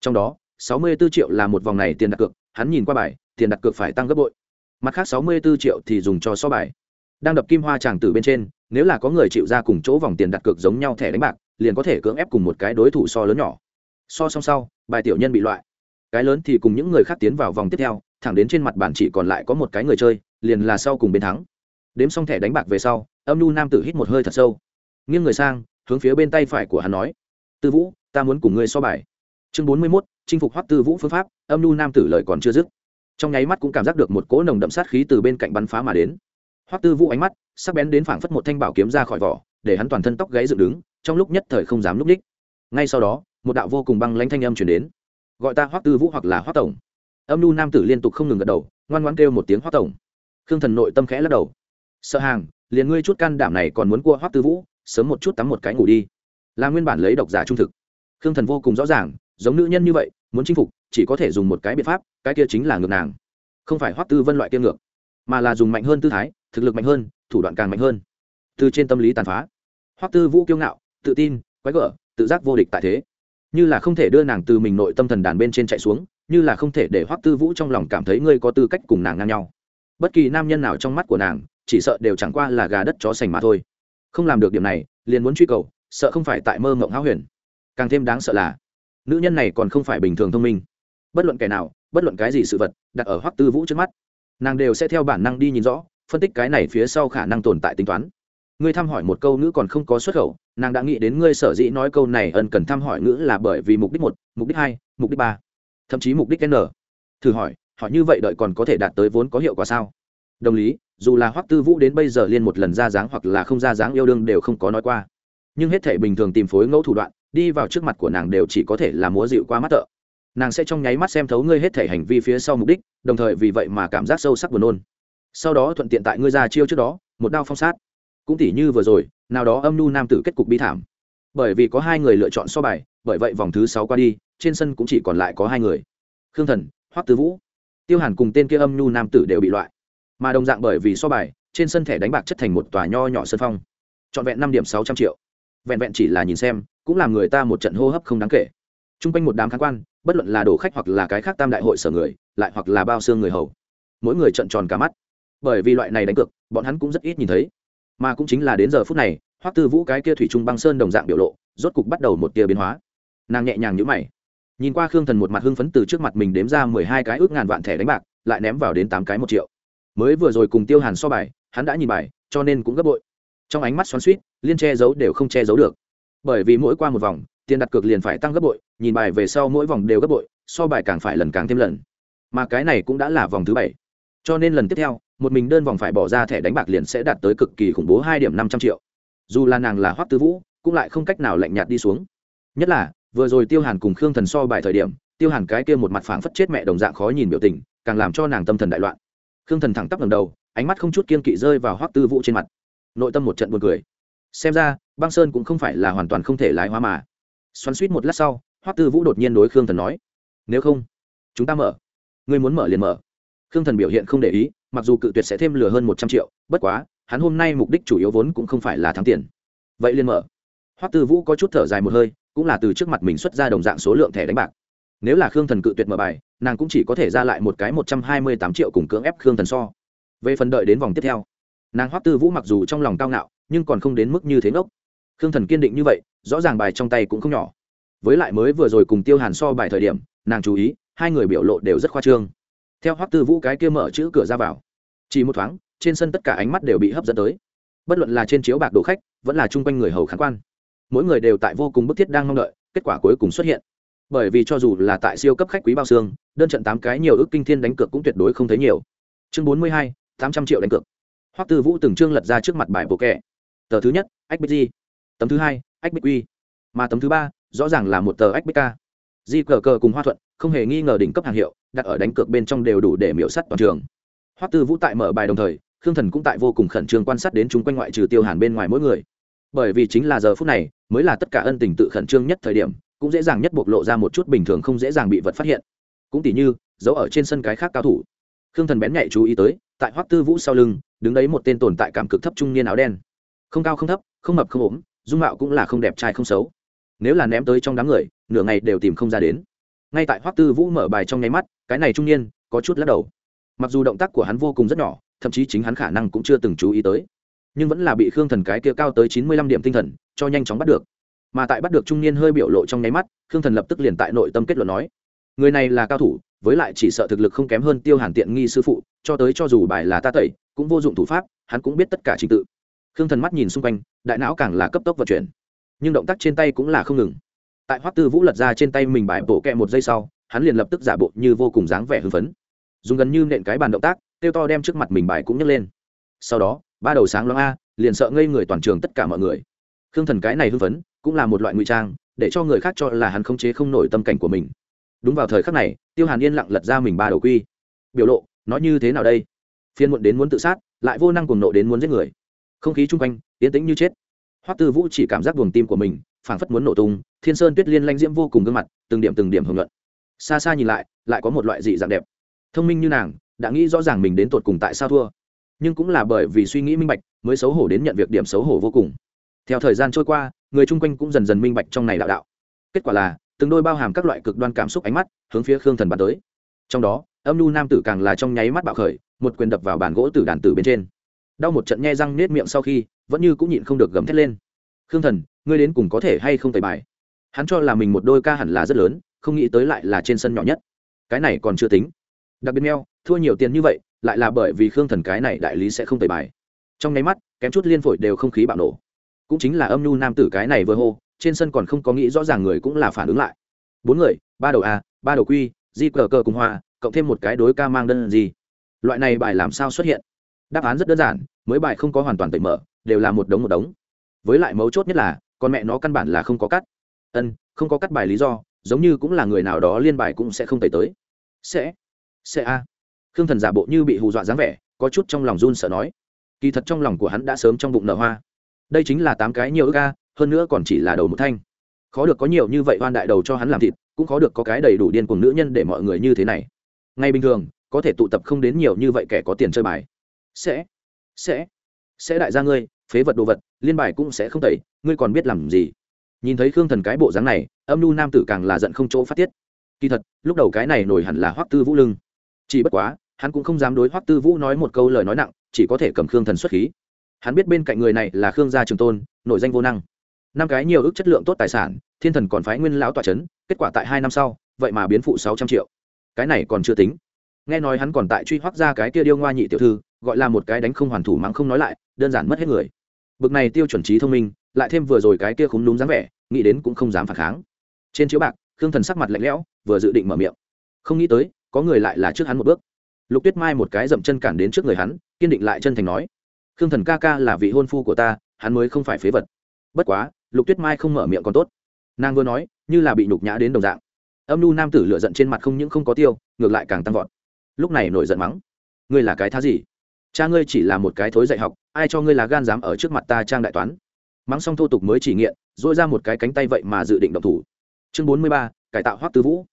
Trong đó, sáu mươi 64 triệu là một vòng này tiền đặt cược, hắn nhìn qua bài, tiền đặt cược phải tăng gấp bội. Mặt khác sáu mươi 64 triệu thì dùng cho so bài. Đang đập kim hoa tràng tử bên trên, nếu là có người chịu ra cùng chỗ vòng tiền đặt cược giống nhau thẻ đánh bạc, liền có thể cưỡng ép cùng một cái đối thủ so lớn nhỏ. So song sau, bài tiểu nhân bị loại. Cái lớn thì cùng những người khác tiến vào vòng tiếp theo thẳng đến trên mặt bàn chỉ còn lại có một cái người chơi, liền là sau cùng bên thắng. Đếm xong thẻ đánh bạc về sau, âm nu nam tử hít một hơi thật sâu. Nghiêng người sang, hướng phía bên tay phải của hắn nói, tư vũ, ta muốn cùng ngươi so bài. Chương bốn mươi mốt, chinh phục hoắc tư vũ phương pháp, âm nu nam tử lời còn chưa dứt. Trong nháy mắt cũng cảm giác được một cỗ nồng đậm sát khí từ bên cạnh bắn phá mà đến. Hoắc tư vũ ánh mắt sắc bén đến phảng phất một thanh bảo kiếm ra khỏi vỏ, để hắn toàn thân tóc gáy dựng đứng, trong lúc nhất thời không dám núp ních ngay sau đó, một đạo vô cùng băng lãnh thanh âm chuyển đến. Gọi ta hoắc tư vũ hoặc là hoắc tổng âm nu nam tử liên tục không ngừng gật đầu, ngoan ngoãn kêu một tiếng hoắc tổng. Khương thần nội tâm khẽ lắc đầu. Sợ hàng, liền ngươi chút can đảm này còn muốn cua hoắc tư vũ, sớm một chút tắm một cái ngủ đi. Là nguyên bản lấy độc giả trung thực. Khương thần vô cùng rõ ràng, giống nữ nhân như vậy, muốn chinh phục, chỉ có thể dùng một cái biện pháp, cái kia chính là ngược nàng. Không phải hoắc tư vân loại kia ngược, mà là dùng mạnh hơn tư thái, thực lực mạnh hơn, thủ đoạn càng mạnh hơn. Từ trên tâm lý tàn phá, hoắc tư vũ kiêu ngạo, tự tin, quái gở, tự giác vô địch tại thế. Như là không thể đưa nàng từ mình nội tâm thần đàn bên trên chạy xuống như là không thể để hoắc tư vũ trong lòng cảm thấy ngươi có tư cách cùng nàng ngang nhau. Bất kỳ nam nhân nào trong mắt của nàng, chỉ sợ đều chẳng qua là gà đất chó sành mà thôi. Không làm được điểm này, liền muốn truy cầu, sợ không phải tại mơ mộng háo huyền. Càng thêm đáng sợ là, nữ nhân này còn không phải bình thường thông minh. Bất luận kẻ nào, bất luận cái gì sự vật, đặt ở hoắc tư vũ trước mắt, nàng đều sẽ theo bản năng đi nhìn rõ, phân tích cái này phía sau khả năng tồn tại tính toán. Ngươi thăm hỏi một câu ngữ còn không có xuất khẩu, nàng đã nghĩ đến ngươi sở dĩ nói câu này ân cần thăm hỏi ngữ là bởi vì mục đích một, mục đích hai, mục đích ba thậm chí mục đích n. Thử hỏi họ như vậy đợi còn có thể đạt tới vốn có hiệu quả sao? Đồng lý dù là hoắc tư vũ đến bây giờ liên một lần ra dáng hoặc là không ra dáng yêu đương đều không có nói qua. Nhưng hết thể bình thường tìm phối ngẫu thủ đoạn đi vào trước mặt của nàng đều chỉ có thể là múa dịu qua mắt tợ, nàng sẽ trong nháy mắt xem thấu ngươi hết thể hành vi phía sau mục đích đồng thời vì vậy mà cảm giác sâu sắc buồn nôn. Sau đó thuận tiện tại ngươi ra chiêu trước đó một đao phong sát. Cũng tỉ như vừa rồi nào đó âm nu nam tử kết cục bi thảm. Bởi vì có hai người lựa chọn so bài bởi vậy vòng thứ sáu qua đi trên sân cũng chỉ còn lại có hai người. Khương thần, hoắc tứ vũ. Tiêu hàn cùng tên kia âm nhu nam tử đều bị loại. Mà đồng dạng bởi vì so bài, trên sân thẻ đánh bạc chất thành một tòa nho nhỏ sân phong. Trọn vẹn năm điểm sáu trăm triệu. Vẹn vẹn chỉ là nhìn xem, cũng làm người ta một trận hô hấp không đáng kể. T r u n g quanh một đám khán quan, bất luận là đồ khách hoặc là cái khác tam đại hội sở người, lại hoặc là bao xương người hầu. Mỗi người trận tròn cả mắt. Bởi vì loại này đánh cược, bọn hắn cũng rất ít nhìn thấy. Mà cũng chính là đến giờ phút này, hoắc tư vũ cái kia thủy trung băng sơn đồng dạng biểu lộ, rốt cục bắt đầu một tia biến hóa. Nàng nhẹ nhàng nhữ mày nhìn qua khương thần một mặt hưng phấn từ trước mặt mình đếm ra mười hai cái ước ngàn vạn thẻ đánh bạc, lại ném vào đến tám cái một triệu. Mới vừa rồi cùng tiêu hàn so bài, hắn đã nhìn bài, cho nên cũng gấp bội. Trong ánh mắt xoắn suýt liên che giấu đều không che giấu được. Bởi vì mỗi qua một vòng, tiền đặt cược liền phải tăng gấp bội, nhìn bài về sau mỗi vòng đều gấp bội, so bài càng phải lần càng thêm lần. Mà cái này cũng đã là vòng thứ bảy. Cho nên lần tiếp theo, một mình đơn vòng phải bỏ ra thẻ đánh bạc liền sẽ đạt tới cực kỳ khủng bố hai điểm năm trăm triệu. Dù là nàng là hoắc tư vũ, cũng lại không cách nào lạnh nhạt đi xuống. Nhất là vừa rồi tiêu hàn cùng khương thần so bài thời điểm, tiêu hàn cái kia một mặt phảng phất chết mẹ đồng dạng khó nhìn biểu tình, càng làm cho nàng tâm thần đại loạn. Khương thần thẳng tắp ngầm đầu, ánh mắt không chút kiên kỵ rơi vào hoắc tư vũ trên mặt. Nội tâm một trận buồn cười. Xem ra, băng sơn cũng không phải là hoàn toàn không thể lái hóa mà. Xoắn suýt một lát sau, hoắc tư vũ đột nhiên đối khương thần nói, nếu không, chúng ta mở. Ngươi muốn mở liền mở. Khương thần biểu hiện không để ý, mặc dù cự tuyệt sẽ thêm lừa hơn một trăm triệu, bất quá, hắn hôm nay mục đích chủ yếu vốn cũng không phải là thắng tiền. Vậy liền mở. Hoắc tư vũ có chút thở dài một hơi cũng là từ trước mặt mình xuất ra đồng dạng số lượng thẻ đánh bạc. Nếu là khương thần cự tuyệt mở bài, nàng cũng chỉ có thể ra lại một cái một trăm hai mươi tám triệu cùng cưỡng ép khương thần so. Về phần đợi đến vòng tiếp theo, nàng hoắc tư vũ mặc dù trong lòng cao ngạo, nhưng còn không đến mức như thế ngốc. Khương thần kiên định như vậy, rõ ràng bài trong tay cũng không nhỏ. Với lại mới vừa rồi cùng tiêu hàn so bài thời điểm, nàng chú ý, hai người biểu lộ đều rất khoa trương. Theo hoắc tư vũ cái kia mở chữ cửa ra vào, chỉ một thoáng, trên sân tất cả ánh mắt đều bị hấp dẫn tới. Bất luận là trên chiếu bạc đồ khách, vẫn là chung quanh người hầu khán quan mỗi người đều tại vô cùng bức thiết đang mong đợi, kết quả cuối cùng xuất hiện. Bởi vì cho dù là tại siêu cấp khách quý bao xương, đơn trận tám cái nhiều ước kinh thiên đánh cược cũng tuyệt đối không thấy nhiều. Chương bốn mươi hai, tám trăm triệu đánh cược. Hoắc tư vũ từng chương lật ra trước mặt bài bộ kẹ tờ thứ nhất, ách bích di. Tấm thứ hai, ách bích uy mà tấm thứ ba, rõ ràng là một tờ ách bích ca. Di cờ cờ cùng hoa thuận, không hề nghi ngờ đỉnh cấp hàng hiệu, đặt ở đánh cược bên trong đều đủ để miễu sắt toàn trường. Hoắc tư vũ tại mở bài đồng thời, khương thần cũng tại vô cùng khẩn trương quan sát đến chúng quanh ngoại trừ tiêu hàn bên ngoài mỗi người bởi vì chính là giờ phút này, mới là tất cả ân tình tự khẩn trương nhất thời điểm, cũng dễ dàng nhất bộc lộ ra một chút bình thường không dễ dàng bị vật phát hiện. Cũng tỉ như, giấu ở trên sân cái khác cao thủ. Khương thần bén nhạy chú ý tới, tại hoắc tư vũ sau lưng, đứng đấy một tên tồn tại cảm cực thấp trung niên áo đen. Không cao không thấp, không mập không ốm, dung mạo cũng là không đẹp trai không xấu. Nếu là ném tới trong đám người, nửa ngày đều tìm không ra đến. Ngay tại hoắc tư vũ mở bài trong nháy mắt, cái này trung niên có chút lắc đầu. Mặc dù động tác của hắn vô cùng rất nhỏ, thậm chí chính hắn khả năng cũng chưa từng chú ý tới nhưng vẫn là bị khương thần cái kia cao tới chín mươi lăm điểm tinh thần, cho nhanh chóng bắt được. Mà tại bắt được trung niên hơi biểu lộ trong nháy mắt, khương thần lập tức liền tại nội tâm kết luận nói, người này là cao thủ, với lại chỉ sợ thực lực không kém hơn tiêu hàn tiện nghi sư phụ, cho tới cho dù bài là ta tẩy, cũng vô dụng thủ pháp, hắn cũng biết tất cả trình tự. Khương thần mắt nhìn xung quanh, đại não càng là cấp tốc vận chuyển. Nhưng động tác trên tay cũng là không ngừng. Tại hoắc tư vũ lật ra trên tay mình bài bổ kẹ một giây sau, hắn liền lập tức giả bộ như vô cùng dáng vẻ hưng phấn. Dùng gần như nện cái bàn động tác tiêu to đem trước mặt mình bài cũng nhấc lên. Sau đó ba đầu sáng loáng a, liền sợ ngây người toàn trường tất cả mọi người. Khương thần cái này hưng phấn, cũng là một loại ngụy trang, để cho người khác cho là hắn không chế không nổi tâm cảnh của mình. Đúng vào thời khắc này, tiêu hàn yên lặng lật ra mình ba đầu quy. Biểu lộ, nó như thế nào đây? Phiên muộn đến muốn tự sát, lại vô năng cùng nộ đến muốn giết người. Không khí chung quanh, yên tĩnh như chết. Hoắc tư vũ chỉ cảm giác buồng tim của mình, phảng phất muốn nổ tung, thiên sơn tuyết liên lanh diễm vô cùng gương mặt, từng điểm từng điểm hưởng luận. Xa xa nhìn lại lại có một loại dị dạng đẹp. Thông minh như nàng, đã nghĩ rõ ràng mình đến tột cùng tại sao thua nhưng cũng là bởi vì suy nghĩ minh bạch, mới xấu hổ đến nhận việc điểm xấu hổ vô cùng. Theo thời gian trôi qua, người chung quanh cũng dần dần minh bạch trong này đạo đạo. Kết quả là, từng đôi bao hàm các loại cực đoan cảm xúc ánh mắt, hướng phía khương thần bắn tới. Trong đó, âm nhu nam tử càng là trong nháy mắt bạo khởi, một quyền đập vào bàn gỗ tử đàn tử bên trên. Đau một trận nhe răng nết miệng sau khi, vẫn như cũng nhịn không được gầm thét lên. Khương thần, ngươi đến cùng có thể hay không tẩy bài? Hắn cho là mình một đôi ca hẳn là rất lớn, không nghĩ tới lại là trên sân nhỏ nhất. Cái này còn chưa tính. Đặc biệt meo thua nhiều tiền như vậy lại là bởi vì khương thần cái này đại lý sẽ không tẩy bài. Trong nháy mắt, kém chút liên phổi đều không khí bạo nổ. Cũng chính là âm nhu nam tử cái này vừa hô, trên sân còn không có nghĩ rõ ràng người cũng là phản ứng lại. Bốn người, ba đầu a, ba đầu quy di cờ cờ cùng hoa, cộng thêm một cái đối ca mang đơn gì. Loại này bài làm sao xuất hiện? Đáp án rất đơn giản, mới bài không có hoàn toàn tẩy mở, đều là một đống một đống. Với lại mấu chốt nhất là, con mẹ nó căn bản là không có cắt. Ân, không có cắt bài lý do, giống như cũng là người nào đó liên bài cũng sẽ không tẩy tới. Sẽ sẽ a khương thần giả bộ như bị hù dọa dáng vẻ, có chút trong lòng run sợ nói, kỳ thật trong lòng của hắn đã sớm trong bụng nở hoa. Đây chính là tám cái nhiều ước ca hơn nữa còn chỉ là đầu một thanh. Khó được có nhiều như vậy oan đại đầu cho hắn làm thịt, cũng khó được có cái đầy đủ điên cùng nữ nhân để mọi người như thế này. Ngay bình thường, có thể tụ tập không đến nhiều như vậy kẻ có tiền chơi bài. Sẽ sẽ sẽ đại gia ngươi, phế vật đồ vật, liên bài cũng sẽ không tẩy, ngươi còn biết làm gì? Nhìn thấy khương thần cái bộ dáng này, âm nu nam tử càng là giận không chỗ phát tiết. Kỳ thật, lúc đầu cái này nổi hẳn là hoắc tư vũ lưng. Chỉ bất quá hắn cũng không dám đối hoắc tư vũ nói một câu lời nói nặng, chỉ có thể cầm khương thần xuất khí. Hắn biết bên cạnh người này là khương gia trường tôn, nổi danh vô năng. Năm cái nhiều ước chất lượng tốt tài sản, thiên thần còn phái nguyên lão tọa c h ấ n kết quả tại hai năm sau, vậy mà biến phụ sáu trăm triệu. Cái này còn chưa tính. Nghe nói hắn còn tại truy hoác ra cái kia điêu ngoa nhị tiểu thư, gọi là một cái đánh không hoàn thủ mắng không nói lại, đơn giản mất hết người. Bực này tiêu chuẩn trí thông minh, lại thêm vừa rồi cái kia khúng đúng dáng vẻ, nghĩ đến cũng không dám phản kháng. Trên chiếu bạc, khương thần sắc mặt lạnh lẽo, vừa dự định mở miệng. Không nghĩ tới, có người lại là trước hắn một bước lục tuyết mai một cái dậm chân cản đến trước người hắn, kiên định lại chân thành nói, khương thần ca ca là vị hôn phu của ta, hắn mới không phải phế vật. Bất quá, lục tuyết mai không mở miệng còn tốt. Nàng vừa nói, như là bị nhục nhã đến đồng dạng. Âm nu nam tử lựa giận trên mặt không những không có tiêu, ngược lại càng tăng vọt. Lúc này nổi giận mắng, ngươi là cái thá gì? Cha ngươi chỉ là một cái thối dạy học, ai cho ngươi là gan dám ở trước mặt ta trang đại toán? Mắng xong thô tục mới chỉ nghiện dội ra một cái cánh tay vậy mà dự định động thủ. Chương bốn mươi ba, cải tạo hoắc tư vũ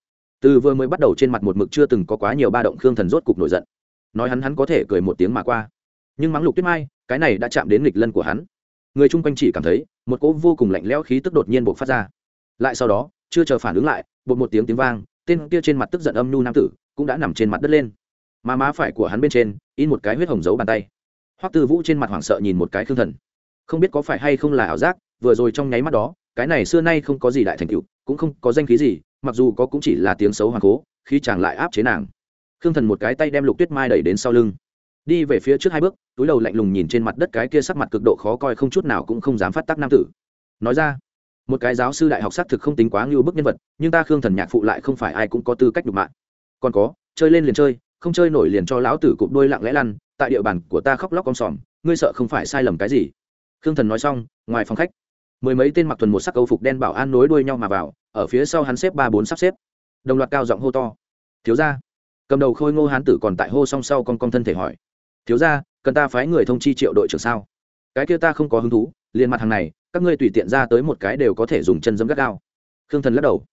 từ vừa mới bắt đầu trên mặt một mực chưa từng có quá nhiều ba động khương thần rốt cục nổi giận. Nói hắn hắn có thể cười một tiếng mà qua. Nhưng mắng lục tuyết mai, cái này đã chạm đến nghịch lân của hắn. Người chung quanh chỉ cảm thấy, một cỗ vô cùng lạnh lẽo khí tức đột nhiên buộc phát ra. Lại sau đó, chưa chờ phản ứng lại, bột một tiếng tiếng vang, tên kia trên mặt tức giận âm nhu nam tử cũng đã nằm trên mặt đất lên. Mà má phải của hắn bên trên, in một cái huyết hồng dấu bàn tay. Hoắc tư vũ trên mặt hoảng sợ nhìn một cái khương thần. Không biết có phải hay không là ảo giác, vừa rồi trong nháy mắt đó, cái này xưa nay không có gì đại thành tựu, cũng không có danh khí gì mặc dù có cũng chỉ là tiếng xấu hoàng cố, khi chàng lại áp chế nàng. Khương thần một cái tay đem lục tuyết mai đẩy đến sau lưng. Đi về phía trước hai bước, túi đầu lạnh lùng nhìn trên mặt đất cái kia sắc mặt cực độ khó coi không chút nào cũng không dám phát tác nam tử. Nói ra, một cái giáo sư đại học xác thực không tính quá ngưu bức nhân vật, nhưng ta khương thần nhạc phụ lại không phải ai cũng có tư cách đục mạng. Còn có, chơi lên liền chơi, không chơi nổi liền cho lão tử cụp đôi lặng lẽ lăn, tại địa bàn của ta khóc lóc con sòm, ngươi sợ không phải sai lầm cái gì? Khương thần nói xong, ngoài phòng khách, mười mấy tên mặc thuần một sắc câu phục đen bảo an nối đuôi nhau mà vào ở phía sau hắn xếp ba bốn sắp xếp. Đồng loạt cao giọng hô to. Thiếu ra cầm đầu khôi ngô hán tử còn tại hô song sau con con thân thể hỏi. Thiếu ra cần ta phái người thông chi triệu đội trưởng sao? Cái kia ta không có hứng thú, liền mặt hàng này, các ngươi tùy tiện ra tới một cái đều có thể dùng chân dấm gắt gao. Khương thần lắc đầu.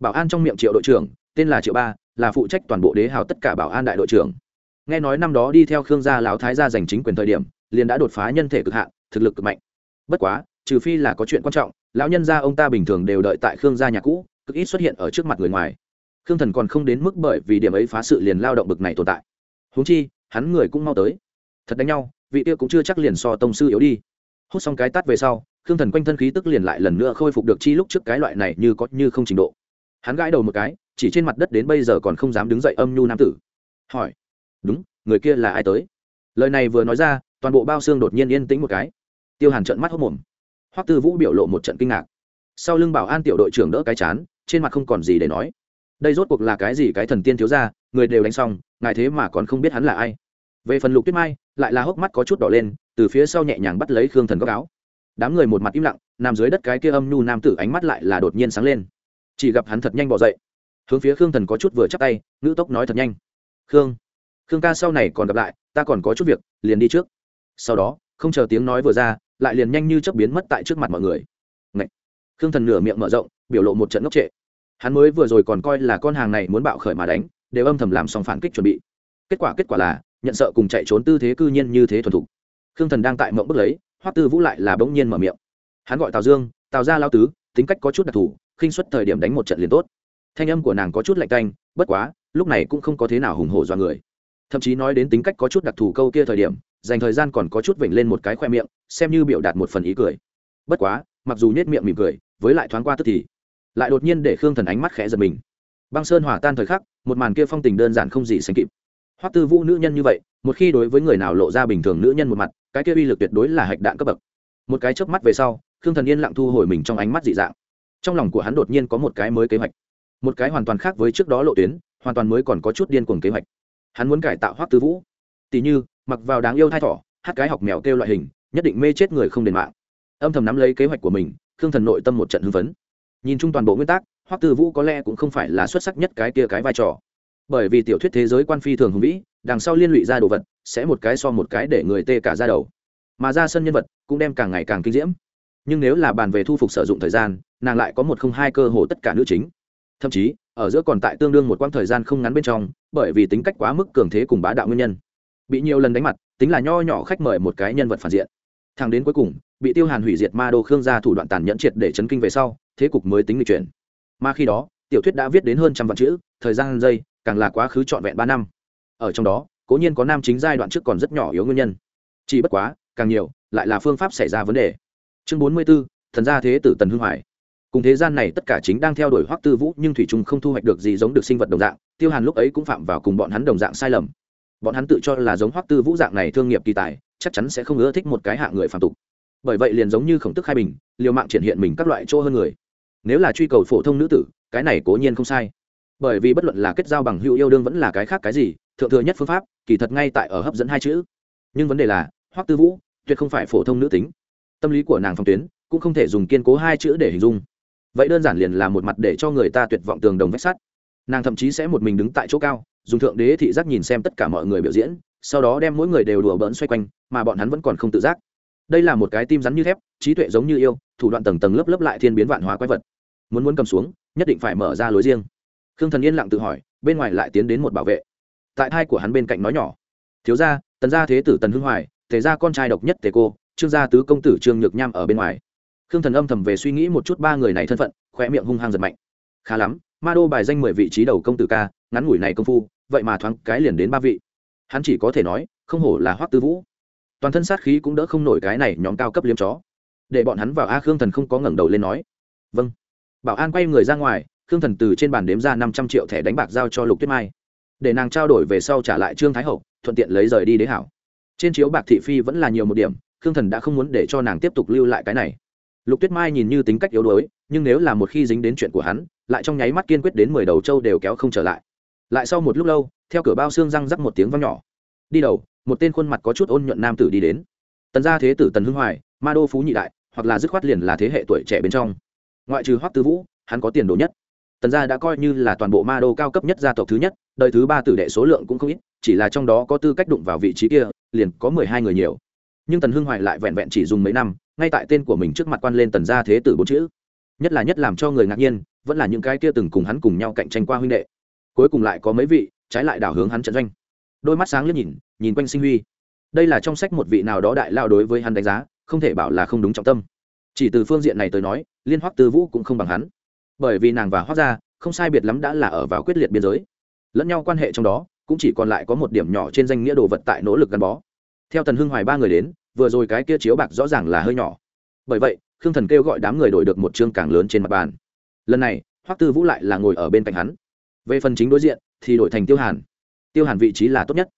Bảo an trong miệng triệu đội trưởng, tên là triệu ba, là phụ trách toàn bộ đế hào tất cả bảo an đại đội trưởng. Nghe nói năm đó đi theo khương gia lão thái gia giành chính quyền thời điểm, liền đã đột phá nhân thể cực hạn, thực lực cực mạnh. Bất quá trừ phi là có chuyện quan trọng, lão nhân gia ông ta bình thường đều đợi tại khương gia nhà cũ, cực ít xuất hiện ở trước mặt người ngoài. Khương thần còn không đến mức bởi vì điểm ấy phá sự liền lao động bực này tồn tại. Huống chi, hắn người cũng mau tới. Thật đánh nhau, vị tiêu cũng chưa chắc liền so tông sư yếu đi. Hút xong cái tắt về sau, khương thần quanh thân khí tức liền lại lần nữa khôi phục được chi lúc trước cái loại này như có như không trình độ. Hắn gãi đầu một cái, chỉ trên mặt đất đến bây giờ còn không dám đứng dậy âm nhu nam tử. Hỏi, đúng, người kia là ai tới? Lời này vừa nói ra, toàn bộ bao xương đột nhiên yên tĩnh một cái. Tiêu hàn trợn mắt hốc mồm hoắc tư vũ biểu lộ một trận kinh ngạc sau lưng bảo an tiểu đội trưởng đỡ cái chán trên mặt không còn gì để nói đây rốt cuộc là cái gì cái thần tiên thiếu ra người đều đánh xong ngài thế mà còn không biết hắn là ai về phần lục tuyết mai lại là hốc mắt có chút đỏ lên từ phía sau nhẹ nhàng bắt lấy khương thần góc áo đám người một mặt im lặng nằm dưới đất cái kia âm nhu nam tử ánh mắt lại là đột nhiên sáng lên chỉ gặp hắn thật nhanh bỏ dậy hướng phía khương thần có chút vừa chắc tay ngữ tốc nói thật nhanh khương khương ca sau này còn gặp lại ta còn có chút việc liền đi trước sau đó không chờ tiếng nói vừa ra lại liền nhanh như chớp biến mất tại trước mặt mọi người. Ngậy! khương thần nửa miệng mở rộng, biểu lộ một trận ngốc trệ. Hắn mới vừa rồi còn coi là con hàng này muốn bạo khởi mà đánh, đều âm thầm làm xong phản kích chuẩn bị. Kết quả kết quả là, nhận sợ cùng chạy trốn tư thế cư nhiên như thế thuần thục. Khương thần đang tại mộng bức lấy, hoắc tư vũ lại là bỗng nhiên mở miệng. Hắn gọi tào dương, tào ra lao tứ, tính cách có chút đặc thù, khinh suất thời điểm đánh một trận liền tốt. Thanh âm của nàng có chút lạnh tanh, bất quá, lúc này cũng không có thế nào hùng hổ do người. Thậm chí nói đến tính cách có chút đặc thù câu kia thời điểm dành thời gian còn có chút vểnh lên một cái khoe miệng, xem như biểu đạt một phần ý cười. Bất quá, mặc dù nhét miệng mỉm cười, với lại thoáng qua tức thì, lại đột nhiên để khương thần ánh mắt khẽ giật mình. Băng sơn hỏa tan thời khắc, một màn kia phong tình đơn giản không gì sánh kịp. Hoắc tư vũ nữ nhân như vậy, một khi đối với người nào lộ ra bình thường nữ nhân một mặt, cái kia uy lực tuyệt đối là hạch đạn cấp bậc. Một cái chớp mắt về sau, khương thần yên lặng thu hồi mình trong ánh mắt dị dạng. Trong lòng của hắn đột nhiên có một cái mới kế hoạch. Một cái hoàn toàn khác với trước đó lộ tuyến, hoàn toàn mới còn có chút điên cuồng kế hoạch. Hắn muốn cải tạo hoắc tư vũ. Tỷ như mặc vào đáng yêu thai thỏ, hát cái học mèo kêu loại hình, nhất định mê chết người không đền mạng. Âm thầm nắm lấy kế hoạch của mình, khương thần nội tâm một trận hưng phấn. Nhìn chung toàn bộ nguyên tắc, hoắc tư vũ có lẽ cũng không phải là xuất sắc nhất cái kia cái vai trò. Bởi vì tiểu thuyết thế giới quan phi thường hùng vĩ, đằng sau liên lụy ra đồ vật, sẽ một cái so một cái để người tê cả ra đầu. Mà ra sân nhân vật, cũng đem càng ngày càng kinh diễm. Nhưng nếu là bàn về thu phục sử dụng thời gian, nàng lại có một không hai cơ hồ tất cả nữ chính. Thậm chí, ở giữa còn tại tương đương một quãng thời gian không ngắn bên trong, bởi vì tính cách quá mức cường thế cùng bá đạo nguyên nhân bị nhiều lần đánh mặt, tính là nho nhỏ khách mời một cái nhân vật phản diện. Thằng đến cuối cùng, bị tiêu hàn hủy diệt ma đô khương gia thủ đoạn tàn nhẫn triệt để chấn kinh về sau, thế cục mới tính lịch chuyển. Mà khi đó, tiểu thuyết đã viết đến hơn trăm vạn chữ, thời gian giây càng là quá khứ trọn vẹn ba năm. Ở trong đó, cố nhiên có nam chính giai đoạn trước còn rất nhỏ yếu nguyên nhân. Chỉ bất quá, càng nhiều, lại là phương pháp xảy ra vấn đề. Chương bốn mươi b ố thần gia thế tử tần hưng hoài. Cùng thế gian này tất cả chính đang theo đuổi hoắc tư vũ, nhưng thủy trung không thu hoạch được gì giống được sinh vật đồng dạng, tiêu hàn lúc ấy cũng phạm vào cùng bọn hắn đồng dạng sai lầm bọn hắn tự cho là giống hoắc tư vũ dạng này thương nghiệp kỳ tài, chắc chắn sẽ không ưa thích một cái hạng người phạm tục. Bởi vậy liền giống như khổng tức khai bình, liều mạng triển hiện mình các loại chỗ hơn người. Nếu là truy cầu phổ thông nữ tử, cái này cố nhiên không sai. Bởi vì bất luận là kết giao bằng hữu yêu đương vẫn là cái khác cái gì, thượng thừa nhất phương pháp, kỳ thật ngay tại ở hấp dẫn hai chữ. Nhưng vấn đề là, hoắc tư vũ tuyệt không phải phổ thông nữ tính. Tâm lý của nàng phong tuyến cũng không thể dùng kiên cố hai chữ để hình dung. Vậy đơn giản liền là một mặt để cho người ta tuyệt vọng tường đồng vách sắt. Nàng thậm chí sẽ một mình đứng tại chỗ cao dùng thượng đế thị giác nhìn xem tất cả mọi người biểu diễn, sau đó đem mỗi người đều đùa bỡn xoay quanh, mà bọn hắn vẫn còn không tự giác. Đây là một cái tim rắn như thép, trí tuệ giống như yêu, thủ đoạn tầng tầng lớp lớp lại thiên biến vạn hóa quái vật. Muốn muốn cầm xuống, nhất định phải mở ra lối riêng. Khương thần yên lặng tự hỏi, bên ngoài lại tiến đến một bảo vệ. Tại thai của hắn bên cạnh nói nhỏ, thiếu gia, tần gia thế tử tần hưng hoài, tề gia con trai độc nhất tề cô, trương gia tứ công tử trương nhược nham ở bên ngoài. Khương thần âm thầm về suy nghĩ một chút ba người này thân phận khỏe miệng hung hăng giật mạnh. Khá lắm ma đô bài danh mười vị trí đầu công tử ca, ngắn ngủi này công phu, vậy mà thoáng cái liền đến ba vị. Hắn chỉ có thể nói, không hổ là hoắc tư vũ. Toàn thân sát khí cũng đỡ không nổi cái này nhóm cao cấp liếm chó. Để bọn hắn vào a khương thần không có ngẩng đầu lên nói. Vâng. Bảo an quay người ra ngoài, khương thần từ trên bàn đếm ra năm trăm triệu thẻ đánh bạc giao cho lục tuyết mai. Để nàng trao đổi về sau trả lại trương thái hậu, thuận tiện lấy rời đi đế hảo. Trên chiếu bạc thị phi vẫn là nhiều một điểm, khương thần đã không muốn để cho nàng tiếp tục lưu lại cái này. Lục tuyết mai nhìn như tính cách yếu đuối nhưng nếu là một khi dính đến chuyện của hắn, lại trong nháy mắt kiên quyết đến mười đầu trâu đều kéo không trở lại. Lại sau một lúc lâu, theo cửa bao xương răng rắc một tiếng vang nhỏ. Đi đầu, một tên khuôn mặt có chút ôn nhuận nam tử đi đến. Tần gia thế tử tần hưng hoài, ma đô phú nhị đại, hoặc là dứt khoát liền là thế hệ tuổi trẻ bên trong. Ngoại trừ hoắc tư vũ, hắn có tiền đồ nhất. Tần gia đã coi như là toàn bộ ma đô cao cấp nhất gia tộc thứ nhất, đời thứ ba tử đệ số lượng cũng không ít, chỉ là trong đó có tư cách đụng vào vị trí kia, liền có mười hai người nhiều. Nhưng tần hưng hoài lại vẹn vẹn chỉ dùng mấy năm, ngay tại tên của mình trước mặt quan lên tần gia thế tử bốn chữ nhất là nhất làm cho người ngạc nhiên, vẫn là những cái kia từng cùng hắn cùng nhau cạnh tranh qua huynh đệ. Cuối cùng lại có mấy vị, trái lại đảo hướng hắn trận doanh. Đôi mắt sáng liếc nhìn nhìn quanh sinh huy. Đây là trong sách một vị nào đó đại lao đối với hắn đánh giá, không thể bảo là không đúng trọng tâm. Chỉ từ phương diện này tới nói, liên hoắc tư vũ cũng không bằng hắn. Bởi vì nàng và hoắc gia, không sai biệt lắm đã là ở vào quyết liệt biên giới. Lẫn nhau quan hệ trong đó, cũng chỉ còn lại có một điểm nhỏ trên danh nghĩa đồ vật tại nỗ lực gắn bó. Theo tần hưng hoài ba người đến, vừa rồi cái kia chiếu bạc rõ ràng là hơi nhỏ. Bởi vậy khương thần kêu gọi đám người đổi được một chương càng lớn trên mặt bàn. Lần này, hoắc tư vũ lại là ngồi ở bên cạnh hắn. Về phần chính đối diện, thì đổi thành tiêu hàn. Tiêu hàn vị trí là tốt nhất.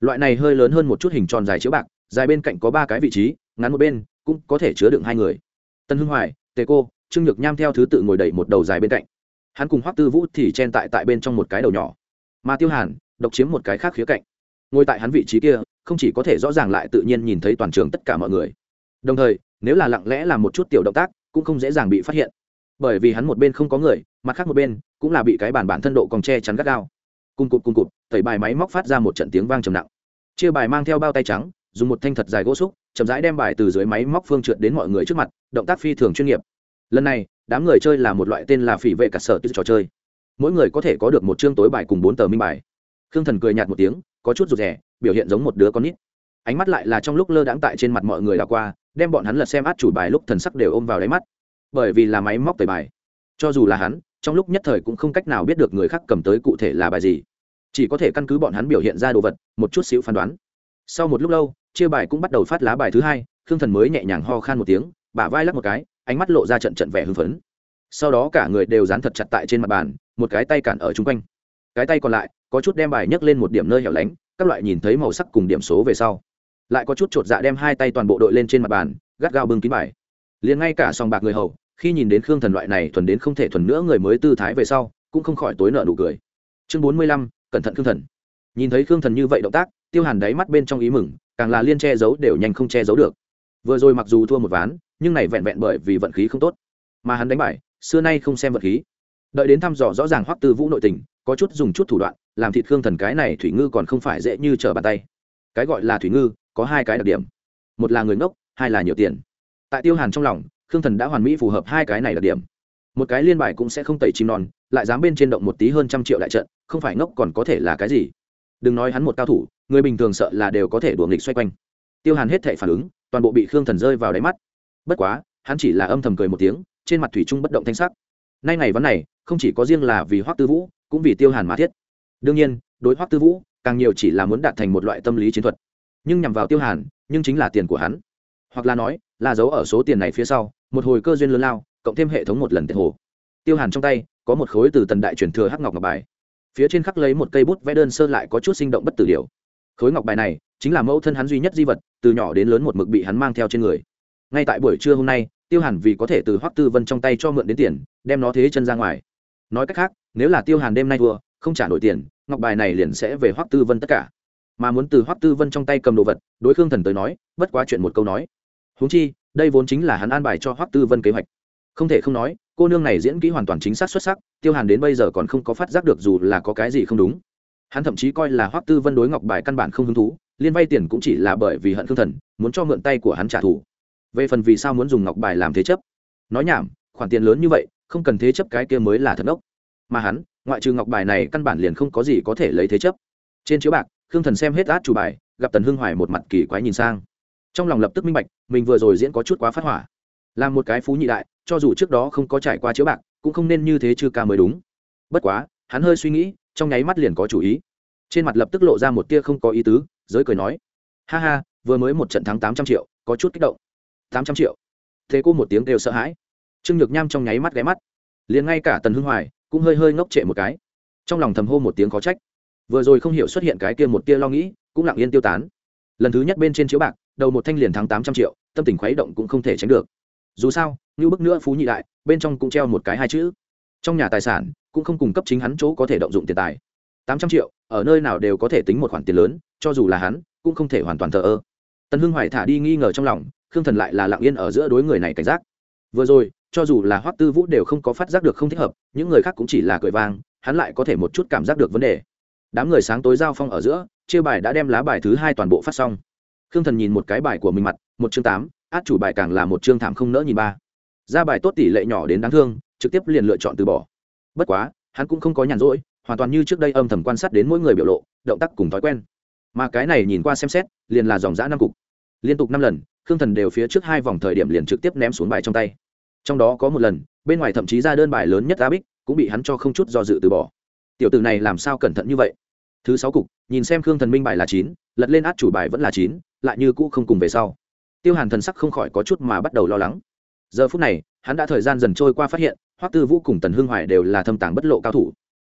Loại này hơi lớn hơn một chút hình tròn dài chiếu bạc, dài bên cạnh có ba cái vị trí, ngắn một bên, cũng có thể chứa đựng hai người. Tân hưng hoài, tề cô, trương nhược nham theo thứ tự ngồi đẩy một đầu dài bên cạnh. Hắn cùng hoắc tư vũ thì chen tại tại bên trong một cái đầu nhỏ. Mà tiêu hàn, độc chiếm một cái khác khía cạnh. Ngồi tại hắn vị trí kia, không chỉ có thể rõ ràng lại tự nhiên nhìn thấy toàn trường tất cả mọi người. Đồng thời nếu là lặng lẽ làm một chút tiểu động tác, cũng không dễ dàng bị phát hiện. Bởi vì hắn một bên không có người, mặt khác một bên, cũng là bị cái bản bản thân độ còn che chắn gắt gao. Cung cụt cung cụt, tẩy bài máy móc phát ra một trận tiếng vang trầm nặng. Chia bài mang theo bao tay trắng, dùng một thanh thật dài gỗ xúc, chậm rãi đem bài từ dưới máy móc phương trượt đến mọi người trước mặt, động tác phi thường chuyên nghiệp. Lần này, đám người chơi là một loại tên là phỉ vệ cả sở trò chơi. Mỗi người có thể có được một chương tối bài cùng bốn tờ minh bài. Khương thần cười nhạt một tiếng, có chút rụt rè, biểu hiện giống một đứa con nít. Ánh mắt lại là trong lúc lơ đãng tại trên mặt mọi người đã qua đem bọn hắn lật xem át chủ bài lúc thần sắc đều ôm vào đáy mắt. Bởi vì là máy móc tẩy bài. Cho dù là hắn, trong lúc nhất thời cũng không cách nào biết được người khác cầm tới cụ thể là bài gì. Chỉ có thể căn cứ bọn hắn biểu hiện ra đồ vật, một chút xíu phán đoán. Sau một lúc lâu, chia bài cũng bắt đầu phát lá bài thứ hai, khương thần mới nhẹ nhàng ho khan một tiếng, bả vai lắc một cái, ánh mắt lộ ra trận trận vẻ hưng phấn. Sau đó cả người đều dán thật chặt tại trên mặt bàn, một cái tay cản ở chung quanh. Cái tay còn lại, có chút đem bài nhấc lên một điểm nơi hẻo lánh, các loại nhìn thấy màu sắc cùng điểm số về sau lại có chút chột dạ đem hai tay toàn bộ đội lên trên mặt bàn, gắt gao bưng kín bài. Liền ngay cả sòng bạc người hầu, khi nhìn đến khương thần loại này thuần đến không thể thuần nữa người mới tư thái về sau, cũng không khỏi tối nợ nụ cười. Chương bốn mươi lăm, cẩn thận khương thần. Nhìn thấy khương thần như vậy động tác, tiêu hàn đáy mắt bên trong ý mừng, càng là liên che giấu đều nhanh không che giấu được. Vừa rồi mặc dù thua một ván, nhưng này vẹn vẹn bởi vì vận khí không tốt, mà hắn đánh bài xưa nay không xem vận khí. Đợi đến thăm dò rõ ràng hoắc tư vũ nội tình, có chút dùng chút thủ đoạn, làm thịt khương thần cái này thủy ngư còn không phải dễ như trở bàn tay. Cái gọi là thủy ngư có hai cái đặc điểm. Một là người ngốc, hai là nhiều tiền. Tại tiêu hàn trong lòng, khương thần đã hoàn mỹ phù hợp hai cái này đặc điểm. Một cái liên bài cũng sẽ không tẩy chim non, lại dám bên trên động một tí hơn trăm triệu đại trận, không phải ngốc còn có thể là cái gì? Đừng nói hắn một cao thủ, người bình thường sợ là đều có thể đuổi nghịch xoay quanh. Tiêu hàn hết thể phản ứng, toàn bộ bị khương thần rơi vào đáy mắt. Bất quá, hắn chỉ là âm thầm cười một tiếng, trên mặt thủy trung bất động thanh sắc. Nay ngày vấn này, không chỉ có riêng là vì hoắc tư vũ, cũng vì tiêu hàn mà thiết. Đương nhiên, đối hoắc tư vũ, càng nhiều chỉ là muốn đạt thành một loại tâm lý chiến thuật nhưng nhằm vào tiêu hàn, nhưng chính là tiền của hắn. Hoặc là nói, là giấu ở số tiền này phía sau, một hồi cơ duyên lớn lao, cộng thêm hệ thống một lần tiền hồ. Tiêu hàn trong tay, có một khối từ tần đại truyền thừa hắc ngọc ngọc bài. Phía trên khắc lấy một cây bút vẽ đơn sơ lại có chút sinh động bất tử điều. Khối ngọc bài này, chính là mẫu thân hắn duy nhất di vật, từ nhỏ đến lớn một mực bị hắn mang theo trên người. Ngay tại buổi trưa hôm nay, tiêu hàn vì có thể từ hoắc tư vân trong tay cho mượn đến tiền, đem nó thế chân ra ngoài. Nói cách khác, nếu là tiêu hàn đêm nay thua, không trả nổi tiền, ngọc bài này liền sẽ về hoắc tư vân tất cả mà muốn từ hoắc tư vân trong tay cầm đồ vật, đối khương thần tới nói, bất quá chuyện một câu nói. Huống chi, đây vốn chính là hắn an bài cho hoắc tư vân kế hoạch. Không thể không nói, cô nương này diễn kỹ hoàn toàn chính xác xuất sắc, tiêu hàn đến bây giờ còn không có phát giác được dù là có cái gì không đúng. Hắn thậm chí coi là hoắc tư vân đối ngọc bài căn bản không hứng thú, liên vay tiền cũng chỉ là bởi vì hận khương thần, muốn cho mượn tay của hắn trả thù. Về phần vì sao muốn dùng ngọc bài làm thế chấp? Nói nhảm, khoản tiền lớn như vậy, không cần thế chấp cái kia mới là thật ốc mà hắn, ngoại trừ ngọc bài này căn bản liền không có gì có thể lấy thế chấp. Trên chiếu bạc khương thần xem hết át chủ bài, gặp tần hưng hoài một mặt kỳ quái nhìn sang. Trong lòng lập tức minh bạch, mình vừa rồi diễn có chút quá phát hỏa. Làm một cái phú nhị đại, cho dù trước đó không có trải qua chiếu bạc, cũng không nên như thế chưa ca mới đúng. Bất quá, hắn hơi suy nghĩ, trong nháy mắt liền có chủ ý. Trên mặt lập tức lộ ra một tia không có ý tứ, giới cười nói, ha ha, vừa mới một trận thắng tám trăm triệu, có chút kích động. Tám trăm triệu? Thế cô một tiếng kêu sợ hãi. Trương nhược nham trong nháy mắt ghé mắt. Liền ngay cả tần hưng hoài cũng hơi hơi ngốc trệ một cái. Trong lòng thầm hô một tiếng khó trách vừa rồi không hiểu xuất hiện cái kia một tia lo nghĩ, cũng lặng yên tiêu tán. Lần thứ nhất bên trên chiếu bạc, đầu một thanh liền thắng tám trăm triệu, tâm tình khuấy động cũng không thể tránh được. Dù sao, như bức nữa phú nhị đại, bên trong cũng treo một cái hai chữ. Trong nhà tài sản, cũng không cung cấp chính hắn chỗ có thể động dụng tiền tài. Tám trăm triệu, ở nơi nào đều có thể tính một khoản tiền lớn, cho dù là hắn, cũng không thể hoàn toàn thờ ơ. Tần hưng hoài thả đi nghi ngờ trong lòng, khương thần lại là lặng yên ở giữa đối người này cảnh giác. Vừa rồi, cho dù là hoắc tư vũ đều không có phát giác được không thích hợp, những người khác cũng chỉ là cười vang, hắn lại có thể một chút cảm giác được vấn đề đám người sáng tối giao phong ở giữa, chia bài đã đem lá bài thứ hai toàn bộ phát xong. Khương thần nhìn một cái bài của mình mặt, một chương tám, át chủ bài càng là một chương thảm không nỡ nhìn ba. Ra bài tốt tỷ lệ nhỏ đến đáng thương, trực tiếp liền lựa chọn từ bỏ. Bất quá, hắn cũng không có nhàn rỗi, hoàn toàn như trước đây âm thầm quan sát đến mỗi người biểu lộ, động tác cùng thói quen. Mà cái này nhìn qua xem xét, liền là dòng giã năm cục. Liên tục năm lần, khương thần đều phía trước hai vòng thời điểm liền trực tiếp ném xuống bài trong tay. Trong đó có một lần, bên ngoài thậm chí ra đơn bài lớn nhất a bích cũng bị hắn cho không chút do dự từ bỏ. Tiểu tử này làm sao cẩn thận như vậy? Thứ sáu cục, nhìn xem khương thần minh bài là chín, lật lên át chủ bài vẫn là chín, lại như cũ không cùng về sau. Tiêu hàn thần sắc không khỏi có chút mà bắt đầu lo lắng. Giờ phút này, hắn đã thời gian dần trôi qua phát hiện, hoắc tư vũ cùng tần hương hoài đều là thâm tàng bất lộ cao thủ.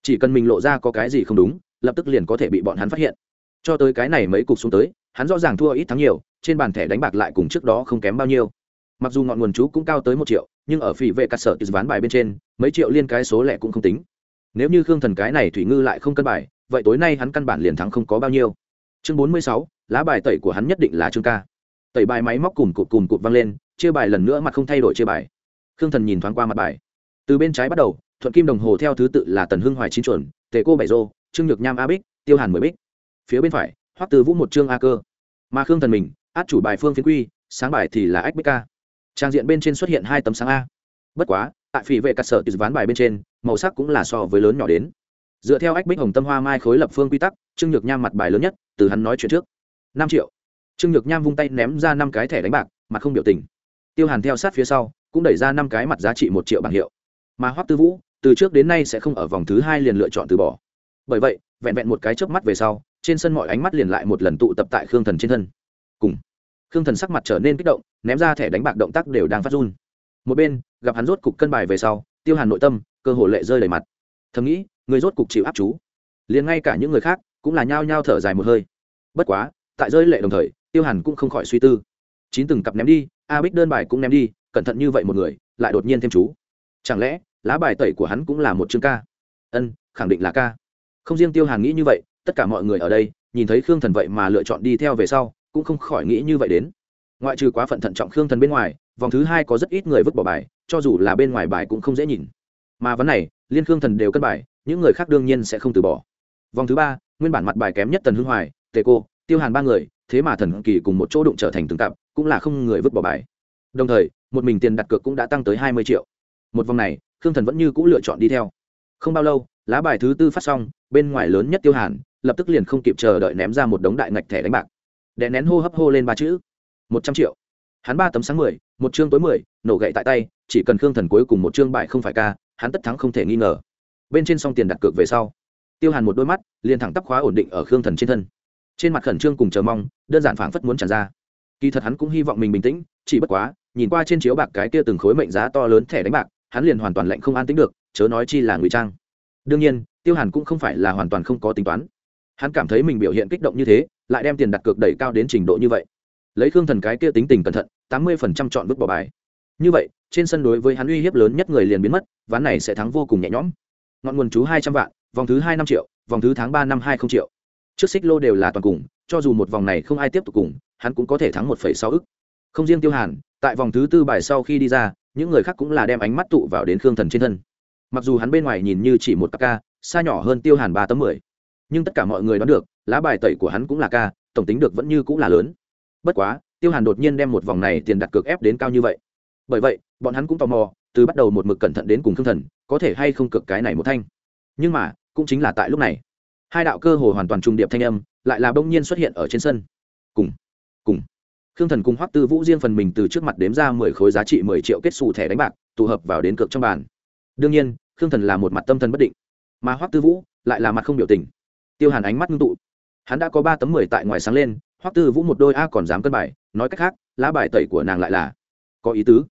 Chỉ cần mình lộ ra có cái gì không đúng, lập tức liền có thể bị bọn hắn phát hiện. Cho tới cái này mấy cục xuống tới, hắn rõ ràng thua ít thắng nhiều, trên bàn thẻ đánh bạc lại cùng trước đó không kém bao nhiêu. Mặc dù ngọn nguồn chú cũng cao tới một triệu, nhưng ở phỉ vệ cắt sở từ ván bài bên trên, mấy triệu liên cái số lẻ cũng không tính nếu như khương thần cái này thủy ngư lại không cân bài, vậy tối nay hắn căn bản liền thắng không có bao nhiêu. Chương bốn mươi sáu, lá bài tẩy của hắn nhất định là trương ca. Tẩy bài máy móc cùng cụt cùng cụt văng lên, chia bài lần nữa mặt không thay đổi chia bài. Khương thần nhìn thoáng qua mặt bài. Từ bên trái bắt đầu, thuận kim đồng hồ theo thứ tự là tần hưng hoài chín chuẩn, tề cô bảy rô, trương nhược nham a bích, tiêu hàn mười bích. Phía bên phải, hoắc từ vũ một trương a cơ. Mà khương thần mình, át chủ bài phương phiến quy, sáng bài thì là ách bích ca. Trang diện bên trên xuất hiện hai tấm sáng a. Bất quá, tại phỉ vệ cắt sở từ ván bài bên trên màu sắc cũng là so với lớn nhỏ đến. Dựa theo ách bích hồng tâm hoa mai khối lập phương quy tắc, trương nhược nham mặt bài lớn nhất, từ hắn nói chuyện trước. Năm triệu. Trương nhược nham vung tay ném ra năm cái thẻ đánh bạc, mặt không biểu tình. Tiêu hàn theo sát phía sau, cũng đẩy ra năm cái mặt giá trị một triệu bảng hiệu. Mà hoắc tư vũ, từ trước đến nay sẽ không ở vòng thứ hai liền lựa chọn từ bỏ. Bởi vậy, vẹn vẹn một cái chớp mắt về sau, trên sân mọi ánh mắt liền lại một lần tụ tập tại khương thần trên thân. Cùng, khương thần sắc mặt trở nên kích động, ném ra thẻ đánh bạc động tác đều đang phát run. Một bên, gặp hắn rốt cục cân bài về sau tiêu hàn nội tâm, cơ hồ lệ rơi đầy mặt. Thầm nghĩ, người rốt cục chịu áp chú. Liền ngay cả những người khác cũng là nhao nhao thở dài một hơi. Bất quá, tại rơi lệ đồng thời, tiêu hàn cũng không khỏi suy tư. Chín từng cặp ném đi, a bích đơn bài cũng ném đi, cẩn thận như vậy một người, lại đột nhiên thêm chú. Chẳng lẽ, lá bài tẩy của hắn cũng là một chương ca? Ân, khẳng định là ca. Không riêng tiêu hàn nghĩ như vậy, tất cả mọi người ở đây, nhìn thấy khương thần vậy mà lựa chọn đi theo về sau, cũng không khỏi nghĩ như vậy đến. Ngoại trừ quá phận thận trọng khương thần bên ngoài, vòng thứ hai có rất ít người vứt bỏ bài cho dù là bên ngoài bài cũng không dễ nhìn. Mà vấn này, liên khương thần đều cân bài, những người khác đương nhiên sẽ không từ bỏ. Vòng thứ ba, nguyên bản mặt bài kém nhất tần hưng hoài, tề cô, tiêu hàn ba người, thế mà thần kỳ cùng một chỗ đụng trở thành từng cặp, cũng là không người vứt bỏ bài. Đồng thời, một mình tiền đặt cược cũng đã tăng tới hai mươi triệu. Một vòng này, khương thần vẫn như c ũ lựa chọn đi theo. Không bao lâu, lá bài thứ tư phát xong, bên ngoài lớn nhất tiêu hàn, lập tức liền không kịp chờ đợi ném ra một đống đại ngạch thẻ đánh bạc. Đè nén hô hấp hô lên ba chữ. một trăm triệu hắn ba tấm sáng mười, một chương tối mười, nổ gậy tại tay, chỉ cần khương thần cuối cùng một chương bài không phải ca, hắn tất thắng không thể nghi ngờ. Bên trên xong tiền đặt cược về sau, tiêu hàn một đôi mắt, liền thẳng tắp khóa ổn định ở khương thần trên thân. Trên mặt khẩn trương cùng chờ mong, đơn giản phảng phất muốn tràn ra. Kỳ thật hắn cũng hy vọng mình bình tĩnh, chỉ bất quá, nhìn qua trên chiếu bạc cái kia từng khối mệnh giá to lớn thẻ đánh bạc, hắn liền hoàn toàn lạnh không an tính được, chớ nói chi là ngụy trang. Đương nhiên, tiêu hàn cũng không phải là hoàn toàn không có tính toán. Hắn cảm thấy mình biểu hiện kích động như thế, lại đem tiền đặt cược đẩy cao đến trình độ như vậy lấy khương thần cái kia tính tình cẩn thận, tám mươi phần trăm chọn vứt bỏ bài. Như vậy, trên sân đối với hắn uy hiếp lớn nhất người liền biến mất, ván này sẽ thắng vô cùng nhẹ nhõm. Ngọn nguồn chú hai trăm vạn, vòng thứ hai năm triệu, vòng thứ tháng ba năm hai không triệu. Trước xích lô đều là toàn cùng, cho dù một vòng này không ai tiếp tục cùng, hắn cũng có thể thắng một phẩy sáu ức. Không riêng tiêu hàn, tại vòng thứ tư bài sau khi đi ra, những người khác cũng là đem ánh mắt tụ vào đến khương thần trên thân. Mặc dù hắn bên ngoài nhìn như chỉ một ca, xa nhỏ hơn tiêu hàn ba tấm mười, nhưng tất cả mọi người đoán được, lá bài tẩy của hắn cũng là ca, tổng tính được vẫn như cũng là lớn bất quá, tiêu hàn đột nhiên đem một vòng này tiền đặt cược ép đến cao như vậy. Bởi vậy, bọn hắn cũng tò mò, từ bắt đầu một mực cẩn thận đến cùng thương thần, có thể hay không cực cái này một thanh. Nhưng mà, cũng chính là tại lúc này, hai đạo cơ hồ hoàn toàn trùng điệp thanh âm lại là bỗng nhiên xuất hiện ở trên sân. Cùng cùng. Khương thần cùng hoắc tư vũ riêng phần mình từ trước mặt đếm ra mười khối giá trị mười triệu kết xù thẻ đánh bạc, tụ hợp vào đến cược trong bàn. Đương nhiên, khương thần là một mặt tâm thần bất định, mà hoắc tư vũ lại là mặt không biểu tình. Tiêu hàn ánh mắt ngưng tụ. Hắn đã có ba tấm mười tại ngoài sáng lên hoắc tư vũ một đôi a còn dám cân bài, nói cách khác, lá bài tẩy của nàng lại là có ý tứ.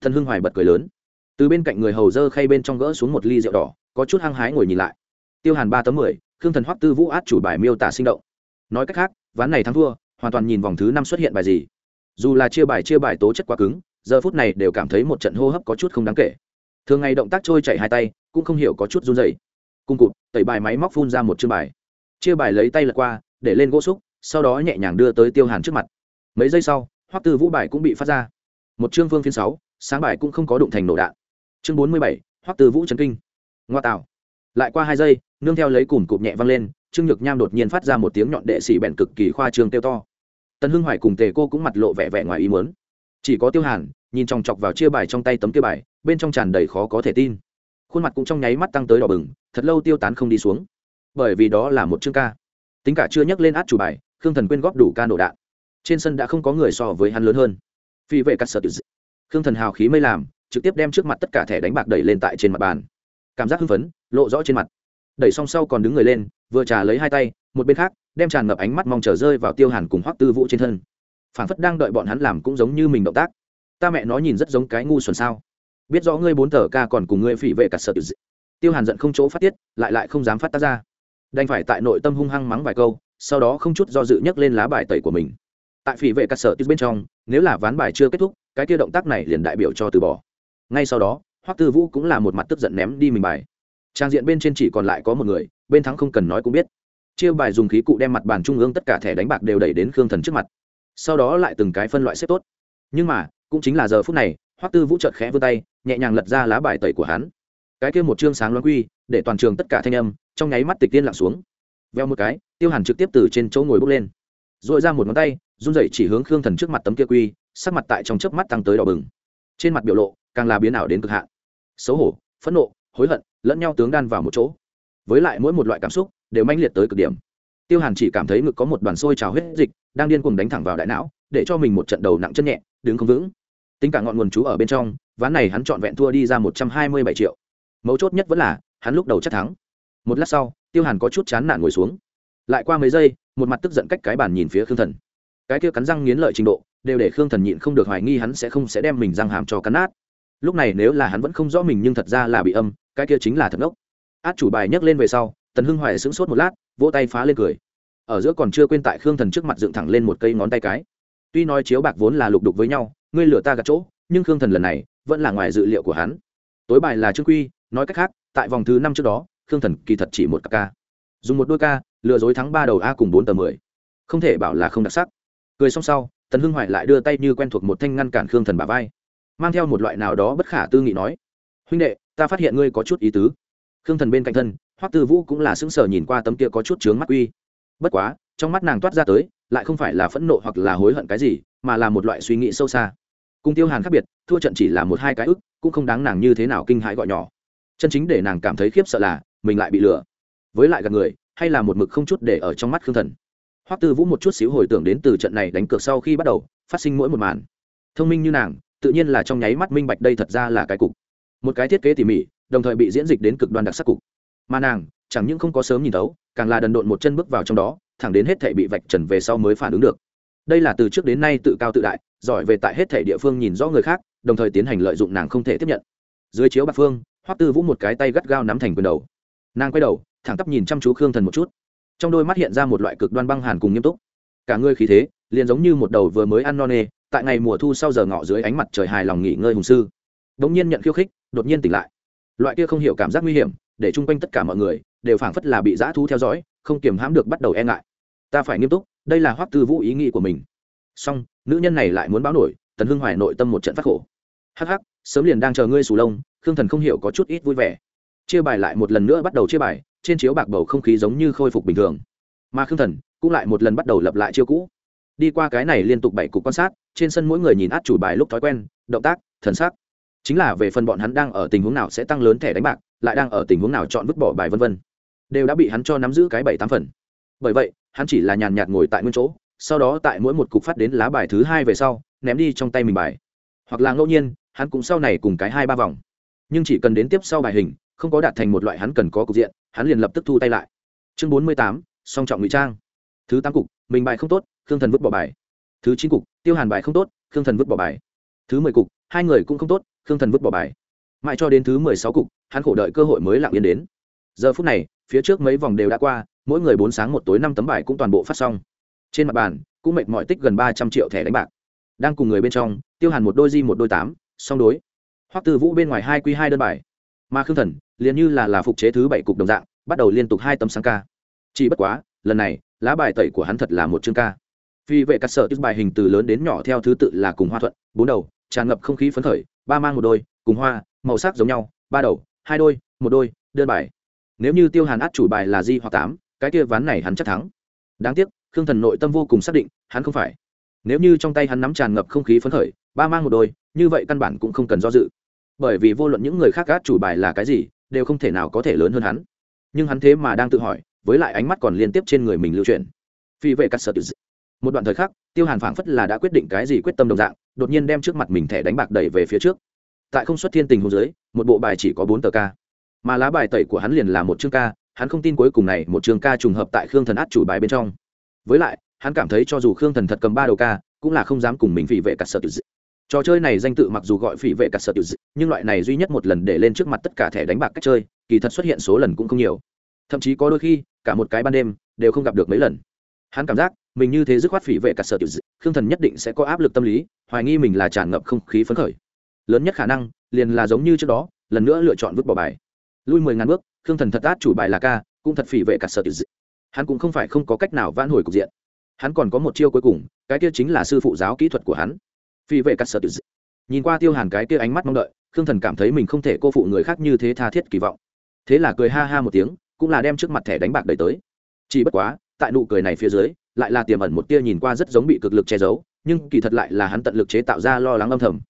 Thần hưng hoài bật cười lớn. Từ bên cạnh người hầu dơ khay bên trong gỡ xuống một ly rượu đỏ, có chút hăng hái ngồi nhìn lại. Tiêu hàn ba tấm mười, khương thần hoắc tư vũ át chủ bài miêu tả sinh động. Nói cách khác, ván này thắng thua, hoàn toàn nhìn vòng thứ năm xuất hiện bài gì. Dù là chia bài chia bài tố chất quá cứng, giờ phút này đều cảm thấy một trận hô hấp có chút không đáng kể. Thường ngày động tác trôi chảy hai tay, cũng không hiểu có chút run dày cung cụt, tẩy bài máy móc phun ra một chương bài. Chia bài lấy tay lật qua, để lên gỗ xúc sau đó nhẹ nhàng đưa tới tiêu hàn trước mặt mấy giây sau hoắc tư vũ bài cũng bị phát ra một chương phương phiên sáu sáng bài cũng không có đụng thành nổ đạn chương bốn mươi bảy hoắc tư vũ trấn kinh ngoa tạo lại qua hai giây nương theo lấy cùm cụp nhẹ văng lên trương nhược nham đột nhiên phát ra một tiếng nhọn đệ sĩ bèn cực kỳ khoa trương tiêu to tần hưng hoài cùng tề cô cũng mặt lộ vẻ vẻ ngoài ý muốn chỉ có tiêu hàn nhìn chòng chọc vào chia bài trong tay tấm kia bài bên trong tràn đầy khó có thể tin khuôn mặt cũng trong nháy mắt tăng tới đỏ bừng thật lâu tiêu tán không đi xuống bởi vì đó là một chương ca tính cả chưa nhắc lên át chủ bài khương thần quyên góp đủ ca nổ đạn. Trên sân đã không có người so với hắn lớn hơn. Phi vệ cắt sợ khương thần hào khí mây làm, trực tiếp đem trước mặt tất cả thẻ đánh bạc đẩy lên tại trên mặt bàn. Cảm giác hưng phấn, lộ rõ trên mặt. Đẩy xong sau còn đứng người lên, vừa trà lấy hai tay, một bên khác, đem tràn ngập ánh mắt mong chờ rơi vào tiêu hàn cùng hoắc tư vũ trên thân. Phản phất đang đợi bọn hắn làm cũng giống như mình động tác. Ta mẹ nó nhìn rất giống cái ngu xuẩn sao. Biết rõ ngươi bốn tờ ca còn cùng ngươi phỉ vệ cả sợ tiêu hàn giận không chỗ phát tiết, lại lại không dám phát tác ra. Đành phải tại nội tâm hung hăng mắng vài câu sau đó không chút do dự nhấc lên lá bài tẩy của mình. Tại phỉ vệ cả sợ bên trong, nếu là ván bài chưa kết thúc, cái kia động tác này liền đại biểu cho từ bỏ. Ngay sau đó, hoắc tư vũ cũng là một mặt tức giận ném đi mình bài. Trang diện bên trên chỉ còn lại có một người, bên thắng không cần nói cũng biết. Chia bài dùng khí cụ đem mặt bàn trung ương tất cả thẻ đánh bạc đều đẩy đến khương thần trước mặt. Sau đó lại từng cái phân loại xếp tốt. Nhưng mà, cũng chính là giờ phút này, hoắc tư vũ chợt khẽ vươn tay, nhẹ nhàng lật ra lá bài tẩy của hắn. Cái kia một chương sáng loáng quy, để toàn trường tất cả thanh âm, trong nháy mắt tịch tiên lặng xuống veo một cái, tiêu hàn trực tiếp từ trên chỗ ngồi bốc lên. Dội ra một ngón tay, run rẩy chỉ hướng khương thần trước mặt tấm kia quy, sắc mặt tại trong chớp mắt tăng tới đỏ bừng. Trên mặt biểu lộ, càng là biến ảo đến cực hạn. Xấu hổ, phẫn nộ, hối hận, lẫn nhau tướng đan vào một chỗ. Với lại mỗi một loại cảm xúc, đều manh liệt tới cực điểm. Tiêu hàn chỉ cảm thấy ngực có một đoàn sôi trào huyết dịch, đang điên cuồng đánh thẳng vào đại não, để cho mình một trận đầu nặng chân nhẹ, đứng không vững. Tính cả ngọn nguồn chú ở bên trong, ván này hắn trọn vẹn thua đi ra một trăm hai mươi bảy triệu. Mấu chốt nhất vẫn là, hắn lúc đầu chắc thắng một lát sau, tiêu hàn có chút chán nản ngồi xuống. Lại qua mấy giây, một mặt tức giận cách cái bàn nhìn phía khương thần. Cái kia cắn răng nghiến lợi trình độ, đều để khương thần nhịn không được hoài nghi hắn sẽ không sẽ đem mình răng hàm cho cắn nát. Lúc này nếu là hắn vẫn không rõ mình nhưng thật ra là bị âm, cái kia chính là thật ốc. Át chủ bài nhấc lên về sau, tần hưng hoài sững sốt một lát, vỗ tay phá lên cười. Ở giữa còn chưa quên tại khương thần trước mặt dựng thẳng lên một cây ngón tay cái. Tuy nói chiếu bạc vốn là lục đục với nhau, ngươi lửa ta gạt chỗ, nhưng khương thần lần này vẫn là ngoài dự liệu của hắn. Tối bài là trương quy, nói cách khác, tại vòng thứ năm trước đó khương thần kỳ thật chỉ một ca dùng một đôi ca, lừa dối thắng ba đầu a cùng bốn tờ mười. Không thể bảo là không đặc sắc. Cười xong sau, tần hưng hoài lại đưa tay như quen thuộc một thanh ngăn cản khương thần bà vai. Mang theo một loại nào đó bất khả tư nghị nói, huynh đệ, ta phát hiện ngươi có chút ý tứ. Khương thần bên cạnh thân, hoắc tư vũ cũng là sững sờ nhìn qua tấm kia có chút chướng mắt uy. Bất quá, trong mắt nàng toát ra tới, lại không phải là phẫn nộ hoặc là hối hận cái gì, mà là một loại suy nghĩ sâu xa. Cùng tiêu hàn khác biệt, thua trận chỉ là một hai cái ức, cũng không đáng nàng như thế nào kinh hãi gọi nhỏ. Chân chính để nàng cảm thấy khiếp sợ là mình lại bị lừa. Với lại gặp người, hay là một mực không chút để ở trong mắt khương thần. Hoắc tư vũ một chút xíu hồi tưởng đến từ trận này đánh cược sau khi bắt đầu, phát sinh mỗi một màn. Thông minh như nàng, tự nhiên là trong nháy mắt minh bạch đây thật ra là cái cục. Một cái thiết kế tỉ mỉ, đồng thời bị diễn dịch đến cực đoan đặc sắc cục. Mà nàng, chẳng những không có sớm nhìn thấu, càng là đần độn một chân bước vào trong đó, thẳng đến hết thể bị vạch trần về sau mới phản ứng được. Đây là từ trước đến nay tự cao tự đại, giỏi về tại hết thể địa phương nhìn rõ người khác, đồng thời tiến hành lợi dụng nàng không thể tiếp nhận. Dưới chiếu bạc phương, hoắc tư vũ một cái tay gắt gao nắm thành quyền đầu nàng quay đầu, thẳng tắp nhìn chăm chú khương thần một chút. Trong đôi mắt hiện ra một loại cực đoan băng hàn cùng nghiêm túc. Cả người khí thế, liền giống như một đầu vừa mới ăn no nê, tại ngày mùa thu sau giờ ngọ dưới ánh mặt trời hài lòng nghỉ ngơi hùng sư. Đ ỗ n g nhiên nhận khiêu khích, đột nhiên tỉnh lại. Loại kia không hiểu cảm giác nguy hiểm, để chung quanh tất cả mọi người, đều phảng phất là bị dã thú theo dõi, không kiềm hãm được bắt đầu e ngại. Ta phải nghiêm túc, đây là hoắc tư vũ ý nghĩ của mình. Song nữ nhân này lại muốn báo nổi, tần hưng hoài nội tâm một trận phát khổ. Hắc hắc, sớm liền đang chờ ngươi sù lông, khương thần không hiểu có chút ít vui vẻ chia bài lại một lần nữa bắt đầu chia bài, trên chiếu bạc bầu không khí giống như khôi phục bình thường. Mà khương thần cũng lại một lần bắt đầu lập lại chiêu cũ. Đi qua cái này liên tục bảy cục quan sát, trên sân mỗi người nhìn át chủ bài lúc thói quen, động tác, thần sắc. Chính là về phần bọn hắn đang ở tình huống nào sẽ tăng lớn thẻ đánh bạc, lại đang ở tình huống nào chọn vứt bỏ bài vân vân, đều đã bị hắn cho nắm giữ cái bảy tám phần. Bởi vậy, hắn chỉ là nhàn nhạt ngồi tại nguyên chỗ, sau đó tại mỗi một cục phát đến lá bài thứ hai về sau, ném đi trong tay mình bài. Hoặc là ngẫu nhiên, hắn cũng sau này cùng cái hai ba vòng. Nhưng chỉ cần đến tiếp sau bài hình không có đạt thành một loại hắn cần có cục diện, hắn liền lập tức thu tay lại. Chương bốn mươi tám, song trọng ngụy trang. Thứ tám cục, mình bài không tốt, khương thần vứt bỏ bài. Thứ chín cục, tiêu hàn bài không tốt, khương thần vứt bỏ bài. Thứ mười cục, hai người cũng không tốt, khương thần vứt bỏ bài. Mãi cho đến thứ mười sáu cục, hắn khổ đợi cơ hội mới lặng yên đến. Giờ phút này, phía trước mấy vòng đều đã qua, mỗi người bốn sáng một tối năm tấm bài cũng toàn bộ phát xong. Trên mặt bàn, cũng mệt mỏi tích gần ba trăm triệu thẻ đánh bạc. Đang cùng người bên trong, tiêu hàn một đôi di một đôi tám, song đối. Hoắc tư vũ bên ngoài hai q hai đơn bài mà khương thần liền như là là phục chế thứ bảy cục đồng dạng, bắt đầu liên tục hai tấm sáng ca. Chỉ bất quá, lần này, lá bài tẩy của hắn thật là một chương ca. Vì vậy cắt sở tức bài hình từ lớn đến nhỏ theo thứ tự là cùng hoa thuận, bốn đầu, tràn ngập không khí phấn khởi, ba mang một đôi, cùng hoa, màu sắc giống nhau, ba đầu, hai đôi, một đôi, đơn bài. Nếu như tiêu hàn át chủ bài là di hoặc tám, cái kia ván này hắn chắc thắng. Đáng tiếc, khương thần nội tâm vô cùng xác định, hắn không phải. Nếu như trong tay hắn nắm tràn ngập không khí phấn khởi, ba mang một đôi, như vậy căn bản cũng không cần do dự bởi vì vô luận những người khác át chủ bài là cái gì, đều không thể nào có thể lớn hơn hắn. Nhưng hắn thế mà đang tự hỏi, với lại ánh mắt còn liên tiếp trên người mình lưu truyền vì vậy cắt sợ một đoạn thời khắc, tiêu hàn phảng phất là đã quyết định cái gì quyết tâm đồng dạng, đột nhiên đem trước mặt mình thẻ đánh bạc đẩy về phía trước. Tại không xuất thiên tình hồ dưới, một bộ bài chỉ có bốn tờ ca. Mà lá bài tẩy của hắn liền là một chương ca, hắn không tin cuối cùng này một chương ca trùng hợp tại khương thần át chủ bài bên trong. Với lại, hắn cảm thấy cho dù khương thần thật cầm ba đầu ca, cũng là không dám cùng mình vì vệ cắt sợ tự trò chơi này danh tự mặc dù gọi phỉ vệ cả sợ dị, nhưng loại này duy nhất một lần để lên trước mặt tất cả thẻ đánh bạc cách chơi, kỳ thật xuất hiện số lần cũng không nhiều. Thậm chí có đôi khi, cả một cái ban đêm đều không gặp được mấy lần. Hắn cảm giác, mình như thế dứt khoát phỉ vệ cả sở tiểu dị, khương thần nhất định sẽ có áp lực tâm lý, hoài nghi mình là tràn ngập không khí phấn khởi. Lớn nhất khả năng, liền là giống như trước đó, lần nữa lựa chọn vứt bỏ bài. Lui mười ngàn bước, khương thần thật át chủ bài là ca, cũng thật phỉ vệ cả sở tiểu dị. Hắn cũng không phải không có cách nào vãn hồi cục diện. Hắn còn có một chiêu cuối cùng, cái kia chính là sư phụ giáo kỹ thuật của hắn phi vệ cắt sợ nhìn qua tiêu hàn cái kia ánh mắt mong đợi, khương thần cảm thấy mình không thể cô phụ người khác như thế tha thiết kỳ vọng. Thế là cười ha ha một tiếng, cũng là đem trước mặt thẻ đánh bạc đầy tới. Chỉ bất quá, tại nụ cười này phía dưới, lại là tiềm ẩn một tia nhìn qua rất giống bị cực lực che giấu, nhưng kỳ thật lại là hắn tận lực chế tạo ra lo lắng âm thầm.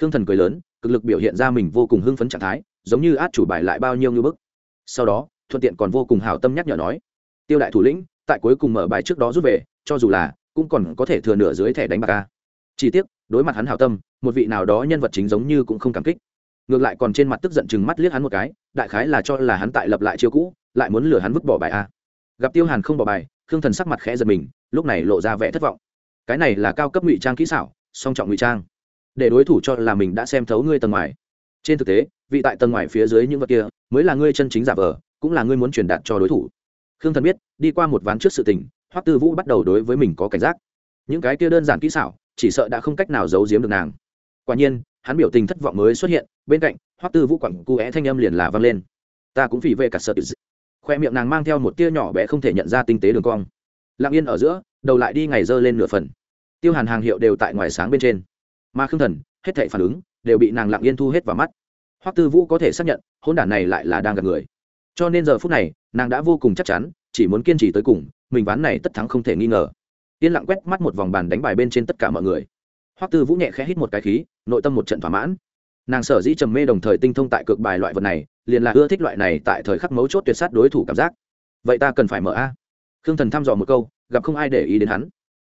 Khương thần cười lớn, cực lực biểu hiện ra mình vô cùng hưng phấn trạng thái, giống như át chủ bài lại bao nhiêu như bức. Sau đó, thuận tiện còn vô cùng hào tâm nhắc nhở nói, tiêu đại thủ lĩnh, tại cuối cùng mở bài trước đó rút về, cho dù là, cũng còn có thể thừa nửa dưới thẻ đánh bạc ca chỉ tiếc, đối mặt hắn hào tâm, một vị nào đó nhân vật chính giống như cũng không cảm kích. Ngược lại còn trên mặt tức giận chừng mắt liếc hắn một cái, đại khái là cho là hắn tại lập lại chiêu cũ, lại muốn lừa hắn vứt bỏ bài a. Gặp tiêu hàn không bỏ bài, khương thần sắc mặt khẽ giật mình, lúc này lộ ra vẻ thất vọng. Cái này là cao cấp ngụy trang kỹ xảo, song trọng ngụy trang. Để đối thủ cho là mình đã xem thấu ngươi tầng ngoài. Trên thực tế, vị tại tầng ngoài phía dưới những vật kia, mới là ngươi chân chính giả vờ, cũng là ngươi muốn truyền đạt cho đối thủ. Khương thần biết, đi qua một ván trước sự tình, hoắc tư vũ bắt đầu đối với mình có cảnh giác. Những cái kia đơn giản kỹ xảo chỉ sợ đã không cách nào giấu giếm được nàng. Quả nhiên, hắn biểu tình thất vọng mới xuất hiện, bên cạnh, hoắc tư vũ quẳng cu é thanh âm liền là vang lên. Ta cũng vì về cả sợ khoe miệng nàng mang theo một tia nhỏ bé không thể nhận ra tinh tế đường cong. Lặng yên ở giữa, đầu lại đi ngày dơ lên nửa phần. Tiêu hàn hàng hiệu đều tại ngoài sáng bên trên. Mà khương thần, hết thảy phản ứng, đều bị nàng lặng yên thu hết vào mắt. Hoắc tư vũ có thể xác nhận hôn đản này lại là đang gặp người. Cho nên giờ phút này, nàng đã vô cùng chắc chắn, chỉ muốn kiên trì tới cùng, mình ván này tất thắng không thể nghi ngờ yên lặng quét mắt một vòng bàn đánh bài bên trên tất cả mọi người. Hoắc tư vũ nhẹ khẽ hít một cái khí, nội tâm một trận thỏa mãn. Nàng sở dĩ trầm mê đồng thời tinh thông tại cược bài loại vật này, liền là ưa thích loại này tại thời khắc mấu chốt tuyệt sát đối thủ cảm giác. Vậy ta cần phải mở a. Khương thần thăm dò một câu, gặp không ai để ý đến hắn.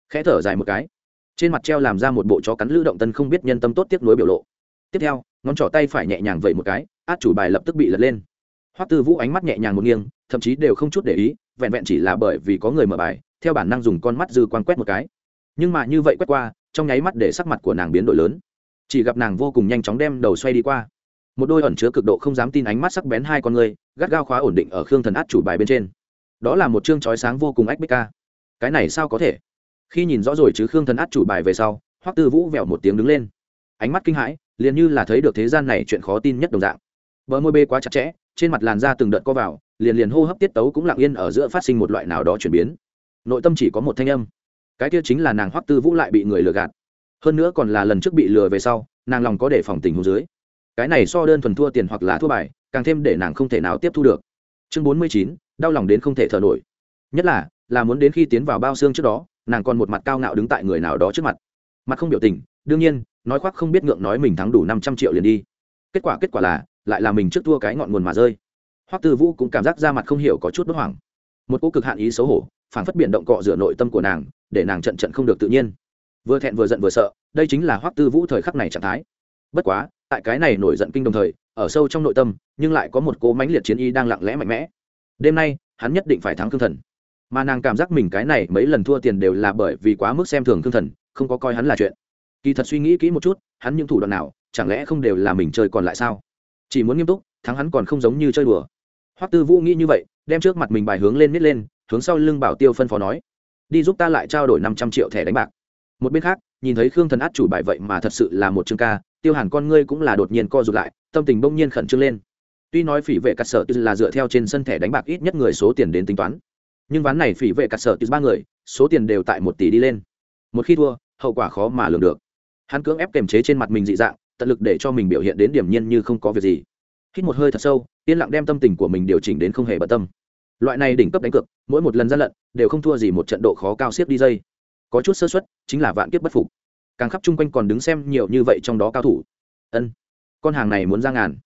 Khẽ thở dài một cái. Trên mặt treo làm ra một bộ chó cắn lữ động tân không biết nhân tâm tốt tiếp nối biểu lộ. Tiếp theo, ngón trỏ tay phải nhẹ nhàng vẩy một cái, át chủ bài lập tức bị lật lên. Hoắc tư vũ ánh mắt nhẹ nhàng một nghiêng, thậm chí đều không chút để ý, vẹn vẹn chỉ là bởi vì có người mở bài theo bản năng dùng con mắt dư quan quét một cái. Nhưng mà như vậy quét qua, trong nháy mắt để sắc mặt của nàng biến đổi lớn. Chỉ gặp nàng vô cùng nhanh chóng đem đầu xoay đi qua. Một đôi ẩn chứa cực độ không dám tin ánh mắt sắc bén hai con người, gắt gao khóa ổn định ở khương thần át chủ bài bên trên. Đó là một chương trói sáng vô cùng ách bích ca. Cái này sao có thể? Khi nhìn rõ rồi chứ khương thần át chủ bài về sau, hoắc tư vũ vẹo một tiếng đứng lên. Ánh mắt kinh hãi, liền như là thấy được thế gian này chuyện khó tin nhất đồng dạng. Bờ môi bê quá chặt chẽ, trên mặt làn da từng đợt co vào, liền liền hô hấp tiết tấu cũng lặng yên ở giữa phát sinh một loại nào đó chuyển biến nội tâm chỉ có một thanh âm. Cái kia chính là nàng hoắc tư vũ lại bị người lừa gạt. Hơn nữa còn là lần trước bị lừa về sau, nàng lòng có để phòng tình hồ dưới. Cái này so đơn thuần thua tiền hoặc là thua bài, càng thêm để nàng không thể nào tiếp thu được. Chương bốn mươi chín, đau lòng đến không thể thở nổi. Nhất là là muốn đến khi tiến vào bao xương trước đó, nàng còn một mặt cao ngạo đứng tại người nào đó trước mặt. Mặt không biểu tình, đương nhiên, nói khoác không biết ngượng nói mình thắng đủ năm trăm triệu liền đi. Kết quả kết quả là, lại là mình trước thua cái ngọn nguồn mà rơi. Hoắc tư vũ cũng cảm giác ra mặt không hiểu có chút bất hoảng. Một cô cực hạn ý xấu hổ phản phất biển động cọ rửa nội tâm của nàng, để nàng trận trận không được tự nhiên. Vừa thẹn vừa giận vừa sợ, đây chính là hoắc tư vũ thời khắc này trạng thái. Bất quá, tại cái này nổi giận kinh đồng thời, ở sâu trong nội tâm, nhưng lại có một cố mãnh liệt chiến y đang lặng lẽ mạnh mẽ. Đêm nay, hắn nhất định phải thắng thương thần. Mà nàng cảm giác mình cái này mấy lần thua tiền đều là bởi vì quá mức xem thường thương thần, không có coi hắn là chuyện. Kỳ thật suy nghĩ kỹ một chút, hắn những thủ đoạn nào, chẳng lẽ không đều là mình chơi còn lại sao? Chỉ muốn nghiêm túc, thắng hắn còn không giống như chơi đùa. Hoắc tư vũ nghĩ như vậy, đem trước mặt mình bài hướng lên nít lên hướng sau lưng bảo tiêu phân phó nói, đi giúp ta lại trao đổi năm trăm triệu thẻ đánh bạc. Một bên khác, nhìn thấy khương thần át chủ bài vậy mà thật sự là một chương ca, tiêu hàn con ngươi cũng là đột nhiên co rụt lại, tâm tình bỗng nhiên khẩn trương lên. Tuy nói phỉ vệ cắt sở là dựa theo trên sân thẻ đánh bạc ít nhất người số tiền đến tính toán, nhưng ván này phỉ vệ cắt sở ba người, số tiền đều tại một tỷ đi lên. Một khi thua, hậu quả khó mà lường được. Hắn cưỡng ép kềm chế trên mặt mình dị dạng, tận lực để cho mình biểu hiện đến điểm nhiên như không có việc gì. Hít một hơi thật sâu, yên lặng đem tâm tình của mình điều chỉnh đến không hề bận tâm loại này đỉnh cấp đánh cược, mỗi một lần gian lận, đều không thua gì một trận độ khó cao siết đi dây. Có chút sơ xuất chính là vạn kiếp bất phục. Càng khắp chung quanh còn đứng xem nhiều như vậy trong đó cao thủ. Ân, con hàng này muốn ra ngàn.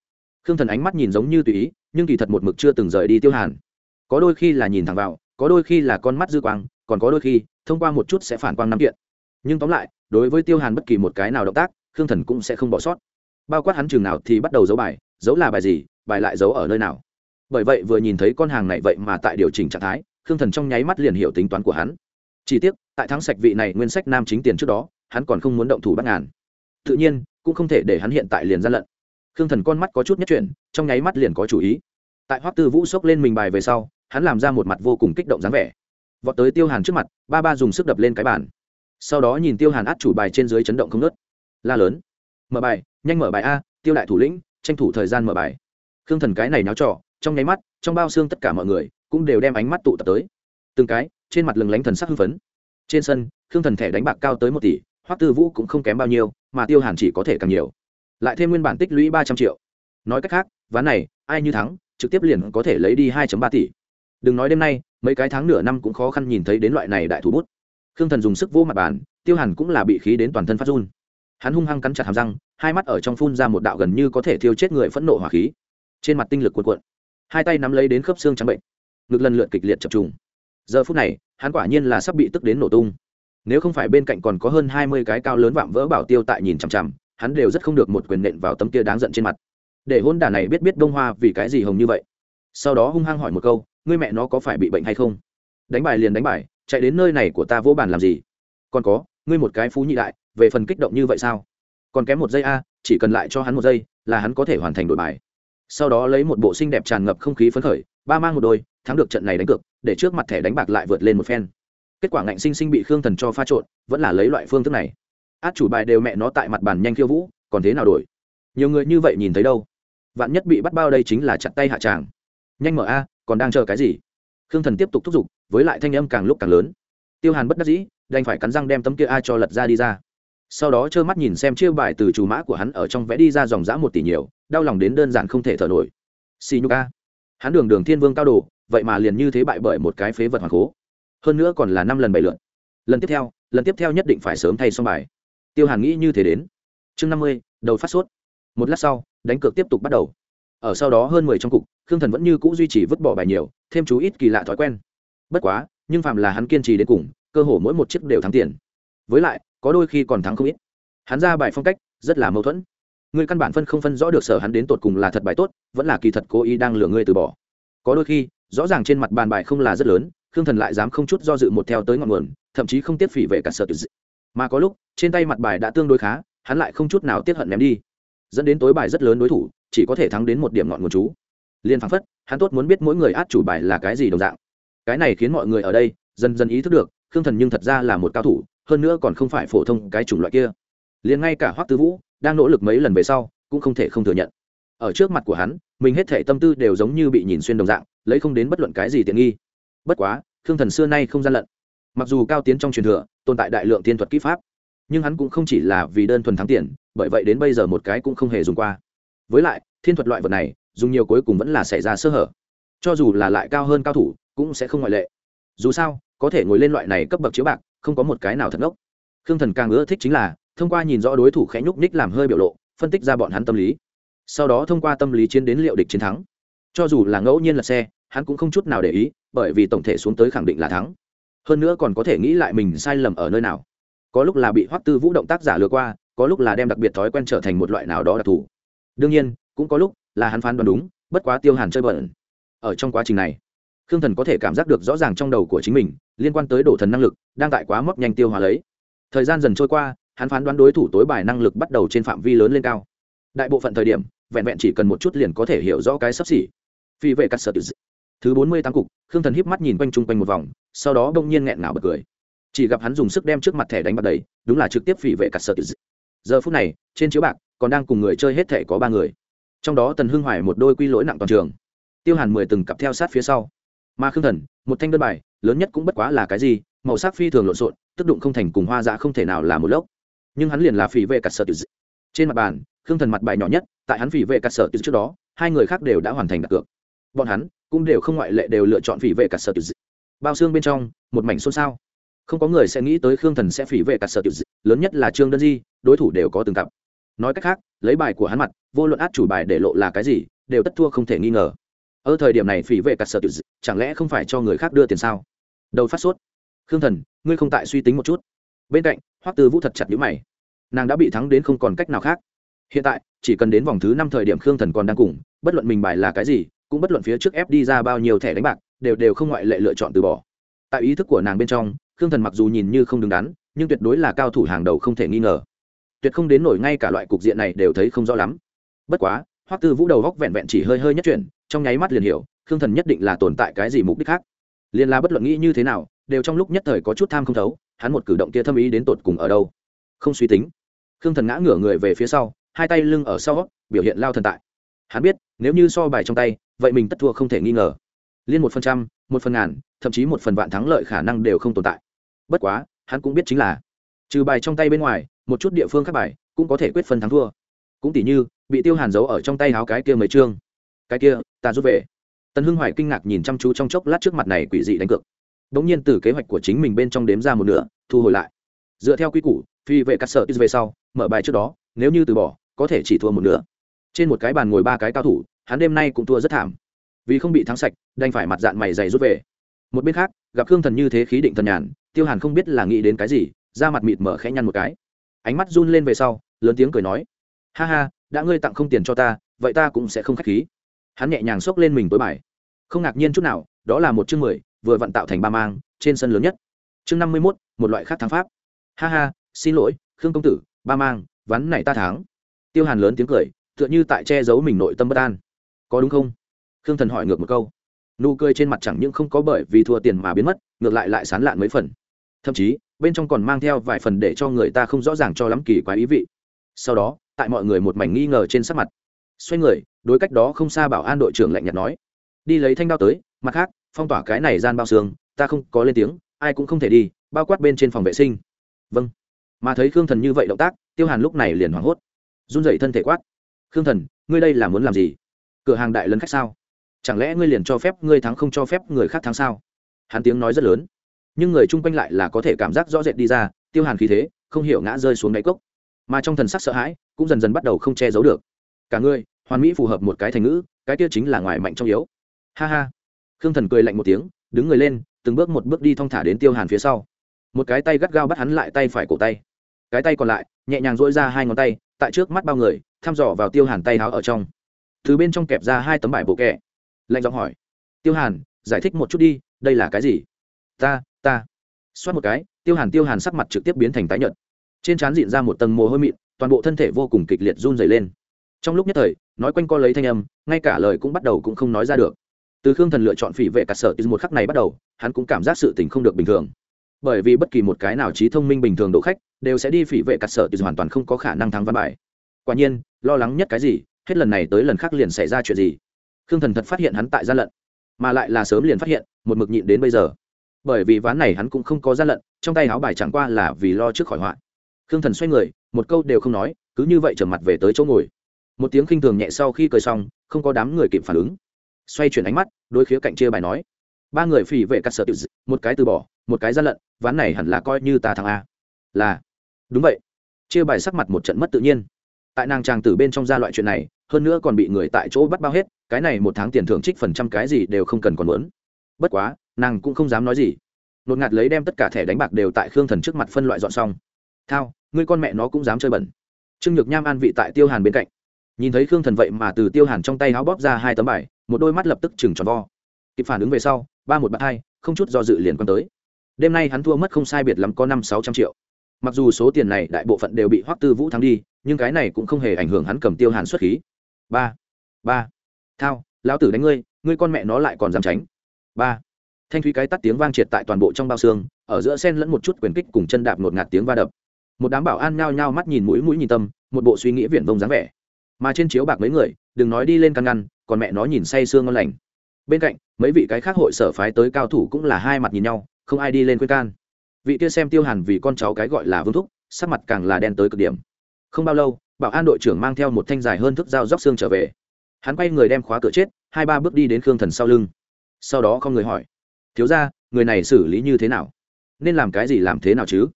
Khương thần ánh mắt nhìn giống như tùy ý, nhưng kỳ thật một mực chưa từng rời đi tiêu hàn. Có đôi khi là nhìn thẳng vào, có đôi khi là con mắt dư quang, còn có đôi khi, thông qua một chút sẽ phản quang năm kiện. Nhưng tóm lại, đối với tiêu hàn bất kỳ một cái nào động tác, khương thần cũng sẽ không bỏ sót. Bao quát hắn chừng nào thì bắt đầu giấu bài, giấu là bài gì, bài lại giấu ở nơi nào bởi vậy vừa nhìn thấy con hàng này vậy mà tại điều chỉnh trạng thái, khương thần trong nháy mắt liền hiểu tính toán của hắn. Chỉ tiếc, tại thắng sạch vị này nguyên sách nam chính tiền trước đó, hắn còn không muốn động thủ bắt ngàn. Tự nhiên, cũng không thể để hắn hiện tại liền gian lận. Khương thần con mắt có chút nhất chuyển, trong nháy mắt liền có chủ ý. Tại hoắc tư vũ xốc lên mình bài về sau, hắn làm ra một mặt vô cùng kích động dáng vẻ. Vọt tới tiêu hàn trước mặt, ba ba dùng sức đập lên cái bàn. Sau đó nhìn tiêu hàn át chủ bài trên dưới chấn động không nớt la lớn. Mở bài, nhanh mở bài a, tiêu đại thủ lĩnh, tranh thủ thời gian mở bài. Khương thần cái này náo trọ trong nháy mắt, trong bao xương tất cả mọi người cũng đều đem ánh mắt tụ tập tới. Từng cái, trên mặt lừng lánh thần sắc hưng phấn. Trên sân, khương thần thẻ đánh bạc cao tới một tỷ, hoắc tư vũ cũng không kém bao nhiêu, mà tiêu hàn chỉ có thể càng nhiều. Lại thêm nguyên bản tích lũy ba trăm triệu. Nói cách khác, ván này, ai như thắng, trực tiếp liền có thể lấy đi hai ba tỷ. Đừng nói đêm nay, mấy cái tháng nửa năm cũng khó khăn nhìn thấy đến loại này đại thủ bút. Khương thần dùng sức vỗ mặt bàn, tiêu hàn cũng là bị khí đến toàn thân phát run. Hắn hung hăng cắn chặt hàm răng, hai mắt ở trong phun ra một đạo gần như có thể thiêu chết người phẫn nộ hỏa khí. Trên mặt tinh lực cuộn cuộn hai tay nắm lấy đến khớp xương trắng bệnh, ngực lần lượt kịch liệt chập trùng. Giờ phút này, hắn quả nhiên là sắp bị tức đến nổ tung. Nếu không phải bên cạnh còn có hơn hai mươi cái cao lớn vạm vỡ bảo tiêu tại nhìn chằm chằm, hắn đều rất không được một quyền nện vào tấm kia đáng giận trên mặt. Để hôn đả này biết biết đông hoa vì cái gì hồng như vậy? Sau đó hung hăng hỏi một câu, ngươi mẹ nó có phải bị bệnh hay không? Đánh bài liền đánh bài, chạy đến nơi này của ta vỗ bàn làm gì? Còn có, ngươi một cái phú nhị đại, về phần kích động như vậy sao? Còn kém một giây a, chỉ cần lại cho hắn một giây, là hắn có thể hoàn thành đội bài sau đó lấy một bộ xinh đẹp tràn ngập không khí phấn khởi, ba mang một đôi, thắng được trận này đánh cược, để trước mặt thẻ đánh bạc lại vượt lên một phen. Kết quả ngạnh sinh sinh bị khương thần cho pha trộn, vẫn là lấy loại phương thức này. Át chủ bài đều mẹ nó tại mặt bàn nhanh khiêu vũ, còn thế nào đổi? Nhiều người như vậy nhìn thấy đâu? Vạn nhất bị bắt bao đây chính là chặt tay hạ tràng. Nhanh mở a, còn đang chờ cái gì? Khương thần tiếp tục thúc giục, với lại thanh âm càng lúc càng lớn. Tiêu hàn bất đắc dĩ, đành phải cắn răng đem tấm kia a cho lật ra đi ra sau đó trơ mắt nhìn xem chiêu bài từ chủ mã của hắn ở trong vẽ đi ra dòng dã một tỷ nhiều, đau lòng đến đơn giản không thể thở nổi. Xì nhục a. Hắn đường đường thiên vương cao đồ, vậy mà liền như thế bại bởi một cái phế vật hoàng cố. Hơn nữa còn là năm lần bảy lượt. Lần tiếp theo, lần tiếp theo nhất định phải sớm thay xong bài. Tiêu hàn nghĩ như thế đến. Chương năm mươi, đầu phát sốt. Một lát sau, đánh cược tiếp tục bắt đầu. Ở sau đó hơn mười trong cục, khương thần vẫn như c ũ duy trì vứt bỏ bài nhiều, thêm chú ít kỳ lạ thói quen. Bất quá, nhưng phạm là hắn kiên trì đến cùng, cơ hồ mỗi một chiếc đều thắng tiền. Với lại có đôi khi còn thắng không ít. Hắn ra bài phong cách, rất là mâu thuẫn. Người căn bản phân không phân rõ được sở hắn đến tột cùng là thật bài tốt, vẫn là kỳ thật cố ý đang lừa ngươi từ bỏ. Có đôi khi, rõ ràng trên mặt bàn bài không là rất lớn, khương thần lại dám không chút do dự một theo tới ngọn nguồn, thậm chí không tiếc phỉ về cả sở tự mà có lúc, trên tay mặt bài đã tương đối khá, hắn lại không chút nào tiếp hận ném đi. Dẫn đến tối bài rất lớn đối thủ, chỉ có thể thắng đến một điểm ngọn nguồn chú. Liên phán phất, hắn tốt muốn biết mỗi người át chủ bài là cái gì đồng dạng. Cái này khiến mọi người ở đây dần dần ý thức được khương thần nhưng thật ra là một cao thủ, hơn nữa còn không phải phổ thông cái chủng loại kia. Liền ngay cả hoắc tư vũ, đang nỗ lực mấy lần về sau, cũng không thể không thừa nhận. Ở trước mặt của hắn, mình hết thể tâm tư đều giống như bị nhìn xuyên đồng dạng, lấy không đến bất luận cái gì tiện nghi. Bất quá, khương thần xưa nay không gian lận. Mặc dù cao tiến trong truyền thừa, tồn tại đại lượng tiên thuật kỹ pháp, nhưng hắn cũng không chỉ là vì đơn thuần thắng tiền, bởi vậy đến bây giờ một cái cũng không hề dùng qua. Với lại, thiên thuật loại vật này, dùng nhiều cuối cùng vẫn là xảy ra sơ hở. Cho dù là lại cao hơn cao thủ, cũng sẽ không ngoại lệ. Dù sao có thể ngồi lên loại này cấp bậc chiếu bạc, không có một cái nào thật ngốc. Khương thần càng ưa thích chính là, thông qua nhìn rõ đối thủ khẽ nhúc ních làm hơi biểu lộ, phân tích ra bọn hắn tâm lý. Sau đó thông qua tâm lý chiến đến liệu địch chiến thắng. Cho dù là ngẫu nhiên là xe, hắn cũng không chút nào để ý, bởi vì tổng thể xuống tới khẳng định là thắng. Hơn nữa còn có thể nghĩ lại mình sai lầm ở nơi nào. Có lúc là bị hoắc tư vũ động tác giả lừa qua, có lúc là đem đặc biệt thói quen trở thành một loại nào đó đặc thù. Đương nhiên, cũng có lúc là hắn phán đoán đúng, bất quá tiêu hàn chơi bẩn. Ở trong quá trình này khương thần có thể cảm giác được rõ ràng trong đầu của chính mình, liên quan tới đổ thần năng lực, đang tại quá móc nhanh tiêu hóa lấy. Thời gian dần trôi qua, hắn phán đoán đối thủ tối bài năng lực bắt đầu trên phạm vi lớn lên cao. Đại bộ phận thời điểm, vẹn vẹn chỉ cần một chút liền có thể hiểu rõ cái sắp xỉ. Phi vệ cắt sợ tự thứ bốn mươi tám cục, khương thần híp mắt nhìn quanh chung quanh một vòng, sau đó bỗng nhiên nghẹn ngào bật cười. Chỉ gặp hắn dùng sức đem trước mặt thẻ đánh bạc đầy, đúng là trực tiếp phỉ vệ cắt sợ giờ phút này, trên chiếu bạc, còn đang cùng người chơi hết thẻ có ba người. Trong đó tần hưng hoài một đôi quy lỗi nặng toàn trường. Tiêu hàn mười từng cặp theo sát phía sau mà khương thần, một thanh đơn bài, lớn nhất cũng bất quá là cái gì, màu sắc phi thường lộn xộn, tức đụng không thành cùng hoa dạ không thể nào là một lốc. Nhưng hắn liền là phỉ vệ cắt sợ trên mặt bàn, khương thần mặt bài nhỏ nhất, tại hắn phỉ vệ cắt sợ trước đó, hai người khác đều đã hoàn thành đặt cược. Bọn hắn cũng đều không ngoại lệ đều lựa chọn phỉ vệ cắt sợ bao xương bên trong, một mảnh xôn xao. Không có người sẽ nghĩ tới khương thần sẽ phỉ vệ cắt sợ lớn nhất là trương đơn di, đối thủ đều có từng cặp nói cách khác, lấy bài của hắn mặt, vô luận át chủ bài để lộ là cái gì, đều tất thua không thể nghi ngờ ở thời điểm này phỉ vệ cắt sợ chẳng lẽ không phải cho người khác đưa tiền sao? Đầu phát sốt. Khương thần, ngươi không tại suy tính một chút. Bên cạnh, hoắc tư vũ thật chặt nhữ mày. Nàng đã bị thắng đến không còn cách nào khác. Hiện tại, chỉ cần đến vòng thứ năm thời điểm khương thần còn đang cùng, bất luận mình bài là cái gì, cũng bất luận phía trước ép đi ra bao nhiêu thẻ đánh bạc, đều đều không ngoại lệ lựa chọn từ bỏ. Tại ý thức của nàng bên trong, khương thần mặc dù nhìn như không đứng đắn, nhưng tuyệt đối là cao thủ hàng đầu không thể nghi ngờ. Tuyệt không đến nổi ngay cả loại cục diện này đều thấy không rõ lắm. Bất quá, hoắc tư vũ đầu góc vẹn vẹn chỉ hơi hơi nhất chuyển trong nháy mắt liền hiểu, khương thần nhất định là tồn tại cái gì mục đích khác. Liền là bất luận nghĩ như thế nào, đều trong lúc nhất thời có chút tham không thấu, hắn một cử động kia thâm ý đến tột cùng ở đâu? Không suy tính. Khương thần ngã ngửa người về phía sau, hai tay lưng ở sau, biểu hiện lao thần tại. Hắn biết, nếu như so bài trong tay, vậy mình tất thua không thể nghi ngờ. Liên một phần trăm, một phần ngàn, thậm chí một phần vạn thắng lợi khả năng đều không tồn tại. Bất quá, hắn cũng biết chính là, trừ bài trong tay bên ngoài, một chút địa phương khác bài cũng có thể quyết phân thắng thua. Cũng tỉ như, bị tiêu hàn giấu ở trong tay háo cái kia mấy chương cái kia, ta rút về. Tần hưng hoài kinh ngạc nhìn chăm chú trong chốc lát trước mặt này quỷ dị đánh cược. Đ ỗ n g nhiên từ kế hoạch của chính mình bên trong đếm ra một nửa, thu hồi lại. Dựa theo quy củ, phi vệ cắt sợ về sau, mở bài trước đó, nếu như từ bỏ, có thể chỉ thua một nửa. Trên một cái bàn ngồi ba cái cao thủ, hắn đêm nay cũng thua rất thảm. Vì không bị thắng sạch, đành phải mặt dạng mày dày rút về. Một bên khác, gặp khương thần như thế khí định thần nhàn, tiêu hàn không biết là nghĩ đến cái gì ra mặt mịt mở khẽ nhăn một cái. Ánh mắt run lên về sau, lớn tiếng cười nói, ha ha, đã ngươi tặng không tiền cho ta, vậy ta cũng sẽ không k h á c h khí hắn nhẹ nhàng xốc lên mình tối bài. Không ngạc nhiên chút nào, đó là một chương mười, vừa vận tạo thành ba mang, trên sân lớn nhất. Chương năm mươi mốt, một loại khác thắng pháp. Ha ha, xin lỗi, khương công tử, ba mang, ván này ta thắng. Tiêu hàn lớn tiếng cười, tựa như tại che giấu mình nội tâm bất an. Có đúng không? Khương thần hỏi ngược một câu. Nụ cười trên mặt chẳng những không có bởi vì thua tiền mà biến mất, ngược lại lại sán lạn mấy phần. Thậm chí, bên trong còn mang theo vài phần để cho người ta không rõ ràng cho lắm kỳ quái ý vị. Sau đó, tại mọi người một mảnh nghi ngờ trên sắc mặt. Xoay người đối cách đó không xa bảo an đội trưởng lạnh nhạt nói, đi lấy thanh đao tới, mặt khác, phong tỏa cái này gian bao xương, ta không có lên tiếng, ai cũng không thể đi, bao quát bên trên phòng vệ sinh. Vâng. Mà thấy khương thần như vậy động tác, tiêu hàn lúc này liền hoảng hốt, run dậy thân thể quát. Khương thần, ngươi đây là muốn làm gì? Cửa hàng đại lấn khách sao? Chẳng lẽ ngươi liền cho phép ngươi thắng không cho phép người khác thắng sao? Hắn tiếng nói rất lớn. Nhưng người chung quanh lại là có thể cảm giác rõ rệt đi ra, tiêu hàn khí thế, không hiểu ngã rơi xuống đáy cốc. Mà trong thần sắc sợ hãi, cũng dần dần bắt đầu không che giấu được. Cả ngươi hoàn mỹ phù hợp một cái thành ngữ, cái kia chính là ngoài mạnh trong yếu. Ha ha. Khương thần cười lạnh một tiếng, đứng người lên, từng bước một bước đi thong thả đến tiêu hàn phía sau. Một cái tay gắt gao bắt hắn lại tay phải cổ tay. Cái tay còn lại, nhẹ nhàng dỗi ra hai ngón tay, tại trước mắt bao người, thăm dò vào tiêu hàn tay háo ở trong. Thứ bên trong kẹp ra hai tấm bài bộ kẹ. Lạnh giọng hỏi, tiêu hàn, giải thích một chút đi, đây là cái gì? Ta ta. Xoát một cái, tiêu hàn tiêu hàn sắc mặt trực tiếp biến thành tái nhợt. Trên trán dịn ra một tầng mồ hôi mịn, toàn bộ thân thể vô cùng kịch liệt run dày lên. Trong lúc nhất thời nói quanh co lấy thanh âm, ngay cả lời cũng bắt đầu cũng không nói ra được. Từ khương thần lựa chọn phỉ vệ cả sở từ một khắc này bắt đầu, hắn cũng cảm giác sự tình không được bình thường. Bởi vì bất kỳ một cái nào trí thông minh bình thường độ khách, đều sẽ đi phỉ vệ cả sở từ hoàn toàn không có khả năng thắng văn bài. Quả nhiên, lo lắng nhất cái gì, hết lần này tới lần khác liền xảy ra chuyện gì? Khương thần thật phát hiện hắn tại gian lận, mà lại là sớm liền phát hiện, một mực nhịn đến bây giờ. Bởi vì ván này hắn cũng không có gian lận, trong tay áo bài chẳng qua là vì lo trước khỏi họa. Khương thần xoay người, một câu đều không nói, cứ như vậy trở mặt về tới chỗ ngồi một tiếng khinh thường nhẹ sau khi cười xong, không có đám người kịp phản ứng. Xoay chuyển ánh mắt đôi khía cạnh chia bài nói. Ba người phỉ vệ cắt sợ tự một cái từ bỏ, một cái gian lận, ván này hẳn là coi như ta thằng a. Là. Đúng vậy. Chia bài sắc mặt một trận mất tự nhiên. Tại nàng tràng tử bên trong ra loại chuyện này, hơn nữa còn bị người tại chỗ bắt bao hết, cái này một tháng tiền thưởng trích phần trăm cái gì đều không cần còn muốn. Bất quá, nàng cũng không dám nói gì. Nột ngạt lấy đem tất cả thẻ đánh bạc đều tại khương thần trước mặt phân loại dọn xong. Thao, ngươi con mẹ nó cũng dám chơi bẩn. Trương nhược nham an vị tại tiêu hàn bên cạnh nhìn thấy khương thần vậy mà từ tiêu hàn trong tay áo bóp ra hai tấm bài, một đôi mắt lập tức chừng tròn vo. Kịp phản ứng về sau, ba một bát hai, không chút do dự liền quan tới. Đêm nay hắn thua mất không sai biệt lắm có năm sáu trăm triệu. Mặc dù số tiền này đại bộ phận đều bị hoắc tư vũ thắng đi, nhưng cái này cũng không hề ảnh hưởng hắn cầm tiêu hàn xuất khí. Ba ba, thao, lão tử đánh ngươi ngươi con mẹ nó lại còn dám tránh. Ba, thanh thúy cái tắt tiếng vang triệt tại toàn bộ trong bao xương, ở giữa sen lẫn một chút quyền kích cùng chân đạp ngột ngạt tiếng va đập. Một đám bảo an nhao nhao mắt nhìn mũi mũi nhìn tâm, một bộ suy nghĩ viển vông dáng vẻ mà trên chiếu bạc mấy người, đừng nói đi lên căn ngăn, còn mẹ nó nhìn say sương ngon lành. Bên cạnh, mấy vị cái khác hội sở phái tới cao thủ cũng là hai mặt nhìn nhau, không ai đi lên khuyên can. Vị kia xem tiêu hàn vì con cháu cái gọi là vương thúc, sắc mặt càng là đen tới cực điểm. Không bao lâu, bảo an đội trưởng mang theo một thanh dài hơn thức dao róc xương trở về. Hắn quay người đem khóa cửa chết, hai ba bước đi đến khương thần sau lưng. Sau đó không người hỏi, thiếu ra người này xử lý như thế nào? Nên làm cái gì làm thế nào chứ?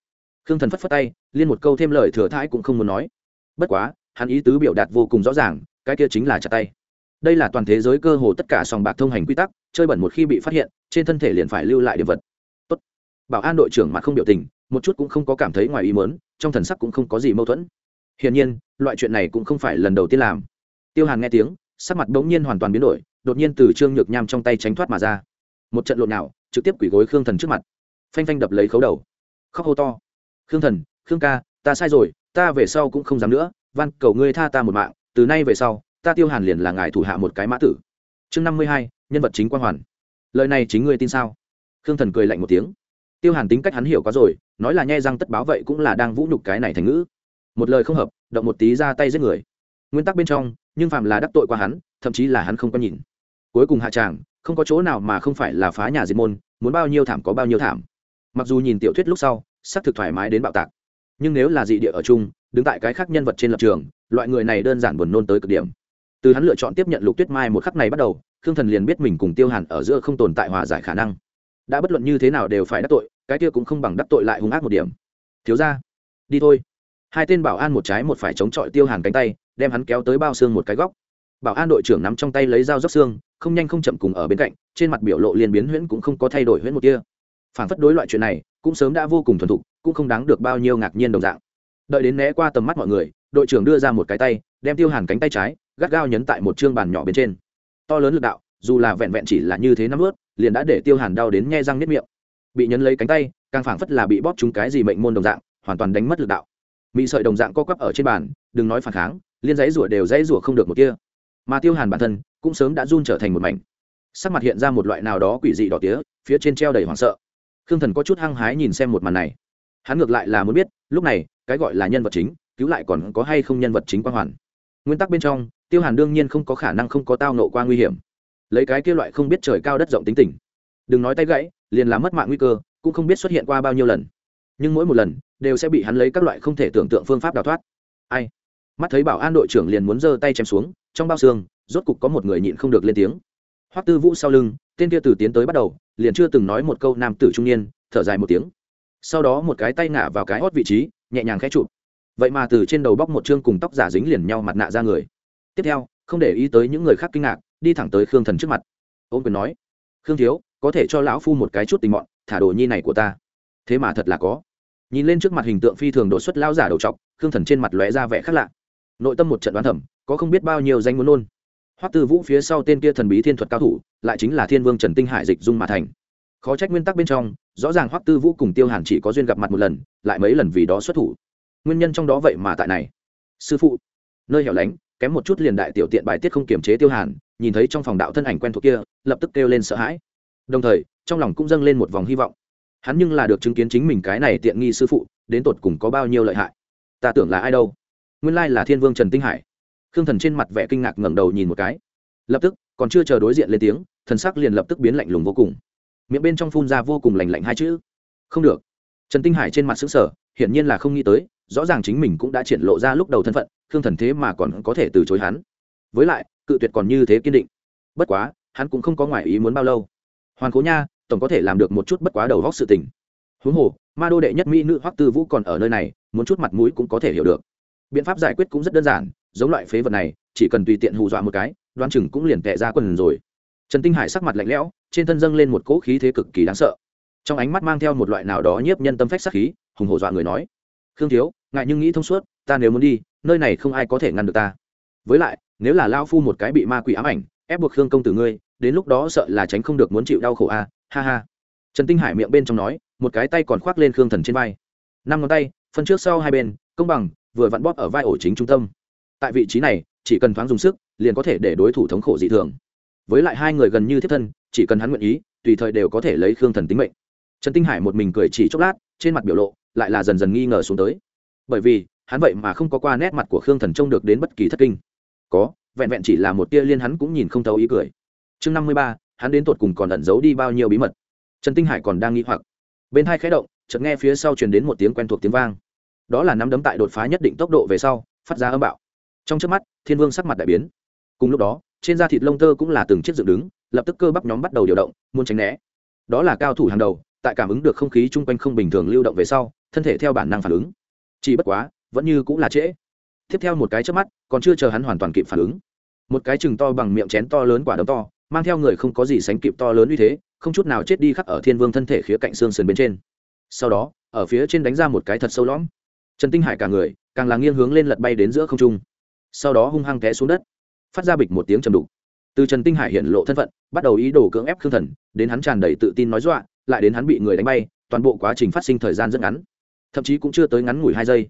Khương thần phất phất tay, liên một câu thêm lời thừa thãi cũng không muốn nói. Bất quá hắn ý tứ biểu đạt vô cùng rõ ràng, cái kia chính là chặt tay. Đây là toàn thế giới cơ hồ tất cả sòng bạc thông hành quy tắc, chơi bẩn một khi bị phát hiện, trên thân thể liền phải lưu lại điểm vật. Tốt. bảo an đội trưởng mặt không biểu tình, một chút cũng không có cảm thấy ngoài ý mớn trong thần sắc cũng không có gì mâu thuẫn. Hiển nhiên, loại chuyện này cũng không phải lần đầu tiên làm. Tiêu hàn nghe tiếng, sắc mặt bỗng nhiên hoàn toàn biến đổi, đột nhiên từ trương nhược nham trong tay tránh thoát mà ra. Một trận lộn nào, trực tiếp quỷ gối khương thần trước mặt. Phanh phanh đập lấy khấu đầu. Khóc hô to. Khương thần, khương ca, ta sai rồi, ta về sau cũng không dám nữa van, cầu ngươi tha ta một mạng, từ nay về sau, ta tiêu hàn liền là ngài thủ hạ một cái mã tử. Chương năm mươi hai, nhân vật chính quang hoàn. Lời này chính ngươi tin sao? Khương thần cười lạnh một tiếng. Tiêu hàn tính cách hắn hiểu quá rồi, nói là nhai răng tất báo vậy cũng là đang vũ nhục cái này thành ngữ. Một lời không hợp, động một tí ra tay giết người. Nguyên tắc bên trong, nhưng phạm là đắc tội qua hắn, thậm chí là hắn không có nhìn. Cuối cùng hạ tràng, không có chỗ nào mà không phải là phá nhà diệt môn, muốn bao nhiêu thảm có bao nhiêu thảm. Mặc dù nhìn tiểu thuyết lúc sau, xác thực thoải mái đến bạo tạc nhưng nếu là dị địa ở chung, đứng tại cái khác nhân vật trên lập trường, loại người này đơn giản buồn nôn tới cực điểm. Từ hắn lựa chọn tiếp nhận lục tuyết mai một khắc này bắt đầu, khương thần liền biết mình cùng tiêu hàn ở giữa không tồn tại hòa giải khả năng. Đã bất luận như thế nào đều phải đắc tội, cái kia cũng không bằng đắc tội lại hung ác một điểm. Thiếu ra đi thôi. Hai tên bảo an một trái một phải chống chọi tiêu hàn cánh tay, đem hắn kéo tới bao xương một cái góc. Bảo an đội trưởng nắm trong tay lấy dao dốc xương, không nhanh không chậm cùng ở bên cạnh, trên mặt biểu lộ liền biến huyễn cũng không có thay đổi huyễn một kia phản phất đối loại chuyện này, cũng sớm đã vô cùng thuần thục cũng không đáng được bao nhiêu ngạc nhiên đồng dạng. Đợi đến né qua tầm mắt mọi người, đội trưởng đưa ra một cái tay, đem tiêu hàn cánh tay trái gắt gao nhấn tại một chương bàn nhỏ bên trên. To lớn lực đạo, dù là vẹn vẹn chỉ là như thế năm ướt liền đã để tiêu hàn đau đến nhe răng nếp miệng. Bị nhấn lấy cánh tay, càng phảng phất là bị bóp trúng cái gì mệnh môn đồng dạng, hoàn toàn đánh mất lực đạo. Mị sợi đồng dạng co quắp ở trên bàn, đừng nói phản kháng, liên dãy rủa đều dãy rủa không được một kia. Mà tiêu hàn bản thân cũng sớm đã run trở thành một mảnh. Sắc mặt hiện ra một loại nào đó quỷ dị đỏ tía, phía trên treo đầy hoảng sợ. Khương thần có chút hăng hái nhìn xem một màn này hắn ngược lại là muốn biết, lúc này, cái gọi là nhân vật chính, cứu lại còn có hay không nhân vật chính quan hoàn. Nguyên tắc bên trong, tiêu hàn đương nhiên không có khả năng không có tao nộ qua nguy hiểm. Lấy cái kia loại không biết trời cao đất rộng tính tình. Đừng nói tay gãy, liền làm mất mạng nguy cơ, cũng không biết xuất hiện qua bao nhiêu lần. Nhưng mỗi một lần, đều sẽ bị hắn lấy các loại không thể tưởng tượng phương pháp đào thoát. Ai? Mắt thấy bảo an đội trưởng liền muốn giơ tay chém xuống, trong bao xương, rốt cục có một người nhịn không được lên tiếng. Hoắc tư vũ sau lưng, tên kia từ tiến tới bắt đầu, liền chưa từng nói một câu nam tử trung niên, thở dài một tiếng sau đó một cái tay ngả vào cái hót vị trí, nhẹ nhàng khẽ chụp. Vậy mà từ trên đầu bóc một chương cùng tóc giả dính liền nhau mặt nạ ra người. Tiếp theo, không để ý tới những người khác kinh ngạc, đi thẳng tới khương thần trước mặt. Ôm quyền nói, khương thiếu, có thể cho lão phu một cái chút tình mọn, thả đồ nhi này của ta. Thế mà thật là có. Nhìn lên trước mặt hình tượng phi thường đột xuất lao giả đầu trọc, khương thần trên mặt lóe ra vẻ khác lạ. Nội tâm một trận đoán thẩm có không biết bao nhiêu danh muốn nôn. Hoắc tư vũ phía sau tên kia thần bí thiên thuật cao thủ, lại chính là thiên vương trần tinh hải dịch dung mà thành khó trách nguyên tắc bên trong, rõ ràng hoắc tư vũ cùng tiêu hàn chỉ có duyên gặp mặt một lần, lại mấy lần vì đó xuất thủ. Nguyên nhân trong đó vậy mà tại này. Sư phụ, nơi hẻo lánh, kém một chút liền đại tiểu tiện bài tiết không kiềm chế tiêu hàn, nhìn thấy trong phòng đạo thân ảnh quen thuộc kia, lập tức kêu lên sợ hãi. Đồng thời, trong lòng cũng dâng lên một vòng hy vọng. Hắn nhưng là được chứng kiến chính mình cái này tiện nghi sư phụ, đến tột cùng có bao nhiêu lợi hại? Ta tưởng là ai đâu? Nguyên lai là thiên vương trần tinh hải. Khương thần trên mặt vẻ kinh ngạc ngẩng đầu nhìn một cái. Lập tức, còn chưa chờ đối diện lên tiếng, thần sắc liền lập tức biến lạnh lùng vô cùng miệng bên trong phun ra vô cùng lành lạnh hai chữ. Không được. Trần tinh hải trên mặt xứng sở hiển nhiên là không nghĩ tới, rõ ràng chính mình cũng đã triển lộ ra lúc đầu thân phận thương thần thế mà còn có thể từ chối hắn. Với lại, cự tuyệt còn như thế kiên định. Bất quá, hắn cũng không có ngoại ý muốn bao lâu. Hoàn cố nha, tổng có thể làm được một chút bất quá đầu góc sự tình. Huống hồ, ma đô đệ nhất mỹ nữ hoắc tư vũ còn ở nơi này, muốn chút mặt mũi cũng có thể hiểu được. Biện pháp giải quyết cũng rất đơn giản, giống loại phế vật này, chỉ cần tùy tiện hù dọa một cái đoan chừng cũng liền tệ ra quần rồi. Trần tinh hải sắc mặt lạnh lẽo trên thân dâng lên một cỗ khí thế cực kỳ đáng sợ. Trong ánh mắt mang theo một loại nào đó nhiếp nhân tâm phách sắc khí hùng hổ dọa người nói khương thiếu ngại nhưng nghĩ thông suốt ta nếu muốn đi nơi này không ai có thể ngăn được ta. Với lại nếu là lao phu một cái bị ma quỷ ám ảnh ép buộc khương công tử ngươi đến lúc đó sợ là tránh không được muốn chịu đau khổ a à, ha ha. Trần tinh hải miệng bên trong nói một cái tay còn khoác lên khương thần trên vai. Năm ngón tay phân trước sau hai bên công bằng vừa vặn bóp ở vai ổ chính trung tâm. Tại vị trí này chỉ cần thoáng dùng sức liền có thể để đối thủ thống khổ dị thường với lại hai người gần như thiết thân, chỉ cần hắn nguyện ý, tùy thời đều có thể lấy khương thần tính mệnh. Trần tinh hải một mình cười chỉ chốc lát, trên mặt biểu lộ lại là dần dần nghi ngờ xuống tới. Bởi vì, hắn vậy mà không có qua nét mặt của khương thần trông được đến bất kỳ thất kinh. Có, vẹn vẹn chỉ là một tia liên hắn cũng nhìn không thấu ý cười. Chương năm mươi ba, hắn đến tột cùng còn ẩn giấu đi bao nhiêu bí mật? Trần tinh hải còn đang nghĩ hoặc. Bên hai khẽ động, chợt nghe phía sau truyền đến một tiếng quen thuộc tiếng vang. Đó là nắm đấm tại đột phá nhất định tốc độ về sau, phát ra âm bạo. Trong trước mắt, thiên vương sắc mặt đại biến. Cùng lúc đó trên da thịt lông tơ cũng là từng chiếc dựng đứng, lập tức cơ bắp nhóm bắt đầu điều động, muốn tránh né. Đó là cao thủ hàng đầu, tại cảm ứng được không khí chung quanh không bình thường lưu động về sau, thân thể theo bản năng phản ứng. Chỉ bất quá, vẫn như cũng là trễ. Tiếp theo một cái trước mắt, còn chưa chờ hắn hoàn toàn kịp phản ứng. Một cái chừng to bằng miệng chén to lớn quả đấm to, mang theo người không có gì sánh kịp to lớn như thế, không chút nào chết đi khắc ở thiên vương thân thể khía cạnh xương sườn bên trên. Sau đó, ở phía trên đánh ra một cái thật sâu lõm. Trần tinh hải cả người, càng là nghiêng hướng lên lật bay đến giữa không trung. Sau đó hung hăng té xuống đất phát ra bịch một tiếng trầm đục. Từ trần tinh hải hiện lộ thân phận, bắt đầu ý đồ cưỡng ép khương thần, đến hắn tràn đầy tự tin nói dọa, lại đến hắn bị người đánh bay, toàn bộ quá trình phát sinh thời gian rất ngắn. Thậm chí cũng chưa tới ngắn ngủi hai giây.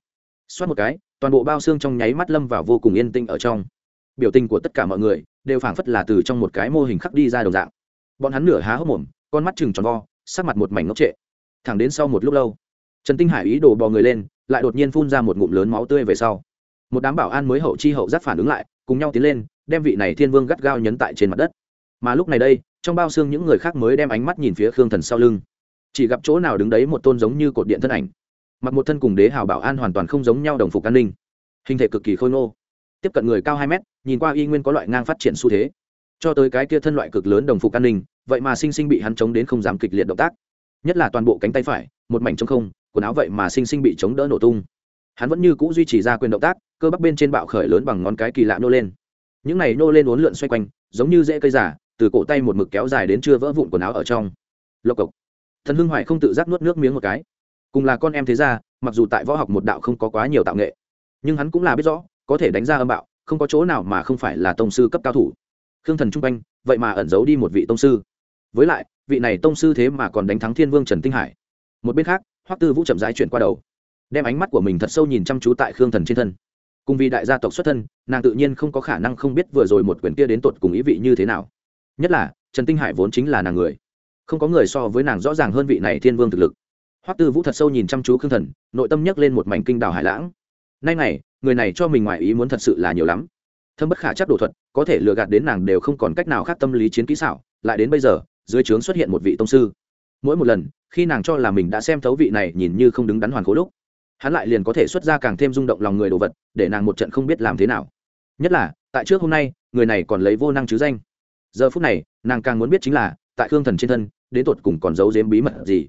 Xoát một cái, toàn bộ bao xương trong nháy mắt lâm vào vô cùng yên tĩnh ở trong. Biểu tình của tất cả mọi người đều phảng phất là từ trong một cái mô hình khắc đi ra đồng dạng. Bọn hắn nửa há hốc mồm, con mắt chừng tròn vo, sắc mặt một mảnh ngốc trệ. Thẳng đến sau một lúc lâu, trần tinh hải ý đồ bò người lên, lại đột nhiên phun ra một ngụm lớn máu tươi về sau một đám bảo an mới hậu chi hậu giác phản ứng lại, cùng nhau tiến lên, đem vị này thiên vương gắt gao nhấn tại trên mặt đất. Mà lúc này đây, trong bao xương những người khác mới đem ánh mắt nhìn phía khương thần sau lưng. Chỉ gặp chỗ nào đứng đấy một tôn giống như cột điện thân ảnh. Mặc một thân cùng đế hào bảo an hoàn toàn không giống nhau đồng phục an ninh. Hình thể cực kỳ khôi ngô. Tiếp cận người cao hai mét, nhìn qua y nguyên có loại ngang phát triển xu thế. Cho tới cái kia thân loại cực lớn đồng phục an ninh, vậy mà sinh sinh bị hắn chống đến không dám kịch liệt động tác. Nhất là toàn bộ cánh tay phải, một mảnh trống không, quần áo vậy mà sinh sinh bị chống đỡ nổ tung. Hắn vẫn như c ũ duy trì ra quyền động tác cơ bắp bên trên bạo khởi lớn bằng ngón cái kỳ lạ nô lên. Những này nô lên uốn lượn xoay quanh, giống như dễ cây giả từ cổ tay một mực kéo dài đến chưa vỡ vụn quần áo ở trong. Lộc cộc. Thần hưng hoài không tự giác nuốt nước miếng một cái. Cùng là con em thế ra mặc dù tại võ học một đạo không có quá nhiều tạo nghệ, nhưng hắn cũng là biết rõ, có thể đánh ra âm bạo, không có chỗ nào mà không phải là tông sư cấp cao thủ. Khương thần t r quanh, vậy mà ẩn giấu đi một vị tông sư. Với lại, vị này tông sư thế mà còn đánh thắng thiên vương trần tinh hải. Một bên khác, hoắc tư vũ chậm rãi chuyển qua đầu, đem ánh mắt của mình thật sâu nhìn chăm chú tại khương thần trên thân cùng vì đại gia tộc xuất thân, nàng tự nhiên không có khả năng không biết vừa rồi một quyển kia đến tột cùng ý vị như thế nào. Nhất là, trần tinh hải vốn chính là nàng người. Không có người so với nàng rõ ràng hơn vị này thiên vương thực lực. Hoắc tư vũ thật sâu nhìn chăm chú khương thần, nội tâm nhấc lên một mảnh kinh đào hải lãng. Nay này, người này cho mình ngoài ý muốn thật sự là nhiều lắm. Thâm bất khả chắc đồ thuật, có thể lừa gạt đến nàng đều không còn cách nào khác tâm lý chiến kỹ xảo. Lại đến bây giờ, dưới trướng xuất hiện một vị tông sư. Mỗi một lần, khi nàng cho là mình đã xem thấu vị này, nhìn như không đứng đắn hoàn cố lúc hắn lại liền có thể xuất ra càng thêm rung động lòng người đồ vật, để nàng một trận không biết làm thế nào. Nhất là, tại trước hôm nay, người này còn lấy vô năng chứ danh. Giờ phút này, nàng càng muốn biết chính là, tại khương thần trên thân, đến tột cùng còn giấu giếm bí mật gì.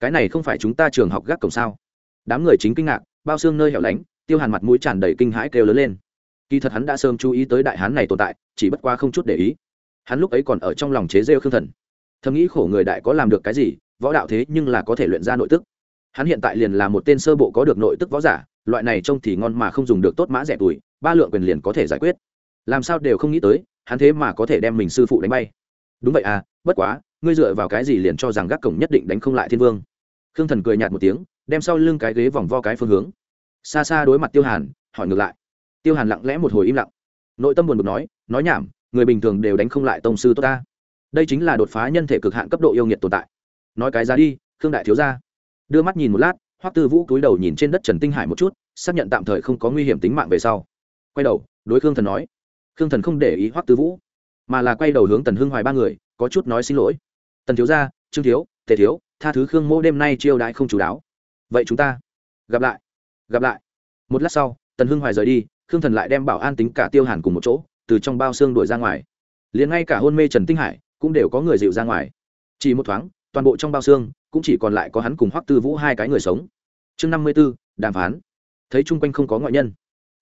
Cái này không phải chúng ta trường học gác cổng sao? Đám người chính kinh ngạc, bao xương nơi hẻo lánh, tiêu hàn mặt mũi tràn đầy kinh hãi kêu lớn lên. Kỳ thật hắn đã sớm chú ý tới đại hán này tồn tại, chỉ bất qua không chút để ý. Hắn lúc ấy còn ở trong lòng chế rêu khương thần. Thầm nghĩ khổ người đại có làm được cái gì, võ đạo thế nhưng là có thể luyện ra nội tức hắn hiện tại liền là một tên sơ bộ có được nội tức võ giả, loại này trông thì ngon mà không dùng được tốt mã rẻ tuổi, ba lượng quyền liền có thể giải quyết. Làm sao đều không nghĩ tới, hắn thế mà có thể đem mình sư phụ đánh bay. Đúng vậy à bất quá, ngươi dựa vào cái gì liền cho rằng gác cổng nhất định đánh không lại thiên vương? Khương thần cười nhạt một tiếng, đem sau lưng cái ghế vòng vo cái phương hướng. Xa xa đối mặt tiêu hàn, hỏi ngược lại. Tiêu hàn lặng lẽ một hồi im lặng. Nội tâm buồn bực nói nói nhảm, người bình thường đều đánh không lại tông sư tốt ta. Đây chính là đột phá nhân thể cực hạn cấp độ yêu nghiệt tồn tại. Nói cái ra đi, khương đại thiếu ra đưa mắt nhìn một lát, hoắc tư vũ cúi đầu nhìn trên đất trần tinh hải một chút, xác nhận tạm thời không có nguy hiểm tính mạng về sau. Quay đầu, đối khương thần nói. Khương thần không để ý hoắc tư vũ, mà là quay đầu hướng tần hưng hoài ba người, có chút nói xin lỗi. Tần thiếu gia, trương thiếu, tề thiếu, tha thứ khương mô đêm nay chiêu đãi không chú đáo. Vậy chúng ta gặp lại gặp lại. Một lát sau, tần hưng hoài rời đi, khương thần lại đem bảo an tính cả tiêu hàn cùng một chỗ, từ trong bao xương đuổi ra ngoài. Liền ngay cả hôn mê trần tinh hải cũng đều có người dịu ra ngoài. Chỉ một thoáng toàn bộ trong bao xương, cũng chỉ còn lại có hắn cùng hoắc tư vũ hai cái người sống. Chương năm mươi b ố đàm phán. Thấy chung quanh không có ngoại nhân,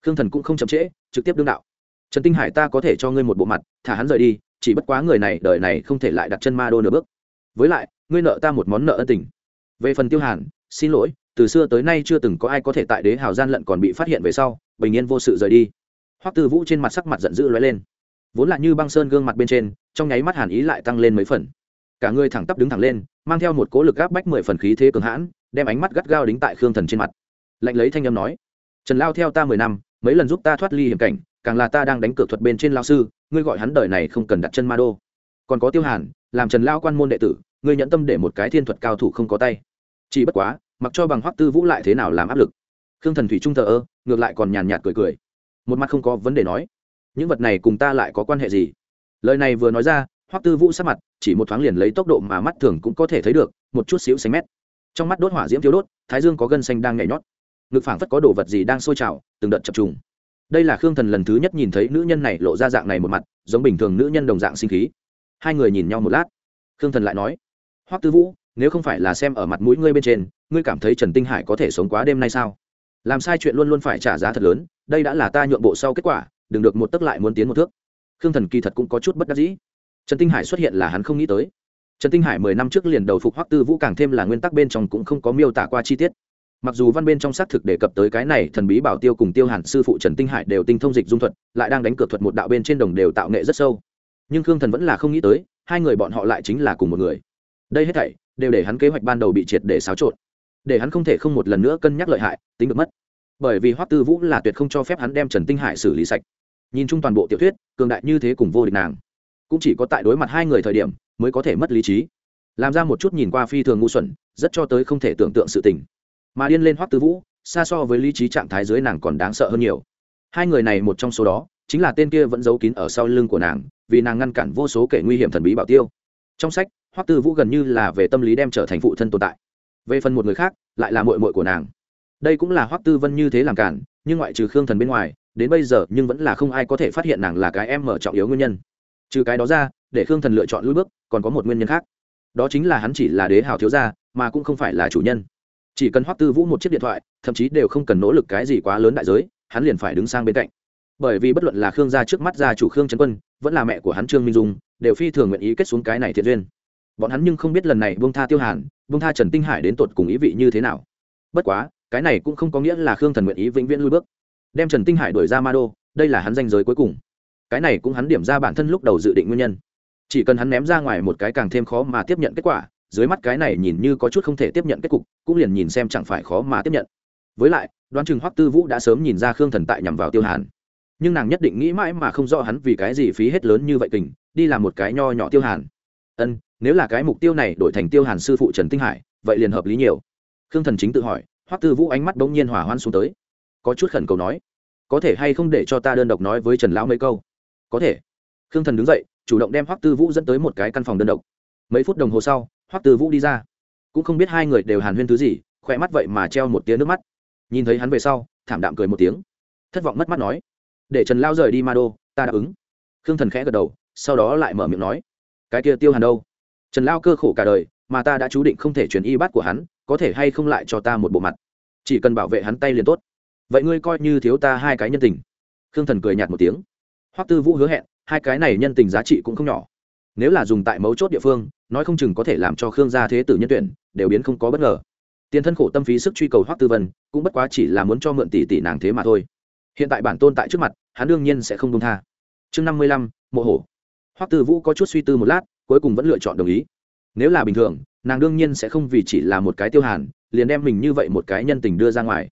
khương thần cũng không chậm trễ, trực tiếp đương đạo. Trần tinh hải ta có thể cho ngươi một bộ mặt, thả hắn rời đi, chỉ bất quá người này, đời này không thể lại đặt chân ma đô nửa bước. Với lại, ngươi nợ ta một món nợ ân tình. Về phần tiêu hàn, xin lỗi, từ xưa tới nay chưa từng có ai có thể tại đế hào gian lận còn bị phát hiện về sau, bình yên vô sự rời đi. Hoắc tư vũ trên mặt sắc mặt giận dữ lóe lên. Vốn là như băng sơn gương mặt bên trên, trong nháy mắt hàn ý lại tăng lên mấy phần cả người thẳng tắp đứng thẳng lên, mang theo một cố lực gáp bách mười phần khí thế cường hãn, đem ánh mắt gắt gao đính tại khương thần trên mặt. Lạnh lấy thanh âm nói, trần lao theo ta mười năm, mấy lần giúp ta thoát ly hiểm cảnh, càng là ta đang đánh cược thuật bên trên lao sư, ngươi gọi hắn đời này không cần đặt chân ma đô. Còn có tiêu hàn, làm trần lao quan môn đệ tử, ngươi nhẫn tâm để một cái thiên thuật cao thủ không có tay. Chỉ bất quá, mặc cho bằng hoắc tư vũ lại thế nào làm áp lực? Khương thần thủy trung thờ ơ, ngược lại còn nhàn nhạt cười cười. Một mặt không có vấn đề nói, những vật này cùng ta lại có quan hệ gì? Lời này vừa nói ra hoắc tư vũ sát mặt, chỉ một thoáng liền lấy tốc độ mà mắt thường cũng có thể thấy được, một chút xíu xanh mét. Trong mắt đốt hỏa diễm thiếu đốt, thái dương có gân xanh đang nhảy nhót. Ngực phảng phất có đồ vật gì đang sôi trào, từng đợt chập trùng. Đây là khương thần lần thứ nhất nhìn thấy nữ nhân này lộ ra dạng này một mặt, giống bình thường nữ nhân đồng dạng sinh khí. Hai người nhìn nhau một lát. Khương thần lại nói, hoắc tư vũ, nếu không phải là xem ở mặt mũi ngươi bên trên, ngươi cảm thấy trần tinh hải có thể sống quá đêm nay sao? Làm sai chuyện luôn luôn phải trả giá thật lớn, đây đã là ta nhượng bộ sau kết quả, đừng được một tấc lại muốn tiến một thước. Khương thần kỳ thật cũng có chút bất đắc dĩ trần tinh hải xuất hiện là hắn không nghĩ tới. Trần tinh hải mười năm trước liền đầu phục hoắc tư vũ càng thêm là nguyên tắc bên trong cũng không có miêu tả qua chi tiết. Mặc dù văn bên trong xác thực đề cập tới cái này thần bí bảo tiêu cùng tiêu hàn sư phụ trần tinh hải đều tinh thông dịch dung thuật, lại đang đánh cược thuật một đạo bên trên đồng đều tạo nghệ rất sâu. Nhưng khương thần vẫn là không nghĩ tới, hai người bọn họ lại chính là cùng một người. Đây hết thảy đều để hắn kế hoạch ban đầu bị triệt để xáo trộn. Để hắn không thể không một lần nữa cân nhắc lợi hại, tính được mất. Bởi vì hoắc tư vũ là tuyệt không cho phép hắn đem trần tinh hải xử lý sạch. Nhìn chung toàn bộ tiểu thuyết, cường đại như thế cùng vô địch nàng cũng chỉ có tại đối mặt hai người thời điểm mới có thể mất lý trí. Làm ra một chút nhìn qua phi thường ngu xuẩn, rất cho tới không thể tưởng tượng sự tình. Mà điên lên hoắc tư vũ, xa so với lý trí trạng thái dưới nàng còn đáng sợ hơn nhiều. Hai người này một trong số đó, chính là tên kia vẫn giấu kín ở sau lưng của nàng, vì nàng ngăn cản vô số kẻ nguy hiểm thần bí bảo tiêu. Trong sách, hoắc tư vũ gần như là về tâm lý đem trở thành phụ thân tồn tại. Về phần một người khác, lại là mội mội của nàng. Đây cũng là hoắc tư vân như thế làm cản, nhưng ngoại trừ khương thần bên ngoài, đến bây giờ nhưng vẫn là không ai có thể phát hiện nàng là cái em mở trọng yếu nguyên nhân trừ cái đó ra, để khương thần lựa chọn lui bước, còn có một nguyên nhân khác. Đó chính là hắn chỉ là đế hào thiếu gia, mà cũng không phải là chủ nhân. Chỉ cần hoắc tư vũ một chiếc điện thoại, thậm chí đều không cần nỗ lực cái gì quá lớn đại giới, hắn liền phải đứng sang bên cạnh. Bởi vì bất luận là khương gia trước mắt gia chủ khương trấn quân, vẫn là mẹ của hắn trương minh dung, đều phi thường nguyện ý kết xuống cái này thiện duyên. Bọn hắn nhưng không biết lần này bông tha tiêu hàn bông tha trần tinh hải đến tột cùng ý vị như thế nào. Bất quá, cái này cũng không có nghĩa là khương thần nguyện ý vĩnh viễn lui bước. Đem trần tinh hải đuổi ra ma đô, đây là hắn danh giới cuối cùng cái này cũng hắn điểm ra bản thân lúc đầu dự định nguyên nhân. Chỉ cần hắn ném ra ngoài một cái càng thêm khó mà tiếp nhận kết quả, dưới mắt cái này nhìn như có chút không thể tiếp nhận kết cục, cũng liền nhìn xem chẳng phải khó mà tiếp nhận. Với lại, đoán chừng hoắc tư vũ đã sớm nhìn ra khương thần tại nhằm vào tiêu hàn. Nhưng nàng nhất định nghĩ mãi mà không rõ hắn vì cái gì phí hết lớn như vậy tình đi làm một cái nho nhỏ tiêu hàn. Ân, nếu là cái mục tiêu này đổi thành tiêu hàn sư phụ trần tinh hải, vậy liền hợp lý nhiều. Khương thần chính tự hỏi, hoắc tư vũ ánh mắt bỗng nhiên hỏa hoan xuống tới. Có chút khẩn cầu nói, có thể hay không để cho ta đơn độc nói với trần lão mấy câu? Có thể. Khương thần đứng dậy, chủ động đem hoắc tư vũ dẫn tới một cái căn phòng đơn độc. Mấy phút đồng hồ sau, hoắc tư vũ đi ra. Cũng không biết hai người đều hàn huyên thứ gì, khỏe mắt vậy mà treo một tiếng nước mắt. Nhìn thấy hắn về sau, thảm đạm cười một tiếng. Thất vọng mất mắt nói, để trần lao rời đi ma đô, ta đáp ứng. Khương thần khẽ gật đầu, sau đó lại mở miệng nói, cái kia tiêu hàn đâu? Trần lao cơ khổ cả đời, mà ta đã chú định không thể chuyển y bát của hắn, có thể hay không lại cho ta một bộ mặt? Chỉ cần bảo vệ hắn tay liền tốt. Vậy ngươi coi như thiếu ta hai cái nhân tình. Khương thần cười nhạt một tiếng hoắc tư vũ hứa hẹn, hai cái này nhân tình giá trị cũng không nhỏ. Nếu là dùng tại mấu chốt địa phương, nói không chừng có thể làm cho khương gia thế tử nhân tuyển, đều biến không có bất ngờ. Tiền thân khổ tâm phí sức truy cầu hoắc tư vân, cũng bất quá chỉ là muốn cho mượn tỷ tỷ nàng thế mà thôi. Hiện tại bản tôn tại trước mặt, hắn đương nhiên sẽ không đông tha. Chương năm mươi lăm, mộ hổ. Hoắc tư vũ có chút suy tư một lát, cuối cùng vẫn lựa chọn đồng ý. Nếu là bình thường, nàng đương nhiên sẽ không vì chỉ là một cái tiêu hàn, liền đem mình như vậy một cái nhân tình đưa ra ngoài.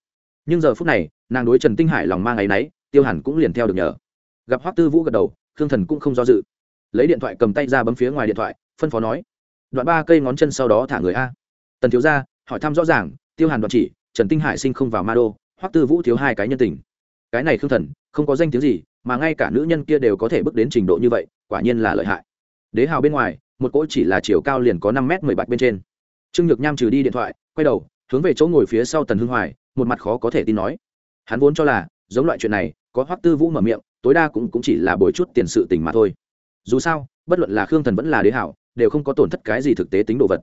Nhưng giờ phút này, nàng đối trần tinh hải lòng mang áy náy, tiêu hàn cũng liền theo được nhờ gặp hoắc tư vũ gật đầu khương thần cũng không do dự lấy điện thoại cầm tay ra bấm phía ngoài điện thoại phân phó nói đoạn ba cây ngón chân sau đó thả người a tần thiếu ra hỏi thăm rõ ràng tiêu hàn đoạn chỉ trần tinh hải sinh không vào ma đô hoắc tư vũ thiếu hai cái nhân tình cái này khương thần không có danh tiếng gì mà ngay cả nữ nhân kia đều có thể bước đến trình độ như vậy quả nhiên là lợi hại đế hào bên ngoài một cỗ chỉ là chiều cao liền có năm m mười bạch bên trên trương nhược nham trừ đi điện thoại quay đầu hướng về chỗ ngồi phía sau tần hưng hoài một mặt khó có thể tin nói hắn vốn cho là giống loại chuyện này có hoắc tư vũ mở miệng tối đa cũng, cũng chỉ là bồi chút tiền sự tình mà thôi. Dù sao bất luận là khương thần vẫn là đế hảo đều không có tổn thất cái gì thực tế tính đồ vật.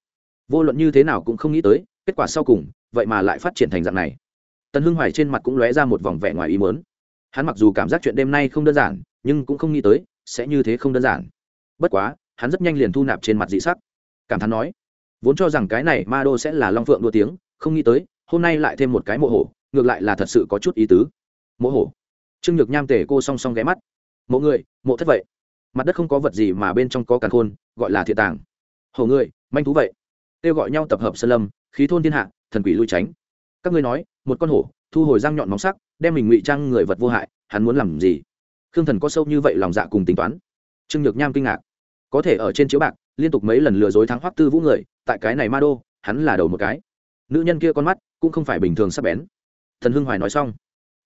Vô luận như thế nào cũng không nghĩ tới kết quả sau cùng vậy mà lại phát triển thành dạng này. Tần hưng hoài trên mặt cũng lóe ra một vòng vẻ ngoài ý mớn hắn mặc dù cảm giác chuyện đêm nay không đơn giản nhưng cũng không nghĩ tới sẽ như thế không đơn giản. Bất quá hắn rất nhanh liền thu nạp trên mặt dị sắc. Cảm thán nói vốn cho rằng cái này ma đô sẽ là long phượng đua tiếng không nghĩ tới hôm nay lại thêm một cái mộ hổ ngược lại là thật sự có chút ý tứ. Mộ hổ? Trương nhược nham tể cô song song ghé mắt. Mộ người, mộ thất vậy. Mặt đất không có vật gì mà bên trong có càn khôn, gọi là thiệt tàng. Hổ người, manh thú vậy. Kêu gọi nhau tập hợp sơn lâm, khí thôn thiên hạ, thần quỷ lui tránh. Các ngươi nói, một con hổ, thu hồi răng nhọn móng sắc, đem mình ngụy trang người vật vô hại, hắn muốn làm gì? Khương thần có sâu như vậy lòng dạ cùng tính toán? Trương nhược nham kinh ngạc. Có thể ở trên chiếu bạc, liên tục mấy lần lừa dối thắng hoắc tư vũ người, tại cái này ma đô, hắn là đầu một cái. Nữ nhân kia con mắt, cũng không phải bình thường sắp bén. Thần hưng hoài nói xong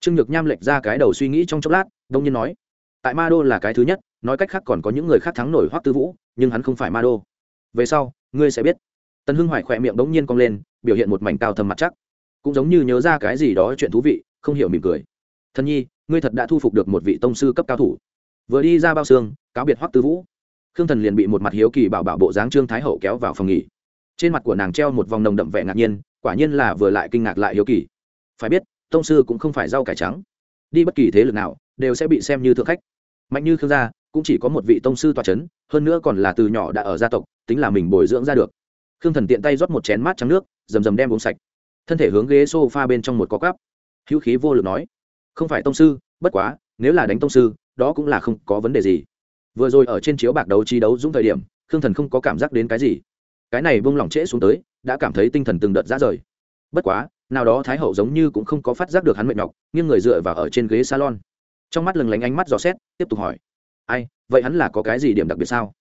trương nhược nham lệch ra cái đầu suy nghĩ trong chốc lát, đông nhiên nói, tại ma đô là cái thứ nhất, nói cách khác còn có những người khác thắng nổi hoắc tư vũ, nhưng hắn không phải ma đô. Về sau, ngươi sẽ biết. Tần hưng hoài khỏe miệng đống nhiên cong lên, biểu hiện một mảnh cao thâm mặt chắc. Cũng giống như nhớ ra cái gì đó chuyện thú vị, không hiểu mỉm cười. Thân nhi, ngươi thật đã thu phục được một vị tông sư cấp cao thủ. Vừa đi ra bao xương, cáo biệt hoắc tư vũ. Khương thần liền bị một mặt hiếu kỳ bảo bảo bộ dáng trương thái hậu kéo vào phòng nghỉ. Trên mặt của nàng treo một vòng nồng đậm vẻ ngạc nhiên, quả nhiên là vừa lại kinh ngạc lại hiếu kỳ. Phải biết tông sư cũng không phải rau cải trắng. Đi bất kỳ thế lực nào, đều sẽ bị xem như thượng khách. Mạnh như khương gia, cũng chỉ có một vị tông sư tòa c h ấ n hơn nữa còn là từ nhỏ đã ở gia tộc, tính là mình bồi dưỡng ra được. Khương thần tiện tay rót một chén mát trắng nước, rầm rầm đem uống sạch. Thân thể hướng ghế s o f a bên trong một có cắp hữu khí vô lực nói, không phải tông sư, bất quá, nếu là đánh tông sư, đó cũng là không có vấn đề gì. Vừa rồi ở trên chiếu bạc đấu trí đấu dũng thời điểm, khương thần không có cảm giác đến cái gì. Cái này buông lỏng trễ xuống tới, đã cảm thấy tinh thần từng đợt ra rời. Bất quá nào đó thái hậu giống như cũng không có phát giác được hắn mệt nhọc nghiêng người dựa vào ở trên ghế salon. Trong mắt lừng lánh ánh mắt dò xét tiếp tục hỏi ai vậy hắn là có cái gì điểm đặc biệt sao?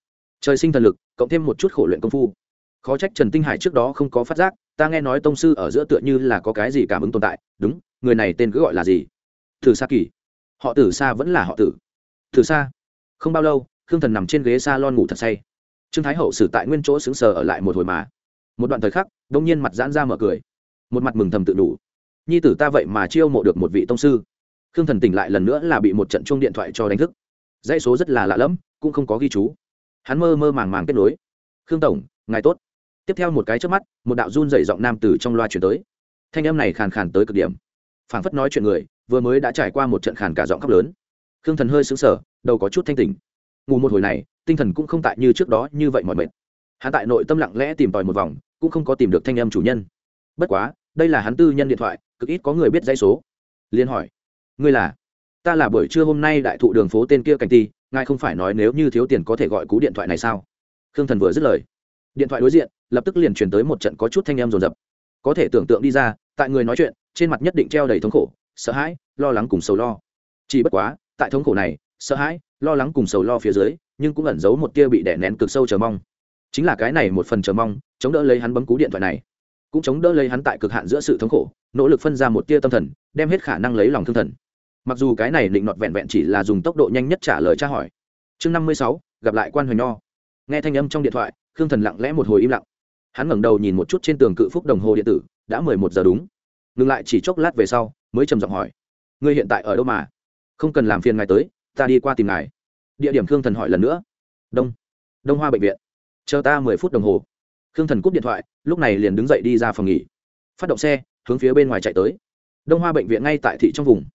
Trời sinh thần lực cộng thêm một chút khổ luyện công phu. Khó trách trần tinh hải trước đó không có phát giác ta nghe nói tông sư ở giữa tựa như là có cái gì cảm ứng tồn tại. Đúng người này tên cứ gọi là gì? Thử xa kỳ. Họ tử xa vẫn là họ tử thử xa, không bao lâu khương thần nằm trên ghế s a lon ngủ thật say. Trương thái hậu xử tại nguyên chỗ xứng sờ ở lại một hồi mà. Một đoạn thời khắc đ ỗ n g nhiên mặt giãn ra mở cười một mặt mừng thầm tự đủ. Nhi tử ta vậy mà chiêu mộ được một vị tông sư. Khương thần tỉnh lại lần nữa là bị một trận chuông điện thoại cho đánh thức. Dãy số rất là lạ lẫm, cũng không có ghi chú. Hắn mơ mơ màng màng kết nối. Khương tổng, ngài tốt. Tiếp theo một cái trước mắt, một đạo run dày giọng nam từ trong loa chuyển tới. Thanh âm này khàn khàn tới cực điểm. Phảng phất nói chuyện người, vừa mới đã trải qua một trận khàn cả giọng khóc lớn. Khương thần hơi sững sờ, đầu có chút thanh tỉnh. Ngủ một hồi này, tinh thần cũng không tại như trước đó như vậy mọi mệt. Hắn tại nội tâm lặng lẽ tìm tòi một vòng, cũng không có tìm được thanh âm chủ nhân. Bất quá đây là hắn tư nhân điện thoại, cực ít có người biết dãy số. Liên hỏi, ngươi là? Ta là buổi trưa hôm nay đại thụ đường phố tên kia cảnh ti, ngài không phải nói nếu như thiếu tiền có thể gọi cú điện thoại này sao? Khương thần vừa dứt lời, điện thoại đối diện, lập tức liền truyền tới một trận có chút thanh em rồn rập. Có thể tưởng tượng đi ra, tại người nói chuyện, trên mặt nhất định treo đầy thống khổ, sợ hãi, lo lắng cùng sầu lo. Chỉ bất quá, tại thống khổ này, sợ hãi, lo lắng cùng sầu lo phía dưới, nhưng cũng ẩn giấu một tia bị đè nén cực sâu chờ mong. Chính là cái này một phần chờ mong, chống đỡ lấy hắn bấm cú điện thoại này cũng chống đỡ lấy hắn tại cực hạn giữa sự thống khổ, nỗ lực phân ra một tia tâm thần, đem hết khả năng lấy lòng thương thần. Mặc dù cái này định nọt vẹn vẹn chỉ là dùng tốc độ nhanh nhất trả lời tra hỏi. Chương năm mươi sáu, gặp lại quan hoành nho. Nghe thanh âm trong điện thoại, khương thần lặng lẽ một hồi im lặng. Hắn ngẩng đầu nhìn một chút trên tường cự phúc đồng hồ điện tử, đã mười một giờ đúng. Ngừng lại chỉ chốc lát về sau, mới trầm giọng hỏi. Ngươi hiện tại ở đâu mà? Không cần làm phiền ngài tới, ta đi qua tìm ngài. Địa điểm khương thần hỏi lần nữa. Đông. Đông hoa bệnh viện. Chờ ta mười phút đồng hồ khương thần cúp điện thoại, lúc này liền đứng dậy đi ra phòng nghỉ. Phát động xe, hướng phía bên ngoài chạy tới. Đông hoa bệnh viện ngay tại thị trong vùng.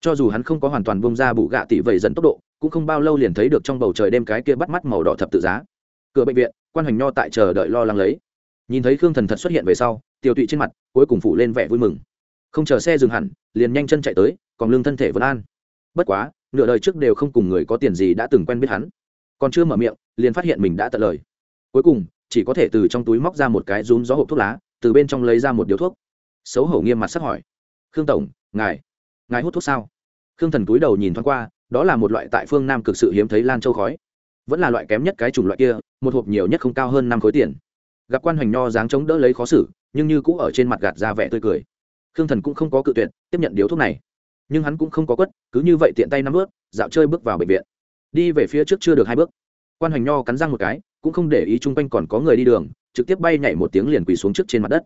Cho dù hắn không có hoàn toàn bông ra bụ gạ tỷ vẩy dần tốc độ, cũng không bao lâu liền thấy được trong bầu trời đêm cái kia bắt mắt màu đỏ thập tự giá. Cửa bệnh viện, quan hoành nho tại chờ đợi lo lắng lấy. Nhìn thấy khương thần thật xuất hiện về sau, tiêu tụy trên mặt cuối cùng phủ lên vẻ vui mừng. Không chờ xe dừng hẳn, liền nhanh chân chạy tới, còn lương thân thể vẫn an. Bất quá, nửa đời trước đều không cùng người có tiền gì đã từng quen biết hắn. Còn chưa mở miệng, liền phát hiện mình đã tận lời. Cuối cùng chỉ có thể từ trong túi móc ra một cái rúm gió hộp thuốc lá, từ bên trong lấy ra một điếu thuốc. Xấu hổ nghiêm mặt sắc hỏi. Khương tổng, ngài ngài hút thuốc sao? Khương thần túi đầu nhìn thoáng qua, đó là một loại tại phương nam cực sự hiếm thấy lan châu khói. Vẫn là loại kém nhất cái chủng loại kia, một hộp nhiều nhất không cao hơn năm khối tiền. Gặp quan hoành nho dáng chống đỡ lấy khó xử, nhưng như cũ ở trên mặt gạt ra vẻ tươi cười. Khương thần cũng không có cự tuyệt, tiếp nhận điếu thuốc này. Nhưng hắn cũng không có quất, cứ như vậy tiện tay năm bước dạo chơi bước vào bệnh viện. Đi về phía trước chưa được hai bước. Quan hoành nho cắn răng một cái cũng không để ý chung quanh còn có người đi đường, trực tiếp bay nhảy một tiếng liền quỳ xuống trước trên mặt đất.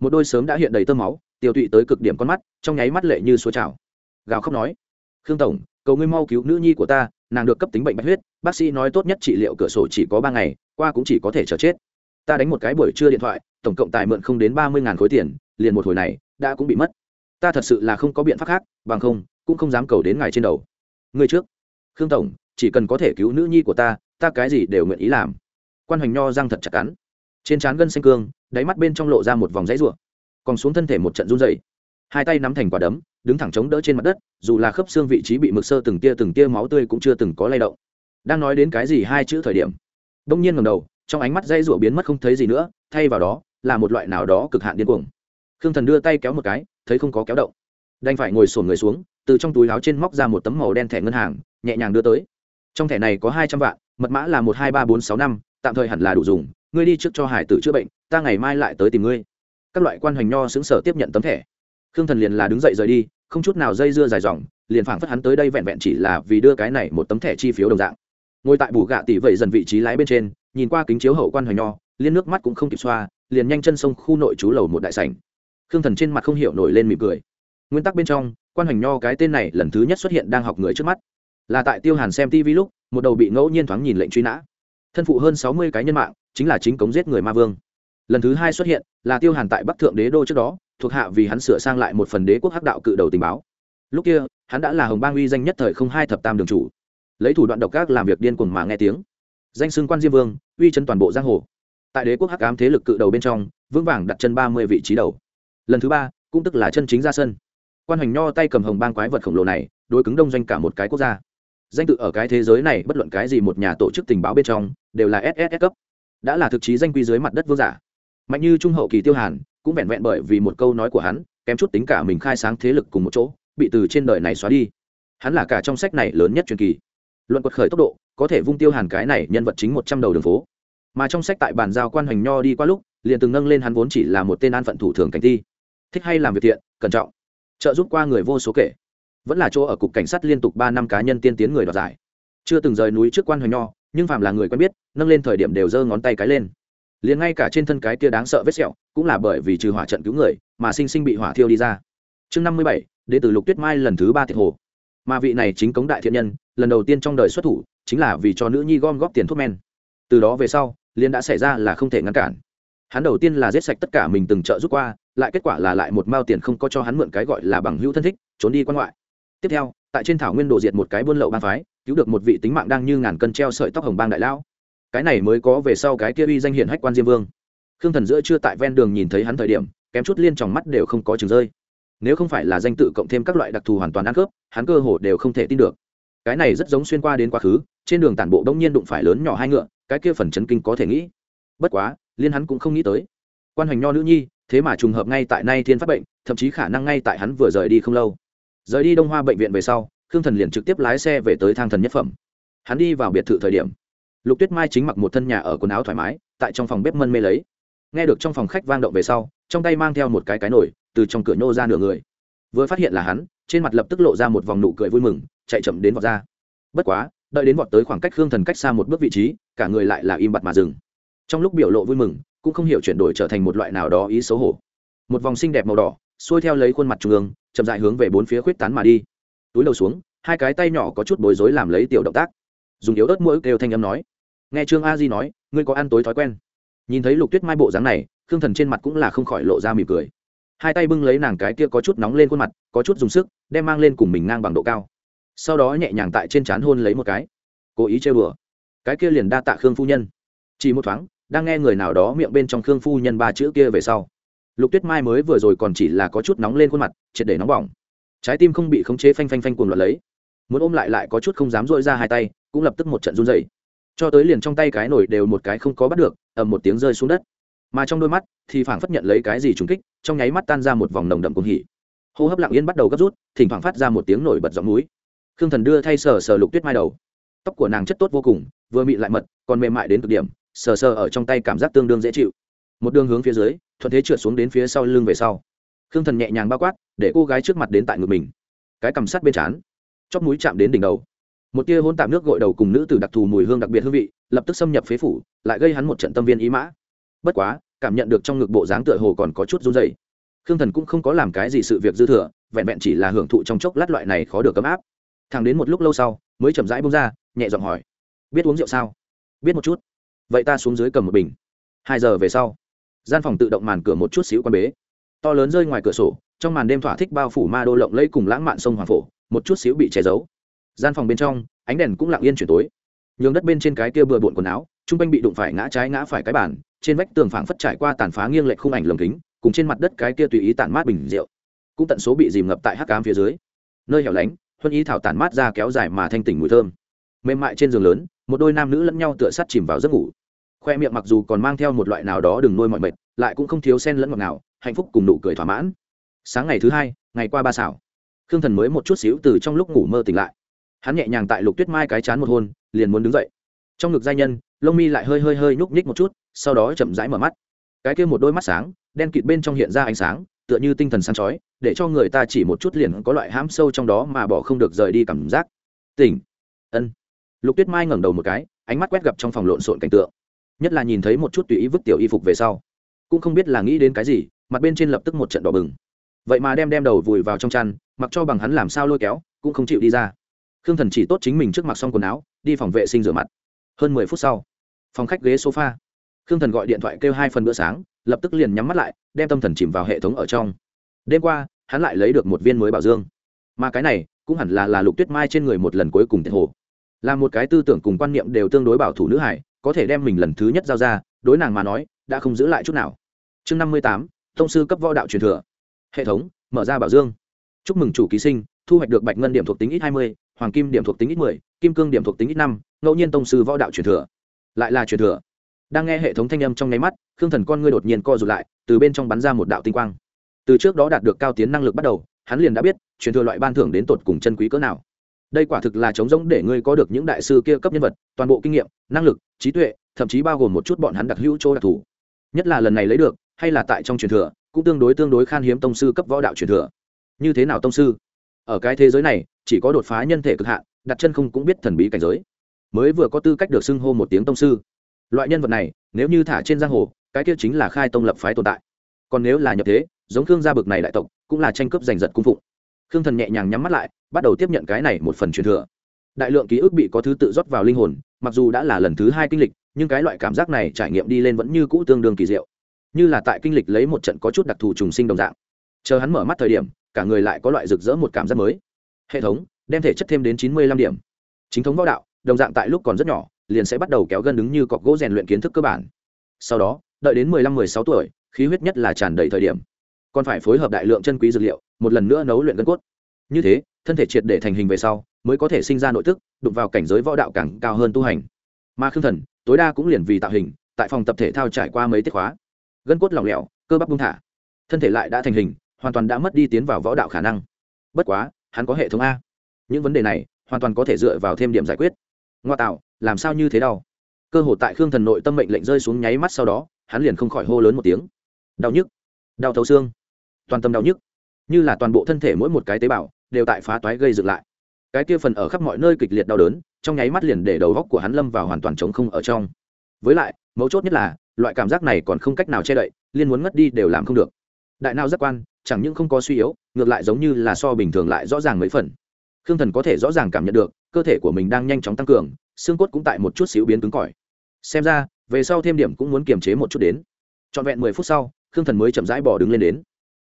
Một đôi sớm đã hiện đầy tơ máu, tiêu tụy tới cực điểm con mắt, trong nháy mắt lệ như xua trào. Gào khóc nói, khương tổng, cầu ngươi mau cứu nữ nhi của ta, nàng được cấp tính bệnh bạch huyết, bác sĩ nói tốt nhất trị liệu cửa sổ chỉ có ba ngày, qua cũng chỉ có thể chờ chết. Ta đánh một cái buổi trưa điện thoại, tổng cộng tài mượn không đến ba mươi ngàn khối tiền, liền một hồi này, đã cũng bị mất. Ta thật sự là không có biện pháp khác, bằng không, cũng không dám cầu đến ngài trên đầu. Ngươi trước. Khương tổng, chỉ cần có thể cứu nữ nhi của ta ta cái gì đều nguyện ý làm quan hoành nho răng thật chặt cắn. Trên trán gân xanh cương, đáy mắt bên trong lộ ra một vòng dãy ruộng còn xuống thân thể một trận run dày hai tay nắm thành quả đấm, đứng thẳng chống đỡ trên mặt đất, dù là khớp xương vị trí bị mực sơ từng tia từng tia máu tươi cũng chưa từng có lay động. Đang nói đến cái gì hai chữ thời điểm, đông nhiên ngầm đầu, trong ánh mắt dây rủa biến mất không thấy gì nữa, thay vào đó là một loại nào đó cực hạn điên cuồng. Khương thần đưa tay kéo một cái, thấy không có kéo động. Đành phải ngồi sổn người xuống, từ trong túi áo trên móc ra một tấm màu đen thẻ ngân hàng, nhẹ nhàng đưa tới. Trong thẻ này có hai trăm vạn, mật mã là một hai ba bốn sáu năm tạm thời hẳn là đủ dùng, ngươi đi trước cho hải tử chữa bệnh, ta ngày mai lại tới tìm ngươi. Các loại quan hoành nho xứng sở tiếp nhận tấm thẻ. Khương thần liền là đứng dậy rời đi, không chút nào dây dưa dài dòng, liền phảng phất hắn tới đây vẹn vẹn chỉ là vì đưa cái này một tấm thẻ chi phiếu đồng dạng. Ngồi tại bù gạ tỷ vậy dần vị trí lái bên trên, nhìn qua kính chiếu hậu quan hoành nho, liên nước mắt cũng không kịp xoa, liền nhanh chân sông khu nội trú lầu một đại sảnh. Khương thần trên mặt không hiểu nổi lên mỉm cười. Nguyên tắc bên trong, quan hoành nho cái tên này lần thứ nhất xuất hiện đang học người trước mắt. Là tại tiêu hàn xem tv lúc, một đầu bị ngẫu nhiên thoáng nhìn lệnh truy nã thân phụ hơn sáu mươi cái nhân mạng, chính là chính cống giết người ma vương. Lần thứ hai xuất hiện, là tiêu hàn tại bắc thượng đế đô trước đó, thuộc hạ vì hắn sửa sang lại một phần đế quốc hắc đạo cự đầu tình báo. Lúc kia, hắn đã là hồng bang uy danh nhất thời không hai thập tam đường chủ. Lấy thủ đoạn độc ác làm việc điên cuồng mà nghe tiếng. Danh xưng quan diêm vương, uy chân toàn bộ giang hồ. Tại đế quốc hắc ám thế lực cự đầu bên trong, vững vàng đặt chân ba mươi vị trí đầu. Lần thứ ba, cũng tức là chân chính ra sân. Quan hoành nho tay cầm hồng bang quái vật khổng lồ này, đối cứng đông doanh cả một cái quốc gia danh tự ở cái thế giới này, bất luận cái gì một nhà tổ chức tình báo bên trong, đều là ss cấp. Đã là thực chí danh quy dưới mặt đất vương giả. Mạnh như trung hậu kỳ tiêu hàn, cũng vẹn vẹn bởi vì một câu nói của hắn, kém chút tính cả mình khai sáng thế lực cùng một chỗ, bị từ trên đời này xóa đi. Hắn là cả trong sách này lớn nhất truyền kỳ. Luận quật khởi tốc độ, có thể vung tiêu hàn cái này nhân vật chính một trăm đầu đường phố. Mà trong sách tại bàn giao quan hoành nho đi qua lúc, liền từng nâng lên hắn vốn chỉ là một tên an phận thủ thường cảnh thi. Thích hay làm việc thiện, cẩn trọng. Trợ giúp qua người vô số kể vẫn là chỗ ở cục cảnh sát liên tục ba năm cá nhân tiên tiến người đoạt giải. Chưa từng rời núi trước quan hoành nho, nhưng phạm là người quen biết, nâng lên thời điểm đều giơ ngón tay cái lên. Liền ngay cả trên thân cái kia đáng sợ vết sẹo, cũng là bởi vì trừ hỏa trận cứu người, mà sinh sinh bị hỏa thiêu đi ra. Chương năm mươi bảy, đệ tử lục tuyết mai lần thứ ba thiệt hồ. Mà vị này chính cống đại thiện nhân, lần đầu tiên trong đời xuất thủ, chính là vì cho nữ nhi gom góp tiền thuốc men. Từ đó về sau liên đã xảy ra là không thể ngăn cản. Hắn đầu tiên là giết sạch tất cả mình từng trợ giúp qua, lại kết quả là lại một mao tiền không có cho hắn mượn cái gọi là bằng hữu thân thích, trốn đi quan ngoại tiếp theo, tại trên thảo nguyên đồ diệt một cái buôn lậu bang phái, cứu được một vị tính mạng đang như ngàn cân treo sợi tóc hồng bang đại lão. Cái này mới có về sau cái kia uy danh hiển hách quan diêm vương. Khương thần giữa chưa tại ven đường nhìn thấy hắn thời điểm, kém chút liên tròng mắt đều không có chừng rơi. Nếu không phải là danh tự cộng thêm các loại đặc thù hoàn toàn ăn khớp, hắn cơ hồ đều không thể tin được. Cái này rất giống xuyên qua đến quá khứ, trên đường tản bộ đông nhiên đụng phải lớn nhỏ hai ngựa, cái kia phần chấn kinh có thể nghĩ. Bất quá, liên hắn cũng không nghĩ tới. Quan hoành nho nữ nhi, thế mà trùng hợp ngay tại nay thiên phát bệnh, thậm chí khả năng ngay tại hắn vừa rời đi không lâu rời đi đông hoa bệnh viện về sau, khương thần liền trực tiếp lái xe về tới thang thần nhất phẩm. Hắn đi vào biệt thự thời điểm, lục tuyết mai chính mặc một thân nhà ở quần áo thoải mái, tại trong phòng bếp mân mê lấy. Nghe được trong phòng khách vang động về sau, trong tay mang theo một cái cái nổi từ trong cửa nhô ra nửa người. Vừa phát hiện là hắn, trên mặt lập tức lộ ra một vòng nụ cười vui mừng, chạy chậm đến vọt ra. Bất quá, đợi đến vọt tới khoảng cách khương thần cách xa một bước vị trí, cả người lại là im bặt mà dừng. Trong lúc biểu lộ vui mừng, cũng không hiểu chuyển đổi trở thành một loại nào đó ý xấu hổ. Một vòng xinh đẹp màu đỏ, xuôi theo lấy khuôn mặt trung ương chậm dại hướng về bốn phía khuyết tán mà đi. Túi đầu xuống, hai cái tay nhỏ có chút bối rối làm lấy tiểu động tác. Dùng yếu ớt mỗi kêu thanh âm nói. Nghe trương a di nói, ngươi có ăn tối thói quen. Nhìn thấy lục tuyết mai bộ dáng này, khương thần trên mặt cũng là không khỏi lộ ra mỉm cười. Hai tay bưng lấy nàng cái kia có chút nóng lên khuôn mặt, có chút dùng sức, đem mang lên cùng mình ngang bằng độ cao. Sau đó nhẹ nhàng tại trên trán hôn lấy một cái. Cố ý chơi bừa. Cái kia liền đa tạ khương phu nhân. Chỉ một thoáng, đang nghe người nào đó miệng bên trong khương phu nhân ba chữ kia về sau lục tuyết mai mới vừa rồi còn chỉ là có chút nóng lên khuôn mặt, triệt để nóng bỏng. Trái tim không bị khống chế phanh phanh phanh cuồng loạn lấy. Muốn ôm lại lại có chút không dám dội ra hai tay, cũng lập tức một trận run dày cho tới liền trong tay cái nổi đều một cái không có bắt được, ầm một tiếng rơi xuống đất. Mà trong đôi mắt thì phảng phất nhận lấy cái gì trùng kích, trong nháy mắt tan ra một vòng nồng đậm cuồng hỉ. Hô hấp lặng yên bắt đầu gấp rút, thỉnh thoảng phát ra một tiếng nổi bật giọng núi. Khương thần đưa thay sờ sờ lục tuyết mai đầu. Tóc của nàng chất tốt vô cùng, vừa mịn lại mật, còn mềm mại đến cực điểm, sờ sờ ở trong tay cảm giác tương đương dễ chịu. Một đường hướng phía dưới thuận thế trượt xuống đến phía sau lưng về sau. Khương thần nhẹ nhàng bao quát, để cô gái trước mặt đến tại ngực mình. Cái cầm sắt bên trán, chóp mũi chạm đến đỉnh đầu. Một tia hôn tạm nước gội đầu cùng nữ từ đặc thù mùi hương đặc biệt hương vị, lập tức xâm nhập phế phủ, lại gây hắn một trận tâm viên ý mã. Bất quá, cảm nhận được trong ngực bộ dáng tựa hồ còn có chút run dày khương thần cũng không có làm cái gì sự việc dư thừa, vẹn vẹn chỉ là hưởng thụ trong chốc lát loại này khó được ấm áp. Thằng đến một lúc lâu sau, mới chậm rãi bông ra, nhẹ giọng hỏi, biết uống rượu sao? Biết một chút. Vậy ta xuống dưới cầm một bình. Hai giờ về sau gian phòng tự động màn cửa một chút xíu quan bế. To lớn rơi ngoài cửa sổ, trong màn đêm thỏa thích bao phủ ma đô lộng lẫy cùng lãng mạn sông hoàng phổ, một chút xíu bị che giấu. Gian phòng bên trong, ánh đèn cũng lặng yên chuyển tối. Nhường đất bên trên cái kia bừa bộn quần áo t r u n g quanh bị đụng phải ngã trái ngã phải cái bàn, trên vách tường phảng phất trải qua tàn phá nghiêng lệch khung ảnh lồng kính, cùng trên mặt đất cái kia tùy ý tản mát bình rượu. Cũng tận số bị dìm ngập tại hắc cám phía dưới. Nơi hẻo lánh, huân ý thảo tản mát ra kéo dài mà thanh tỉnh mùi thơm. Mềm mại trên giường lớn, một đôi nam nữ lẫn nhau tựa sắt chìm vào giấc ngủ khoe miệng mặc dù còn mang theo một loại nào đó đừng nuôi mọi mệt, lại cũng không thiếu sen lẫn ngọt nào hạnh phúc cùng nụ cười thỏa mãn. Sáng ngày thứ hai, ngày qua ba xảo, khương thần mới một chút xíu từ trong lúc ngủ mơ tỉnh lại. Hắn nhẹ nhàng tại lục tuyết mai cái chán một hôn, liền muốn đứng dậy. Trong ngực giai nhân, lông mi lại hơi hơi hơi nhúc nhích một chút, sau đó chậm rãi mở mắt. Cái kia một đôi mắt sáng, đen kịt bên trong hiện ra ánh sáng, tựa như tinh thần sáng chói, để cho người ta chỉ một chút liền có loại hãm sâu trong đó mà bỏ không được rời đi cảm giác. Tỉnh. Ân. Lục tuyết mai ngẩng đầu một cái, ánh mắt quét gặp trong phòng lộn xộn cảnh tượng nhất là nhìn thấy một chút tùy ý vứt tiểu y phục về sau, cũng không biết là nghĩ đến cái gì, mặt bên trên lập tức một trận đỏ bừng. Vậy mà đem đem đầu vùi vào trong chăn, mặc cho bằng hắn làm sao lôi kéo, cũng không chịu đi ra. Khương thần chỉ tốt chính mình trước mặt xong quần áo, đi phòng vệ sinh rửa mặt. Hơn mười phút sau, phòng khách ghế sofa, khương thần gọi điện thoại kêu hai phần bữa sáng, lập tức liền nhắm mắt lại, đem tâm thần chìm vào hệ thống ở trong. Đêm qua, hắn lại lấy được một viên mới bảo dương. Mà cái này, cũng hẳn là là lục tuyết mai trên người một lần cuối cùng tiệt hồ. Là một cái tư tưởng cùng quan niệm đều tương đối bảo thủ nữ hải có thể đem mình lần thứ nhất giao ra, đối nàng mà nói, đã không giữ lại chút nào. Chương năm mươi tám thông sư cấp võ đạo truyền thừa. Hệ thống, mở ra bảo dương. Chúc mừng chủ ký sinh, thu hoạch được bạch ngân điểm thuộc tính ít hai mươi, hoàng kim điểm thuộc tính ít mười, kim cương điểm thuộc tính ít năm, ngẫu nhiên tông sư võ đạo truyền thừa. Lại là truyền thừa. Đang nghe hệ thống thanh âm trong nháy mắt, khương thần con ngươi đột nhiên co rụt lại, từ bên trong bắn ra một đạo tinh quang. Từ trước đó đạt được cao tiến năng lực bắt đầu, hắn liền đã biết, truyền thừa loại ban thưởng đến tột cùng chân quý cỡ nào đây quả thực là chống giống để ngươi có được những đại sư kia cấp nhân vật, toàn bộ kinh nghiệm, năng lực, trí tuệ, thậm chí bao gồm một chút bọn hắn đặc hữu chỗ đặc thù. Nhất là lần này lấy được, hay là tại trong truyền thừa, cũng tương đối tương đối khan hiếm tông sư cấp võ đạo truyền thừa. Như thế nào tông sư? Ở cái thế giới này, chỉ có đột phá nhân thể cực hạn, đặt chân không cũng biết thần bí cảnh giới. Mới vừa có tư cách được xưng hô một tiếng tông sư. Loại nhân vật này, nếu như thả trên giang hồ, cái kia chính là khai tông lập phái tồn tại. Còn nếu là nhập thế, giống thương gia bực này đại tộc, cũng là tranh cướp giành giật cung phụng khương thần nhẹ nhàng nhắm mắt lại, bắt đầu tiếp nhận cái này một phần truyền thừa. Đại lượng ký ức bị có thứ tự rót vào linh hồn, mặc dù đã là lần thứ hai kinh lịch, nhưng cái loại cảm giác này trải nghiệm đi lên vẫn như cũ tương đương kỳ diệu. Như là tại kinh lịch lấy một trận có chút đặc thù trùng sinh đồng dạng. Chờ hắn mở mắt thời điểm, cả người lại có loại rực rỡ một cảm giác mới. Hệ thống, đem thể chất thêm đến chín mươi lăm điểm. Chính thống võ đạo, đồng dạng tại lúc còn rất nhỏ, liền sẽ bắt đầu kéo gân đứng như cọc gỗ rèn luyện kiến thức cơ bản. Sau đó, đợi đến mười lăm mười sáu tuổi, khí huyết nhất là tràn đầy thời điểm còn phải phối hợp đại lượng chân quý dược liệu, một lần nữa nấu luyện gân cốt. Như thế, thân thể triệt để thành hình về sau, mới có thể sinh ra nội tức, đụng vào cảnh giới võ đạo càng cao hơn tu hành. Mà khương thần, tối đa cũng liền vì tạo hình, tại phòng tập thể thao trải qua mấy tiết khóa. Gân cốt lỏng lẻo, cơ bắp bung thả. Thân thể lại đã thành hình, hoàn toàn đã mất đi tiến vào võ đạo khả năng. Bất quá, hắn có hệ thống a. Những vấn đề này, hoàn toàn có thể dựa vào thêm điểm giải quyết. Ngoa tạo, làm sao như thế đau? Cơ hội tại khương thần nội tâm mệnh lệnh rơi xuống nháy mắt sau đó, hắn liền không khỏi hô lớn một tiếng. Đau nhức, đau thấu xương toàn tâm đau nhức. Như là toàn bộ thân thể mỗi một cái tế bào, đều tại phá toái gây dựng lại. Cái kia phần ở khắp mọi nơi kịch liệt đau đớn, trong nháy mắt liền để đầu góc của hắn lâm vào hoàn toàn trống không ở trong. Với lại, mấu chốt nhất là, loại cảm giác này còn không cách nào che đậy, liên muốn ngất đi đều làm không được. Đại não giác quan, chẳng những không có suy yếu, ngược lại giống như là so bình thường lại rõ ràng mấy phần. Khương thần có thể rõ ràng cảm nhận được, cơ thể của mình đang nhanh chóng tăng cường, xương cốt cũng tại một chút xíu biến cứng cỏi. Xem ra, về sau thêm điểm cũng muốn kiềm chế một chút đến. Trọn vẹn mười phút sau, khương thần mới chậm rãi bỏ đứng lên đến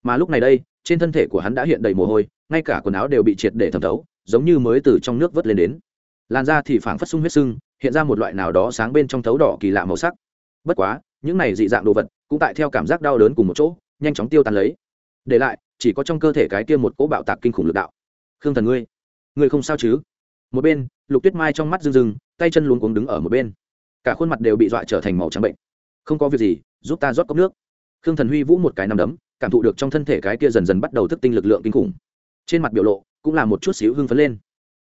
mà lúc này đây, trên thân thể của hắn đã hiện đầy mồ hôi, ngay cả quần áo đều bị triệt để thẩm thấu, giống như mới từ trong nước vớt lên đến. Làn da thì phảng phất sung huyết sưng, hiện ra một loại nào đó sáng bên trong thấu đỏ kỳ lạ màu sắc. Bất quá, những này dị dạng đồ vật cũng tại theo cảm giác đau đớn cùng một chỗ, nhanh chóng tiêu tan lấy. Để lại, chỉ có trong cơ thể cái kia một cỗ bạo tạc kinh khủng lực đạo. Khương thần ngươi ngươi không sao chứ? Một bên, lục tuyết mai trong mắt rưng rưng, tay chân luống cuống đứng ở một bên. Cả khuôn mặt đều bị dọa trở thành màu trắng bệnh. Không có việc gì, giúp ta rót cốc nước. Khương thần huy vũ một cái nằm đấm cảm thụ được trong thân thể cái kia dần dần bắt đầu thức tinh lực lượng kinh khủng. Trên mặt biểu lộ cũng là một chút xíu hưng phấn lên.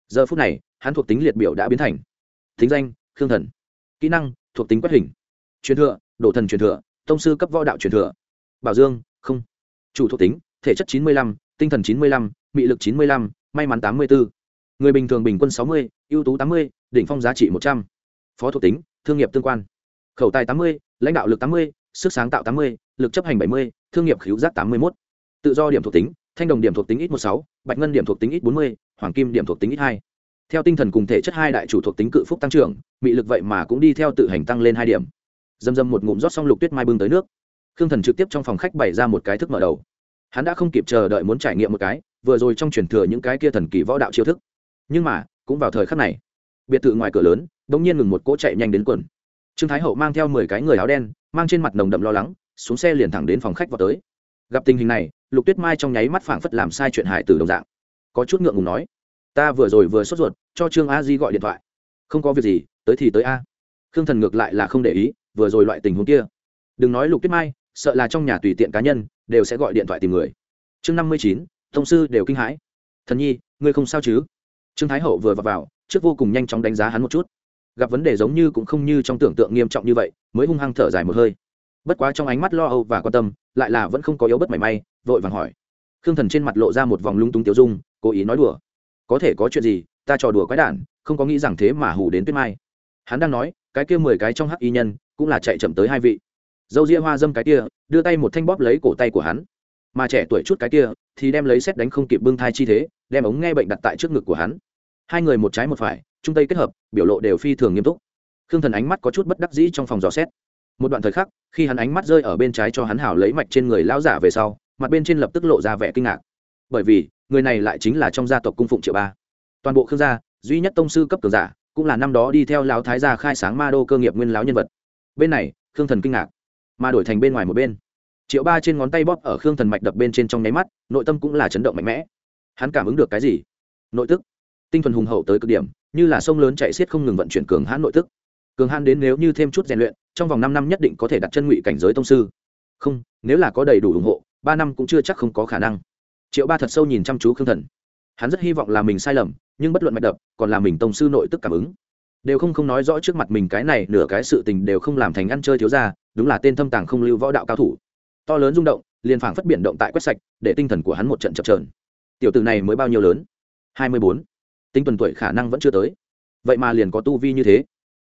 Giờ phút này, hắn thuộc tính liệt biểu đã biến thành thính danh, khương thần. Kỹ năng, thuộc tính quét hình. Truyền thừa, đổ thần truyền thừa, tông sư cấp võ đạo truyền thừa. Bảo dương, không. Chủ thuộc tính, thể chất chín mươi lăm, tinh thần chín mươi lăm, mị lực chín mươi lăm, may mắn tám mươi bốn người bình thường bình quân sáu mươi, ưu tú tám mươi, đỉnh phong giá trị một trăm. Phó thuộc tính, thương nghiệp tương quan. Khẩu tài tám mươi, lãnh đạo lực tám mươi, sức sáng tạo tám mươi, lực chấp hành bảy mươi thương nghiệp khíu giác tám mươi một tự do điểm thuộc tính, thanh đồng điểm thuộc tính ít một sáu, bạch ngân điểm thuộc tính ít bốn mươi, hoàng kim điểm thuộc tính ít hai. Theo tinh thần cùng thể chất hai đại chủ thuộc tính cự phúc tăng trưởng, mị lực vậy mà cũng đi theo tự hành tăng lên hai điểm. Dầm dầm một ngụm rót xong lục tuyết mai bưng tới nước. Khương thần trực tiếp trong phòng khách bày ra một cái thức mở đầu. Hắn đã không kịp chờ đợi muốn trải nghiệm một cái, vừa rồi trong truyền thừa những cái kia thần kỳ võ đạo chiêu thức. Nhưng mà, cũng vào thời khắc này, biệt thự ngoài cửa lớn đ ỗ n g nhiên ngừng một cỗ chạy nhanh đến quần. Trương thái hậu mang theo mười cái người áo đen, mang trên mặt nồng đậm lo lắng xuống xe liền thẳng đến phòng khách vào tới. Gặp tình hình này lục tuyết mai trong nháy mắt phảng phất làm sai chuyện hải từ đồng dạng. Có chút ngượng ngùng nói ta vừa rồi vừa sốt ruột cho trương a di gọi điện thoại. Không có việc gì tới thì tới a. Khương thần ngược lại là không để ý vừa rồi loại tình huống kia. Đừng nói lục tuyết mai sợ là trong nhà tùy tiện cá nhân đều sẽ gọi điện thoại tìm người. Chương năm mươi chín thông sư đều kinh hãi. Thần nhi ngươi không sao chứ? Trương thái hậu vừa vào, vào trước vô cùng nhanh chóng đánh giá hắn một chút. Gặp vấn đề giống như cũng không như trong tưởng tượng nghiêm trọng như vậy mới hung hăng thở dài một hơi bất quá trong ánh mắt lo âu và quan tâm, lại là vẫn không có yếu bất mảy may, vội vàng hỏi. Khương thần trên mặt lộ ra một vòng lung túng tiêu dung, cố ý nói đùa. Có thể có chuyện gì, ta trò đùa quái đản, không có nghĩ rằng thế mà hù đến tuyết mai. Hắn đang nói, cái kia mười cái trong hắc y nhân, cũng là chạy chậm tới hai vị. Dâu ria hoa dâm cái kia, đưa tay một thanh bóp lấy cổ tay của hắn. Mà trẻ tuổi chút cái kia, thì đem lấy xét đánh không kịp bưng thai chi thế, đem ống nghe bệnh đặt tại trước ngực của hắn. Hai người một trái một phải trung tây kết hợp, biểu lộ đều phi thường nghiêm túc. Khương thần ánh mắt có chút bất đắc dĩ trong phòng dò xét một đoạn thời khắc, khi hắn ánh mắt rơi ở bên trái cho hắn hảo lấy mạch trên người lão giả về sau, mặt bên trên lập tức lộ ra vẻ kinh ngạc. Bởi vì, người này lại chính là trong gia tộc cung phụng triệu ba. Toàn bộ khương gia, duy nhất tông sư cấp cường giả, cũng là năm đó đi theo lão thái gia khai sáng ma đô cơ nghiệp nguyên lão nhân vật. Bên này, khương thần kinh ngạc, mà đổi thành bên ngoài một bên. Triệu ba trên ngón tay bóp ở khương thần mạch đập bên trên trong nháy mắt, nội tâm cũng là chấn động mạnh mẽ. Hắn cảm ứng được cái gì? Nội tức. Tinh thần hùng hậu tới cực điểm, như là sông lớn chạy xiết không ngừng vận chuyển cường hãn nội tức. Cường hãn đến nếu như thêm chút rèn luyện trong vòng năm năm nhất định có thể đặt chân ngụy cảnh giới tông sư. Không, nếu là có đầy đủ ủng hộ, ba năm cũng chưa chắc không có khả năng. Triệu ba thật sâu nhìn chăm chú khương thần. Hắn rất hy vọng là mình sai lầm, nhưng bất luận mạch đập, còn là mình tông sư nội tức cảm ứng. Đều không không nói rõ trước mặt mình cái này nửa cái sự tình đều không làm thành ăn chơi thiếu ra đúng là tên thâm tàng không lưu võ đạo cao thủ. To lớn rung động, liền phảng phất biển động tại quét sạch, để tinh thần của hắn một trận chập trờn tiểu tử này mới bao nhiêu lớn? Hai mươi bốn. Tinh tuần tuổi khả năng vẫn chưa tới. Vậy mà liền có tu vi như thế.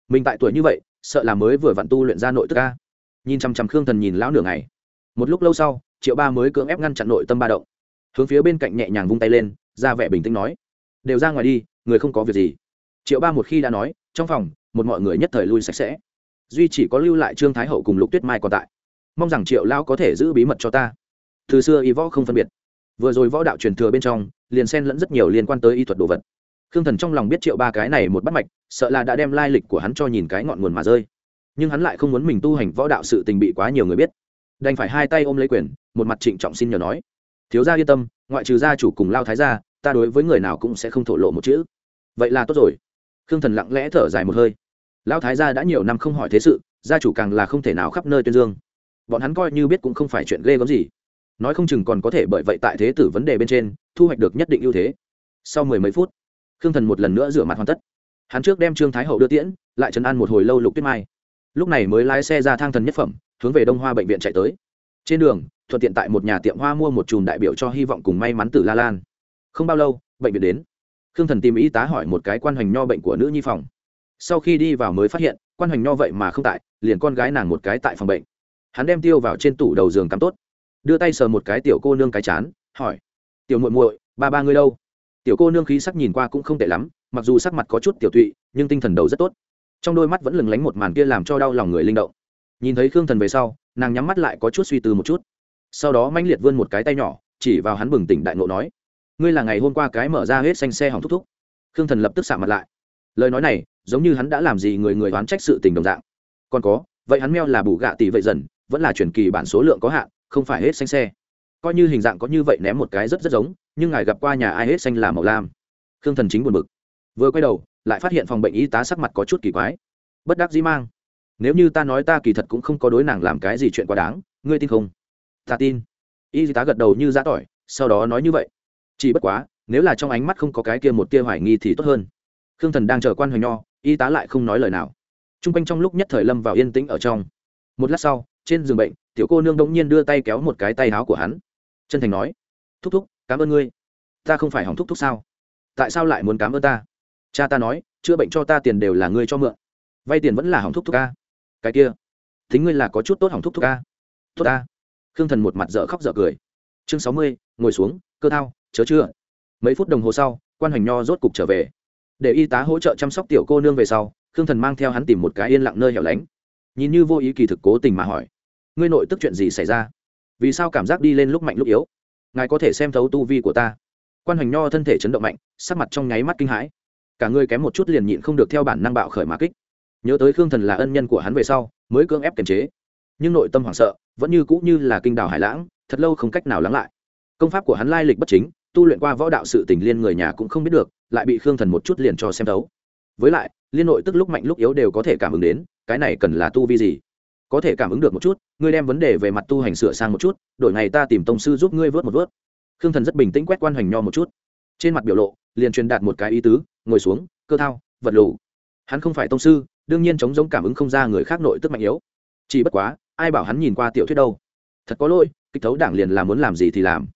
Mình tại tuổi như vậy sợ là mới vừa vặn tu luyện ra nội tức ca nhìn chằm chằm khương thần nhìn lão nửa ngày. Một lúc lâu sau, triệu ba mới cưỡng ép ngăn chặn nội tâm ba động. Hướng phía bên cạnh nhẹ nhàng vung tay lên, ra vẻ bình tĩnh nói, đều ra ngoài đi, người không có việc gì. Triệu ba một khi đã nói, trong phòng, một mọi người nhất thời lui sạch sẽ. Duy chỉ có lưu lại trương thái hậu cùng lục tuyết mai còn tại. Mong rằng triệu lao có thể giữ bí mật cho ta. Từ xưa y võ không phân biệt. Vừa rồi võ đạo truyền thừa bên trong, liền xen lẫn rất nhiều liên quan tới y thuật đồ vật khương thần trong lòng biết triệu ba cái này một bắt mạch, sợ là đã đem lai lịch của hắn cho nhìn cái ngọn nguồn mà rơi. Nhưng hắn lại không muốn mình tu hành võ đạo sự tình bị quá nhiều người biết. Đành phải hai tay ôm lấy quyền, một mặt trịnh trọng xin nhờ nói. Thiếu gia yên tâm, ngoại trừ gia chủ cùng lao thái gia, ta đối với người nào cũng sẽ không thổ lộ một chữ. Vậy là tốt rồi. Khương thần lặng lẽ thở dài một hơi. Lao thái gia đã nhiều năm không hỏi thế sự, gia chủ càng là không thể nào khắp nơi tuyên dương. Bọn hắn coi như biết cũng không phải chuyện ghê gớm gì. Nói không chừng còn có thể bởi vậy tại thế tử vấn đề bên trên, thu hoạch được nhất định ưu thế. Sau mười mấy phút khương thần một lần nữa rửa mặt hoàn tất. Hắn trước đem trương thái hậu đưa tiễn, lại trấn an một hồi lâu lục tuyết mai. Lúc này mới lái xe ra thang thần nhất phẩm, hướng về đông hoa bệnh viện chạy tới. Trên đường, thuận tiện tại một nhà tiệm hoa mua một chùm đại biểu cho hy vọng cùng may mắn từ la lan. Không bao lâu, bệnh viện đến. Khương thần tìm y tá hỏi một cái quan hoành nho bệnh của nữ nhi phòng. Sau khi đi vào mới phát hiện, quan hoành nho vậy mà không tại, liền con gái nàng một cái tại phòng bệnh. Hắn đem tiêu vào trên tủ đầu giường cắm tốt. Đưa tay sờ một cái tiểu cô nương cái chán, hỏi, tiểu muội muội, ba ba ngươi đâu? Tiểu cô nương khí sắc nhìn qua cũng không tệ lắm, mặc dù sắc mặt có chút tiểu tụy, nhưng tinh thần đầu rất tốt. Trong đôi mắt vẫn lừng lánh một màn kia làm cho đau lòng người linh động. Nhìn thấy khương thần về sau, nàng nhắm mắt lại có chút suy tư một chút. Sau đó manh liệt vươn một cái tay nhỏ, chỉ vào hắn bừng tỉnh đại ngộ nói, ngươi là ngày hôm qua cái mở ra hết xanh xe hỏng thúc thúc. Khương thần lập tức xạ mặt lại. Lời nói này, giống như hắn đã làm gì người người đoán trách sự tình đồng dạng. Còn có, vậy hắn meo là bù gạ tỷ vậy dần, vẫn là chuyển kỳ bản số lượng có hạn, không phải hết xanh xe. Coi như hình dạng có như vậy ném một cái rất rất giống nhưng ngài gặp qua nhà ai hết xanh là màu lam. Khương thần chính buồn bực. Vừa quay đầu, lại phát hiện phòng bệnh y tá sắc mặt có chút kỳ quái. Bất đắc dĩ mang. Nếu như ta nói ta kỳ thật cũng không có đối nàng làm cái gì chuyện quá đáng, ngươi tin không? Ta tin. Y tá gật đầu như giã tỏi, sau đó nói như vậy. Chỉ bất quá, nếu là trong ánh mắt không có cái kia một tia hoài nghi thì tốt hơn. Khương thần đang chờ quan hồi nho, y tá lại không nói lời nào. T r u n g quanh trong lúc nhất thời lâm vào yên tĩnh ở trong. Một lát sau, trên giường bệnh, tiểu cô nương đ ỗ n g nhiên đưa tay kéo một cái tay áo của hắn. Chân thành nói, thúc thúc cảm ơn ngươi. Ta không phải hỏng thúc thúc sao? Tại sao lại muốn cảm ơn ta? Cha ta nói, chữa bệnh cho ta tiền đều là ngươi cho mượn. Vay tiền vẫn là hỏng thúc thúc ca cái kia, thính ngươi là có chút tốt hỏng thúc thúc ca tốt ta khương thần một mặt dở khóc dở cười. Chương sáu mươi, ngồi xuống, cơ thao, chớ chưa mấy phút đồng hồ sau, quan hoành nho rốt cục trở về. Để y tá hỗ trợ chăm sóc tiểu cô nương về sau, khương thần mang theo hắn tìm một cái yên lặng nơi hẻo lánh. Nhìn như vô ý kỳ thực cố tình mà hỏi, ngươi nội tức chuyện gì xảy ra? Vì sao cảm giác đi lên lúc mạnh lúc yếu? Ngài có thể xem thấu tu vi của ta. Quan hoành nho thân thể chấn động mạnh, sắc mặt trong nháy mắt kinh hãi. Cả ngươi kém một chút liền nhịn không được theo bản năng bạo khởi mà kích. Nhớ tới khương thần là ân nhân của hắn về sau, mới cưỡng ép kiềm chế. Nhưng nội tâm hoảng sợ, vẫn như cũ như là kinh đào hải lãng, thật lâu không cách nào lắng lại. Công pháp của hắn lai lịch bất chính, tu luyện qua võ đạo sự tình liên người nhà cũng không biết được, lại bị khương thần một chút liền cho xem thấu. Với lại, liên nội tức lúc mạnh lúc yếu đều có thể cảm ứng đến, cái này cần là tu vi gì? Có thể cảm ứng được một chút, ngươi đem vấn đề về mặt tu hành sửa sang một chút, đổi ngày ta tìm tông sư giúp ngươi vớt một vớt. Khương thần rất bình tĩnh quét quan hoành nho một chút. Trên mặt biểu lộ, liền truyền đạt một cái ý tứ, ngồi xuống, cơ thao, vật lù. Hắn không phải tông sư, đương nhiên chống giống cảm ứng không ra người khác nội tức mạnh yếu. Chỉ bất quá, ai bảo hắn nhìn qua tiểu thuyết đâu? Thật có lỗi, kịch thấu đảng liền là muốn làm gì thì làm.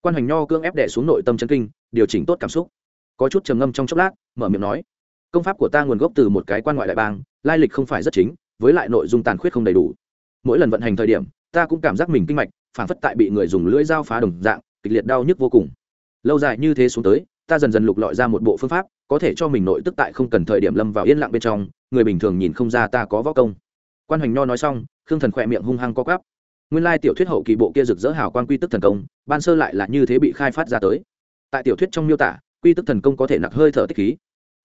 Quan hoành nho cương ép đệ xuống nội tâm chân kinh, điều chỉnh tốt cảm xúc. Có chút trầm ngâm trong chốc lát, mở miệng nói, công pháp của ta nguồn gốc từ một cái quan ngoại đại bang, lai lịch không phải rất chính với lại nội dung tàn khuyết không đầy đủ. Mỗi lần vận hành thời điểm, ta cũng cảm giác mình kinh mạch, phản phất tại bị người dùng lưỡi dao phá đồng dạng, kịch liệt đau nhức vô cùng. Lâu dài như thế xuống tới, ta dần dần lục lọi ra một bộ phương pháp, có thể cho mình nội tức tại không cần thời điểm lâm vào yên lặng bên trong, người bình thường nhìn không ra ta có võ công. Quan hoành nho nói xong, khương thần khỏe miệng hung hăng co cắp nguyên lai tiểu thuyết hậu kỳ bộ kia rực rỡ hào quan quy tức thần công, ban sơ lại là như thế bị khai phát ra tới. Tại tiểu thuyết trong miêu tả, quy tức thần công có thể nặc hơi thở tích khí,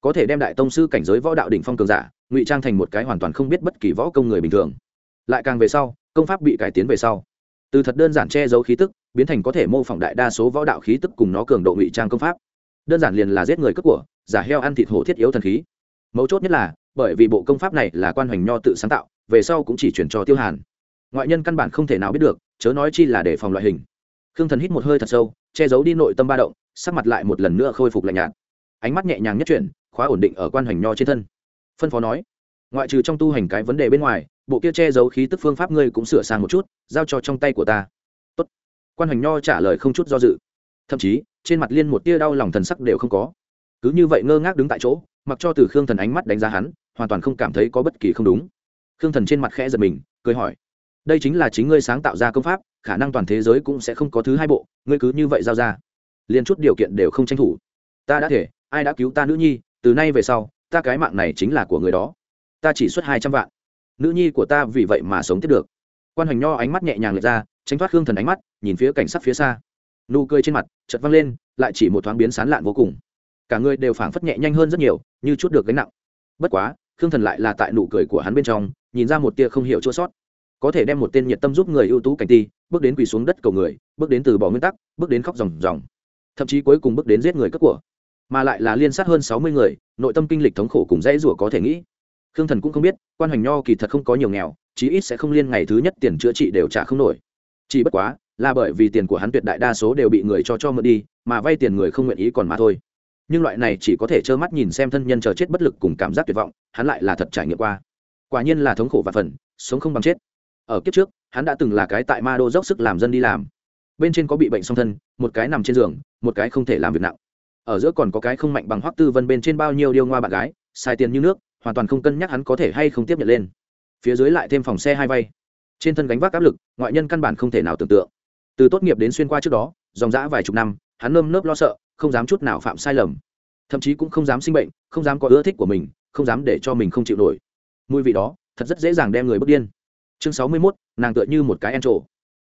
có thể đem đại tông sư cảnh giới võ đạo đỉnh phong cường giả ngụy trang thành một cái hoàn toàn không biết bất kỳ võ công người bình thường. Lại càng về sau, công pháp bị cải tiến về sau. Từ thật đơn giản che giấu khí tức, biến thành có thể mô phỏng đại đa số võ đạo khí tức cùng nó cường độ ngụy trang công pháp. Đơn giản liền là giết người cướp của, giả heo ăn thịt hổ thiết yếu thần khí. Mấu chốt nhất là, bởi vì bộ công pháp này là quan hoành nho tự sáng tạo, về sau cũng chỉ chuyển cho tiêu hàn. Ngoại nhân căn bản không thể nào biết được, chớ nói chi là để phòng loại hình. Khương thần hít một hơi thật sâu, che giấu đi nội tâm ba động, sắc mặt lại một lần nữa khôi phục lạnh nhạt. Ánh mắt nhẹ nhàng nhất chuyển, khóa ổn định ở quan hoành nho trên thân phân phó nói, ngoại trừ trong tu hành cái vấn đề bên ngoài, bộ kia che giấu khí tức phương pháp ngươi cũng sửa sang một chút, giao cho trong tay của ta. Tốt. quan hoành nho trả lời không chút do dự. Thậm chí, trên mặt liên một tia đau lòng thần sắc đều không có. Cứ như vậy ngơ ngác đứng tại chỗ, mặc cho từ khương thần ánh mắt đánh giá hắn, hoàn toàn không cảm thấy có bất kỳ không đúng. Khương thần trên mặt khẽ giật mình, cười hỏi, đây chính là chính ngươi sáng tạo ra công pháp, khả năng toàn thế giới cũng sẽ không có thứ hai bộ, ngươi cứ như vậy giao ra. Liên chút điều kiện đều không tranh thủ. Ta đã thể, ai đã cứu ta nữ nhi, từ nay về sau ta cái mạng này chính là của người đó. Ta chỉ xuất hai trăm vạn. Nữ nhi của ta vì vậy mà sống tiếp được. Quan hoành nho ánh mắt nhẹ nhàng lệch ra, tránh thoát hương thần ánh mắt, nhìn phía cảnh sát phía xa. Nụ cười trên mặt chật văng lên, lại chỉ một thoáng biến sán lạn vô cùng. Cả người đều phảng phất nhẹ nhanh hơn rất nhiều, như chút được gánh nặng. Bất quá, khương thần lại là tại nụ cười của hắn bên trong, nhìn ra một tia không hiểu chua sót. Có thể đem một tên nhiệt tâm giúp người ưu tú cảnh ti, bước đến quỳ xuống đất cầu người, bước đến từ bỏ nguyên tắc, bước đến khóc ròng ròng. Thậm chí cuối cùng bước đến giết người cất của mà lại là liên sát hơn sáu mươi người, nội tâm kinh lịch thống khổ cùng dãy rủa có thể nghĩ. Khương thần cũng không biết, quan hoành nho kỳ thật không có nhiều nghèo, chí ít sẽ không liên ngày thứ nhất tiền chữa trị đều trả không nổi. Chỉ bất quá, là bởi vì tiền của hắn tuyệt đại đa số đều bị người cho cho mượn đi, mà vay tiền người không nguyện ý còn mà thôi. Nhưng loại này chỉ có thể trơ mắt nhìn xem thân nhân chờ chết bất lực cùng cảm giác tuyệt vọng, hắn lại là thật trải nghiệm qua. Quả nhiên là thống khổ và phần, sống không bằng chết. Ở kiếp trước, hắn đã từng là cái tại ma đô dốc sức làm dân đi làm. Bên trên có bị bệnh song thân, một cái nằm trên giường, một cái không thể làm việc nặng ở giữa còn có cái không mạnh bằng hoắc tư vân bên trên bao nhiêu điêu ngoa bạn gái, xài tiền như nước, hoàn toàn không cân nhắc hắn có thể hay không tiếp nhận lên. Phía dưới lại thêm phòng xe hai vay. Trên thân gánh vác áp lực, ngoại nhân căn bản không thể nào tưởng tượng. Từ tốt nghiệp đến xuyên qua trước đó, dòng dã vài chục năm, hắn nơm nớp lo sợ, không dám chút nào phạm sai lầm. Thậm chí cũng không dám sinh bệnh, không dám có ưa thích của mình, không dám để cho mình không chịu nổi. Mùi vị đó, thật rất dễ dàng đem người bước điên. Chương sáu mươi mốt, nàng tựa như một cái en trổ.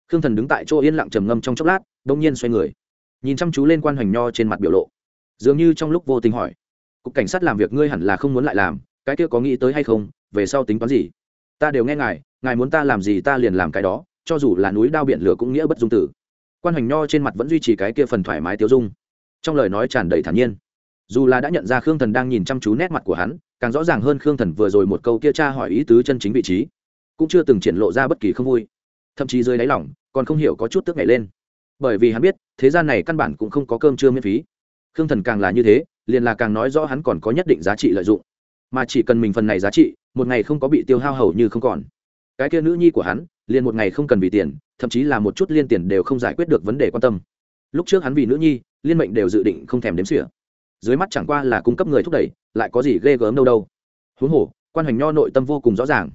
Khương thần đứng tại chỗ yên lặng trầm ngâm trong chốc lát đ ỗ n g nhiên xoay người. Nhìn chăm chú lên quan hoành nho trên mặt biểu lộ dường như trong lúc vô tình hỏi, cục cảnh sát làm việc ngươi hẳn là không muốn lại làm, cái kia có nghĩ tới hay không? Về sau tính toán gì? Ta đều nghe ngài ngài muốn ta làm gì ta liền làm cái đó, cho dù là núi đao biển lửa cũng nghĩa bất dung tử. Quan hoành nho trên mặt vẫn duy trì cái kia phần thoải mái tiêu dung. Trong lời nói tràn đầy thản nhiên. Dù là đã nhận ra khương thần đang nhìn chăm chú nét mặt của hắn, càng rõ ràng hơn khương thần vừa rồi một câu kia tra hỏi ý tứ chân chính vị trí, cũng chưa từng triển lộ ra bất kỳ không vui. Thậm chí dưới đáy lỏng còn không hiểu có chút tức nhảy lên. Bởi vì hắn biết, thế gian này căn bản cũng không có cơm trưa miễn phí khương thần càng là như thế, liền là càng nói rõ hắn còn có nhất định giá trị lợi dụng. Mà chỉ cần mình phần này giá trị, một ngày không có bị tiêu hao hầu như không còn. Cái kia nữ nhi của hắn, liền một ngày không cần vì tiền, thậm chí là một chút liên tiền đều không giải quyết được vấn đề quan tâm. Lúc trước hắn vì nữ nhi, liên mệnh đều dự định không thèm đếm xỉa. Dưới mắt chẳng qua là cung cấp người thúc đẩy, lại có gì ghê gớm đâu đâu. Huống hồ, quan hoành nho nội tâm vô cùng rõ ràng.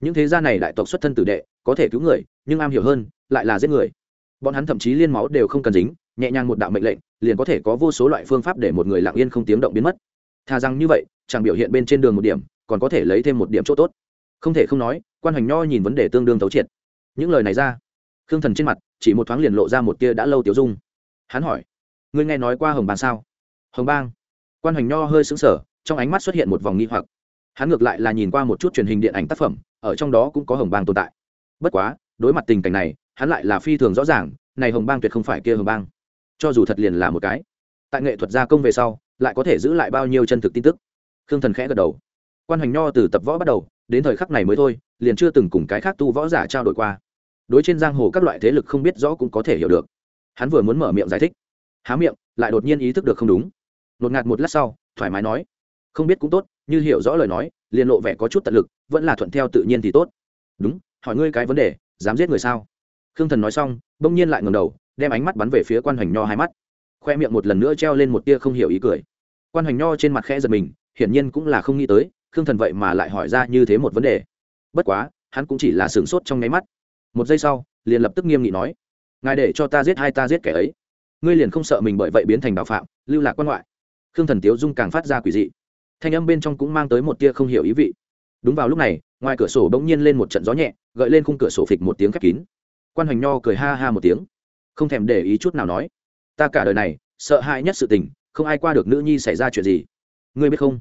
Những thế gia này đại tộc xuất thân tử đệ, có thể cứu người, nhưng am hiểu hơn, lại là giết người. Bọn hắn thậm chí liên máu đều không cần dính, nhẹ nhàng một đạo mệnh lệnh liền có thể có vô số loại phương pháp để một người lặng yên không tiếng động biến mất. Thà rằng như vậy, chẳng biểu hiện bên trên đường một điểm, còn có thể lấy thêm một điểm chỗ tốt. Không thể không nói, quan hoành nho nhìn vấn đề tương đương thấu triệt. Những lời này ra, khương thần trên mặt, chỉ một thoáng liền lộ ra một tia đã lâu tiêu dung. Hắn hỏi, ngươi nghe nói qua hồng bang sao? Hồng bang quan hoành nho hơi sững sờ, trong ánh mắt xuất hiện một vòng nghi hoặc. Hắn ngược lại là nhìn qua một chút truyền hình điện ảnh tác phẩm, ở trong đó cũng có hồng bang tồn tại. Bất quá, đối mặt tình cảnh này, hắn lại là phi thường rõ ràng, này hồng bang tuyệt không phải kia hồng bang cho dù thật liền là một cái. Tại nghệ thuật gia công về sau, lại có thể giữ lại bao nhiêu chân thực tin tức? Khương thần khẽ gật đầu. Quan hoành nho từ tập võ bắt đầu, đến thời khắc này mới thôi, liền chưa từng cùng cái khác tu võ giả trao đổi qua. Đối trên giang hồ các loại thế lực không biết rõ cũng có thể hiểu được. Hắn vừa muốn mở miệng giải thích. Há miệng, lại đột nhiên ý thức được không đúng. Nột ngạt một lát sau, thoải mái nói. Không biết cũng tốt, như hiểu rõ lời nói, liền lộ vẻ có chút tận lực, vẫn là thuận theo tự nhiên thì tốt. Đúng, hỏi ngươi cái vấn đề, dám giết người sao? Khương thần nói xong, bỗng nhiên lại ngầm đầu đem ánh mắt bắn về phía quan hoành nho hai mắt. Khoe miệng một lần nữa treo lên một tia không hiểu ý cười. Quan hoành nho trên mặt khẽ giật mình, hiển nhiên cũng là không nghĩ tới, khương thần vậy mà lại hỏi ra như thế một vấn đề. Bất quá, hắn cũng chỉ là sửng sốt trong nháy mắt. Một giây sau, liền lập tức nghiêm nghị nói, ngài để cho ta giết hai ta giết kẻ ấy. Ngươi liền không sợ mình bởi vậy biến thành đạo phạm, lưu lạc quan ngoại. Khương thần tiếu dung càng phát ra quỷ dị. Thanh âm bên trong cũng mang tới một tia không hiểu ý vị. Đúng vào lúc này, ngoài cửa sổ bỗng nhiên lên một trận gió nhẹ, gợi lên khung cửa sổ phịch một tiếng khép kín. Quan hoành nho cười ha ha một tiếng không thèm để ý chút nào nói, ta cả đời này, sợ hãi nhất sự tình, không ai qua được nữ nhi xảy ra chuyện gì. Ngươi biết không?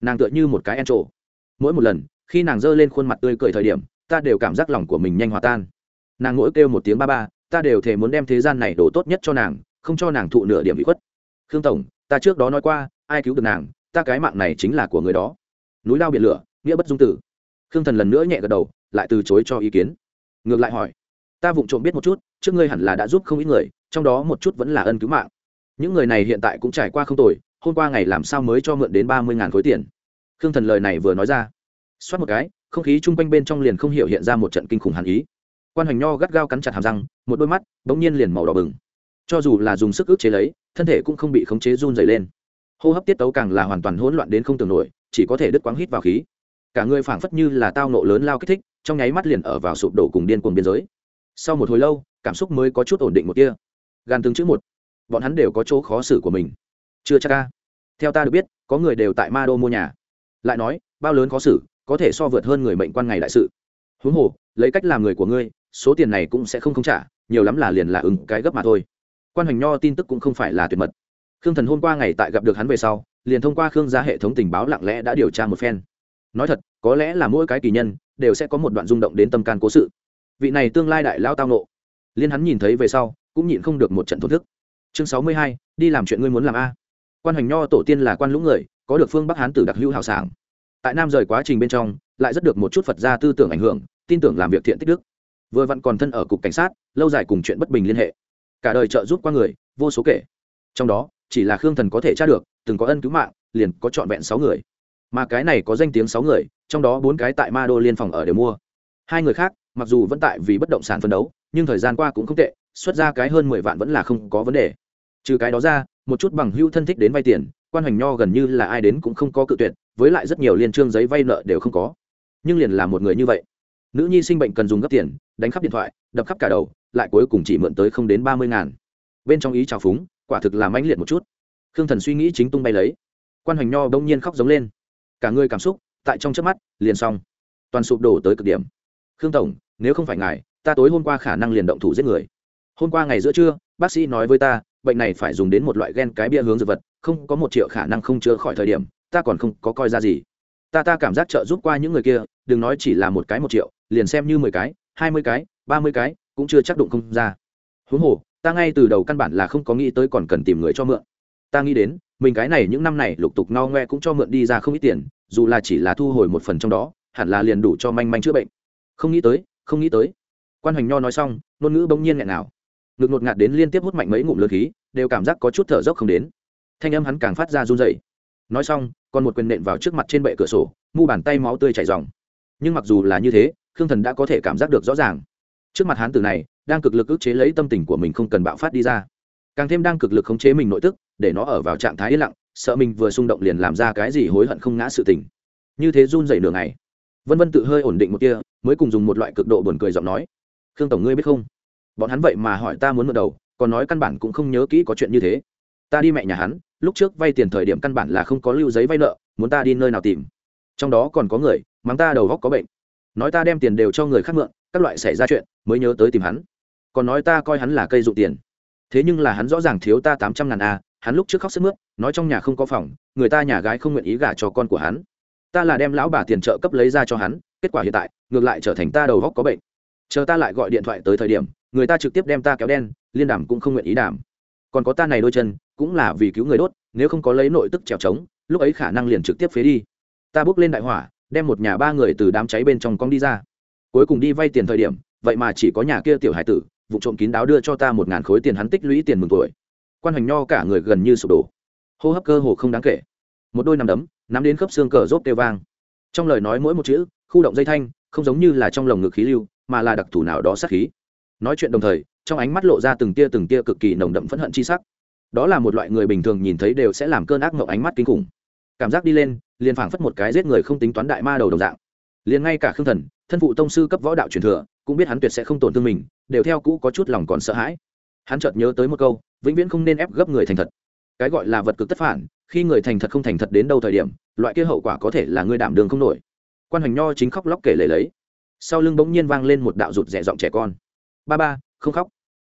Nàng tựa như một cái en trộ mỗi một lần, khi nàng giơ lên khuôn mặt tươi cười thời điểm, ta đều cảm giác lòng của mình nhanh hòa tan. Nàng mỗi kêu một tiếng ba ba, ta đều thể muốn đem thế gian này đổ tốt nhất cho nàng, không cho nàng thụ nửa điểm bị khuất. Khương tổng, ta trước đó nói qua, ai cứu được nàng, ta cái mạng này chính là của người đó. Núi lao biển lửa, nghĩa bất dung tử. Khương thần lần nữa nhẹ gật đầu, lại từ chối cho ý kiến. Ngược lại hỏi ta vụng trộm biết một chút, trước ngươi hẳn là đã giúp không ít người, trong đó một chút vẫn là ân cứu mạng. Những người này hiện tại cũng trải qua không tồi, hôm qua ngày làm sao mới cho mượn đến ba mươi ngàn khối tiền? Khương thần lời này vừa nói ra, xoát một cái, không khí chung quanh bên trong liền không hiểu hiện ra một trận kinh khủng hàn ý. Quan hoành nho gắt gao cắn chặt hàm răng, một đôi mắt bỗng nhiên liền màu đỏ bừng. Cho dù là dùng sức ức chế lấy, thân thể cũng không bị khống chế run dày lên. Hô hấp tiết tấu càng là hoàn toàn hỗn loạn đến không tưởng nổi, chỉ có thể đứt quáng hít vào khí. Cả người phảng phất như là tao nộ lớn lao kích thích, trong nháy mắt liền ở vào sụp đổ cùng điên cuồng biên giới sau một hồi lâu, cảm xúc mới có chút ổn định một kia gan tương chữ một. Bọn hắn đều có chỗ khó xử của mình. Chưa chắc ca theo ta được biết, có người đều tại ma đô mua nhà. Lại nói, bao lớn khó xử, có thể so vượt hơn người mệnh quan ngày đại sự. Huống hồ, lấy cách làm người của ngươi, số tiền này cũng sẽ không không trả, nhiều lắm là liền là ứng cái gấp mà thôi. Quan hoành nho tin tức cũng không phải là tuyệt mật. Khương thần hôm qua ngày tại gặp được hắn về sau, liền thông qua khương gia hệ thống tình báo lặng lẽ đã điều tra một phen. Nói thật, có lẽ là mỗi cái kỳ nhân, đều sẽ có một đoạn rung động đến tâm can cố sự vị này tương lai đại lao tao nộ. Liên hắn nhìn thấy về sau, cũng nhịn không được một trận thổn thức. Chương sáu mươi hai, đi làm chuyện ngươi muốn làm a. Quan hoành nho tổ tiên là quan lũ người, có được phương bắc hán tử đặc hữu hào sảng. Tại nam rời quá trình bên trong, lại rất được một chút phật gia tư tưởng ảnh hưởng, tin tưởng làm việc thiện tích đức. Vừa vặn còn thân ở cục cảnh sát, lâu dài cùng chuyện bất bình liên hệ. Cả đời trợ giúp qua người, vô số kể. Trong đó, chỉ là khương thần có thể tra được, từng có ân cứu mạng, liền có trọn vẹn sáu người. Mà cái này có danh tiếng sáu người, trong đó bốn cái tại ma đô liên phòng ở đều mua. Hai người khác mặc dù vẫn tại vì bất động sản phân đấu, nhưng thời gian qua cũng không tệ, xuất ra cái hơn mười vạn vẫn là không có vấn đề. Trừ cái đó ra, một chút bằng hữu thân thích đến vay tiền, quan hoành nho gần như là ai đến cũng không có cự tuyệt, với lại rất nhiều liên trương giấy vay nợ đều không có. Nhưng liền là một người như vậy. Nữ nhi sinh bệnh cần dùng gấp tiền, đánh khắp điện thoại, đập khắp cả đầu, lại cuối cùng chỉ mượn tới không đến ba mươi ngàn. Bên trong ý trào phúng, quả thực là mãnh liệt một chút. Khương thần suy nghĩ chính tung bay lấy. Quan hoành nho đông nhiên khóc giống lên. Cả người cảm xúc, tại trong trước mắt, liền xong. Toàn sụp đổ tới cực điểm khương tổng, nếu không phải ngài, ta tối hôm qua khả năng liền động thủ giết người. Hôm qua ngày giữa trưa, bác sĩ nói với ta, bệnh này phải dùng đến một loại gen cái bia hướng dược vật, không có một triệu khả năng không chữa khỏi thời điểm, ta còn không có coi ra gì. Ta ta cảm giác trợ giúp qua những người kia, đừng nói chỉ là một cái một triệu, liền xem như mười cái, hai mươi cái, ba mươi cái, cũng chưa chắc đụng không ra. Huống hồ, ta ngay từ đầu căn bản là không có nghĩ tới còn cần tìm người cho mượn. Ta nghĩ đến, mình cái này những năm này lục tục no ngoe cũng cho mượn đi ra không ít tiền, dù là chỉ là thu hồi một phần trong đó, hẳn là liền đủ cho manh manh chữa bệnh không nghĩ tới, không nghĩ tới. Quan hoành nho nói xong, ngôn ngữ bỗng nhiên nghẹn nào. Ngực ngột ngạt đến liên tiếp hút mạnh mấy ngụm lượt khí, đều cảm giác có chút thở dốc không đến. Thanh âm hắn càng phát ra run dậy nói xong, còn một quyền nện vào trước mặt trên bệ cửa sổ, mu bàn tay máu tươi chảy dòng nhưng mặc dù là như thế, khương thần đã có thể cảm giác được rõ ràng. Trước mặt hán tử này, đang cực lực ức chế lấy tâm tình của mình không cần bạo phát đi ra. Càng thêm đang cực lực khống chế mình nội tức, để nó ở vào trạng thái yên lặng, sợ mình vừa xung động liền làm ra cái gì hối hận không ngã sự tình. Như thế run dậy nửa ngày vân vân tự hơi ổn định một kia mới cùng dùng một loại cực độ buồn cười giọng nói. Khương tổng ngươi biết không? Bọn hắn vậy mà hỏi ta muốn mượn đầu, còn nói căn bản cũng không nhớ kỹ có chuyện như thế. Ta đi mẹ nhà hắn, lúc trước vay tiền thời điểm căn bản là không có lưu giấy vay nợ, muốn ta đi nơi nào tìm? Trong đó còn có người, mắng ta đầu góc có bệnh. Nói ta đem tiền đều cho người khác mượn, các loại xảy ra chuyện, mới nhớ tới tìm hắn. Còn nói ta coi hắn là cây dụ tiền. Thế nhưng là hắn rõ ràng thiếu ta tám trăm ngàn a hắn lúc trước khóc sức mướt, nói trong nhà không có phòng, người ta nhà gái không nguyện ý gả cho con của hắn ta là đem lão bà tiền trợ cấp lấy ra cho hắn, kết quả hiện tại, ngược lại trở thành ta đầu góc có bệnh. Chờ ta lại gọi điện thoại tới thời điểm, người ta trực tiếp đem ta kéo đen, liên đàm cũng không nguyện ý đảm còn có ta này đôi chân, cũng là vì cứu người đốt, nếu không có lấy nội tức trèo trống, lúc ấy khả năng liền trực tiếp phế đi. Ta bước lên đại hỏa, đem một nhà ba người từ đám cháy bên trong cong đi ra. Cuối cùng đi vay tiền thời điểm, vậy mà chỉ có nhà kia tiểu hải tử, vụ trộm kín đáo đưa cho ta một ngàn khối tiền hắn tích lũy tiền mừng tuổi. Quan hoành nho cả người gần như sụp đổ. Hô hấp cơ hồ không đáng kể. Một đôi nằm đấm nắm đến khớp xương cờ rốt kêu vang. Trong lời nói mỗi một chữ, khu động dây thanh, không giống như là trong lồng ngực khí lưu, mà là đặc thù nào đó sát khí. Nói chuyện đồng thời, trong ánh mắt lộ ra từng tia từng tia cực kỳ nồng đậm phẫn hận chi sắc. Đó là một loại người bình thường nhìn thấy đều sẽ làm cơn ác mộng ánh mắt kinh khủng. Cảm giác đi lên, liền phảng phất một cái giết người không tính toán đại ma đầu đồng dạng. Liền ngay cả khương thần, thân phụ tông sư cấp võ đạo truyền thừa, cũng biết hắn tuyệt sẽ không tổn thương mình, đều theo cũ có chút lòng còn sợ hãi. Hắn chợt nhớ tới một câu, vĩnh viễn không nên ép gấp người thành thật cái gọi là vật cực tất phản, khi người thành thật không thành thật đến đâu thời điểm, loại kia hậu quả có thể là người đảm đường không nổi. Quan hoành nho chính khóc lóc kể lể lấy. Sau lưng bỗng nhiên vang lên một đạo rụt rẻ giọng trẻ con. Ba ba, không khóc.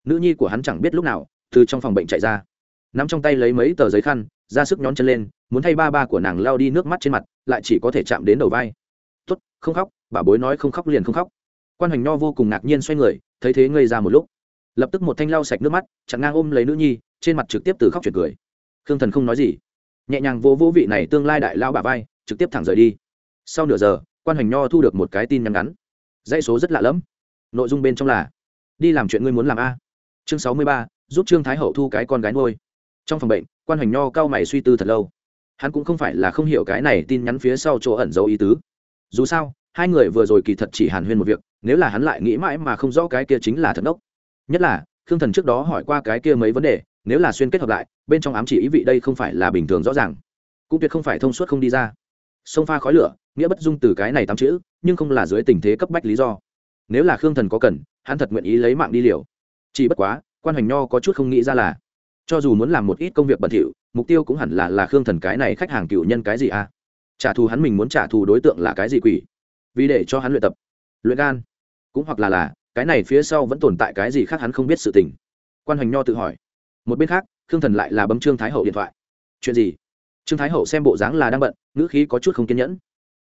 Nữ nhi của hắn chẳng biết lúc nào, từ trong phòng bệnh chạy ra. Nắm trong tay lấy mấy tờ giấy khăn, ra sức nhón chân lên, muốn thay ba ba của nàng lao đi nước mắt trên mặt, lại chỉ có thể chạm đến đầu vai. Tốt, không khóc, bà bối nói không khóc liền không khóc. Quan hoành nho vô cùng ngạc nhiên xoay người, thấy thế ngây ra một lúc. Lập tức một thanh lau sạch nước mắt, chặn ngang ôm lấy nữ nhi, trên mặt trực tiếp từ khóc chuyển cười khương thần không nói gì. Nhẹ nhàng vô vô vị này tương lai đại lao bà vai, trực tiếp thẳng rời đi. Sau nửa giờ, quan hoành nho thu được một cái tin nhắn ngắn. Dãy số rất lạ lẫm. Nội dung bên trong là, đi làm chuyện ngươi muốn làm a. Chương sáu mươi ba, giúp trương thái hậu thu cái con gái nuôi. trong phòng bệnh, quan hoành nho cao mày suy tư thật lâu. Hắn cũng không phải là không hiểu cái này tin nhắn phía sau chỗ ẩn dấu ý tứ. Dù sao, hai người vừa rồi kỳ thật chỉ hàn huyên một việc, nếu là hắn lại nghĩ mãi mà không rõ cái kia chính là thật ốc nhất là, khương thần trước đó hỏi qua cái kia mấy vấn đề nếu là xuyên kết hợp lại, bên trong ám chỉ ý vị đây không phải là bình thường rõ ràng. Cũng tuyệt không phải thông suốt không đi ra. Sông pha khói lửa, nghĩa bất dung từ cái này tám chữ, nhưng không là dưới tình thế cấp bách lý do. Nếu là khương thần có cần, hắn thật nguyện ý lấy mạng đi liều. Chỉ bất quá, quan hoành nho có chút không nghĩ ra là, cho dù muốn làm một ít công việc bẩn thỉu, mục tiêu cũng hẳn là là khương thần cái này khách hàng cựu nhân cái gì à? Trả thù hắn mình muốn trả thù đối tượng là cái gì quỷ? Vì để cho hắn luyện tập, luyện gan. Cũng hoặc là là, cái này phía sau vẫn tồn tại cái gì khác hắn không biết sự tình. Quan hoành nho tự hỏi một bên khác, khương thần lại là bấm trương thái hậu điện thoại. Chuyện gì? Trương thái hậu xem bộ dáng là đang bận, ngữ khí có chút không kiên nhẫn.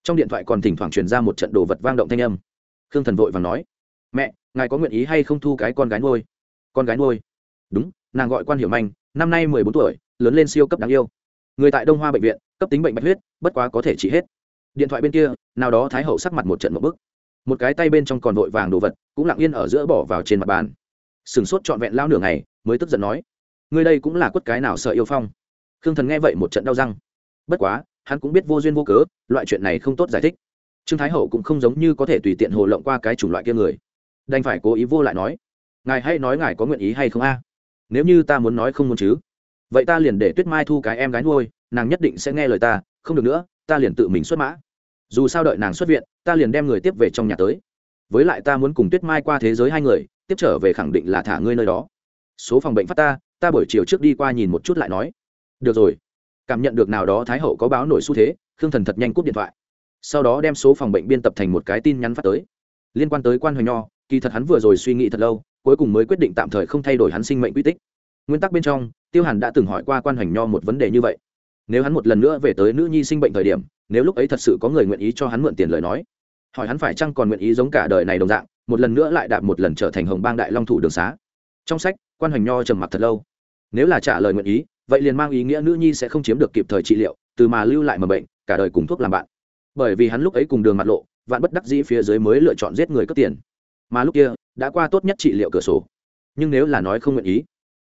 Trong điện thoại còn thỉnh thoảng truyền ra một trận đồ vật vang động thanh âm. Khương thần vội và nói, mẹ, ngài có nguyện ý hay không thu cái con gái nuôi? Con gái nuôi? Đúng, nàng gọi quan hiểu manh, năm nay mười bốn tuổi, lớn lên siêu cấp đáng yêu. Người tại đông hoa bệnh viện, cấp tính bệnh bạch huyết, bất quá có thể trị hết. Điện thoại bên kia, nào đó thái hậu sắc mặt một trận một bức. Một cái tay bên trong còn vội vàng đồ vật, cũng lặng yên ở giữa bỏ vào trên mặt bàn. Sừng sốt trọn vẹn lao nửa ngày, mới tức giận nói ngươi đây cũng là quất cái nào sợ yêu phong? Khương thần nghe vậy một trận đau răng. Bất quá, hắn cũng biết vô duyên vô cớ, loại chuyện này không tốt giải thích. Trương thái hậu cũng không giống như có thể tùy tiện hồ lộng qua cái chủng loại kia người. Đành phải cố ý vô lại nói, ngài hay nói ngài có nguyện ý hay không a? Nếu như ta muốn nói không muốn chứ, vậy ta liền để tuyết mai thu cái em gái nuôi, nàng nhất định sẽ nghe lời ta, không được nữa, ta liền tự mình xuất mã. Dù sao đợi nàng xuất viện, ta liền đem người tiếp về trong nhà tới. Với lại ta muốn cùng tuyết mai qua thế giới hai người, tiếp trở về khẳng định là thả ngươi nơi đó. Số phòng bệnh phát ta ta buổi chiều trước đi qua nhìn một chút lại nói. Được rồi. Cảm nhận được nào đó thái hậu có báo nổi xu thế, khương thần thật nhanh cúp điện thoại. Sau đó đem số phòng bệnh biên tập thành một cái tin nhắn phát tới. Liên quan tới quan hoành nho, kỳ thật hắn vừa rồi suy nghĩ thật lâu, cuối cùng mới quyết định tạm thời không thay đổi hắn sinh mệnh quy tích. Nguyên tắc bên trong, tiêu hàn đã từng hỏi qua quan hoành nho một vấn đề như vậy. Nếu hắn một lần nữa về tới nữ nhi sinh bệnh thời điểm, nếu lúc ấy thật sự có người nguyện ý cho hắn mượn tiền lời nói, hỏi hắn phải chăng còn nguyện ý giống cả đời này đồng dạng, một lần nữa lại đạp một lần trở thành hồng bang đại long thủ đường xá. Trong sách quan hoành nho trầm mặc thật lâu. Nếu là trả lời nguyện ý, vậy liền mang ý nghĩa nữ nhi sẽ không chiếm được kịp thời trị liệu, từ mà lưu lại mầm bệnh, cả đời cùng thuốc làm bạn. Bởi vì hắn lúc ấy cùng đường mặt lộ, vạn bất đắc dĩ phía dưới mới lựa chọn giết người cướp tiền. Mà lúc kia, đã qua tốt nhất trị liệu cửa sổ. Nhưng nếu là nói không nguyện ý,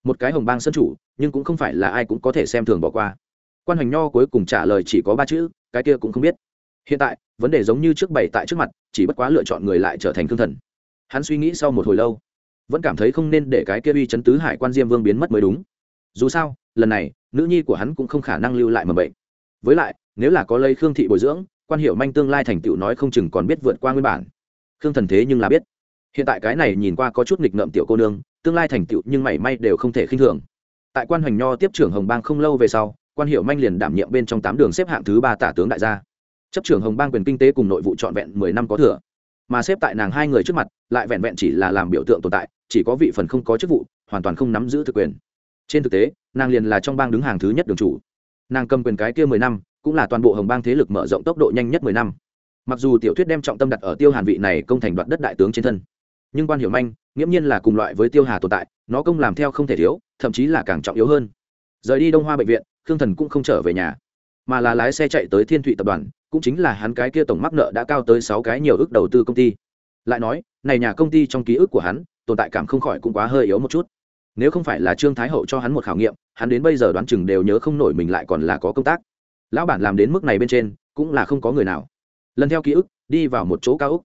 một cái hồng bang sân chủ, nhưng cũng không phải là ai cũng có thể xem thường bỏ qua. Quan hoành nho cuối cùng trả lời chỉ có ba chữ, cái kia cũng không biết. Hiện tại, vấn đề giống như trước bày tại trước mặt, chỉ bất quá lựa chọn người lại trở thành thương thần. Hắn suy nghĩ sau một hồi lâu vẫn cảm thấy không nên để cái kia uy chấn tứ hải quan diêm vương biến mất mới đúng. Dù sao, lần này, nữ nhi của hắn cũng không khả năng lưu lại mầm bệnh. Với lại, nếu là có lây khương thị bồi dưỡng, quan hiệu manh tương lai thành tựu nói không chừng còn biết vượt qua nguyên bản. Khương thần thế nhưng là biết. Hiện tại cái này nhìn qua có chút nghịch ngợm tiểu cô nương, tương lai thành tựu nhưng mảy may đều không thể khinh thường. Tại quan hoành nho tiếp trưởng hồng bang không lâu về sau, quan hiệu manh liền đảm nhiệm bên trong tám đường xếp hạng thứ ba tả tướng đại gia. Chấp trưởng hồng bang quyền kinh tế cùng nội vụ trọn vẹn mười năm có thừa. Mà xếp tại nàng hai người trước mặt, lại vẹn vẹn chỉ là làm biểu tượng tồn tại chỉ có vị phần không có chức vụ, hoàn toàn không nắm giữ thực quyền. Trên thực tế, nàng liền là trong bang đứng hàng thứ nhất đường chủ. Nàng cầm quyền cái kia mười năm, cũng là toàn bộ hồng bang thế lực mở rộng tốc độ nhanh nhất mười năm. Mặc dù tiểu thuyết đem trọng tâm đặt ở tiêu hàn vị này công thành đoạt đất đại tướng trên thân, nhưng quan hiểu manh, nghiễm nhiên là cùng loại với tiêu hà tồn tại, nó công làm theo không thể thiếu, thậm chí là càng trọng yếu hơn. Rời đi đông hoa bệnh viện, khương thần cũng không trở về nhà, mà là lái xe chạy tới thiên thụy tập đoàn, cũng chính là hắn cái kia tổng mắc nợ đã cao tới sáu cái nhiều ước đầu tư công ty. Lại nói, này nhà công ty trong ký ức của hắn tồn tại cảm không khỏi cũng quá hơi yếu một chút. Nếu không phải là trương thái hậu cho hắn một khảo nghiệm, hắn đến bây giờ đoán chừng đều nhớ không nổi mình lại còn là có công tác. Lão bản làm đến mức này bên trên, cũng là không có người nào. Lần theo ký ức, đi vào một chỗ cao úc.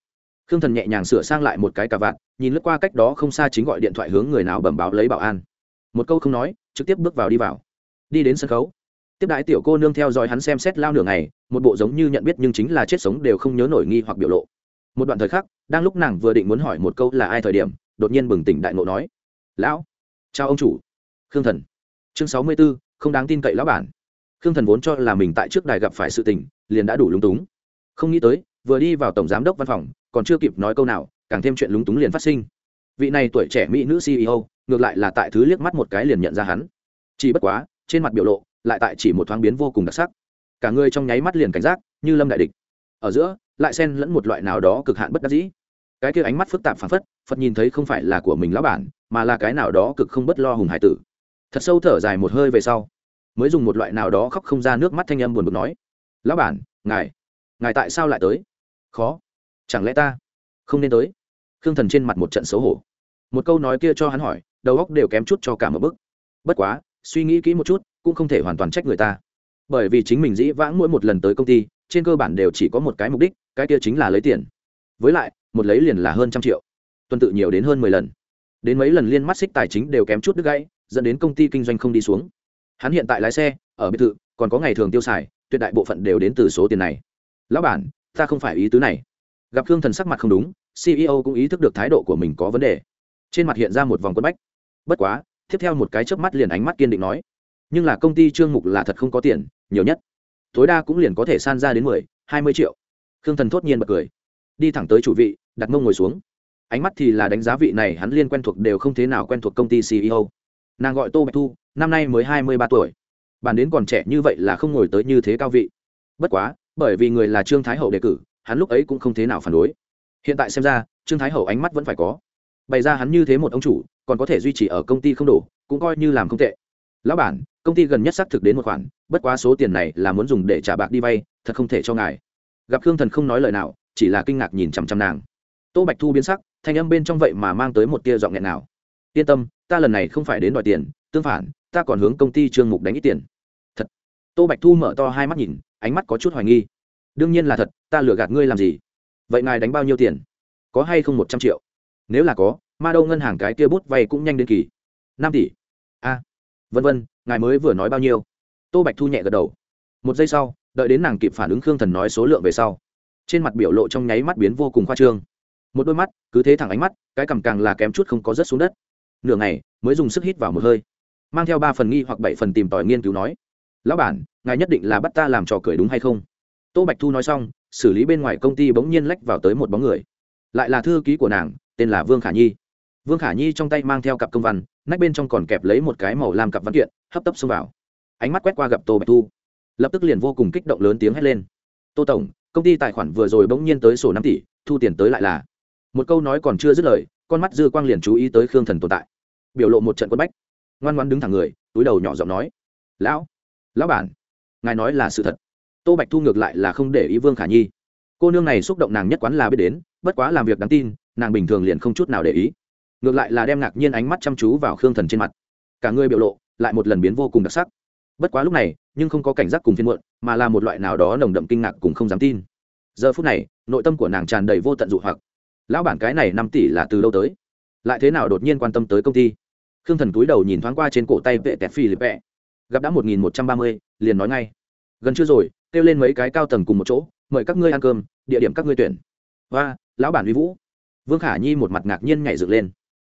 Khương thần nhẹ nhàng sửa sang lại một cái cà vạt, nhìn lướt qua cách đó không xa chính gọi điện thoại hướng người nào bẩm báo lấy bảo an. Một câu không nói, trực tiếp bước vào đi vào. Đi đến sân khấu. Tiếp đãi tiểu cô nương theo dõi hắn xem xét lao nửa ngày, một bộ giống như nhận biết nhưng chính là chết sống đều không nhớ nổi nghi hoặc biểu lộ. Một đoạn thời khắc, đang lúc nàng vừa định muốn hỏi một câu là ai thời điểm đột nhiên bừng tỉnh đại ngộ nói, lão, chào ông chủ. Khương thần, chương sáu mươi b ố không đáng tin cậy lão bản. Khương thần vốn cho là mình tại trước đài gặp phải sự tình, liền đã đủ lúng túng. Không nghĩ tới, vừa đi vào tổng giám đốc văn phòng, còn chưa kịp nói câu nào, càng thêm chuyện lúng túng liền phát sinh. Vị này tuổi trẻ mỹ nữ ceo ngược lại là tại thứ liếc mắt một cái liền nhận ra hắn. Chỉ bất quá, trên mặt biểu lộ, lại tại chỉ một thoáng biến vô cùng đặc sắc. Cả người trong nháy mắt liền cảnh giác, như lâm đại địch. Ở giữa, lại xen lẫn một loại nào đó cực hạn bất đắc dĩ cái kia ánh mắt phức tạp phản phất, phật nhìn thấy không phải là của mình lão bản, mà là cái nào đó cực không bất lo hùng hải tử. Thật sâu thở dài một hơi về sau, mới dùng một loại nào đó khóc không ra nước mắt thanh âm buồn bực nói, lão bản, ngài ngài tại sao lại tới? Khó, chẳng lẽ ta không nên tới? Khương thần trên mặt một trận xấu hổ. Một câu nói kia cho hắn hỏi, đầu óc đều kém chút cho cả một bức. Bất quá, suy nghĩ kỹ một chút, cũng không thể hoàn toàn trách người ta. Bởi vì chính mình dĩ vãng mỗi một lần tới công ty, trên cơ bản đều chỉ có một cái mục đích, cái kia chính là lấy tiền với lại, một lấy liền là hơn trăm triệu. Tuần tự nhiều đến hơn mười lần. Đến mấy lần liên mắt xích tài chính đều kém chút đứt gãy, dẫn đến công ty kinh doanh không đi xuống. Hắn hiện tại lái xe, ở biệt thự, còn có ngày thường tiêu xài, tuyệt đại bộ phận đều đến từ số tiền này. Lão bản, ta không phải ý tứ này. Gặp khương thần sắc mặt không đúng ceo cũng ý thức được thái độ của mình có vấn đề. Trên mặt hiện ra một vòng quất bách. Bất quá, tiếp theo một cái chớp mắt liền ánh mắt kiên định nói, nhưng là công ty trương mục là thật không có tiền, nhiều nhất. Tối đa cũng liền có thể san ra đến mười, hai mươi triệu. Khương thần thốt nhiên bật cười đi thẳng tới chủ vị, đặt mông ngồi xuống. Ánh mắt thì là đánh giá vị này, hắn liên quen thuộc đều không thế nào quen thuộc công ty ceo nàng gọi tô bạch thu, năm nay mới hai mươi ba tuổi. Bản đến còn trẻ như vậy là không ngồi tới như thế cao vị. Bất quá, bởi vì người là trương thái hậu đề cử, hắn lúc ấy cũng không thế nào phản đối. Hiện tại xem ra, trương thái hậu ánh mắt vẫn phải có. Bày ra hắn như thế một ông chủ, còn có thể duy trì ở công ty không đủ, cũng coi như làm không tệ. Lão bản, công ty gần nhất xác thực đến một khoản, bất quá số tiền này là muốn dùng để trả bạc đi vay, thật không thể cho ngài. Gặp khương thần không nói lời nào chỉ là kinh ngạc nhìn chằm chằm nàng. Tô bạch thu biến sắc, thanh âm bên trong vậy mà mang tới một tia giọng nghẹn nào. Yên tâm, ta lần này không phải đến đòi tiền, tương phản, ta còn hướng công ty trương mục đánh ít tiền. Thật. Tô bạch thu mở to hai mắt nhìn, ánh mắt có chút hoài nghi. Đương nhiên là thật, ta lừa gạt ngươi làm gì? Vậy ngài đánh bao nhiêu tiền? Có hay không một trăm triệu? Nếu là có, ma đâu ngân hàng cái kia bút vay cũng nhanh đến kỳ. Năm tỷ? A. Vân vân, ngài mới vừa nói bao nhiêu? Tô bạch thu nhẹ gật đầu. Một giây sau, đợi đến nàng kịp phản ứng khương thần nói số lượng về sau trên mặt biểu lộ trong nháy mắt biến vô cùng khoa trương. Một đôi mắt, cứ thế thẳng ánh mắt, cái cằm càng là kém chút không có rớt xuống đất. Nửa ngày, mới dùng sức hít vào một hơi. Mang theo ba phần nghi hoặc bảy phần tìm tòi nghiên cứu nói, lão bản, ngài nhất định là bắt ta làm trò cười đúng hay không? Tô bạch thu nói xong, xử lý bên ngoài công ty bỗng nhiên lách vào tới một bóng người. Lại là thư ký của nàng, tên là vương khả nhi. Vương khả nhi trong tay mang theo cặp công văn, nách bên trong còn kẹp lấy một cái màu làm cặp văn kiện, hấp tấp xông vào. Ánh mắt quét qua gặp tô bạch thu. Lập tức liền vô cùng kích động lớn tiếng hét lên. Tô tổng công ty tài khoản vừa rồi bỗng nhiên tới sổ năm tỷ, thu tiền tới lại là. Một câu nói còn chưa dứt lời, con mắt dư quang liền chú ý tới khương thần tồn tại. Biểu lộ một trận quân bách. Ngoan ngoan đứng thẳng người, túi đầu nhỏ giọng nói, lão lão bản, ngài nói là sự thật. Tô bạch thu ngược lại là không để ý vương khả nhi. Cô nương này xúc động nàng nhất quán là biết đến, bất quá làm việc đáng tin, nàng bình thường liền không chút nào để ý. Ngược lại là đem ngạc nhiên ánh mắt chăm chú vào khương thần trên mặt. Cả người biểu lộ lại một lần biến vô cùng đặc sắc bất quá lúc này, nhưng không có cảnh giác cùng phiên muộn, mà là một loại nào đó nồng đậm kinh ngạc cùng không dám tin. Giờ phút này, nội tâm của nàng tràn đầy vô tận dụ hoặc. Lão bản cái này năm tỷ là từ đâu tới? Lại thế nào đột nhiên quan tâm tới công ty? Khương thần cúi đầu nhìn thoáng qua trên cổ tay vệ tẹt phi lịp vẹ. Gặp đã một nghìn một trăm ba mươi, liền nói ngay. Gần chưa rồi, kêu lên mấy cái cao tầng cùng một chỗ, mời các ngươi ăn cơm, địa điểm các ngươi tuyển. Và lão bản uy vũ. Vương khả nhi một mặt ngạc nhiên nhảy dựng lên.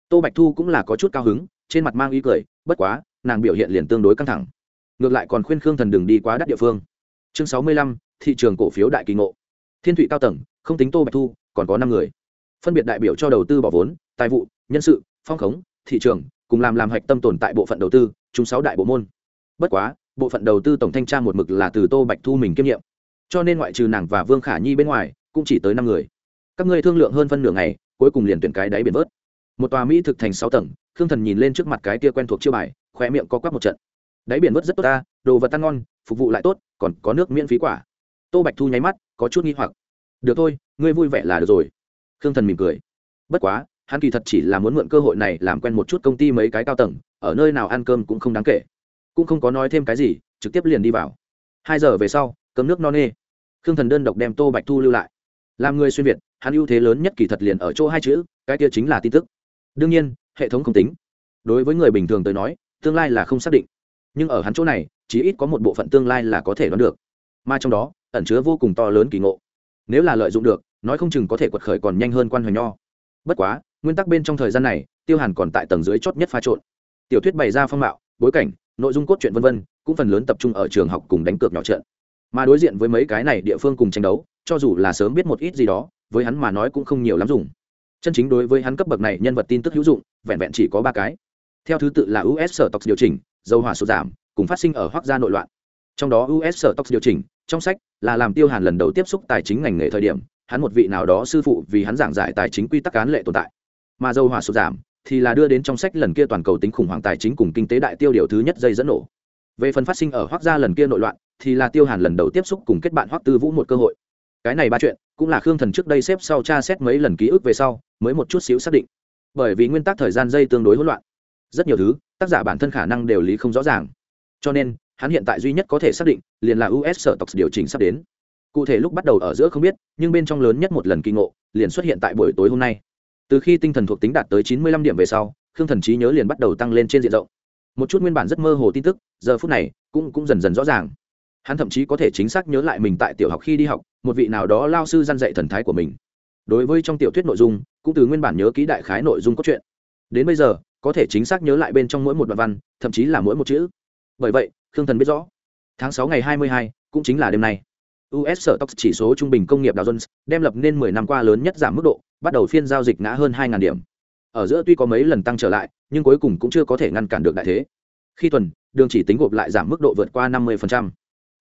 Tô bạch thu cũng là có chút cao hứng, trên mặt mang ý cười, bất quá, nàng biểu hiện liền tương đối căng thẳng ngược lại còn khuyên khương thần đừng đi quá đắt địa phương. Chương sáu mươi lăm, thị trường cổ phiếu đại kỳ ngộ. Thiên thụy cao tầng, không tính tô bạch thu, còn có năm người. Phân biệt đại biểu cho đầu tư bỏ vốn, tài vụ, nhân sự, phong khống, thị trường, cùng làm làm hạch tâm tồn tại bộ phận đầu tư chung sáu đại bộ môn. Bất quá, bộ phận đầu tư tổng thanh tra một mực là từ tô bạch thu mình kiêm nhiệm. Cho nên ngoại trừ nàng và vương khả nhi bên ngoài, cũng chỉ tới năm người. Các ngươi thương lượng hơn phân nửa ngày, cuối cùng liền tuyển cái đáy biển vớt. Một tòa mỹ thực thành sáu tầng, khương thần nhìn lên trước mặt cái kia quen thuộc chiêu bài khoe miệng co quắp một trận đáy biển vớt rất tốt ta, đồ vật ăn ngon, phục vụ lại tốt, còn có nước miễn phí quả. Tô bạch thu nháy mắt, có chút nghi hoặc. Được thôi, ngươi vui vẻ là được rồi. Khương thần mỉm cười. Bất quá, hắn kỳ thật chỉ là muốn mượn cơ hội này làm quen một chút công ty mấy cái cao tầng, ở nơi nào ăn cơm cũng không đáng kể. Cũng không có nói thêm cái gì, trực tiếp liền đi vào. Hai giờ về sau cấm nước no nê. Khương thần đơn độc đem tô bạch thu lưu lại. Làm người xuyên việt, hắn ưu thế lớn nhất kỳ thật liền ở chỗ hai chữ, cái kia chính là tin tức. Đương nhiên, hệ thống không tính. Đối với người bình thường tới nói, tương lai là không xác định nhưng ở hắn chỗ này, chí ít có một bộ phận tương lai là có thể đoán được. Mà trong đó, ẩn chứa vô cùng to lớn kỳ ngộ. Nếu là lợi dụng được, nói không chừng có thể quật khởi còn nhanh hơn quan hoành nho. Bất quá, nguyên tắc bên trong thời gian này, tiêu hàn còn tại tầng dưới chót nhất pha trộn. Tiểu thuyết bày ra phong mạo, bối cảnh, nội dung cốt truyện vân vân, cũng phần lớn tập trung ở trường học cùng đánh cược nhỏ trận. Mà đối diện với mấy cái này địa phương cùng tranh đấu, cho dù là sớm biết một ít gì đó, với hắn mà nói cũng không nhiều lắm dùng. Chân chính đối với hắn cấp bậc này nhân vật tin tức hữu dụng, vẹn vẹn chỉ có ba cái. Theo thứ tự là us sở tộc điều chỉnh dầu hỏa sụt giảm, cùng phát sinh ở hoác gia nội loạn. Trong đó us sở tộc điều chỉnh, trong sách là làm tiêu hàn lần đầu tiếp xúc tài chính ngành nghề thời điểm, hắn một vị nào đó sư phụ vì hắn giảng giải tài chính quy tắc cán lệ tồn tại. Mà dầu hỏa sụt giảm thì là đưa đến trong sách lần kia toàn cầu tính khủng hoảng tài chính cùng kinh tế đại tiêu điều thứ nhất dây dẫn nổ. Về phần phát sinh ở hoác gia lần kia nội loạn thì là tiêu hàn lần đầu tiếp xúc cùng kết bạn hoác tư vũ một cơ hội. Cái này ba chuyện cũng là khương thần trước đây xếp sau tra xét mấy lần ký ức về sau, mới một chút xíu xác định. Bởi vì nguyên tắc thời gian dây tương đối hỗn loạn rất nhiều thứ, tác giả bản thân khả năng đều lý không rõ ràng. Cho nên, hắn hiện tại duy nhất có thể xác định, liền là us sở tộc điều chỉnh sắp đến. Cụ thể lúc bắt đầu ở giữa không biết, nhưng bên trong lớn nhất một lần kỳ ngộ, liền xuất hiện tại buổi tối hôm nay. Từ khi tinh thần thuộc tính đạt tới chín mươi lăm điểm về sau, khương thần trí nhớ liền bắt đầu tăng lên trên diện rộng. Một chút nguyên bản rất mơ hồ tin tức, giờ phút này, cũng cũng dần dần rõ ràng. Hắn thậm chí có thể chính xác nhớ lại mình tại tiểu học khi đi học, một vị nào đó lao sư gian dạy thần thái của mình. Đối với trong tiểu thuyết nội dung, cũng từ nguyên bản nhớ ký đại khái nội dung cốt truyện. Đến bây giờ có thể chính xác nhớ lại bên trong mỗi một đoạn văn, thậm chí là mỗi một chữ. Bởi vậy, khương thần biết rõ, tháng sáu ngày hai mươi hai, cũng chính là đêm nay. Us sở tóc chỉ số trung bình công nghiệp Dow Jones đem lập nên 10 năm qua lớn nhất giảm mức độ, bắt đầu phiên giao dịch ngã hơn hai điểm. Ở giữa tuy có mấy lần tăng trở lại, nhưng cuối cùng cũng chưa có thể ngăn cản được đại thế. Khi tuần, đường chỉ tính gộp lại giảm mức độ vượt qua 50%.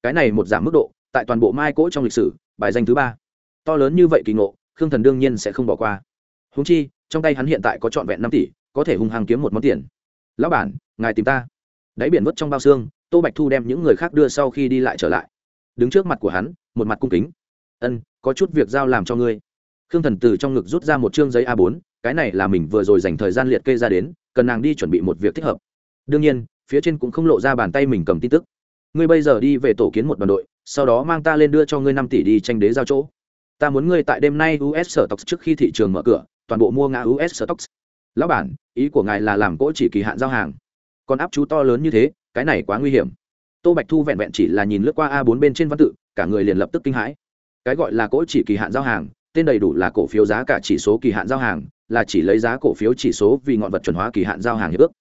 cái này một giảm mức độ, tại toàn bộ mai cỗ trong lịch sử, bài danh thứ ba. To lớn như vậy kỳ ngộ, khương thần đương nhiên sẽ không bỏ qua. Húng chi, trong tay hắn hiện tại có trọn vẹn năm tỷ có thể hung hăng kiếm một món tiền. Lão bản, ngài tìm ta. Đáy biển vớt trong bao xương, tô bạch thu đem những người khác đưa sau khi đi lại trở lại. Đứng trước mặt của hắn, một mặt cung kính. Ân, có chút việc giao làm cho ngươi. Khương thần từ trong ngực rút ra một chương giấy a 4 cái này là mình vừa rồi dành thời gian liệt kê ra đến, cần nàng đi chuẩn bị một việc thích hợp. Đương nhiên, phía trên cũng không lộ ra bàn tay mình cầm tin tức. Ngươi bây giờ đi về tổ kiến một đoàn đội, sau đó mang ta lên đưa cho ngươi năm tỷ đi tranh đế giao chỗ. Ta muốn ngươi tại đêm nay us sở tộc trước khi thị trường mở cửa, toàn bộ mua ngã us sở tộc lão bản, ý của ngài là làm cỗ chỉ kỳ hạn giao hàng. Còn áp chú to lớn như thế, cái này quá nguy hiểm. Tô bạch thu vẹn vẹn chỉ là nhìn lướt qua a 4 bên trên văn tự, cả người liền lập tức kinh hãi. Cái gọi là cỗ chỉ kỳ hạn giao hàng, tên đầy đủ là cổ phiếu giá cả chỉ số kỳ hạn giao hàng, là chỉ lấy giá cổ phiếu chỉ số vì ngọn vật chuẩn hóa kỳ hạn giao hàng hiệp ước.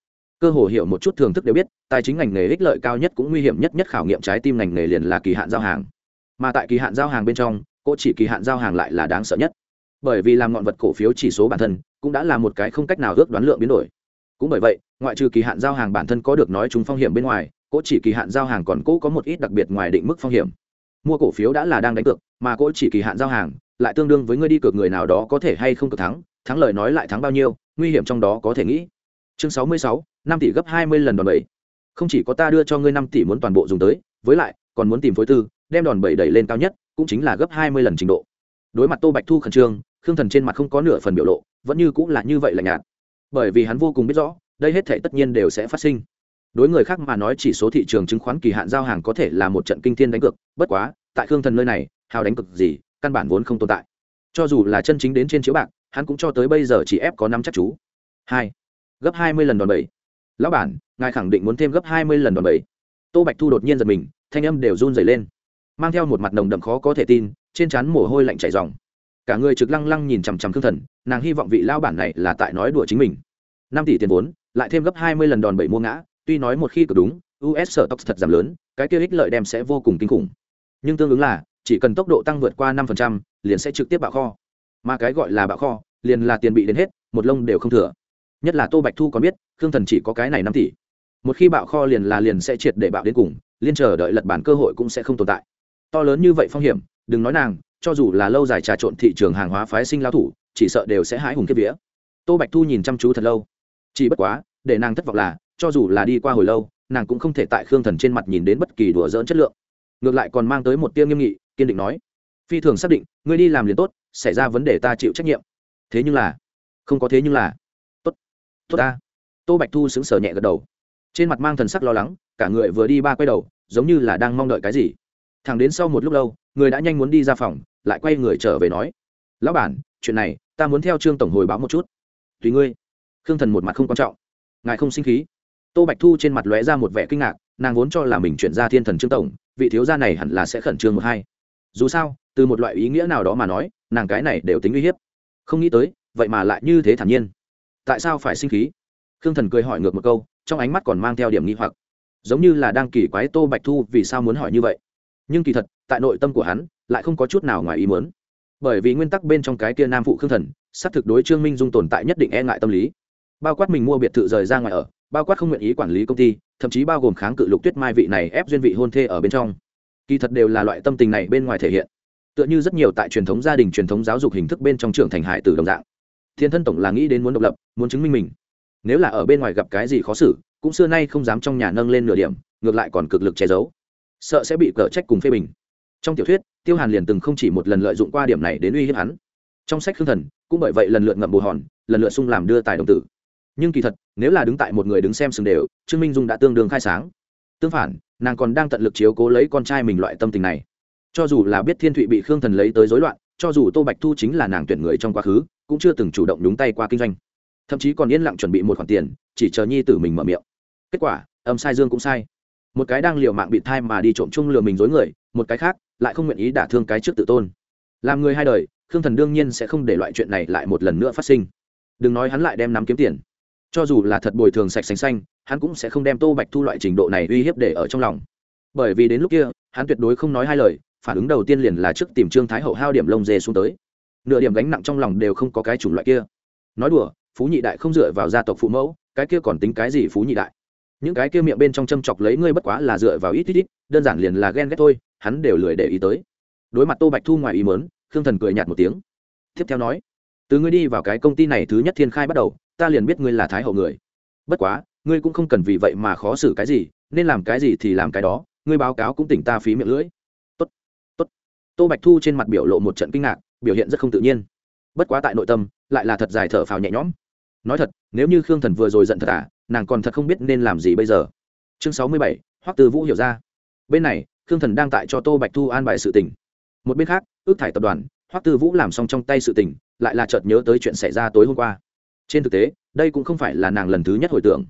Cơ hồ hiểu một chút thưởng thức đều biết, tài chính ngành nghề ích lợi cao nhất cũng nguy hiểm nhất nhất khảo nghiệm trái tim ngành nghề liền là kỳ hạn giao hàng. Mà tại kỳ hạn giao hàng bên trong, cỗ chỉ kỳ hạn giao hàng lại là đáng sợ nhất bởi vì làm ngọn vật cổ phiếu chỉ số bản thân cũng đã là một cái không cách nào ước đoán lượng biến đổi. Cũng bởi vậy, ngoại trừ kỳ hạn giao hàng bản thân có được nói chúng phong hiểm bên ngoài, cỗ chỉ kỳ hạn giao hàng còn cỗ có một ít đặc biệt ngoài định mức phong hiểm. Mua cổ phiếu đã là đang đánh cược, mà cỗ chỉ kỳ hạn giao hàng lại tương đương với người đi cược người nào đó có thể hay không cược thắng thắng lời nói lại thắng bao nhiêu, nguy hiểm trong đó có thể nghĩ. Chương sáu mươi sáu, năm tỷ gấp hai mươi lần đòn bẩy. Không chỉ có ta đưa cho ngươi năm tỷ muốn toàn bộ dùng tới, với lại còn muốn tìm phối tư, đem đòn bẩy đẩy lên cao nhất, cũng chính là gấp hai mươi lần trình độ đối mặt tô bạch thu khẩn trương, khương thần trên mặt không có nửa phần biểu lộ, vẫn như cũng là như vậy là nhạt. Bởi vì hắn vô cùng biết rõ, đây hết thể tất nhiên đều sẽ phát sinh. Đối người khác mà nói chỉ số thị trường chứng khoán kỳ hạn giao hàng có thể là một trận kinh thiên đánh cược, bất quá, tại khương thần nơi này, hào đánh cực gì, căn bản vốn không tồn tại. Cho dù là chân chính đến trên chiếu bạc, hắn cũng cho tới bây giờ chỉ ép có năm chắc chú. Hai, gấp hai mươi lần đòn bẩy. Lão bản, ngài khẳng định muốn thêm gấp hai mươi lần đòn bẩy. Tô bạch thu đột nhiên giật mình, thanh âm đều run dày lên. Mang theo một mặt nồng đậm khó có thể tin trên trán mồ hôi lạnh chảy ròng, cả người trực lăng lăng nhìn chằm chằm khương thần nàng hy vọng vị lao bản này là tại nói đùa chính mình. Năm tỷ tiền vốn lại thêm gấp hai mươi lần đòn bẩy mua ngã tuy nói một khi cực đúng us sở tốc thật giảm lớn cái kia ích lợi đem sẽ vô cùng kinh khủng. Nhưng tương ứng là chỉ cần tốc độ tăng vượt qua năm liền sẽ trực tiếp bạo kho. Mà cái gọi là bạo kho liền là tiền bị đến hết một lông đều không thừa. Nhất là tô bạch thu còn biết khương thần chỉ có cái này năm tỷ. Một khi bạo kho liền là liền sẽ triệt để bạo đến cùng liên chờ đợi lật bản cơ hội cũng sẽ không tồn tại. To lớn như vậy phong hiểm đừng nói nàng, cho dù là lâu dài trà trộn thị trường hàng hóa phái sinh lao thủ, chỉ sợ đều sẽ hái hùng kiếp vía. Tô bạch thu nhìn chăm chú thật lâu. Chỉ bất quá, để nàng thất vọng là, cho dù là đi qua hồi lâu, nàng cũng không thể tại khương thần trên mặt nhìn đến bất kỳ đùa dỡn chất lượng. Ngược lại còn mang tới một tiêu nghiêm nghị, kiên định nói, phi thường xác định, ngươi đi làm liền tốt, xảy ra vấn đề ta chịu trách nhiệm. Thế nhưng là, không có thế nhưng là. Tốt tốt ta. Tô bạch thu xứng sở nhẹ gật đầu. Trên mặt mang thần sắc lo lắng, cả người vừa đi ba quay đầu, giống như là đang mong đợi cái gì. Thẳng đến sau một lúc lâu người đã nhanh muốn đi ra phòng, lại quay người trở về nói, lão bản, chuyện này, ta muốn theo trương tổng hồi báo một chút. Tùy ngươi. Khương thần một mặt không quan trọng. Ngài không sinh khí? Tô bạch thu trên mặt lóe ra một vẻ kinh ngạc, nàng vốn cho là mình chuyển ra thiên thần trương tổng, vị thiếu gia này hẳn là sẽ khẩn trương một hai. Dù sao, từ một loại ý nghĩa nào đó mà nói, nàng cái này đều tính uy hiếp. Không nghĩ tới, vậy mà lại như thế thản nhiên. Tại sao phải sinh khí? Khương thần cười hỏi ngược một câu, trong ánh mắt còn mang theo điểm nghi hoặc. Giống như là đang kỳ quái tô bạch thu vì sao muốn hỏi như vậy nhưng kỳ thật, tại nội tâm của hắn, lại không có chút nào ngoài ý muốn. Bởi vì nguyên tắc bên trong cái kia nam phụ khương thần, xác thực đối trương minh dung tồn tại nhất định e ngại tâm lý. Bao quát mình mua biệt thự rời ra ngoài ở, bao quát không nguyện ý quản lý công ty, thậm chí bao gồm kháng cự lục tuyết mai vị này ép duyên vị hôn thê ở bên trong. Kỳ thật đều là loại tâm tình này bên ngoài thể hiện. Tựa như rất nhiều tại truyền thống gia đình truyền thống giáo dục hình thức bên trong trưởng thành hải tử đồng dạng. Thiên thân tổng là nghĩ đến muốn độc lập, muốn chứng minh mình. Nếu là ở bên ngoài gặp cái gì khó xử, cũng xưa nay không dám trong nhà nâng lên nửa điểm, ngược lại còn cực lực che giấu sợ sẽ bị cở trách cùng phê bình. Trong tiểu thuyết, tiêu hàn liền từng không chỉ một lần lợi dụng qua điểm này đến uy hiếp hắn. Trong sách khương thần, cũng bởi vậy lần lượt ngậm bù hòn, lần lượt sung làm đưa tài đồng tử. Nhưng kỳ thật, nếu là đứng tại một người đứng xem sừng đều, trương minh dung đã tương đương khai sáng. Tương phản, nàng còn đang tận lực chiếu cố lấy con trai mình loại tâm tình này. Cho dù là biết thiên thụy bị khương thần lấy tới dối loạn, cho dù tô bạch thu chính là nàng tuyển người trong quá khứ, cũng chưa từng chủ động đúng tay qua kinh doanh. Thậm chí còn yên lặng chuẩn bị một khoản tiền, chỉ chờ nhi tử mình mở miệng. Kết quả, âm sai dương cũng sai một cái đang liều mạng bị thai mà đi trộm chung lừa mình dối người, một cái khác lại không nguyện ý đả thương cái trước tự tôn. Làm người hai đời, khương thần đương nhiên sẽ không để loại chuyện này lại một lần nữa phát sinh. Đừng nói hắn lại đem nắm kiếm tiền. Cho dù là thật bồi thường sạch sành xanh, hắn cũng sẽ không đem tô bạch thu loại trình độ này uy hiếp để ở trong lòng. Bởi vì đến lúc kia, hắn tuyệt đối không nói hai lời, phản ứng đầu tiên liền là trước tìm trương thái hậu hao điểm lông dê xuống tới. Nửa điểm gánh nặng trong lòng đều không có cái chủng loại kia. Nói đùa, phú nhị đại không dựa vào gia tộc phụ mẫu, cái kia còn tính cái gì phú nhị đại? Những cái kia miệng bên trong châm chọc lấy ngươi bất quá là dựa vào ít ít ít đơn giản liền là ghen ghét thôi hắn đều lười để ý tới. Đối mặt tô bạch thu ngoài ý mớn khương thần cười nhạt một tiếng. Tiếp theo nói từ ngươi đi vào cái công ty này thứ nhất thiên khai bắt đầu ta liền biết ngươi là thái hậu người. Bất quá ngươi cũng không cần vì vậy mà khó xử cái gì nên làm cái gì thì làm cái đó ngươi báo cáo cũng tỉnh ta phí miệng lưỡi. Tốt, tốt. tô bạch thu trên mặt biểu lộ một trận kinh ngạc biểu hiện rất không tự nhiên. Bất quá tại nội tâm lại là thật dài thở phào nhẹ nhõm. Nói thật nếu như khương thần vừa rồi giận thật à nàng còn thật không biết nên làm gì bây giờ. Chương sáu mươi bảy, hoắc tư vũ hiểu ra. Bên này, khương thần đang tại cho tô bạch thu an bài sự tình. Một bên khác, ước thải tập đoàn, hoắc tư vũ làm xong trong tay sự tình, lại là chợt nhớ tới chuyện xảy ra tối hôm qua. Trên thực tế, đây cũng không phải là nàng lần thứ nhất hồi tưởng.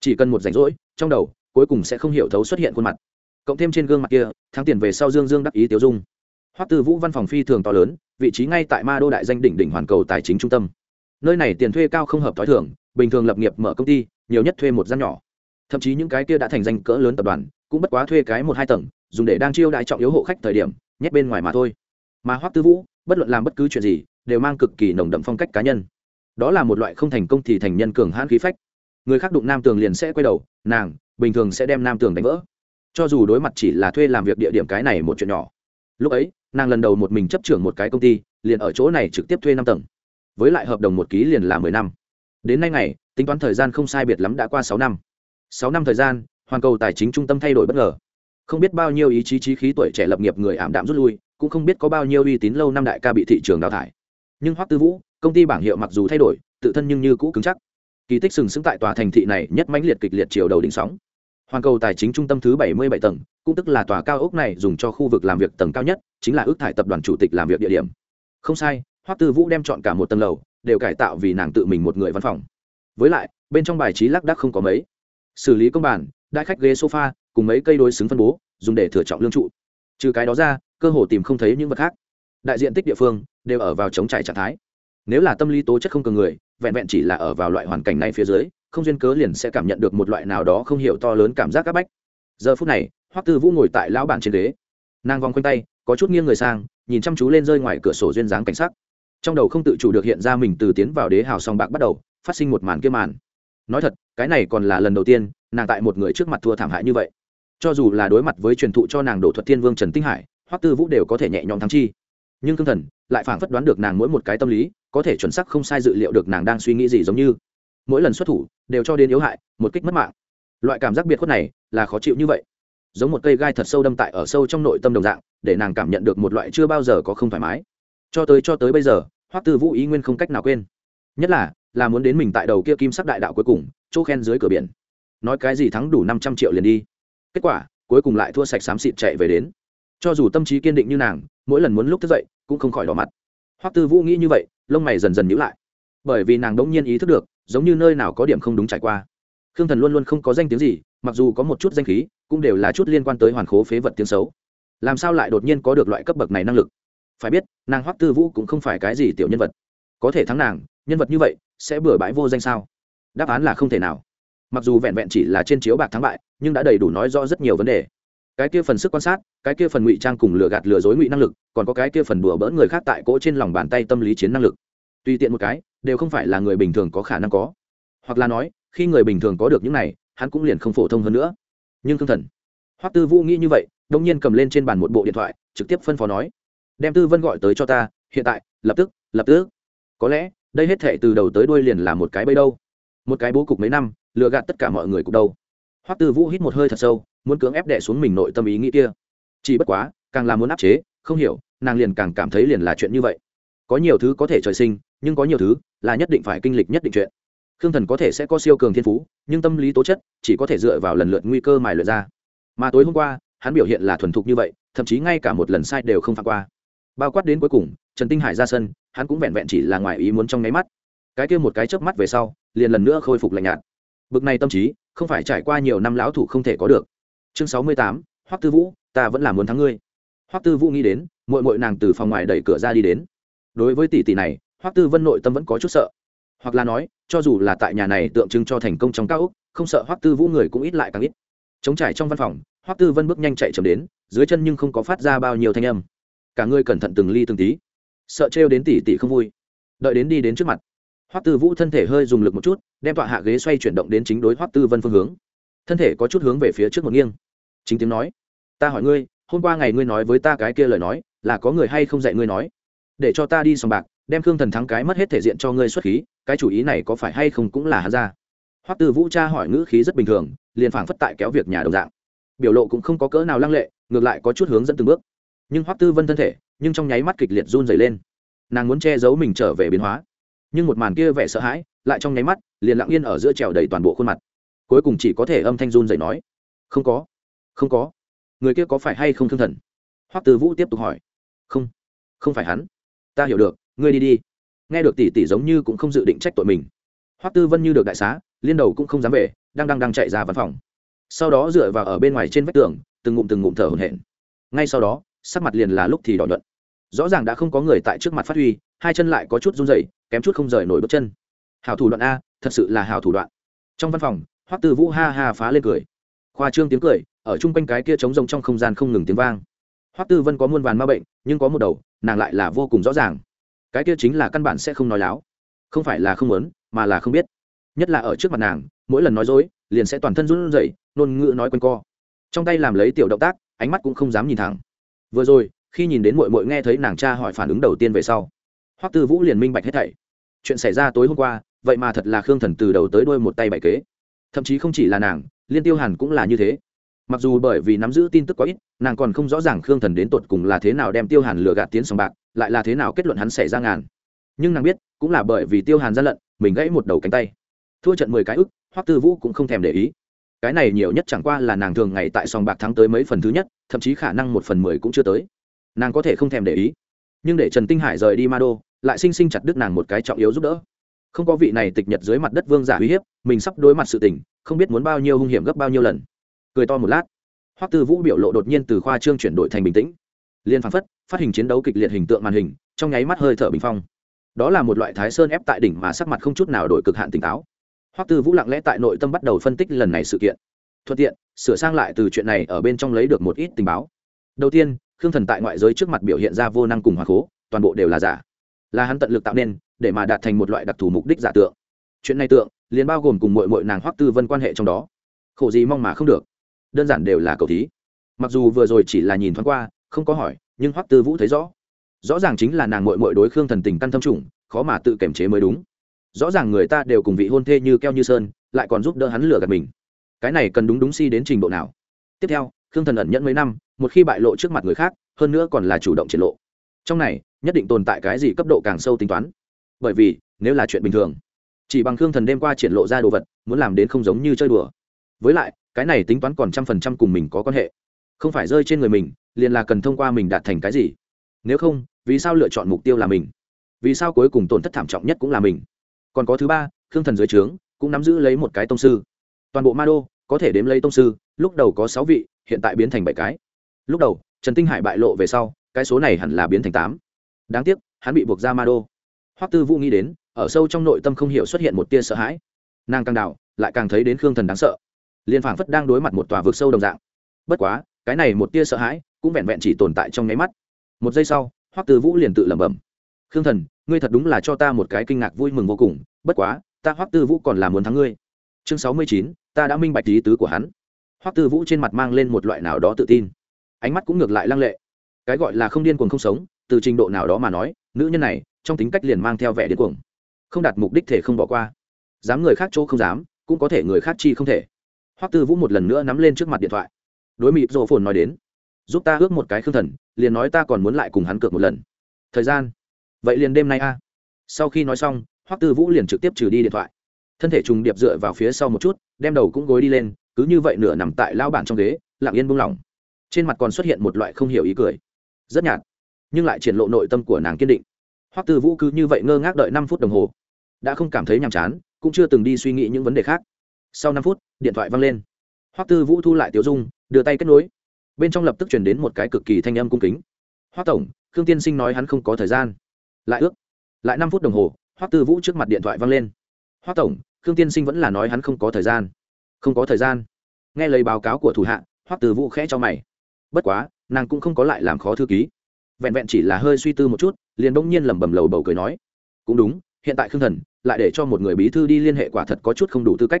Chỉ cần một rảnh rỗi, trong đầu, cuối cùng sẽ không hiểu thấu xuất hiện khuôn mặt. Cộng thêm trên gương mặt kia, thắng tiền về sau dương dương đắc ý tiêu dung. Hoắc tư vũ văn phòng phi thường to lớn, vị trí ngay tại ma đô đại danh đỉnh đỉnh hoàn cầu tài chính trung tâm. Nơi này tiền thuê cao không hợp t h o i thường bình thường lập nghiệp mở công ty, nhiều nhất thuê một gian nhỏ. Thậm chí những cái kia đã thành danh cỡ lớn tập đoàn, cũng bất quá thuê cái một hai tầng, dùng để đang chiêu đại trọng yếu hộ khách thời điểm, nhét bên ngoài mà thôi. Mà hoắc tư vũ, bất luận làm bất cứ chuyện gì, đều mang cực kỳ nồng đậm phong cách cá nhân. Đó là một loại không thành công thì thành nhân cường hãn khí phách. Người khác đụng nam tường liền sẽ quay đầu, nàng, bình thường sẽ đem nam tường đánh vỡ. Cho dù đối mặt chỉ là thuê làm việc địa điểm cái này một chuyện nhỏ. Lúc ấy, nàng lần đầu một mình chấp trưởng một cái công ty, liền ở chỗ này trực tiếp thuê năm tầng. Với lại hợp đồng một ký liền là mười năm đến nay ngày, tính toán thời gian không sai biệt lắm đã qua sáu năm. Sáu năm thời gian, hoàn cầu tài chính trung tâm thay đổi bất ngờ. Không biết bao nhiêu ý chí trí khí tuổi trẻ lập nghiệp người ảm đạm rút lui, cũng không biết có bao nhiêu uy tín lâu năm đại ca bị thị trường đào thải. Nhưng hoắc tư vũ, công ty bảng hiệu mặc dù thay đổi, tự thân nhưng như cũ cứng chắc. Kỳ tích sừng sững tại tòa thành thị này nhất mãnh liệt kịch liệt chiều đầu đỉnh sóng. Hoàn cầu tài chính trung tâm thứ bảy mươi bảy tầng, cũng tức là tòa cao ốc này dùng cho khu vực làm việc tầng cao nhất, chính là ước thải tập đoàn chủ tịch làm việc địa điểm. Không sai, hoắc tư vũ đem chọn cả một tầng lầu đều cải tạo vì nàng tự mình một người văn phòng. Với lại, bên trong bài trí lác đác không có mấy. Xử lý công bản, đại khách ghế sofa, cùng mấy cây đối xứng phân bố, dùng để thừa trọng lương trụ. Trừ cái đó ra, cơ hồ tìm không thấy những vật khác. Đại diện tích địa phương, đều ở vào chống trải trạng thái. Nếu là tâm lý tố chất không cường người, vẹn vẹn chỉ là ở vào loại hoàn cảnh này phía dưới, không duyên cớ liền sẽ cảm nhận được một loại nào đó không hiểu to lớn cảm giác áp bách. Giờ phút này, hoắc tư vũ ngồi tại lão bản trên ghế. Nàng vòng quanh tay, có chút nghiêng người sang, nhìn chăm chú lên rơi ngoài cửa sổ duyên dáng cảnh sắc trong đầu không tự chủ được hiện ra mình từ tiến vào đế hào song bạc bắt đầu, phát sinh một màn kia màn. Nói thật, cái này còn là lần đầu tiên, nàng tại một người trước mặt thua thảm hại như vậy. Cho dù là đối mặt với truyền thụ cho nàng đổ thuật thiên vương trần tinh hải, hoắc tư vũ đều có thể nhẹ nhõm thắng chi. Nhưng cương thần lại phảng phất đoán được nàng mỗi một cái tâm lý, có thể chuẩn xác không sai dự liệu được nàng đang suy nghĩ gì giống như. Mỗi lần xuất thủ, đều cho đến yếu hại, một kích mất mạng. Loại cảm giác biệt khuất này là khó chịu như vậy. Giống một cây gai thật sâu đâm tại ở sâu trong nội tâm đồng dạng, để nàng cảm nhận được một loại chưa bao giờ có không thoải mái cho tới cho tới bây giờ, hoắc tư vũ ý nguyên không cách nào quên. Nhất là là muốn đến mình tại đầu kia kim sắc đại đạo cuối cùng, chỗ khen dưới cửa biển. Nói cái gì thắng đủ năm trăm triệu liền đi. Kết quả, cuối cùng lại thua sạch xám xịt chạy về đến. Cho dù tâm trí kiên định như nàng, mỗi lần muốn lúc thức dậy, cũng không khỏi đỏ mặt. Hoắc tư vũ nghĩ như vậy, lông mày dần dần nhíu lại. Bởi vì nàng đống nhiên ý thức được, giống như nơi nào có điểm không đúng trải qua. Khương thần luôn luôn không có danh tiếng gì, mặc dù có một chút danh khí, cũng đều là chút liên quan tới hoàn khố phế vật tiếng xấu. Làm sao lại đột nhiên có được loại cấp bậc này năng lực? Phải biết, nàng hoắc tư vũ cũng không phải cái gì tiểu nhân vật. Có thể thắng nàng, nhân vật như vậy sẽ bừa bãi vô danh sao? Đáp án là không thể nào. Mặc dù vẹn vẹn chỉ là trên chiếu bạc thắng bại, nhưng đã đầy đủ nói rõ rất nhiều vấn đề. Cái kia phần sức quan sát, cái kia phần ngụy trang cùng lừa gạt lừa dối ngụy năng lực, còn có cái kia phần đùa bỡn người khác tại cỗ trên lòng bàn tay tâm lý chiến năng lực. Tùy tiện một cái, đều không phải là người bình thường có khả năng có. Hoặc là nói, khi người bình thường có được những này, hắn cũng liền không phổ thông hơn nữa. Nhưng thương thần. Hoắc tư vũ nghĩ như vậy đông nhiên cầm lên trên bàn một bộ điện thoại, trực tiếp phân phó nói đem tư vân gọi tới cho ta, hiện tại, lập tức lập tức. Có lẽ, đây hết thệ từ đầu tới đuôi liền là một cái bẫy đâu. Một cái bố cục mấy năm, lừa gạt tất cả mọi người cục đâu. Hoắc tư vũ hít một hơi thật sâu, muốn cưỡng ép đè xuống mình nội tâm ý nghĩ kia. Chỉ bất quá, càng là muốn áp chế, không hiểu, nàng liền càng cảm thấy liền là chuyện như vậy. Có nhiều thứ có thể trời sinh, nhưng có nhiều thứ là nhất định phải kinh lịch nhất định chuyện. Khương thần có thể sẽ có siêu cường thiên phú, nhưng tâm lý tố chất chỉ có thể dựa vào lần lượt nguy cơ mài lượt ra. Mà tối hôm qua, hắn biểu hiện là thuần thục như vậy, thậm chí ngay cả một lần sai đều không phạm qua bao quát đến cuối cùng, trần tinh hải ra sân, hắn cũng vẹn vẹn chỉ là ngoài ý muốn trong nháy mắt. Cái kia một cái chớp mắt về sau, liền lần nữa khôi phục lạnh nhạt. Bực này tâm trí, không phải trải qua nhiều năm lão thủ không thể có được. Chương sáu mươi tám, hoắc tư vũ, ta vẫn là muốn thắng ngươi. Hoắc tư vũ nghĩ đến mội mội nàng từ phòng ngoài đẩy cửa ra đi đến. Đối với tỷ tỷ này, hoắc tư vân nội tâm vẫn có chút sợ. Hoặc là nói, cho dù là tại nhà này tượng trưng cho thành công trong cao úc không sợ hoắc tư vũ người cũng ít lại càng ít. Chống trải trong văn phòng, hoắc tư vân bước nhanh chạy chậm đến, dưới chân nhưng không có phát ra bao nhiêu thanh âm cả ngươi cẩn thận từng ly từng tí. Sợ trêu đến tỷ tỷ không vui. Đợi đến đi đến trước mặt. Hoắc tư vũ thân thể hơi dùng lực một chút, đem tọa hạ ghế xoay chuyển động đến chính đối hoắc tư vân phương hướng. Thân thể có chút hướng về phía trước một nghiêng. Chính tiếng nói, ta hỏi ngươi, hôm qua ngày ngươi nói với ta cái kia lời nói, là có người hay không dạy ngươi nói? Để cho ta đi sòng bạc, đem khương thần thắng cái mất hết thể diện cho ngươi xuất khí, cái chủ ý này có phải hay không cũng là hắn ra? Hoắc tư vũ cha hỏi ngữ khí rất bình thường, liền phảng phất tại kéo việc nhà đồng dạng. Biểu lộ cũng không có cỡ nào lăng lệ, ngược lại có chút hướng dẫn từng bước nhưng hoắc tư vân thân thể, nhưng trong nháy mắt kịch liệt run dày lên. Nàng muốn che giấu mình trở về biến hóa. Nhưng một màn kia vẻ sợ hãi, lại trong nháy mắt, liền lặng yên ở giữa trèo đầy toàn bộ khuôn mặt. Cuối cùng chỉ có thể âm thanh run dày nói, không có không có. Người kia có phải hay không thương thần? Hoắc tư vũ tiếp tục hỏi, không không phải hắn. Ta hiểu được, ngươi đi đi. Nghe được tỷ tỷ giống như cũng không dự định trách tội mình. Hoắc tư vân như được đại xá, liên đầu cũng không dám về, đang đang đang chạy ra văn phòng. Sau đó dựa vào ở bên ngoài trên vách tường, từng ngụm từng ngụm thở hổn hển. Ngay sau đó sắc mặt liền là lúc thì đỏ nhuận. Rõ ràng đã không có người tại trước mặt phát huy, hai chân lại có chút run rẩy, kém chút không rời nổi bước chân. Hảo thủ đoạn a, thật sự là hảo thủ đoạn. Trong văn phòng, hoắc tư vũ ha ha phá lên cười. Khoa trương tiếng cười, ở chung quanh cái kia trống rông trong không gian không ngừng tiếng vang. Hoắc tư vân có muôn vàn ma bệnh, nhưng có một đầu, nàng lại là vô cùng rõ ràng. Cái kia chính là căn bản sẽ không nói láo. Không phải là không muốn, mà là không biết. Nhất là ở trước mặt nàng, mỗi lần nói dối, liền sẽ toàn thân run rẩy nôn ngữ nói quanh co. Trong tay làm lấy tiểu động tác, ánh mắt cũng không dám nhìn thẳng vừa rồi, khi nhìn đến mội mội nghe thấy nàng cha hỏi phản ứng đầu tiên về sau, hoắc tư vũ liền minh bạch hết thảy. Chuyện xảy ra tối hôm qua, vậy mà thật là khương thần từ đầu tới đôi một tay bày kế. Thậm chí không chỉ là nàng, liên tiêu hàn cũng là như thế. Mặc dù bởi vì nắm giữ tin tức quá ít, nàng còn không rõ ràng khương thần đến tột cùng là thế nào đem tiêu hàn lừa gạt tiến sòng bạc, lại là thế nào kết luận hắn xảy ra ngàn. Nhưng nàng biết, cũng là bởi vì tiêu hàn gian lận, mình gãy một đầu cánh tay. Thua trận mười cái ức, hoắc tư vũ cũng không thèm để ý cái này nhiều nhất chẳng qua là nàng thường ngày tại sòng bạc thắng tới mấy phần thứ nhất, thậm chí khả năng một phần mười cũng chưa tới. Nàng có thể không thèm để ý. Nhưng để trần tinh hải rời đi ma đô lại sinh sinh chặt đứt nàng một cái trọng yếu giúp đỡ. Không có vị này tịch nhật dưới mặt đất vương giả uy hiếp, mình sắp đối mặt sự tình, không biết muốn bao nhiêu hung hiểm gấp bao nhiêu lần. Cười to một lát, hoắc tư vũ biểu lộ đột nhiên từ khoa trương chuyển đổi thành bình tĩnh. Liên phán phất, phát hình chiến đấu kịch liệt hình tượng màn hình, trong nháy mắt hơi thở bình phong. Đó là một loại thái sơn ép tại đỉnh mà sắc mặt không chút nào đổi cực hạn tỉnh táo hoắc tư vũ lặng lẽ tại nội tâm bắt đầu phân tích lần này sự kiện. Thuận tiện, sửa sang lại từ chuyện này ở bên trong lấy được một ít tình báo. Đầu tiên, khương thần tại ngoại giới trước mặt biểu hiện ra vô năng cùng hòa khố, toàn bộ đều là giả. Là hắn tận lực tạo nên, để mà đạt thành một loại đặc thù mục đích giả tượng. Chuyện này tượng, liền bao gồm cùng mội mội nàng hoắc tư vân quan hệ trong đó. Khổ gì mong mà không được. Đơn giản đều là cầu thí. Mặc dù vừa rồi chỉ là nhìn thoáng qua, không có hỏi, nhưng hoắc tư vũ thấy rõ. Rõ ràng chính là nàng mội mội đối khương thần tình căn thâm trùng, khó mà tự kiểm chế mới đúng rõ ràng người ta đều cùng vị hôn thê như keo như sơn, lại còn giúp đỡ hắn lừa gạt mình. Cái này cần đúng đúng si đến trình độ nào? Tiếp theo, khương thần ẩn nhẫn mấy năm, một khi bại lộ trước mặt người khác, hơn nữa còn là chủ động triển lộ. Trong này, nhất định tồn tại cái gì cấp độ càng sâu tính toán? Bởi vì, nếu là chuyện bình thường, chỉ bằng khương thần đêm qua triển lộ ra đồ vật, muốn làm đến không giống như chơi đùa. Với lại, cái này tính toán còn trăm phần trăm cùng mình có quan hệ. Không phải rơi trên người mình, liền là cần thông qua mình đạt thành cái gì? Nếu không, vì sao lựa chọn mục tiêu là mình? Vì sao cuối cùng tổn thất thảm trọng nhất cũng là mình? Còn có thứ ba, khương thần dưới trướng, cũng nắm giữ lấy một cái tông sư. Toàn bộ ma đô có thể đếm lấy tông sư, lúc đầu có sáu vị, hiện tại biến thành bảy cái. Lúc đầu, trần tinh hải bại lộ về sau, cái số này hẳn là biến thành tám. Đáng tiếc, hắn bị buộc ra ma đô. Hoắc tư vũ nghĩ đến, ở sâu trong nội tâm không hiểu xuất hiện một tia sợ hãi. Nàng càng đảo, lại càng thấy đến khương thần đáng sợ. Liên phảng phất đang đối mặt một tòa vực sâu đồng dạng. Bất quá, cái này một tia sợ hãi cũng vẹn vẹn chỉ tồn tại trong nháy mắt. Một giây sau, hoắc tư vũ liền tự lẩm bẩm khương thần, ngươi thật đúng là cho ta một cái kinh ngạc vui mừng vô cùng, bất quá, ta hoắc tư vũ còn là muốn thắng ngươi. Chương sáu mươi chín, ta đã minh bạch ý tứ của hắn. Hoắc tư vũ trên mặt mang lên một loại nào đó tự tin. Ánh mắt cũng ngược lại lăng lệ. Cái gọi là không điên cuồng không sống, từ trình độ nào đó mà nói, nữ nhân này, trong tính cách liền mang theo vẻ điên cuồng. Không đạt mục đích thể không bỏ qua. Dám người khác chỗ không dám, cũng có thể người khác chi không thể. Hoắc tư vũ một lần nữa nắm lên trước mặt điện thoại. Đối mịp rộ phồn nói đến. Giúp ta ước một cái khương thần, liền nói ta còn muốn lại cùng hắn cược một lần. Thời gian vậy liền đêm nay a. Sau khi nói xong, hoắc tư vũ liền trực tiếp trừ đi điện thoại. Thân thể trùng điệp dựa vào phía sau một chút, đem đầu cũng gối đi lên, cứ như vậy nửa nằm tại lao bản trong ghế, lặng yên buông lỏng. Trên mặt còn xuất hiện một loại không hiểu ý cười. Rất nhạt, nhưng lại triển lộ nội tâm của nàng kiên định. Hoắc tư vũ cứ như vậy ngơ ngác đợi năm phút đồng hồ. Đã không cảm thấy nhàm chán, cũng chưa từng đi suy nghĩ những vấn đề khác. Sau năm phút, điện thoại văng lên. Hoắc tư vũ thu lại tiểu dung, đưa tay kết nối. Bên trong lập tức chuyển đến một cái cực kỳ thanh âm cung kính. Hoắc tổng, khương tiên sinh nói hắn không có thời gian lại ước. Lại năm phút đồng hồ, hoắc tư vũ trước mặt điện thoại văng lên. Hoắc tổng, khương tiên sinh vẫn là nói hắn không có thời gian. Không có thời gian? Nghe lời báo cáo của thủ hạ, hoắc tư vũ khẽ cho mày. Bất quá, nàng cũng không có lại làm khó thư ký. Vẹn vẹn chỉ là hơi suy tư một chút, liền bỗng nhiên lẩm bẩm lầu bầu cười nói. Cũng đúng, hiện tại khương thần lại để cho một người bí thư đi liên hệ quả thật có chút không đủ tư cách.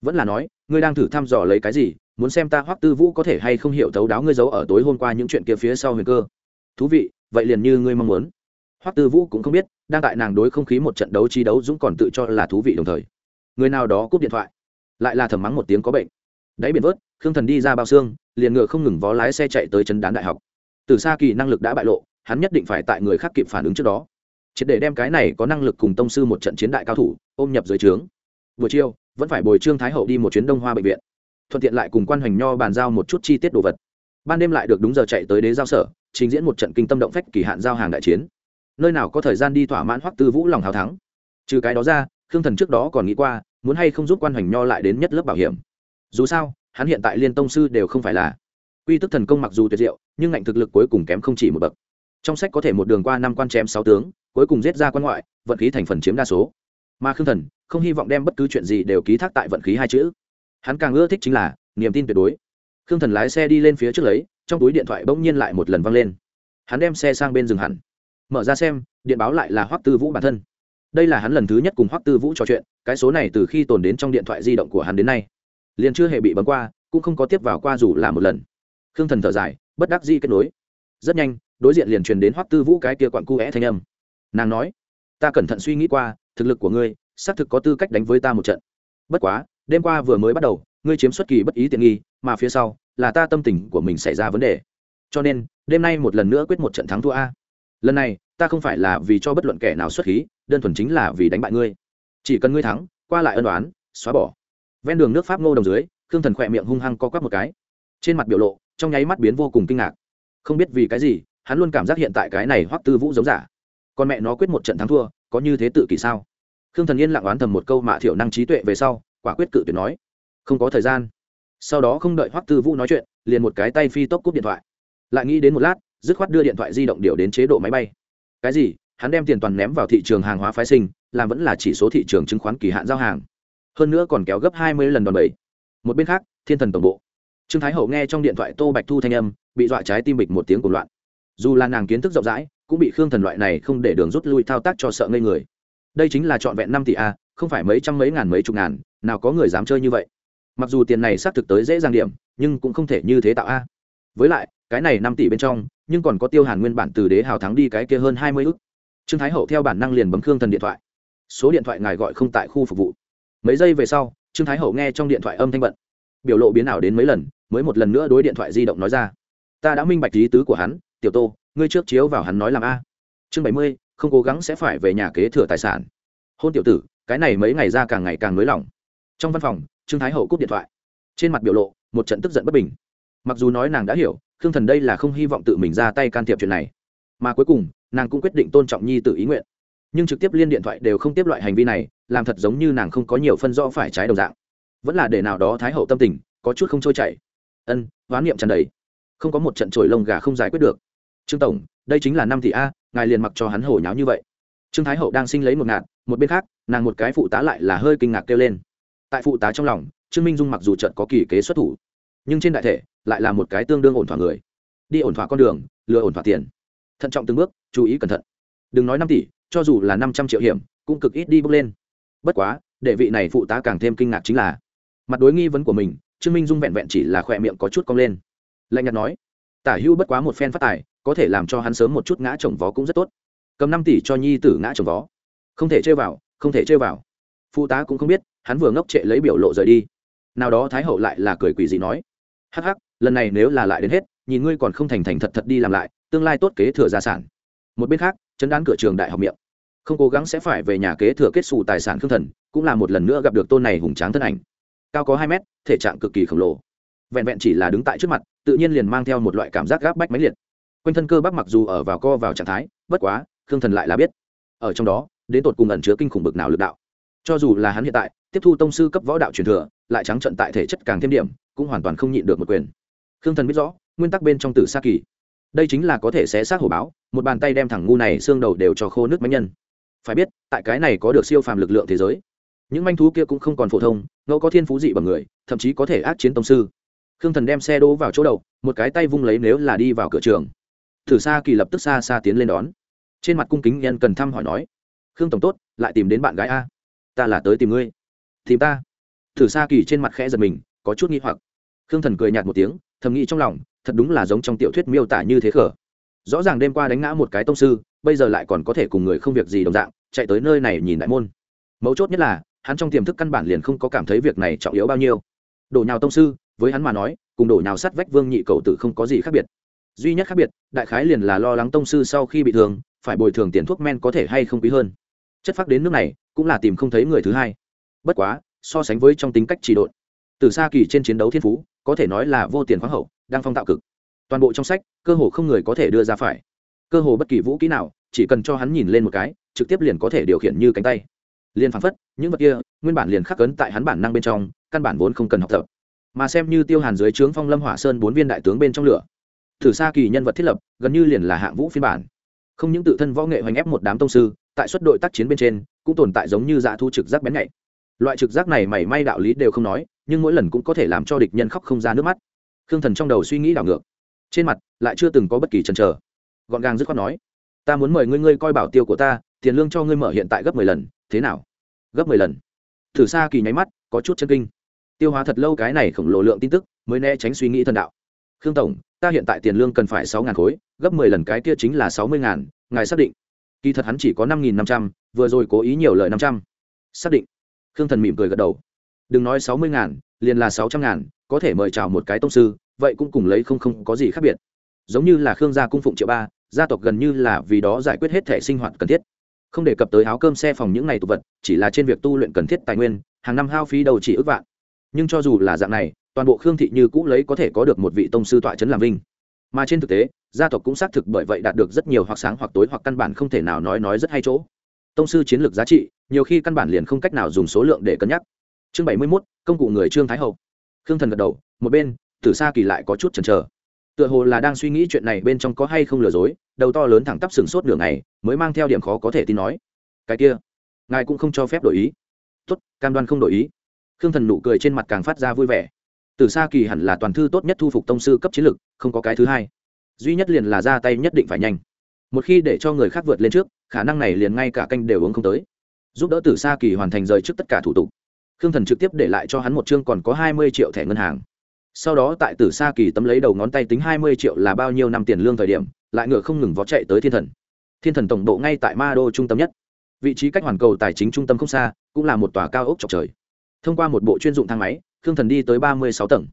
Vẫn là nói, ngươi đang thử thăm dò lấy cái gì, muốn xem ta hoắc tư vũ có thể hay không hiểu thấu đáo ngươi giấu ở tối hôm qua những chuyện kia phía sau huyền cơ. Thú vị, vậy liền như ngươi mong muốn hoắc tư vũ cũng không biết, đang tại nàng đối không khí một trận đấu chi đấu dũng còn tự cho là thú vị đồng thời. Người nào đó cúp điện thoại, lại là thầm mắng một tiếng có bệnh. Đáy biển vớt, khương thần đi ra bao xương, liền ngựa không ngừng vó lái xe chạy tới chân đán đại học. Từ xa kỳ năng lực đã bại lộ, hắn nhất định phải tại người khác kịp phản ứng trước đó. Triệt để đem cái này có năng lực cùng tông sư một trận chiến đại cao thủ, ôm nhập dưới trướng. Buổi chiều, vẫn phải bồi trương thái hậu đi một chuyến đông hoa bệnh viện. Thuận tiện lại cùng quan hoành nho bàn giao một chút chi tiết đồ vật. Ban đêm lại được đúng giờ chạy tới đế giao sở, trình diễn một trận kinh tâm động phách kỳ hạn giao hàng đại chiến nơi nào có thời gian đi thỏa mãn hoắc tư vũ lòng hào thắng. Trừ cái đó ra, khương thần trước đó còn nghĩ qua, muốn hay không giúp quan hoành nho lại đến nhất lớp bảo hiểm. Dù sao, hắn hiện tại liên tông sư đều không phải là. Quy tức thần công mặc dù tuyệt diệu, nhưng ngạnh thực lực cuối cùng kém không chỉ một bậc. Trong sách có thể một đường qua năm quan chém sáu tướng, cuối cùng giết ra quan ngoại, vận khí thành phần chiếm đa số. Mà khương thần, không hy vọng đem bất cứ chuyện gì đều ký thác tại vận khí hai chữ. Hắn càng ưa thích chính là, niềm tin tuyệt đối. Khương thần lái xe đi lên phía trước lấy, trong túi điện thoại bỗng nhiên lại một lần văng lên. Hắn đem xe sang bên rừng hẳn mở ra xem, điện báo lại là hoắc tư vũ bản thân. Đây là hắn lần thứ nhất cùng hoắc tư vũ trò chuyện, cái số này từ khi tồn đến trong điện thoại di động của hắn đến nay. Liền chưa hề bị bấm qua, cũng không có tiếp vào qua dù là một lần. Khương thần thở dài, bất đắc di kết nối. Rất nhanh, đối diện liền truyền đến hoắc tư vũ cái kia quặn cu é thanh âm. Nàng nói, ta cẩn thận suy nghĩ qua, thực lực của ngươi, xác thực có tư cách đánh với ta một trận. Bất quá, đêm qua vừa mới bắt đầu, ngươi chiếm xuất kỳ bất ý tiện nghi, mà phía sau, là ta tâm tình của mình xảy ra vấn đề. Cho nên, đêm nay một lần nữa quyết một trận thắng thua a lần này, ta không phải là vì cho bất luận kẻ nào xuất khí, đơn thuần chính là vì đánh bại ngươi. Chỉ cần ngươi thắng, qua lại ân đoán xóa bỏ. Ven đường nước pháp ngô đồng dưới, khương thần khỏe miệng hung hăng co quắp một cái. Trên mặt biểu lộ, trong nháy mắt biến vô cùng kinh ngạc. Không biết vì cái gì, hắn luôn cảm giác hiện tại cái này hoắc tư vũ giống giả. Con mẹ nó quyết một trận thắng thua, có như thế tự kỷ sao? Khương thần yên lặng oán thầm một câu mạ thiểu năng trí tuệ về sau, quả quyết cự tuyệt nói. Không có thời gian. Sau đó không đợi hoắc tư vũ nói chuyện, liền một cái tay phi tốc cúp điện thoại. Lại nghĩ đến một lát dứt khoát đưa điện thoại di động điều đến chế độ máy bay. Cái gì? Hắn đem tiền toàn ném vào thị trường hàng hóa phái sinh, làm vẫn là chỉ số thị trường chứng khoán kỳ hạn giao hàng. Hơn nữa còn kéo gấp hai mươi lần đòn bẩy. Một bên khác, thiên thần tổng bộ. Trương thái hậu nghe trong điện thoại tô bạch thu thanh âm, bị dọa trái tim bịch một tiếng cuồng loạn. Dù là nàng kiến thức rộng rãi, cũng bị khương thần loại này không để đường rút lui thao tác cho sợ ngây người. Đây chính là trọn vẹn năm tỷ a, không phải mấy trăm mấy ngàn mấy chục ngàn, nào có người dám chơi như vậy. Mặc dù tiền này xác thực tới dễ dàng điểm, nhưng cũng không thể như thế tạo a với lại, cái này năm tỷ bên trong, nhưng còn có tiêu hàn nguyên bản từ đế hào thắng đi cái kia hơn hai mươi ức. Trương thái hậu theo bản năng liền bấm khương thần điện thoại. Số điện thoại ngài gọi không tại khu phục vụ. Mấy giây về sau, trương thái hậu nghe trong điện thoại âm thanh bận. Biểu lộ biến ảo đến mấy lần, mới một lần nữa đối điện thoại di động nói ra. Ta đã minh bạch lý tứ của hắn, tiểu tô, ngươi trước chiếu vào hắn nói làm a. Chương bảy mươi, không cố gắng sẽ phải về nhà kế thừa tài sản. Hôn tiểu tử, cái này mấy ngày ra càng ngày càng nới lỏng. Trong văn phòng, trương thái hậu cúp điện thoại. Trên mặt biểu lộ, một trận tức giận bất bình mặc dù nói nàng đã hiểu, khương thần đây là không hy vọng tự mình ra tay can thiệp chuyện này. Mà cuối cùng, nàng cũng quyết định tôn trọng nhi tự ý nguyện. Nhưng trực tiếp liên điện thoại đều không tiếp loại hành vi này, làm thật giống như nàng không có nhiều phân rõ phải trái đồng dạng. Vẫn là để nào đó thái hậu tâm tình, có chút không trôi chảy. Ân, hoán niệm tràn đầy. Không có một trận trồi lông gà không giải quyết được. Trương tổng, đây chính là năm tỷ a, ngài liền mặc cho hắn hổ nháo như vậy. Trương thái hậu đang sinh lấy một ngạt, một bên khác, nàng một cái phụ tá lại là hơi kinh ngạc kêu lên. Tại phụ tá trong lòng, trương minh dung mặc dù trận có kỳ kế xuất thủ, nhưng trên đại thể lại là một cái tương đương ổn thỏa người. Đi ổn thỏa con đường, lừa ổn thỏa tiền. Thận trọng từng bước, chú ý cẩn thận. Đừng nói năm tỷ, cho dù là năm trăm triệu hiểm, cũng cực ít đi bước lên. Bất quá đệ vị này phụ tá càng thêm kinh ngạc chính là, mặt đối nghi vấn của mình, trương minh dung vẹn vẹn chỉ là khỏe miệng có chút cong lên. Lạnh nhạt nói, tả hưu bất quá một phen phát tài, có thể làm cho hắn sớm một chút ngã chồng vó cũng rất tốt. Cầm năm tỷ cho nhi tử ngã chồng vó. Không thể chơi vào, không thể chơi vào. Phụ tá cũng không biết, hắn vừa ngốc trệ lấy biểu lộ rời đi. Nào đó thái hậu lại là cười quỷ gì nói, hắc hắc lần này nếu là lại đến hết, nhìn ngươi còn không thành thành thật thật đi làm lại, tương lai tốt kế thừa gia sản. Một bên khác, chấn đán cửa trường đại học miệng. Không cố gắng sẽ phải về nhà kế thừa kết xù tài sản khương thần, cũng là một lần nữa gặp được tôn này hùng tráng thân ảnh. Cao có hai mét, thể trạng cực kỳ khổng lồ. Vẹn vẹn chỉ là đứng tại trước mặt, tự nhiên liền mang theo một loại cảm giác gáp bách máy liệt. Quanh thân cơ bắp mặc dù ở vào co vào trạng thái, bất quá, khương thần lại là biết. Ở trong đó, đến tột cùng ẩn chứa kinh khủng bực nào lực đạo. Cho dù là hắn hiện tại, tiếp thu tông sư cấp võ đạo truyền thừa, lại trắng trận tại thể chất càng thêm điểm, cũng hoàn toàn không nhịn được một quyền khương thần biết rõ, nguyên tắc bên trong tử sa kỳ. Đây chính là có thể xé xác hổ báo, một bàn tay đem thẳng ngu này xương đầu đều cho khô nước mánh nhân. Phải biết, tại cái này có được siêu phàm lực lượng thế giới, những manh thú kia cũng không còn phổ thông, ngẫu có thiên phú dị bằng người, thậm chí có thể ác chiến tông sư. Khương thần đem xe đỗ vào chỗ đầu, một cái tay vung lấy nếu là đi vào cửa trường. Thử xa kỳ lập tức xa xa tiến lên đón. Trên mặt cung kính nhân cần thăm hỏi nói, khương tổng tốt, lại tìm đến bạn gái a. Ta là tới tìm ngươi. Tìm ta? Thử xa kỳ trên mặt khẽ giật mình, có chút nghi hoặc. Khương thần cười nhạt một tiếng thầm nghĩ trong lòng, thật đúng là giống trong tiểu thuyết miêu tả như thế khở. Rõ ràng đêm qua đánh ngã một cái tông sư, bây giờ lại còn có thể cùng người không việc gì đồng dạng, chạy tới nơi này nhìn đại môn. Mấu chốt nhất là, hắn trong tiềm thức căn bản liền không có cảm thấy việc này trọng yếu bao nhiêu. Đổ nhào tông sư, với hắn mà nói, cùng đổ nhào sắt vách vương nhị cầu tử không có gì khác biệt. Duy nhất khác biệt, đại khái liền là lo lắng tông sư sau khi bị thương, phải bồi thường tiền thuốc men có thể hay không quý hơn. Chất phác đến nước này, cũng là tìm không thấy người thứ hai. Bất quá, so sánh với trong tính cách chỉ độn từ xa kỳ trên chiến đấu thiên phú, có thể nói là vô tiền khoáng hậu, đang phong tạo cực. Toàn bộ trong sách, cơ hồ không người có thể đưa ra phải. Cơ hồ bất kỳ vũ kỹ nào, chỉ cần cho hắn nhìn lên một cái, trực tiếp liền có thể điều khiển như cánh tay. Liền phăng phất, những vật kia, nguyên bản liền khắc cấn tại hắn bản năng bên trong, căn bản vốn không cần học tập. Mà xem như tiêu hàn dưới trướng phong lâm hỏa sơn bốn viên đại tướng bên trong lửa, thử xa kỳ nhân vật thiết lập, gần như liền là hạng vũ phiên bản. Không những tự thân võ nghệ hoành ép một đám tông sư, tại suất đội tác chiến bên trên, cũng tồn tại giống như dạ thu trực giác bén nhạy. Loại trực giác này mảy may đạo lý đều không nói nhưng mỗi lần cũng có thể làm cho địch nhân khóc không ra nước mắt. Khương thần trong đầu suy nghĩ đảo ngược. Trên mặt lại chưa từng có bất kỳ chần chờ. Gọn gàng dứt khoát nói, ta muốn mời ngươi ngươi coi bảo tiêu của ta, tiền lương cho ngươi mở hiện tại gấp mười lần, thế nào? Gấp mười lần. Thử xa kỳ nháy mắt, có chút chân kinh. Tiêu hóa thật lâu cái này khổng lồ lượng tin tức, mới né tránh suy nghĩ thần đạo. Khương tổng, ta hiện tại tiền lương cần phải sáu ngàn khối, gấp mười lần cái kia chính là sáu mươi ngàn, ngài xác định? Kỳ thật hắn chỉ có năm nghìn năm trăm, vừa rồi cố ý nhiều lời năm trăm. Xác định. Khương thần mỉm cười gật đầu đừng nói sáu mươi ngàn, liền là sáu trăm ngàn, có thể mời chào một cái tông sư, vậy cũng cùng lấy không không có gì khác biệt. Giống như là khương gia cung phụng triệu ba, gia tộc gần như là vì đó giải quyết hết thể sinh hoạt cần thiết. Không đề cập tới áo cơm xe phòng những ngày tục vật, chỉ là trên việc tu luyện cần thiết tài nguyên, hàng năm hao phí đầu chỉ ước vạn. Nhưng cho dù là dạng này, toàn bộ khương thị như cũ lấy có thể có được một vị tông sư tọa trấn làm vinh. Mà trên thực tế, gia tộc cũng xác thực bởi vậy đạt được rất nhiều hoặc sáng hoặc tối hoặc căn bản không thể nào nói nói rất hay chỗ. Tông sư chiến lược giá trị, nhiều khi căn bản liền không cách nào dùng số lượng để cân nhắc chương bảy mươi mốt, công cụ người trương thái hậu. Khương thần gật đầu, một bên, tử xa kỳ lại có chút chần chờ. Tựa hồ là đang suy nghĩ chuyện này bên trong có hay không lừa dối, đầu to lớn thẳng tắp sừng sốt nửa ngày, mới mang theo điểm khó có thể tin nói. Cái kia, ngài cũng không cho phép đổi ý. Tốt, cam đoan không đổi ý. Khương thần nụ cười trên mặt càng phát ra vui vẻ. Từ xa kỳ hẳn là toàn thư tốt nhất thu phục tông sư cấp chiến lược không có cái thứ hai. Duy nhất liền là ra tay nhất định phải nhanh. Một khi để cho người khác vượt lên trước, khả năng này liền ngay cả canh đều uống không tới. Giúp đỡ tử xa kỳ hoàn thành rời trước tất cả thủ tục khương thần trực tiếp để lại cho hắn một chương còn có hai mươi triệu thẻ ngân hàng. Sau đó tại tử sa kỳ tấm lấy đầu ngón tay tính hai mươi triệu là bao nhiêu năm tiền lương thời điểm, lại ngựa không ngừng vó chạy tới thiên thần. Thiên thần tổng bộ ngay tại ma đô trung tâm nhất. Vị trí cách hoàn cầu tài chính trung tâm không xa, cũng là một tòa cao ốc chọc trời. Thông qua một bộ chuyên dụng thang máy, khương thần đi tới ba mươi sáu tầng.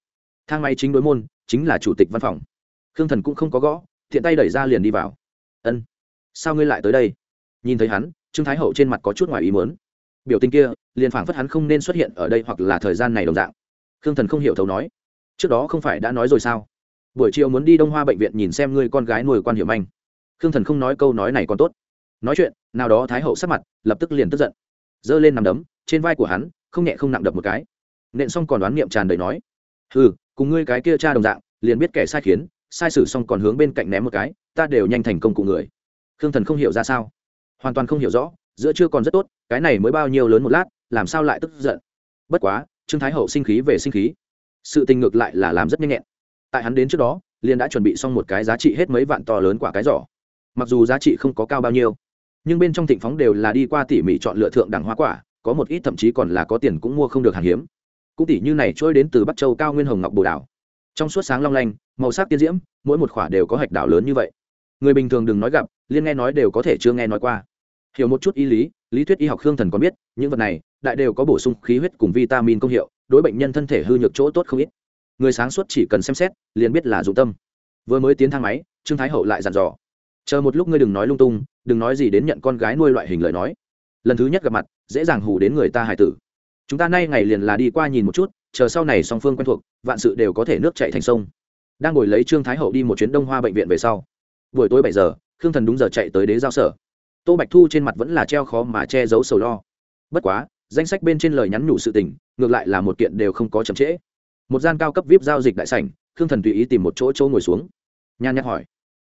Thang máy chính đối môn, chính là chủ tịch văn phòng. Khương thần cũng không có gõ thiện tay đẩy ra liền đi vào. Ân, sao ngươi lại tới đây? Nhìn thấy hắn, trương thái hậu trên mặt có chút ngoài ý mớn biểu tình kia liền phảng phất hắn không nên xuất hiện ở đây hoặc là thời gian này đồng dạng. Khương thần không hiểu thấu nói, trước đó không phải đã nói rồi sao? Buổi chiều muốn đi đông hoa bệnh viện nhìn xem ngươi con gái nuôi quan hiểu manh. Khương thần không nói câu nói này còn tốt. Nói chuyện, nào đó thái hậu sắc mặt lập tức liền tức giận. Giơ lên nằm đấm, trên vai của hắn không nhẹ không nặng đập một cái. Nện xong còn đoán niệm tràn đầy nói ừ cùng ngươi cái kia cha đồng dạng, liền biết kẻ sai khiến, sai sử xong còn hướng bên cạnh ném một cái, ta đều nhanh thành công cụ người. Khương thần không hiểu ra sao. Hoàn toàn không hiểu rõ giữa chưa còn rất tốt, cái này mới bao nhiêu lớn một lát, làm sao lại tức giận? Bất quá, trương thái hậu sinh khí về sinh khí. Sự tình ngược lại là làm rất nhanh nhẹn. Tại hắn đến trước đó, liền đã chuẩn bị xong một cái giá trị hết mấy vạn to lớn quả cái giỏ. Mặc dù giá trị không có cao bao nhiêu, nhưng bên trong thịnh phóng đều là đi qua tỉ mỉ chọn lựa thượng đẳng hoa quả, có một ít thậm chí còn là có tiền cũng mua không được hàng hiếm. Cũng tỉ như này trôi đến từ bắc châu cao nguyên hồng ngọc bồ đảo trong suốt sáng long lanh, màu sắc tiên diễm, mỗi một khoả đều có hạch đảo lớn như vậy. Người bình thường đừng nói gặp, liên nghe nói đều có thể chưa nghe nói qua hiểu một chút y lý lý thuyết y học hương thần còn biết, những vật này, đại đều có bổ sung khí huyết cùng vitamin công hiệu, đối bệnh nhân thân thể hư nhược chỗ tốt không ít. Người sáng suốt chỉ cần xem xét, liền biết là dụng tâm. Vừa mới tiến thang máy, trương thái hậu lại dặn dò. Chờ một lúc ngươi đừng nói lung tung, đừng nói gì đến nhận con gái nuôi loại hình lời nói. Lần thứ nhất gặp mặt, dễ dàng hù đến người ta hài tử. Chúng ta nay ngày liền là đi qua nhìn một chút, chờ sau này song phương quen thuộc, vạn sự đều có thể nước chạy thành sông. Đang ngồi lấy trương thái hậu đi một chuyến đông hoa bệnh viện về sau. Buổi tối bảy giờ, khương thần đúng giờ chạy tới đế giao sở tô bạch thu trên mặt vẫn là treo khó mà che giấu sầu lo. Bất quá danh sách bên trên lời nhắn nhủ sự tình ngược lại là một kiện đều không có chậm trễ. Một gian cao cấp vip giao dịch đại sảnh khương thần tùy ý tìm một chỗ chỗ ngồi xuống. Nhan nhắc hỏi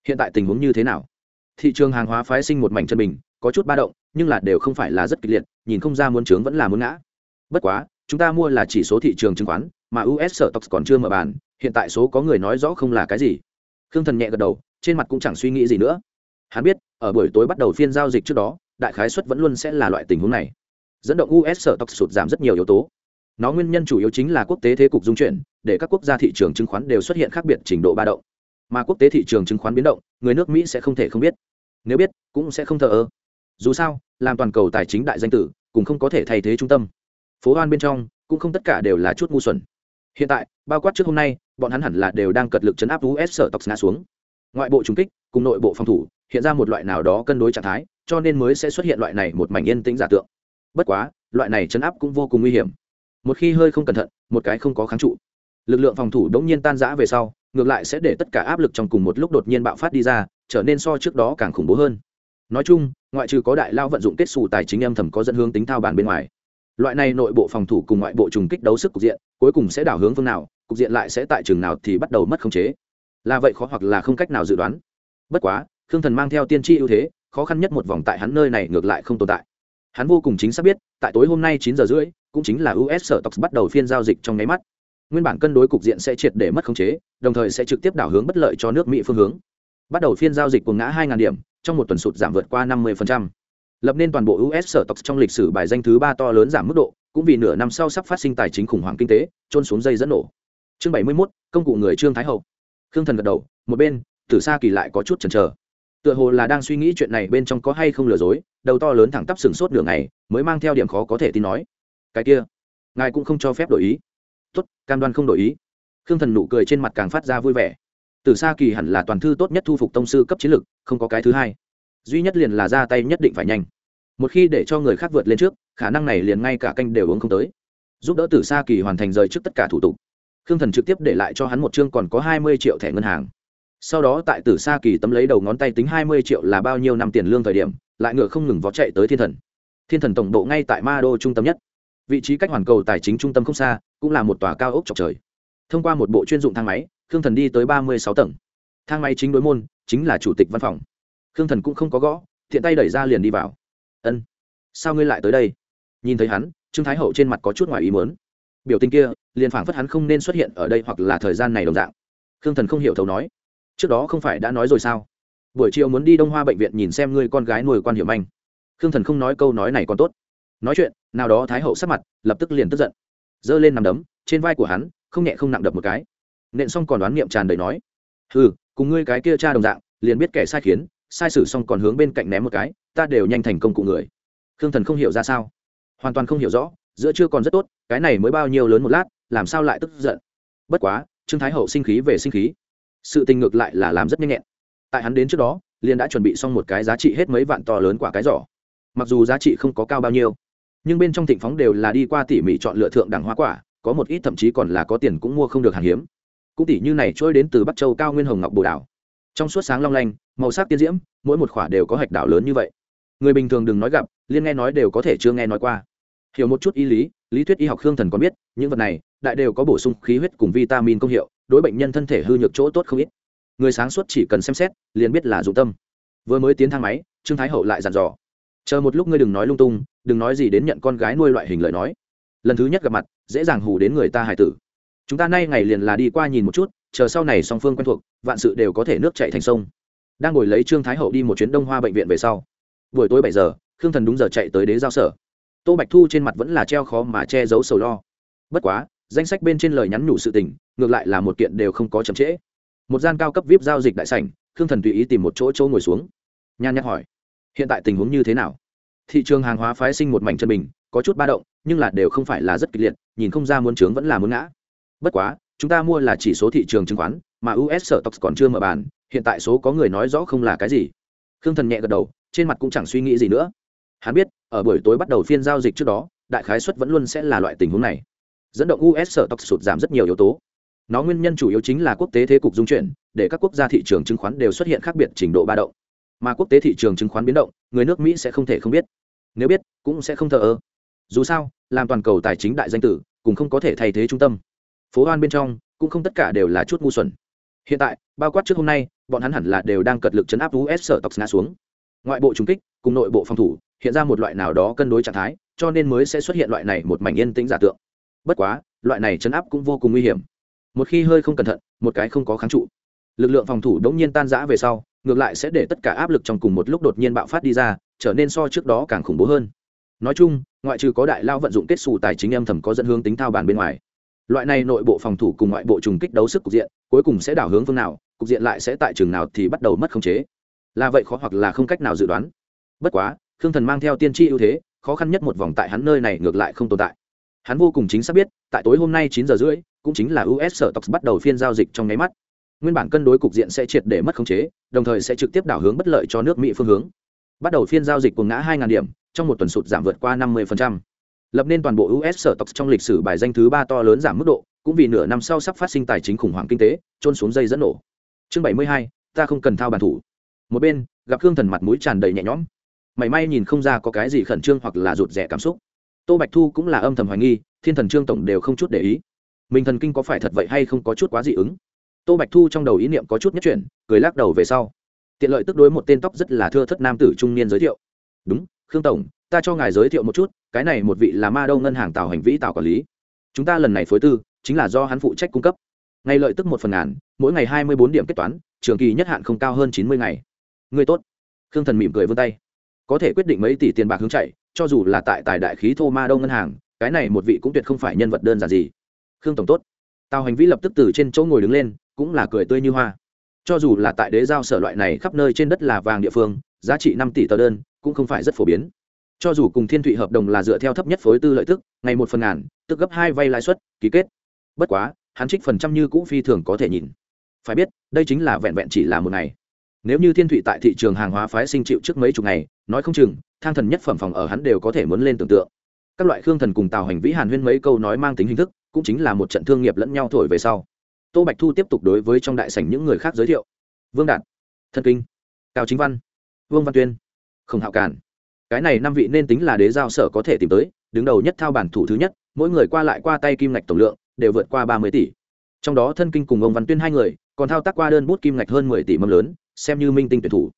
hiện tại tình huống như thế nào? Thị trường hàng hóa phái sinh một mảnh chân mình, có chút ba động nhưng là đều không phải là rất kịch liệt nhìn không ra muốn trướng vẫn là muốn ngã. Bất quá chúng ta mua là chỉ số thị trường chứng khoán mà us sở tox còn chưa mở bàn hiện tại số có người nói rõ không là cái gì. Khương thần nhẹ gật đầu trên mặt cũng chẳng suy nghĩ gì nữa hắn biết, ở buổi tối bắt đầu phiên giao dịch trước đó, đại khái suất vẫn luôn sẽ là loại tình huống này. Dẫn động us sở tộc sụt giảm rất nhiều yếu tố. Nó nguyên nhân chủ yếu chính là quốc tế thế cục dung chuyển, để các quốc gia thị trường chứng khoán đều xuất hiện khác biệt trình độ ba động. Mà quốc tế thị trường chứng khoán biến động, người nước mỹ sẽ không thể không biết. Nếu biết, cũng sẽ không thờ ơ. Dù sao, làm toàn cầu tài chính đại danh tử, cũng không có thể thay thế trung tâm. Phố hoan bên trong, cũng không tất cả đều là chút ngu xuẩn. Hiện tại, bao quát trước hôm nay, bọn hắn hẳn là đều đang cật lực chấn áp us sở tộc ngã xuống. Ngoại bộ trung kích, cùng nội bộ phòng thủ hiện ra một loại nào đó cân đối trạng thái, cho nên mới sẽ xuất hiện loại này một mảnh yên tĩnh giả tượng. Bất quá, loại này chấn áp cũng vô cùng nguy hiểm. Một khi hơi không cẩn thận, một cái không có kháng trụ. Lực lượng phòng thủ đống nhiên tan rã về sau, ngược lại sẽ để tất cả áp lực trong cùng một lúc đột nhiên bạo phát đi ra, trở nên so trước đó càng khủng bố hơn. Nói chung, ngoại trừ có đại lao vận dụng kết xù tài chính âm thầm có dẫn hướng tính thao bàn bên ngoài, loại này nội bộ phòng thủ cùng ngoại bộ trùng kích đấu sức cục diện, cuối cùng sẽ đảo hướng phương nào, cục diện lại sẽ tại trường nào thì bắt đầu mất khống chế. Là vậy khó hoặc là không cách nào dự đoán. Bất quá khương thần mang theo tiên tri ưu thế khó khăn nhất một vòng tại hắn nơi này ngược lại không tồn tại. Hắn vô cùng chính xác biết tại tối hôm nay chín giờ rưỡi cũng chính là us sở tộc bắt đầu phiên giao dịch trong nháy mắt. Nguyên bản cân đối cục diện sẽ triệt để mất khống chế đồng thời sẽ trực tiếp đảo hướng bất lợi cho nước mỹ phương hướng. Bắt đầu phiên giao dịch cùng ngã hai điểm trong một tuần sụt giảm vượt qua 50%. lập nên toàn bộ us sở tộc trong lịch sử bài danh thứ ba to lớn giảm mức độ cũng vì nửa năm sau sắp phát sinh tài chính khủng hoảng kinh tế trôn xuống dây dẫn nổ. Chương 71, công cụ người trương thái hậu. Khương thần gật đầu một bên từ xa kỳ lại có chút chần chờ tựa hồ là đang suy nghĩ chuyện này bên trong có hay không lừa dối, đầu to lớn thẳng tắp sừng sốt nửa ngày, mới mang theo điểm khó có thể tin nói. Cái kia, ngài cũng không cho phép đổi ý. Tốt, cam đoan không đổi ý. Khương thần nụ cười trên mặt càng phát ra vui vẻ. Từ xa kỳ hẳn là toàn thư tốt nhất thu phục tông sư cấp chiến lực, không có cái thứ hai. Duy nhất liền là ra tay nhất định phải nhanh. Một khi để cho người khác vượt lên trước, khả năng này liền ngay cả canh đều uống không tới. Giúp đỡ từ xa kỳ hoàn thành rời trước tất cả thủ tục. Khương thần trực tiếp để lại cho hắn một chương còn có hai mươi triệu thẻ ngân hàng sau đó tại tử sa kỳ tấm lấy đầu ngón tay tính hai mươi triệu là bao nhiêu năm tiền lương thời điểm, lại ngựa không ngừng vó chạy tới thiên thần. Thiên thần tổng bộ ngay tại ma đô trung tâm nhất. Vị trí cách hoàn cầu tài chính trung tâm không xa, cũng là một tòa cao ốc chọc trời. Thông qua một bộ chuyên dụng thang máy, khương thần đi tới ba mươi sáu tầng. Thang máy chính đối môn, chính là chủ tịch văn phòng. Khương thần cũng không có gõ thiện tay đẩy ra liền đi vào. Ân, sao ngươi lại tới đây? Nhìn thấy hắn, trương thái hậu trên mặt có chút ngoài ý mớn biểu tình kia, liền phảng phất hắn không nên xuất hiện ở đây hoặc là thời gian này đồng dạng. Khương thần không hiểu thấu nói trước đó không phải đã nói rồi sao? Buổi chiều muốn đi đông hoa bệnh viện nhìn xem ngươi con gái nuôi quan hiểu anh khương thần không nói câu nói này còn tốt. Nói chuyện, nào đó thái hậu sắc mặt, lập tức liền tức giận. Giơ lên nằm đấm, trên vai của hắn, không nhẹ không nặng đập một cái. Nện xong còn đoán niệm tràn đầy nói ừ cùng ngươi cái kia cha đồng dạng, liền biết kẻ sai khiến, sai sử xong còn hướng bên cạnh ném một cái, ta đều nhanh thành công cụ người. Khương thần không hiểu ra sao. Hoàn toàn không hiểu rõ, giữa chưa còn rất tốt, cái này mới bao nhiêu lớn một lát, làm sao lại tức giận. Bất quá, trương thái hậu sinh khí về sinh khí sự tình ngược lại là làm rất nhanh nhẹn. Tại hắn đến trước đó, liền đã chuẩn bị xong một cái giá trị hết mấy vạn to lớn quả cái giỏ. Mặc dù giá trị không có cao bao nhiêu, nhưng bên trong thịnh phóng đều là đi qua tỉ mỉ chọn lựa thượng đẳng hoa quả, có một ít thậm chí còn là có tiền cũng mua không được hàng hiếm. Cũng tỷ như này trôi đến từ bắc châu cao nguyên hồng ngọc bồ đảo trong suốt sáng long lanh, màu sắc tiên diễm, mỗi một khỏa đều có hạch đảo lớn như vậy. Người bình thường đừng nói gặp, liên nghe nói đều có thể chưa nghe nói qua. Hiểu một chút y lý lý thuyết y học khương thần còn biết, những vật này, đại đều có bổ sung khí huyết cùng vitamin công hiệu đối bệnh nhân thân thể hư nhược chỗ tốt không ít. Người sáng suốt chỉ cần xem xét, liền biết là dụng tâm. Vừa mới tiến thang máy, trương thái hậu lại dặn dò. Chờ một lúc ngươi đừng nói lung tung, đừng nói gì đến nhận con gái nuôi loại hình lời nói. Lần thứ nhất gặp mặt, dễ dàng hù đến người ta hài tử. Chúng ta nay ngày liền là đi qua nhìn một chút, chờ sau này song phương quen thuộc, vạn sự đều có thể nước chạy thành sông. Đang ngồi lấy trương thái hậu đi một chuyến đông hoa bệnh viện về sau, buổi tối bảy giờ, khương thần đúng giờ chạy tới đế giao sở. Tô bạch thu trên mặt vẫn là treo khó mà che giấu sầu lo. Bất quá danh sách bên trên lời nhắn nhủ sự tình, ngược lại là một kiện đều không có chậm trễ. Một gian cao cấp vip giao dịch đại sảnh, khương thần tùy ý tìm một chỗ chỗ ngồi xuống. Nhan nhắc hỏi, hiện tại tình huống như thế nào? Thị trường hàng hóa phái sinh một mảnh chân bình, có chút ba động, nhưng là đều không phải là rất kịch liệt, nhìn không ra muốn trướng vẫn là muốn ngã. Bất quá, chúng ta mua là chỉ số thị trường chứng khoán, mà us sở tox còn chưa mở bàn, hiện tại số có người nói rõ không là cái gì. Khương thần nhẹ gật đầu, trên mặt cũng chẳng suy nghĩ gì nữa. Hắn biết, ở buổi tối bắt đầu phiên giao dịch trước đó, đại khái suất vẫn luôn sẽ là loại tình huống này dẫn động us sở tộc sụt giảm rất nhiều yếu tố. Nó nguyên nhân chủ yếu chính là quốc tế thế cục dung chuyển, để các quốc gia thị trường chứng khoán đều xuất hiện khác biệt trình độ ba động. Mà quốc tế thị trường chứng khoán biến động, người nước mỹ sẽ không thể không biết. Nếu biết, cũng sẽ không thờ ơ. Dù sao, làm toàn cầu tài chính đại danh tử, cũng không có thể thay thế trung tâm. Phố hoan bên trong, cũng không tất cả đều là chút ngu xuẩn. Hiện tại, bao quát trước hôm nay, bọn hắn hẳn là đều đang cật lực chấn áp us sở tộc ngã xuống. Ngoại bộ trung kích, cùng nội bộ phòng thủ, hiện ra một loại nào đó cân đối trạng thái, cho nên mới sẽ xuất hiện loại này một mảnh yên tĩnh giả tượng bất quá, loại này chấn áp cũng vô cùng nguy hiểm. Một khi hơi không cẩn thận, một cái không có kháng trụ. Lực lượng phòng thủ đống nhiên tan rã về sau, ngược lại sẽ để tất cả áp lực trong cùng một lúc đột nhiên bạo phát đi ra, trở nên so trước đó càng khủng bố hơn. Nói chung, ngoại trừ có đại lao vận dụng kết xù tài chính âm thầm có dẫn hướng tính thao bàn bên ngoài, loại này nội bộ phòng thủ cùng ngoại bộ trùng kích đấu sức cục diện, cuối cùng sẽ đảo hướng phương nào, cục diện lại sẽ tại trường nào thì bắt đầu mất khống chế. Là vậy khó hoặc là không cách nào dự đoán. Bất quá, khương thần mang theo tiên tri ưu thế, khó khăn nhất một vòng tại hắn nơi này ngược lại không tồn tại hắn vô cùng chính xác biết tại tối hôm nay chín giờ rưỡi cũng chính là us sở tộc bắt đầu phiên giao dịch trong nháy mắt. Nguyên bản cân đối cục diện sẽ triệt để mất khống chế đồng thời sẽ trực tiếp đảo hướng bất lợi cho nước mỹ phương hướng. Bắt đầu phiên giao dịch cùng ngã hai điểm trong một tuần sụt giảm vượt qua 50%. lập nên toàn bộ us sở tộc trong lịch sử bài danh thứ ba to lớn giảm mức độ cũng vì nửa năm sau sắp phát sinh tài chính khủng hoảng kinh tế trôn xuống dây dẫn nổ. Chương 72, ta không cần thao bàn thủ. Một bên gặp khương thần mặt mũi tràn đầy nhẹ nhõm. Mảy may nhìn không ra có cái gì khẩn trương hoặc là rụt rẻ cảm xúc tô bạch thu cũng là âm thầm hoài nghi, thiên thần trương tổng đều không chút để ý. Mình thần kinh có phải thật vậy hay không có chút quá dị ứng? Tô bạch thu trong đầu ý niệm có chút nhất chuyển, cười lắc đầu về sau. Tiện lợi tức đối một tên tóc rất là thưa thất nam tử trung niên giới thiệu. Đúng, khương tổng, ta cho ngài giới thiệu một chút, cái này một vị là ma đâu ngân hàng tàu hành vĩ tàu quản lý. Chúng ta lần này phối tư, chính là do hắn phụ trách cung cấp. Ngày lợi tức một phần ngàn, mỗi ngày hai mươi bốn điểm kết toán, trường kỳ nhất hạn không cao hơn chín mươi ngày. Người tốt. Khương thần mỉm cười vươn tay. Có thể quyết định mấy tỷ tiền bạc hướng chạy cho dù là tại tài đại khí thô ma đông ngân hàng, cái này một vị cũng tuyệt không phải nhân vật đơn giản gì. Khương tổng tốt, tào hành vĩ lập tức từ trên chỗ ngồi đứng lên, cũng là cười tươi như hoa. Cho dù là tại đế giao sở loại này khắp nơi trên đất là vàng địa phương, giá trị năm tỷ tờ đơn, cũng không phải rất phổ biến. Cho dù cùng thiên thụy hợp đồng là dựa theo thấp nhất phối tư lợi tức, ngày một phần ngàn, tức gấp hai vay lãi suất, ký kết. Bất quá, hắn trích phần trăm như cũ phi thường có thể nhìn. Phải biết, đây chính là vẹn vẹn chỉ là một ngày. Nếu như thiên thụy tại thị trường hàng hóa phái sinh chịu trước mấy chục ngày nói không chừng, thang thần nhất phẩm phòng ở hắn đều có thể muốn lên tưởng tượng. Các loại khương thần cùng tào hành vĩ hàn huyên mấy câu nói mang tính hình thức, cũng chính là một trận thương nghiệp lẫn nhau thổi về sau. Tô bạch thu tiếp tục đối với trong đại sảnh những người khác giới thiệu. Vương đạt thân kinh, cao chính văn, vương văn tuyên không hạo cản cái này năm vị nên tính là đế giao sở có thể tìm tới, đứng đầu nhất thao bản thủ thứ nhất, mỗi người qua lại qua tay kim ngạch tổng lượng, đều vượt qua ba mươi tỷ. Trong đó thân kinh cùng ông văn tuyên hai người, còn thao tác qua đơn bút kim ngạch hơn mười tỷ mâm lớn, xem như minh tinh tuyển thủ.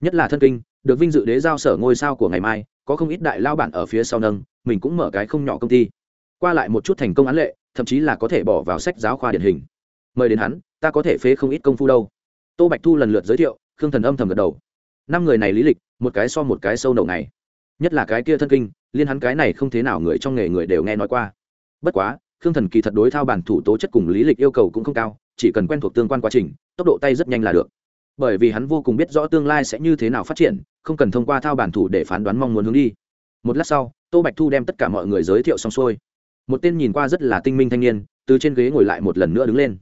Nhất là thân kinh được vinh dự đế giao sở ngôi sao của ngày mai, có không ít đại lao bản ở phía sau nâng, mình cũng mở cái không nhỏ công ty. Qua lại một chút thành công án lệ, thậm chí là có thể bỏ vào sách giáo khoa điển hình. Mời đến hắn, ta có thể phế không ít công phu đâu. Tô bạch thu lần lượt giới thiệu, khương thần âm thầm gật đầu. Năm người này lý lịch, một cái so một cái sâu đầu này. Nhất là cái kia thân kinh, liên hắn cái này không thế nào người trong nghề người đều nghe nói qua. Bất quá, khương thần kỳ thật đối thao bản thủ tố chất cùng lý lịch yêu cầu cũng không cao, chỉ cần quen thuộc tương quan quá trình, tốc độ tay rất nhanh là được. Bởi vì hắn vô cùng biết rõ tương lai sẽ như thế nào phát triển không cần thông qua thao bản thủ để phán đoán mong muốn hướng đi. Một lát sau, tô bạch thu đem tất cả mọi người giới thiệu xong xuôi. Một tên nhìn qua rất là tinh minh thanh niên, từ trên ghế ngồi lại một lần nữa đứng lên.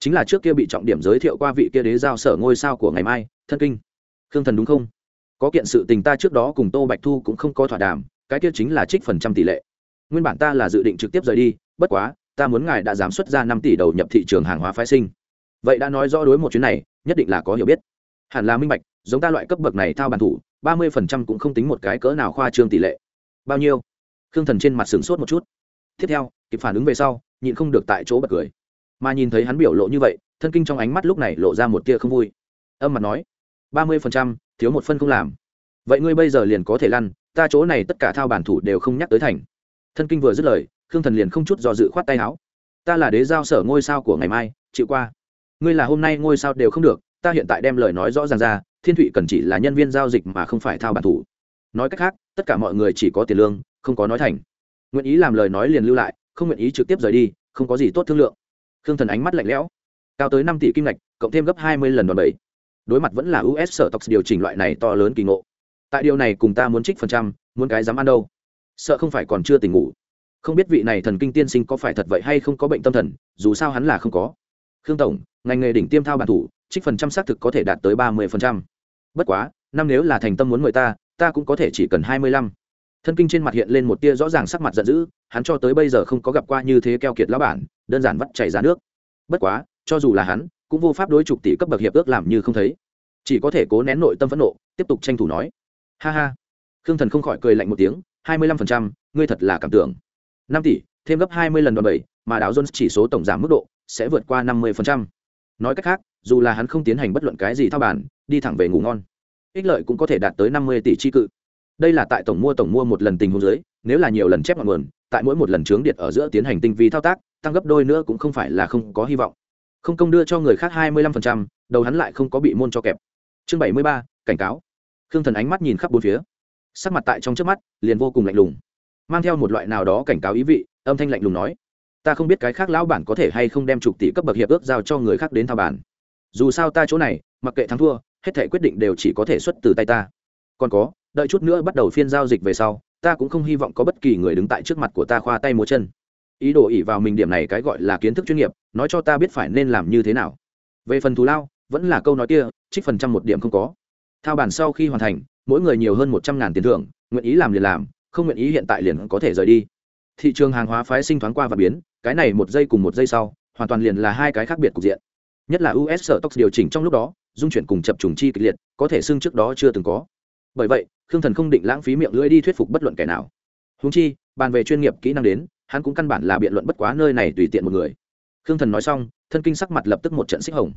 Chính là trước kia bị trọng điểm giới thiệu qua vị kia đế giao sở ngôi sao của ngày mai, thân kinh. Khương thần đúng không? Có kiện sự tình ta trước đó cùng tô bạch thu cũng không có thỏa đàm, cái kia chính là trích phần trăm tỷ lệ. Nguyên bản ta là dự định trực tiếp rời đi, bất quá, ta muốn ngài đã dám xuất ra năm tỷ đầu nhập thị trường hàng hóa phái sinh. Vậy đã nói rõ đối một chuyến này, nhất định là có hiểu biết. Hẳn là minh bạch giống ta loại cấp bậc này thao bàn thủ, ba mươi phần trăm cũng không tính một cái cỡ nào khoa trương tỷ lệ. Bao nhiêu? Khương thần trên mặt sửng sốt một chút. Tiếp theo, kịp phản ứng về sau, nhịn không được tại chỗ bật cười. Mà nhìn thấy hắn biểu lộ như vậy, thân kinh trong ánh mắt lúc này lộ ra một tia không vui. Âm mặt nói, ba mươi phần trăm, thiếu một phân không làm. Vậy ngươi bây giờ liền có thể lăn, ta chỗ này tất cả thao bản thủ đều không nhắc tới thành. Thân kinh vừa dứt lời, khương thần liền không chút do dự khoát tay áo. Ta là đế giao sở ngôi sao của ngày mai, chịu qua. Ngươi là hôm nay ngôi sao đều không được, ta hiện tại đem lời nói rõ ràng ra thiên thụy cần chỉ là nhân viên giao dịch mà không phải thao bản thủ. Nói cách khác, tất cả mọi người chỉ có tiền lương, không có nói thành. Nguyện ý làm lời nói liền lưu lại, không nguyện ý trực tiếp rời đi, không có gì tốt thương lượng. Khương thần ánh mắt lạnh lẽo. Cao tới năm tỷ kim ngạch, cộng thêm gấp hai mươi lần đòn bẩy. Đối mặt vẫn là us sở tộc điều chỉnh loại này to lớn kỳ ngộ. Tại điều này cùng ta muốn trích phần trăm, muốn cái dám ăn đâu. Sợ không phải còn chưa tỉnh ngủ. Không biết vị này thần kinh tiên sinh có phải thật vậy hay không có bệnh tâm thần, dù sao hắn là không có. Khương tổng, ngành nghề đỉnh tiêm thao bản thủ, trích phần trăm xác thực có thể đạt tới ba mươi phần trăm bất quá, năm nếu là thành tâm muốn mời ta ta cũng có thể chỉ cần hai mươi lăm. Thân kinh trên mặt hiện lên một tia rõ ràng sắc mặt giận dữ, hắn cho tới bây giờ không có gặp qua như thế keo kiệt lão bản, đơn giản vắt chảy ra nước. Bất quá, cho dù là hắn, cũng vô pháp đối chục tỷ cấp bậc hiệp ước làm như không thấy. Chỉ có thể cố nén nội tâm phẫn nộ, tiếp tục tranh thủ nói. Ha ha. Khương thần không khỏi cười lạnh một tiếng, hai mươi lăm phần trăm, ngươi thật là cảm tưởng. Năm tỷ, thêm gấp hai mươi lần đòn bẩy, mà đảo jones chỉ số tổng giảm mức độ sẽ vượt qua năm mươi phần trăm nói cách khác, dù là hắn không tiến hành bất luận cái gì thao bản đi thẳng về ngủ ngon, ích lợi cũng có thể đạt tới năm mươi tỷ chi cự. Đây là tại tổng mua tổng mua một lần tình huống dưới, nếu là nhiều lần chép ngọn nguồn, tại mỗi một lần trướng điện ở giữa tiến hành tinh vi thao tác, tăng gấp đôi nữa cũng không phải là không có hy vọng. Không công đưa cho người khác hai mươi lăm phần trăm, đầu hắn lại không có bị môn cho kẹp. Chương bảy mươi ba, cảnh cáo. Khương thần ánh mắt nhìn khắp bốn phía. Sắc mặt tại trong trước mắt, liền vô cùng lạnh lùng. Mang theo một loại nào đó cảnh cáo ý vị, âm thanh lạnh lùng nói ta không biết cái khác lão bản có thể hay không đem chục tỷ cấp bậc hiệp ước giao cho người khác đến thao bản dù sao ta chỗ này, mặc kệ thắng thua, hết thể quyết định đều chỉ có thể xuất từ tay ta. Còn có, đợi chút nữa bắt đầu phiên giao dịch về sau, ta cũng không hy vọng có bất kỳ người đứng tại trước mặt của ta khoa tay múa chân. Ý đồ ỉ vào mình điểm này cái gọi là kiến thức chuyên nghiệp, nói cho ta biết phải nên làm như thế nào. Về phần thù lao, vẫn là câu nói kia, trích phần trăm một điểm không có. Thao bản sau khi hoàn thành, mỗi người nhiều hơn một trăm ngàn tiền thưởng, nguyện ý làm liền làm, không nguyện ý hiện tại liền có thể rời đi. Thị trường hàng hóa phái sinh thoáng qua và biến cái này một giây cùng một giây sau, hoàn toàn liền là hai cái khác biệt cục diện. Nhất là us sở tốc điều chỉnh trong lúc đó, dung chuyển cùng chập trùng chi kịch liệt, có thể xưng trước đó chưa từng có. Bởi vậy, khương thần không định lãng phí miệng lưỡi đi thuyết phục bất luận kẻ nào. Húng chi, bàn về chuyên nghiệp kỹ năng đến, hắn cũng căn bản là biện luận bất quá nơi này tùy tiện một người. Khương thần nói xong, thân kinh sắc mặt lập tức một trận xích hồng.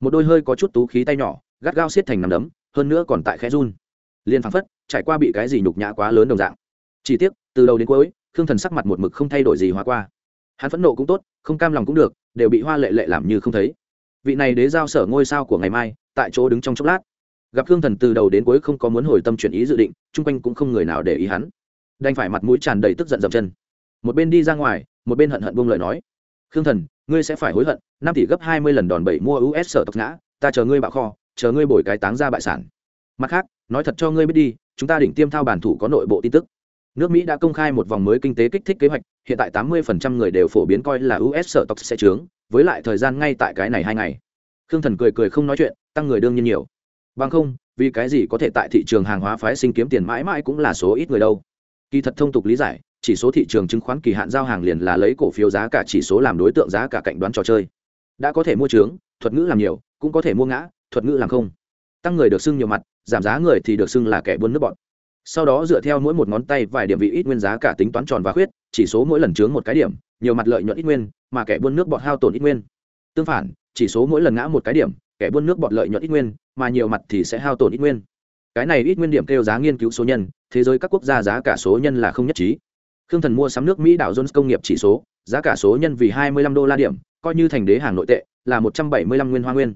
Một đôi hơi có chút tú khí tay nhỏ, gắt gao xiết thành nằm đấm, hơn nữa còn tại khẽ run. Liền phăng phất, trải qua bị cái gì nhục nhã quá lớn đồng dạng. Chỉ tiếc, từ đầu đến cuối, khương thần sắc mặt một mực không thay đổi gì hóa qua hắn phẫn nộ cũng tốt, không cam lòng cũng được, đều bị hoa lệ lệ làm như không thấy. Vị này đế giao sở ngôi sao của ngày mai, tại chỗ đứng trong chốc lát. Gặp hương thần từ đầu đến cuối không có muốn hồi tâm chuyển ý dự định, chung quanh cũng không người nào để ý hắn. Đành phải mặt mũi tràn đầy tức giận dậm chân. Một bên đi ra ngoài, một bên hận hận buông lời nói. Khương thần, ngươi sẽ phải hối hận, năm tỷ gấp hai mươi lần đòn bẩy mua us sở tộc ngã, ta chờ ngươi bạo kho, chờ ngươi bồi cái táng ra bại sản. Mặt khác, nói thật cho ngươi biết đi, chúng ta đỉnh tiêm thao bản thủ có nội bộ tin tức nước mỹ đã công khai một vòng mới kinh tế kích thích kế hoạch, hiện tại tám mươi người đều phổ biến coi là us sợ tộc sẽ trướng, với lại thời gian ngay tại cái này hai ngày. Khương thần cười cười không nói chuyện, tăng người đương nhiên nhiều. Bằng không, vì cái gì có thể tại thị trường hàng hóa phái sinh kiếm tiền mãi mãi cũng là số ít người đâu. Kỳ thật thông tục lý giải, chỉ số thị trường chứng khoán kỳ hạn giao hàng liền là lấy cổ phiếu giá cả chỉ số làm đối tượng giá cả cạnh đoán trò chơi. Đã có thể mua trướng, thuật ngữ làm nhiều, cũng có thể mua ngã, thuật ngữ làm không. Tăng người được xưng nhiều mặt, giảm giá người thì được xưng là kẻ buôn nước bọn sau đó dựa theo mỗi một ngón tay vài điểm vị ít nguyên giá cả tính toán tròn và khuyết, chỉ số mỗi lần chướng một cái điểm, nhiều mặt lợi nhuận ít nguyên, mà kẻ buôn nước bọt hao tổn ít nguyên. Tương phản, chỉ số mỗi lần ngã một cái điểm, kẻ buôn nước bọt lợi nhuận ít nguyên, mà nhiều mặt thì sẽ hao tổn ít nguyên. Cái này ít nguyên điểm kêu giá nghiên cứu số nhân, thế giới các quốc gia giá cả số nhân là không nhất trí. Khương thần mua sắm nước mỹ đảo jones công nghiệp chỉ số, giá cả số nhân vì hai mươi lăm đô la điểm, coi như thành đế hàng nội tệ, là một trăm bảy mươi lăm nguyên hoa nguyên.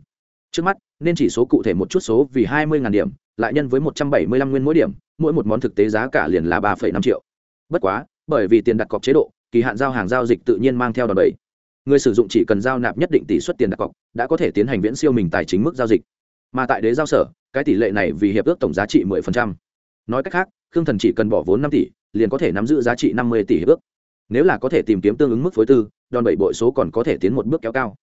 Trước mắt nên chỉ số cụ thể một chút số vì hai mươi điểm, lại nhân với một trăm bảy mươi lăm nguyên mỗi điểm, mỗi một món thực tế giá cả liền là ba năm triệu. Bất quá, bởi vì tiền đặt cọc chế độ, kỳ hạn giao hàng giao dịch tự nhiên mang theo đòn bẩy. Người sử dụng chỉ cần giao nạp nhất định tỷ suất tiền đặt cọc, đã có thể tiến hành viễn siêu mình tài chính mức giao dịch. Mà tại đế giao sở, cái tỷ lệ này vì hiệp ước tổng giá trị 10%. nói cách khác, khương thần chỉ cần bỏ vốn năm tỷ, liền có thể nắm giữ giá trị năm mươi tỷ hiệp ước. Nếu là có thể tìm kiếm tương ứng mức phối tư, đòn bẩy bội số còn có thể tiến một bước kéo cao.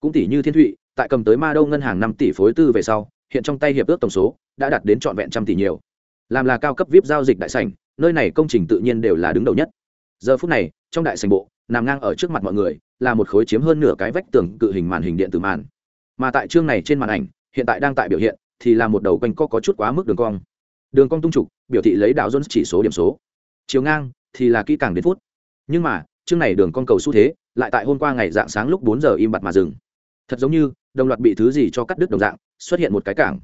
Cũng tỷ như thiên thụy tại cầm tới ma đâu ngân hàng năm tỷ phối tư về sau, hiện trong tay hiệp ước tổng số đã đạt đến trọn vẹn trăm tỷ nhiều. Làm là cao cấp vip giao dịch đại sảnh, nơi này công trình tự nhiên đều là đứng đầu nhất. Giờ phút này, trong đại sảnh bộ, nằm ngang ở trước mặt mọi người, là một khối chiếm hơn nửa cái vách tường cự hình màn hình điện tử màn. Mà tại chương này trên màn ảnh, hiện tại đang tại biểu hiện, thì là một đầu quanh co có chút quá mức đường cong. Đường cong tung trục, biểu thị lấy đạo jones chỉ số điểm số. Chiều ngang, thì là kỹ càng đến phút. Nhưng mà, chương này đường cong cầu xu thế, lại tại hôm qua ngày dạng sáng lúc bốn giờ im bặt mà dừng. Thật giống như đồng loạt bị thứ gì cho cắt đứt đồng dạng, xuất hiện một cái cảng.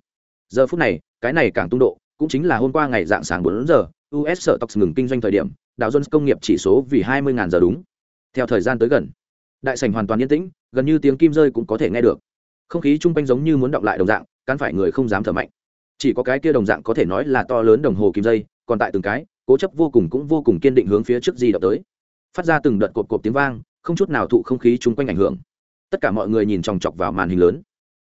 Giờ phút này, cái này cảng tung độ, cũng chính là hôm qua ngày dạng sáng bốn giờ us sợ tộc ngừng kinh doanh thời điểm đạo jones công nghiệp chỉ số vì hai mươi giờ đúng. Theo thời gian tới gần, đại sảnh hoàn toàn yên tĩnh, gần như tiếng kim rơi cũng có thể nghe được. Không khí chung quanh giống như muốn động lại đồng dạng, cán phải người không dám thở mạnh. Chỉ có cái kia đồng dạng có thể nói là to lớn đồng hồ kim dây còn tại từng cái, cố chấp vô cùng cũng vô cùng kiên định hướng phía trước di động tới. Phát ra từng đợt cộp cộp tiếng vang, không chút nào thụ không khí chung quanh ảnh hưởng tất cả mọi người nhìn chòng chọc vào màn hình lớn.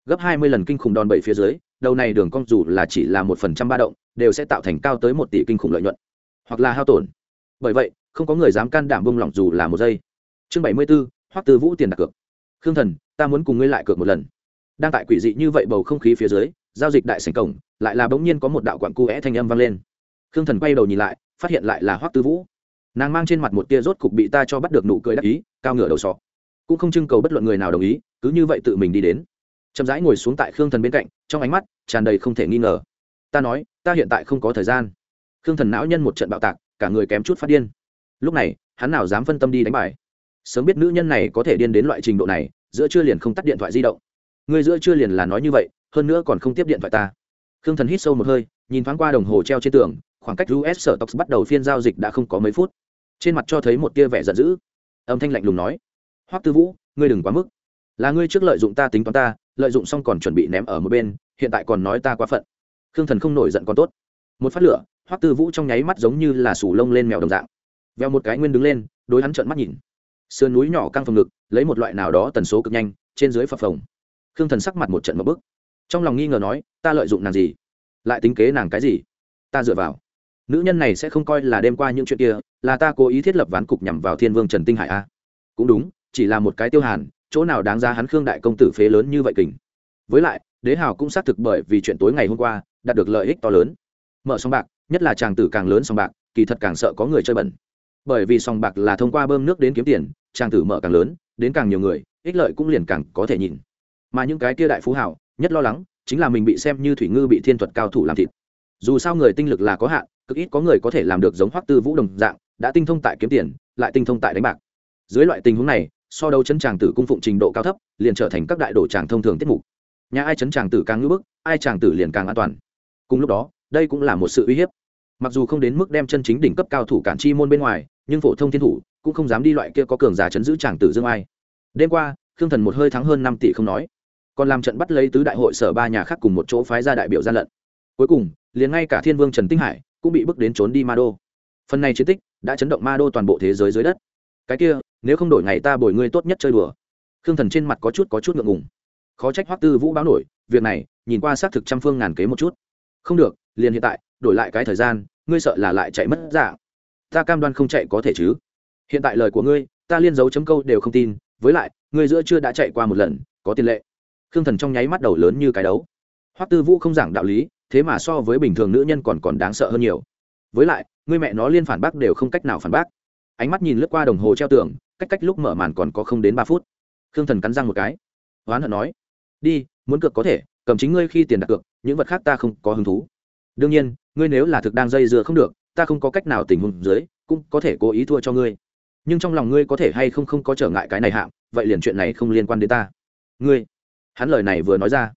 Gấp hai mươi lần kinh khủng đòn bẩy phía dưới, đầu này đường cong dù là chỉ là một phần trăm ba động, đều sẽ tạo thành cao tới một tỷ kinh khủng lợi nhuận. Hoặc là hao tổn. Bởi vậy, không có người dám can đảm bông lỏng dù là một giây. Chương bảy mươi b ố hoắc tư vũ tiền đặt cược. Khương thần, ta muốn cùng ngươi lại cược một lần. Đang tại quỷ dị như vậy bầu không khí phía dưới, giao dịch đại sành cổng, lại là bỗng nhiên có một đạo quặn cu é thanh âm vang lên. Khương thần quay đầu nhìn lại, phát hiện lại là hoắc tư vũ. Nàng mang trên mặt một tia rốt cục bị ta cho bắt được nụ cười đắc ý, cao ngửa đầu sọ cũng không trưng cầu bất luận người nào đồng ý, cứ như vậy tự mình đi đến. Chậm rãi ngồi xuống tại khương thần bên cạnh, trong ánh mắt tràn đầy không thể nghi ngờ. Ta nói, ta hiện tại không có thời gian. Khương thần não nhân một trận bạo tạc, cả người kém chút phát điên. Lúc này, hắn nào dám phân tâm đi đánh bài? Sớm biết nữ nhân này có thể điên đến loại trình độ này, giữa chưa liền không tắt điện thoại di động. Người giữa chưa liền là nói như vậy, hơn nữa còn không tiếp điện thoại ta. Khương thần hít sâu một hơi, nhìn thoáng qua đồng hồ treo trên tường, khoảng cách us sở tộc bắt đầu phiên giao dịch đã không có mấy phút. Trên mặt cho thấy một tia vẻ giận dữ. Âm thanh lạnh lùng nói hoắc tư vũ, ngươi đừng quá mức. Là ngươi trước lợi dụng ta tính toán ta, lợi dụng xong còn chuẩn bị ném ở một bên, hiện tại còn nói ta quá phận. Khương thần không nổi giận còn tốt. Một phát lửa, hoắc tư vũ trong nháy mắt giống như là sủ lông lên mèo đồng dạng. Veo một cái nguyên đứng lên, đối hắn trợn mắt nhìn. Sườn núi nhỏ căng phồng ngực, lấy một loại nào đó tần số cực nhanh, trên dưới phập phồng. Khương thần sắc mặt một trận một bức. Trong lòng nghi ngờ nói, ta lợi dụng nàng gì? Lại tính kế nàng cái gì? Ta dựa vào. Nữ nhân này sẽ không coi là đêm qua những chuyện kia, là ta cố ý thiết lập ván cục nhằm vào thiên vương trần tinh hải a. Cũng đúng chỉ là một cái tiêu hàn, chỗ nào đáng ra hắn khương đại công tử phế lớn như vậy kình. Với lại, đế hào cũng xác thực bởi vì chuyện tối ngày hôm qua, đạt được lợi ích to lớn. Mở sòng bạc, nhất là chàng tử càng lớn sòng bạc, kỳ thật càng sợ có người chơi bẩn. Bởi vì sòng bạc là thông qua bơm nước đến kiếm tiền, chàng tử mở càng lớn, đến càng nhiều người, ích lợi cũng liền càng có thể nhìn. Mà những cái kia đại phú hào, nhất lo lắng, chính là mình bị xem như thủy ngư bị thiên thuật cao thủ làm thịt. Dù sao người tinh lực là có hạn, cực ít có người có thể làm được giống hoắc tư vũ đồng dạng, đã tinh thông tại kiếm tiền, lại tinh thông tại đánh bạc. Dưới loại tình huống này so đấu chấn tràng tử cung phụng trình độ cao thấp, liền trở thành các đại đồ tràng thông thường tiết mục. Nhà ai chấn tràng tử càng ngưỡng bức, ai tràng tử liền càng an toàn. Cùng lúc đó, đây cũng là một sự uy hiếp. Mặc dù không đến mức đem chân chính đỉnh cấp cao thủ cản chi môn bên ngoài, nhưng phổ thông thiên thủ cũng không dám đi loại kia có cường giả chấn giữ tràng tử dương ai. Đêm qua, khương thần một hơi thắng hơn năm tỷ không nói, còn làm trận bắt lấy tứ đại hội sở ba nhà khác cùng một chỗ phái ra đại biểu gian lận. Cuối cùng, liền ngay cả thiên vương trần tinh hải cũng bị bước đến trốn đi ma đô. Phần này chiến tích đã chấn động ma đô toàn bộ thế giới dưới đất. Cái kia nếu không đổi ngày ta bồi ngươi tốt nhất chơi đùa. Khương thần trên mặt có chút có chút ngượng ngùng. Khó trách hoắc tư vũ báo nổi, việc này, nhìn qua xác thực trăm phương ngàn kế một chút. Không được, liền hiện tại, đổi lại cái thời gian, ngươi sợ là lại chạy mất giả ta cam đoan không chạy có thể chứ. Hiện tại lời của ngươi, ta liên dấu chấm câu đều không tin, với lại, ngươi giữa chưa đã chạy qua một lần, có tiền lệ. Khương thần trong nháy mắt đầu lớn như cái đấu. Hoắc tư vũ không giảng đạo lý, thế mà so với bình thường nữ nhân còn còn đáng sợ hơn nhiều. Với lại, ngươi mẹ nó liên phản bác đều không cách nào phản bác. Ánh mắt nhìn lướt qua đồng hồ treo tường cách cách lúc mở màn còn có không đến ba phút. Khương thần cắn răng một cái. Oán hận nói, đi, muốn cược có thể, cầm chính ngươi khi tiền đặt cược, những vật khác ta không có hứng thú. Đương nhiên, ngươi nếu là thực đang dây dưa không được, ta không có cách nào tình huống dưới, cũng có thể cố ý thua cho ngươi. Nhưng trong lòng ngươi có thể hay không không có trở ngại cái này hạng, vậy liền chuyện này không liên quan đến ta. Ngươi, hắn lời này vừa nói ra,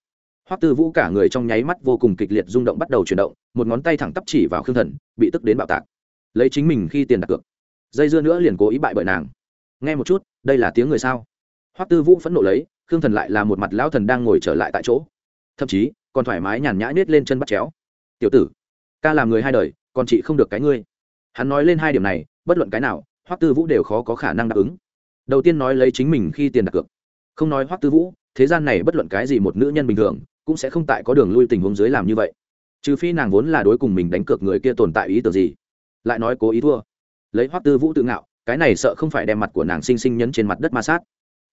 hoắc tư vũ cả người trong nháy mắt vô cùng kịch liệt rung động bắt đầu chuyển động, một ngón tay thẳng tắp chỉ vào khương thần, bị tức đến bạo tạc. Lấy chính mình khi tiền đặt cược. Dây dưa nữa liền cố ý bại bởi nàng nghe một chút, đây là tiếng người sao? Hoắc tư vũ phẫn nộ lấy, khương thần lại là một mặt lão thần đang ngồi trở lại tại chỗ. Thậm chí, còn thoải mái nhàn nhã nết lên chân bắt chéo. Tiểu tử, ca làm người hai đời, còn chị không được cái ngươi. Hắn nói lên hai điểm này, bất luận cái nào, hoắc tư vũ đều khó có khả năng đáp ứng. Đầu tiên nói lấy chính mình khi tiền đặt cược. Không nói hoắc tư vũ, thế gian này bất luận cái gì một nữ nhân bình thường, cũng sẽ không tại có đường lui tình huống dưới làm như vậy. Trừ phi nàng vốn là đối cùng mình đánh cược người kia tồn tại ý tưởng gì. Lại nói cố ý thua. Lấy hoắc tư vũ tự ngạo cái này sợ không phải đem mặt của nàng xinh xinh nhấn trên mặt đất ma sát.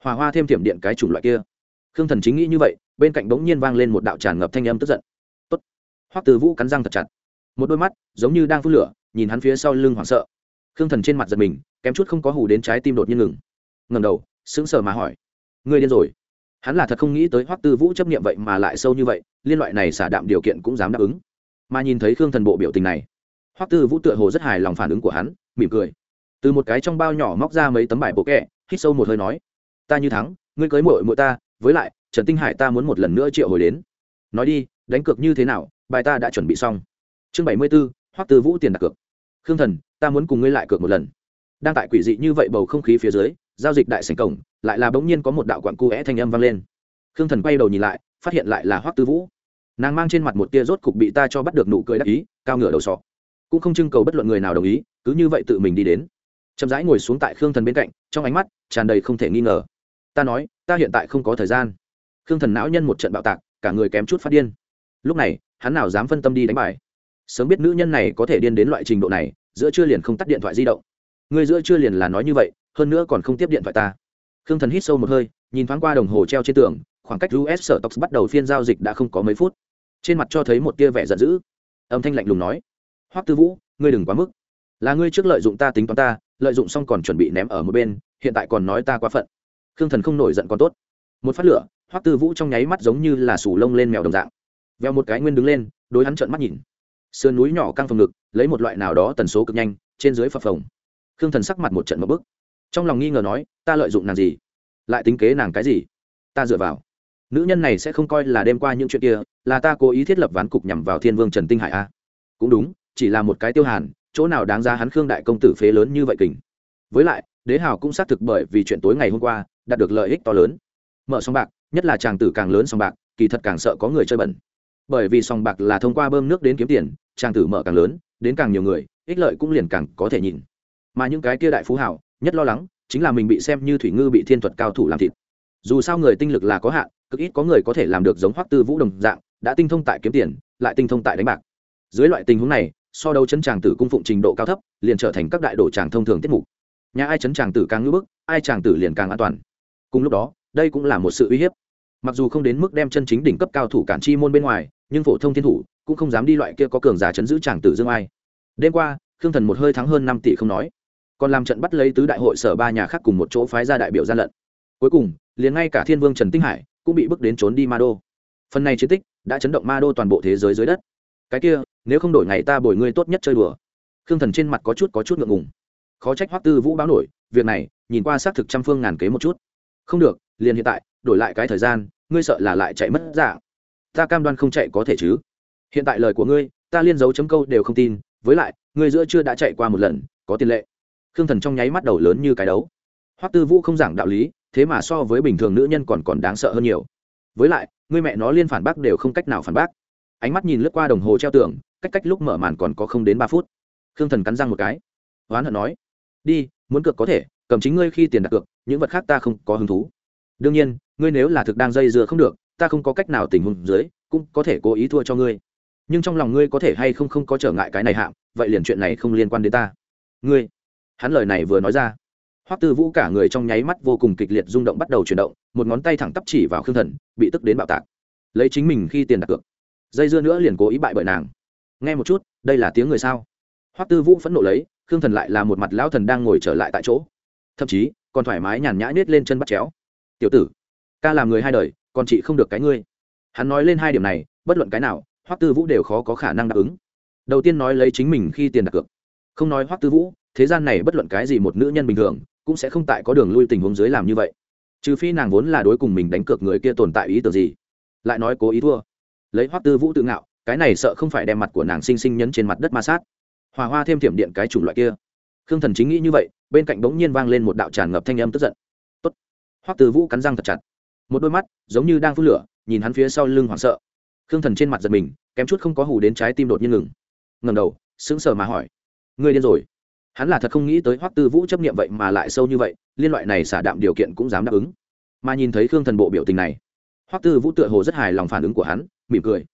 Hòa hoa thêm thiểm điện cái chủng loại kia. Khương thần chính nghĩ như vậy, bên cạnh bỗng nhiên vang lên một đạo tràn ngập thanh âm tức giận. Tốt. hoắc từ vũ cắn răng thật chặt. Một đôi mắt, giống như đang phun lửa, nhìn hắn phía sau lưng hoảng sợ. Khương thần trên mặt giật mình, kém chút không có hù đến trái tim đột nhiên ngừng. Ngầm đầu, sững sờ mà hỏi, ngươi điên rồi? Hắn là thật không nghĩ tới hoắc tư vũ chấp nghiệm vậy mà lại sâu như vậy, liên loại này xả đạm điều kiện cũng dám đáp ứng. Mà nhìn thấy khương thần bộ biểu tình này, hoắc tư vũ tựa hồ rất hài lòng phản ứng của hắn, mỉm cười từ một cái trong bao nhỏ móc ra mấy tấm bài bộ kẹ, hít sâu một hơi nói, ta như thắng, ngươi cưới mội mội ta, với lại, trần tinh hải ta muốn một lần nữa triệu hồi đến. Nói đi, đánh cược như thế nào, bài ta đã chuẩn bị xong. Chương bảy mươi b ố hoắc tư vũ tiền đặt cược. Khương thần, ta muốn cùng ngươi lại cược một lần. Đang tại quỷ dị như vậy bầu không khí phía dưới, giao dịch đại sành cổng, lại là bỗng nhiên có một đạo quặn cu é thanh âm vang lên. Khương thần quay đầu nhìn lại, phát hiện lại là hoắc tư vũ. Nàng mang trên mặt một tia rốt cục bị ta cho bắt được nụ cười đắc ý, cao ngửa đầu sọ. Cũng không trưng cầu bất luận người nào đồng ý, cứ như vậy tự mình đi đến chậm rãi ngồi xuống tại khương thần bên cạnh, trong ánh mắt tràn đầy không thể nghi ngờ. Ta nói, ta hiện tại không có thời gian. Khương thần não nhân một trận bạo tạc, cả người kém chút phát điên. Lúc này, hắn nào dám phân tâm đi đánh bài? Sớm biết nữ nhân này có thể điên đến loại trình độ này, giữa chưa liền không tắt điện thoại di động. Người giữa chưa liền là nói như vậy, hơn nữa còn không tiếp điện thoại ta. Khương thần hít sâu một hơi, nhìn thoáng qua đồng hồ treo trên tường, khoảng cách us sở tộc bắt đầu phiên giao dịch đã không có mấy phút. Trên mặt cho thấy một tia vẻ giận dữ. Âm thanh lạnh lùng nói, hoắc tư vũ, ngươi đừng quá mức. Là ngươi trước lợi dụng ta tính toán ta lợi dụng xong còn chuẩn bị ném ở một bên, hiện tại còn nói ta quá phận. Khương thần không nổi giận còn tốt. Một phát lửa, hoắc tư vũ trong nháy mắt giống như là sủ lông lên mèo đồng dạng. Veo một cái nguyên đứng lên, đối hắn trợn mắt nhìn. Sườn núi nhỏ căng phồng ngực, lấy một loại nào đó tần số cực nhanh, trên dưới phập phồng. Khương thần sắc mặt một trận một bức. Trong lòng nghi ngờ nói, ta lợi dụng nàng gì? Lại tính kế nàng cái gì? Ta dựa vào. Nữ nhân này sẽ không coi là đêm qua những chuyện kia, là ta cố ý thiết lập ván cục nhằm vào thiên vương trần tinh hải a cũng đúng, chỉ là một cái tiêu hàn chỗ nào đáng ra hắn khương đại công tử phế lớn như vậy kình. Với lại, đế hào cũng xác thực bởi vì chuyện tối ngày hôm qua, đạt được lợi ích to lớn. Mở sòng bạc, nhất là chàng tử càng lớn sòng bạc, kỳ thật càng sợ có người chơi bẩn. Bởi vì sòng bạc là thông qua bơm nước đến kiếm tiền, chàng tử mở càng lớn, đến càng nhiều người, ích lợi cũng liền càng có thể nhìn. Mà những cái kia đại phú hào, nhất lo lắng, chính là mình bị xem như thủy ngư bị thiên thuật cao thủ làm thịt. Dù sao người tinh lực là có hạn, cực ít có người có thể làm được giống hoắc tư vũ đồng dạng, đã tinh thông tại kiếm tiền, lại tinh thông tại đánh bạc. Dưới loại tình huống này so đấu chấn tràng tử cung phụng trình độ cao thấp, liền trở thành các đại đồ tràng thông thường tiết mục. Nhà ai chấn tràng tử càng ngưỡng bức, ai tràng tử liền càng an toàn. Cùng lúc đó, đây cũng là một sự uy hiếp. Mặc dù không đến mức đem chân chính đỉnh cấp cao thủ cản chi môn bên ngoài, nhưng phổ thông thiên thủ cũng không dám đi loại kia có cường giả chấn giữ tràng tử dương ai. Đêm qua, khương thần một hơi thắng hơn năm tỷ không nói, còn làm trận bắt lấy tứ đại hội sở ba nhà khác cùng một chỗ phái ra đại biểu gian lận. Cuối cùng, liền ngay cả thiên vương trần tinh hải cũng bị bước đến trốn đi ma đô. Phần này chiến tích đã chấn động ma đô toàn bộ thế giới dưới đất. Cái kia nếu không đổi ngày ta bồi ngươi tốt nhất chơi đùa. Khương thần trên mặt có chút có chút ngượng ngùng. Khó trách hoắc tư vũ báo nổi, việc này, nhìn qua xác thực trăm phương ngàn kế một chút. Không được, liền hiện tại, đổi lại cái thời gian, ngươi sợ là lại chạy mất dạng. Ta cam đoan không chạy có thể chứ. Hiện tại lời của ngươi, ta liên dấu chấm câu đều không tin, với lại, ngươi giữa chưa đã chạy qua một lần, có tiền lệ. Khương thần trong nháy mắt đầu lớn như cái đấu. Hoắc tư vũ không giảng đạo lý, thế mà so với bình thường nữ nhân còn còn đáng sợ hơn nhiều. Với lại, ngươi mẹ nó liên phản bác đều không cách nào phản bác ánh mắt nhìn lướt qua đồng hồ treo tường, cách cách lúc mở màn còn có không đến ba phút. Khương thần cắn răng một cái. Oán hận nói, đi, muốn cược có thể, cầm chính ngươi khi tiền đặt cược, những vật khác ta không có hứng thú. Đương nhiên, ngươi nếu là thực đang dây dưa không được, ta không có cách nào tình huống dưới, cũng có thể cố ý thua cho ngươi. Nhưng trong lòng ngươi có thể hay không không có trở ngại cái này hạng, vậy liền chuyện này không liên quan đến ta. Ngươi? Hắn lời này vừa nói ra, hoắc tư vũ cả người trong nháy mắt vô cùng kịch liệt rung động bắt đầu chuyển động, một ngón tay thẳng tắp chỉ vào khương thần, bị tức đến bạo tạc. Lấy chính mình khi tiền đặt cược dây dưa nữa liền cố ý bại bởi nàng. Nghe một chút, đây là tiếng người sao? Hoắc tư vũ phẫn nộ lấy, khương thần lại là một mặt lão thần đang ngồi trở lại tại chỗ. Thậm chí, còn thoải mái nhàn nhã nết lên chân bắt chéo. Tiểu tử, ca làm người hai đời, còn chị không được cái ngươi. Hắn nói lên hai điểm này, bất luận cái nào, hoắc tư vũ đều khó có khả năng đáp ứng. Đầu tiên nói lấy chính mình khi tiền đặt cược. Không nói hoắc tư vũ, thế gian này bất luận cái gì một nữ nhân bình thường, cũng sẽ không tại có đường lui tình huống dưới làm như vậy. Trừ phi nàng vốn là đối cùng mình đánh cược người kia tồn tại ý tưởng gì. Lại nói cố ý thua lấy hoắc tư vũ tự ngạo, cái này sợ không phải đem mặt của nàng sinh sinh nhấn trên mặt đất ma sát. Hòa hoa thêm thiểm điện cái chủng loại kia. Khương thần chính nghĩ như vậy, bên cạnh bỗng nhiên vang lên một đạo tràn ngập thanh âm tức giận. Tốt. Hoắc tư vũ cắn răng thật chặt. Một đôi mắt, giống như đang phun lửa, nhìn hắn phía sau lưng hoảng sợ. Khương thần trên mặt giật mình, kém chút không có hù đến trái tim đột nhiên ngừng. Ngầm đầu, sững sờ mà hỏi. Ngươi điên rồi. Hắn là thật không nghĩ tới hoắc tư vũ chấp nghiệm vậy mà lại sâu như vậy, liên loại này xả đạm điều kiện cũng dám đáp ứng. Mà nhìn thấy khương thần bộ biểu tình này hoắc tư vũ tựa hồ rất hài lòng phản ứng của hắn, mỉm cười.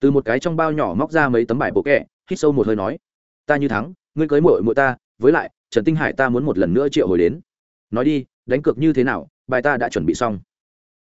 Từ một cái trong bao nhỏ móc ra mấy tấm bài bộ kẹ, hít sâu một hơi nói, ta như thắng, ngươi cưới mội mội ta, với lại, trần tinh hải ta muốn một lần nữa triệu hồi đến. Nói đi, đánh cược như thế nào, bài ta đã chuẩn bị xong.